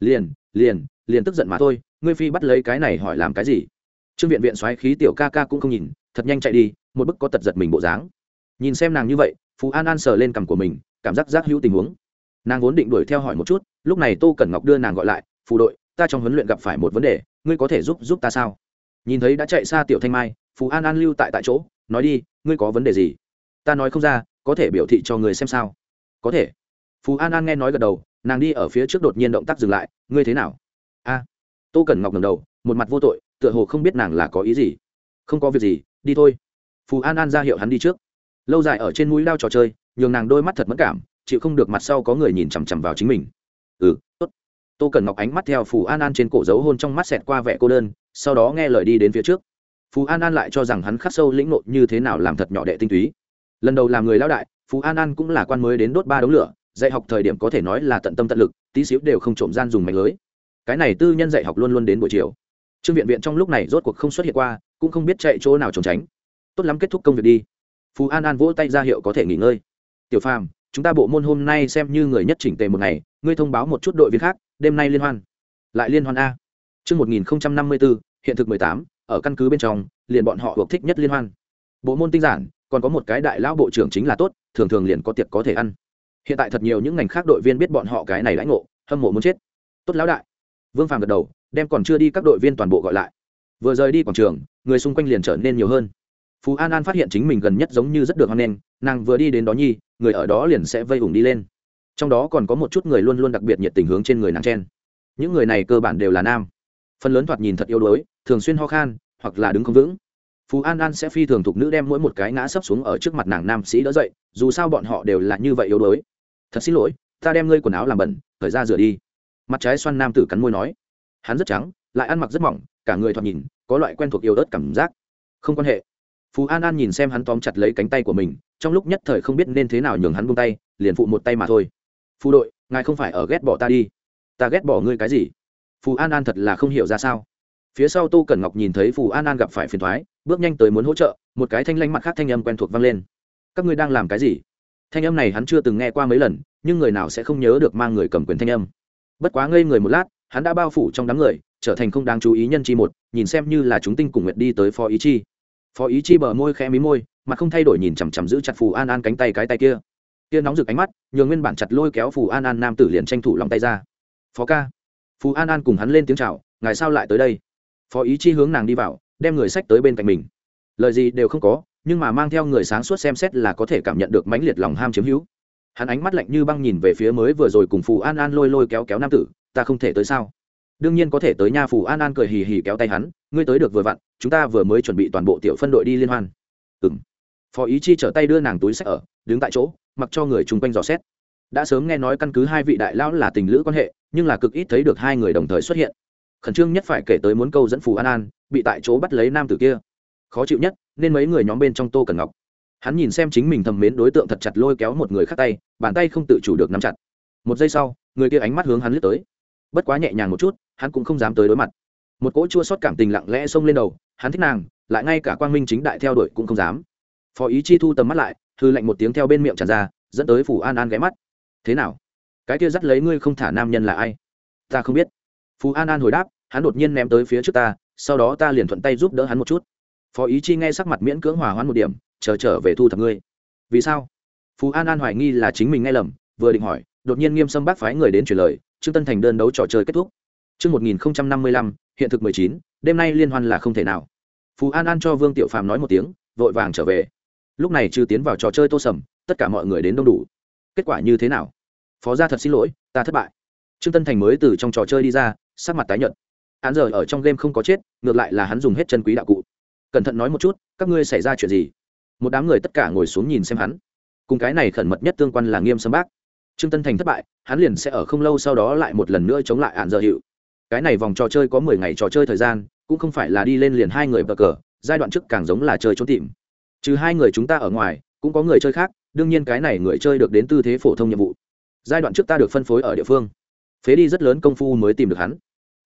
Liền liền liền tức giận mà thôi, ngươi phi bắt lấy cái này hỏi làm cái gì? Trương viện viện xoáy khí tiểu ca ca cũng không nhìn thật nhanh chạy đi, một bức có tật giật mình bộ dáng. Nhìn xem nàng như vậy, phú an an sờ lên cằm của mình, cảm giác giác hữu tình huống. Nàng vốn định đuổi theo hỏi một chút, lúc này tô cẩn ngọc đưa nàng gọi lại, phù đội, ta trong huấn luyện gặp phải một vấn đề, ngươi có thể giúp giúp ta sao? Nhìn thấy đã chạy xa tiểu thanh mai, phú an an lưu tại tại chỗ, nói đi, ngươi có vấn đề gì? Ta nói không ra, có thể biểu thị cho người xem sao. Có thể. Phú an an nghe nói gật đầu, nàng đi ở phía trước đột nhiên động tác dừng lại, ngươi thế nào? A. Tô cẩn ngọc ngầm đầu, một mặt vô tội, tựa hồ không biết nàng là có ý gì. Không có việc gì đi thôi. Phù an an ra hiệu hắn đi trước. Lâu dài ở trên mũi lao trò chơi, nhường nàng đôi mắt thật mất cảm, chịu không được mặt sau có người nhìn chằm chằm vào chính mình. Ừ tốt. Tô cần ngọc ánh mắt theo phù an an trên cổ dấu hôn trong mắt xẹt qua vẻ cô đơn, sau đó nghe lời đi đến phía trước. Phù an an lại cho rằng hắn khắc sâu lĩnh nội như thế nào làm thật nhỏ đệ tinh túy. Lần đầu làm người lao đại, phù an an cũng là quan mới đến đốt ba đống lửa, dạy học thời điểm có thể nói là tận tâm tận lực, tí xíu đều không trộm gian dùng mạnh lưới. Cái này tư nhân dạy học luôn luôn đến buổi chiều trương viện viện trong lúc này rốt cuộc không xuất hiện qua cũng không biết chạy chỗ nào trốn tránh tốt lắm kết thúc công việc đi phú an an vỗ tay ra hiệu có thể nghỉ ngơi tiểu phàm chúng ta bộ môn hôm nay xem như người nhất chỉnh tề một ngày ngươi thông báo một chút đội viên khác đêm nay liên hoan lại liên hoan a Trước 1054, hiện thực 18, ở căn cứ bên trong, liền bọn họ thuộc thích nhất liên hoan. Bộ môn tinh giản, còn có một cái đại lão bộ trưởng chính là tốt, thường thường liền có tiệc có thể ăn. Hiện tại thật nhiều những ngành khác đội viên biết bọn họ cái này lãnh ngộ, hâm mộ muốn chết. Tốt lão đại vương phàm gật đầu đem còn chưa đi các đội viên toàn bộ gọi lại. Vừa rời đi quảng trường, người xung quanh liền trở nên nhiều hơn. Phú an an phát hiện chính mình gần nhất giống như rất được hoan nghênh, nàng vừa đi đến đó nhi, người ở đó liền sẽ vây ủng đi lên. Trong đó còn có một chút người luôn luôn đặc biệt nhiệt tình hướng trên người nàng chen. Những người này cơ bản đều là nam. Phần lớn thoạt nhìn thật yếu đuối, thường xuyên ho khan, hoặc là đứng không vững. Phú an an sẽ phi thường thục nữ đem mỗi một cái ngã sấp xuống ở trước mặt nàng nam sĩ đỡ dậy, dù sao bọn họ đều là như vậy yếu đuối. Thật xin lỗi, ta đem ngươi quần áo làm bẩn, thời ra rửa đi. Mặt trái xoan nam tử cắn môi nói hắn rất trắng, lại ăn mặc rất mỏng, cả người thoạt nhìn có loại quen thuộc yêu ớt cảm giác. Không quan hệ. Phú an an nhìn xem hắn tóm chặt lấy cánh tay của mình, trong lúc nhất thời không biết nên thế nào nhường hắn buông tay, liền phụ một tay mà thôi. Phú đội, ngài không phải ở ghét bỏ ta đi. Ta ghét bỏ ngươi cái gì? Phù an an thật là không hiểu ra sao. Phía sau tô cẩn ngọc nhìn thấy phù an an gặp phải phiền thoái bước nhanh tới muốn hỗ trợ, một cái thanh lanh mặt khác thanh âm quen thuộc vang lên. Các ngươi đang làm cái gì? Thanh âm này hắn chưa từng nghe qua mấy lần, nhưng người nào sẽ không nhớ được mang người cầm quyền thanh âm. Bất quá ngây người một lát hắn đã bao phủ trong đám người, trở thành không đáng chú ý nhân chi một, nhìn xem như là chúng tinh cùng nguyệt đi tới phó ý chi. Phó ý chi bờ môi khẽ mí môi, mặt không thay đổi nhìn chằm chằm giữ chặt phù an an cánh tay cái tay kia. Kia nóng rực ánh mắt, nhường nguyên bản chặt lôi kéo phù an an nam tử liền tranh thủ lòng tay ra. Phó ca. Phù an an cùng hắn lên tiếng chào, ngài sao lại tới đây? Phó ý chi hướng nàng đi vào, đem người sách tới bên cạnh mình. Lời gì đều không có, nhưng mà mang theo người sáng suốt xem xét là có thể cảm nhận được mãnh liệt lòng ham chiếm hữu. Hắn ánh mắt lạnh như băng nhìn về phía mới vừa rồi cùng phù an an lôi lôi kéo kéo nam tử ta không thể tới sao? Đương nhiên có thể tới nha, phù an an cười hì hì kéo tay hắn, ngươi tới được vừa vặn, chúng ta vừa mới chuẩn bị toàn bộ tiểu phân đội đi liên hoan. Ừng phó ý chi trở tay đưa nàng túi sách ở, đứng tại chỗ, mặc cho người chung quanh dò xét. Đã sớm nghe nói căn cứ hai vị đại lão là tình lữ quan hệ, nhưng là cực ít thấy được hai người đồng thời xuất hiện. Khẩn trương nhất phải kể tới muốn câu dẫn phù an an, bị tại chỗ bắt lấy nam tử kia. Khó chịu nhất, nên mấy người nhóm bên trong tô cần ngọc. Hắn nhìn xem chính mình thầm mến đối tượng thật chặt lôi kéo một người khác tay, bàn tay không tự chủ được nắm chặt. Một giây sau, người kia ánh mắt hướng hắn lướt tới bất quá nhẹ nhàng một chút, hắn cũng không dám tới đối mặt. Một cỗ chua sót cảm tình lặng lẽ xông lên đầu, hắn thích nàng, lại ngay cả quang minh chính đại theo đuổi cũng không dám. Phó ý chi thu tầm mắt lại thư lạnh một tiếng theo bên miệng tràn ra, dẫn tới phủ an an ghé mắt. Thế nào? Cái kia dắt lấy ngươi không thả nam nhân là ai? Ta không biết. Phú an an hồi đáp, hắn đột nhiên ném tới phía trước ta, sau đó ta liền thuận tay giúp đỡ hắn một chút. Phó ý chi nghe sắc mặt miễn cưỡng hòa hoãn một điểm, chờ trở về thu thập ngươi. Vì sao? Phú an an hoài nghi là chính mình nghe lầm, vừa định hỏi, đột nhiên nghiêm sâm bác phái người đến truyền lời trương tân thành đơn đấu trò chơi kết thúc Chương 1055, hiện thực 19, đêm nay liên hoan là không thể nào. Phú An An cho Vương Tiểu Phàm nói một tiếng, vội vàng trở về. Lúc này trừ tiến vào trò chơi tô sầm, tất cả mọi người đến đông đủ. Kết quả như thế nào? Phó gia thật xin lỗi, ta thất bại. Trương Tân Thành mới từ trong trò chơi đi ra, sắc mặt tái nhợt. Hắn giờ ở trong game không có chết, ngược lại là hắn dùng hết chân quý đạo cụ. Cẩn thận nói một chút, các ngươi xảy ra chuyện gì? Một đám người tất cả ngồi xuống nhìn xem hắn. Cùng cái này khẩn mật nhất tương quan là Nghiêm Sâm Bác. Trương Tân Thành thất bại, hắn liền sẽ ở không lâu sau đó lại một lần nữa chống lại ạn dở hiệu cái này vòng trò chơi có mười ngày trò chơi thời gian cũng không phải là đi lên liền hai người bờ cờ giai đoạn trước càng giống là chơi trốn tìm. Trừ hai người chúng ta ở ngoài cũng có người chơi khác đương nhiên cái này người chơi được đến tư thế phổ thông nhiệm vụ. Giai đoạn trước ta được phân phối ở địa phương. Phế đi rất lớn công phu mới tìm được hắn.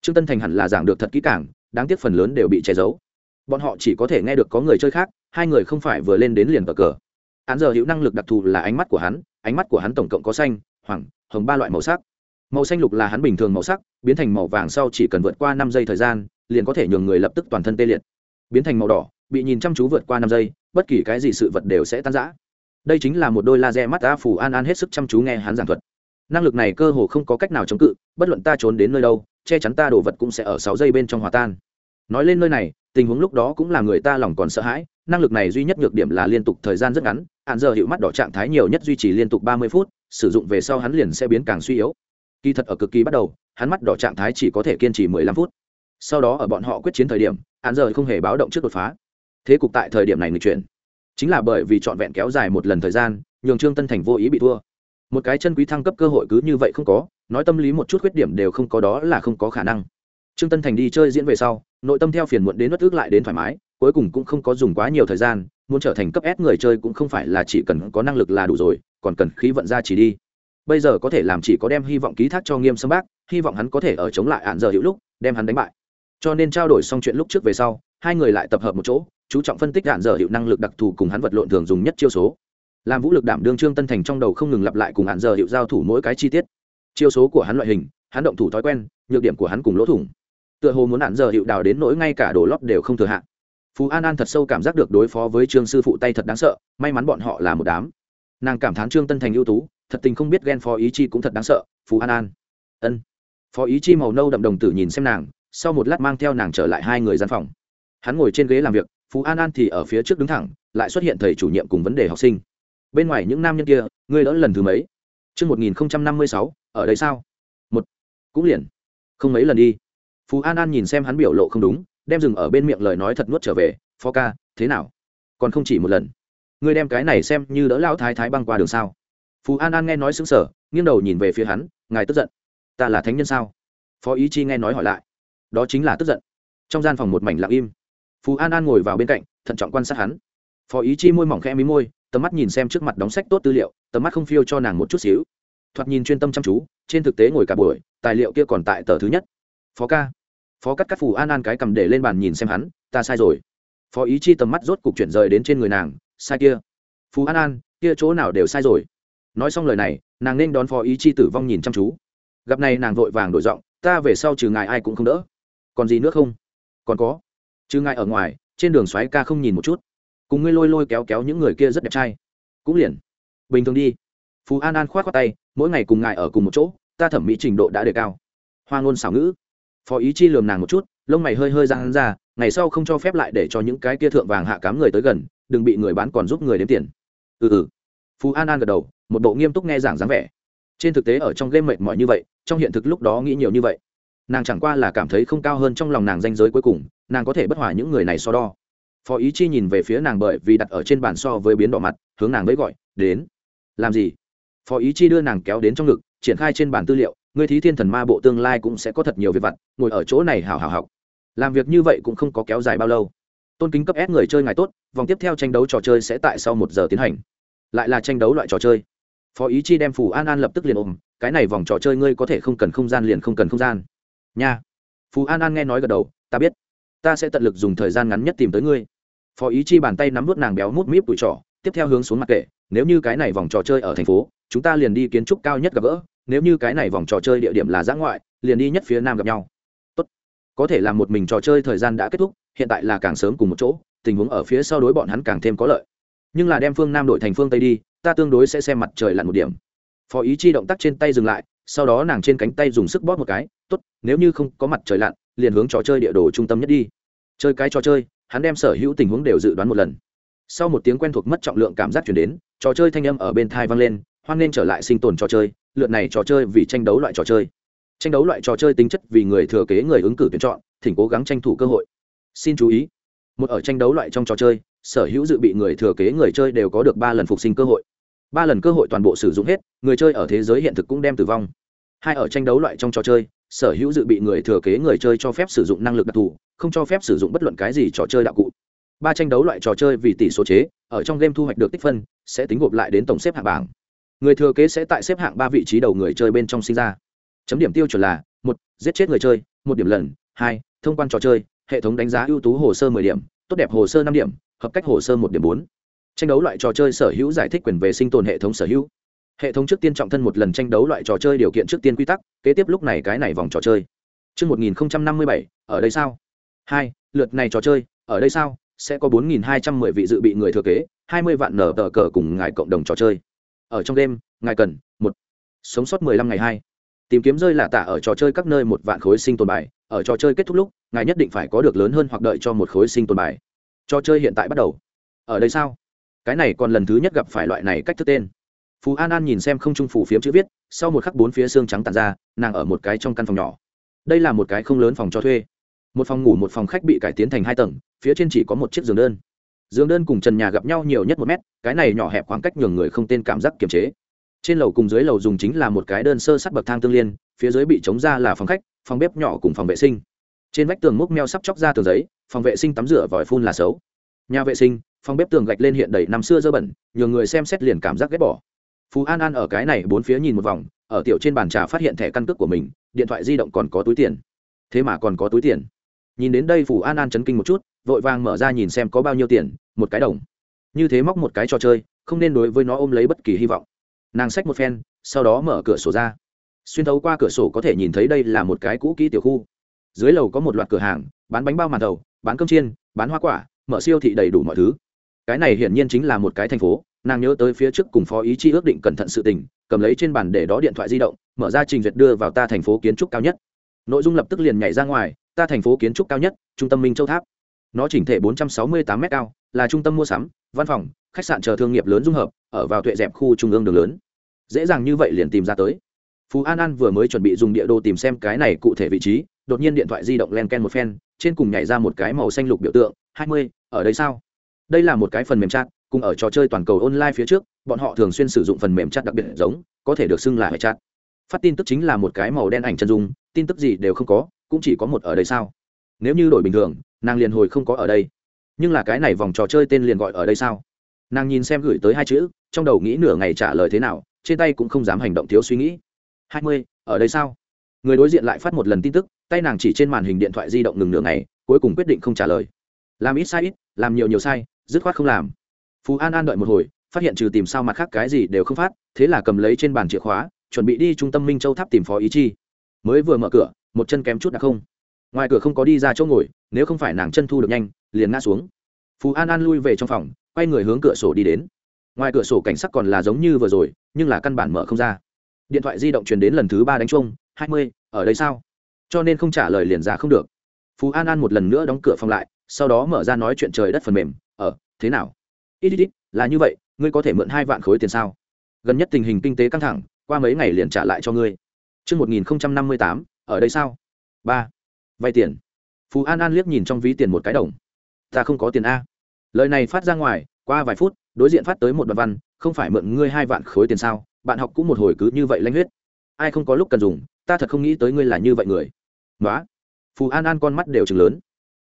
Trương tân thành hẳn là giảng được thật kỹ càng đáng tiếc phần lớn đều bị che giấu. Bọn họ chỉ có thể nghe được có người chơi khác hai người không phải vừa lên đến liền bờ cờ. Án giờ hữu năng lực đặc thù là ánh mắt của hắn, ánh mắt của hắn tổng cộng có xanh, hoàng, hồng ba loại màu sắc. Màu xanh lục là hắn bình thường màu sắc, biến thành màu vàng sau chỉ cần vượt qua năm giây thời gian, liền có thể nhường người lập tức toàn thân tê liệt. Biến thành màu đỏ, bị nhìn chăm chú vượt qua năm giây, bất kỳ cái gì sự vật đều sẽ tan rã. Đây chính là một đôi laser mắt a phủ an an hết sức chăm chú nghe hắn giảng thuật. Năng lực này cơ hồ không có cách nào chống cự, bất luận ta trốn đến nơi đâu, che chắn ta đồ vật cũng sẽ ở sáu giây bên trong hòa tan. Nói lên nơi này, tình huống lúc đó cũng là người ta lòng còn sợ hãi năng lực này duy nhất nhược điểm là liên tục thời gian rất ngắn, hạn giờ hiệu mắt đỏ trạng thái nhiều nhất duy trì liên tục ba mươi phút, sử dụng về sau hắn liền sẽ biến càng suy yếu. Kỳ thật ở cực kỳ bắt đầu, hắn mắt đỏ trạng thái chỉ có thể kiên trì mười lăm phút. Sau đó ở bọn họ quyết chiến thời điểm, hạn giờ không hề báo động trước đột phá. Thế cục tại thời điểm này người chuyển. Chính là bởi vì trọn vẹn kéo dài một lần thời gian, nhường trương tân thành vô ý bị thua. Một cái chân quý thăng cấp cơ hội cứ như vậy không có, nói tâm lý một chút khuyết điểm đều không có đó là không có khả năng trương tân thành đi chơi diễn về sau, nội tâm theo phiền muộn đến bất ước lại đến thoải mái, cuối cùng cũng không có dùng quá nhiều thời gian, muốn trở thành cấp s người chơi cũng không phải là chỉ cần có năng lực là đủ rồi, còn cần khí vận ra chỉ đi. Bây giờ có thể làm chỉ có đem hy vọng ký thác cho nghiêm sâm bác, hy vọng hắn có thể ở chống lại hạn giờ hữu lúc, đem hắn đánh bại. Cho nên trao đổi xong chuyện lúc trước về sau, hai người lại tập hợp một chỗ, chú trọng phân tích hạn giờ hữu năng lực đặc thù cùng hắn vật lộn thường dùng nhất chiêu số. Làm vũ lực đảm đương trương tân thành trong đầu không ngừng lặp lại cùng hạn giờ hữu giao thủ mỗi cái chi tiết. Chiêu số của hắn loại hình, hắn động thủ thói quen, nhược điểm của hắn cùng lỗ thủng tựa hồ muốn hạn giờ hiệu đào đến nỗi ngay cả đồ lót đều không thừa hạn phú an an thật sâu cảm giác được đối phó với trương sư phụ tay thật đáng sợ may mắn bọn họ là một đám nàng cảm thán trương tân thành ưu tú thật tình không biết ghen phó ý chi cũng thật đáng sợ phú an an ân phó ý chi màu nâu đậm đồng tử nhìn xem nàng sau một lát mang theo nàng trở lại hai người gian phòng hắn ngồi trên ghế làm việc phú an an thì ở phía trước đứng thẳng lại xuất hiện thầy chủ nhiệm cùng vấn đề học sinh bên ngoài những nam nhân kia ngươi đỡ lần thứ mấy Trương một nghìn không trăm năm mươi sáu, ở đây sao? Một. Cũng liền. Không mấy lần đi. Phú An An nhìn xem hắn biểu lộ không đúng, đem dừng ở bên miệng lời nói thật nuốt trở về, phó ca, thế nào? Còn không chỉ một lần. Ngươi đem cái này xem như đỡ lão thái thái băng qua đường sao? phú an an nghe nói xứng sở nghiêng đầu nhìn về phía hắn ngài tức giận. Ta là thánh nhân sao? Phó ý chi nghe nói hỏi lại đó chính là tức giận. Trong gian phòng một mảnh lặng im. Phú an an ngồi vào bên cạnh thận trọng quan sát hắn. Phó ý chi môi mỏng khẽ mí môi tầm mắt nhìn xem trước mặt đóng sách tốt tư liệu tầm mắt không phiêu cho nàng một chút xíu. Thoạt nhìn chuyên tâm chăm chú trên thực tế ngồi cả buổi tài liệu kia còn tại tờ thứ nhất phó ca. Phó cắt cắt phù an an cái cầm để lên bàn nhìn xem hắn, ta sai rồi. Phó ý chi tầm mắt rốt cục chuyển rời đến trên người nàng, sai kia. Phú an an, kia chỗ nào đều sai rồi. Nói xong lời này, nàng nên đón phó ý chi tử vong nhìn chăm chú. Gặp này nàng vội vàng đổi giọng, ta về sau trừ ngài ai cũng không đỡ. Còn gì nữa không? Còn có. Trừ ngài ở ngoài, trên đường xoáy ca không nhìn một chút. Cùng ngươi lôi lôi kéo kéo những người kia rất đẹp trai. Cũng liền. Bình thường đi. Phú an an k h o á t khoác tay, mỗi ngày cùng ngài ở cùng một chỗ, ta thẩm mỹ trình độ đã đề cao. Hoa ngôn xảo ngữ phó ý chi lườm nàng một chút, lông mày hơi hơi ra hắn ra, ngày sau không cho phép lại để cho những cái kia thượng vàng hạ cám người tới gần, đừng bị người bán còn giúp người đếm tiền. Ừ ừ. Phú an an gật đầu, một bộ nghiêm túc nghe giảng dáng vẻ. Trên thực tế ở trong game mệt mỏi như vậy, trong hiện thực lúc đó nghĩ nhiều như vậy. Nàng chẳng qua là cảm thấy không cao hơn trong lòng nàng danh giới cuối cùng, nàng có thể bất hòa những người này so đo. Phó ý chi nhìn về phía nàng bởi vì đặt ở trên bàn so với biến đỏ mặt, hướng nàng mới gọi, đến. Làm gì? Phó ý chi đưa nàng kéo đến trong ngực, triển khai trên bàn tư liệu Ngươi thí thiên thần ma bộ tương lai cũng sẽ có thật nhiều việc vặt, ngồi ở chỗ này hào hào học. Làm việc như vậy cũng không có kéo dài bao lâu. Tôn kính cấp ép người chơi ngày tốt, vòng tiếp theo tranh đấu trò chơi sẽ tại sau một giờ tiến hành. Lại là tranh đấu loại trò chơi. Phó ý chi đem phù an an lập tức liền ôm, cái này vòng trò chơi ngươi có thể không cần không gian liền không cần không gian. Nha. Phù an an nghe nói gật đầu, ta biết. Ta sẽ tận lực dùng thời gian ngắn nhất tìm tới ngươi. Phó ý chi bàn tay nắm vút nàng béo mút míp bụi trỏ, tiếp theo hướng xuống mặt kệ, nếu như cái này vòng trò chơi ở thành phố, chúng ta liền đi kiến trúc cao nhất gặp gỡ nếu như cái này vòng trò chơi địa điểm là giã ngoại, liền đi nhất phía nam gặp nhau. Tốt. có thể là một mình trò chơi thời gian đã kết thúc, hiện tại là càng sớm cùng một chỗ, tình huống ở phía sau đối bọn hắn càng thêm có lợi. Nhưng là đem phương nam đổi thành phương tây đi, ta tương đối sẽ xem mặt trời lặn một điểm. Phó ý chi động tác trên tay dừng lại, sau đó nàng trên cánh tay dùng sức bóp một cái, tốt, nếu như không có mặt trời lặn, liền hướng trò chơi địa đồ trung tâm nhất đi. Chơi cái trò chơi, hắn đem sở hữu tình huống đều dự đoán một lần. Sau một tiếng quen thuộc mất trọng lượng cảm giác chuyển đến, trò chơi thanh âm ở bên thai vang lên, hoan nên trở lại sinh tồn trò chơi lượt này trò chơi vì tranh đấu loại trò chơi. Tranh đấu loại trò chơi tính chất vì người thừa kế người ứng cử tuyển chọn, thỉnh cố gắng tranh thủ cơ hội. Xin chú ý, một ở tranh đấu loại trong trò chơi, sở hữu dự bị người thừa kế người chơi đều có được ba lần phục sinh cơ hội. Ba lần cơ hội toàn bộ sử dụng hết, người chơi ở thế giới hiện thực cũng đem tử vong. Hai ở tranh đấu loại trong trò chơi, sở hữu dự bị người thừa kế người chơi cho phép sử dụng năng lực đặc thù, không cho phép sử dụng bất luận cái gì trò chơi đạo cụ. Ba tranh đấu loại trò chơi vì tỷ số chế, ở trong game thu hoạch được tích phân, sẽ tính gộp lại đến tổng xếp hạng bảng người thừa kế sẽ tại xếp hạng ba vị trí đầu người chơi bên trong sinh ra chấm điểm tiêu chuẩn là một giết chết người chơi một điểm lần hai thông quan trò chơi hệ thống đánh giá ưu tú hồ sơ mười điểm tốt đẹp hồ sơ năm điểm hợp cách hồ sơ một điểm bốn tranh đấu loại trò chơi sở hữu giải thích quyền về sinh tồn hệ thống sở hữu hệ thống trước tiên trọng thân một lần tranh đấu loại trò chơi điều kiện trước tiên quy tắc kế tiếp lúc này cái này vòng trò chơi Trước 1057, ở đây sao? hai lượt này trò chơi, ở đây sao? Sẽ có 4.210 vị dự bị người thừa kế, 20 vạn nở tờ cờ cùng ngài cộng đồng trò chơi. Ở trong đêm, ngài cần, một Sống sót 15 ngày hai Tìm kiếm rơi lạ tả ở trò chơi các nơi một vạn khối sinh tồn bài, ở trò chơi kết thúc lúc, ngài nhất định phải có được lớn hơn hoặc đợi cho một khối sinh tồn bài. Trò chơi hiện tại bắt đầu. Ở đây sao? cái này còn lần thứ nhất gặp phải loại này cách thức tên phú an an nhìn xem không trung phủ phiếm chữ viết sau một khắc bốn phía xương trắng tàn ra nàng ở một cái trong căn phòng nhỏ đây là một cái không lớn phòng cho thuê một phòng ngủ một phòng khách bị cải tiến thành hai tầng phía trên chỉ có một chiếc giường đơn giường đơn cùng trần nhà gặp nhau nhiều nhất một mét, cái này nhỏ hẹp khoảng cách nhường người không tên cảm giác kiềm chế. Trên lầu cùng dưới lầu dùng chính là một cái đơn sơ sắt bậc thang tương liên, phía dưới bị chống ra là phòng khách, phòng bếp nhỏ cùng phòng vệ sinh. Trên vách tường múc meo sắp chóc ra tường giấy, phòng vệ sinh tắm rửa vòi phun là xấu. Nhà vệ sinh, phòng bếp tường gạch lên hiện đầy năm xưa dơ bẩn nhiều người xem xét liền cảm giác ghét bỏ. Phú an an ở cái này bốn phía nhìn một vòng, ở tiểu trên bàn trà phát hiện thẻ căn cước của mình, điện thoại di động còn có túi tiền. Thế mà còn có túi tiền. Nhìn đến đây phù an an chấn kinh một chút vội vàng mở ra nhìn xem có bao nhiêu tiền, một cái đồng. Như thế móc một cái trò chơi, không nên đối với nó ôm lấy bất kỳ hy vọng. Nàng xách một phen, sau đó mở cửa sổ ra. Xuyên thấu qua cửa sổ có thể nhìn thấy đây là một cái cũ kỹ tiểu khu. Dưới lầu có một loạt cửa hàng, bán bánh bao màn thầu, bán cơm chiên, bán hoa quả, mở siêu thị đầy đủ mọi thứ. Cái này hiển nhiên chính là một cái thành phố, nàng nhớ tới phía trước cùng phó ý chi ước định cẩn thận sự tình, cầm lấy trên bàn để đó điện thoại di động, mở ra trình duyệt đưa vào ta thành phố kiến trúc cao nhất. Nội dung lập tức liền nhảy ra ngoài, ta thành phố kiến trúc cao nhất, trung tâm minh châu tháp nó chỉnh thể 468 m cao là trung tâm mua sắm văn phòng khách sạn chờ thương nghiệp lớn dung hợp ở vào tuệ dẹp khu trung ương đường lớn. Dễ dàng như vậy liền tìm ra tới. Phú an an vừa mới chuẩn bị dùng địa đồ tìm xem cái này cụ thể vị trí đột nhiên điện thoại di động len ken một phen trên cùng nhảy ra một cái màu xanh lục biểu tượng 20, ở đây sao? Đây là một cái phần mềm chat cùng ở trò chơi toàn cầu online phía trước bọn họ thường xuyên sử dụng phần mềm chat đặc biệt giống có thể được xưng là hệ chat. Phát tin tức chính là một cái màu đen ảnh chân dung tin tức gì đều không có cũng chỉ có một ở đây sao? Nếu như đổi bình thường nàng liền hồi không có ở đây. Nhưng là cái này vòng trò chơi tên liền gọi ở đây sao? Nàng nhìn xem gửi tới hai chữ, trong đầu nghĩ nửa ngày trả lời thế nào, trên tay cũng không dám hành động thiếu suy nghĩ. Hai mươi, ở đây sao? Người đối diện lại phát một lần tin tức, tay nàng chỉ trên màn hình điện thoại di động ngừng nửa ngày, cuối cùng quyết định không trả lời. Làm ít sai ít, làm nhiều nhiều sai, dứt khoát không làm. Phú an an đợi một hồi, phát hiện trừ tìm sao mặt khác cái gì đều không phát, thế là cầm lấy trên bàn chìa khóa, chuẩn bị đi trung tâm minh châu tháp tìm phó ý chi. Mới vừa mở cửa, một chân kém chút đã không. Ngoài cửa không có đi ra chỗ ngồi nếu không phải nàng chân thu được nhanh liền ngã xuống. Phú an an lui về trong phòng quay người hướng cửa sổ đi đến. Ngoài cửa sổ cảnh sắc còn là giống như vừa rồi nhưng là căn bản mở không ra. Điện thoại di động truyền đến lần thứ ba đánh chung hai mươi ở đây sao? Cho nên không trả lời liền ra không được. Phú an an một lần nữa đóng cửa phòng lại sau đó mở ra nói chuyện trời đất phần mềm ở thế nào? Ít ít ít là như vậy ngươi có thể mượn hai vạn khối tiền sao? Gần nhất tình hình kinh tế căng thẳng qua mấy ngày liền trả lại cho ngươi. Trước 1058, ở đây sao? ba. Vay tiền. Phú An An liếc nhìn trong ví tiền một cái đồng. Ta không có tiền A. Lời này phát ra ngoài, qua vài phút, đối diện phát tới một đoạn văn, không phải mượn ngươi hai vạn khối tiền sao? Bạn học cũng một hồi cứ như vậy lanh huyết. Ai không có lúc cần dùng, ta thật không nghĩ tới ngươi là như vậy người. nói Phù An An con mắt đều trừng lớn.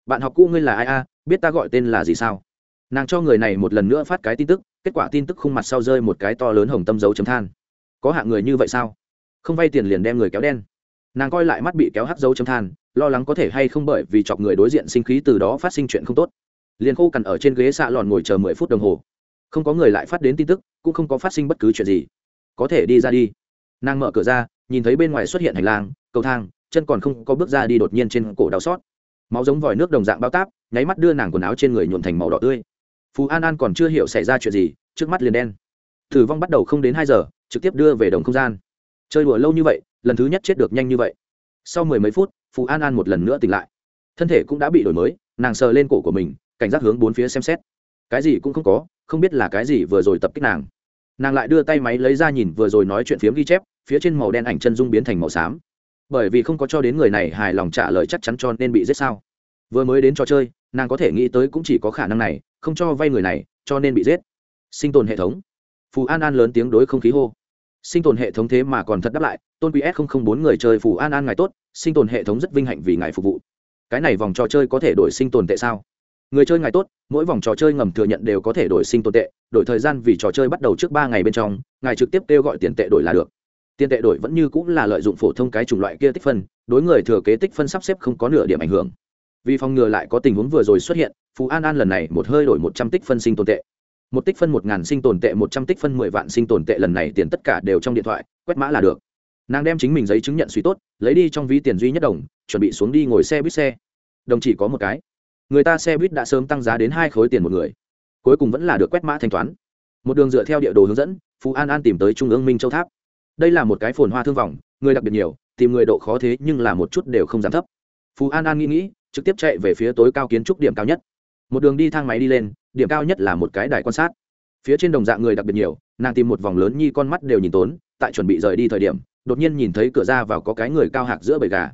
Bạn học cũ ngươi là ai a? Biết ta gọi tên là gì sao? Nàng cho người này một lần nữa phát cái tin tức, kết quả tin tức khung mặt sau rơi một cái to lớn hồng tâm dấu chấm than. Có hạng người như vậy sao? Không vay tiền liền đem người kéo đen nàng coi lại mắt bị kéo hắt dấu chấm than, lo lắng có thể hay không bởi vì chọc người đối diện sinh khí từ đó phát sinh chuyện không tốt. Liền khô cằn ở trên ghế xạ lòn ngồi chờ mười phút đồng hồ. Không có người lại phát đến tin tức, cũng không có phát sinh bất cứ chuyện gì. Có thể đi ra đi. Nàng mở cửa ra, nhìn thấy bên ngoài xuất hiện hành lang, cầu thang, chân còn không có bước ra đi đột nhiên trên cổ đau xót. Máu giống vòi nước đồng dạng bao táp, nháy mắt đưa nàng quần áo trên người nhuộn thành màu đỏ tươi. Phú an an còn chưa hiểu xảy ra chuyện gì, trước mắt liền đen. Thử vong bắt đầu không đến hai giờ, trực tiếp đưa về đồng không gian. Chơi đùa lâu như vậy lần thứ nhất chết được nhanh như vậy. Sau mười mấy phút phú an an một lần nữa tỉnh lại. Thân thể cũng đã bị đổi mới, nàng sờ lên cổ của mình, cảnh giác hướng bốn phía xem xét. Cái gì cũng không có, không biết là cái gì vừa rồi tập kích nàng. Nàng lại đưa tay máy lấy ra nhìn vừa rồi nói chuyện phiếm ghi chép, phía trên màu đen ảnh chân dung biến thành màu xám. Bởi vì không có cho đến người này hài lòng trả lời chắc chắn cho nên bị giết sao? Vừa mới đến trò chơi, nàng có thể nghĩ tới cũng chỉ có khả năng này, không cho vay người này, cho nên bị giết. Sinh tồn hệ thống. Phù an an lớn tiếng đối không khí hô sinh tồn hệ thống thế mà còn thật đáp lại, tôn quý s bốn người chơi phù an an ngài tốt, sinh tồn hệ thống rất vinh hạnh vì ngài phục vụ. Cái này vòng trò chơi có thể đổi sinh tồn tệ sao? Người chơi ngài tốt, mỗi vòng trò chơi ngầm thừa nhận đều có thể đổi sinh tồn tệ, đổi thời gian vì trò chơi bắt đầu trước ba ngày bên trong, ngài trực tiếp kêu gọi tiền tệ đổi là được. Tiền tệ đổi vẫn như cũng là lợi dụng phổ thông cái chủng loại kia tích phân, đối người thừa kế tích phân sắp xếp không có nửa điểm ảnh hưởng. Vì phòng ngừa lại có tình huống vừa rồi xuất hiện phú an an lần này một hơi đổi một trăm tích phân sinh tồn tệ một tích phân một ngàn sinh tồn tệ, một trăm tích phân mười vạn sinh tồn tệ, lần này tiền tất cả đều trong điện thoại, quét mã là được. Nàng đem chính mình giấy chứng nhận suy tốt, lấy đi trong ví tiền duy nhất đồng, chuẩn bị xuống đi ngồi xe buýt xe. Đồng chỉ có một cái. Người ta xe buýt đã sớm tăng giá đến hai khối tiền một người. Cuối cùng vẫn là được quét mã thanh toán. Một đường dựa theo địa đồ hướng dẫn, phú an an tìm tới trung ương minh châu tháp. Đây là một cái phồn hoa thương vọng, người đặc biệt nhiều, tìm người độ khó thế nhưng là một chút đều không giảm thấp. Phú an an nghĩ nghĩ, trực tiếp chạy về phía tối cao kiến trúc điểm cao nhất một đường đi thang máy đi lên điểm cao nhất là một cái đài quan sát. Phía trên đồng dạng người đặc biệt nhiều nàng tìm một vòng lớn nhi con mắt đều nhìn tốn tại chuẩn bị rời đi thời điểm đột nhiên nhìn thấy cửa ra vào có cái người cao hạc giữa bầy gà.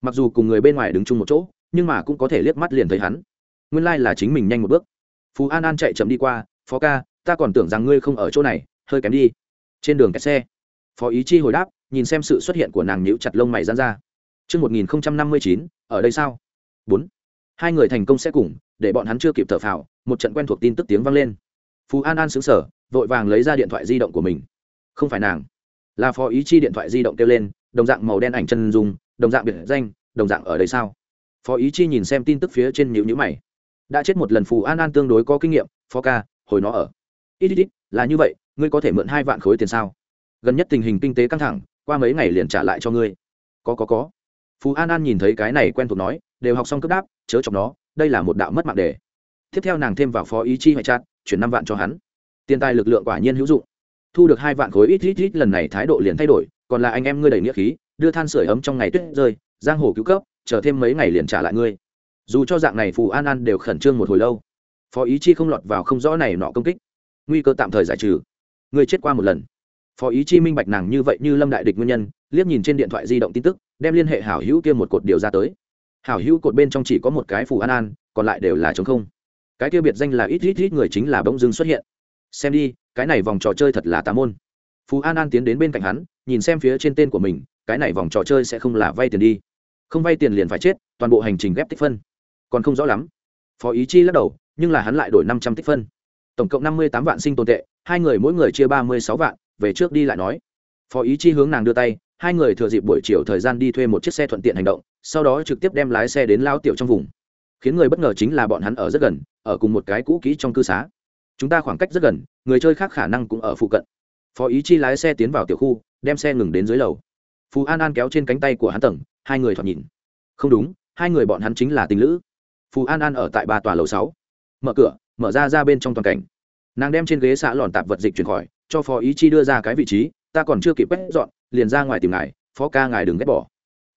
Mặc dù cùng người bên ngoài đứng chung một chỗ nhưng mà cũng có thể liếc mắt liền thấy hắn. Nguyên lai、like、là chính mình nhanh một bước. Phú an an chạy chậm đi qua phó ca ta còn tưởng rằng ngươi không ở chỗ này hơi kém đi. Trên đường kẹt xe phó ý chi hồi đáp nhìn xem sự xuất hiện của nàng nhíu chặt lông mày dán ra. Trước 1059, ở đây sao? bốn. Hai người thành công sẽ cùng, để bọn hắn chưa kịp thở phào, một trận quen thuộc tin tức tiếng vang lên. Phú An An sững sờ, vội vàng lấy ra điện thoại di động của mình. Không phải nàng, là phó ý chi điện thoại di động kêu lên, đồng dạng màu đen ảnh chân dung, đồng dạng biệt danh, đồng dạng ở đây sao? Phó ý chi nhìn xem tin tức phía trên nhíu nhíu mày. Đã chết một lần Phù An An tương đối có kinh nghiệm, phó ca, hồi nó ở. Ít ít ít, là như vậy, ngươi có thể mượn hai vạn khối tiền sao? Gần nhất tình hình kinh tế căng thẳng, qua mấy ngày liền trả lại cho ngươi. Có có có. Phú An An nhìn thấy cái này quen thuộc nói, đều học xong cấp đáp, chớ chọc nó, đây là một đạo mất mạng đề. Tiếp theo nàng thêm vào phó ý chi hoại chặt chuyển năm vạn cho hắn. Tiền tài lực lượng quả nhiên hữu dụng. Thu được hai vạn khối ít ít ít lần này thái độ liền thay đổi, còn là anh em ngươi đầy nghĩa khí, đưa than sửa ấm trong ngày tuyết rơi, giang hồ cứu cấp, chờ thêm mấy ngày liền trả lại ngươi. Dù cho dạng này phù an an đều khẩn trương một hồi lâu. Phó ý chi không lọt vào không rõ này nọ công kích. Nguy cơ tạm thời giải trừ. Ngươi chết qua một lần. Phó ý chi minh bạch nàng như vậy như lâm đại địch nguyên nhân, liếc nhìn trên điện thoại di động tin tức, đem liên hệ hảo hữu kia một cột điều ra tới hảo hữu cột bên trong chỉ có một cái phù an an, còn lại đều là chống không. Cái tiêu biệt danh là ít ít ít người chính là bỗng dưng xuất hiện. Xem đi, cái này vòng trò chơi thật là tà môn. Phú an an tiến đến bên cạnh hắn, nhìn xem phía trên tên của mình, cái này vòng trò chơi sẽ không là vay tiền đi. Không vay tiền liền phải chết, toàn bộ hành trình ghép tích phân. Còn không rõ lắm. Phó ý chi lắc đầu, nhưng là hắn lại đổi năm trăm tích phân. Tổng cộng năm mươi tám vạn sinh tồn tệ, hai người mỗi người chia ba mươi sáu vạn, về trước đi lại nói. Phó ý chi hướng nàng đưa tay, hai người thừa dịp buổi chiều thời gian đi thuê một chiếc xe thuận tiện hành động sau đó trực tiếp đem lái xe đến lao tiểu trong vùng. Khiến người bất ngờ chính là bọn hắn ở rất gần, ở cùng một cái cũ kỹ trong cư xá. Chúng ta khoảng cách rất gần, người chơi khác khả năng cũng ở phụ cận. Phó ý chi lái xe tiến vào tiểu khu, đem xe ngừng đến dưới lầu. Phú an an kéo trên cánh tay của hắn tầng, hai người thoạt nhìn. Không đúng, hai người bọn hắn chính là tình lữ. Phú an an ở tại ba tòa lầu sáu. Mở cửa, mở ra ra bên trong toàn cảnh. Nàng đem trên ghế xạ lòn tạp vật dịch chuyển khỏi, cho phó ý chi đưa ra cái vị trí, ta còn chưa kịp quét dọn, liền ra ngoài tìm ngài, phó ca ngài đừng ghét bỏ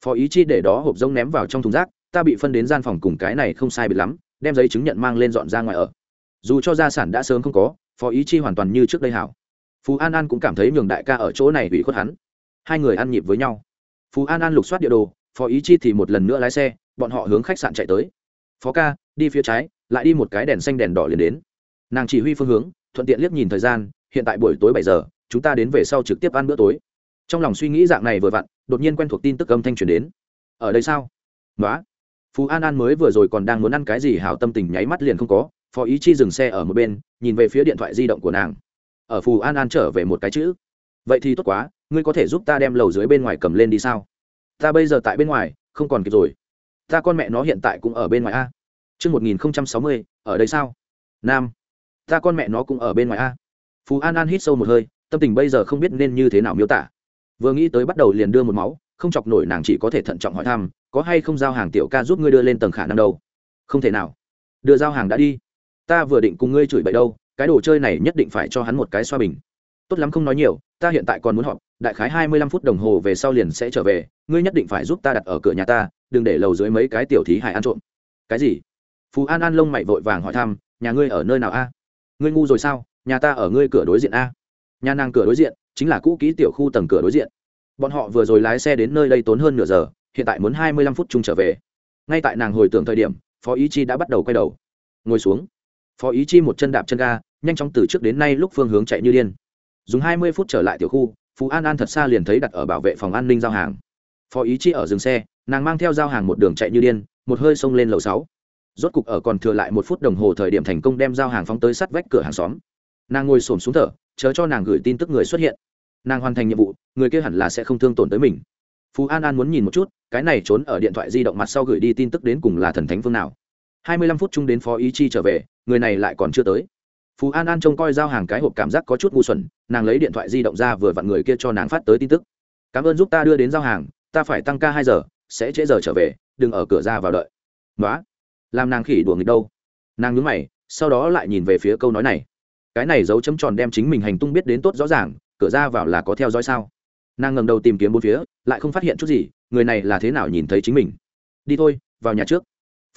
phó ý chi để đó hộp rông ném vào trong thùng rác, ta bị phân đến gian phòng cùng cái này không sai bị lắm, đem giấy chứng nhận mang lên dọn ra ngoài ở. Dù cho gia sản đã sớm không có, phó ý chi hoàn toàn như trước đây hảo. Phú an an cũng cảm thấy nhường đại ca ở chỗ này bị khuất hắn. Hai người ăn nhịp với nhau. Phú an an lục soát địa đồ, phó ý chi thì một lần nữa lái xe, bọn họ hướng khách sạn chạy tới. Phó ca, đi phía trái, lại đi một cái đèn xanh đèn đỏ liền đến. Nàng chỉ huy phương hướng, thuận tiện liếc nhìn thời gian, hiện tại buổi tối bảy giờ, chúng ta đến về sau trực tiếp ăn bữa tối trong lòng suy nghĩ dạng này vừa vặn đột nhiên quen thuộc tin tức âm thanh truyền đến ở đây sao nói phú an an mới vừa rồi còn đang muốn ăn cái gì hảo tâm tình nháy mắt liền không có phó ý chi dừng xe ở một bên nhìn về phía điện thoại di động của nàng ở phù an an trở về một cái chữ vậy thì tốt quá ngươi có thể giúp ta đem lầu dưới bên ngoài cầm lên đi sao ta bây giờ tại bên ngoài không còn kịp rồi ta con mẹ nó hiện tại cũng ở bên ngoài a Trước 1060, ở đây sao? Nam. Ta con mẹ nó cũng ở bên ngoài a. Phú An An hít sâu một hơi, tâm tình bây giờ không biết nên như thế nào miêu tả. Vừa nghĩ tới bắt đầu liền đưa một máu, không chọc nổi nàng chỉ có thể thận trọng hỏi thăm, có hay không giao hàng tiểu ca giúp ngươi đưa lên tầng khả năng đâu? Không thể nào. Đưa giao hàng đã đi. Ta vừa định cùng ngươi chửi bậy đâu, cái đồ chơi này nhất định phải cho hắn một cái xoa bình. Tốt lắm không nói nhiều, ta hiện tại còn muốn họp, đại khái hai mươi lăm phút đồng hồ về sau liền sẽ trở về, ngươi nhất định phải giúp ta đặt ở cửa nhà ta, đừng để lầu dưới mấy cái tiểu thí hại ăn trộm. Cái gì? phú an an lông mày vội vàng hỏi thăm nhà ngươi ở nơi nào a ngươi ngu rồi sao nhà ta ở ngươi cửa đối diện a nhà nàng cửa đối diện chính là cũ kỹ tiểu khu tầng cửa đối diện. Bọn họ vừa rồi lái xe đến nơi đây tốn hơn nửa giờ, hiện tại muốn hai mươi lăm phút chung trở về. Ngay tại nàng hồi tưởng thời điểm, phó ý chi đã bắt đầu quay đầu. Ngồi xuống. Phó ý chi một chân đạp chân ga, nhanh chóng từ trước đến nay lúc phương hướng chạy như điên. Dùng hai mươi phút trở lại tiểu khu, phú an an thật xa liền thấy đặt ở bảo vệ phòng an ninh giao hàng. Phó ý chi ở dừng xe, nàng mang theo giao hàng một đường chạy như điên, một hơi xông lên lầu sáu. Rốt cục ở còn thừa lại một phút đồng hồ thời điểm thành công đem giao hàng phóng tới sắt vách cửa hàng xóm nàng ngồi xổm xuống thở, chờ cho nàng gửi tin tức người xuất hiện. Nàng hoàn thành nhiệm vụ, người kia hẳn là sẽ không thương tổn tới mình. Phú an an muốn nhìn một chút, cái này trốn ở điện thoại di động mặt sau gửi đi tin tức đến cùng là thần thánh phương nào. Hai mươi lăm phút chung đến phó ý chi trở về, người này lại còn chưa tới. Phú an an trông coi giao hàng cái hộp cảm giác có chút ngu xuẩn, nàng lấy điện thoại di động ra vừa vặn người kia cho nàng phát tới tin tức. Cảm ơn giúp ta đưa đến giao hàng, ta phải tăng ca hai giờ, sẽ trễ giờ trở về, đừng ở cửa ra vào đợi. Nói làm nàng khỉ đùa nghịch đâu? Nàng nhúng mày, sau đó lại nhìn về phía câu nói này cái này dấu chấm tròn đem chính mình hành tung biết đến tốt rõ ràng, cửa ra vào là có theo dõi sao? Nàng ngầm đầu tìm kiếm bốn phía, lại không phát hiện chút gì, người này là thế nào nhìn thấy chính mình? Đi thôi, vào nhà trước.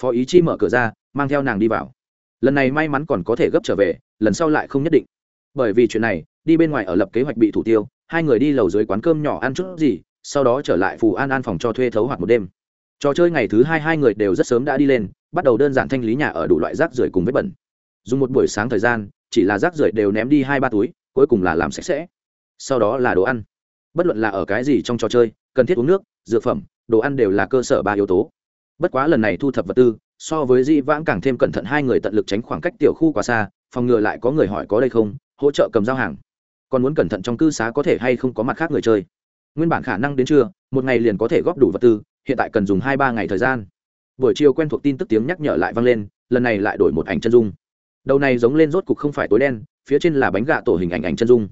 Phó ý chi mở cửa ra, mang theo nàng đi vào. Lần này may mắn còn có thể gấp trở về, lần sau lại không nhất định. Bởi vì chuyện này, đi bên ngoài ở lập kế hoạch bị thủ tiêu, hai người đi lầu dưới quán cơm nhỏ ăn chút gì, sau đó trở lại phù an an phòng cho thuê thấu hoạt một đêm. Trò chơi ngày thứ hai hai người đều rất sớm đã đi lên, bắt đầu đơn giản thanh lý nhà ở đủ loại rác rưởi cùng vết bẩn. Dùng một buổi sáng thời gian chỉ là rác rưởi đều ném đi hai ba túi, cuối cùng là làm sạch sẽ. Sau đó là đồ ăn. Bất luận là ở cái gì trong trò chơi, cần thiết uống nước, dược phẩm, đồ ăn đều là cơ sở ba yếu tố. Bất quá lần này thu thập vật tư, so với di vãng càng thêm cẩn thận hai người tận lực tránh khoảng cách tiểu khu quá xa, phòng ngừa lại có người hỏi có đây không, hỗ trợ cầm giao hàng. Còn muốn cẩn thận trong cư xá có thể hay không có mặt khác người chơi. Nguyên bản khả năng đến trưa, một ngày liền có thể góp đủ vật tư, hiện tại cần dùng hai ba ngày thời gian. Buổi chiều quen thuộc tin tức tiếng nhắc nhở lại vang lên, lần này lại đổi một ảnh chân dung đầu này giống lên rốt cục không phải tối đen phía trên là bánh gà tổ hình ảnh ảnh chân dung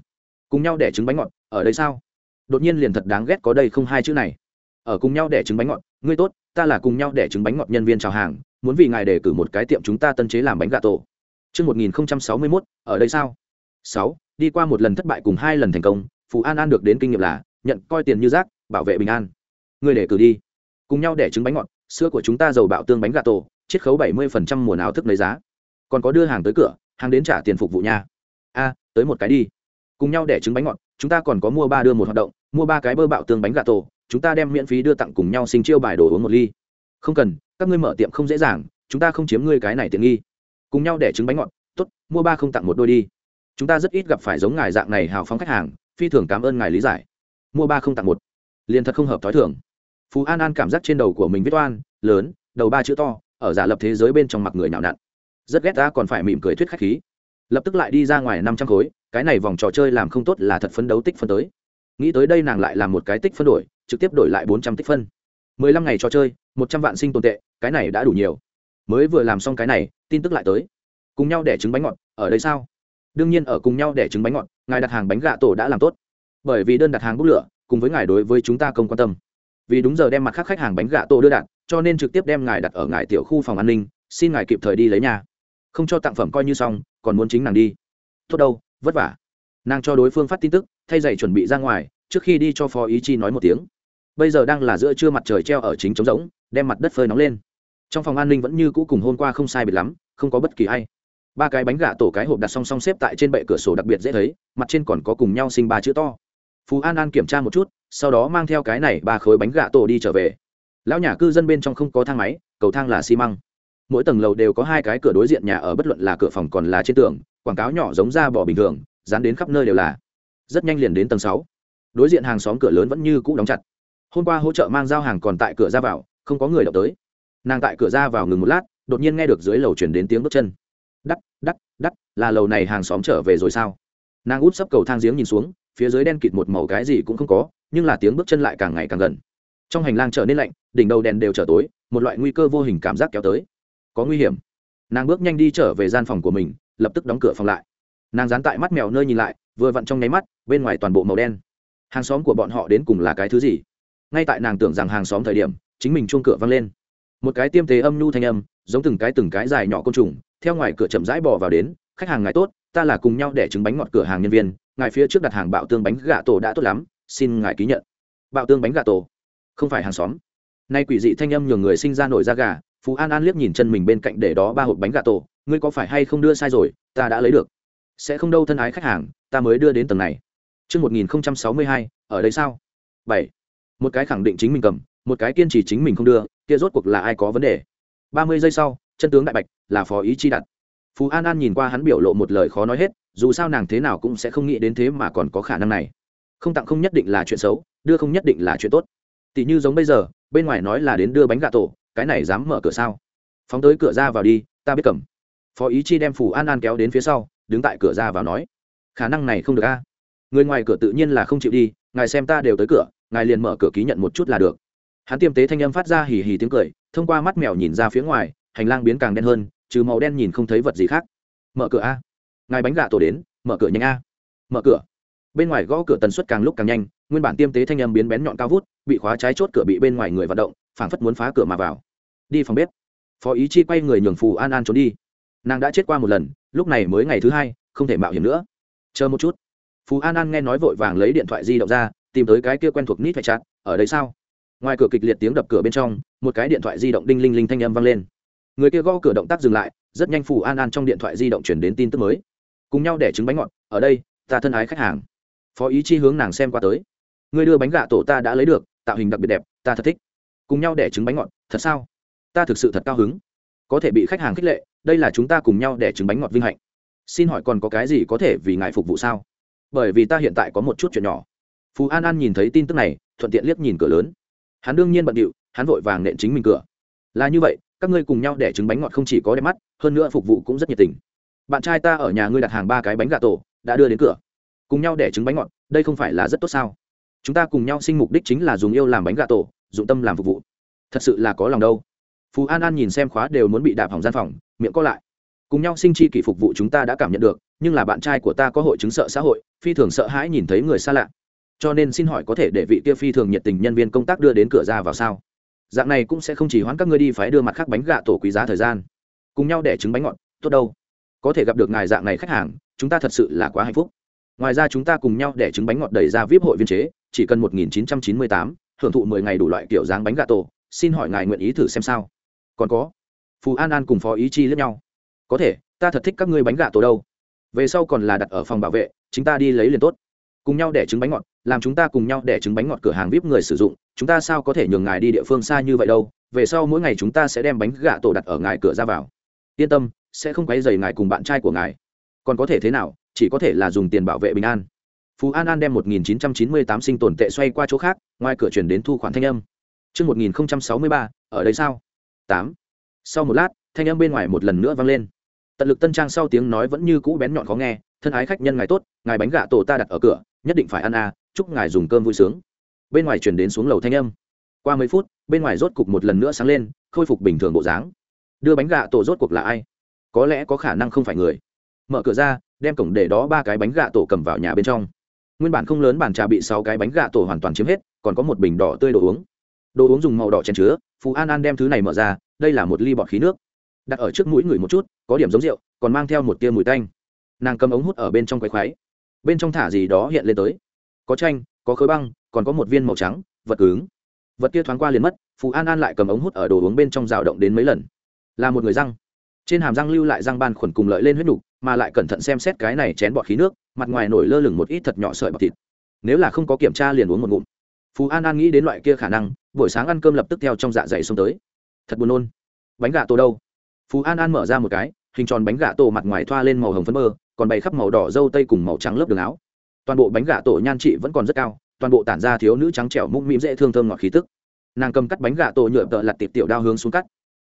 cùng nhau đẻ trứng bánh ngọt ở đây sao đột nhiên liền thật đáng ghét có đây không hai chữ này ở cùng nhau đẻ trứng bánh ngọt ngươi tốt ta là cùng nhau đẻ trứng bánh ngọt nhân viên chào hàng muốn vì ngài đề cử một cái tiệm chúng ta tân chế làm bánh gà tổ Trước 1061, ở đây sao? 6. Đi qua một lần thất bại cùng hai lần thành công, Phú An An được đến kinh nghiệm là nhận coi tiền như rác, bảo vệ bình an. Người để cử đi. Cùng nhau đẻ trứng bánh ngọt, sữa của chúng ta giàu bạo tương bánh gà tổ chiết khấu bảy mươi phần trăm mùa áo thức lấy giá còn có đưa hàng tới cửa, hàng đến trả tiền phục vụ nha. A, tới một cái đi. Cùng nhau để trứng bánh ngọt, chúng ta còn có mua ba đưa một hoạt động, mua ba cái bơ bạo tương bánh gà tổ, chúng ta đem miễn phí đưa tặng cùng nhau sinh chiêu bài đồ uống một ly. Không cần, các ngươi mở tiệm không dễ dàng, chúng ta không chiếm ngươi cái này tiện nghi. Cùng nhau để trứng bánh ngọt, tốt, mua ba không tặng một đôi đi. Chúng ta rất ít gặp phải giống ngài dạng này hào phóng khách hàng, phi thường cảm ơn ngài lý giải. Mua ba không tặng một. Liền thật không hợp thói thường. Phú an an cảm giác trên đầu của mình viết oan, lớn, đầu ba chữ to, ở giả lập thế giới bên trong mặt người nào nặn rất ghét ta còn phải mỉm cười thuyết khách khí. Lập tức lại đi ra ngoài năm trăm khối, cái này vòng trò chơi làm không tốt là thật phấn đấu tích phân tới. Nghĩ tới đây nàng lại làm một cái tích phân đổi, trực tiếp đổi lại bốn trăm tích phân. Mười lăm ngày trò chơi, một trăm vạn sinh tồn tệ, cái này đã đủ nhiều. Mới vừa làm xong cái này, tin tức lại tới. Cùng nhau để trứng bánh ngọt, ở đây sao? Đương nhiên ở cùng nhau để trứng bánh ngọt, ngài đặt hàng bánh gà tổ đã làm tốt. Bởi vì đơn đặt hàng bốc lửa, cùng với ngài đối với chúng ta công quan tâm. Vì đúng giờ đem mặt khác khách hàng bánh gà tổ đưa đạt, cho nên trực tiếp đem ngài đặt ở ngài tiểu khu phòng an ninh, xin ngài kịp thời đi lấy nhà không cho tặng phẩm coi như xong, còn muốn chính nàng đi. Tốt đâu, vất vả. Nàng cho đối phương phát tin tức, thay giày chuẩn bị ra ngoài, trước khi đi cho phó ý chi nói một tiếng. Bây giờ đang là giữa trưa mặt trời treo ở chính trống rỗng, đem mặt đất phơi nóng lên. Trong phòng an ninh vẫn như cũ cùng hôm qua không sai biệt lắm, không có bất kỳ ai. Ba cái bánh gà tổ cái hộp đặt song song xếp tại trên bệ cửa sổ đặc biệt dễ thấy, mặt trên còn có cùng nhau sinh ba chữ to. Phú an an kiểm tra một chút, sau đó mang theo cái này ba khối bánh gà tổ đi trở về. Lão nhà cư dân bên trong không có thang máy, cầu thang là xi măng mỗi tầng lầu đều có hai cái cửa đối diện nhà ở, bất luận là cửa phòng còn là trên tường, quảng cáo nhỏ giống da bỏ bình thường, dán đến khắp nơi đều là. Rất nhanh liền đến tầng sáu. Đối diện hàng xóm cửa lớn vẫn như cũ đóng chặt. Hôm qua hỗ trợ mang giao hàng còn tại cửa ra vào, không có người đọc tới. Nàng tại cửa ra vào ngừng một lát, đột nhiên nghe được dưới lầu chuyển đến tiếng bước chân. Đắt đắt đắt là lầu này hàng xóm trở về rồi sao? Nàng út sấp cầu thang giếng nhìn xuống, phía dưới đen kịt một màu cái gì cũng không có, nhưng là tiếng bước chân lại càng ngày càng gần. Trong hành lang trở nên lạnh, đỉnh đầu đèn đều trở tối, một loại nguy cơ vô hình cảm giác kéo tới có nguy hiểm. Nàng bước nhanh đi trở về gian phòng của mình, lập tức đóng cửa phòng lại. Nàng dán tại mắt mèo nơi nhìn lại, vừa vặn trong nháy mắt, bên ngoài toàn bộ màu đen. Hàng xóm của bọn họ đến cùng là cái thứ gì? Ngay tại nàng tưởng rằng hàng xóm thời điểm, chính mình chuông cửa văng lên. Một cái tiêm tế âm nhu thanh âm, giống từng cái từng cái dài nhỏ côn trùng, theo ngoài cửa chậm rãi bò vào đến, khách hàng ngài tốt, ta là cùng nhau để trứng bánh ngọt cửa hàng nhân viên, ngài phía trước đặt hàng bạo tương bánh gà tổ đã tốt lắm, xin ngài ký nhận. Bạo tương bánh gà tổ? Không phải hàng xóm. Nay quỷ dị thanh âm nhường người sinh ra nổi da gà phú an an liếc nhìn chân mình bên cạnh để đó ba hộp bánh gà tổ ngươi có phải hay không đưa sai rồi ta đã lấy được sẽ không đâu thân ái khách hàng ta mới đưa đến tầng này Trước 1062, ở đây sao? 7. Một cái khẳng định chính mình cầm, một cái kiên trì chính mình không đưa, kia rốt cuộc là ai có vấn đề. 30 giây sau, chân tướng đại bạch, là phó ý chi đặt. Phú An An nhìn qua hắn biểu lộ một lời khó nói hết, dù sao nàng thế nào cũng sẽ không nghĩ đến thế mà còn có khả năng này. Không tặng không nhất định là chuyện xấu, đưa không nhất định là chuyện tốt. Tỷ như giống bây giờ, bên ngoài nói là đến đưa bánh gà tổ, cái này dám mở cửa sao? Phóng tới cửa ra vào đi, ta biết cầm. Phó ý chi đem Phù An An kéo đến phía sau, đứng tại cửa ra vào nói, khả năng này không được a. Người ngoài cửa tự nhiên là không chịu đi ngài xem ta đều tới cửa ngài liền mở cửa ký nhận một chút là được. Hắn tiêm tế thanh âm phát ra hì hì tiếng cười thông qua mắt mèo nhìn ra phía ngoài hành lang biến càng đen hơn trừ màu đen nhìn không thấy vật gì khác. Mở cửa a. Ngài bánh gà tổ đến mở cửa nhanh a. Mở cửa. Bên ngoài gõ cửa tần suất càng lúc càng nhanh nguyên bản tiêm tế thanh âm biến bén nhọn cao vút bị khóa trái chốt cửa bị bên ngoài người vận động phảng phất muốn phá cửa mà vào đi phòng bếp. Phó ý chi quay người nhường phù an an trốn đi. Nàng đã chết qua một lần, lúc này mới ngày thứ hai, không thể mạo hiểm nữa. Chờ một chút. Phù an an nghe nói vội vàng lấy điện thoại di động ra, tìm tới cái kia quen thuộc nít phải chặt, ở đây sao? Ngoài cửa kịch liệt tiếng đập cửa bên trong, một cái điện thoại di động đinh linh linh thanh âm vang lên. Người kia gõ cửa động tác dừng lại, rất nhanh phù an an trong điện thoại di động chuyển đến tin tức mới. Cùng nhau để trứng bánh ngọt, ở đây, ta thân ái khách hàng. Phó ý chi hướng nàng xem qua tới. Người đưa bánh gà tổ ta đã lấy được, tạo hình đặc biệt đẹp, ta thật thích. Cùng nhau để trứng bánh ngọt, thật sao? Ta thực sự thật cao hứng. Có thể bị khách hàng khích lệ, đây là chúng ta cùng nhau để trứng bánh ngọt vinh hạnh. Xin hỏi còn có cái gì có thể vì ngài phục vụ sao? Bởi vì ta hiện tại có một chút chuyện nhỏ. Phú an an nhìn thấy tin tức này, thuận tiện liếc nhìn cửa lớn. Hắn đương nhiên bận điệu, hắn vội vàng nện chính mình cửa. Là như vậy, các ngươi cùng nhau để trứng bánh ngọt không chỉ có đẹp mắt, hơn nữa phục vụ cũng rất nhiệt tình. Bạn trai ta ở nhà ngươi đặt hàng ba cái bánh gà tổ, đã đưa đến cửa. Cùng nhau để trứng bánh ngọt, đây không phải là rất tốt sao? Chúng ta cùng nhau sinh mục đích chính là dùng yêu làm bánh gà tổ, dụng tâm làm phục vụ. Thật sự là có lòng đâu phú an an nhìn xem khóa đều muốn bị đạp hỏng gian phòng, miệng co lại. Cùng nhau sinh chi kỷ phục vụ chúng ta đã cảm nhận được, nhưng là bạn trai của ta có hội chứng sợ xã hội, phi thường sợ hãi nhìn thấy người xa lạ. Cho nên xin hỏi có thể để vị kia phi thường nhiệt tình nhân viên công tác đưa đến cửa ra vào sao? Dạng này cũng sẽ không chỉ hoãn các ngươi đi phải đưa mặt khác bánh gà tổ quý giá thời gian. Cùng nhau để trứng bánh ngọt, tốt đâu. Có thể gặp được ngài dạng này khách hàng, chúng ta thật sự là quá hạnh phúc. Ngoài ra chúng ta cùng nhau để trứng bánh ngọt đẩy ra vip hội viên chế, chỉ cần một nghìn chín trăm chín mươi tám, hưởng thụ mười ngày đủ loại kiểu dáng bánh gà tổ. Xin hỏi ngài nguyện ý thử xem sao? Còn có. Phù an an cùng phó ý chi lẫn nhau. Có thể ta thật thích các ngươi bánh gà tổ đâu. Về sau còn là đặt ở phòng bảo vệ chúng ta đi lấy liền tốt. Cùng nhau để trứng bánh ngọt làm chúng ta cùng nhau để trứng bánh ngọt cửa hàng vip người sử dụng chúng ta sao có thể nhường ngài đi địa phương xa như vậy đâu. Về sau mỗi ngày chúng ta sẽ đem bánh gà tổ đặt ở ngài cửa ra vào. Yên tâm sẽ không quấy dày ngài cùng bạn trai của ngài. Còn có thể thế nào chỉ có thể là dùng tiền bảo vệ bình an. Phú an an đem một nghìn chín trăm chín mươi tám sinh tồn tệ xoay qua chỗ khác ngoài cửa chuyển đến thu khoản thanh âm. Trước 1063, ở đây sao? Tám. Sau một lát, thanh âm bên ngoài một lần nữa vang lên. Tận lực tân trang sau tiếng nói vẫn như cũ bén nhọn khó nghe, thân ái khách nhân ngài tốt, ngài bánh gà tổ ta đặt ở cửa, nhất định phải ăn à chúc ngài dùng cơm vui sướng. Bên ngoài chuyển đến xuống lầu thanh âm. Qua mấy phút, bên ngoài rốt cục một lần nữa sáng lên, khôi phục bình thường bộ dáng. Đưa bánh gà tổ rốt cuộc là ai? Có lẽ có khả năng không phải người. Mở cửa ra, đem cổng để đó ba cái bánh gà tổ cầm vào nhà bên trong. Nguyên bản không lớn bàn trà bị sáu cái bánh gà tổ hoàn toàn chiếm hết, còn có một bình đỏ tươi đồ uống đồ uống dùng màu đỏ chén chứa phú an an đem thứ này mở ra đây là một ly bọt khí nước. Đặt ở trước mũi người một chút có điểm giống rượu còn mang theo một tia mùi tanh. Nàng cầm ống hút ở bên trong quay khoái. Bên trong thả gì đó hiện lên tới. Có chanh có khối băng còn có một viên màu trắng vật cứng. Vật kia thoáng qua liền mất phú an an lại cầm ống hút ở đồ uống bên trong rào động đến mấy lần. Là một người răng. Trên hàm răng lưu lại răng ban khuẩn cùng lợi lên huyết đủ, mà lại cẩn thận xem xét cái này chén bọt khí nước mặt ngoài nổi lơ lửng một ít thật nhỏ sợi bọt thịt. Nếu là không có kiểm tra liền uống một ngụm. Phú an an nghĩ đến loại kia khả năng buổi sáng ăn cơm lập tức theo trong dạ dày xông tới. Thật buồn nôn. Bánh gà tổ đâu? Phú an an mở ra một cái, hình tròn bánh gà tổ mặt ngoài thoa lên màu hồng phấn mơ, còn bày khắp màu đỏ dâu tây cùng màu trắng lớp đường áo. Toàn bộ bánh gà tổ nhan trị vẫn còn rất cao, toàn bộ tản ra thiếu nữ trắng trẻo mũm mĩm dễ thương thơm ngọt khí tức. Nàng cầm cắt bánh gà tổ nhựa tợ lặt tiệp tiểu đao hướng xuống cắt.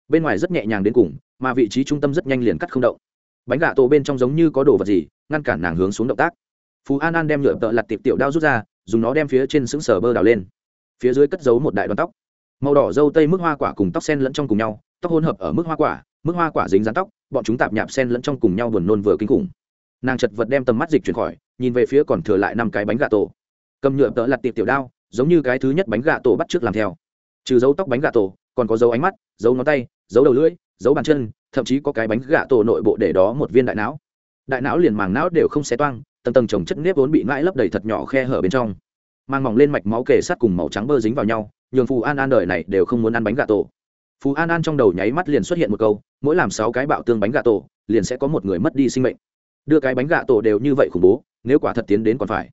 Bên ngoài rất nhẹ nhàng đến cùng, mà vị trí trung tâm rất nhanh liền cắt không động. Bánh gà tổ bên trong giống như có đồ vật gì, ngăn cản nàng hướng xuống động tác. Phú an an đem nhựa tợ lặt tiệp tiểu đao rút ra, dùng nó đem phía trên xứng sở bơ đào lên phía dưới cất giấu một đại đoàn tóc. Màu đỏ dâu tây mức hoa quả cùng tóc sen lẫn trong cùng nhau, tóc hỗn hợp ở mức hoa quả, mức hoa quả dính dán tóc, bọn chúng tạp nhạp sen lẫn trong cùng nhau buồn nôn vừa kinh khủng. Nàng chật vật đem tầm mắt dịch chuyển khỏi, nhìn về phía còn thừa lại năm cái bánh gà tổ. Cầm nhựa tợ lặt tiệp tiểu đao, giống như cái thứ nhất bánh gà tổ bắt trước làm theo. Trừ dấu tóc bánh gà tổ, còn có dấu ánh mắt, dấu ngón tay, dấu đầu lưỡi, dấu bàn chân, thậm chí có cái bánh gà tổ nội bộ để đó một viên đại não. Đại não liền màng não đều không xé toang, tầng tầng trồng chất nếp vốn bị mãi lấp đầy thật nhỏ khe hở bên trong mang mỏng lên mạch máu kề sát cùng màu trắng bơ dính vào nhau, nhường phù an an đời này đều không muốn ăn bánh gà tổ. Phù an an trong đầu nháy mắt liền xuất hiện một câu, mỗi làm sáu cái bạo tương bánh gà tổ, liền sẽ có một người mất đi sinh mệnh. Đưa cái bánh gà tổ đều như vậy khủng bố, nếu quả thật tiến đến còn phải.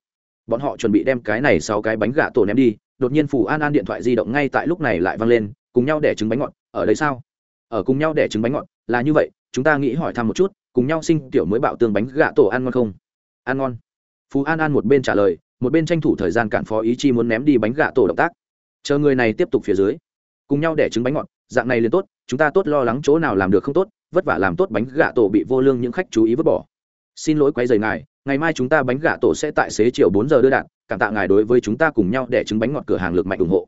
Bọn họ chuẩn bị đem cái này sáu cái bánh gà tổ ném đi, đột nhiên phù an an điện thoại di động ngay tại lúc này lại văng lên, cùng nhau để trứng bánh ngọt, ở đây sao? Ở cùng nhau để trứng bánh ngọt, là như vậy, chúng ta nghĩ hỏi thăm một chút, cùng nhau sinh tiểu mới bạo tương bánh gà tổ ăn ngon không? Ăn ngon. Phú an an một bên trả lời một bên tranh thủ thời gian cản phó ý chi muốn ném đi bánh gà tổ động tác chờ người này tiếp tục phía dưới cùng nhau để trứng bánh ngọt dạng này liền tốt chúng ta tốt lo lắng chỗ nào làm được không tốt vất vả làm tốt bánh gà tổ bị vô lương những khách chú ý vứt bỏ xin lỗi quay dày ngài ngày mai chúng ta bánh gà tổ sẽ tại xế chiều bốn giờ đưa đạn cảm tạ ngài đối với chúng ta cùng nhau để trứng bánh ngọt cửa hàng lực mạnh ủng hộ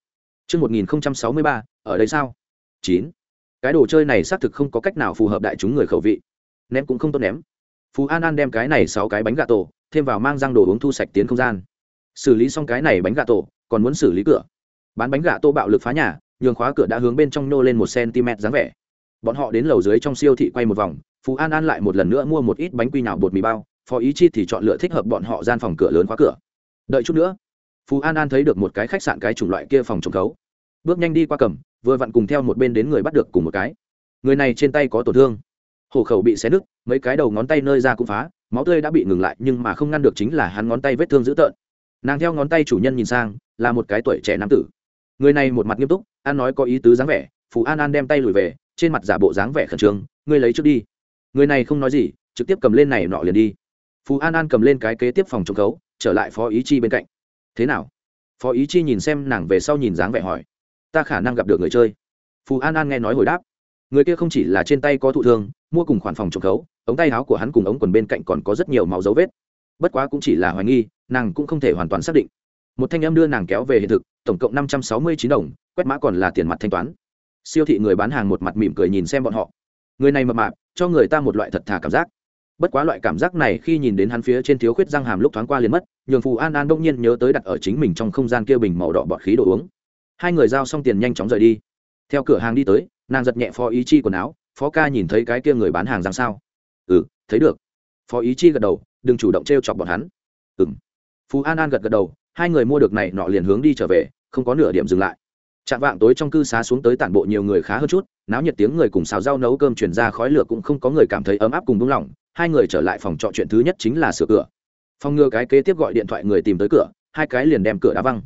Trước 1063, ở đây sao? 9. Cái đồ chơi này xác thực không có cách nào phù hợp đại chúng người khẩu vị. Ném cũng không tốt ném. Phú An An đem cái này sáu cái bánh gà tổ, thêm vào mang răng đồ uống thu sạch tiến không gian. Xử lý xong cái này bánh gà tổ, còn muốn xử lý cửa. Bán bánh gà tô bạo lực phá nhà, nhường khóa cửa đã hướng bên trong nô lên một cm dáng vẻ. Bọn họ đến lầu dưới trong siêu thị quay một vòng, Phú An An lại một lần nữa mua một ít bánh quy nào bột mì bao, phó ý chi thì chọn lựa thích hợp bọn họ gian phòng cửa lớn khóa cửa. Đợi chút nữa, Phú An An thấy được một cái khách sạn cái chủng loại kia phòng trống khấu. Bước nhanh đi qua cầm, vừa vặn cùng theo một bên đến người bắt được cùng một cái. Người này trên tay có tổn thương, hổ khẩu bị xé nứt, mấy cái đầu ngón tay nơi ra cũng phá, máu tươi đã bị ngừng lại nhưng mà không ngăn được chính là hắn ngón tay vết thương dữ tợn. Nàng theo ngón tay chủ nhân nhìn sang, là một cái tuổi trẻ nam tử. Người này một mặt nghiêm túc, an nói có ý tứ dáng vẻ, phù An An đem tay lùi về, trên mặt giả bộ dáng vẻ khẩn trương, ngươi lấy trước đi. Người này không nói gì, trực tiếp cầm lên này nọ liền đi. phù An An cầm lên cái kế tiếp phòng chống cấu, trở lại phó ý chi bên cạnh. Thế nào? Phó ý chi nhìn xem nàng về sau nhìn dáng vẻ hỏi, ta khả năng gặp được người chơi. phù An An nghe nói hồi đáp, người kia không chỉ là trên tay có thụ thương, mua cùng khoản phòng chống cấu, ống tay áo của hắn cùng ống quần bên cạnh còn có rất nhiều máu dấu vết. Bất quá cũng chỉ là hoài nghi, nàng cũng không thể hoàn toàn xác định. Một thanh âm đưa nàng kéo về hiện thực, tổng cộng năm trăm sáu mươi chín đồng, quét mã còn là tiền mặt thanh toán. Siêu thị người bán hàng một mặt mỉm cười nhìn xem bọn họ. Người này mập mạp, cho người ta một loại thật thà cảm giác bất quá loại cảm giác này khi nhìn đến hắn phía trên thiếu khuyết răng hàm lúc thoáng qua liền mất nhường phù an an đông nhiên nhớ tới đặt ở chính mình trong không gian kia bình màu đỏ bọt khí đồ uống hai người giao xong tiền nhanh chóng rời đi theo cửa hàng đi tới nàng giật nhẹ phó ý chi quần áo phó ca nhìn thấy cái kia người bán hàng rằng sao ừ thấy được phó ý chi gật đầu đừng chủ động t r e o chọc bọn hắn. Ừ m phú an an gật gật đầu, hai người mua được này nọ liền hướng đi trở về, không có nửa điểm dừng lại. Chạm vạng tối trong cư xá xuống tới tản bộ nhiều người khá hơn chút, náo nhiệt tiếng người cùng xào rau nấu cơm chuyển ra khói lửa cũng không có người cảm thấy ấm áp cùng buông lòng. hai người trở lại phòng trọ chuyện thứ nhất chính là sửa cửa. Phòng ngừa cái kế tiếp gọi điện thoại người tìm tới cửa, hai cái liền đem cửa đá văng.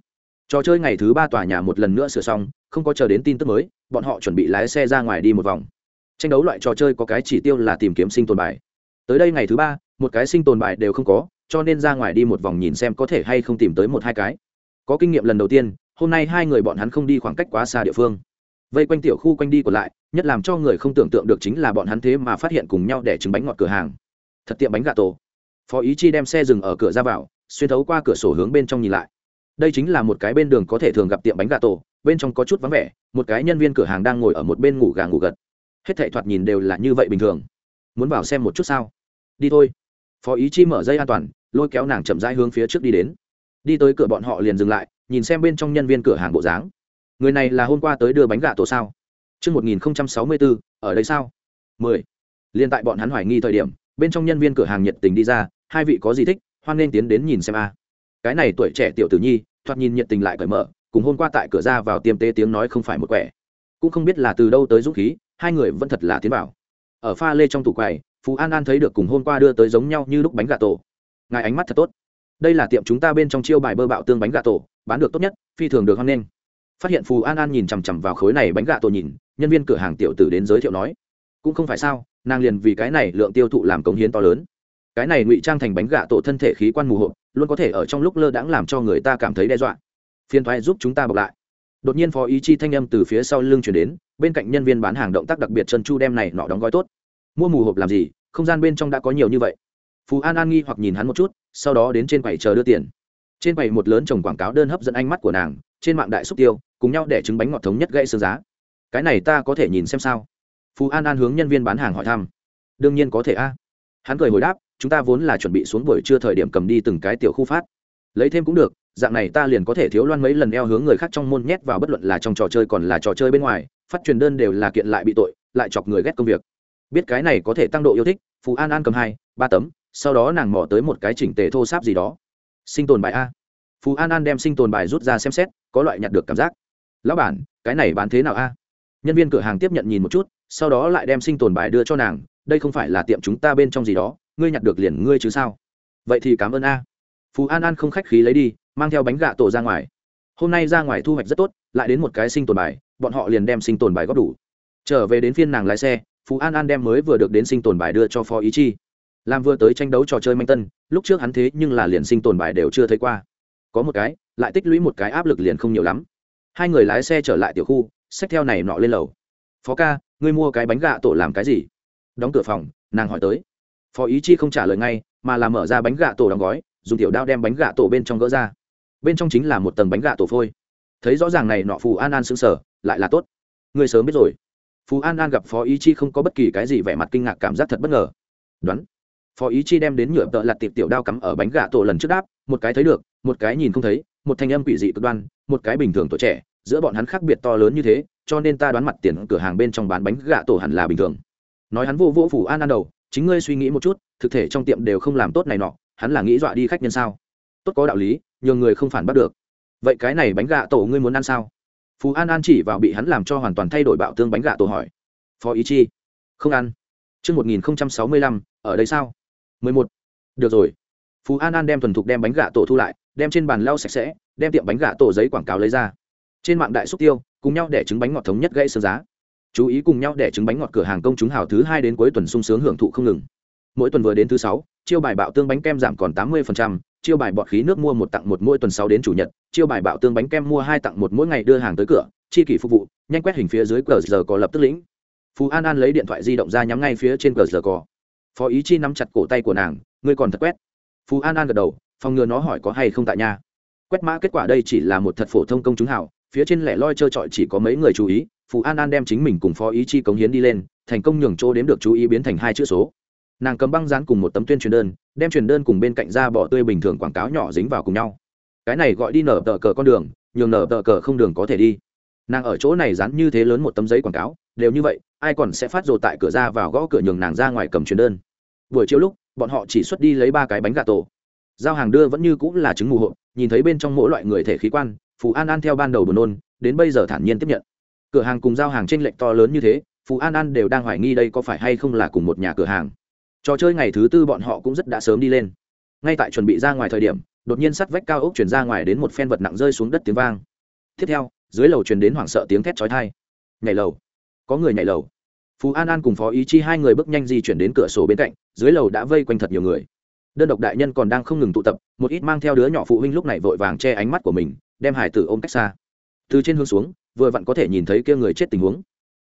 Trò chơi ngày thứ ba tòa nhà một lần nữa sửa xong, không có chờ đến tin tức mới, bọn họ chuẩn bị lái xe ra ngoài đi một vòng. Tranh đấu loại trò chơi có cái chỉ tiêu là tìm kiếm sinh tồn bài. Tới đây ngày thứ ba một cái sinh tồn bài đều không có, cho nên ra ngoài đi một vòng nhìn xem có thể hay không tìm tới một hai cái. Có kinh nghiệm lần đầu tiên, hôm nay hai người bọn hắn không đi khoảng cách quá xa địa phương. Vây quanh tiểu khu quanh đi còn lại, nhất làm cho người không tưởng tượng được chính là bọn hắn thế mà phát hiện cùng nhau để trứng bánh ngọt cửa hàng. Thật tiệm bánh gà tổ. Phó ý chi đem xe dừng ở cửa ra vào, xuyên thấu qua cửa sổ hướng bên trong nhìn lại. Đây chính là một cái bên đường có thể thường gặp tiệm bánh gà tổ, bên trong có chút vắng vẻ, một cái nhân viên cửa hàng đang ngồi ở một bên ngủ gà ngủ gật. Hết thảy thoạt nhìn đều là như vậy bình thường. Muốn vào xem một chút sao? Đi thôi phó ý chi mở dây an toàn lôi kéo nàng chậm rãi hướng phía trước đi đến đi tới cửa bọn họ liền dừng lại nhìn xem bên trong nhân viên cửa hàng bộ dáng người này là hôm qua tới đưa bánh gà tổ sao Trước 1064, ở đây sao? 10. Liên tại bọn hắn hoài nghi thời điểm, bên trong nhân viên cửa hàng nhiệt tình đi ra, hai vị có gì thích, hoan nên tiến đến nhìn xem a. Cái này tuổi trẻ tiểu tử nhi, thoạt nhìn nhiệt tình lại cởi mở, cùng hôm qua tại cửa ra vào tiêm tế tiếng nói không phải một quẻ. Cũng không biết là từ đâu tới dũng khí, hai người vẫn thật là tiến vào. Ở pha lê trong tủ quầy, Phú An An thấy được cùng hôm qua đưa tới giống nhau như lúc bánh gà tổ. Ngài ánh mắt thật tốt. Đây là tiệm chúng ta bên trong chiêu bài bơ bạo tương bánh gà tổ, bán được tốt nhất, phi thường được hoan nghênh. Phát hiện phù an an nhìn chằm chằm vào khối này bánh gà tổ nhìn nhân viên cửa hàng tiểu tử đến giới thiệu nói cũng không phải sao nàng liền vì cái này lượng tiêu thụ làm cống hiến to lớn. Cái này ngụy trang thành bánh gà tổ thân thể khí quan mù hộp luôn có thể ở trong lúc lơ đãng làm cho người ta cảm thấy đe dọa. Phiên thoại giúp chúng ta bọc lại. Đột nhiên phó ý chi thanh âm từ phía sau lưng chuyển đến bên cạnh nhân viên bán hàng động tác đặc biệt chân chu đem này nọ đóng gói tốt mua mù hộp làm gì, không gian bên trong đã có nhiều như vậy. Phú an an nghi hoặc nhìn hắn một chút, sau đó đến trên quầy chờ đưa tiền. Trên quầy một lớn trồng quảng cáo đơn hấp dẫn ánh mắt của nàng, trên mạng đại xúc tiêu, cùng nhau để trứng bánh ngọt thống nhất gãy xương giá. Cái này ta có thể nhìn xem sao? Phú an an hướng nhân viên bán hàng hỏi thăm. Đương nhiên có thể a. Hắn cười hồi đáp, chúng ta vốn là chuẩn bị xuống buổi trưa thời điểm cầm đi từng cái tiểu khu phát. Lấy thêm cũng được, dạng này ta liền có thể thiếu loan mấy lần eo hướng người khác trong môn nhét vào bất luận là trong trò chơi còn là trò chơi bên ngoài, phát truyền đơn đều là kiện lại bị tội, lại chọc người ghét công việc biết cái này có thể tăng độ yêu thích phú an an cầm hai, ba tấm, sau đó nàng mò tới một cái chỉnh tề thô sáp gì đó. Sinh tồn bài a. Phú an an đem sinh tồn bài rút ra xem xét, có loại nhặt được cảm giác. Lão bản, cái này bán thế nào a? Nhân viên cửa hàng tiếp nhận nhìn một chút, sau đó lại đem sinh tồn bài đưa cho nàng, đây không phải là tiệm chúng ta bên trong gì đó, ngươi nhặt được liền ngươi chứ sao? Vậy thì cảm ơn a. Phú an an không khách khí lấy đi, mang theo bánh gạ tổ ra ngoài. Hôm nay ra ngoài thu hoạch rất tốt, lại đến một cái sinh tồn bài, bọn họ liền đem sinh tồn bài góp đủ. Trở về đến phiên nàng lái xe phú an an đem mới vừa được đến sinh tồn bài đưa cho phó ý chi làm vừa tới tranh đấu trò chơi manh tân lúc trước hắn thế nhưng là liền sinh tồn bài đều chưa thấy qua có một cái lại tích lũy một cái áp lực liền không nhiều lắm hai người lái xe trở lại tiểu khu xách theo này nọ lên lầu phó ca ngươi mua cái bánh gạ tổ làm cái gì đóng cửa phòng nàng hỏi tới phó ý chi không trả lời ngay mà là mở ra bánh gạ tổ đóng gói dùng tiểu đao đem bánh gạ tổ bên trong gỡ ra bên trong chính là một tầng bánh gạ tổ phôi thấy rõ ràng này nọ phù an an xứng sở lại là tốt ngươi sớm biết rồi phú an an gặp phó ý chi không có bất kỳ cái gì vẻ mặt kinh ngạc cảm giác thật bất ngờ. Đoán. Phó ý chi đem đến nhựa tợ lặt tiệp tiểu đao cắm ở bánh gà tổ lần trước đáp, một cái thấy được, một cái nhìn không thấy, một thanh âm quỷ dị cực đoan, một cái bình thường tuổi trẻ, giữa bọn hắn khác biệt to lớn như thế, cho nên ta đoán mặt tiền cửa hàng bên trong bán bánh gà tổ hẳn là bình thường. Nói hắn vô vô phủ an an đầu, chính ngươi suy nghĩ một chút, thực thể trong tiệm đều không làm tốt này nọ, hắn là nghĩ dọa đi khách nhân sao? Tốt có đạo lý, nhường người không phản bắt được. Vậy cái này bánh gà tổ ngươi muốn ăn sao? Phú an an chỉ vào bị hắn làm cho hoàn toàn thay đổi bạo tương bánh gà tổ hỏi phó ý chi không ăn Trước 1065, ở đây sao? 11. Được rồi. Phú An An đem thuần thục đem bánh gà tổ thu lại, đem trên bàn lau sạch sẽ, đem tiệm bánh gà tổ giấy quảng cáo lấy ra. Trên mạng đại xúc tiêu, cùng nhau để trứng bánh ngọt thống nhất gãy sơ giá. Chú ý cùng nhau để trứng bánh ngọt cửa hàng công chúng hào thứ hai đến cuối tuần sung sướng hưởng thụ không ngừng. Mỗi tuần vừa đến thứ sáu, chiêu bài bạo tương bánh kem giảm còn 80%, chiêu bài bọt khí nước mua một tặng một mỗi tuần sáu đến chủ nhật, chiêu bài bạo tương bánh kem mua hai tặng một mỗi ngày đưa hàng tới cửa, chi kỷ phục vụ, nhanh quét hình phía dưới cờ giờ có lập tức lĩnh. Phú An An lấy điện thoại di động ra nhắm ngay phía trên cờ giờ có phó ý chi nắm chặt cổ tay của nàng ngươi còn thật quét. Phú an an gật đầu phòng ngừa nó hỏi có hay không tại nhà. Quét mã kết quả đây chỉ là một thật phổ thông công chúng hảo phía trên lẻ loi trơ trọi chỉ có mấy người chú ý phú an an đem chính mình cùng phó ý chi cống hiến đi lên thành công nhường chỗ đếm được chú ý biến thành hai chữ số nàng cầm băng dán cùng một tấm tuyên truyền đơn, đem truyền đơn cùng bên cạnh da bỏ tươi bình thường quảng cáo nhỏ dính vào cùng nhau. Cái này gọi đi nở tờ cờ con đường, nhường nở tờ cờ không đường có thể đi. Nàng ở chỗ này dán như thế lớn một tấm giấy quảng cáo, đều như vậy, ai còn sẽ phát rồ tại cửa ra vào gõ cửa nhường nàng ra ngoài cầm truyền đơn. Buổi chiều lúc, bọn họ chỉ xuất đi lấy ba cái bánh gà tổ. Giao hàng đưa vẫn như cũng là trứng mù hộ nhìn thấy bên trong mỗi loại người thể khí quan, phù an an theo ban đầu buồn nôn, đến bây giờ thản nhiên tiếp nhận. Cửa hàng cùng giao hàng t r ê n lệch to lớn như thế, phù an an đều đang hoài nghi đây có phải hay không là cùng một nhà cửa hàng trò chơi ngày thứ tư bọn họ cũng rất đã sớm đi lên. Ngay tại chuẩn bị ra ngoài thời điểm, đột nhiên sắt vách cao ốc chuyển ra ngoài đến một phen vật nặng rơi xuống đất tiếng vang. Tiếp theo, dưới lầu truyền đến hoảng sợ tiếng thét trói thai nhảy lầu. Có người nhảy lầu. Phú an an cùng phó ý chi hai người bước nhanh di chuyển đến cửa sổ bên cạnh, dưới lầu đã vây quanh thật nhiều người. Đơn độc đại nhân còn đang không ngừng tụ tập, một ít mang theo đứa nhỏ phụ huynh lúc này vội vàng che ánh mắt của mình, đem hải tử ôm cách xa. Từ trên hướng xuống, vừa vặn có thể nhìn thấy kia người chết tình huống.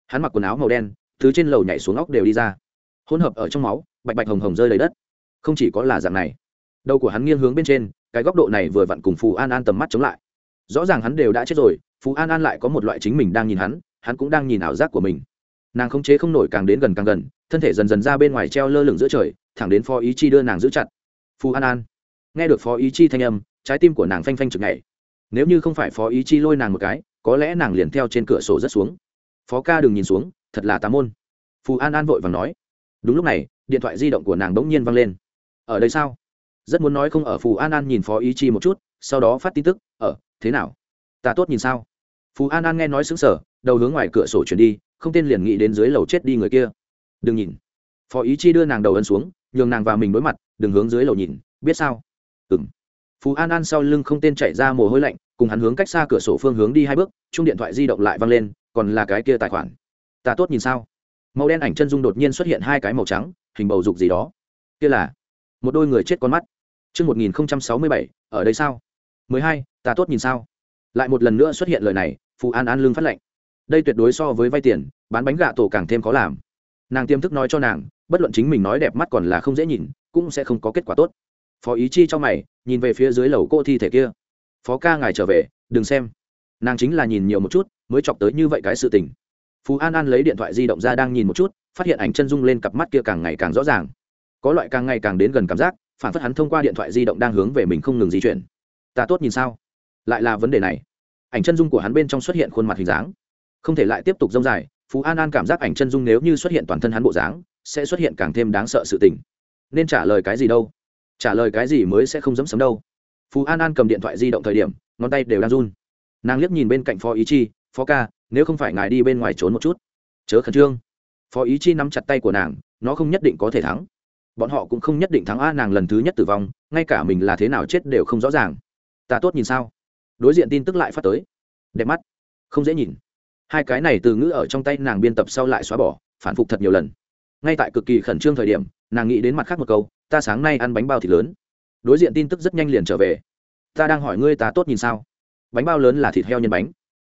Hắn mặc quần áo màu đen thứ trên lầu nhảy xuống óc đều đi ra. Hỗn hợp ở trong máu bạch bạch hồng hồng rơi lấy đất. Không chỉ có là dạng này, đầu của hắn nghiêng hướng bên trên, cái góc độ này vừa vặn cùng phù an an tầm mắt chống lại. Rõ ràng hắn đều đã chết rồi, phù an an lại có một loại chính mình đang nhìn hắn hắn cũng đang nhìn ảo giác của mình. Nàng không chế không nổi càng đến gần càng gần, thân thể dần dần ra bên ngoài treo lơ lửng giữa trời, thẳng đến phó ý chi đưa nàng giữ chặt. Phù an an, nghe được phó ý chi thanh âm, trái tim của nàng phanh phanh chực nhảy. Nếu như không phải phó ý chi lôi nàng một cái, có lẽ nàng liền theo trên cửa sổ rất xuống. Phó ca đừng nhìn xuống, thật là tà môn. Phù an an vội và nói. Đúng lúc này điện thoại di động của nàng đ ỗ n g nhiên văng lên. Ở đây sao? Rất muốn nói không ở phù an an nhìn phó ý chi một chút, sau đó phát tin tức, ở, thế nào? Ta tốt nhìn sao? Phù an an nghe nói xứng sở đầu hướng ngoài cửa sổ chuyển đi, không tên liền nghĩ đến dưới lầu chết đi người kia. Đừng nhìn. Phó ý chi đưa nàng đầu ân xuống, nhường nàng và mình đối mặt, đừng hướng dưới lầu nhìn, biết sao? Ừng phú an an sau lưng không tên chạy ra mồ hôi lạnh, cùng hắn hướng cách xa cửa sổ phương hướng đi hai bước, chung điện thoại di động lại văng lên, còn là cái kia tài khoản. Ta tốt nhìn sao? Màu đen ảnh chân dung đột nhiên xuất hiện hai cái màu trắng hình bầu dục gì đó kia là một đôi người chết con mắt Trước 1067, ở đây sao? 12, ta tốt nhìn sao? Lại một lần nữa xuất hiện lời này, Phù An An lương phát lệnh. Đây tuyệt đối so với vay tiền, bán bánh gạ tổ càng thêm khó làm. Nàng tiêm thức nói cho nàng, bất luận chính mình nói đẹp mắt còn là không dễ nhìn, cũng sẽ không có kết quả tốt phó ý chi cho mày nhìn về phía dưới lầu cô thi thể kia phó ca ngài trở về đừng xem nàng chính là nhìn nhiều một chút mới chọc tới như vậy cái sự tình phú an an lấy điện thoại di động ra đang nhìn một chút phát hiện ảnh chân dung lên cặp mắt kia càng ngày càng rõ ràng. Có loại càng ngày càng đến gần cảm giác, phản phất hắn thông qua điện thoại di động đang hướng về mình không ngừng di chuyển. Ta tốt nhìn sao? Lại là vấn đề này. Ảnh chân dung của hắn bên trong xuất hiện khuôn mặt hình dáng. Không thể lại tiếp tục dông dài, phú an an cảm giác ảnh chân dung nếu như xuất hiện toàn thân hắn bộ dáng, sẽ xuất hiện càng thêm đáng sợ sự tình. Nên trả lời cái gì đâu? Trả lời cái gì mới sẽ không dẫm sấm đâu? Phú an an cầm điện thoại di động thời điểm, ngón tay đều đang run. Nàng liếc nhìn bên cạnh phó ý chi, phó ca, nếu không phải ngài đi bên ngoài trốn một chút, chớ khẩn trương phó ý chi nắm chặt tay của nàng, nó không nhất định có thể thắng. Bọn họ cũng không nhất định thắng a, nàng lần thứ nhất tử vong, ngay cả mình là thế nào chết đều không rõ ràng. Ta tốt nhìn sao? Đối diện tin tức lại phát tới. Đẹp mắt. Không dễ nhìn. Hai cái này từ ngữ ở trong tay nàng biên tập sau lại xóa bỏ, phản phục thật nhiều lần. Ngay tại cực kỳ khẩn trương thời điểm, nàng nghĩ đến mặt khác một câu, ta sáng nay ăn bánh bao thịt lớn. Đối diện tin tức rất nhanh liền trở về. Ta đang hỏi ngươi ta tốt nhìn sao? Bánh bao lớn là thịt heo nhân bánh.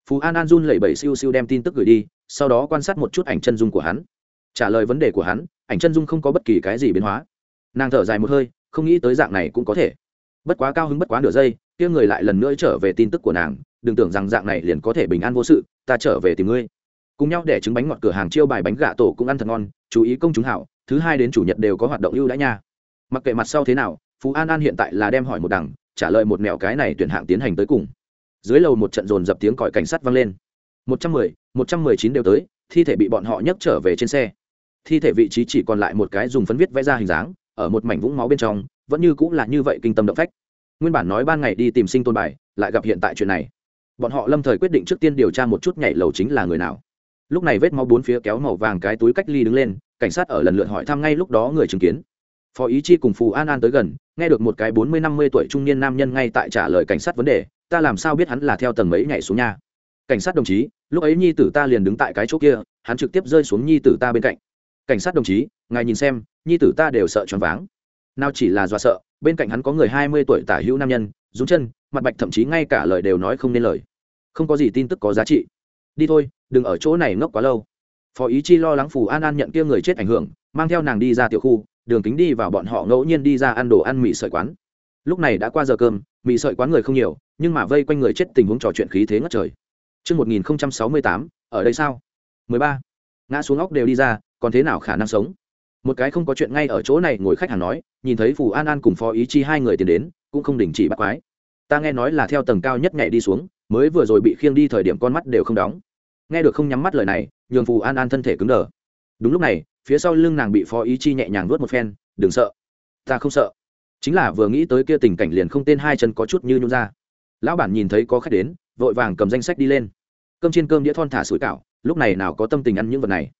Phú an an run lẩy bẩy siêu siêu đem tin tức gửi đi sau đó quan sát một chút ảnh chân dung của hắn. Trả lời vấn đề của hắn, ảnh chân dung không có bất kỳ cái gì biến hóa. Nàng thở dài một hơi, không nghĩ tới dạng này cũng có thể. Bất quá cao hứng bất quá nửa giây, kia người lại lần nữa trở về tin tức của nàng, đừng tưởng rằng dạng này liền có thể bình an vô sự, ta trở về tìm ngươi. Cùng nhau để trứng bánh ngọt cửa hàng chiêu bài bánh gà tổ cũng ăn thật ngon, chú ý công chúng hảo, thứ hai đến chủ nhật đều có hoạt động ưu đãi nha. Mặc kệ mặt sau thế nào, phú an an hiện tại là đem hỏi một đằng, trả lời một mẹo cái này tuyển hạng tiến hành tới cùng. Dưới lầu một trận dồn dập tiếng còi cảnh sát vang lên một trăm mười, một trăm mười chín đều tới, thi thể bị bọn họ nhấc trở về trên xe. Thi thể vị trí chỉ còn lại một cái dùng phấn viết vẽ ra hình dáng, ở một mảnh vũng máu bên trong, vẫn như cũng là như vậy kinh tâm động phách. Nguyên bản nói ban ngày đi tìm sinh tôn bài, lại gặp hiện tại chuyện này. Bọn họ lâm thời quyết định trước tiên điều tra một chút nhảy lầu chính là người nào. Lúc này vết máu bốn phía kéo màu vàng cái túi cách ly đứng lên, cảnh sát ở lần lượt hỏi thăm ngay lúc đó người chứng kiến. Phó ý chi cùng phù an an tới gần, nghe được một cái bốn mươi năm mươi tuổi trung niên nam nhân ngay tại trả lời cảnh sát vấn đề, ta làm sao biết hắn là theo tầng mấy nhảy xuống nhà? Cảnh sát đồng chí, lúc ấy nhi tử ta liền đứng tại cái chỗ kia, hắn trực tiếp rơi xuống nhi tử ta bên cạnh. Cảnh sát đồng chí, ngài nhìn xem, nhi tử ta đều sợ choáng váng. Nào chỉ là do sợ, bên cạnh hắn có người hai mươi tuổi tả hữu nam nhân, rúng chân, mặt bạch thậm chí ngay cả lời đều nói không nên lời. Không có gì tin tức có giá trị. Đi thôi, đừng ở chỗ này ngốc quá lâu. Phó ý chi lo lắng phù an an nhận kia người chết ảnh hưởng, mang theo nàng đi ra tiểu khu, đường kính đi vào bọn họ ngẫu nhiên đi ra ăn đồ ăn mì sợi quán. Lúc này đã qua giờ cơm, mì sợi quán người không nhiều, nhưng mà vây quanh người chết tình huống trò chuyện khí thế ngất trời. Trước 1068, ở đây sao? 13. Ngã xuống óc đều đi ra, còn thế nào khả năng sống? Một cái không có chuyện ngay ở chỗ này ngồi khách hàng nói, nhìn thấy Phù An An cùng Phó Ý Chi hai người tiến đến, cũng không đình chỉ bắt quái. Ta nghe nói là theo tầng cao nhất nhảy đi xuống, mới vừa rồi bị khiêng đi thời điểm con mắt đều không đóng. Nghe được không nhắm mắt lời này, nhường Phù An An thân thể cứng đờ. Đúng lúc này, phía sau lưng nàng bị phó ý chi nhẹ nhàng vuốt một phen đừng sợ ta không sợ chính là vừa nghĩ tới kia tình cảnh liền không tên hai chân có chút như nhũ ra lão bản nhìn thấy có khách đến vội vàng cầm danh sách đi lên. Cơm trên cơm đĩa thon thả sủi cảo, lúc này nào có tâm tình ăn những vật này.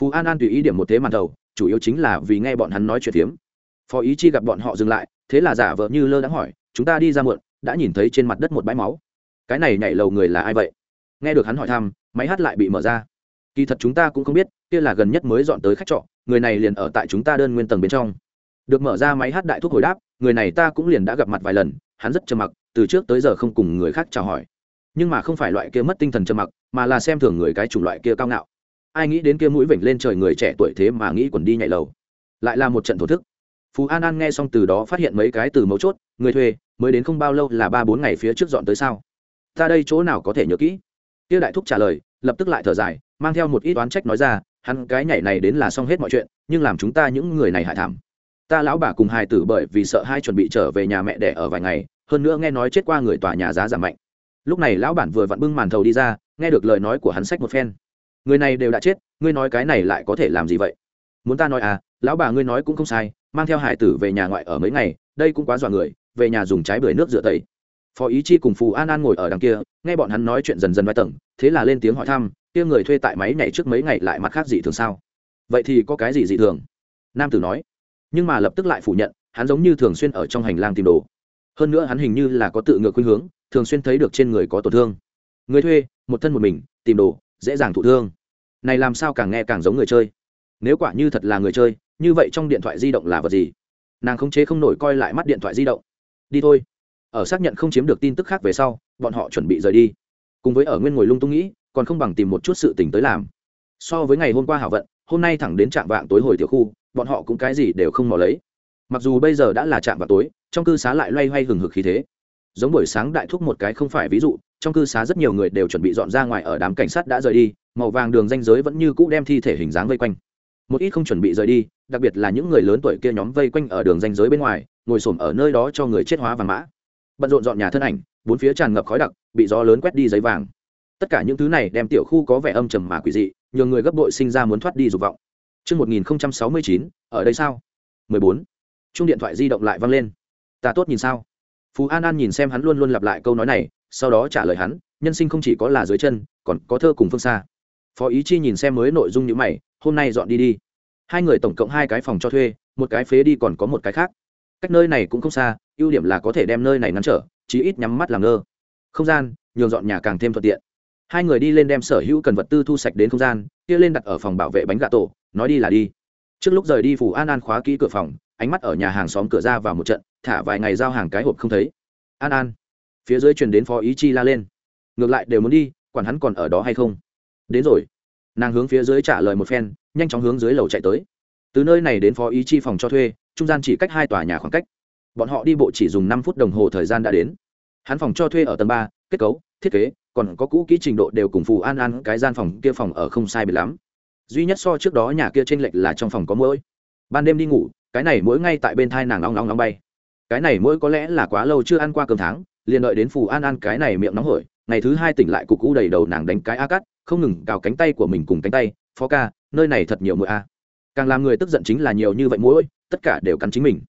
Phú an an tùy ý điểm một thế màn đầu, chủ yếu chính là vì nghe bọn hắn nói chuyện phiếm. Phó ý chi gặp bọn họ dừng lại, thế là giả vợ như lơ đã hỏi, chúng ta đi ra muộn, đã nhìn thấy trên mặt đất một bãi máu. Cái này nhảy lầu người là ai vậy? Nghe được hắn hỏi thăm, máy hát lại bị mở ra. Kỳ thật chúng ta cũng không biết, kia là gần nhất mới dọn tới khách trọ, người này liền ở tại chúng ta đơn nguyên tầng bên trong. Được mở ra máy hát đại thuốc hồi đáp, người này ta cũng liền đã gặp mặt vài lần, hắn rất trầm mặc, từ trước tới giờ không cùng người khác chào hỏi nhưng mà không phải loại kia mất tinh thần trầm mặc, mà là xem thường người cái chủng loại kia cao ngạo. Ai nghĩ đến kia mũi vểnh lên trời người trẻ tuổi thế mà nghĩ quần đi nhảy lầu. Lại là một trận thổ thức. Phú an an nghe xong từ đó phát hiện mấy cái từ mấu chốt, người thuê, mới đến không bao lâu là ba bốn ngày phía trước dọn tới sao. Ta đây chỗ nào có thể nhớ kỹ? Kia đại thúc trả lời, lập tức lại thở dài, mang theo một ít oán trách nói ra, hắn cái nhảy này đến là xong hết mọi chuyện, nhưng làm chúng ta những người này hại thảm. Ta lão bà cùng hài tử bởi vì sợ hai chuẩn bị trở về nhà mẹ đẻ ở vài ngày, hơn nữa nghe nói chết qua người tòa nhà giá giảm mạnh lúc này lão bản vừa vặn bưng màn thầu đi ra, nghe được lời nói của hắn sách một phen. Người này đều đã chết, ngươi nói cái này lại có thể làm gì vậy? Muốn ta nói à lão bà ngươi nói cũng không sai, mang theo hải tử về nhà ngoại ở mấy ngày, đây cũng quá dọa người, về nhà dùng trái bưởi nước rửa tẩy. Phó ý chi cùng phù an an ngồi ở đằng kia, nghe bọn hắn nói chuyện dần dần vai tầng, thế là lên tiếng hỏi thăm, kia người thuê tại máy nhảy trước mấy ngày lại mặt khác dị thường sao? Vậy thì có cái gì dị thường? Nam tử nói. Nhưng mà lập tức lại phủ nhận, hắn giống như thường xuyên ở trong hành lang tìm đồ. Hơn nữa hắn hình như là có tự ngược khuynh hướng thường xuyên thấy được trên người có tổn thương. Người thuê, một thân một mình, tìm đồ, dễ dàng thụ thương. Này làm sao càng nghe càng giống người chơi. Nếu quả như thật là người chơi, như vậy trong điện thoại di động là vật gì? Nàng không chế không nổi coi lại mắt điện thoại di động. Đi thôi. Ở xác nhận không chiếm được tin tức khác về sau, bọn họ chuẩn bị rời đi. Cùng với ở nguyên ngồi lung tung nghĩ, còn không bằng tìm một chút sự tình tới làm. So với ngày hôm qua hảo vận, hôm nay thẳng đến trạm vạng tối hồi tiểu khu, bọn họ cũng cái gì đều không mò lấy. Mặc dù bây giờ đã là trạm vạng tối, trong cư xá lại loay hoay hừng hực khí thế giống buổi sáng đại thúc một cái không phải ví dụ trong cư xá rất nhiều người đều chuẩn bị dọn ra ngoài ở đám cảnh sát đã rời đi màu vàng đường danh giới vẫn như cũ đem thi thể hình dáng vây quanh một ít không chuẩn bị rời đi đặc biệt là những người lớn tuổi kia nhóm vây quanh ở đường danh giới bên ngoài ngồi xổm ở nơi đó cho người chết hóa vàng mã bận rộn dọn nhà thân ảnh bốn phía tràn ngập khói đặc bị gió lớn quét đi giấy vàng tất cả những thứ này đem tiểu khu có vẻ âm trầm mà quỷ dị nhiều người gấp bội sinh ra muốn thoát đi dục vọng Trước 1069, ở đây sao? 14. Chung điện thoại di động lại vang lên. Ta tốt nhìn sao? Phú An An nhìn xem hắn luôn luôn lặp lại câu nói này, sau đó trả lời hắn, nhân sinh không chỉ có là dưới chân, còn có thơ cùng phương xa. Phó Ý Chi nhìn xem mới nội dung như mày, hôm nay dọn đi đi. Hai người tổng cộng hai cái phòng cho thuê, một cái phế đi còn có một cái khác. Cách nơi này cũng không xa, ưu điểm là có thể đem nơi này ngăn trở, chí ít nhắm mắt làm ngơ. Không gian, nhường dọn nhà càng thêm thuận tiện hai người đi lên đem sở hữu cần vật tư thu sạch đến không gian kia lên đặt ở phòng bảo vệ bánh gà tổ nói đi là đi trước lúc rời đi phủ an an khóa kỹ cửa phòng ánh mắt ở nhà hàng xóm cửa ra vào một trận thả vài ngày giao hàng cái hộp không thấy. An an, phía dưới truyền đến phó ý chi la lên. Ngược lại đều muốn đi, quản hắn còn ở đó hay không? Đến rồi. Nàng hướng phía dưới trả lời một phen, nhanh chóng hướng dưới lầu chạy tới. Từ nơi này đến phó ý chi phòng cho thuê, trung gian chỉ cách hai tòa nhà khoảng cách. Bọn họ đi bộ chỉ dùng năm phút đồng hồ thời gian đã đến. Hắn phòng cho thuê ở tầng ba, kết cấu, thiết kế, còn có cũ kỹ trình độ đều cùng phù an an cái gian phòng kia phòng ở không sai biệt lắm. Duy nhất so trước đó nhà kia t r ê n lệch là trong phòng có mỗi ban đêm đi ngủ, cái này mỗi ngay tại bên thai nàng long long long bay cái này mỗi có lẽ là quá lâu chưa ăn qua cơm tháng, liền đợi đến phù an an cái này miệng nóng hổi, ngày thứ hai tỉnh lại cục cũ đầy đầu nàng đánh cái a cắt không ngừng cào cánh tay của mình cùng cánh tay, phó ca, nơi này thật nhiều mũi a. Càng làm người tức giận chính là nhiều như vậy mũi tất cả đều cắn chính mình.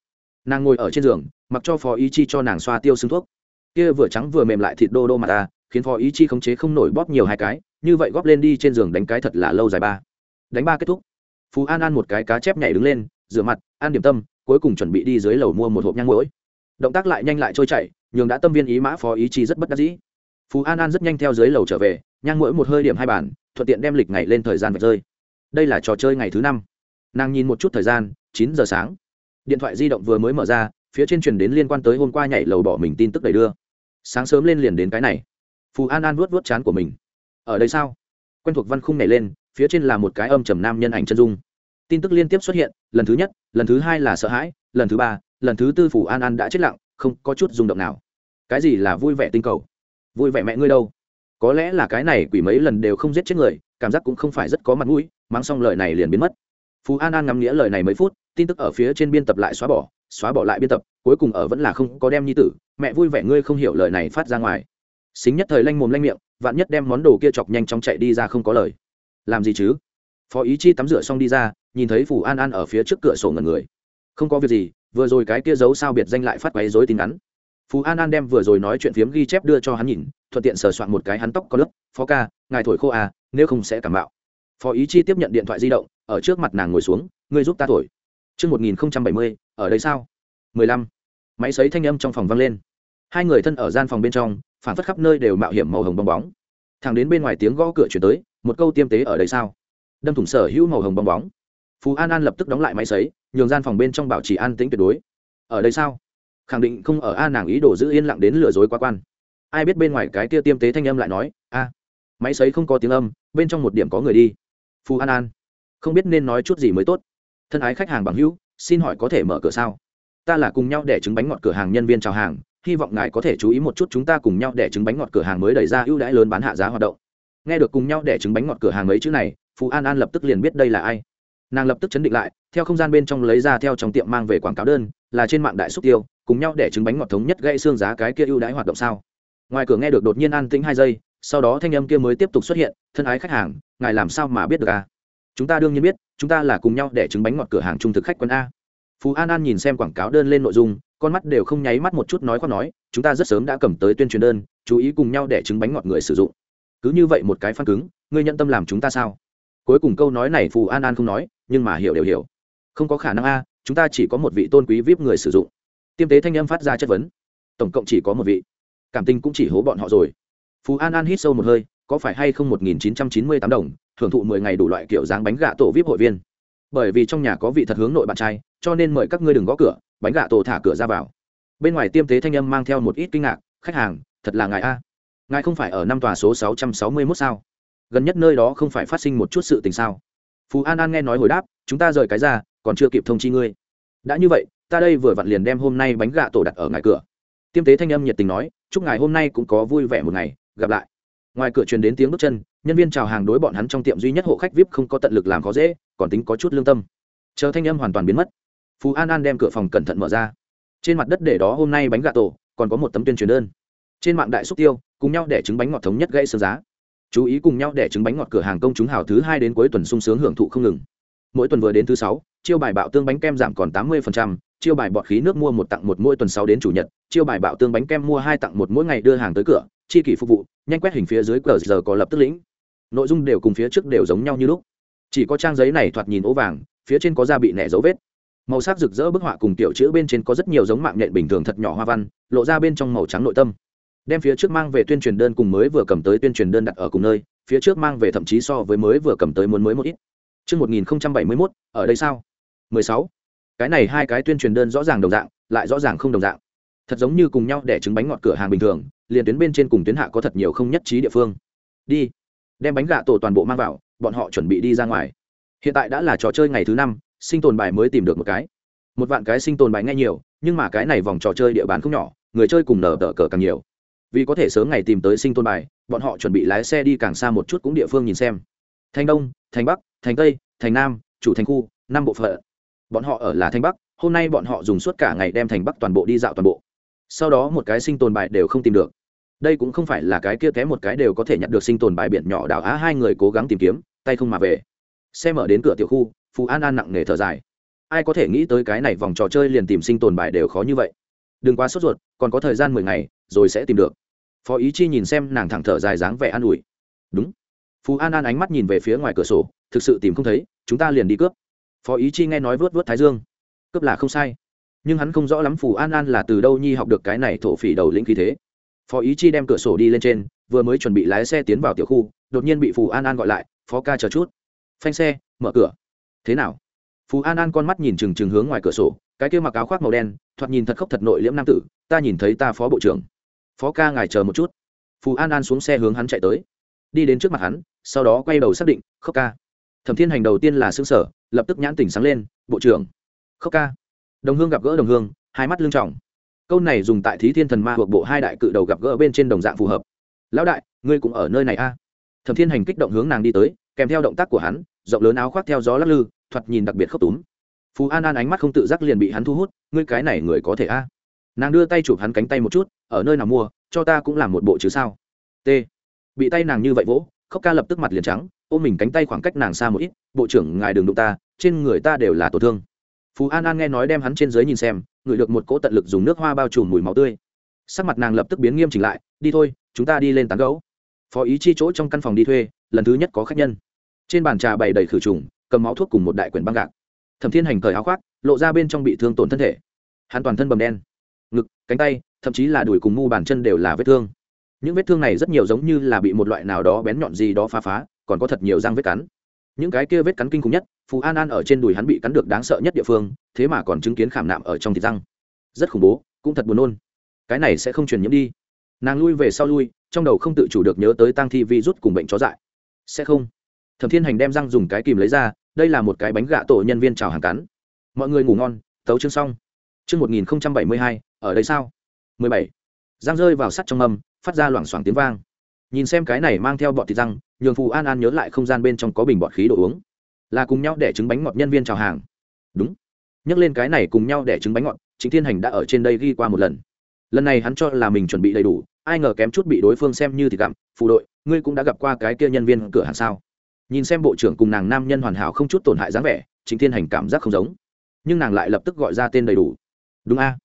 Nàng ngồi ở trên giường, mặc cho phó ý chi cho nàng xoa tiêu xương thuốc. Kia vừa trắng vừa mềm lại thịt đô đô mà ta khiến phó ý chi khống chế không nổi bóp nhiều hai cái, như vậy góp lên đi trên giường đánh cái thật là lâu dài ba. Đánh ba kết thúc. Phú an ăn một cái cá chép nhảy đứng lên, rửa mặt, ăn điểm tâm cuối cùng chuẩn bị đi dưới lầu mua một hộp nhang mũi động tác lại nhanh lại trôi chảy, nhường đã tâm viên ý mã phó ý chi rất bất đắc dĩ. Phú an an rất nhanh theo dưới lầu trở về, nhang mũi một hơi điểm hai bản thuận tiện đem lịch ngày lên thời gian vật rơi. Đây là trò chơi ngày thứ năm. Nàng nhìn một chút thời gian, chín giờ sáng. Điện thoại di động vừa mới mở ra, phía trên truyền đến liên quan tới hôm qua nhảy lầu bỏ mình tin tức đầy đưa. Sáng sớm lên liền đến cái này. Phù an an vuốt vuốt chán của mình. Ở đây sao? Quen thuộc văn khung này lên, phía trên là một cái âm trầm nam nhân ảnh chân dung tin tức liên tiếp xuất hiện, lần thứ nhất, lần thứ hai là sợ hãi, lần thứ ba, lần thứ tư phù an an đã chết lặng, không có chút rung động nào. Cái gì là vui vẻ tinh cầu? Vui vẻ mẹ ngươi đâu? Có lẽ là cái này quỷ mấy lần đều không giết chết người, cảm giác cũng không phải rất có mặt mũi mang xong lời này liền biến mất. Phú an an ngắm nghĩa lời này mấy phút, tin tức ở phía trên biên tập lại xóa bỏ xóa bỏ lại biên tập, cuối cùng ở vẫn là không có đem nhi tử, mẹ vui vẻ ngươi không hiểu lời này phát ra ngoài. Xính nhất thời lanh mồm lanh miệng, vạn nhất đem món đồ kia chọc nhanh chóng chạy đi ra không có lời. Làm gì chứ? Phó ý chi tắm rửa xong đi ra nhìn thấy phủ an an ở phía trước cửa sổ ngần người không có việc gì vừa rồi cái kia giấu sao biệt danh lại phát quấy dối tin ngắn phú an an đem vừa rồi nói chuyện phiếm ghi chép đưa cho hắn nhìn thuận tiện sờ soạn một cái hắn tóc có nước phó ca ngài thổi khô à nếu không sẽ cảm bạo phó ý chi tiếp nhận điện thoại di động ở trước mặt nàng ngồi xuống ngươi giúp ta thổi chương một nghìn bảy mươi ở đây sao? 15. Máy sấy thanh âm trong phòng vang lên. Hai người thân ở gian phòng bên trong, phản phất khắp nơi đều mạo hiểm màu hồng bong bóng. Thẳng đến bên ngoài tiếng gõ cửa chuyển tới, một câu tiêm tế ở đây sao? Đâm thủng sở hữu màu hồng bong bóng. Phú An An lập tức đóng lại máy xấy nhường gian phòng bên trong bảo trì an tĩnh tuyệt đối. Ở đây sao? Khẳng định không ở a nàng ý đồ giữ yên lặng đến lừa dối quá quan. ai biết bên ngoài cái kia tiêm tế thanh âm lại nói, a, máy xấy không có tiếng âm, bên trong một điểm có người đi Phú an an, không biết nên nói chút gì mới tốt thân ái khách hàng bằng hữu, xin hỏi có thể mở cửa sao ta là cùng nhau để trứng bánh ngọt cửa hàng nhân viên chào hàng, hy vọng ngài có thể chú ý một chút chúng ta cùng nhau để trứng bánh ngọt cửa hàng mới đẩy ra ưu đãi lớn bán hạ giá hoạt động nghe được cùng nhau để trứng bánh ngọt cửa hàng mấy chữ này phú an an lập tức liền biết đây là ai nàng lập tức chấn định lại theo không gian bên trong lấy ra theo trong tiệm mang về quảng cáo đơn là trên mạng đại xúc tiêu cùng nhau để trứng bánh ngọt thống nhất gây xương giá cái kia ưu đãi hoạt động sao ngoài cửa nghe được đột nhiên an tĩnh hai giây sau đó thanh âm kia mới tiếp tục xuất hiện thân ái khách hàng ngài làm sao mà biết được à? chúng ta đương nhiên biết chúng ta là cùng nhau để trứng bánh ngọt cửa hàng trung thực khách quân a phú an an nhìn xem quảng cáo đơn lên nội dung con mắt đều không nháy mắt một chút nói khoác nói chúng ta rất sớm đã cầm tới tuyên truyền đơn chú ý cùng nhau để trứng bánh ngọt người sử dụng cứ như vậy một cái phan cứng ngươi nhận tâm làm chúng ta sao cuối cùng câu nói này phù an an không nói, nhưng mà hiểu đều hiểu. Không có khả năng a, chúng ta chỉ có một vị tôn quý vip người sử dụng. Tiêm tế thanh âm phát ra chất vấn. Tổng cộng chỉ có một vị. Cảm tình cũng chỉ hố bọn họ rồi. Phù an an hít sâu một hơi, có phải hay không một nghìn chín trăm chín mươi tám đồng, thưởng thụ mười ngày đủ loại kiểu dáng bánh gà tổ vip hội viên. Bởi vì trong nhà có vị thật hướng nội bạn trai, cho nên mời các ngươi đừng gõ cửa, bánh gà tổ thả cửa ra vào. Bên ngoài tiêm tế thanh âm mang theo một ít kinh ngạc, khách hàng, thật là ngài a. Ngài không phải ở năm tòa số sáu trăm sáu mươi mốt sao? Gần nhất nơi đó không phải phát sinh một chút sự tình sao? Phú an an nghe nói hồi đáp, chúng ta rời cái ra, còn chưa kịp thông chi ngươi. Đã như vậy, ta đây vừa vặn liền đem hôm nay bánh gà tổ đặt ở ngoài cửa. Tiêm tế thanh âm nhiệt tình nói, chúc ngài hôm nay cũng có vui vẻ một ngày, gặp lại. Ngoài cửa truyền đến tiếng bước chân, nhân viên chào hàng đối bọn hắn trong tiệm duy nhất hộ khách vip không có tận lực làm khó dễ, còn tính có chút lương tâm. Chờ thanh âm hoàn toàn biến mất phú an an đem cửa phòng cẩn thận mở ra. Trên mặt đất để đó hôm nay bánh gà tổ, còn có một tấm tuyên truyền đơn. Trên mạng đại xúc tiêu, cùng nhau để trứng bánh ngọt thống nhất gãy sơ giá chú ý cùng nhau để trứng bánh ngọt cửa hàng công chúng hào thứ hai đến cuối tuần sung sướng hưởng thụ không ngừng. Mỗi tuần vừa đến thứ sáu, chiêu bài bạo tương bánh kem giảm còn tám mươi chiêu bài bọt khí nước mua một tặng một mỗi tuần sáu đến chủ nhật, chiêu bài bạo tương bánh kem mua hai tặng một mỗi ngày đưa hàng tới cửa, chi kỷ phục vụ, nhanh quét hình phía dưới cờ giờ có lập tức lĩnh. Nội dung đều cùng phía trước đều giống nhau như lúc. Chỉ có trang giấy này thoạt nhìn ố vàng, phía trên có da bị nẻ dấu vết. Màu sắc rực rỡ bức họa cùng tiểu chữ bên trên có rất nhiều giống mạng nhện bình thường thật nhỏ hoa văn, lộ ra bên trong màu trắng nội tâm đem phía trước mang về tuyên truyền đơn cùng mới vừa cầm tới tuyên truyền đơn đặt ở cùng nơi phía trước mang về thậm chí so với mới vừa cầm tới muốn mới một ít Trước 1071, ở đây sao? 16. Cái này hai cái tuyên truyền đơn rõ ràng đồng dạng, lại rõ ràng không đồng dạng. Thật giống như cùng nhau để trứng bánh ngọt cửa hàng bình thường, liền tuyến bên trên cùng tuyến hạ có thật nhiều không nhất trí địa phương. Đi, đem bánh gạ tổ toàn bộ mang vào, bọn họ chuẩn bị đi ra ngoài. Hiện tại đã là trò chơi ngày thứ năm, sinh tồn bài mới tìm được một cái. Một vạn cái sinh tồn bài nghe nhiều, nhưng mà cái này vòng trò chơi địa bàn không nhỏ, người chơi cùng nở tờ cờ càng nhiều vì có thể sớm ngày tìm tới sinh tồn bài, bọn họ chuẩn bị lái xe đi càng xa một chút cũng địa phương nhìn xem. Thành đông, thành bắc, thành tây, thành nam, chủ thành khu, năm bộ phận. Bọn họ ở là thành bắc, hôm nay bọn họ dùng suốt cả ngày đem thành bắc toàn bộ đi dạo toàn bộ. Sau đó một cái sinh tồn bài đều không tìm được. Đây cũng không phải là cái kia kém một cái đều có thể nhặt được sinh tồn bài biển nhỏ đảo á, hai người cố gắng tìm kiếm, tay không mà về. Xe mở đến cửa tiểu khu, phú an an nặng nề thở dài. Ai có thể nghĩ tới cái này vòng trò chơi liền tìm sinh tồn bài đều khó như vậy. Đừng quá sốt ruột, còn có thời gian mười ngày rồi sẽ tìm được. Phó ý chi nhìn xem nàng thẳng thở dài dáng vẻ an ủi. Đúng. Phú an an ánh mắt nhìn về phía ngoài cửa sổ, thực sự tìm không thấy, chúng ta liền đi cướp. Phó ý chi nghe nói vớt vớt thái dương. Cướp là không sai. Nhưng hắn không rõ lắm phù an an là từ đâu nhi học được cái này thổ phỉ đầu lĩnh khí thế. Phó ý chi đem cửa sổ đi lên trên, vừa mới chuẩn bị lái xe tiến vào tiểu khu, đột nhiên bị phù an an gọi lại, phó ca chờ chút. Phanh xe, mở cửa. Thế nào? Phù an an con mắt nhìn trừng trừng hướng ngoài cửa sổ, cái kia mặc áo khoác màu đen, thoạt nhìn thật khóc thật nội liễm nam tử, ta nhìn thấy ta phó bộ trưởng phó ca ngài chờ một chút. Phù an an xuống xe hướng hắn chạy tới. Đi đến trước mặt hắn, sau đó quay đầu xác định khóc ca. Thẩm thiên hành đầu tiên là xương sở lập tức nhãn tỉnh sáng lên, bộ trưởng. Khóc ca. Đồng hương gặp gỡ đồng hương, hai mắt lương trọng. Câu này dùng tại thí thiên thần ma thuộc bộ hai đại cự đầu gặp gỡ bên trên đồng dạng phù hợp. Lão đại, ngươi cũng ở nơi này a? À? thẩm thiên hành kích động hướng nàng đi tới, kèm theo động tác của hắn, rộng lớn áo khoác theo gió lắc lư, thoạt nhìn đặc biệt khóc túm. Phú an an ánh mắt không tự giác liền bị hắn thu hút, ngươi cái này người có thể a? Nàng đưa tay chụp hắn cánh tay một chút, ở nơi nào mua, cho ta cũng làm một bộ chứ sao? T. Bị tay nàng như vậy vỗ khóc ca lập tức mặt liền trắng, ôm mình cánh tay khoảng cách nàng xa một ít, bộ trưởng, ngài đừng đụng ta, trên người ta đều là tổn thương. Phú an an nghe nói đem hắn trên dưới nhìn xem, ngửi được một cỗ tận lực dùng nước hoa bao trùm mùi máu tươi. Sắc mặt nàng lập tức biến nghiêm chỉnh lại, đi thôi, chúng ta đi lên tán gấu phó ý chi chỗ trong căn phòng đi thuê, lần thứ nhất có khách nhân. Trên bàn trà bày đầy khử trùng, cầm máu thuốc cùng một đại quyển băng gạc. Thẩm thiên hành cởi áo khoác, lộ ra bên trong bị thương tổn thân thể. Hắn toàn thân bầm đen ngực, cánh tay, thậm chí là đùi cùng mu bàn chân đều là vết thương. Những vết thương này rất nhiều giống như là bị một loại nào đó bén nhọn gì đó phá phá, còn có thật nhiều răng vết cắn. Những cái kia vết cắn kinh khủng nhất, phù an an ở trên đùi hắn bị cắn được đáng sợ nhất địa phương, thế mà còn chứng kiến khảm nạm ở trong thịt răng. Rất khủng bố, cũng thật buồn nôn. Cái này sẽ không truyền nhiễm đi. Nàng lui về sau lui, trong đầu không tự chủ được nhớ tới tăng thi vi rút cùng bệnh chó dại. Sẽ không. Thẩm thiên hành đem răng dùng cái kìm lấy ra, đây là một cái bánh gạ tổ nhân viên chào hàng cắn. Mọi người ngủ ngon, tấu chương xong chương một nghìn bảy mươi hai, ở đây sao? mười bảy. Rơi vào sắt trong mâm phát ra loảng xoảng tiếng vang. Nhìn xem cái này mang theo bọt thịt răng, nhường phù an an nhớ lại không gian bên trong có bình bọt khí đồ uống. Là cùng nhau để trứng bánh ngọt nhân viên chào hàng. Đúng. Nhắc lên cái này cùng nhau để trứng bánh ngọt chính thiên hành đã ở trên đây ghi qua một lần. Lần này hắn cho là mình chuẩn bị đầy đủ, ai ngờ kém chút bị đối phương xem như thịt gặm. Phù đội, ngươi cũng đã gặp qua cái kia nhân viên cửa hàng sao? Nhìn xem bộ trưởng cùng nàng nam nhân hoàn hảo không chút tổn hại dáng vẻ chính thiên hành cảm giác không giống. Nhưng nàng lại lập tức gọi ra tên đầy đủ đúng a.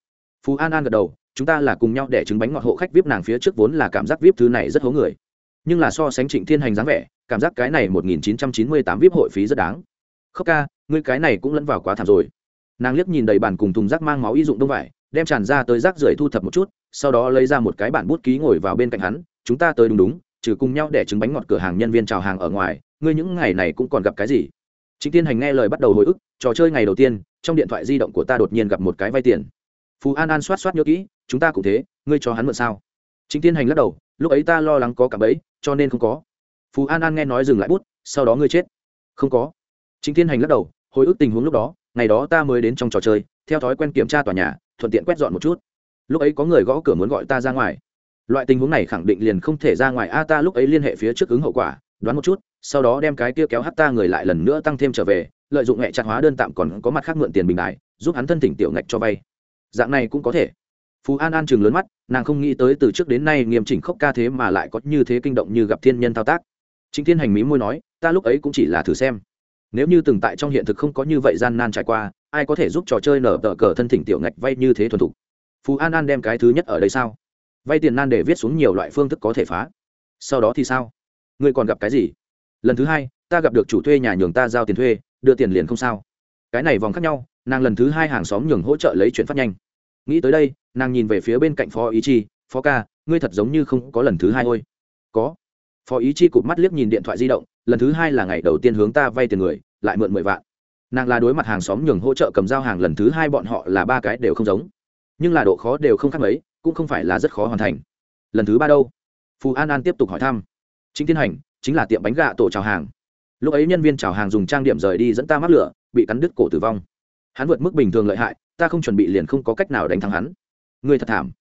Phú an an gật đầu, chúng ta là cùng nhau để trứng bánh ngọt hộ khách vip nàng phía trước vốn là cảm giác vip thứ này rất hố người. Nhưng là so sánh trịnh thiên hành dáng vẻ, cảm giác cái này một nghìn chín trăm chín mươi tám vip hội phí rất đáng. Khóc ca, ngươi cái này cũng lẫn vào quá thảm rồi. Nàng liếc nhìn đầy bàn cùng thùng rác mang máu y dụng đông vải, đem tràn ra tới rác rưởi thu thập một chút, sau đó lấy ra một cái bản bút ký ngồi vào bên cạnh hắn, chúng ta tới đúng đúng, trừ cùng nhau để trứng bánh ngọt cửa hàng nhân viên chào hàng ở ngoài, ngươi những ngày này cũng còn gặp cái gì? Trịnh Thiên hành nghe lời bắt đầu hồi ức, trò chơi ngày đầu tiên, trong điện thoại di động của ta đột nhiên gặp một cái vay tiền phú an an soát soát nhớ kỹ, chúng ta cũng thế, ngươi cho hắn mượn sao? Chính tiên hành lắc đầu, lúc ấy ta lo lắng có cả bẫy, cho nên không có. Phú an an nghe nói dừng lại bút, sau đó ngươi chết. Không có. Chính tiên hành lắc đầu, hồi ức tình huống lúc đó, ngày đó ta mới đến trong trò chơi, theo thói quen kiểm tra tòa nhà, thuận tiện quét dọn một chút. Lúc ấy có người gõ cửa muốn gọi ta ra ngoài. Loại tình huống này khẳng định liền không thể ra ngoài. A, ta lúc ấy liên hệ phía trước ứng hậu quả, đoán một chút, sau đó đem cái kia kéo hát ta người lại lần nữa tăng thêm trở về, lợi dụng hệ chặt hóa đơn tạm còn có mặt khác mượn tiền bình đại, giúp hắn thân tỉnh tiểu ngạch cho vay dạng này cũng có thể. Phú an an chừng lớn mắt, nàng không nghĩ tới từ trước đến nay nghiêm chỉnh khốc ca thế mà lại có như thế kinh động như gặp thiên nhân thao tác. Chính thiên hành mỹ môi nói, ta lúc ấy cũng chỉ là thử xem. Nếu như từng tại trong hiện thực không có như vậy gian nan trải qua, ai có thể giúp trò chơi nở tờ cờ thân thỉnh tiểu ngạch vay như thế thuần thục? Phú an an đem cái thứ nhất ở đây sao? Vay tiền nan để viết xuống nhiều loại phương thức có thể phá. Sau đó thì sao? Ngươi còn gặp cái gì? Lần thứ hai, ta gặp được chủ thuê nhà nhường ta giao tiền thuê, đưa tiền liền không sao. Cái này vòng khác nhau, nàng lần thứ hai hàng xóm nhường hỗ trợ lấy chuyển phát nhanh nghĩ tới đây, nàng nhìn về phía bên cạnh phó ý chi, phó ca, ngươi thật giống như không có lần thứ hai ôi có. Phó ý chi cụp mắt liếc nhìn điện thoại di động, lần thứ hai là ngày đầu tiên hướng ta vay tiền người, lại mượn mười vạn. Nàng là đối mặt hàng xóm nhường hỗ trợ cầm giao hàng lần thứ hai bọn họ là ba cái đều không giống. Nhưng là độ khó đều không khác mấy, cũng không phải là rất khó hoàn thành. Lần thứ ba đâu? Phù an an tiếp tục hỏi thăm. Chính tiến hành, chính là tiệm bánh gà tổ chào hàng. Lúc ấy nhân viên chào hàng dùng trang điểm rời đi dẫn ta mắc lửa, bị cắn đứt cổ tử vong. Hắn vượt mức bình thường lợi hại ta không chuẩn bị liền không có cách nào đánh thắng hắn. Người thật thảm.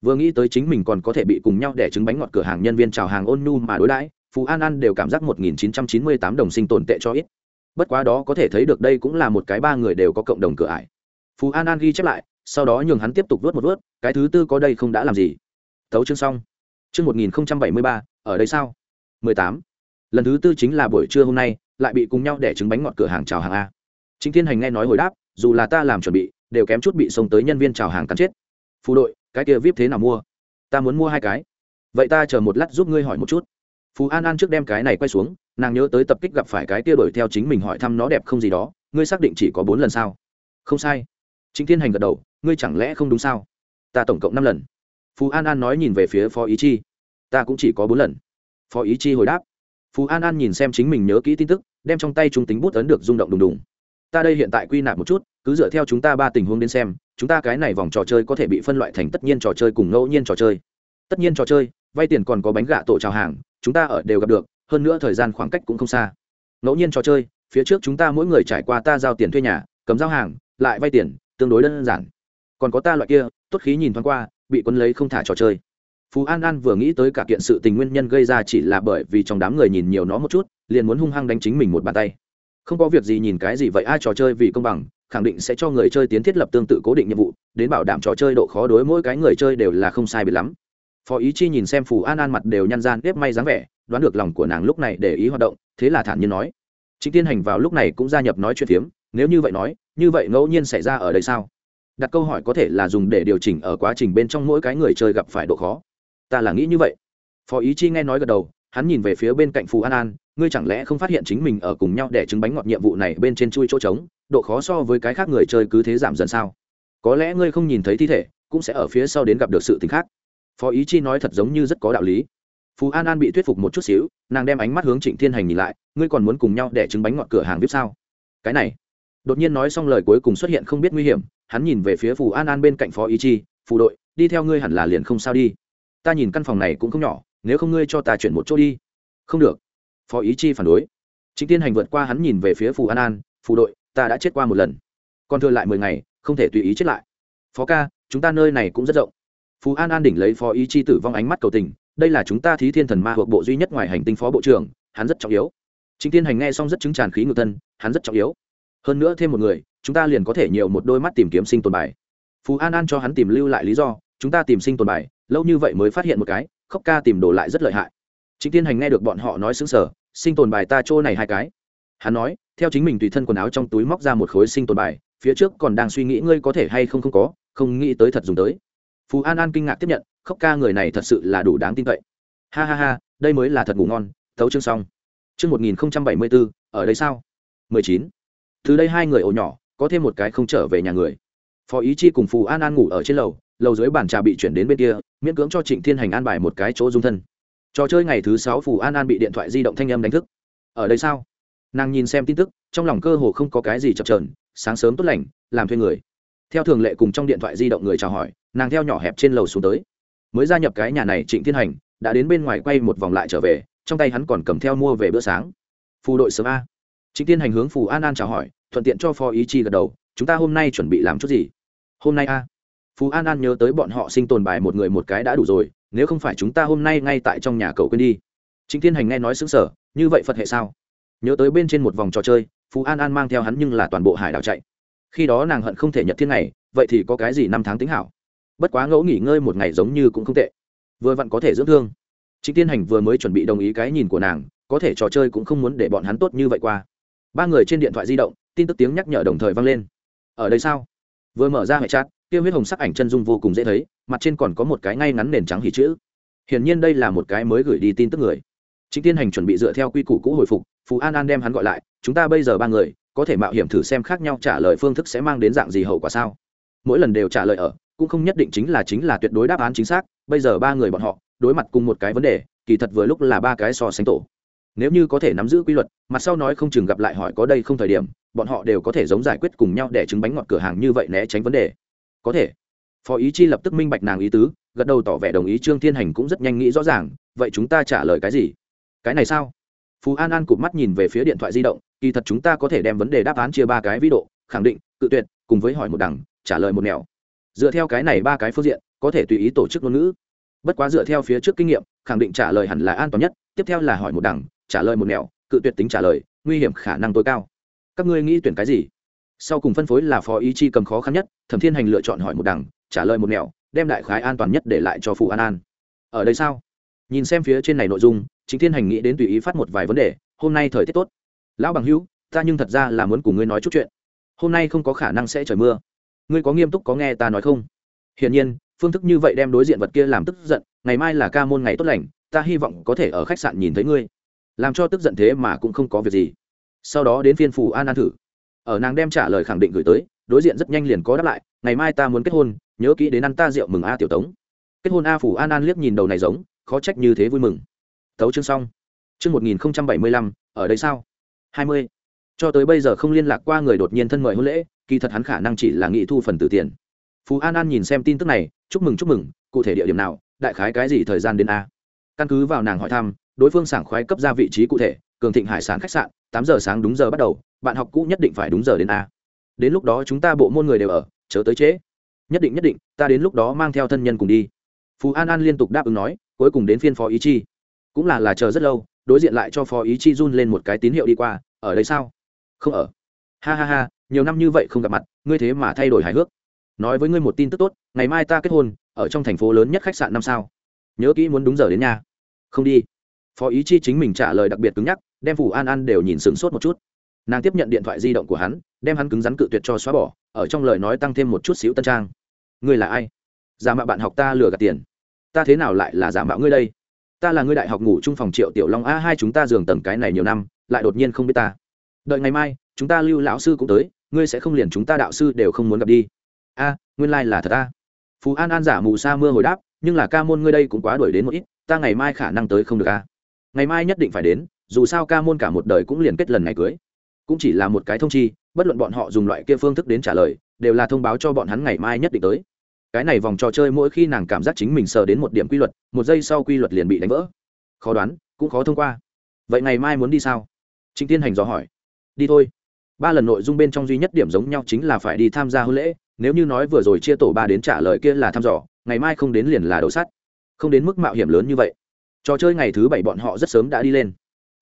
Vừa nghĩ tới chính mình còn có thể bị cùng nhau để trứng bánh ngọt cửa hàng nhân viên chào hàng ôn nhu mà đối đãi, phú an an đều cảm giác một nghìn chín trăm chín mươi tám đồng sinh tồn tệ cho ít. Bất quá đó có thể thấy được đây cũng là một cái ba người đều có cộng đồng cửa ải. Phú an an ghi chép lại, sau đó nhường hắn tiếp tục vớt một vớt, cái thứ tư có đây không đã làm gì. Thấu chương xong. Chương một nghìn bảy mươi ba, ở đây sao? mười tám. Lần thứ tư chính là buổi trưa hôm nay, lại bị cùng nhau để trứng bánh ngọt cửa hàng chào hàng a. Chính thiên hành nghe nói hồi đáp, dù là ta làm chuẩn bị đều kém chút bị xông tới nhân viên chào hàng cắn chết. Phù đội, cái kia vip thế nào mua? Ta muốn mua hai cái. Vậy ta chờ một lát giúp ngươi hỏi một chút. Phú an an trước đem cái này quay xuống, nàng nhớ tới tập kích gặp phải cái kia đuổi theo chính mình hỏi thăm nó đẹp không gì đó, ngươi xác định chỉ có bốn lần sao? Không sai. Chính thiên hành gật đầu, ngươi chẳng lẽ không đúng sao? Ta tổng cộng năm lần. Phú an an nói nhìn về phía phó ý chi. Ta cũng chỉ có bốn lần. Phó ý chi hồi đáp. Phú an an nhìn xem chính mình nhớ kỹ tin tức, đem trong tay trung tính bút ấn được rung động đùng đùng. Ta đây hiện tại quy nạp một chút cứ dựa theo chúng ta ba tình huống đến xem, chúng ta cái này vòng trò chơi có thể bị phân loại thành tất nhiên trò chơi cùng ngẫu nhiên trò chơi. Tất nhiên trò chơi, vay tiền còn có bánh gạ tổ trào hàng, chúng ta ở đều gặp được, hơn nữa thời gian khoảng cách cũng không xa. Ngẫu nhiên trò chơi, phía trước chúng ta mỗi người trải qua ta giao tiền thuê nhà cấm giao hàng, lại vay tiền, tương đối đơn giản. Còn có ta loại kia, tốt khí nhìn thoáng qua, bị quân lấy không thả trò chơi. Phú an an vừa nghĩ tới cả kiện sự tình nguyên nhân gây ra chỉ là bởi vì trong đám người nhìn nhiều nó một chút, liền muốn hung hăng đánh chính mình một bàn tay. Không có việc gì nhìn cái gì vậy, ai trò chơi vì công bằng khẳng định sẽ cho người chơi tiến thiết lập tương tự cố định nhiệm vụ, đến bảo đảm trò chơi độ khó đối mỗi cái người chơi đều là không sai biệt lắm. Phó ý chi nhìn xem phù an an mặt đều nhăn gian nếp may dáng vẻ, đoán được lòng của nàng lúc này để ý hoạt động, thế là thản nhiên nói. Chính tiên hành vào lúc này cũng gia nhập nói chuyện phiếm, nếu như vậy nói, như vậy ngẫu nhiên xảy ra ở đây sao? Đặt câu hỏi có thể là dùng để điều chỉnh ở quá trình bên trong mỗi cái người chơi gặp phải độ khó. Ta là nghĩ như vậy. Phó ý chi nghe nói gật đầu, hắn nhìn về phía bên cạnh phù an an ngươi chẳng lẽ không phát hiện chính mình ở cùng nhau để trứng bánh ngọt nhiệm vụ này bên trên chui chỗ trống, độ khó so với cái khác người chơi cứ thế giảm dần sao? Có lẽ ngươi không nhìn thấy thi thể, cũng sẽ ở phía sau đến gặp được sự t khác. Phó ý chi nói thật giống như rất có đạo lý. Phú an an bị thuyết phục một chút xíu, nàng đem ánh mắt hướng trịnh thiên hành nhìn lại, ngươi còn muốn cùng nhau để trứng bánh ngọt cửa hàng vip sao? Cái này. Đột nhiên nói xong lời cuối cùng xuất hiện không biết nguy hiểm, hắn nhìn về phía phù an an bên cạnh phó ý chi, phù đội, đi theo ngươi hẳn là liền không sao đi. Ta nhìn căn phòng này cũng không nhỏ, nếu không ngươi cho ta chuyển một chỗ đi. Không được phó ý chi phản đối. Chính tiên hành vượt qua hắn nhìn về phía phù an an, phù đội, ta đã chết qua một lần, còn thừa lại mười ngày, không thể tùy ý chết lại. Phó ca, chúng ta nơi này cũng rất rộng. Phú an an đỉnh lấy phó ý chi tử vong ánh mắt cầu tình, đây là chúng ta thí thiên thần ma thuộc bộ duy nhất ngoài hành tinh phó bộ trưởng, hắn rất trọng yếu. Chính tiên hành nghe xong rất chứng tràn khí ngược thân, hắn rất trọng yếu. Hơn nữa thêm một người, chúng ta liền có thể nhiều một đôi mắt tìm kiếm sinh tồn bài. Phú an an cho hắn tìm lưu lại lý do, chúng ta tìm sinh tồn bài, lâu như vậy mới phát hiện một cái, khóc ca tìm đồ lại rất lợi hại chính tiên hành nghe được bọn họ nói xứng sở sinh tồn bài ta chỗ này hai cái. Hắn nói, theo chính mình tùy thân quần áo trong túi móc ra một khối sinh tồn bài, phía trước còn đang suy nghĩ ngươi có thể hay không không có, không nghĩ tới thật dùng tới. Phú an an kinh ngạc tiếp nhận, khóc ca người này thật sự là đủ đáng tin cậy. Ha ha ha, đây mới là thật ngủ ngon tấu chương xong. Chương một nghìn bảy mươi bốn ở đây sao? mười chín. Từ đây hai người ổ nhỏ, có thêm một cái không trở về nhà người. Phó ý chi cùng phù an an ngủ ở trên lầu lầu dưới bàn trà bị chuyển đến bên kia, miễn cưỡng cho trịnh thiên hành an bài một cái chỗ dung thân trò chơi ngày thứ sáu phù an an bị điện thoại di động thanh âm đánh thức. Ở đây sao? Nàng nhìn xem tin tức, trong lòng cơ hồ không có cái gì chập trờn sáng sớm tốt lành, làm thuê người. Theo thường lệ cùng trong điện thoại di động người chào hỏi, nàng theo nhỏ hẹp trên lầu xuống tới. Mới gia nhập cái nhà này trịnh thiên hành, đã đến bên ngoài quay một vòng lại trở về, trong tay hắn còn cầm theo mua về bữa sáng. Phù đội sớm a. Trịnh thiên hành hướng phù an an chào hỏi, thuận tiện cho phó ý chi gật đầu, chúng ta hôm nay chuẩn bị làm chút gì? Hôm nay a. Phù an an nhớ tới bọn họ sinh tồn bài một người một cái đã đủ rồi nếu không phải chúng ta hôm nay ngay tại trong nhà cậu quên đi. Chính thiên hành nghe nói xứng sở như vậy phật hệ sao? Nhớ tới bên trên một vòng trò chơi, phú an an mang theo hắn nhưng là toàn bộ hải đảo chạy. Khi đó nàng hận không thể nhật thiên này vậy thì có cái gì năm tháng tính hảo? Bất quá ngẫu nghỉ ngơi một ngày giống như cũng không tệ. Vừa vặn có thể dưỡng thương. Chính tiên hành vừa mới chuẩn bị đồng ý cái nhìn của nàng, có thể trò chơi cũng không muốn để bọn hắn tốt như vậy qua. Ba người trên điện thoại di động, tin tức tiếng nhắc nhở đồng thời vang lên. Ở đây sao? Vừa mở ra hệ chat kia huyết hồng sắc ảnh chân dung vô cùng dễ thấy, mặt trên còn có một cái ngay ngắn nền trắng hỉ chữ. Hiển nhiên đây là một cái mới gửi đi tin tức người. Chính tiên hành chuẩn bị dựa theo quy củ cũ hồi phục phú an an đem hắn gọi lại, chúng ta bây giờ ba người, có thể mạo hiểm thử xem khác nhau trả lời phương thức sẽ mang đến dạng gì hậu quả sao? Mỗi lần đều trả lời ở, cũng không nhất định chính là chính là tuyệt đối đáp án chính xác, bây giờ ba người bọn họ, đối mặt cùng một cái vấn đề, kỳ thật vừa lúc là ba cái so sánh tổ. Nếu như có thể nắm giữ quy luật, mặt sau nói không chừng gặp lại hỏi có đây không thời điểm, bọn họ đều có thể giống giải quyết cùng nhau để trứng bánh ngọt cửa hàng như vậy né tránh vấn đề có thể. Phó ý chi lập tức minh bạch nàng ý tứ, gật đầu tỏ vẻ đồng ý trương thiên hành cũng rất nhanh nghĩ rõ ràng, vậy chúng ta trả lời cái gì? Cái này sao? Phú an an cụp mắt nhìn về phía điện thoại di động, kỳ thật chúng ta có thể đem vấn đề đáp án chia ba cái ví độ, khẳng định, cự tuyệt, cùng với hỏi một đằng, trả lời một nẻo. Dựa theo cái này ba cái phương diện, có thể tùy ý tổ chức ngôn ngữ. Bất quá dựa theo phía trước kinh nghiệm, khẳng định trả lời hẳn là an toàn nhất, tiếp theo là hỏi một đằng, trả lời một nẻo, cự tuyệt tính trả lời, nguy hiểm khả năng tối cao. Các ngươi nghĩ tuyển cái gì? Sau cùng phân phối là phó ý chi cầm khó khăn nhất, thẩm thiên hành lựa chọn hỏi một đằng, trả lời một nẻo, đem đại khái an toàn nhất để lại cho phụ an an. Ở đây sao? Nhìn xem phía trên này nội dung chính thiên hành nghĩ đến tùy ý phát một vài vấn đề, hôm nay thời tiết tốt. Lão bằng hữu, ta nhưng thật ra là muốn cùng ngươi nói chút chuyện. Hôm nay không có khả năng sẽ trời mưa. Ngươi có nghiêm túc có nghe ta nói không? Hiển nhiên, phương thức như vậy đem đối diện vật kia làm tức giận, ngày mai là ca môn ngày tốt lành, ta hy vọng có thể ở khách sạn nhìn thấy ngươi. Làm cho tức giận thế mà cũng không có việc gì. Sau đó đến phiên phù an an thử ở nàng đem trả lời khẳng định gửi tới, đối diện rất nhanh liền có đáp lại, ngày mai ta muốn kết hôn, nhớ kỹ đến ăn ta rượu mừng a tiểu tống. Kết hôn a phủ an an liếc nhìn đầu này giống, khó trách như thế vui mừng. Tấu chương xong. Chương một nghìn không trăm bảy mươi lăm, ở đây sao? hai mươi. Cho tới bây giờ không liên lạc qua người đột nhiên thân mời hôn lễ, kỳ thật hắn khả năng chỉ là nghị thu phần từ tiền. Phú an an nhìn xem tin tức này, chúc mừng chúc mừng, cụ thể địa điểm nào, đại khái cái gì thời gian đến a? Căn cứ vào nàng hỏi thăm, đối phương sảng khoái cấp ra vị trí cụ thể, cường thịnh hải sản khách sạn, tám giờ sáng đúng giờ bắt đầu bạn học cũ nhất định phải đúng giờ đến a. Đến lúc đó chúng ta bộ môn người đều ở, chớ tới trễ. Nhất định nhất định, ta đến lúc đó mang theo thân nhân cùng đi. Phú an an liên tục đáp ứng nói, cuối cùng đến phiên phó ý chi. Cũng là là chờ rất lâu, đối diện lại cho phó ý chi run lên một cái tín hiệu đi qua, ở đây sao? Không ở. Ha ha ha, nhiều năm như vậy không gặp mặt, ngươi thế mà thay đổi hài hước. Nói với ngươi một tin tức tốt, ngày mai ta kết hôn, ở trong thành phố lớn nhất khách sạn năm sao. Nhớ kỹ muốn đúng giờ đến nhà không đi. Phó ý chi chính mình trả lời đặc biệt cứng nhắc, đem phủ an an đều nhìn sửng sốt một chút nàng tiếp nhận điện thoại di động của hắn, đem hắn cứng rắn cự tuyệt cho xóa bỏ, ở trong lời nói tăng thêm một chút xíu tân trang. Ngươi là ai? Giả mạo bạn học ta lừa gạt tiền. Ta thế nào lại là giả mạo ngươi đây? Ta là ngươi đại học ngủ chung phòng triệu tiểu long a hai chúng ta giường tầng cái này nhiều năm, lại đột nhiên không biết ta. Đợi ngày mai, chúng ta lưu lão sư cũng tới, ngươi sẽ không liền chúng ta đạo sư đều không muốn gặp đi. A, nguyên lai、like、là thật ta. phú an an giả mù sa mưa hồi đáp, nhưng là ca môn ngươi đây cũng quá đuổi đến một ít, ta ngày mai khả năng tới không được a. Ngày mai nhất định phải đến, dù sao ca môn cả một đời cũng liền kết lần ngày cưới cũng chỉ là một cái thông chi, bất luận bọn họ dùng loại kia phương thức đến trả lời, đều là thông báo cho bọn hắn ngày mai nhất định tới. Cái này vòng trò chơi mỗi khi nàng cảm giác chính mình sờ đến một điểm quy luật, một giây sau quy luật liền bị đánh vỡ. Khó đoán, cũng khó thông qua. Vậy ngày mai muốn đi sao? Trịnh tiên hành dò hỏi. Đi thôi. Ba lần nội dung bên trong duy nhất điểm giống nhau chính là phải đi tham gia hôn lễ, nếu như nói vừa rồi chia tổ ba đến trả lời kia là thăm dò, ngày mai không đến liền là đậu sắt. Không đến mức mạo hiểm lớn như vậy. Trò chơi ngày thứ bảy bọn họ rất sớm đã đi lên.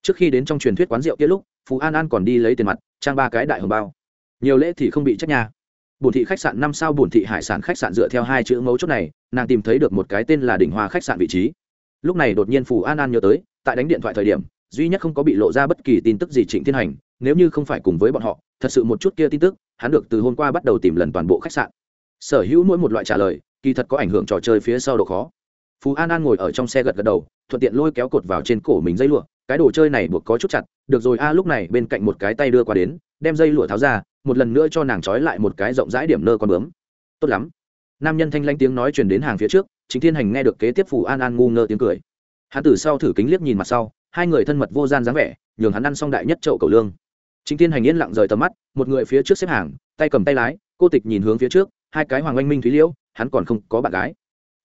Trước khi đến trong truyền thuyết quán rượu kia lúc phú an an còn đi lấy tiền mặt trang ba cái đại hồng bao nhiều lễ thì không bị trách nhà bổn thị khách sạn năm sao bổn thị hải sản khách sạn dựa theo hai chữ mấu chốt này nàng tìm thấy được một cái tên là đỉnh hoa khách sạn vị trí lúc này đột nhiên phù an an nhớ tới tại đánh điện thoại thời điểm duy nhất không có bị lộ ra bất kỳ tin tức gì trịnh thiên hành nếu như không phải cùng với bọn họ thật sự một chút kia tin tức hắn được từ hôm qua bắt đầu tìm lần toàn bộ khách sạn sở hữu mỗi một loại trả lời kỳ thật có ảnh hưởng trò chơi phía sau độ khó phú an an ngồi ở trong xe gật gật đầu thuận tiện lôi kéo cột vào trên cổ mình dây lụa cái đồ chơi này buộc có chút chặt, được rồi, a, lúc này bên cạnh một cái tay đưa qua đến, đem dây lụa tháo ra, một lần nữa cho nàng trói lại một cái rộng rãi điểm nơ con bướm. Tốt lắm. Nam nhân thanh lanh tiếng nói chuyển đến hàng phía trước, chính thiên hành nghe được kế tiếp phù an an ngu ngơ tiếng cười. Hắn từ sau thử kính liếc nhìn mặt sau, hai người thân mật vô gian dáng vẻ, nhường hắn ăn xong đại nhất chậu cầu lương. Chính thiên hành yên lặng rời tầm mắt, một người phía trước xếp hàng, tay cầm tay lái, cô tịch nhìn hướng phía trước, hai cái hoàng oanh minh thúy liễu, hắn còn không có bạn gái.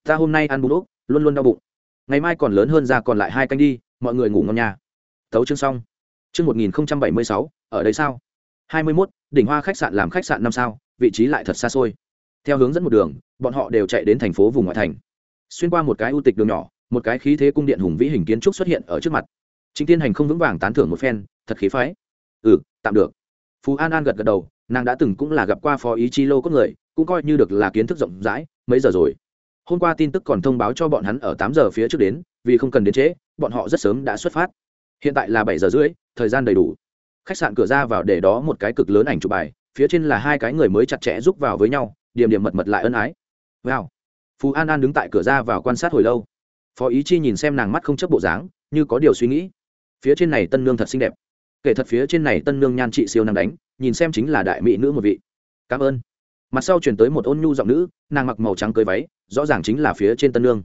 Ta hôm nay ăn bún ốc, luôn luôn đau bụng. Ngày mai còn lớn hơn ra còn lại hai canh đi mọi người ngủ ngon nha. Tấu chương xong. Chương một nghìn bảy mươi sáu, ở đây sao? hai mươi mốt, đỉnh hoa khách sạn làm khách sạn năm sao, vị trí lại thật xa xôi. Theo hướng dẫn một đường, bọn họ đều chạy đến thành phố vùng ngoại thành. Xuyên qua một cái ưu tịch đường nhỏ, một cái khí thế cung điện hùng vĩ hình kiến trúc xuất hiện ở trước mặt. Chính tiên hành không vững vàng tán thưởng một phen, thật khí phái. Ừ tạm được. Phú an an gật gật đầu, nàng đã từng cũng là gặp qua phó ý chi lô có người, cũng coi như được là kiến thức rộng rãi, mấy giờ rồi. Hôm qua tin tức còn thông báo cho bọn hắn ở tám giờ phía trước đến vì không cần đến trễ, bọn họ rất sớm đã xuất phát. Hiện tại là bảy giờ rưỡi, thời gian đầy đủ. Khách sạn cửa ra vào để đó một cái cực lớn ảnh chụp bài, phía trên là hai cái người mới chặt chẽ giúp vào với nhau, điểm điểm mật mật lại ân ái. Wow. Phú an an đứng tại cửa ra vào quan sát hồi lâu. Phó ý chi nhìn xem nàng mắt không chấp bộ dáng, như có điều suy nghĩ. Phía trên này tân nương thật xinh đẹp. Kể thật phía trên này tân nương nhan trị siêu năng đánh, nhìn xem chính là đại mỹ nữ một vị. Cảm ơn. Mặt sau chuyển tới một ôn nhu giọng nữ, nàng mặc màu trắng cưới váy, rõ ràng chính là phía trên tân nương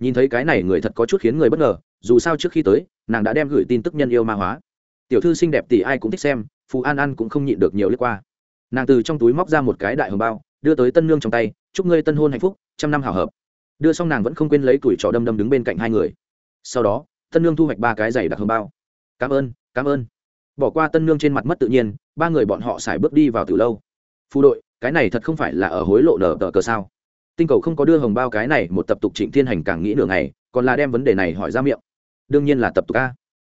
nhìn thấy cái này người thật có chút khiến người bất ngờ, dù sao trước khi tới, nàng đã đem gửi tin tức nhân yêu ma hóa. Tiểu thư xinh đẹp tỷ ai cũng thích xem, phù an an cũng không nhịn được nhiều lướt qua. Nàng từ trong túi móc ra một cái đại hồng bao, đưa tới tân nương trong tay, chúc ngươi tân hôn hạnh phúc, trăm năm hào hợp. Đưa xong nàng vẫn không quên lấy tuổi trò đâm đâm đứng bên cạnh hai người. Sau đó, tân nương thu hoạch ba cái giày đặc hồng bao. Cảm ơn cảm ơn. Bỏ qua tân nương trên mặt mất tự nhiên, ba người bọn họ xài bước đi vào từ lâu. Phù đội, cái này thật không phải là ở hối lộ nở tờ cờ sao? Tinh cầu không có đưa hồng bao cái này một tập tục trịnh thiên hành càng nghĩ nửa ngày, còn là đem vấn đề này hỏi ra miệng. Đương nhiên là tập tục a.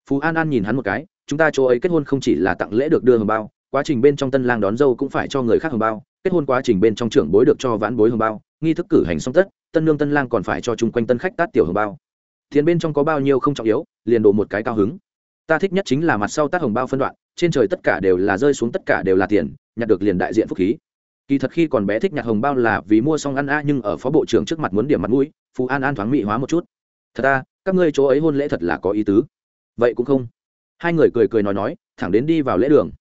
Phú an an nhìn hắn một cái, chúng ta chỗ ấy kết hôn không chỉ là tặng lễ được đưa hồng bao, quá trình bên trong tân lang đón dâu cũng phải cho người khác hồng bao, kết hôn quá trình bên trong trưởng bối được cho vãn bối hồng bao, nghi thức cử hành xong tất, tân lương tân lang còn phải cho chung quanh tân khách tát tiểu hồng bao. Thiền bên trong có bao nhiêu không trọng yếu, liền đổ một cái cao hứng. Ta thích nhất chính là mặt sau tát hồng bao phân đoạn, trên trời tất cả đều là rơi xuống tất cả đều là tiền, nhặt được liền đại diện phúc khí kỳ thật khi còn bé thích nhặt hồng bao là vì mua xong ăn a nhưng ở phó bộ trưởng trước mặt muốn điểm mặt mũi, phú an an thoáng mỹ hóa một chút. Thật ra các ngươi chỗ ấy hôn lễ thật là có ý tứ. Vậy cũng không. Hai người cười cười nói nói, thẳng đến đi vào lễ đường.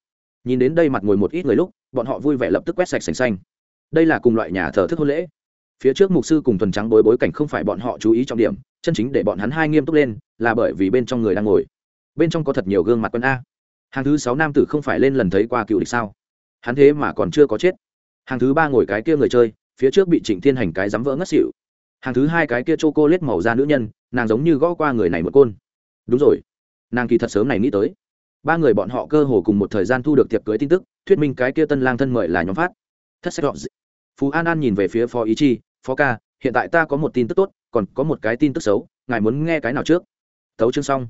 Nhìn đến đây mặt ngồi một ít người lúc, bọn họ vui vẻ lập tức quét sạch sành xanh. Đây là cùng loại nhà thờ thức hôn lễ. Phía trước mục sư cùng tuần trắng bối bối cảnh không phải bọn họ chú ý trọng điểm, chân chính để bọn hắn hai nghiêm túc lên, là bởi vì bên trong người đang ngồi. Bên trong có thật nhiều gương mặt quân a. Hàng thứ sáu nam tử không phải lên lần thấy qua cựu địch sao? Hắn thế mà còn chưa có chết hàng thứ ba ngồi cái kia người chơi, phía trước bị trịnh thiên hành cái dám vỡ ngất xỉu. Hàng thứ hai cái kia chô cô lết màu da nữ nhân, nàng giống như gõ qua người này một côn. Đúng rồi. Nàng kỳ thật sớm này nghĩ tới. Ba người bọn họ cơ hồ cùng một thời gian thu được tiệc cưới tin tức, thuyết minh cái kia tân lang thân mời là nhóm phát. Thất sách phú an an nhìn về phía phó ý chi, phó ca, hiện tại ta có một tin tức tốt, còn có một cái tin tức xấu, ngài muốn nghe cái nào trước? Tấu chương xong.